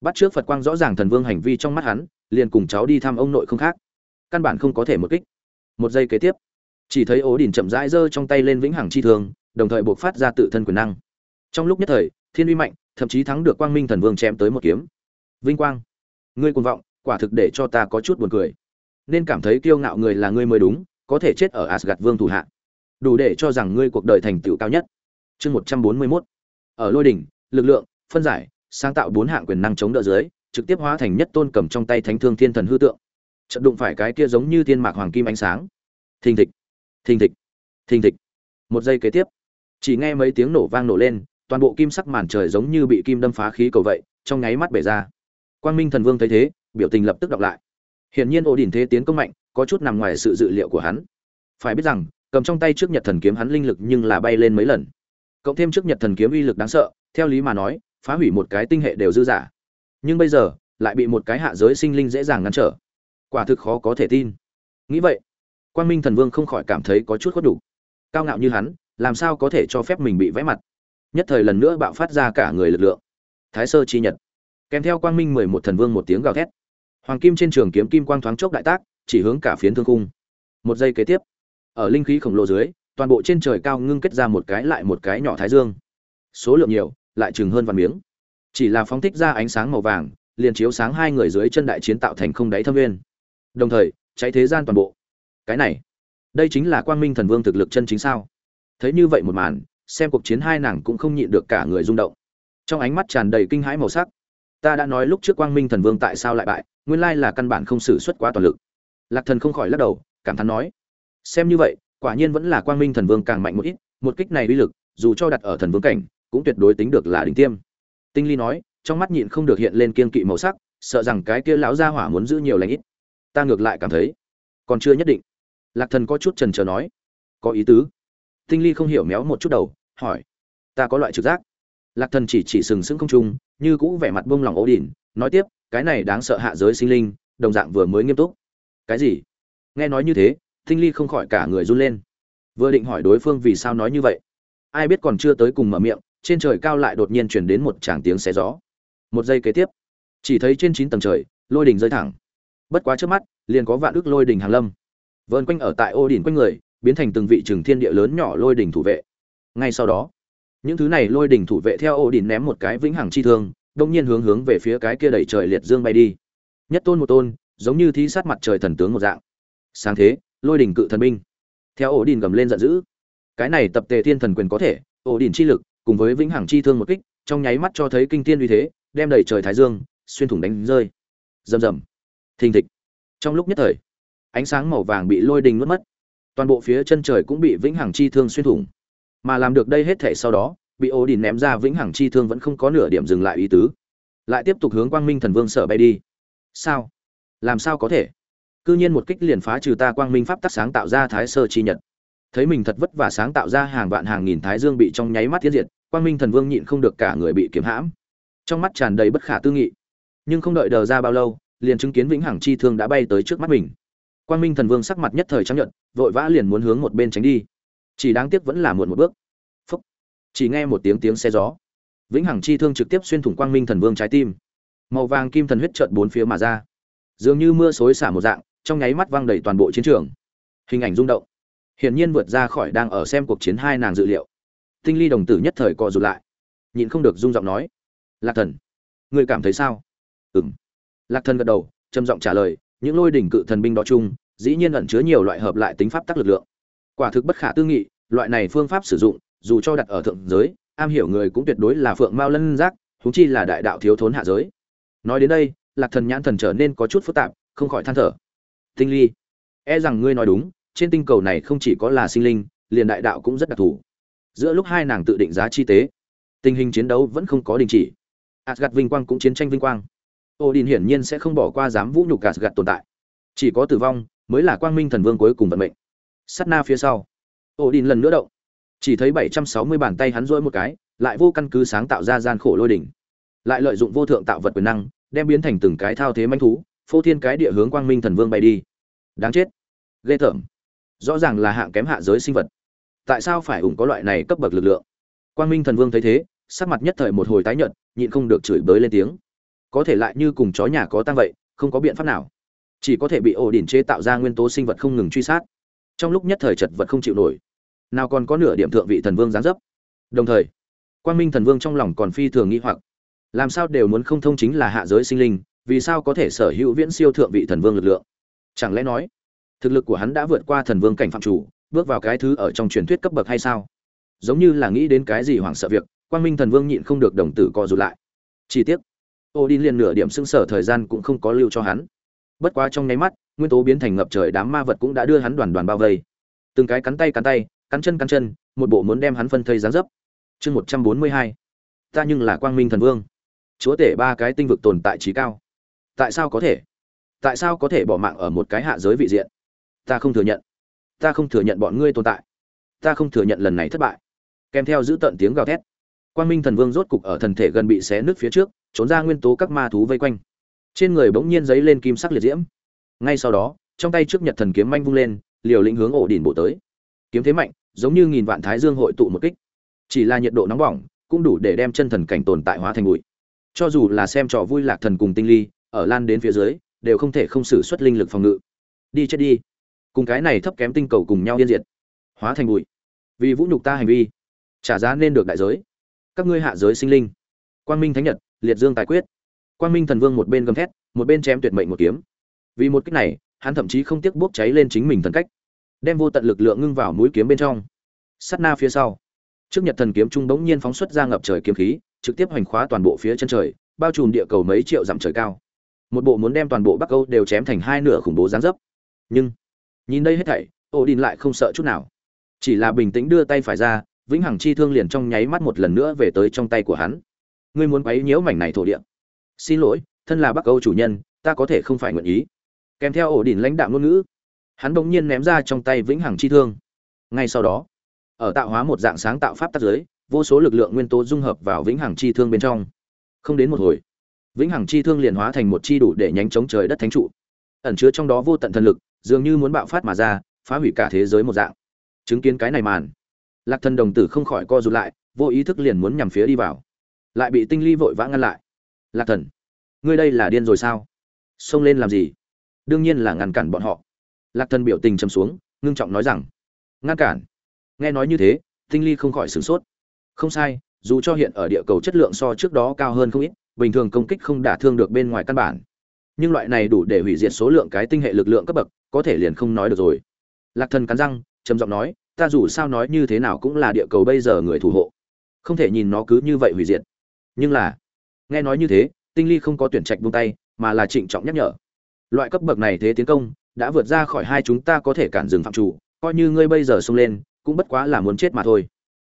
Bắt trước phật quang rõ ràng thần vương hành vi trong mắt hắn, liền cùng cháu đi thăm ông nội không khác. Căn bản không có thể một kích. Một giây kế tiếp, chỉ thấy ổ đỉnh chậm rãi giơ trong tay lên vĩnh hằng chi thường đồng thời buộc phát ra tự thân quyền năng. Trong lúc nhất thời, thiên uy mạnh, thậm chí thắng được quang minh thần vương chém tới một kiếm. Vinh quang, ngươi cuồng vọng, quả thực để cho ta có chút buồn cười. Nên cảm thấy kiêu ngạo người là ngươi mới đúng, có thể chết ở asgad vương thủ hạ. Đủ để cho rằng ngươi cuộc đời thành tựu cao nhất chương một trăm bốn mươi mốt. Ở lôi đỉnh, lực lượng, phân giải, sáng tạo bốn hạng quyền năng chống đỡ dưới, trực tiếp hóa thành nhất tôn cầm trong tay thánh thương thiên thần hư tượng. Trận đụng phải cái kia giống như thiên mạc hoàng kim ánh sáng. Thình thịch thình thịch thình thịch. Một giây kế tiếp, chỉ nghe mấy tiếng nổ vang nổ lên, toàn bộ kim sắc màn trời giống như bị kim đâm phá khí cầu vậy, trong nháy mắt bể ra. Quang minh thần vương thấy thế, biểu tình lập tức đọc lại. Hiển nhiên ổ đỉnh thế tiến công mạnh có chút nằm ngoài sự dự liệu của hắn. Phải biết rằng, cầm trong tay trước nhật thần kiếm hắn linh lực nhưng là bay lên mấy lần cộng thêm trước nhật thần kiếm uy lực đáng sợ, theo lý mà nói, phá hủy một cái tinh hệ đều dư giả. Nhưng bây giờ, lại bị một cái hạ giới sinh linh dễ dàng ngăn trở. Quả thực khó có thể tin. Nghĩ vậy, quang minh thần vương không khỏi cảm thấy có chút khuất đủ. Cao ngạo như hắn, làm sao có thể cho phép mình bị vẽ mặt? Nhất thời lần nữa bạo phát ra cả người lực lượng. Thái sơ chi nhật. Kèm theo quang minh mười một thần vương một tiếng gào thét. Hoàng kim trên trường kiếm kim quang thoáng chốc đại tác, chỉ hướng cả phiến thương cung một giây kế tiếp, ở linh khí khổng lồ dưới toàn bộ trên trời cao ngưng kết ra một cái lại một cái nhỏ thái dương. Số lượng nhiều, lại chừng hơn vạn miếng. Chỉ là phóng thích ra ánh sáng màu vàng, liền chiếu sáng hai người dưới chân đại chiến tạo thành không đáy thâm nguyên đồng thời, cháy thế gian toàn bộ. Cái này, đây chính là quang minh thần vương thực lực chân chính sao? Thấy như vậy một màn, xem cuộc chiến hai nàng cũng không nhịn được cả người rung động. Trong ánh mắt tràn đầy kinh hãi màu sắc. Ta đã nói lúc trước quang minh thần vương tại sao lại bại, nguyên lai là căn bản không xử suất quá toàn lực. Lạc thần không khỏi lắc đầu, cảm thán nói, xem như vậy quả nhiên vẫn là quang minh thần vương càng mạnh một ít, một kích này uy lực, dù cho đặt ở thần vương cảnh, cũng tuyệt đối tính được là đỉnh tiêm. Tinh ly nói, trong mắt nhịn không được hiện lên kiên kỵ màu sắc, sợ rằng cái kia lão gia hỏa muốn giữ nhiều lãnh ít. Ta ngược lại cảm thấy, còn chưa nhất định. Lạc thần có chút trần trờ nói, có ý tứ. Tinh ly không hiểu méo một chút đầu, hỏi, ta có loại trực giác. Lạc thần chỉ chỉ sừng sững không trung, như cũ vẻ mặt bông lòng ố đỉn nói tiếp, cái này đáng sợ hạ giới sinh linh, đồng dạng vừa mới nghiêm túc. Cái gì? Nghe nói như thế tinh ly không khỏi cả người run lên. Vừa định hỏi đối phương vì sao nói như vậy, ai biết còn chưa tới cùng mở miệng, trên trời cao lại đột nhiên truyền đến một tràng tiếng xé gió. Một giây kế tiếp, chỉ thấy trên chín tầng trời, lôi đỉnh rơi thẳng. Bất quá trước mắt, liền có vạn ước lôi đỉnh hàng lâm. Vờn quanh ở tại ô đỉnh quanh người, biến thành từng vị trường thiên địa lớn nhỏ lôi đỉnh thủ vệ. Ngay sau đó, những thứ này lôi đỉnh thủ vệ theo ô đỉnh ném một cái vĩnh hằng chi thương, đông nhiên hướng hướng về phía cái kia đẩy trời liệt dương bay đi. Nhất tôn một tôn, giống như thí sát mặt trời thần tướng một dạng. Sáng thế lôi đỉnh cự thần binh. Theo ổ đình gầm lên giận dữ. Cái này tập tề thiên thần quyền có thể, ổ đình chi lực, cùng với vĩnh hằng chi thương một kích, trong nháy mắt cho thấy kinh thiên uy thế, đem đầy trời thái dương, xuyên thủng đánh rơi. Rầm rầm. Thình thịch. Trong lúc nhất thời, ánh sáng màu vàng bị lôi đình nuốt mất. Toàn bộ phía chân trời cũng bị vĩnh hằng chi thương xuyên thủng. Mà làm được đây hết thể sau đó, bị ổ đình ném ra vĩnh hằng chi thương vẫn không có nửa điểm dừng lại ý tứ. Lại tiếp tục hướng quang minh thần vương sở bay đi. Sao? Làm sao có thể? Cư nhiên một kích liền phá trừ ta quang minh pháp tắc sáng tạo ra thái sơ chi nhật. Thấy mình thật vất vả sáng tạo ra hàng vạn hàng nghìn thái dương bị trong nháy mắt thiết diệt, quang minh thần vương nhịn không được cả người bị kiếm hãm. Trong mắt tràn đầy bất khả tư nghị. Nhưng không đợi đờ ra bao lâu, liền chứng kiến vĩnh hằng chi thương đã bay tới trước mắt mình. Quang minh thần vương sắc mặt nhất thời trắng nhuận vội vã liền muốn hướng một bên tránh đi. Chỉ đáng tiếc vẫn là muộn một bước. Phúc. chỉ nghe một tiếng tiếng xe gió. Vĩnh hằng chi thương trực tiếp xuyên thủng quang minh thần vương trái tim. Màu vàng kim thần huyết trợn bốn phía mà ra. Dường như mưa xối xả một dạng trong nháy mắt vang đầy toàn bộ chiến trường. Hình ảnh rung động. Hiển nhiên vượt ra khỏi đang ở xem cuộc chiến hai nàng dự liệu. Tinh ly đồng tử nhất thời co rụt lại. Nhịn không được rung giọng nói. Lạc thần người cảm thấy sao? Ừng lạc thần gật đầu, trầm giọng trả lời, những lôi đỉnh cự thần binh đó chung, dĩ nhiên ẩn chứa nhiều loại hợp lại tính pháp tắc lực lượng. Quả thực bất khả tư nghị, loại này phương pháp sử dụng, dù cho đặt ở thượng giới, am hiểu người cũng tuyệt đối là phượng mao lân giác thúng chi là đại đạo thiếu thốn hạ giới. Nói đến đây, lạc thần nhãn thần trở nên có chút phức tạp, không khỏi than thở tinh ly. E rằng ngươi nói đúng, trên tinh cầu này không chỉ có là sinh linh, liền đại đạo cũng rất đặc thù. Giữa lúc hai nàng tự định giá chi tế, tình hình chiến đấu vẫn không có đình chỉ. Asgad vinh quang cũng chiến tranh vinh quang. Odin hiển nhiên sẽ không bỏ qua dám vũ nhục asgad tồn tại. Chỉ có tử vong mới là quang minh thần vương cuối cùng vận mệnh. Sát na phía sau, odin lần nữa động. Chỉ thấy bảy trăm sáu mươi bàn tay hắn rỗi một cái, lại vô căn cứ sáng tạo ra gian khổ lôi đỉnh. Lại lợi dụng vô thượng tạo vật quyền năng, đem biến thành từng cái thao thế manh thú phô thiên cái địa hướng quang minh thần vương bay đi. Đáng chết. Ghê tởm. Rõ ràng là hạng kém hạ giới sinh vật. Tại sao phải ủng có loại này cấp bậc lực lượng? Quang minh thần vương thấy thế, sắc mặt nhất thời một hồi tái nhợt, nhịn không được chửi bới lên tiếng. Có thể lại như cùng chó nhà có tăng vậy, không có biện pháp nào. Chỉ có thể bị ổ đỉnh chế tạo ra nguyên tố sinh vật không ngừng truy sát. Trong lúc nhất thời chật vật không chịu nổi. Nào còn có nửa điểm thượng vị thần vương giáng dấp. Đồng thời, quang minh thần vương trong lòng còn phi thường nghi hoặc. Làm sao đều muốn không thông chính là hạ giới sinh linh vì sao có thể sở hữu viễn siêu thượng vị thần vương lực lượng? Chẳng lẽ nói, thực lực của hắn đã vượt qua thần vương cảnh phạm chủ, bước vào cái thứ ở trong truyền thuyết cấp bậc hay sao? Giống như là nghĩ đến cái gì hoảng sợ việc, quang minh thần vương nhịn không được đồng tử co rụt lại. Chi tiết ô đi liền nửa điểm xưng sở thời gian cũng không có lưu cho hắn. Bất quá trong nháy mắt, nguyên tố biến thành ngập trời đám ma vật cũng đã đưa hắn đoàn đoàn bao vây. Từng cái cắn tay cắn tay, cắn chân cắn chân, một bộ muốn đem hắn phân thây gián dấp. Chương một trăm bốn mươi hai, ta nhưng là quang minh thần vương. Chúa tể ba cái tinh vực tồn tại trí cao tại sao có thể? Tại sao có thể bỏ mạng ở một cái hạ giới vị diện? Ta không thừa nhận. Ta không thừa nhận bọn ngươi tồn tại. Ta không thừa nhận lần này thất bại. Kèm theo giữ tận tiếng gào thét, quang minh thần vương rốt cục ở thần thể gần bị xé nứt phía trước, trốn ra nguyên tố các ma thú vây quanh. Trên người bỗng nhiên giấy lên kim sắc liệt diễm. Ngay sau đó, trong tay trước nhật thần kiếm manh vung lên, liều lĩnh hướng ổ đỉnh bộ tới. Kiếm thế mạnh, giống như nghìn vạn thái dương hội tụ một kích. Chỉ là nhiệt độ nóng bỏng, cũng đủ để đem chân thần cảnh tồn tại hóa thành bụi. Cho dù là xem trò vui lạc thần cùng tinh ly ở lan đến phía dưới, đều không thể không xử xuất linh lực phòng ngự. Đi chết đi. Cùng cái này thấp kém tinh cầu cùng nhau yên diệt. Hóa thành bụi. Vì vũ nhục ta hành vi. Trả giá nên được đại giới. Các ngươi hạ giới sinh linh. Quang minh thánh nhật, liệt dương tài quyết. Quang minh thần vương một bên gầm thét, một bên chém tuyệt mệnh một kiếm. Vì một cách này, hắn thậm chí không tiếc bốc cháy lên chính mình thần cách. Đem vô tận lực lượng ngưng vào mũi kiếm bên trong. Sắt na phía sau. Trước nhật thần kiếm trung bỗng nhiên phóng xuất ra ngập trời kiếm khí, trực tiếp hoành khóa toàn bộ phía chân trời, bao trùm địa cầu mấy triệu dặm trời cao một bộ muốn đem toàn bộ bắc âu đều chém thành hai nửa khủng bố giáng dấp. Nhưng, nhìn đây hết thảy ô đình lại không sợ chút nào. Chỉ là bình tĩnh đưa tay phải ra, vĩnh hằng chi thương liền trong nháy mắt một lần nữa về tới trong tay của hắn. Ngươi muốn quấy nhiễu mảnh này thổ địa. Xin lỗi, thân là bắc âu chủ nhân, ta có thể không phải nguyện ý. Kèm theo ổ đỉnh lãnh đạo ngôn ngữ, hắn bỗng nhiên ném ra trong tay vĩnh hằng chi thương. Ngay sau đó, ở tạo hóa một dạng sáng tạo pháp tắc giới, vô số lực lượng nguyên tố dung hợp vào vĩnh hằng chi thương bên trong. Không đến một hồi vĩnh hằng chi thương liền hóa thành một chi đủ để nhánh chống trời đất thánh trụ. Ẩn chứa trong đó vô tận thần lực, dường như muốn bạo phát mà ra, phá hủy cả thế giới một dạng. Chứng kiến cái này màn, lạc thần đồng tử không khỏi co rụt lại, vô ý thức liền muốn nhằm phía đi vào. Lại bị tinh ly vội vã ngăn lại. Lạc thần, ngươi đây là điên rồi sao? Xông lên làm gì? Đương nhiên là ngăn cản bọn họ. Lạc thần biểu tình châm xuống, ngưng trọng nói rằng, ngăn cản? Nghe nói như thế, tinh ly không khỏi sửng sốt. Không sai, dù cho hiện ở địa cầu chất lượng so trước đó cao hơn không ít bình thường công kích không đả thương được bên ngoài căn bản. Nhưng loại này đủ để hủy diệt số lượng cái tinh hệ lực lượng cấp bậc, có thể liền không nói được rồi. Lạc thần cắn răng, trầm giọng nói, ta dù sao nói như thế nào cũng là địa cầu bây giờ người thủ hộ. Không thể nhìn nó cứ như vậy hủy diệt. Nhưng là, nghe nói như thế, tinh ly không có tuyển trạch buông tay, mà là trịnh trọng nhắc nhở. Loại cấp bậc này thế tiến công, đã vượt ra khỏi hai chúng ta có thể cản dừng phạm chủ, coi như ngươi bây giờ xông lên, cũng bất quá là muốn chết mà thôi.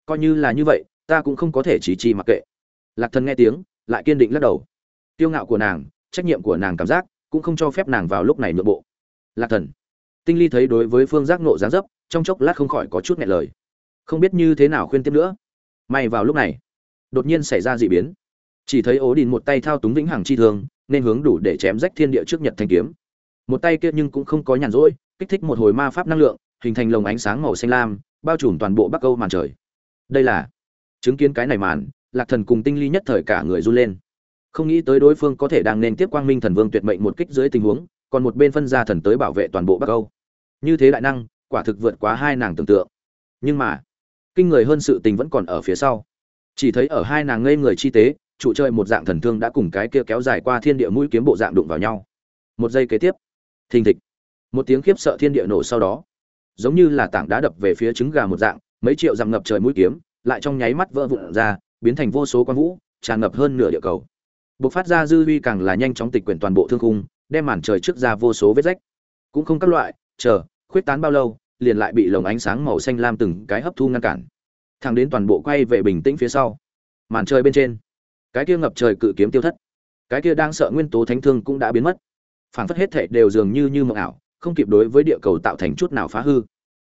Coi như là như vậy, ta cũng không có thể chỉ chi mặc kệ. Lạc thần nghe tiếng lại kiên định lắc đầu. Tiêu ngạo của nàng, trách nhiệm của nàng cảm giác, cũng không cho phép nàng vào lúc này nội bộ. Lạc thần. Tinh ly thấy đối với phương giác nộ giáng dấp, trong chốc lát không khỏi có chút nghẹn lời. Không biết như thế nào khuyên tiếp nữa. May vào lúc này, đột nhiên xảy ra dị biến. Chỉ thấy ố đình một tay thao túng vĩnh hằng chi thương, nên hướng đủ để chém rách thiên địa trước nhật thanh kiếm. Một tay kia nhưng cũng không có nhàn rỗi, kích thích một hồi ma pháp năng lượng, hình thành lồng ánh sáng màu xanh lam, bao trùm toàn bộ bắc âu màn trời. Đây là chứng kiến cái này màn lạc thần cùng tinh ly nhất thời cả người run lên. Không nghĩ tới đối phương có thể đang nên tiếp quang minh thần vương tuyệt mệnh một kích dưới tình huống, còn một bên phân gia thần tới bảo vệ toàn bộ bắc âu. Như thế đại năng, quả thực vượt quá hai nàng tưởng tượng. Nhưng mà, kinh người hơn sự tình vẫn còn ở phía sau. Chỉ thấy ở hai nàng ngây người chi tế, trụ chơi một dạng thần thương đã cùng cái kia kéo dài qua thiên địa mũi kiếm bộ dạng đụng vào nhau. Một giây kế tiếp, thình thịch. Một tiếng khiếp sợ thiên địa nổ sau đó, giống như là tảng đá đập về phía trứng gà một dạng, mấy triệu dặm ngập trời mũi kiếm, lại trong nháy mắt vỡ vụn ra biến thành vô số quang vũ, tràn ngập hơn nửa địa cầu. Bộc phát ra dư huy càng là nhanh chóng tịch quyển toàn bộ thương khung, đem màn trời trước ra vô số vết rách. Cũng không các loại, chờ, khuyết tán bao lâu, liền lại bị lồng ánh sáng màu xanh lam từng cái hấp thu ngăn cản. Thẳng đến toàn bộ quay về bình tĩnh phía sau, màn trời bên trên, cái kia ngập trời cự kiếm tiêu thất, cái kia đang sợ nguyên tố thánh thương cũng đã biến mất. Phảng phất hết thảy đều dường như như mộng ảo, không kịp đối với địa cầu tạo thành chút nào phá hư.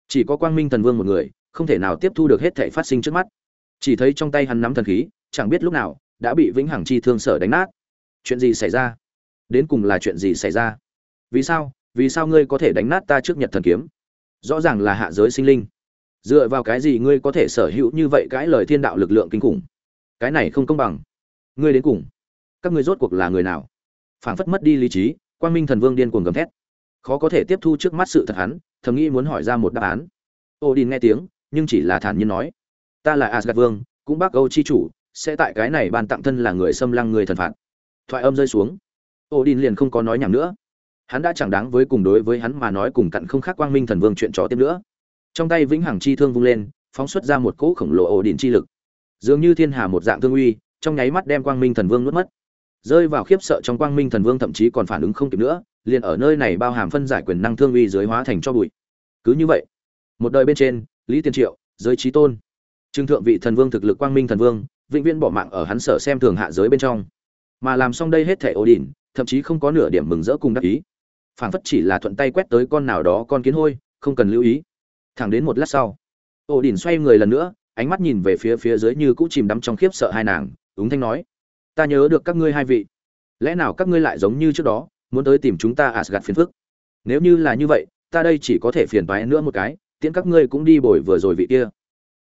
Chỉ có quang minh thần vương một người, không thể nào tiếp thu được hết thảy phát sinh trước mắt chỉ thấy trong tay hắn nắm thần khí, chẳng biết lúc nào, đã bị vĩnh hằng chi thương sở đánh nát. Chuyện gì xảy ra? Đến cùng là chuyện gì xảy ra? Vì sao? Vì sao ngươi có thể đánh nát ta trước nhật thần kiếm? Rõ ràng là hạ giới sinh linh. Dựa vào cái gì ngươi có thể sở hữu như vậy cãi lời thiên đạo lực lượng kinh khủng? Cái này không công bằng. Ngươi đến cùng, các ngươi rốt cuộc là người nào? Phảng phất mất đi lý trí, quang minh thần vương điên cuồng gầm thét. Khó có thể tiếp thu trước mắt sự thật hắn, thầm nghĩ muốn hỏi ra một đáp án. Ô đình nghe tiếng, nhưng chỉ là thản nhiên nói ta là asgad vương, cũng bác âu chi chủ, sẽ tại cái này ban tặng thân là người xâm lăng người thần phạt. Thoại âm rơi xuống. Ô liền không có nói nhảm nữa. Hắn đã chẳng đáng với cùng đối với hắn mà nói cùng cặn không khác quang minh thần vương chuyện trò tiếp nữa. Trong tay vĩnh hằng chi thương vung lên, phóng xuất ra một cỗ khổng lồ ổ đỉnh chi lực. Dường như thiên hà một dạng thương uy, trong nháy mắt đem quang minh thần vương nuốt mất. Rơi vào khiếp sợ trong quang minh thần vương thậm chí còn phản ứng không kịp nữa, liền ở nơi này bao hàm phân giải quyền năng thương uy dưới hóa thành cho bụi. Cứ như vậy, một đời bên trên, lý tiên triệu, giới trí tôn trương thượng vị thần vương thực lực quang minh thần vương vĩnh viễn bỏ mạng ở hắn sở xem thường hạ giới bên trong. Mà làm xong đây hết thảy Odin, đỉnh thậm chí không có nửa điểm mừng rỡ cùng đắc ý. Phảng phất chỉ là thuận tay quét tới con nào đó con kiến hôi không cần lưu ý. Thẳng đến một lát sau Odin đỉnh xoay người lần nữa ánh mắt nhìn về phía phía dưới như cũ chìm đắm trong khiếp sợ hai nàng ứng thanh nói ta nhớ được các ngươi hai vị. Lẽ nào các ngươi lại giống như trước đó muốn tới tìm chúng ta Asgard phiền phức? Nếu như là như vậy ta đây chỉ có thể phiền toái nữa một cái tiễn các ngươi cũng đi bồi vừa rồi vị kia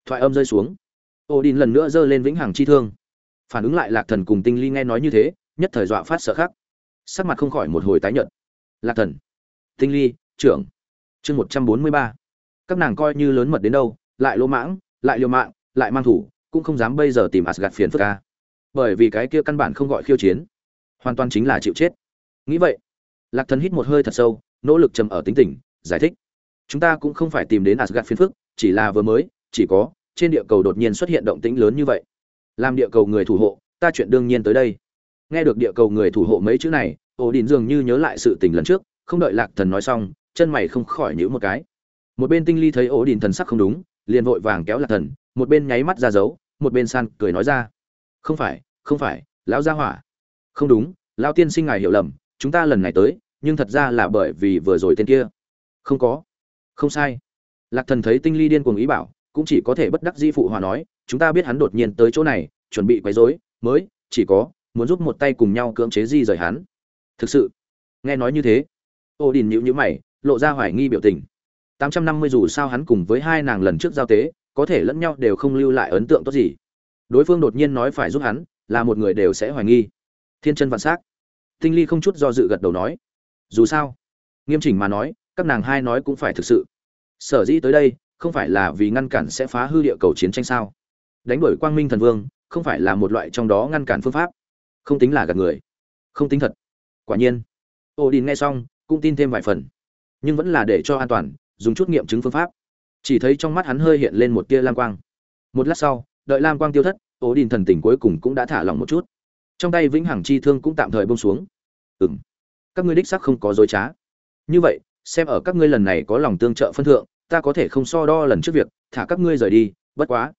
thoại âm rơi xuống. Odin lần nữa giơ lên vĩnh hằng chi thương. Phản ứng lại lạc thần cùng tinh ly nghe nói như thế, nhất thời dọa phát sợ khắc. Sắc mặt không khỏi một hồi tái nhợt. Lạc thần, tinh ly, trưởng. Chương một trăm bốn mươi ba. Các nàng coi như lớn mật đến đâu, lại lỗ mãng, lại liều mạng, lại mang thủ, cũng không dám bây giờ tìm Asgard phiền phức ca bởi vì cái kia căn bản không gọi khiêu chiến, hoàn toàn chính là chịu chết. Nghĩ vậy, lạc thần hít một hơi thật sâu, nỗ lực trầm ở tính tình, giải thích. Chúng ta cũng không phải tìm đến Asgard phiền phức, chỉ là vừa mới chỉ có, trên địa cầu đột nhiên xuất hiện động tĩnh lớn như vậy. Làm địa cầu người thủ hộ, ta chuyện đương nhiên tới đây. Nghe được địa cầu người thủ hộ mấy chữ này, ổ đình dường như nhớ lại sự tình lần trước, không đợi lạc thần nói xong, chân mày không khỏi nhữ một cái. Một bên tinh ly thấy ổ đình thần sắc không đúng, liền vội vàng kéo lạc thần, một bên nháy mắt ra dấu, một bên san cười nói ra. Không phải không phải, lão gia hỏa. Không đúng, lão tiên sinh ngài hiểu lầm, chúng ta lần này tới, nhưng thật ra là bởi vì vừa rồi tên kia. Không có. Không sai. Lạc thần thấy tinh ly điên cuồng ý bảo cũng chỉ có thể bất đắc dĩ phụ hòa nói, chúng ta biết hắn đột nhiên tới chỗ này, chuẩn bị quấy rối, mới chỉ có muốn giúp một tay cùng nhau cưỡng chế di rời hắn. Thực sự, nghe nói như thế, ô đình nhíu nhữ mày, lộ ra hoài nghi biểu tình. Tám trăm năm mươi dù sao hắn cùng với hai nàng lần trước giao tế, có thể lẫn nhau đều không lưu lại ấn tượng tốt gì. Đối phương đột nhiên nói phải giúp hắn, là một người đều sẽ hoài nghi. Thiên chân vạn sắc tinh ly không chút do dự gật đầu nói, dù sao, nghiêm chỉnh mà nói, các nàng hai nói cũng phải thực sự. Sở dĩ tới đây không phải là vì ngăn cản sẽ phá hư địa cầu chiến tranh sao? Đánh đuổi quang minh thần vương, không phải là một loại trong đó ngăn cản phương pháp. Không tính là gạt người. Không tính thật. Quả nhiên. Ô đình nghe xong, cũng tin thêm vài phần. Nhưng vẫn là để cho an toàn, dùng chút nghiệm chứng phương pháp. Chỉ thấy trong mắt hắn hơi hiện lên một tia lam quang. Một lát sau, đợi lam quang tiêu thất ô đình thần tình cuối cùng cũng đã thả lỏng một chút. Trong tay vĩnh hằng chi thương cũng tạm thời bông xuống. Ừng các ngươi đích sắc không có dối trá. Như vậy, xem ở các ngươi lần này có lòng tương trợ phân thượng ta có thể không so đo lần trước việc, thả các ngươi rời đi, bất quá.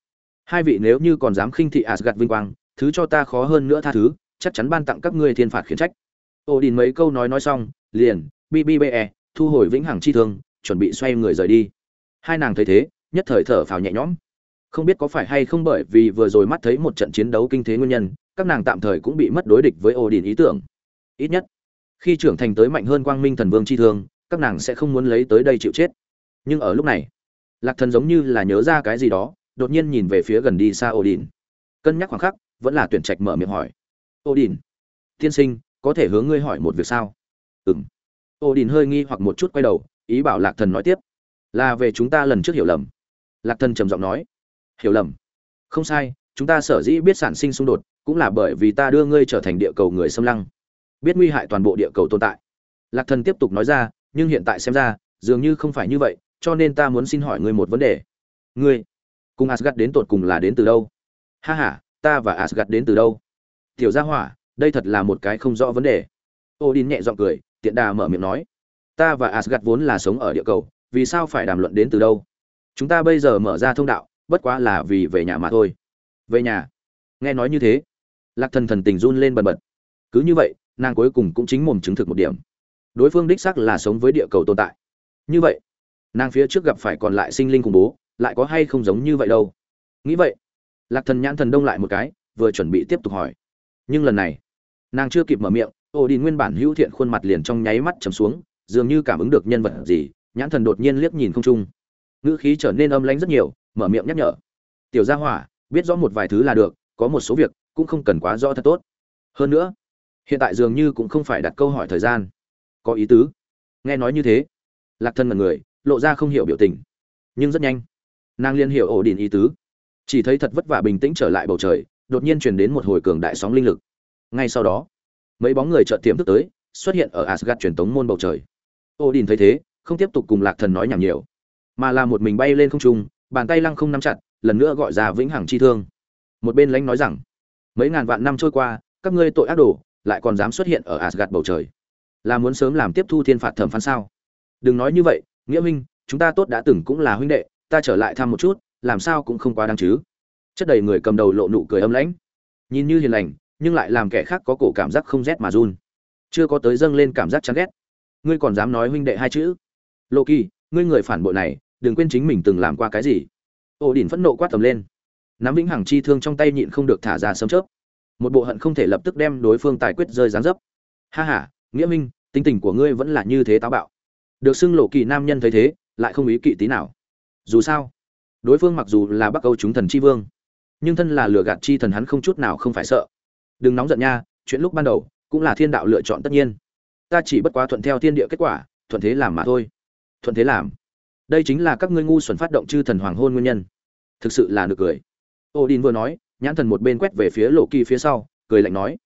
Hai vị nếu như còn dám khinh thị asgad vinh quang, thứ cho ta khó hơn nữa tha thứ, chắc chắn ban tặng các ngươi thiên phạt khiển trách. Ô đình mấy câu nói nói xong, liền bbe thu hồi vĩnh hằng chi thương, chuẩn bị xoay người rời đi. Hai nàng thấy thế, nhất thời thở phào nhẹ nhõm. Không biết có phải hay không bởi vì vừa rồi mắt thấy một trận chiến đấu kinh thế nguyên nhân, các nàng tạm thời cũng bị mất đối địch với ô đình ý tưởng. Ít nhất, khi trưởng thành tới mạnh hơn quang minh thần vương chi thương, các nàng sẽ không muốn lấy tới đây chịu chết nhưng ở lúc này, lạc thần giống như là nhớ ra cái gì đó, đột nhiên nhìn về phía gần đi xa ổ đình cân nhắc khoảng khắc, vẫn là tuyển trạch mở miệng hỏi. Ổ đình tiên sinh, có thể hướng ngươi hỏi một việc sao? Ừng ổ đình hơi nghi hoặc một chút quay đầu, ý bảo lạc thần nói tiếp. Là về chúng ta lần trước hiểu lầm. Lạc thần trầm giọng nói. Hiểu lầm. Không sai, chúng ta sở dĩ biết sản sinh xung đột, cũng là bởi vì ta đưa ngươi trở thành địa cầu người xâm lăng. Biết nguy hại toàn bộ địa cầu tồn tại. Lạc thần tiếp tục nói ra, nhưng hiện tại xem ra, dường như không phải như vậy cho nên ta muốn xin hỏi ngươi một vấn đề. Ngươi cùng Asgard đến tột cùng là đến từ đâu? Ha ha, ta và Asgard đến từ đâu? Tiểu gia hỏa đây thật là một cái không rõ vấn đề. Odin nhẹ giọng cười tiện đà mở miệng nói. Ta và Asgard vốn là sống ở địa cầu vì sao phải đàm luận đến từ đâu? Chúng ta bây giờ mở ra thông đạo bất quá là vì về nhà mà thôi. Về nhà? Nghe nói như thế. Lạc thần thần tình run lên bần bật. Cứ như vậy nàng cuối cùng cũng chính mồm chứng thực một điểm. Đối phương đích xác là sống với địa cầu tồn tại. Như vậy nàng phía trước gặp phải còn lại sinh linh khủng bố, lại có hay không giống như vậy đâu? Nghĩ vậy, lạc thần nhãn thần đông lại một cái, vừa chuẩn bị tiếp tục hỏi. Nhưng lần này, nàng chưa kịp mở miệng ô đi nguyên bản hữu thiện khuôn mặt liền trong nháy mắt chầm xuống, dường như cảm ứng được nhân vật gì, nhãn thần đột nhiên liếc nhìn không trung. Ngữ khí trở nên âm lãnh rất nhiều, mở miệng nhắc nhở. Tiểu gia hỏa, biết rõ một vài thứ là được, có một số việc cũng không cần quá rõ thật tốt. Hơn nữa, hiện tại dường như cũng không phải đặt câu hỏi thời gian. Có ý tứ. Nghe nói như thế, lạc thân mật người lộ ra không hiểu biểu tình. Nhưng rất nhanh, nàng liên hiểu ổ đình ý tứ. Chỉ thấy thật vất vả bình tĩnh trở lại bầu trời, đột nhiên truyền đến một hồi cường đại sóng linh lực. Ngay sau đó, mấy bóng người chợt tiềm thức tới, xuất hiện ở asgad truyền tống môn bầu trời. Ổ đình thấy thế, không tiếp tục cùng lạc thần nói nhảm nhiều, mà là một mình bay lên không trung, bàn tay lăng không nắm chặt, lần nữa gọi ra vĩnh hằng chi thương. Một bên lãnh nói rằng, mấy ngàn vạn năm trôi qua, các ngươi tội ác đồ, lại còn dám xuất hiện ở asgad bầu trời? Là muốn sớm làm tiếp thu thiên phạt thẩm phán sao? Đừng nói như vậy nghĩa minh chúng ta tốt đã từng cũng là huynh đệ, ta trở lại thăm một chút, làm sao cũng không quá đáng chứ. Chất đầy người cầm đầu lộ nụ cười âm lãnh. Nhìn như hiền lành, nhưng lại làm kẻ khác có cổ cảm giác không rét mà run. Chưa có tới dâng lên cảm giác chán ghét. Ngươi còn dám nói huynh đệ hai chữ? Lộ kỳ, ngươi người phản bội này, đừng quên chính mình từng làm qua cái gì. Ổ đỉnh phẫn nộ quát tầm lên. Nắm vĩnh hằng chi thương trong tay nhịn không được thả ra sớm chớp. Một bộ hận không thể lập tức đem đối phương tài quyết rơi gián dấp. Ha ha, nghĩa minh tính tình của ngươi vẫn là như thế táo bạo được xưng lộ kỳ nam nhân thấy thế, lại không ý kỵ tí nào. Dù sao, đối phương mặc dù là bắc âu chúng thần chi vương, nhưng thân là lừa gạt chi thần hắn không chút nào không phải sợ. Đừng nóng giận nha, chuyện lúc ban đầu cũng là thiên đạo lựa chọn tất nhiên. Ta chỉ bất quá thuận theo thiên địa kết quả, thuận thế làm mà thôi. Thuận thế làm. Đây chính là các ngươi ngu xuẩn phát động chư thần hoàng hôn nguyên nhân. Thực sự là nực cười. Odin vừa nói, nhãn thần một bên quét về phía lộ kỳ phía sau, cười lạnh nói,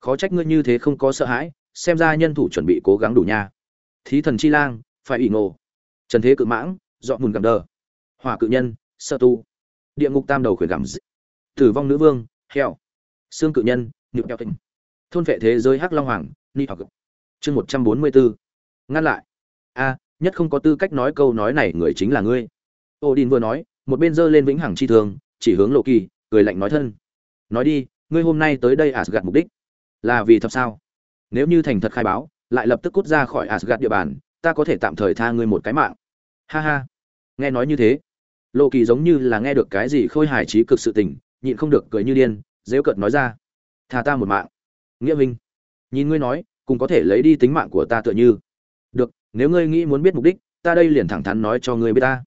khó trách ngươi như thế không có sợ hãi, xem ra nhân thủ chuẩn bị cố gắng đủ nha thí thần chi lang, phải ủy ngộ. Trần thế cự mãng dọn mùn gặm đờ. Hỏa cự nhân sơ tu. Địa ngục tam đầu khuyển gặm d... tử vong nữ vương heo xương cự nhân nhựu keo tinh thôn vệ thế giới hắc long hoàng, ni học chương một trăm bốn mươi bốn ngăn lại. A, nhất không có tư cách nói câu nói này người chính là ngươi. Odin vừa nói, một bên giơ lên vĩnh hằng chi thường, chỉ hướng lộ kỳ, cười lạnh nói thân. Nói đi, ngươi hôm nay tới đây à, asgad mục đích. Là vì thật sao? Nếu như thành thật khai báo lại lập tức cút ra khỏi Asgard địa bàn ta có thể tạm thời tha ngươi một cái mạng. Ha ha. Nghe nói như thế lộ kỳ giống như là nghe được cái gì khôi hài trí cực sự tình nhịn không được cười như điên dễ cợt nói ra tha ta một mạng. Nghĩa Vinh, nhìn ngươi nói cùng có thể lấy đi tính mạng của ta tựa như. Được nếu ngươi nghĩ muốn biết mục đích ta đây liền thẳng thắn nói cho ngươi biết ta.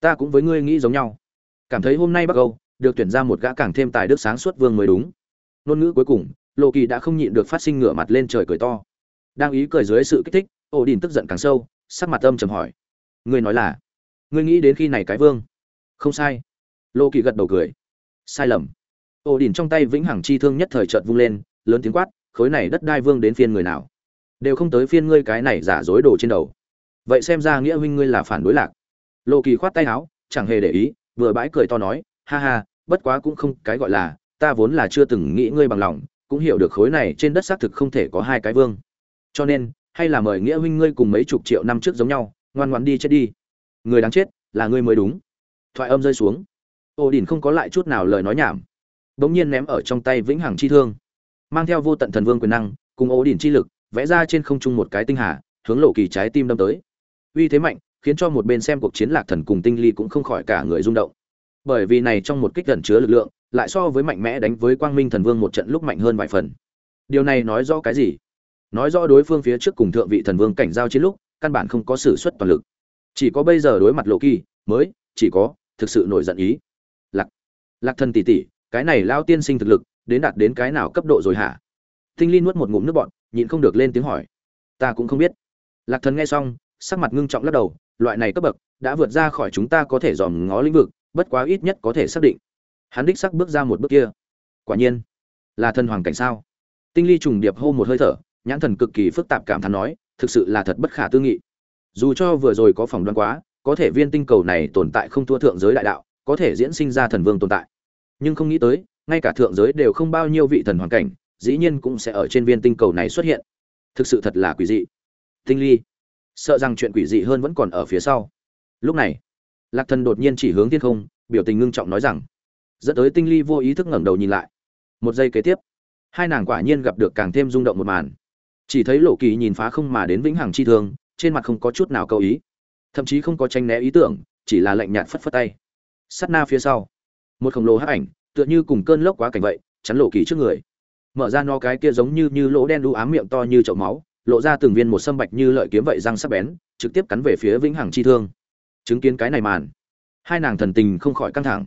Ta cũng với ngươi nghĩ giống nhau. Cảm thấy hôm nay bắc âu được tuyển ra một gã càng thêm tài đức sáng suốt vương mới đúng. Nôn ngữ cuối cùng lộ kỳ đã không nhịn được phát sinh ngửa mặt lên trời cười to đang ý cười dưới sự kích thích ổ đình tức giận càng sâu, sắc mặt âm trầm hỏi. Ngươi nói là, ngươi nghĩ đến khi này cái vương? Không sai. Lô kỳ gật đầu cười. Sai lầm. Ổ đình trong tay vĩnh hằng chi thương nhất thời chợt vung lên, lớn tiếng quát, khối này đất đai vương đến phiên người nào? Đều không tới phiên ngươi cái này giả dối đồ trên đầu. Vậy xem ra nghĩa huynh ngươi là phản đối lạc. Lô kỳ khoát tay áo, chẳng hề để ý, vừa bãi cười to nói, ha ha, bất quá cũng không cái gọi là, ta vốn là chưa từng nghĩ ngươi bằng lòng, cũng hiểu được khối này trên đất xác thực không thể có hai cái vương cho nên, hay là mời nghĩa huynh ngươi cùng mấy chục triệu năm trước giống nhau, ngoan ngoan đi chết đi. Người đáng chết là ngươi mới đúng. Thoại âm rơi xuống. Ô đình không có lại chút nào lời nói nhảm. Bỗng nhiên ném ở trong tay vĩnh hằng chi thương. Mang theo vô tận thần vương quyền năng, cùng ô đình chi lực, vẽ ra trên không trung một cái tinh hà, hướng lộ kỳ trái tim đâm tới. Uy thế mạnh, khiến cho một bên xem cuộc chiến lạc thần cùng tinh ly cũng không khỏi cả người rung động. Bởi vì này trong một kích gần chứa lực lượng, lại so với mạnh mẽ đánh với quang minh thần vương một trận lúc mạnh hơn vài phần. Điều này nói rõ cái gì? Nói rõ đối phương phía trước cùng thượng vị thần vương cảnh giao chiến lúc, căn bản không có sử xuất toàn lực. Chỉ có bây giờ đối mặt lộ kỳ, mới chỉ có thực sự nổi giận ý. Lạc lạc thần tỷ tỷ, cái này lao tiên sinh thực lực, đến đạt đến cái nào cấp độ rồi hả? Tinh ly nuốt một ngụm nước bọn nhịn không được lên tiếng hỏi. Ta cũng không biết. Lạc thần nghe xong, sắc mặt ngưng trọng lắc đầu, loại này cấp bậc đã vượt ra khỏi chúng ta có thể dòm ngó lĩnh vực, bất quá ít nhất có thể xác định. Hắn đích sắc bước ra một bước kia. Quả nhiên, là thần hoàng cảnh sao? Tinh ly trùng điệp hô một hơi thở nhãn thần cực kỳ phức tạp cảm thán nói, thực sự là thật bất khả tư nghị. Dù cho vừa rồi có phỏng đoán quá, có thể viên tinh cầu này tồn tại không thua thượng giới đại đạo, có thể diễn sinh ra thần vương tồn tại. Nhưng không nghĩ tới, ngay cả thượng giới đều không bao nhiêu vị thần hoàn cảnh, dĩ nhiên cũng sẽ ở trên viên tinh cầu này xuất hiện. Thực sự thật là quỷ dị. Tinh ly, sợ rằng chuyện quỷ dị hơn vẫn còn ở phía sau. Lúc này, lạc thần đột nhiên chỉ hướng thiên không, biểu tình ngưng trọng nói rằng, dẫn tới tinh ly vô ý thức ngẩng đầu nhìn lại. Một giây kế tiếp, hai nàng quả nhiên gặp được càng thêm rung động một màn chỉ thấy lộ kỳ nhìn phá không mà đến vĩnh hằng chi thương, trên mặt không có chút nào câu ý. Thậm chí không có tranh né ý tưởng, chỉ là lạnh nhạt phất phất tay. Sắt na phía sau, một khổng lồ hắc ảnh, tựa như cùng cơn lốc quá cảnh vậy, chắn lộ kỳ trước người. Mở ra no cái kia giống như như lỗ đen đu ám miệng to như chậu máu, lộ ra từng viên một sâm bạch như lợi kiếm vậy răng sắc bén, trực tiếp cắn về phía vĩnh hằng chi thương. Chứng kiến cái này màn, hai nàng thần tình không khỏi căng thẳng.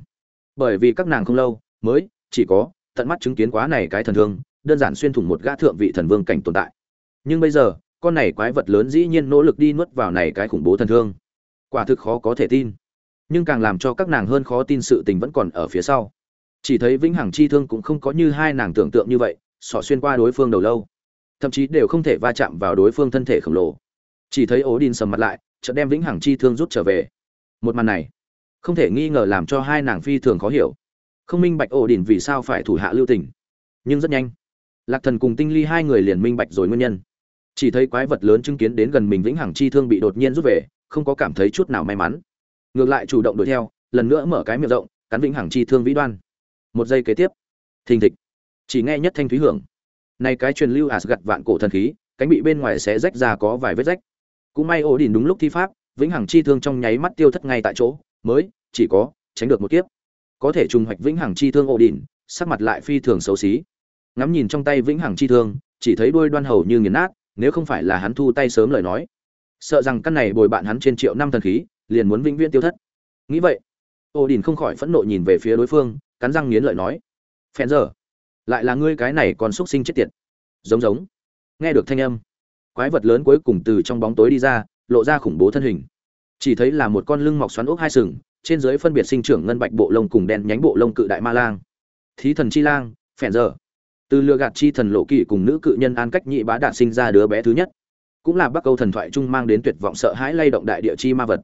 Bởi vì các nàng không lâu, mới, chỉ có, tận mắt chứng kiến quá này cái thần thương, đơn giản xuyên thủng một gã thượng vị thần vương cảnh tồn tại nhưng bây giờ, con này quái vật lớn dĩ nhiên nỗ lực đi nuốt vào này cái khủng bố thần thương. Quả thực khó có thể tin. Nhưng càng làm cho các nàng hơn khó tin sự tình vẫn còn ở phía sau. Chỉ thấy vĩnh hằng chi thương cũng không có như hai nàng tưởng tượng như vậy, xỏ xuyên qua đối phương đầu lâu. Thậm chí đều không thể va chạm vào đối phương thân thể khổng lồ. Chỉ thấy ố đin sầm mặt lại, chợt đem vĩnh hằng chi thương rút trở về. Một màn này, không thể nghi ngờ làm cho hai nàng phi thường khó hiểu. Không minh bạch ổ đỉnh vì sao phải thủ hạ lưu tình, nhưng rất nhanh. Lạc thần cùng tinh ly hai người liền minh bạch rồi nguyên nhân chỉ thấy quái vật lớn chứng kiến đến gần mình vĩnh hằng chi thương bị đột nhiên rút về, không có cảm thấy chút nào may mắn. Ngược lại chủ động đuổi theo, lần nữa mở cái miệng rộng, cắn vĩnh hằng chi thương vĩ đoan. Một giây kế tiếp. Thình thịch. Chỉ nghe nhất thanh thúy hưởng. Này cái truyền lưu gặt vạn cổ thần khí, cánh bị bên ngoài sẽ rách ra có vài vết rách. Cũng may ổ đỉnh đúng lúc thi pháp, vĩnh hằng chi thương trong nháy mắt tiêu thất ngay tại chỗ, mới, chỉ có, tránh được một kiếp. Có thể trùng hoạch vĩnh hằng chi thương ổ đỉnh sắc mặt lại phi thường xấu xí. Ngắm nhìn trong tay vĩnh hằng chi thương, chỉ thấy đôi đoan hầu như nghiền nát nếu không phải là hắn thu tay sớm lời nói, sợ rằng căn này bồi bạn hắn trên triệu năm thần khí, liền muốn vĩnh viễn tiêu thất. Nghĩ vậy ô đình không khỏi phẫn nộ nhìn về phía đối phương, cắn răng nghiến lợi nói phen giờ, lại là ngươi cái này còn xúc sinh chết tiệt. Giống giống, nghe được thanh âm, quái vật lớn cuối cùng từ trong bóng tối đi ra, lộ ra khủng bố thân hình. Chỉ thấy là một con lưng mọc xoắn ốc hai sừng, trên dưới phân biệt sinh trưởng ngân bạch bộ lông cùng đen nhánh bộ lông cự đại ma lang. Thí thần chi lang, phèn giờ từ lừa gạt chi thần lộ kỵ cùng nữ cự nhân an cách nhị bá đạt sinh ra đứa bé thứ nhất. Cũng là bắc câu thần thoại trung mang đến tuyệt vọng sợ hãi lay động đại địa chi ma vật.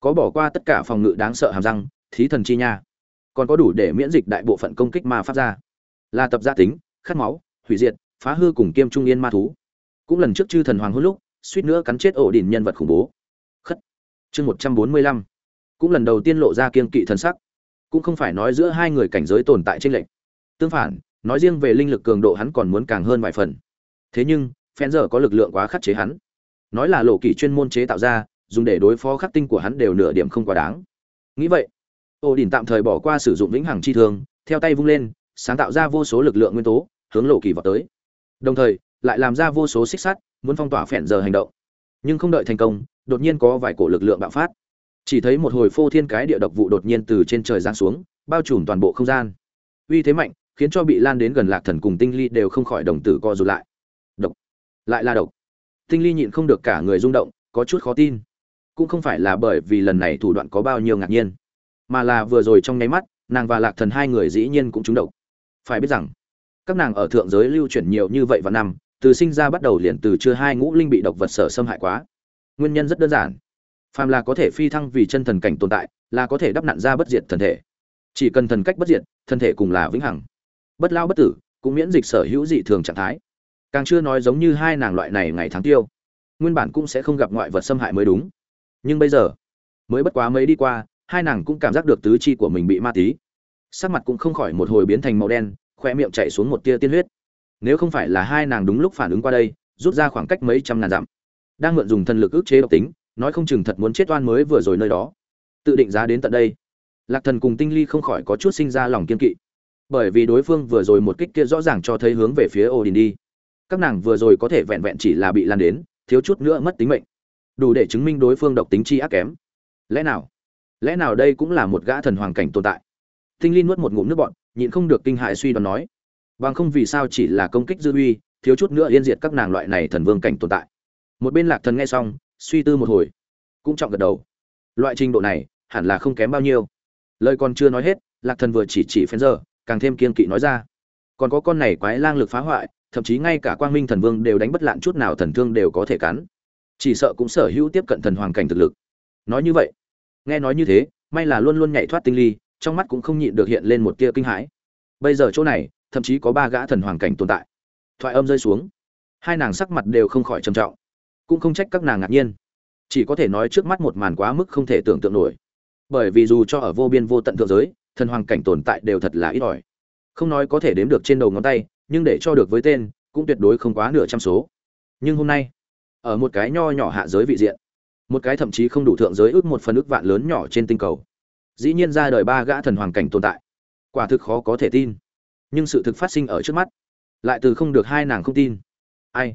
Có bỏ qua tất cả phòng ngự đáng sợ hàm răng, thí thần chi nha. Còn có đủ để miễn dịch đại bộ phận công kích ma phát ra. Là tập gia tính, khát máu, hủy diệt, phá hư cùng kiêm trung yên ma thú. Cũng lần trước chư thần hoàng hôn lúc, suýt nữa cắn chết ổ đỉnh nhân vật khủng bố. Khất. Chương một trăm bốn mươi lăm. Cũng lần đầu tiên lộ ra kiên kỵ thần sắc. Cũng không phải nói giữa hai người cảnh giới tồn tại tranh lệch. Tương phản nói riêng về linh lực cường độ hắn còn muốn càng hơn vài phần. Thế nhưng phen giờ có lực lượng quá khắc chế hắn. Nói là lộ kỷ chuyên môn chế tạo ra dùng để đối phó khắc tinh của hắn đều nửa điểm không quá đáng. Nghĩ vậy ô đình tạm thời bỏ qua sử dụng vĩnh hằng chi thường, theo tay vung lên sáng tạo ra vô số lực lượng nguyên tố hướng lộ kỳ vào tới. Đồng thời lại làm ra vô số xích sắt muốn phong tỏa phèn giờ hành động. Nhưng không đợi thành công đột nhiên có vài cổ lực lượng bạo phát. Chỉ thấy một hồi phô thiên cái địa độc vụ đột nhiên từ trên trời giáng xuống bao trùm toàn bộ không gian. Uy thế mạnh khiến cho bị lan đến gần lạc thần cùng tinh ly đều không khỏi đồng tử co rụt lại. Độc. Lại là độc. Tinh ly nhịn không được cả người rung động, có chút khó tin. Cũng không phải là bởi vì lần này thủ đoạn có bao nhiêu ngạc nhiên, mà là vừa rồi trong nháy mắt, nàng và lạc thần hai người dĩ nhiên cũng trúng độc. Phải biết rằng, các nàng ở thượng giới lưu chuyển nhiều như vậy vào năm, từ sinh ra bắt đầu liền từ chưa hai ngũ linh bị độc vật sở xâm hại quá. Nguyên nhân rất đơn giản. Phàm là có thể phi thăng vì chân thần cảnh tồn tại, là có thể đắp nặn ra bất diệt thần thể. Chỉ cần thần cách bất diệt, thân thể cùng là vĩnh hằng bất lao bất tử, cũng miễn dịch sở hữu dị thường trạng thái. Càng chưa nói giống như hai nàng loại này ngày tháng tiêu, nguyên bản cũng sẽ không gặp ngoại vật xâm hại mới đúng. Nhưng bây giờ, mới bất quá mấy đi qua, hai nàng cũng cảm giác được tứ chi của mình bị ma tí. Sắc mặt cũng không khỏi một hồi biến thành màu đen, khoe miệng chạy xuống một tia tiên huyết. Nếu không phải là hai nàng đúng lúc phản ứng qua đây, rút ra khoảng cách mấy trăm ngàn dặm, đang mượn dùng thần lực ức chế độc tính, nói không chừng thật muốn chết oan mới vừa rồi nơi đó. Tự định giá đến tận đây. Lạc thần cùng tinh ly không khỏi có chút sinh ra lòng kiên kỵ bởi vì đối phương vừa rồi một kích kia rõ ràng cho thấy hướng về phía Odin đi. Các nàng vừa rồi có thể vẹn vẹn chỉ là bị lan đến, thiếu chút nữa mất tính mệnh. Đủ để chứng minh đối phương độc tính chi ác kém. Lẽ nào? Lẽ nào đây cũng là một gã thần hoàng cảnh tồn tại? Tinh Linh nuốt một ngụm nước bọt, nhịn không được kinh hại suy đoán nói. Bằng không vì sao chỉ là công kích dư uy, thiếu chút nữa yên diệt các nàng loại này thần vương cảnh tồn tại. Một bên Lạc Thần nghe xong, suy tư một hồi, cũng trọng gật đầu. Loại trình độ này, hẳn là không kém bao nhiêu. Lời còn chưa nói hết, Lạc Thần vừa chỉ chỉ phén càng thêm kiên kỵ nói ra. Còn có con này quái lang lực phá hoại, thậm chí ngay cả quang minh thần vương đều đánh bất lạn chút nào thần thương đều có thể cắn. Chỉ sợ cũng sở hữu tiếp cận thần hoàng cảnh thực lực. Nói như vậy, nghe nói như thế, may là luôn luôn nhảy thoát tinh ly, trong mắt cũng không nhịn được hiện lên một tia kinh hãi. Bây giờ chỗ này, thậm chí có ba gã thần hoàng cảnh tồn tại. Thoại âm rơi xuống. Hai nàng sắc mặt đều không khỏi trầm trọng. Cũng không trách các nàng ngạc nhiên. Chỉ có thể nói trước mắt một màn quá mức không thể tưởng tượng nổi. Bởi vì dù cho ở vô biên vô tận thượng giới thần hoàng cảnh tồn tại đều thật là ít ỏi. Không nói có thể đếm được trên đầu ngón tay, nhưng để cho được với tên, cũng tuyệt đối không quá nửa trăm số. Nhưng hôm nay, ở một cái nho nhỏ hạ giới vị diện, một cái thậm chí không đủ thượng giới ước một phần ước vạn lớn nhỏ trên tinh cầu, dĩ nhiên ra đời ba gã thần hoàng cảnh tồn tại. Quả thực khó có thể tin. Nhưng sự thực phát sinh ở trước mắt, lại từ không được hai nàng không tin. Ai?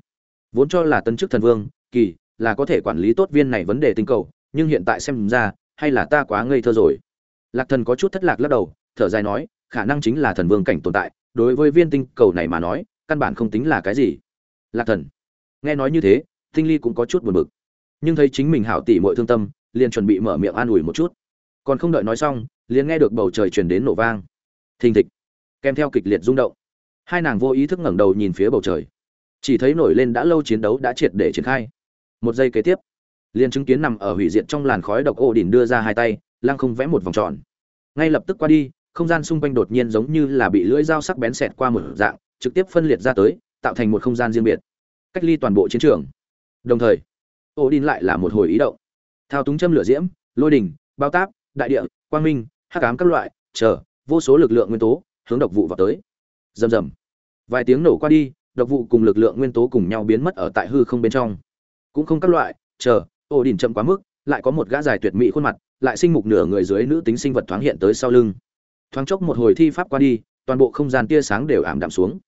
Vốn cho là tân chức thần vương, kỳ, là có thể quản lý tốt viên này vấn đề tinh cầu, nhưng hiện tại xem ra, hay là ta quá ngây thơ rồi lạc thần có chút thất lạc lắc đầu, thở dài nói, khả năng chính là thần vương cảnh tồn tại, đối với viên tinh cầu này mà nói, căn bản không tính là cái gì. Lạc thần, nghe nói như thế, tinh ly cũng có chút buồn bực. Nhưng thấy chính mình hảo tỉ muội thương tâm, liền chuẩn bị mở miệng an ủi một chút. Còn không đợi nói xong, liền nghe được bầu trời truyền đến nổ vang. Thình thịch, kèm theo kịch liệt rung động. Hai nàng vô ý thức ngẩng đầu nhìn phía bầu trời. Chỉ thấy nổi lên đã lâu chiến đấu đã triệt để triển khai. Một giây kế tiếp, liền chứng kiến nằm ở hủy diệt trong làn khói độc ô đỉnh đưa ra hai tay, lăng không vẽ một vòng tròn ngay lập tức qua đi, không gian xung quanh đột nhiên giống như là bị lưỡi dao sắc bén xẹt qua một dạng, trực tiếp phân liệt ra tới, tạo thành một không gian riêng biệt. Cách ly toàn bộ chiến trường. Đồng thời ô đin lại là một hồi ý động. Thao túng châm lửa diễm, lôi đình bao táp, đại địa, quang minh, hắc ám các loại, chờ, vô số lực lượng nguyên tố, hướng độc vụ vào tới. Rầm rầm. Vài tiếng nổ qua đi, độc vụ cùng lực lượng nguyên tố cùng nhau biến mất ở tại hư không bên trong. Cũng không các loại, chờ ô đình chậm quá mức, lại có một gã dài tuyệt mỹ khuôn mặt lại sinh mục nửa người dưới nữ tính sinh vật thoáng hiện tới sau lưng. Thoáng chốc một hồi thi pháp qua đi, toàn bộ không gian tia sáng đều ảm đạm xuống.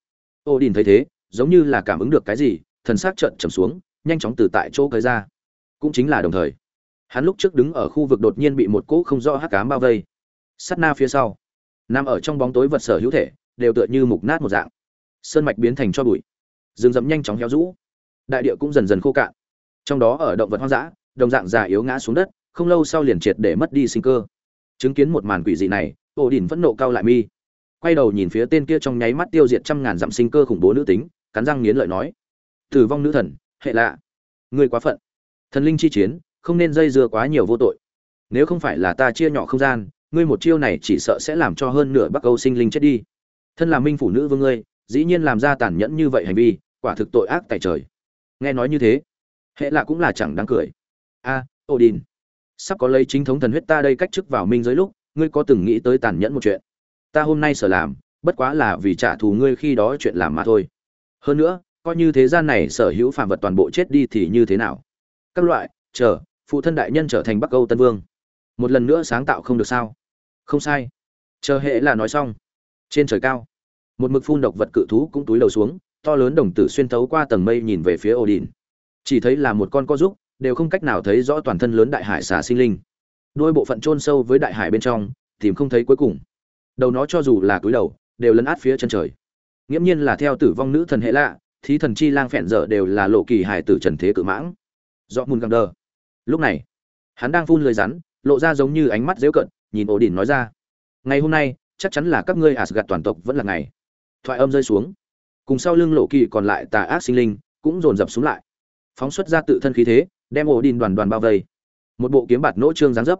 Ô đình thấy thế, giống như là cảm ứng được cái gì, thần sắc trợn trầm xuống, nhanh chóng từ tại chỗ cởi ra. Cũng chính là đồng thời, hắn lúc trước đứng ở khu vực đột nhiên bị một cỗ không rõ hắc cám bao vây. Sắt na phía sau, nằm ở trong bóng tối vật sở hữu thể, đều tựa như mục nát một dạng. Sơn mạch biến thành cho bụi. Rừng rậm nhanh chóng héo rũ. Đại địa cũng dần dần khô cạn. Trong đó ở động vật hoang dã, đồng dạng già yếu ngã xuống đất không lâu sau liền triệt để mất đi sinh cơ. Chứng kiến một màn quỷ dị này ổ đỉnh vẫn nộ cao lại mi. Quay đầu nhìn phía tên kia trong nháy mắt tiêu diệt trăm ngàn dặm sinh cơ khủng bố nữ tính, cắn răng nghiến lợi nói, tử vong nữ thần, hệ lạ. Ngươi quá phận. Thần linh chi chiến, không nên dây dưa quá nhiều vô tội. Nếu không phải là ta chia nhỏ không gian, ngươi một chiêu này chỉ sợ sẽ làm cho hơn nửa bắc âu sinh linh chết đi. Thân là minh phủ nữ vương ngươi, dĩ nhiên làm ra tàn nhẫn như vậy hành vi, quả thực tội ác tại trời. Nghe nói như thế, hệ lạ cũng là chẳng đáng cười. A odin sắp có lấy chính thống thần huyết ta đây cách chức vào minh giới lúc, ngươi có từng nghĩ tới tàn nhẫn một chuyện? Ta hôm nay sở làm, bất quá là vì trả thù ngươi khi đó chuyện làm mà thôi. Hơn nữa, coi như thế gian này sở hữu phạm vật toàn bộ chết đi thì như thế nào? Các loại, chờ, phụ thân đại nhân trở thành bắc âu tân vương. Một lần nữa sáng tạo không được sao? Không sai. Chờ hệ là nói xong. Trên trời cao, một mực phun độc vật cự thú cũng túi đầu xuống, to lớn đồng tử xuyên thấu qua tầng mây nhìn về phía ổ đỉnh chỉ thấy là một con có giúp đều không cách nào thấy rõ toàn thân lớn đại hải xà sinh linh. Đôi bộ phận chôn sâu với đại hải bên trong, tìm không thấy cuối cùng. Đầu nó cho dù là cúi đầu, đều lấn át phía chân trời. Nghiễm nhiên là theo tử vong nữ thần hệ lạ, thí thần chi lang phẹn dở đều là lộ kỳ hải tử trần thế cự mãng. Do mùn găng đờ. Lúc này, hắn đang phun lời rắn, lộ ra giống như ánh mắt dễu cận, nhìn ổ đỉnh nói ra. Ngày hôm nay, chắc chắn là các ngươi gạt toàn tộc vẫn là ngày. Thoại âm rơi xuống. Cùng sau lưng lộ kỳ còn lại tà ác sinh linh cũng dồn dập xuống lại. Phóng xuất ra tự thân khí thế đem ổ đin đoàn đoàn bao vây. Một bộ kiếm bạt nỗ trương dáng dấp.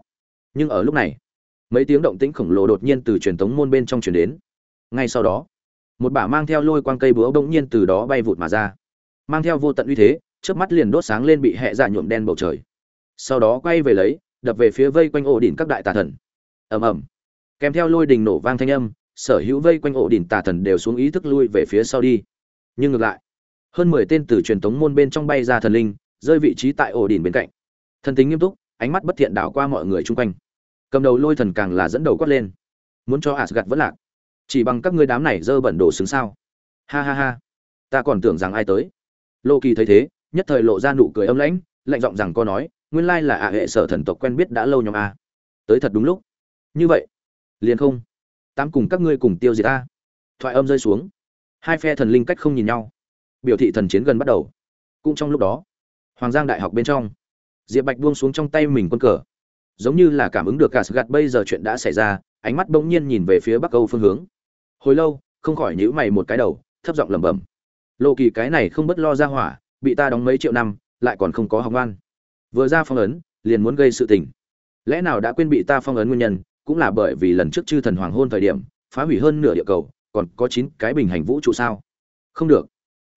Nhưng ở lúc này, mấy tiếng động tĩnh khổng lồ đột nhiên từ truyền thống môn bên trong truyền đến. Ngay sau đó, một bả mang theo lôi quang cây búa bỗng nhiên từ đó bay vụt mà ra. Mang theo vô tận uy thế trước mắt liền đốt sáng lên bị hẹ dạ nhuộm đen bầu trời. Sau đó quay về lấy, đập về phía vây quanh ổ đỉnh các đại tà thần. Ầm ầm. Kèm theo lôi đình nổ vang thanh âm, sở hữu vây quanh ổ đỉnh tà thần đều xuống ý thức lui về phía sau đi. Nhưng ngược lại, hơn mười tên từ truyền thống môn bên trong bay ra thần linh rơi vị trí tại ổ đỉnh bên cạnh. Thần tính nghiêm túc, ánh mắt bất thiện đảo qua mọi người chung quanh. Cầm đầu lôi thần càng là dẫn đầu quát lên. Muốn cho asgad vẫn lạc? Chỉ bằng các ngươi đám này dơ bẩn đổ xứng sao? Ha ha ha. Ta còn tưởng rằng ai tới. Lô kỳ thấy thế, nhất thời lộ ra nụ cười âm lãnh, lạnh giọng rằng co nói, nguyên lai là ạ hệ sở thần tộc quen biết đã lâu nhóm a. Tới thật đúng lúc. Như vậy, liền không. Tám cùng các ngươi cùng tiêu diệt ta thoại âm rơi xuống. Hai phe thần linh cách không nhìn nhau. Biểu thị thần chiến gần bắt đầu. Cũng trong lúc đó hoàng giang đại học bên trong. Diệp bạch buông xuống trong tay mình quân cờ. Giống như là cảm ứng được cả sự gạt bây giờ chuyện đã xảy ra, ánh mắt bỗng nhiên nhìn về phía bắc âu phương hướng. Hồi lâu, không khỏi nhíu mày một cái đầu, thấp giọng lẩm bẩm. Lộ kỳ cái này không bất lo ra hỏa, bị ta đóng mấy triệu năm, lại còn không có học ngoan. Vừa ra phong ấn, liền muốn gây sự tình. Lẽ nào đã quên bị ta phong ấn nguyên nhân, cũng là bởi vì lần trước chư thần hoàng hôn thời điểm, phá hủy hơn nửa địa cầu, còn có chín cái bình hành vũ trụ sao? Không được.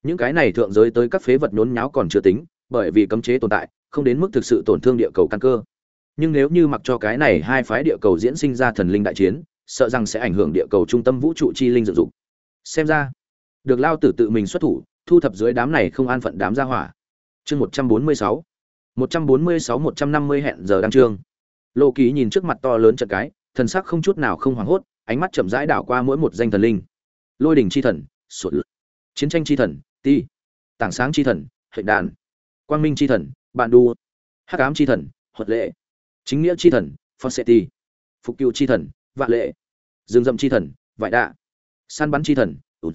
Những cái này thượng giới tới các phế vật nhốn nháo còn chưa tính bởi vì cấm chế tồn tại, không đến mức thực sự tổn thương địa cầu căn cơ. Nhưng nếu như mặc cho cái này hai phái địa cầu diễn sinh ra thần linh đại chiến, sợ rằng sẽ ảnh hưởng địa cầu trung tâm vũ trụ chi linh dựng dụng. Xem ra, được lao tử tự mình xuất thủ, thu thập dưới đám này không an phận đám ra hỏa. Chương một trăm bốn mươi sáu, một trăm bốn mươi sáu, một trăm năm mươi hẹn giờ đăng trương. Lộ ký nhìn trước mặt to lớn trận cái, thần sắc không chút nào không hoảng hốt, ánh mắt chậm rãi đảo qua mỗi một danh thần linh. Lôi đình chi thần, sụt chiến tranh chi thần, ti. Tảng sáng chi thần, hệ đàn quang minh chi thần bạn đu hắc ám chi thần huật lệ chính nghĩa chi thần Fonsetti, phục cựu chi thần vạn lệ rừng rậm chi thần vải đạ săn bắn chi thần ụt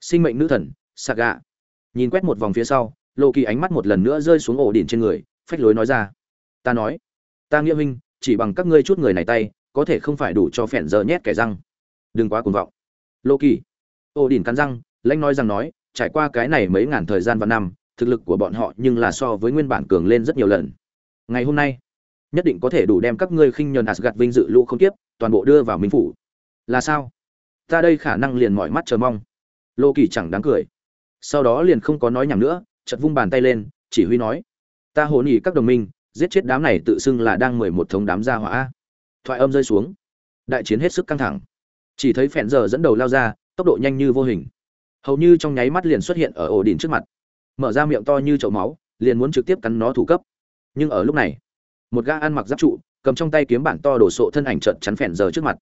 sinh mệnh nữ thần saga nhìn quét một vòng phía sau lộ kỳ ánh mắt một lần nữa rơi xuống ổ đỉnh trên người phách lối nói ra ta nói ta nghĩa huynh chỉ bằng các ngươi chút người này tay có thể không phải đủ cho phèn giờ nhét kẻ răng. Đừng quá cuồng vọng. Lộ kỳ ổ đỉnh cắn răng lãnh nói rằng nói trải qua cái này mấy ngàn thời gian và năm thực lực của bọn họ nhưng là so với nguyên bản cường lên rất nhiều lần ngày hôm nay nhất định có thể đủ đem các ngươi khinh nhờn Asgard vinh dự lũ không tiếp, toàn bộ đưa vào minh phủ. Là sao? Ta đây khả năng liền mỏi mắt chờ mong. Lô Kỳ chẳng đáng cười. Sau đó liền không có nói nhảm nữa, chợt vung bàn tay lên, chỉ huy nói: "Ta hồn ý các đồng minh, giết chết đám này tự xưng là đang mười một thống đám gia hỏa." Thoại âm rơi xuống, đại chiến hết sức căng thẳng. Chỉ thấy Phèn giờ dẫn đầu lao ra, tốc độ nhanh như vô hình. Hầu như trong nháy mắt liền xuất hiện ở ổ đỉnh trước mặt. Mở ra miệng to như chậu máu, liền muốn trực tiếp cắn nó thủ cấp. Nhưng ở lúc này, một gã ăn mặc giáp trụ cầm trong tay kiếm bản to đổ sộ thân ảnh trận chắn phèn giờ trước mặt.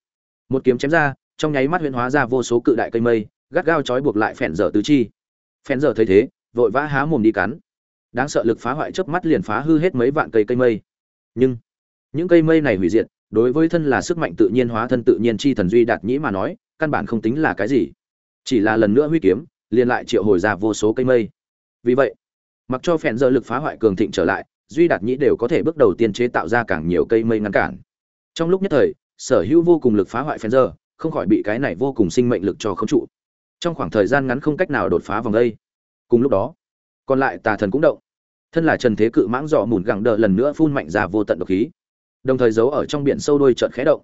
Một kiếm chém ra trong nháy mắt huyễn hóa ra vô số cự đại cây mây gắt gao trói buộc lại phèn giờ tứ chi. Phèn giờ thấy thế vội vã há mồm đi cắn. Đáng sợ lực phá hoại chớp mắt liền phá hư hết mấy vạn cây cây mây. Nhưng những cây mây này hủy diệt đối với thân là sức mạnh tự nhiên hóa thân tự nhiên chi thần duy đạt nhĩ mà nói căn bản không tính là cái gì. Chỉ là lần nữa huy kiếm liền lại triệu hồi ra vô số cây mây vì vậy, mặc cho phèn giờ lực phá hoại cường thịnh trở lại, duy đạt nhĩ đều có thể bước đầu tiên chế tạo ra càng nhiều cây mây ngăn cản. Trong lúc nhất thời, sở hữu vô cùng lực phá hoại phèn giờ không khỏi bị cái này vô cùng sinh mệnh lực cho khống trụ. Trong khoảng thời gian ngắn không cách nào đột phá vòng đây. Cùng lúc đó, còn lại tà thần cũng động. Thân là trần thế cự mãng dọ mùn gẳng đờ lần nữa phun mạnh ra vô tận độc khí. Đồng thời giấu ở trong biển sâu đôi trợn khẽ động.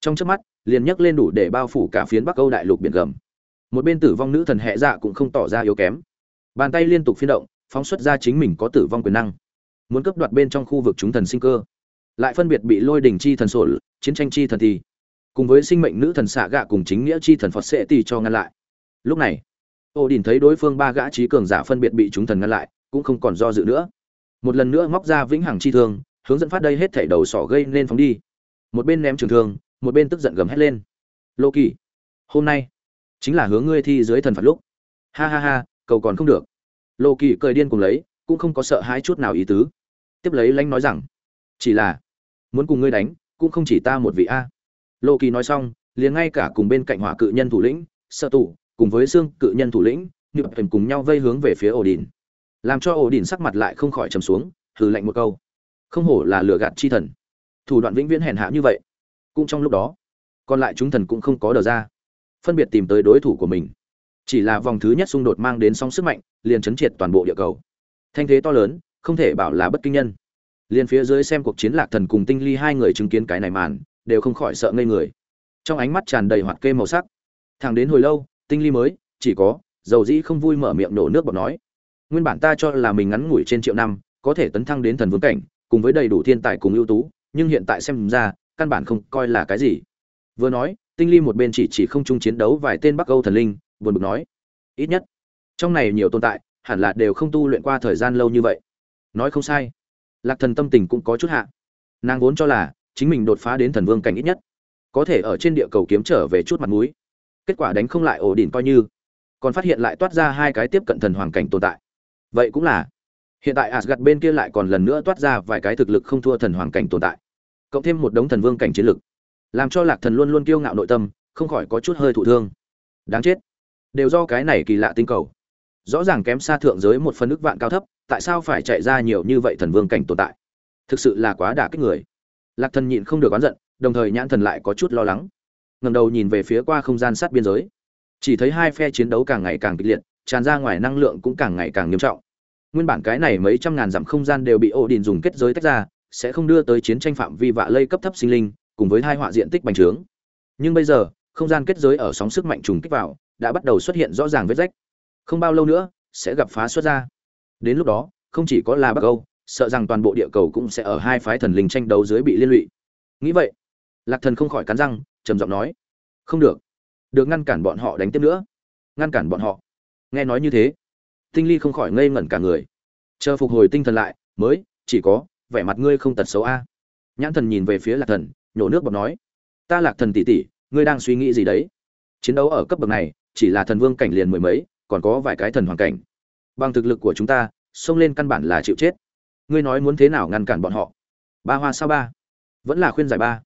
Trong trước mắt, liền nhấc lên đủ để bao phủ cả phiến bắc âu đại lục biển gầm. Một bên tử vong nữ thần hệ dạ cũng không tỏ ra yếu kém bàn tay liên tục phiên động, phóng xuất ra chính mình có tử vong quyền năng. Muốn cướp đoạt bên trong khu vực chúng thần sinh cơ. Lại phân biệt bị lôi đình chi thần sổ, chiến tranh chi thần thì. Cùng với sinh mệnh nữ thần xạ gạ cùng chính nghĩa chi thần phật sẽ tì cho ngăn lại. Lúc này, ô đình thấy đối phương ba gã trí cường giả phân biệt bị chúng thần ngăn lại, cũng không còn do dự nữa. Một lần nữa móc ra vĩnh hằng chi thương, hướng dẫn phát đây hết thảy đầu sỏ gây nên phóng đi. Một bên ném trường thương, một bên tức giận gầm hét lên. Lô kỳ, hôm nay chính là hướng ngươi thi dưới thần phạt lúc. Ha ha ha cầu còn không được. Lô kỳ cười điên cùng lấy, cũng không có sợ hãi chút nào ý tứ. Tiếp lấy lãnh nói rằng, chỉ là muốn cùng ngươi đánh, cũng không chỉ ta một vị a. Lô kỳ nói xong, liền ngay cả cùng bên cạnh hỏa cự nhân thủ lĩnh, sợ tủ cùng với xương cự nhân thủ lĩnh, như hình cùng nhau vây hướng về phía ổ đình làm cho ổ đình sắc mặt lại không khỏi trầm xuống, hừ lạnh một câu. Không hổ là lừa gạt chi thần. Thủ đoạn vĩnh viễn hèn hạ như vậy. Cũng trong lúc đó, còn lại chúng thần cũng không có đờ ra. Phân biệt tìm tới đối thủ của mình chỉ là vòng thứ nhất xung đột mang đến sóng sức mạnh liền chấn triệt toàn bộ địa cầu thanh thế to lớn không thể bảo là bất kinh nhân liền phía dưới xem cuộc chiến lạc thần cùng Tinh Ly hai người chứng kiến cái này màn, đều không khỏi sợ ngây người. Trong ánh mắt tràn đầy hoạt kê màu sắc. Thẳng đến hồi lâu, Tinh Ly mới chỉ có dầu dĩ không vui mở miệng nổ nước bọt nói: "Nguyên bản ta cho là mình ngắn ngủi trên triệu năm, có thể tấn thăng đến thần vương cảnh, cùng với đầy đủ thiên tài cùng ưu tú, nhưng hiện tại xem ra, căn bản không coi là cái gì." Vừa nói, Tinh Ly một bên chỉ chỉ không chung chiến đấu vài tên Bắc Âu thần linh, buồn bực nói: "Ít nhất, trong này nhiều tồn tại, hẳn là đều không tu luyện qua thời gian lâu như vậy." Nói không sai lạc thần tâm tình cũng có chút hạ. Nàng vốn cho là chính mình đột phá đến thần vương cảnh ít nhất có thể ở trên địa cầu kiếm trở về chút mặt mũi. Kết quả đánh không lại ổ đỉnh coi như còn phát hiện lại toát ra hai cái tiếp cận thần hoàng cảnh tồn tại. Vậy cũng là hiện tại asgad bên kia lại còn lần nữa toát ra vài cái thực lực không thua thần hoàng cảnh tồn tại cộng thêm một đống thần vương cảnh chiến lực làm cho lạc thần luôn luôn kiêu ngạo nội tâm không khỏi có chút hơi thụ thương. Đáng chết đều do cái này kỳ lạ tinh cầu. Rõ ràng kém xa thượng giới một phần ức vạn cao thấp, tại sao phải chạy ra nhiều như vậy thần vương cảnh tồn tại? Thực sự là quá đả kích người. Lạc thần nhịn không được oán giận, đồng thời nhãn thần lại có chút lo lắng. Ngầm đầu nhìn về phía qua không gian sát biên giới. Chỉ thấy hai phe chiến đấu càng ngày càng kịch liệt, tràn ra ngoài năng lượng cũng càng ngày càng nghiêm trọng. Nguyên bản cái này mấy trăm ngàn dặm không gian đều bị ổ đình dùng kết giới tách ra, sẽ không đưa tới chiến tranh phạm vi vạ lây cấp thấp sinh linh, cùng với hai họa diện tích bành trướng. Nhưng bây giờ, không gian kết giới ở sóng sức mạnh trùng kích vào đã bắt đầu xuất hiện rõ ràng vết rách. Không bao lâu nữa, sẽ gặp phá xuất ra. Đến lúc đó, không chỉ có là bắc âu, sợ rằng toàn bộ địa cầu cũng sẽ ở hai phái thần linh tranh đấu dưới bị liên lụy. Nghĩ vậy, lạc thần không khỏi cắn răng, trầm giọng nói, không được. Được ngăn cản bọn họ đánh tiếp nữa. Ngăn cản bọn họ. Nghe nói như thế, tinh ly không khỏi ngây ngẩn cả người. Chờ phục hồi tinh thần lại, mới, chỉ có, vẻ mặt ngươi không tật xấu a. Nhãn thần nhìn về phía lạc thần, nhổ nước bọt nói, ta lạc thần tỉ tỉ ngươi đang suy nghĩ gì đấy? Chiến đấu ở cấp bậc này chỉ là thần vương cảnh liền mười mấy, còn có vài cái thần hoàng cảnh. Bằng thực lực của chúng ta, xông lên căn bản là chịu chết. Ngươi nói muốn thế nào ngăn cản bọn họ? Ba hoa sao ba? Vẫn là khuyên giải ba.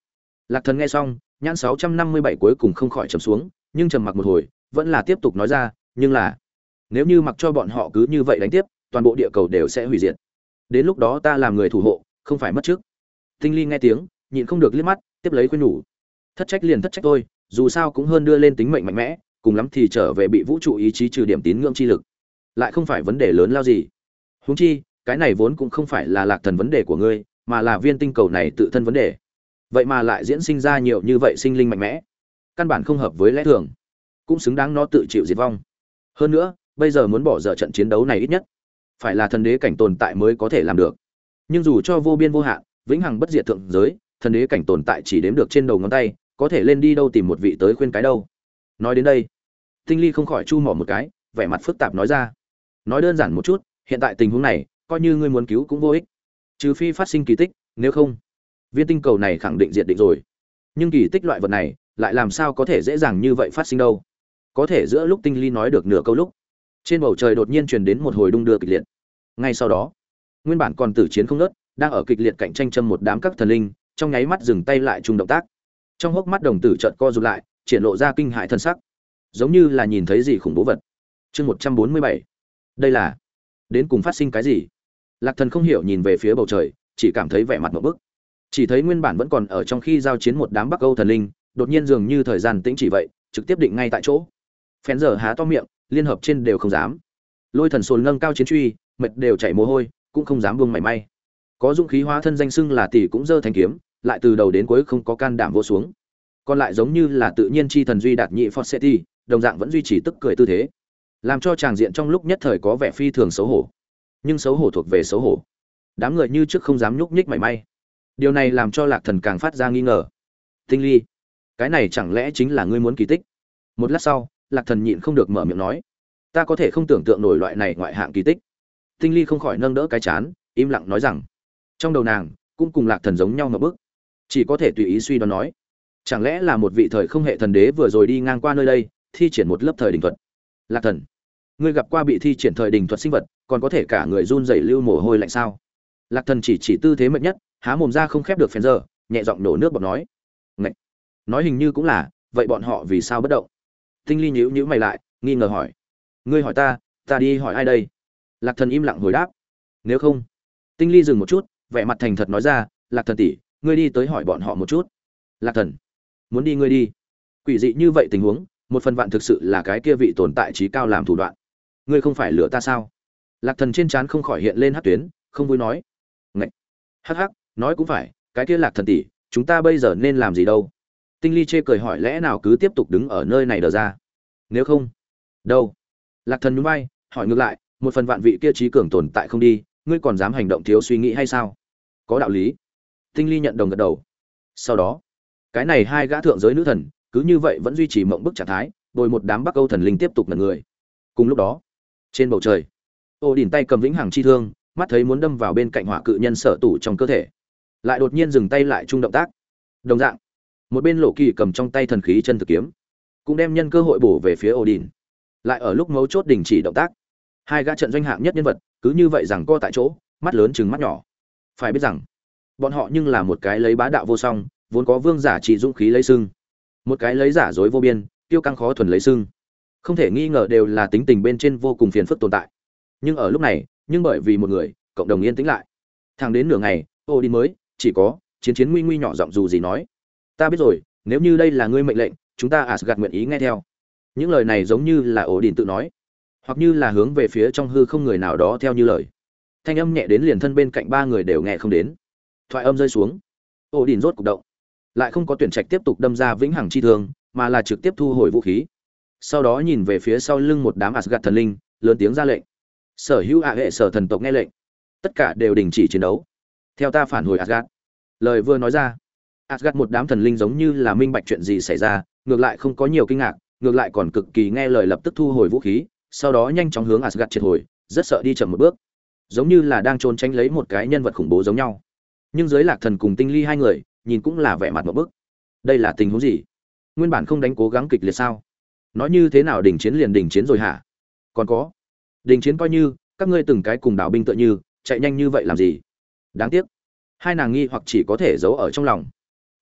Lạc thần nghe xong, nhãn sáu trăm năm mươi bảy cuối cùng không khỏi trầm xuống, nhưng trầm mặc một hồi, vẫn là tiếp tục nói ra, nhưng là, nếu như mặc cho bọn họ cứ như vậy đánh tiếp, toàn bộ địa cầu đều sẽ hủy diệt. Đến lúc đó ta làm người thủ hộ, không phải mất trước. Tinh ly nghe tiếng, nhịn không được liếc mắt, tiếp lấy khuyên nhủ. Thất trách liền thất trách tôi dù sao cũng hơn đưa lên tính mệnh mạnh mẽ cùng lắm thì trở về bị vũ trụ ý chí trừ điểm tín ngưỡng chi lực. Lại không phải vấn đề lớn lao gì. Huống chi, cái này vốn cũng không phải là lạc thần vấn đề của ngươi, mà là viên tinh cầu này tự thân vấn đề. Vậy mà lại diễn sinh ra nhiều như vậy sinh linh mạnh mẽ. Căn bản không hợp với lẽ thường. Cũng xứng đáng nó tự chịu diệt vong. Hơn nữa, bây giờ muốn bỏ dở trận chiến đấu này ít nhất, phải là thần đế cảnh tồn tại mới có thể làm được. Nhưng dù cho vô biên vô hạn, vĩnh hằng bất diệt thượng giới, thần đế cảnh tồn tại chỉ đếm được trên đầu ngón tay, có thể lên đi đâu tìm một vị tới khuyên cái đâu nói đến đây, tinh ly không khỏi chu mỏ một cái, vẻ mặt phức tạp nói ra. Nói đơn giản một chút, hiện tại tình huống này, coi như ngươi muốn cứu cũng vô ích. Trừ phi phát sinh kỳ tích, nếu không, viên tinh cầu này khẳng định diệt định rồi. Nhưng kỳ tích loại vật này, lại làm sao có thể dễ dàng như vậy phát sinh đâu? Có thể giữa lúc tinh ly nói được nửa câu lúc, trên bầu trời đột nhiên truyền đến một hồi đung đưa kịch liệt. Ngay sau đó, nguyên bản còn tử chiến không nớt đang ở kịch liệt cạnh tranh châm một đám các thần linh, trong nháy mắt dừng tay lại chung động tác. Trong hốc mắt đồng tử trợn co rụt lại triển lộ ra kinh hại thân sắc, giống như là nhìn thấy gì khủng bố vật. Chương một trăm bốn mươi bảy. Đây là đến cùng phát sinh cái gì? Lạc thần không hiểu nhìn về phía bầu trời, chỉ cảm thấy vẻ mặt một bức. Chỉ thấy nguyên bản vẫn còn ở trong khi giao chiến một đám bắc âu thần linh, đột nhiên dường như thời gian tĩnh chỉ vậy, trực tiếp định ngay tại chỗ. Phen giờ há to miệng, liên hợp trên đều không dám. Lôi thần sồn nâng cao chiến truy, mệt đều chảy mồ hôi, cũng không dám buông mảy may. Có dũng khí hóa thân danh xưng là tỷ cũng dơ thanh kiếm, lại từ đầu đến cuối không có can đảm vô xuống còn lại giống như là tự nhiên chi thần duy đạt nhị Forseti, đồng dạng vẫn duy trì tức cười tư thế làm cho chàng diện trong lúc nhất thời có vẻ phi thường xấu hổ. Nhưng xấu hổ thuộc về xấu hổ. Đám người như trước không dám nhúc nhích mảy may. Điều này làm cho lạc thần càng phát ra nghi ngờ. Tinh ly cái này chẳng lẽ chính là ngươi muốn kỳ tích? Một lát sau lạc thần nhịn không được mở miệng nói ta có thể không tưởng tượng nổi loại này ngoại hạng kỳ tích. Tinh ly không khỏi nâng đỡ cái chán im lặng nói rằng trong đầu nàng cũng cùng lạc thần giống nhau mà bước. Chỉ có thể tùy ý suy đoán nói chẳng lẽ là một vị thời không hệ thần đế vừa rồi đi ngang qua nơi đây, thi triển một lớp thời đình thuật? Lạc thần, ngươi gặp qua bị thi triển thời đình thuật sinh vật, còn có thể cả người run rẩy lưu mồ hôi lạnh sao? Lạc thần chỉ chỉ tư thế mệnh nhất, há mồm ra không khép được phèn giờ, nhẹ giọng nổ nước bọt nói. Ngậy! nói hình như cũng là, vậy bọn họ vì sao bất động? Tinh ly nhíu nhíu mày lại, nghi ngờ hỏi. Ngươi hỏi ta ta đi hỏi ai đây? Lạc thần im lặng hồi đáp. Nếu không, tinh ly dừng một chút, vẻ mặt thành thật nói ra, lạc thần tỷ, ngươi đi tới hỏi bọn họ một chút. Lạc thần muốn đi ngươi đi. Quỷ dị như vậy tình huống, một phần vạn thực sự là cái kia vị tồn tại trí cao làm thủ đoạn. Ngươi không phải lựa ta sao? Lạc thần trên trán không khỏi hiện lên hát tuyến, không vui nói. Ngậy! hắc hắc, nói cũng phải, cái kia lạc thần tỷ, chúng ta bây giờ nên làm gì đâu? Tinh ly chê cười hỏi lẽ nào cứ tiếp tục đứng ở nơi này đờ ra? Nếu không, đâu? Lạc thần núi bay hỏi ngược lại, một phần vạn vị kia trí cường tồn tại không đi, ngươi còn dám hành động thiếu suy nghĩ hay sao? Có đạo lý. Tinh ly nhận đồng gật đầu. Sau đó cái này hai gã thượng giới nữ thần cứ như vậy vẫn duy trì mộng bức trạng thái đôi một đám bắc âu thần linh tiếp tục là người cùng lúc đó trên bầu trời ô đỉnh tay cầm vĩnh hằng chi thương mắt thấy muốn đâm vào bên cạnh hỏa cự nhân sở tủ trong cơ thể lại đột nhiên dừng tay lại chung động tác đồng dạng một bên lộ kỳ cầm trong tay thần khí chân thực kiếm cũng đem nhân cơ hội bổ về phía Odin. Lại ở lúc mấu chốt đình chỉ động tác, hai gã trận doanh hạng nhất nhân vật, cứ như vậy rằng co tại chỗ, mắt lớn chừng mắt nhỏ. Phải biết rằng, bọn họ nhưng là một cái lấy bá đạo vô song, vốn có vương giả chỉ dũng khí lấy sưng, một cái lấy giả dối vô biên, tiêu căng khó thuần lấy sưng. Không thể nghi ngờ đều là tính tình bên trên vô cùng phiền phức tồn tại. Nhưng ở lúc này, nhưng bởi vì một người, cộng đồng yên tĩnh lại. thang đến nửa ngày, ô đi mới chỉ có chiến chiến nguy nguy nhỏ giọng dù gì nói: "Ta biết rồi, nếu như đây là ngươi mệnh lệnh, chúng ta Asgard nguyện ý nghe theo. Những lời này giống như là ổ đình tự nói, hoặc như là hướng về phía trong hư không người nào đó theo như lời. Thanh âm nhẹ đến liền thân bên cạnh ba người đều nghe không đến. Thoại âm rơi xuống, ổ đình rốt cục động, lại không có tuyển trạch tiếp tục đâm ra vĩnh hằng chi thương, mà là trực tiếp thu hồi vũ khí. Sau đó nhìn về phía sau lưng một đám Asgard thần linh, lớn tiếng ra lệnh. Sở hữu ạ hệ sở thần tộc nghe lệnh, tất cả đều đình chỉ chiến đấu. Theo ta phản hồi Asgard. Lời vừa nói ra, Asgard một đám thần linh giống như là minh bạch chuyện gì xảy ra, ngược lại không có nhiều kinh ngạc, ngược lại còn cực kỳ nghe lời lập tức thu hồi vũ khí, sau đó nhanh chóng hướng Asgard triệt hồi, rất sợ đi chậm một bước. Giống như là đang trốn tránh lấy một cái nhân vật khủng bố giống nhau. Nhưng dưới Lạc Thần cùng Tinh Ly hai người, nhìn cũng là vẻ mặt một bức. Đây là tình huống gì? Nguyên bản không đánh cố gắng kịch liệt sao? Nói như thế nào đỉnh chiến liền đỉnh chiến rồi hả? Còn có, đỉnh chiến coi như các ngươi từng cái cùng đảo binh tựa như, chạy nhanh như vậy làm gì? Đáng tiếc, hai nàng nghi hoặc chỉ có thể giấu ở trong lòng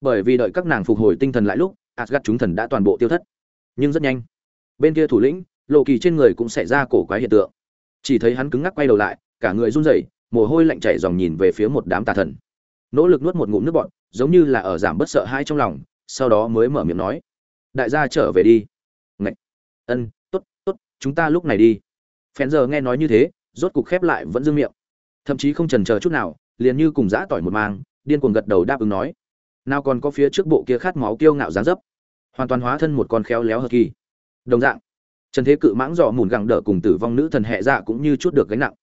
bởi vì đợi các nàng phục hồi tinh thần lại lúc Asgard chúng thần đã toàn bộ tiêu thất. Nhưng rất nhanh, bên kia thủ lĩnh, Lộ Kỳ trên người cũng xảy ra cổ quái hiện tượng. Chỉ thấy hắn cứng ngắc quay đầu lại, cả người run rẩy, mồ hôi lạnh chảy dòng nhìn về phía một đám tà thần. Nỗ lực nuốt một ngụm nước bọt, giống như là ở giảm bất sợ hãi trong lòng, sau đó mới mở miệng nói: "Đại gia trở về đi." Ngậy. "Ân, tốt, tốt, chúng ta lúc này đi." Phèn giờ nghe nói như thế, rốt cục khép lại vẫn dương miệng. Thậm chí không chần chờ chút nào, liền như cùng dã tỏi một mang, điên cuồng gật đầu đáp ứng nói: nào còn có phía trước bộ kia khát máu kiêu ngạo dáng dấp hoàn toàn hóa thân một con khéo léo hờ kỳ đồng dạng trần thế cự mãng dò mùn gẳng đỡ cùng tử vong nữ thần hệ dạ cũng như chút được gánh nặng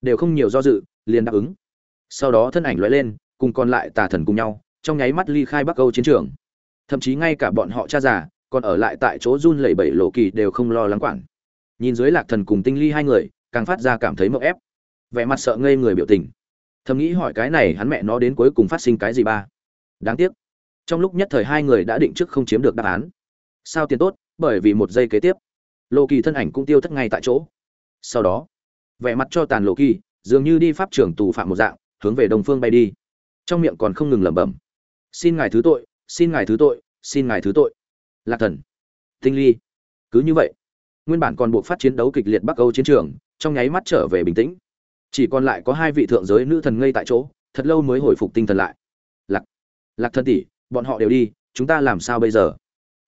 đều không nhiều do dự liền đáp ứng sau đó thân ảnh lóe lên cùng còn lại tà thần cùng nhau, trong nháy mắt ly khai bắc âu chiến trường. Thậm chí ngay cả bọn họ cha già, còn ở lại tại chỗ run lẩy bẩy lộ kỳ đều không lo lắng quản. Nhìn dưới lạc thần cùng tinh ly hai người, càng phát ra cảm thấy mậu ép. Vẻ mặt sợ ngây người biểu tình. Thầm nghĩ hỏi cái này hắn mẹ nó đến cuối cùng phát sinh cái gì ba? Đáng tiếc. Trong lúc nhất thời hai người đã định trước không chiếm được đáp án. Sao tiền tốt? Bởi vì một giây kế tiếp lộ kỳ thân ảnh cũng tiêu thất ngay tại chỗ. Sau đó, vẻ mặt cho tàn lộ kỳ, dường như đi pháp trưởng tù phạm một dạng, hướng về đồng phương bay đi trong miệng còn không ngừng lẩm bẩm. Xin ngài thứ tội, xin ngài thứ tội, xin ngài thứ tội. Lạc thần, tinh ly, cứ như vậy, nguyên bản còn buộc phát chiến đấu kịch liệt bắc âu chiến trường, trong nháy mắt trở về bình tĩnh. Chỉ còn lại có hai vị thượng giới nữ thần ngây tại chỗ, thật lâu mới hồi phục tinh thần lại. Lạc lạc thần tỷ, bọn họ đều đi, chúng ta làm sao bây giờ?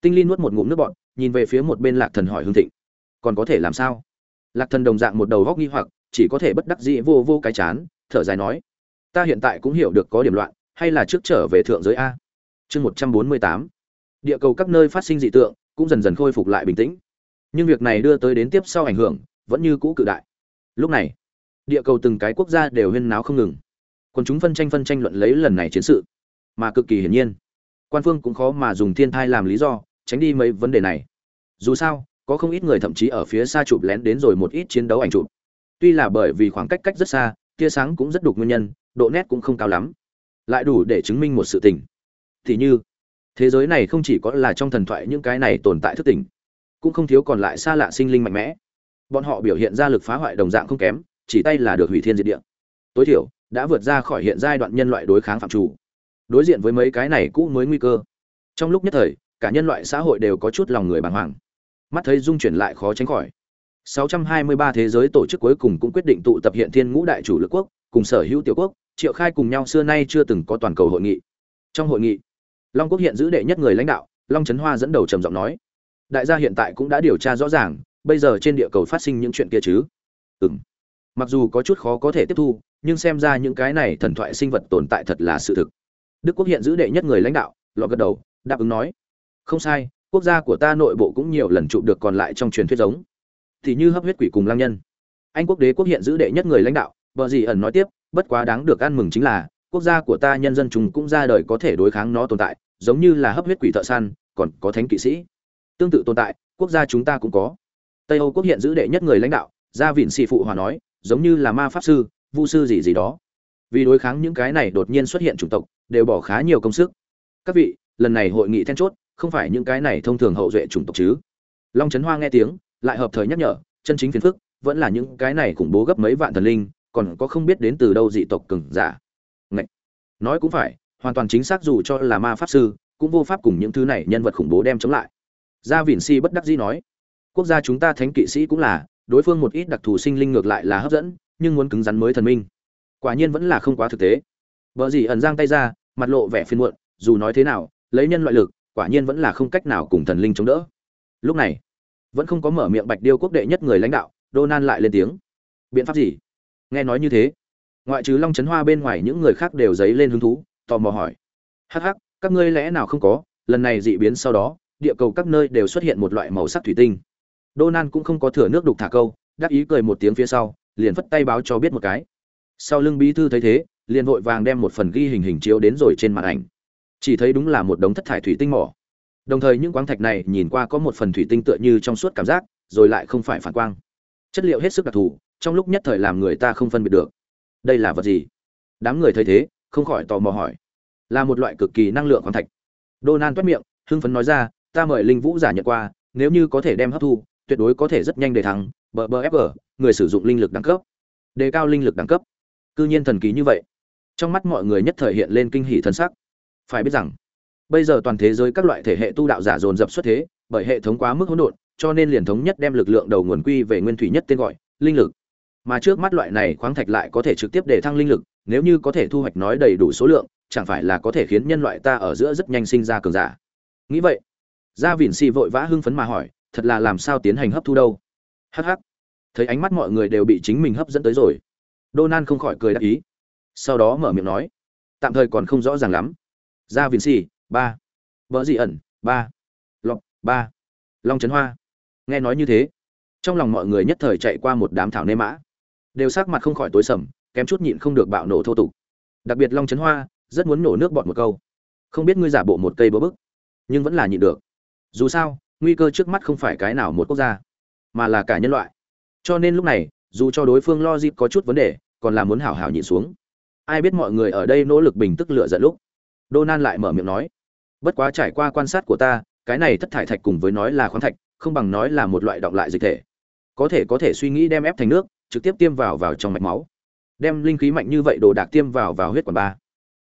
Tinh linh nuốt một ngụm nước bọn nhìn về phía một bên lạc thần hỏi hương thịnh. Còn có thể làm sao? Lạc thần đồng dạng một đầu góc nghi hoặc, chỉ có thể bất đắc dĩ vô vô cái chán, thở dài nói ta hiện tại cũng hiểu được có điểm loạn, hay là trước trở về thượng giới a. Chương một trăm bốn mươi tám. Địa cầu các nơi phát sinh dị tượng cũng dần dần khôi phục lại bình tĩnh. Nhưng việc này đưa tới đến tiếp sau ảnh hưởng, vẫn như cũ cự đại. Lúc này, địa cầu từng cái quốc gia đều huyên náo không ngừng. Còn chúng phân tranh phân tranh luận lấy lần này chiến sự, mà cực kỳ hiển nhiên, quan phương cũng khó mà dùng thiên thai làm lý do, tránh đi mấy vấn đề này. Dù sao, có không ít người thậm chí ở phía xa chụp lén đến rồi một ít chiến đấu ảnh chụp. Tuy là bởi vì khoảng cách cách rất xa, tia sáng cũng rất đục nguyên nhân độ nét cũng không cao lắm. Lại đủ để chứng minh một sự tình. Thì như, thế giới này không chỉ có là trong thần thoại những cái này tồn tại thức tỉnh, cũng không thiếu còn lại xa lạ sinh linh mạnh mẽ. Bọn họ biểu hiện ra lực phá hoại đồng dạng không kém, chỉ tay là được hủy thiên diệt địa. Tối thiểu, đã vượt ra khỏi hiện giai đoạn nhân loại đối kháng phạm chủ. Đối diện với mấy cái này cũ mới nguy cơ. Trong lúc nhất thời, cả nhân loại xã hội đều có chút lòng người bàng hoàng. Mắt thấy dung chuyển lại khó tránh khỏi. 623 thế giới tổ chức cuối cùng cũng quyết định tụ tập hiện thiên ngũ đại chủ lực quốc cùng sở hữu tiểu quốc, triệu khai cùng nhau xưa nay chưa từng có toàn cầu hội nghị. Trong hội nghị, long quốc hiện giữ đệ nhất người lãnh đạo, long trấn hoa dẫn đầu trầm giọng nói, đại gia hiện tại cũng đã điều tra rõ ràng, bây giờ trên địa cầu phát sinh những chuyện kia chứ? Ừm, mặc dù có chút khó có thể tiếp thu, nhưng xem ra những cái này thần thoại sinh vật tồn tại thật là sự thực. Đức quốc hiện giữ đệ nhất người lãnh đạo, lọ gật đầu, đáp ứng nói, không sai, quốc gia của ta nội bộ cũng nhiều lần chụp được còn lại trong truyền thuyết giống. Thì như hấp huyết quỷ cùng lang nhân. Anh quốc đế quốc hiện giữ đệ nhất người lãnh đạo Bờ gì ẩn nói tiếp, bất quá đáng được ăn mừng chính là, quốc gia của ta nhân dân chúng cũng ra đời có thể đối kháng nó tồn tại, giống như là hấp huyết quỷ thợ săn, còn có thánh kỵ sĩ. Tương tự tồn tại, quốc gia chúng ta cũng có. Tây âu quốc hiện giữ đệ nhất người lãnh đạo, gia vịn sĩ phụ hòa nói, giống như là ma pháp sư, vu sư gì gì đó. Vì đối kháng những cái này đột nhiên xuất hiện chủng tộc, đều bỏ khá nhiều công sức. Các vị, lần này hội nghị then chốt, không phải những cái này thông thường hậu duệ chủng tộc chứ. Long chấn hoa nghe tiếng, lại hợp thời nhắc nhở, chân chính phiền phức, vẫn là những cái này khủng bố gấp mấy vạn thần linh còn có không biết đến từ đâu dị tộc cường giả Ngậy. nói cũng phải, hoàn toàn chính xác dù cho là ma pháp sư, cũng vô pháp cùng những thứ này nhân vật khủng bố đem chống lại gia vịn si bất đắc dĩ nói, quốc gia chúng ta thánh kỵ sĩ cũng là, đối phương một ít đặc thù sinh linh ngược lại là hấp dẫn, nhưng muốn cứng rắn mới thần minh quả nhiên vẫn là không quá thực tế vợ gì ẩn giang tay ra, mặt lộ vẻ phiền muộn, dù nói thế nào, lấy nhân loại lực, quả nhiên vẫn là không cách nào cùng thần linh chống đỡ lúc này, vẫn không có mở miệng bạch điêu quốc đệ nhất người lãnh đạo Donan lại lên tiếng. Biện pháp gì? Nghe nói như thế, ngoại trừ Long Trấn Hoa bên ngoài những người khác đều dấy lên hứng thú, tò mò hỏi: "Hắc hắc, các ngươi lẽ nào không có? Lần này dị biến sau đó, địa cầu các nơi đều xuất hiện một loại màu sắc thủy tinh." Donan cũng không có thừa nước đục thả câu, đáp ý cười một tiếng phía sau, liền phất tay báo cho biết một cái. Sau lưng bí thư thấy thế, liền vội vàng đem một phần ghi hình hình chiếu đến rồi trên màn ảnh. Chỉ thấy đúng là một đống thất thải thủy tinh mỏ. Đồng thời những quáng thạch này nhìn qua có một phần thủy tinh tựa như trong suốt cảm giác, rồi lại không phải phản quang chất liệu hết sức đặc thù trong lúc nhất thời làm người ta không phân biệt được. Đây là vật gì? Đám người thấy thế, không khỏi tò mò hỏi. Là một loại cực kỳ năng lượng khoáng thạch. Donan toét miệng, hưng phấn nói ra, ta mời linh vũ giả nhận qua, nếu như có thể đem hấp thu, tuyệt đối có thể rất nhanh để thắng bờ bờ fg người sử dụng linh lực đẳng cấp. Đề cao linh lực đẳng cấp. Cư nhiên thần kỳ như vậy. Trong mắt mọi người nhất thời hiện lên kinh hỷ thân sắc. Phải biết rằng, bây giờ toàn thế giới các loại thể hệ tu đạo giả dồn dập xuất thế, bởi hệ thống quá mức hỗn độn, cho nên liền thống nhất đem lực lượng đầu nguồn quy về nguyên thủy nhất tên gọi, linh lực mà trước mắt loại này khoáng thạch lại có thể trực tiếp để thăng linh lực, nếu như có thể thu hoạch nói đầy đủ số lượng, chẳng phải là có thể khiến nhân loại ta ở giữa rất nhanh sinh ra cường giả. Nghĩ vậy, gia vịn xì vội vã hưng phấn mà hỏi, thật là làm sao tiến hành hấp thu đâu? Hh thấy ánh mắt mọi người đều bị chính mình hấp dẫn tới rồi donan không khỏi cười đáp ý. Sau đó mở miệng nói, tạm thời còn không rõ ràng lắm. Gia vịn xì, ba. Vợ dị ẩn, ba. Lọc ba. Long trấn hoa. Nghe nói như thế, trong lòng mọi người nhất thời chạy qua một đám thảo nê mã đều sắc mặt không khỏi tối sầm, kém chút nhịn không được bạo nổ thô tục. Đặc biệt long trấn hoa, rất muốn nổ nước bọt một câu. Không biết ngươi giả bộ một cây bơ bức, nhưng vẫn là nhịn được. Dù sao, nguy cơ trước mắt không phải cái nào một quốc gia, mà là cả nhân loại. Cho nên lúc này, dù cho đối phương lo dịp có chút vấn đề, còn là muốn hảo hảo nhịn xuống. Ai biết mọi người ở đây nỗ lực bình tức lựa giận lúc Donan lại mở miệng nói, bất quá trải qua quan sát của ta, cái này thất thải thạch cùng với nói là khoáng thạch, không bằng nói là một loại động lại dịch thể. Có thể có thể suy nghĩ đem ép thành nước trực tiếp tiêm vào vào trong mạch máu. Đem linh khí mạnh như vậy đồ đạc tiêm vào vào huyết quản ba.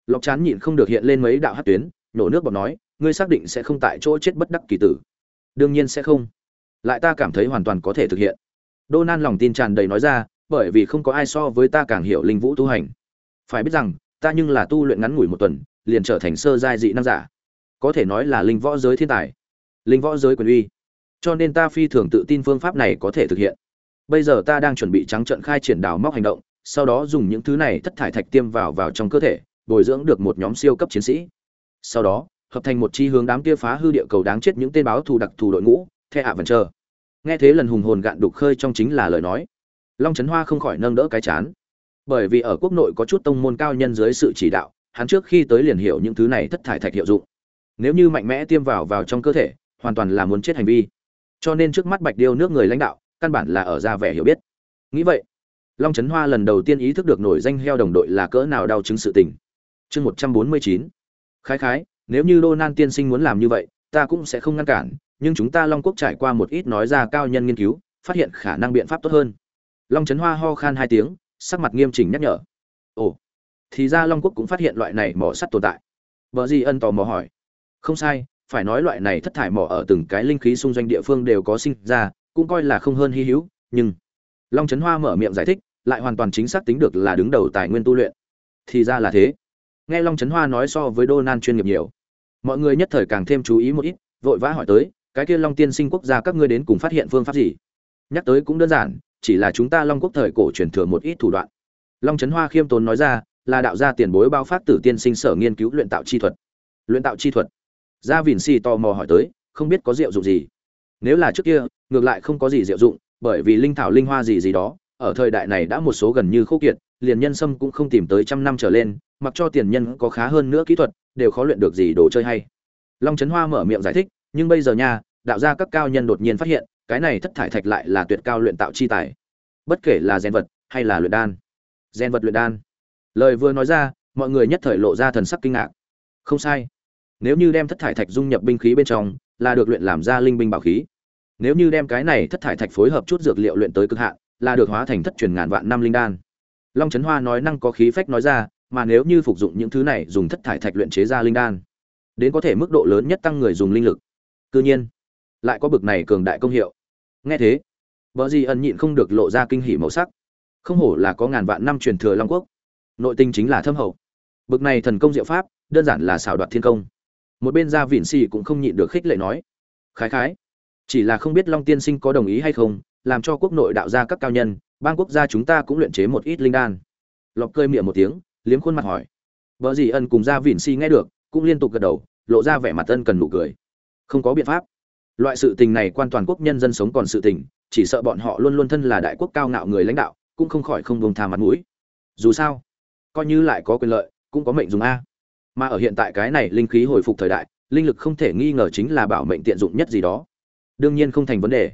Lọc chán nhịn không được hiện lên mấy đạo hát tuyến, nổ nước bọt nói, ngươi xác định sẽ không tại chỗ chết bất đắc kỳ tử. Đương nhiên sẽ không. Lại ta cảm thấy hoàn toàn có thể thực hiện. Đô nan lòng tin tràn đầy nói ra, bởi vì không có ai so với ta càng hiểu linh vũ tu hành. Phải biết rằng, ta nhưng là tu luyện ngắn ngủi một tuần, liền trở thành sơ giai dị năng giả. Có thể nói là linh võ giới thiên tài, linh võ giới quyền uy. Cho nên ta phi thường tự tin phương pháp này có thể thực hiện bây giờ ta đang chuẩn bị trắng trận khai triển đào móc hành động, sau đó dùng những thứ này thất thải thạch tiêm vào vào trong cơ thể, bồi dưỡng được một nhóm siêu cấp chiến sĩ. Sau đó, hợp thành một chi hướng đám kia phá hư địa cầu đáng chết những tên báo thù đặc thù đội ngũ, the ạ vẫn chờ nghe thế lần hùng hồn gạn đục khơi trong chính là lời nói. Long trấn hoa không khỏi nâng đỡ cái chán. Bởi vì ở quốc nội có chút tông môn cao nhân dưới sự chỉ đạo, hắn trước khi tới liền hiểu những thứ này thất thải thạch hiệu dụng. Nếu như mạnh mẽ tiêm vào vào trong cơ thể, hoàn toàn là muốn chết hành vi. Cho nên trước mắt bạch điêu nước người lãnh đạo căn bản là ở ra vẻ hiểu biết. Nghĩ vậy, long trấn hoa lần đầu tiên ý thức được nổi danh heo đồng đội là cỡ nào đau chứng sự tình. Chương một trăm bốn mươi chín. Khái khái, nếu như đô nan tiên sinh muốn làm như vậy, ta cũng sẽ không ngăn cản, nhưng chúng ta long quốc trải qua một ít nói ra cao nhân nghiên cứu, phát hiện khả năng biện pháp tốt hơn. Long trấn hoa ho khan hai tiếng, sắc mặt nghiêm chỉnh nhắc nhở. Ồ, thì ra long quốc cũng phát hiện loại này mỏ sắt tồn tại. Vợ gì ân tò mò hỏi. Không sai, phải nói loại này thất thải mỏ ở từng cái linh khí xung doanh địa phương đều có sinh ra cũng coi là không hơn hy hữu, nhưng long trấn hoa mở miệng giải thích, lại hoàn toàn chính xác tính được là đứng đầu tài nguyên tu luyện. Thì ra là thế. Nghe long trấn hoa nói so với đô nan chuyên nghiệp nhiều. Mọi người nhất thời càng thêm chú ý một ít, vội vã hỏi tới, cái kia long tiên sinh quốc gia các ngươi đến cùng phát hiện phương pháp gì? Nhắc tới cũng đơn giản, chỉ là chúng ta long quốc thời cổ truyền thừa một ít thủ đoạn. Long trấn hoa khiêm tốn nói ra, là đạo gia tiền bối bao phát tử tiên sinh sở nghiên cứu luyện tạo chi thuật. Luyện tạo chi thuật? Gia vìn si tò mò hỏi tới, không biết có diệu dụng gì? Nếu là trước kia, ngược lại không có gì diệu dụng, bởi vì linh thảo linh hoa gì gì đó, ở thời đại này đã một số gần như khô kiệt, liền nhân sâm cũng không tìm tới trăm năm trở lên, mặc cho tiền nhân có khá hơn nữa kỹ thuật, đều khó luyện được gì đồ chơi hay. Long trấn hoa mở miệng giải thích, nhưng bây giờ nha, đạo gia các cao nhân đột nhiên phát hiện, cái này thất thải thạch lại là tuyệt cao luyện tạo chi tài. Bất kể là gen vật hay là luyện đan. Gen vật luyện đan. Lời vừa nói ra, mọi người nhất thời lộ ra thần sắc kinh ngạc. Không sai. Nếu như đem thất thải thạch dung nhập binh khí bên trong là được luyện làm ra linh binh bảo khí. Nếu như đem cái này thất thải thạch phối hợp chút dược liệu luyện tới cực hạn, là được hóa thành thất truyền ngàn vạn năm linh đan. Long trấn hoa nói năng có khí phách nói ra, mà nếu như phục dụng những thứ này dùng thất thải thạch luyện chế ra linh đan, đến có thể mức độ lớn nhất tăng người dùng linh lực. Cư nhiên, lại có bực này cường đại công hiệu. Nghe thế Bở Di ẩn nhịn không được lộ ra kinh hỉ màu sắc. Không hổ là có ngàn vạn năm truyền thừa long quốc. Nội tinh chính là thâm hậu. Bực này thần công diệu pháp, đơn giản là xảo đoạt thiên công một bên gia vịn xì cũng không nhịn được khích lệ nói, khái khái, chỉ là không biết long tiên sinh có đồng ý hay không, làm cho quốc nội đạo ra các cao nhân, bang quốc gia chúng ta cũng luyện chế một ít linh đan. Lọc cơi miệng một tiếng, liếm khuôn mặt hỏi vợ dì ân cùng gia vịn xì nghe được, cũng liên tục gật đầu, lộ ra vẻ mặt ân cần nụ cười. Không có biện pháp. Loại sự tình này quan toàn quốc nhân dân sống còn sự tình, chỉ sợ bọn họ luôn luôn thân là đại quốc cao ngạo người lãnh đạo, cũng không khỏi không buông tha mặt mũi. Dù sao, coi như lại có quyền lợi, cũng có mệnh dùng a mà ở hiện tại cái này linh khí hồi phục thời đại, linh lực không thể nghi ngờ chính là bảo mệnh tiện dụng nhất gì đó. Đương nhiên không thành vấn đề.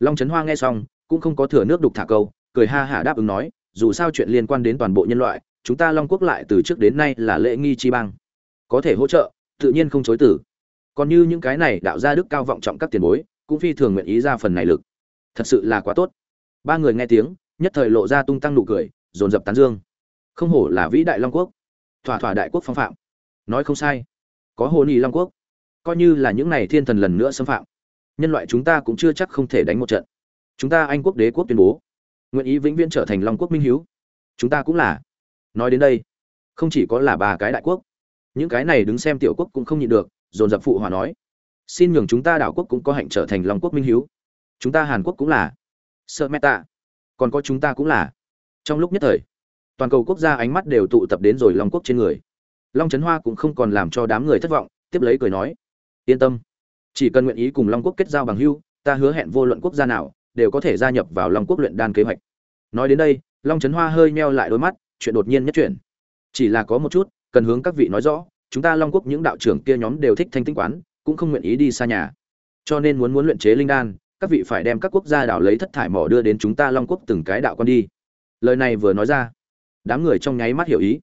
Long trấn hoa nghe xong, cũng không có thừa nước đục thả câu, cười ha hả đáp ứng nói, dù sao chuyện liên quan đến toàn bộ nhân loại, chúng ta long quốc lại từ trước đến nay là lễ nghi chi bang. Có thể hỗ trợ, tự nhiên không chối tử còn như những cái này đạo ra đức cao vọng trọng các tiền bối, cũng phi thường nguyện ý ra phần này lực. Thật sự là quá tốt. Ba người nghe tiếng, nhất thời lộ ra tung tăng nụ cười, dồn dập tán dương. Không hổ là vĩ đại long quốc. Thỏa thỏa đại quốc phong phạm nói không sai. Có hồ nị long quốc. Coi như là những này thiên thần lần nữa xâm phạm, nhân loại chúng ta cũng chưa chắc không thể đánh một trận. Chúng ta anh quốc đế quốc tuyên bố, nguyện ý vĩnh viễn trở thành long quốc minh hiếu. Chúng ta cũng là. Nói đến đây, không chỉ có là ba cái đại quốc, những cái này đứng xem tiểu quốc cũng không nhịn được, dồn dập phụ hòa nói. Xin nhường chúng ta đảo quốc cũng có hạnh trở thành long quốc minh hiếu. Chúng ta hàn quốc cũng là. Sợ meta còn có chúng ta cũng là. Trong lúc nhất thời, toàn cầu quốc gia ánh mắt đều tụ tập đến rồi long quốc trên người long trấn hoa cũng không còn làm cho đám người thất vọng, tiếp lấy cười nói, yên tâm, chỉ cần nguyện ý cùng long quốc kết giao bằng hưu, ta hứa hẹn vô luận quốc gia nào, đều có thể gia nhập vào long quốc luyện đan kế hoạch. Nói đến đây, long trấn hoa hơi meo lại đôi mắt, chuyện đột nhiên nhất chuyển. Chỉ là có một chút, cần hướng các vị nói rõ, chúng ta long quốc những đạo trưởng kia nhóm đều thích thanh tinh quán, cũng không nguyện ý đi xa nhà. Cho nên muốn muốn luyện chế linh đan, các vị phải đem các quốc gia đảo lấy thất thải mỏ đưa đến chúng ta long quốc từng cái đạo con đi. Lời này vừa nói ra, đám người trong nháy mắt hiểu ý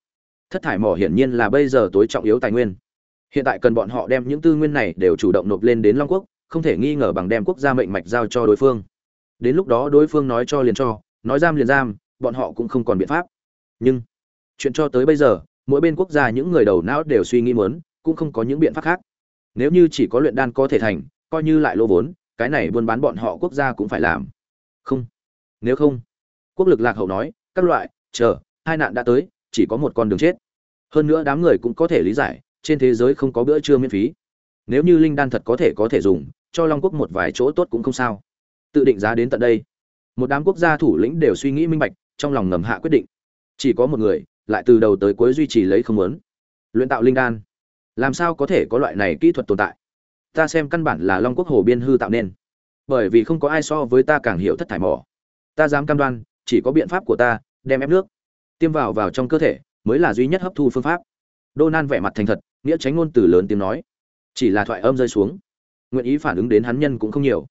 thất thải mỏ hiển nhiên là bây giờ tối trọng yếu tài nguyên. Hiện tại cần bọn họ đem những tư nguyên này đều chủ động nộp lên đến long quốc, không thể nghi ngờ bằng đem quốc gia mệnh mạch giao cho đối phương. Đến lúc đó đối phương nói cho liền cho, nói giam liền giam, bọn họ cũng không còn biện pháp. Nhưng, chuyện cho tới bây giờ, mỗi bên quốc gia những người đầu não đều suy nghĩ muốn, cũng không có những biện pháp khác. Nếu như chỉ có luyện đan có thể thành, coi như lại lô vốn, cái này buôn bán bọn họ quốc gia cũng phải làm. Không. Nếu không, quốc lực lạc hậu nói, các loại, chờ, hai nạn đã tới chỉ có một con đường chết. Hơn nữa đám người cũng có thể lý giải, trên thế giới không có bữa trưa miễn phí. Nếu như linh đan thật có thể có thể dùng, cho long quốc một vài chỗ tốt cũng không sao. Tự định giá đến tận đây. Một đám quốc gia thủ lĩnh đều suy nghĩ minh bạch, trong lòng ngầm hạ quyết định. Chỉ có một người, lại từ đầu tới cuối duy trì lấy không muốn. Luyện tạo linh đan. Làm sao có thể có loại này kỹ thuật tồn tại? Ta xem căn bản là long quốc hồ biên hư tạo nên. Bởi vì không có ai so với ta càng hiểu thất thải mỏ. Ta dám cam đoan, chỉ có biện pháp của ta, đem ép nước tiêm vào vào trong cơ thể mới là duy nhất hấp thu phương pháp. Đô nan vẻ mặt thành thật, nghĩa tránh ngôn từ lớn tiếng nói. Chỉ là thoại âm rơi xuống, nguyện ý phản ứng đến hắn nhân cũng không nhiều.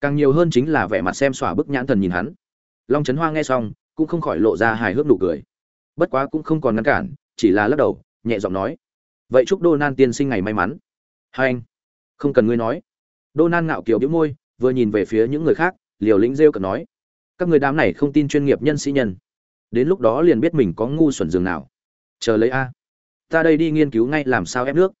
Càng nhiều hơn chính là vẻ mặt xem xỏa bức nhãn thần nhìn hắn. Long trấn hoa nghe xong, cũng không khỏi lộ ra hài hước nụ cười. Bất quá cũng không còn ngăn cản, chỉ là lắc đầu, nhẹ giọng nói. Vậy chúc đô nan tiên sinh ngày may mắn. Hai anh, không cần ngươi nói. Đô nan ngạo kiểu đĩu môi, vừa nhìn về phía những người khác, liều lĩnh rêu cần nói. Các người đám này không tin chuyên nghiệp nhân sĩ nhân đến lúc đó liền biết mình có ngu xuẩn giường nào. Chờ lấy a. Ta đây đi nghiên cứu ngay làm sao ép nước.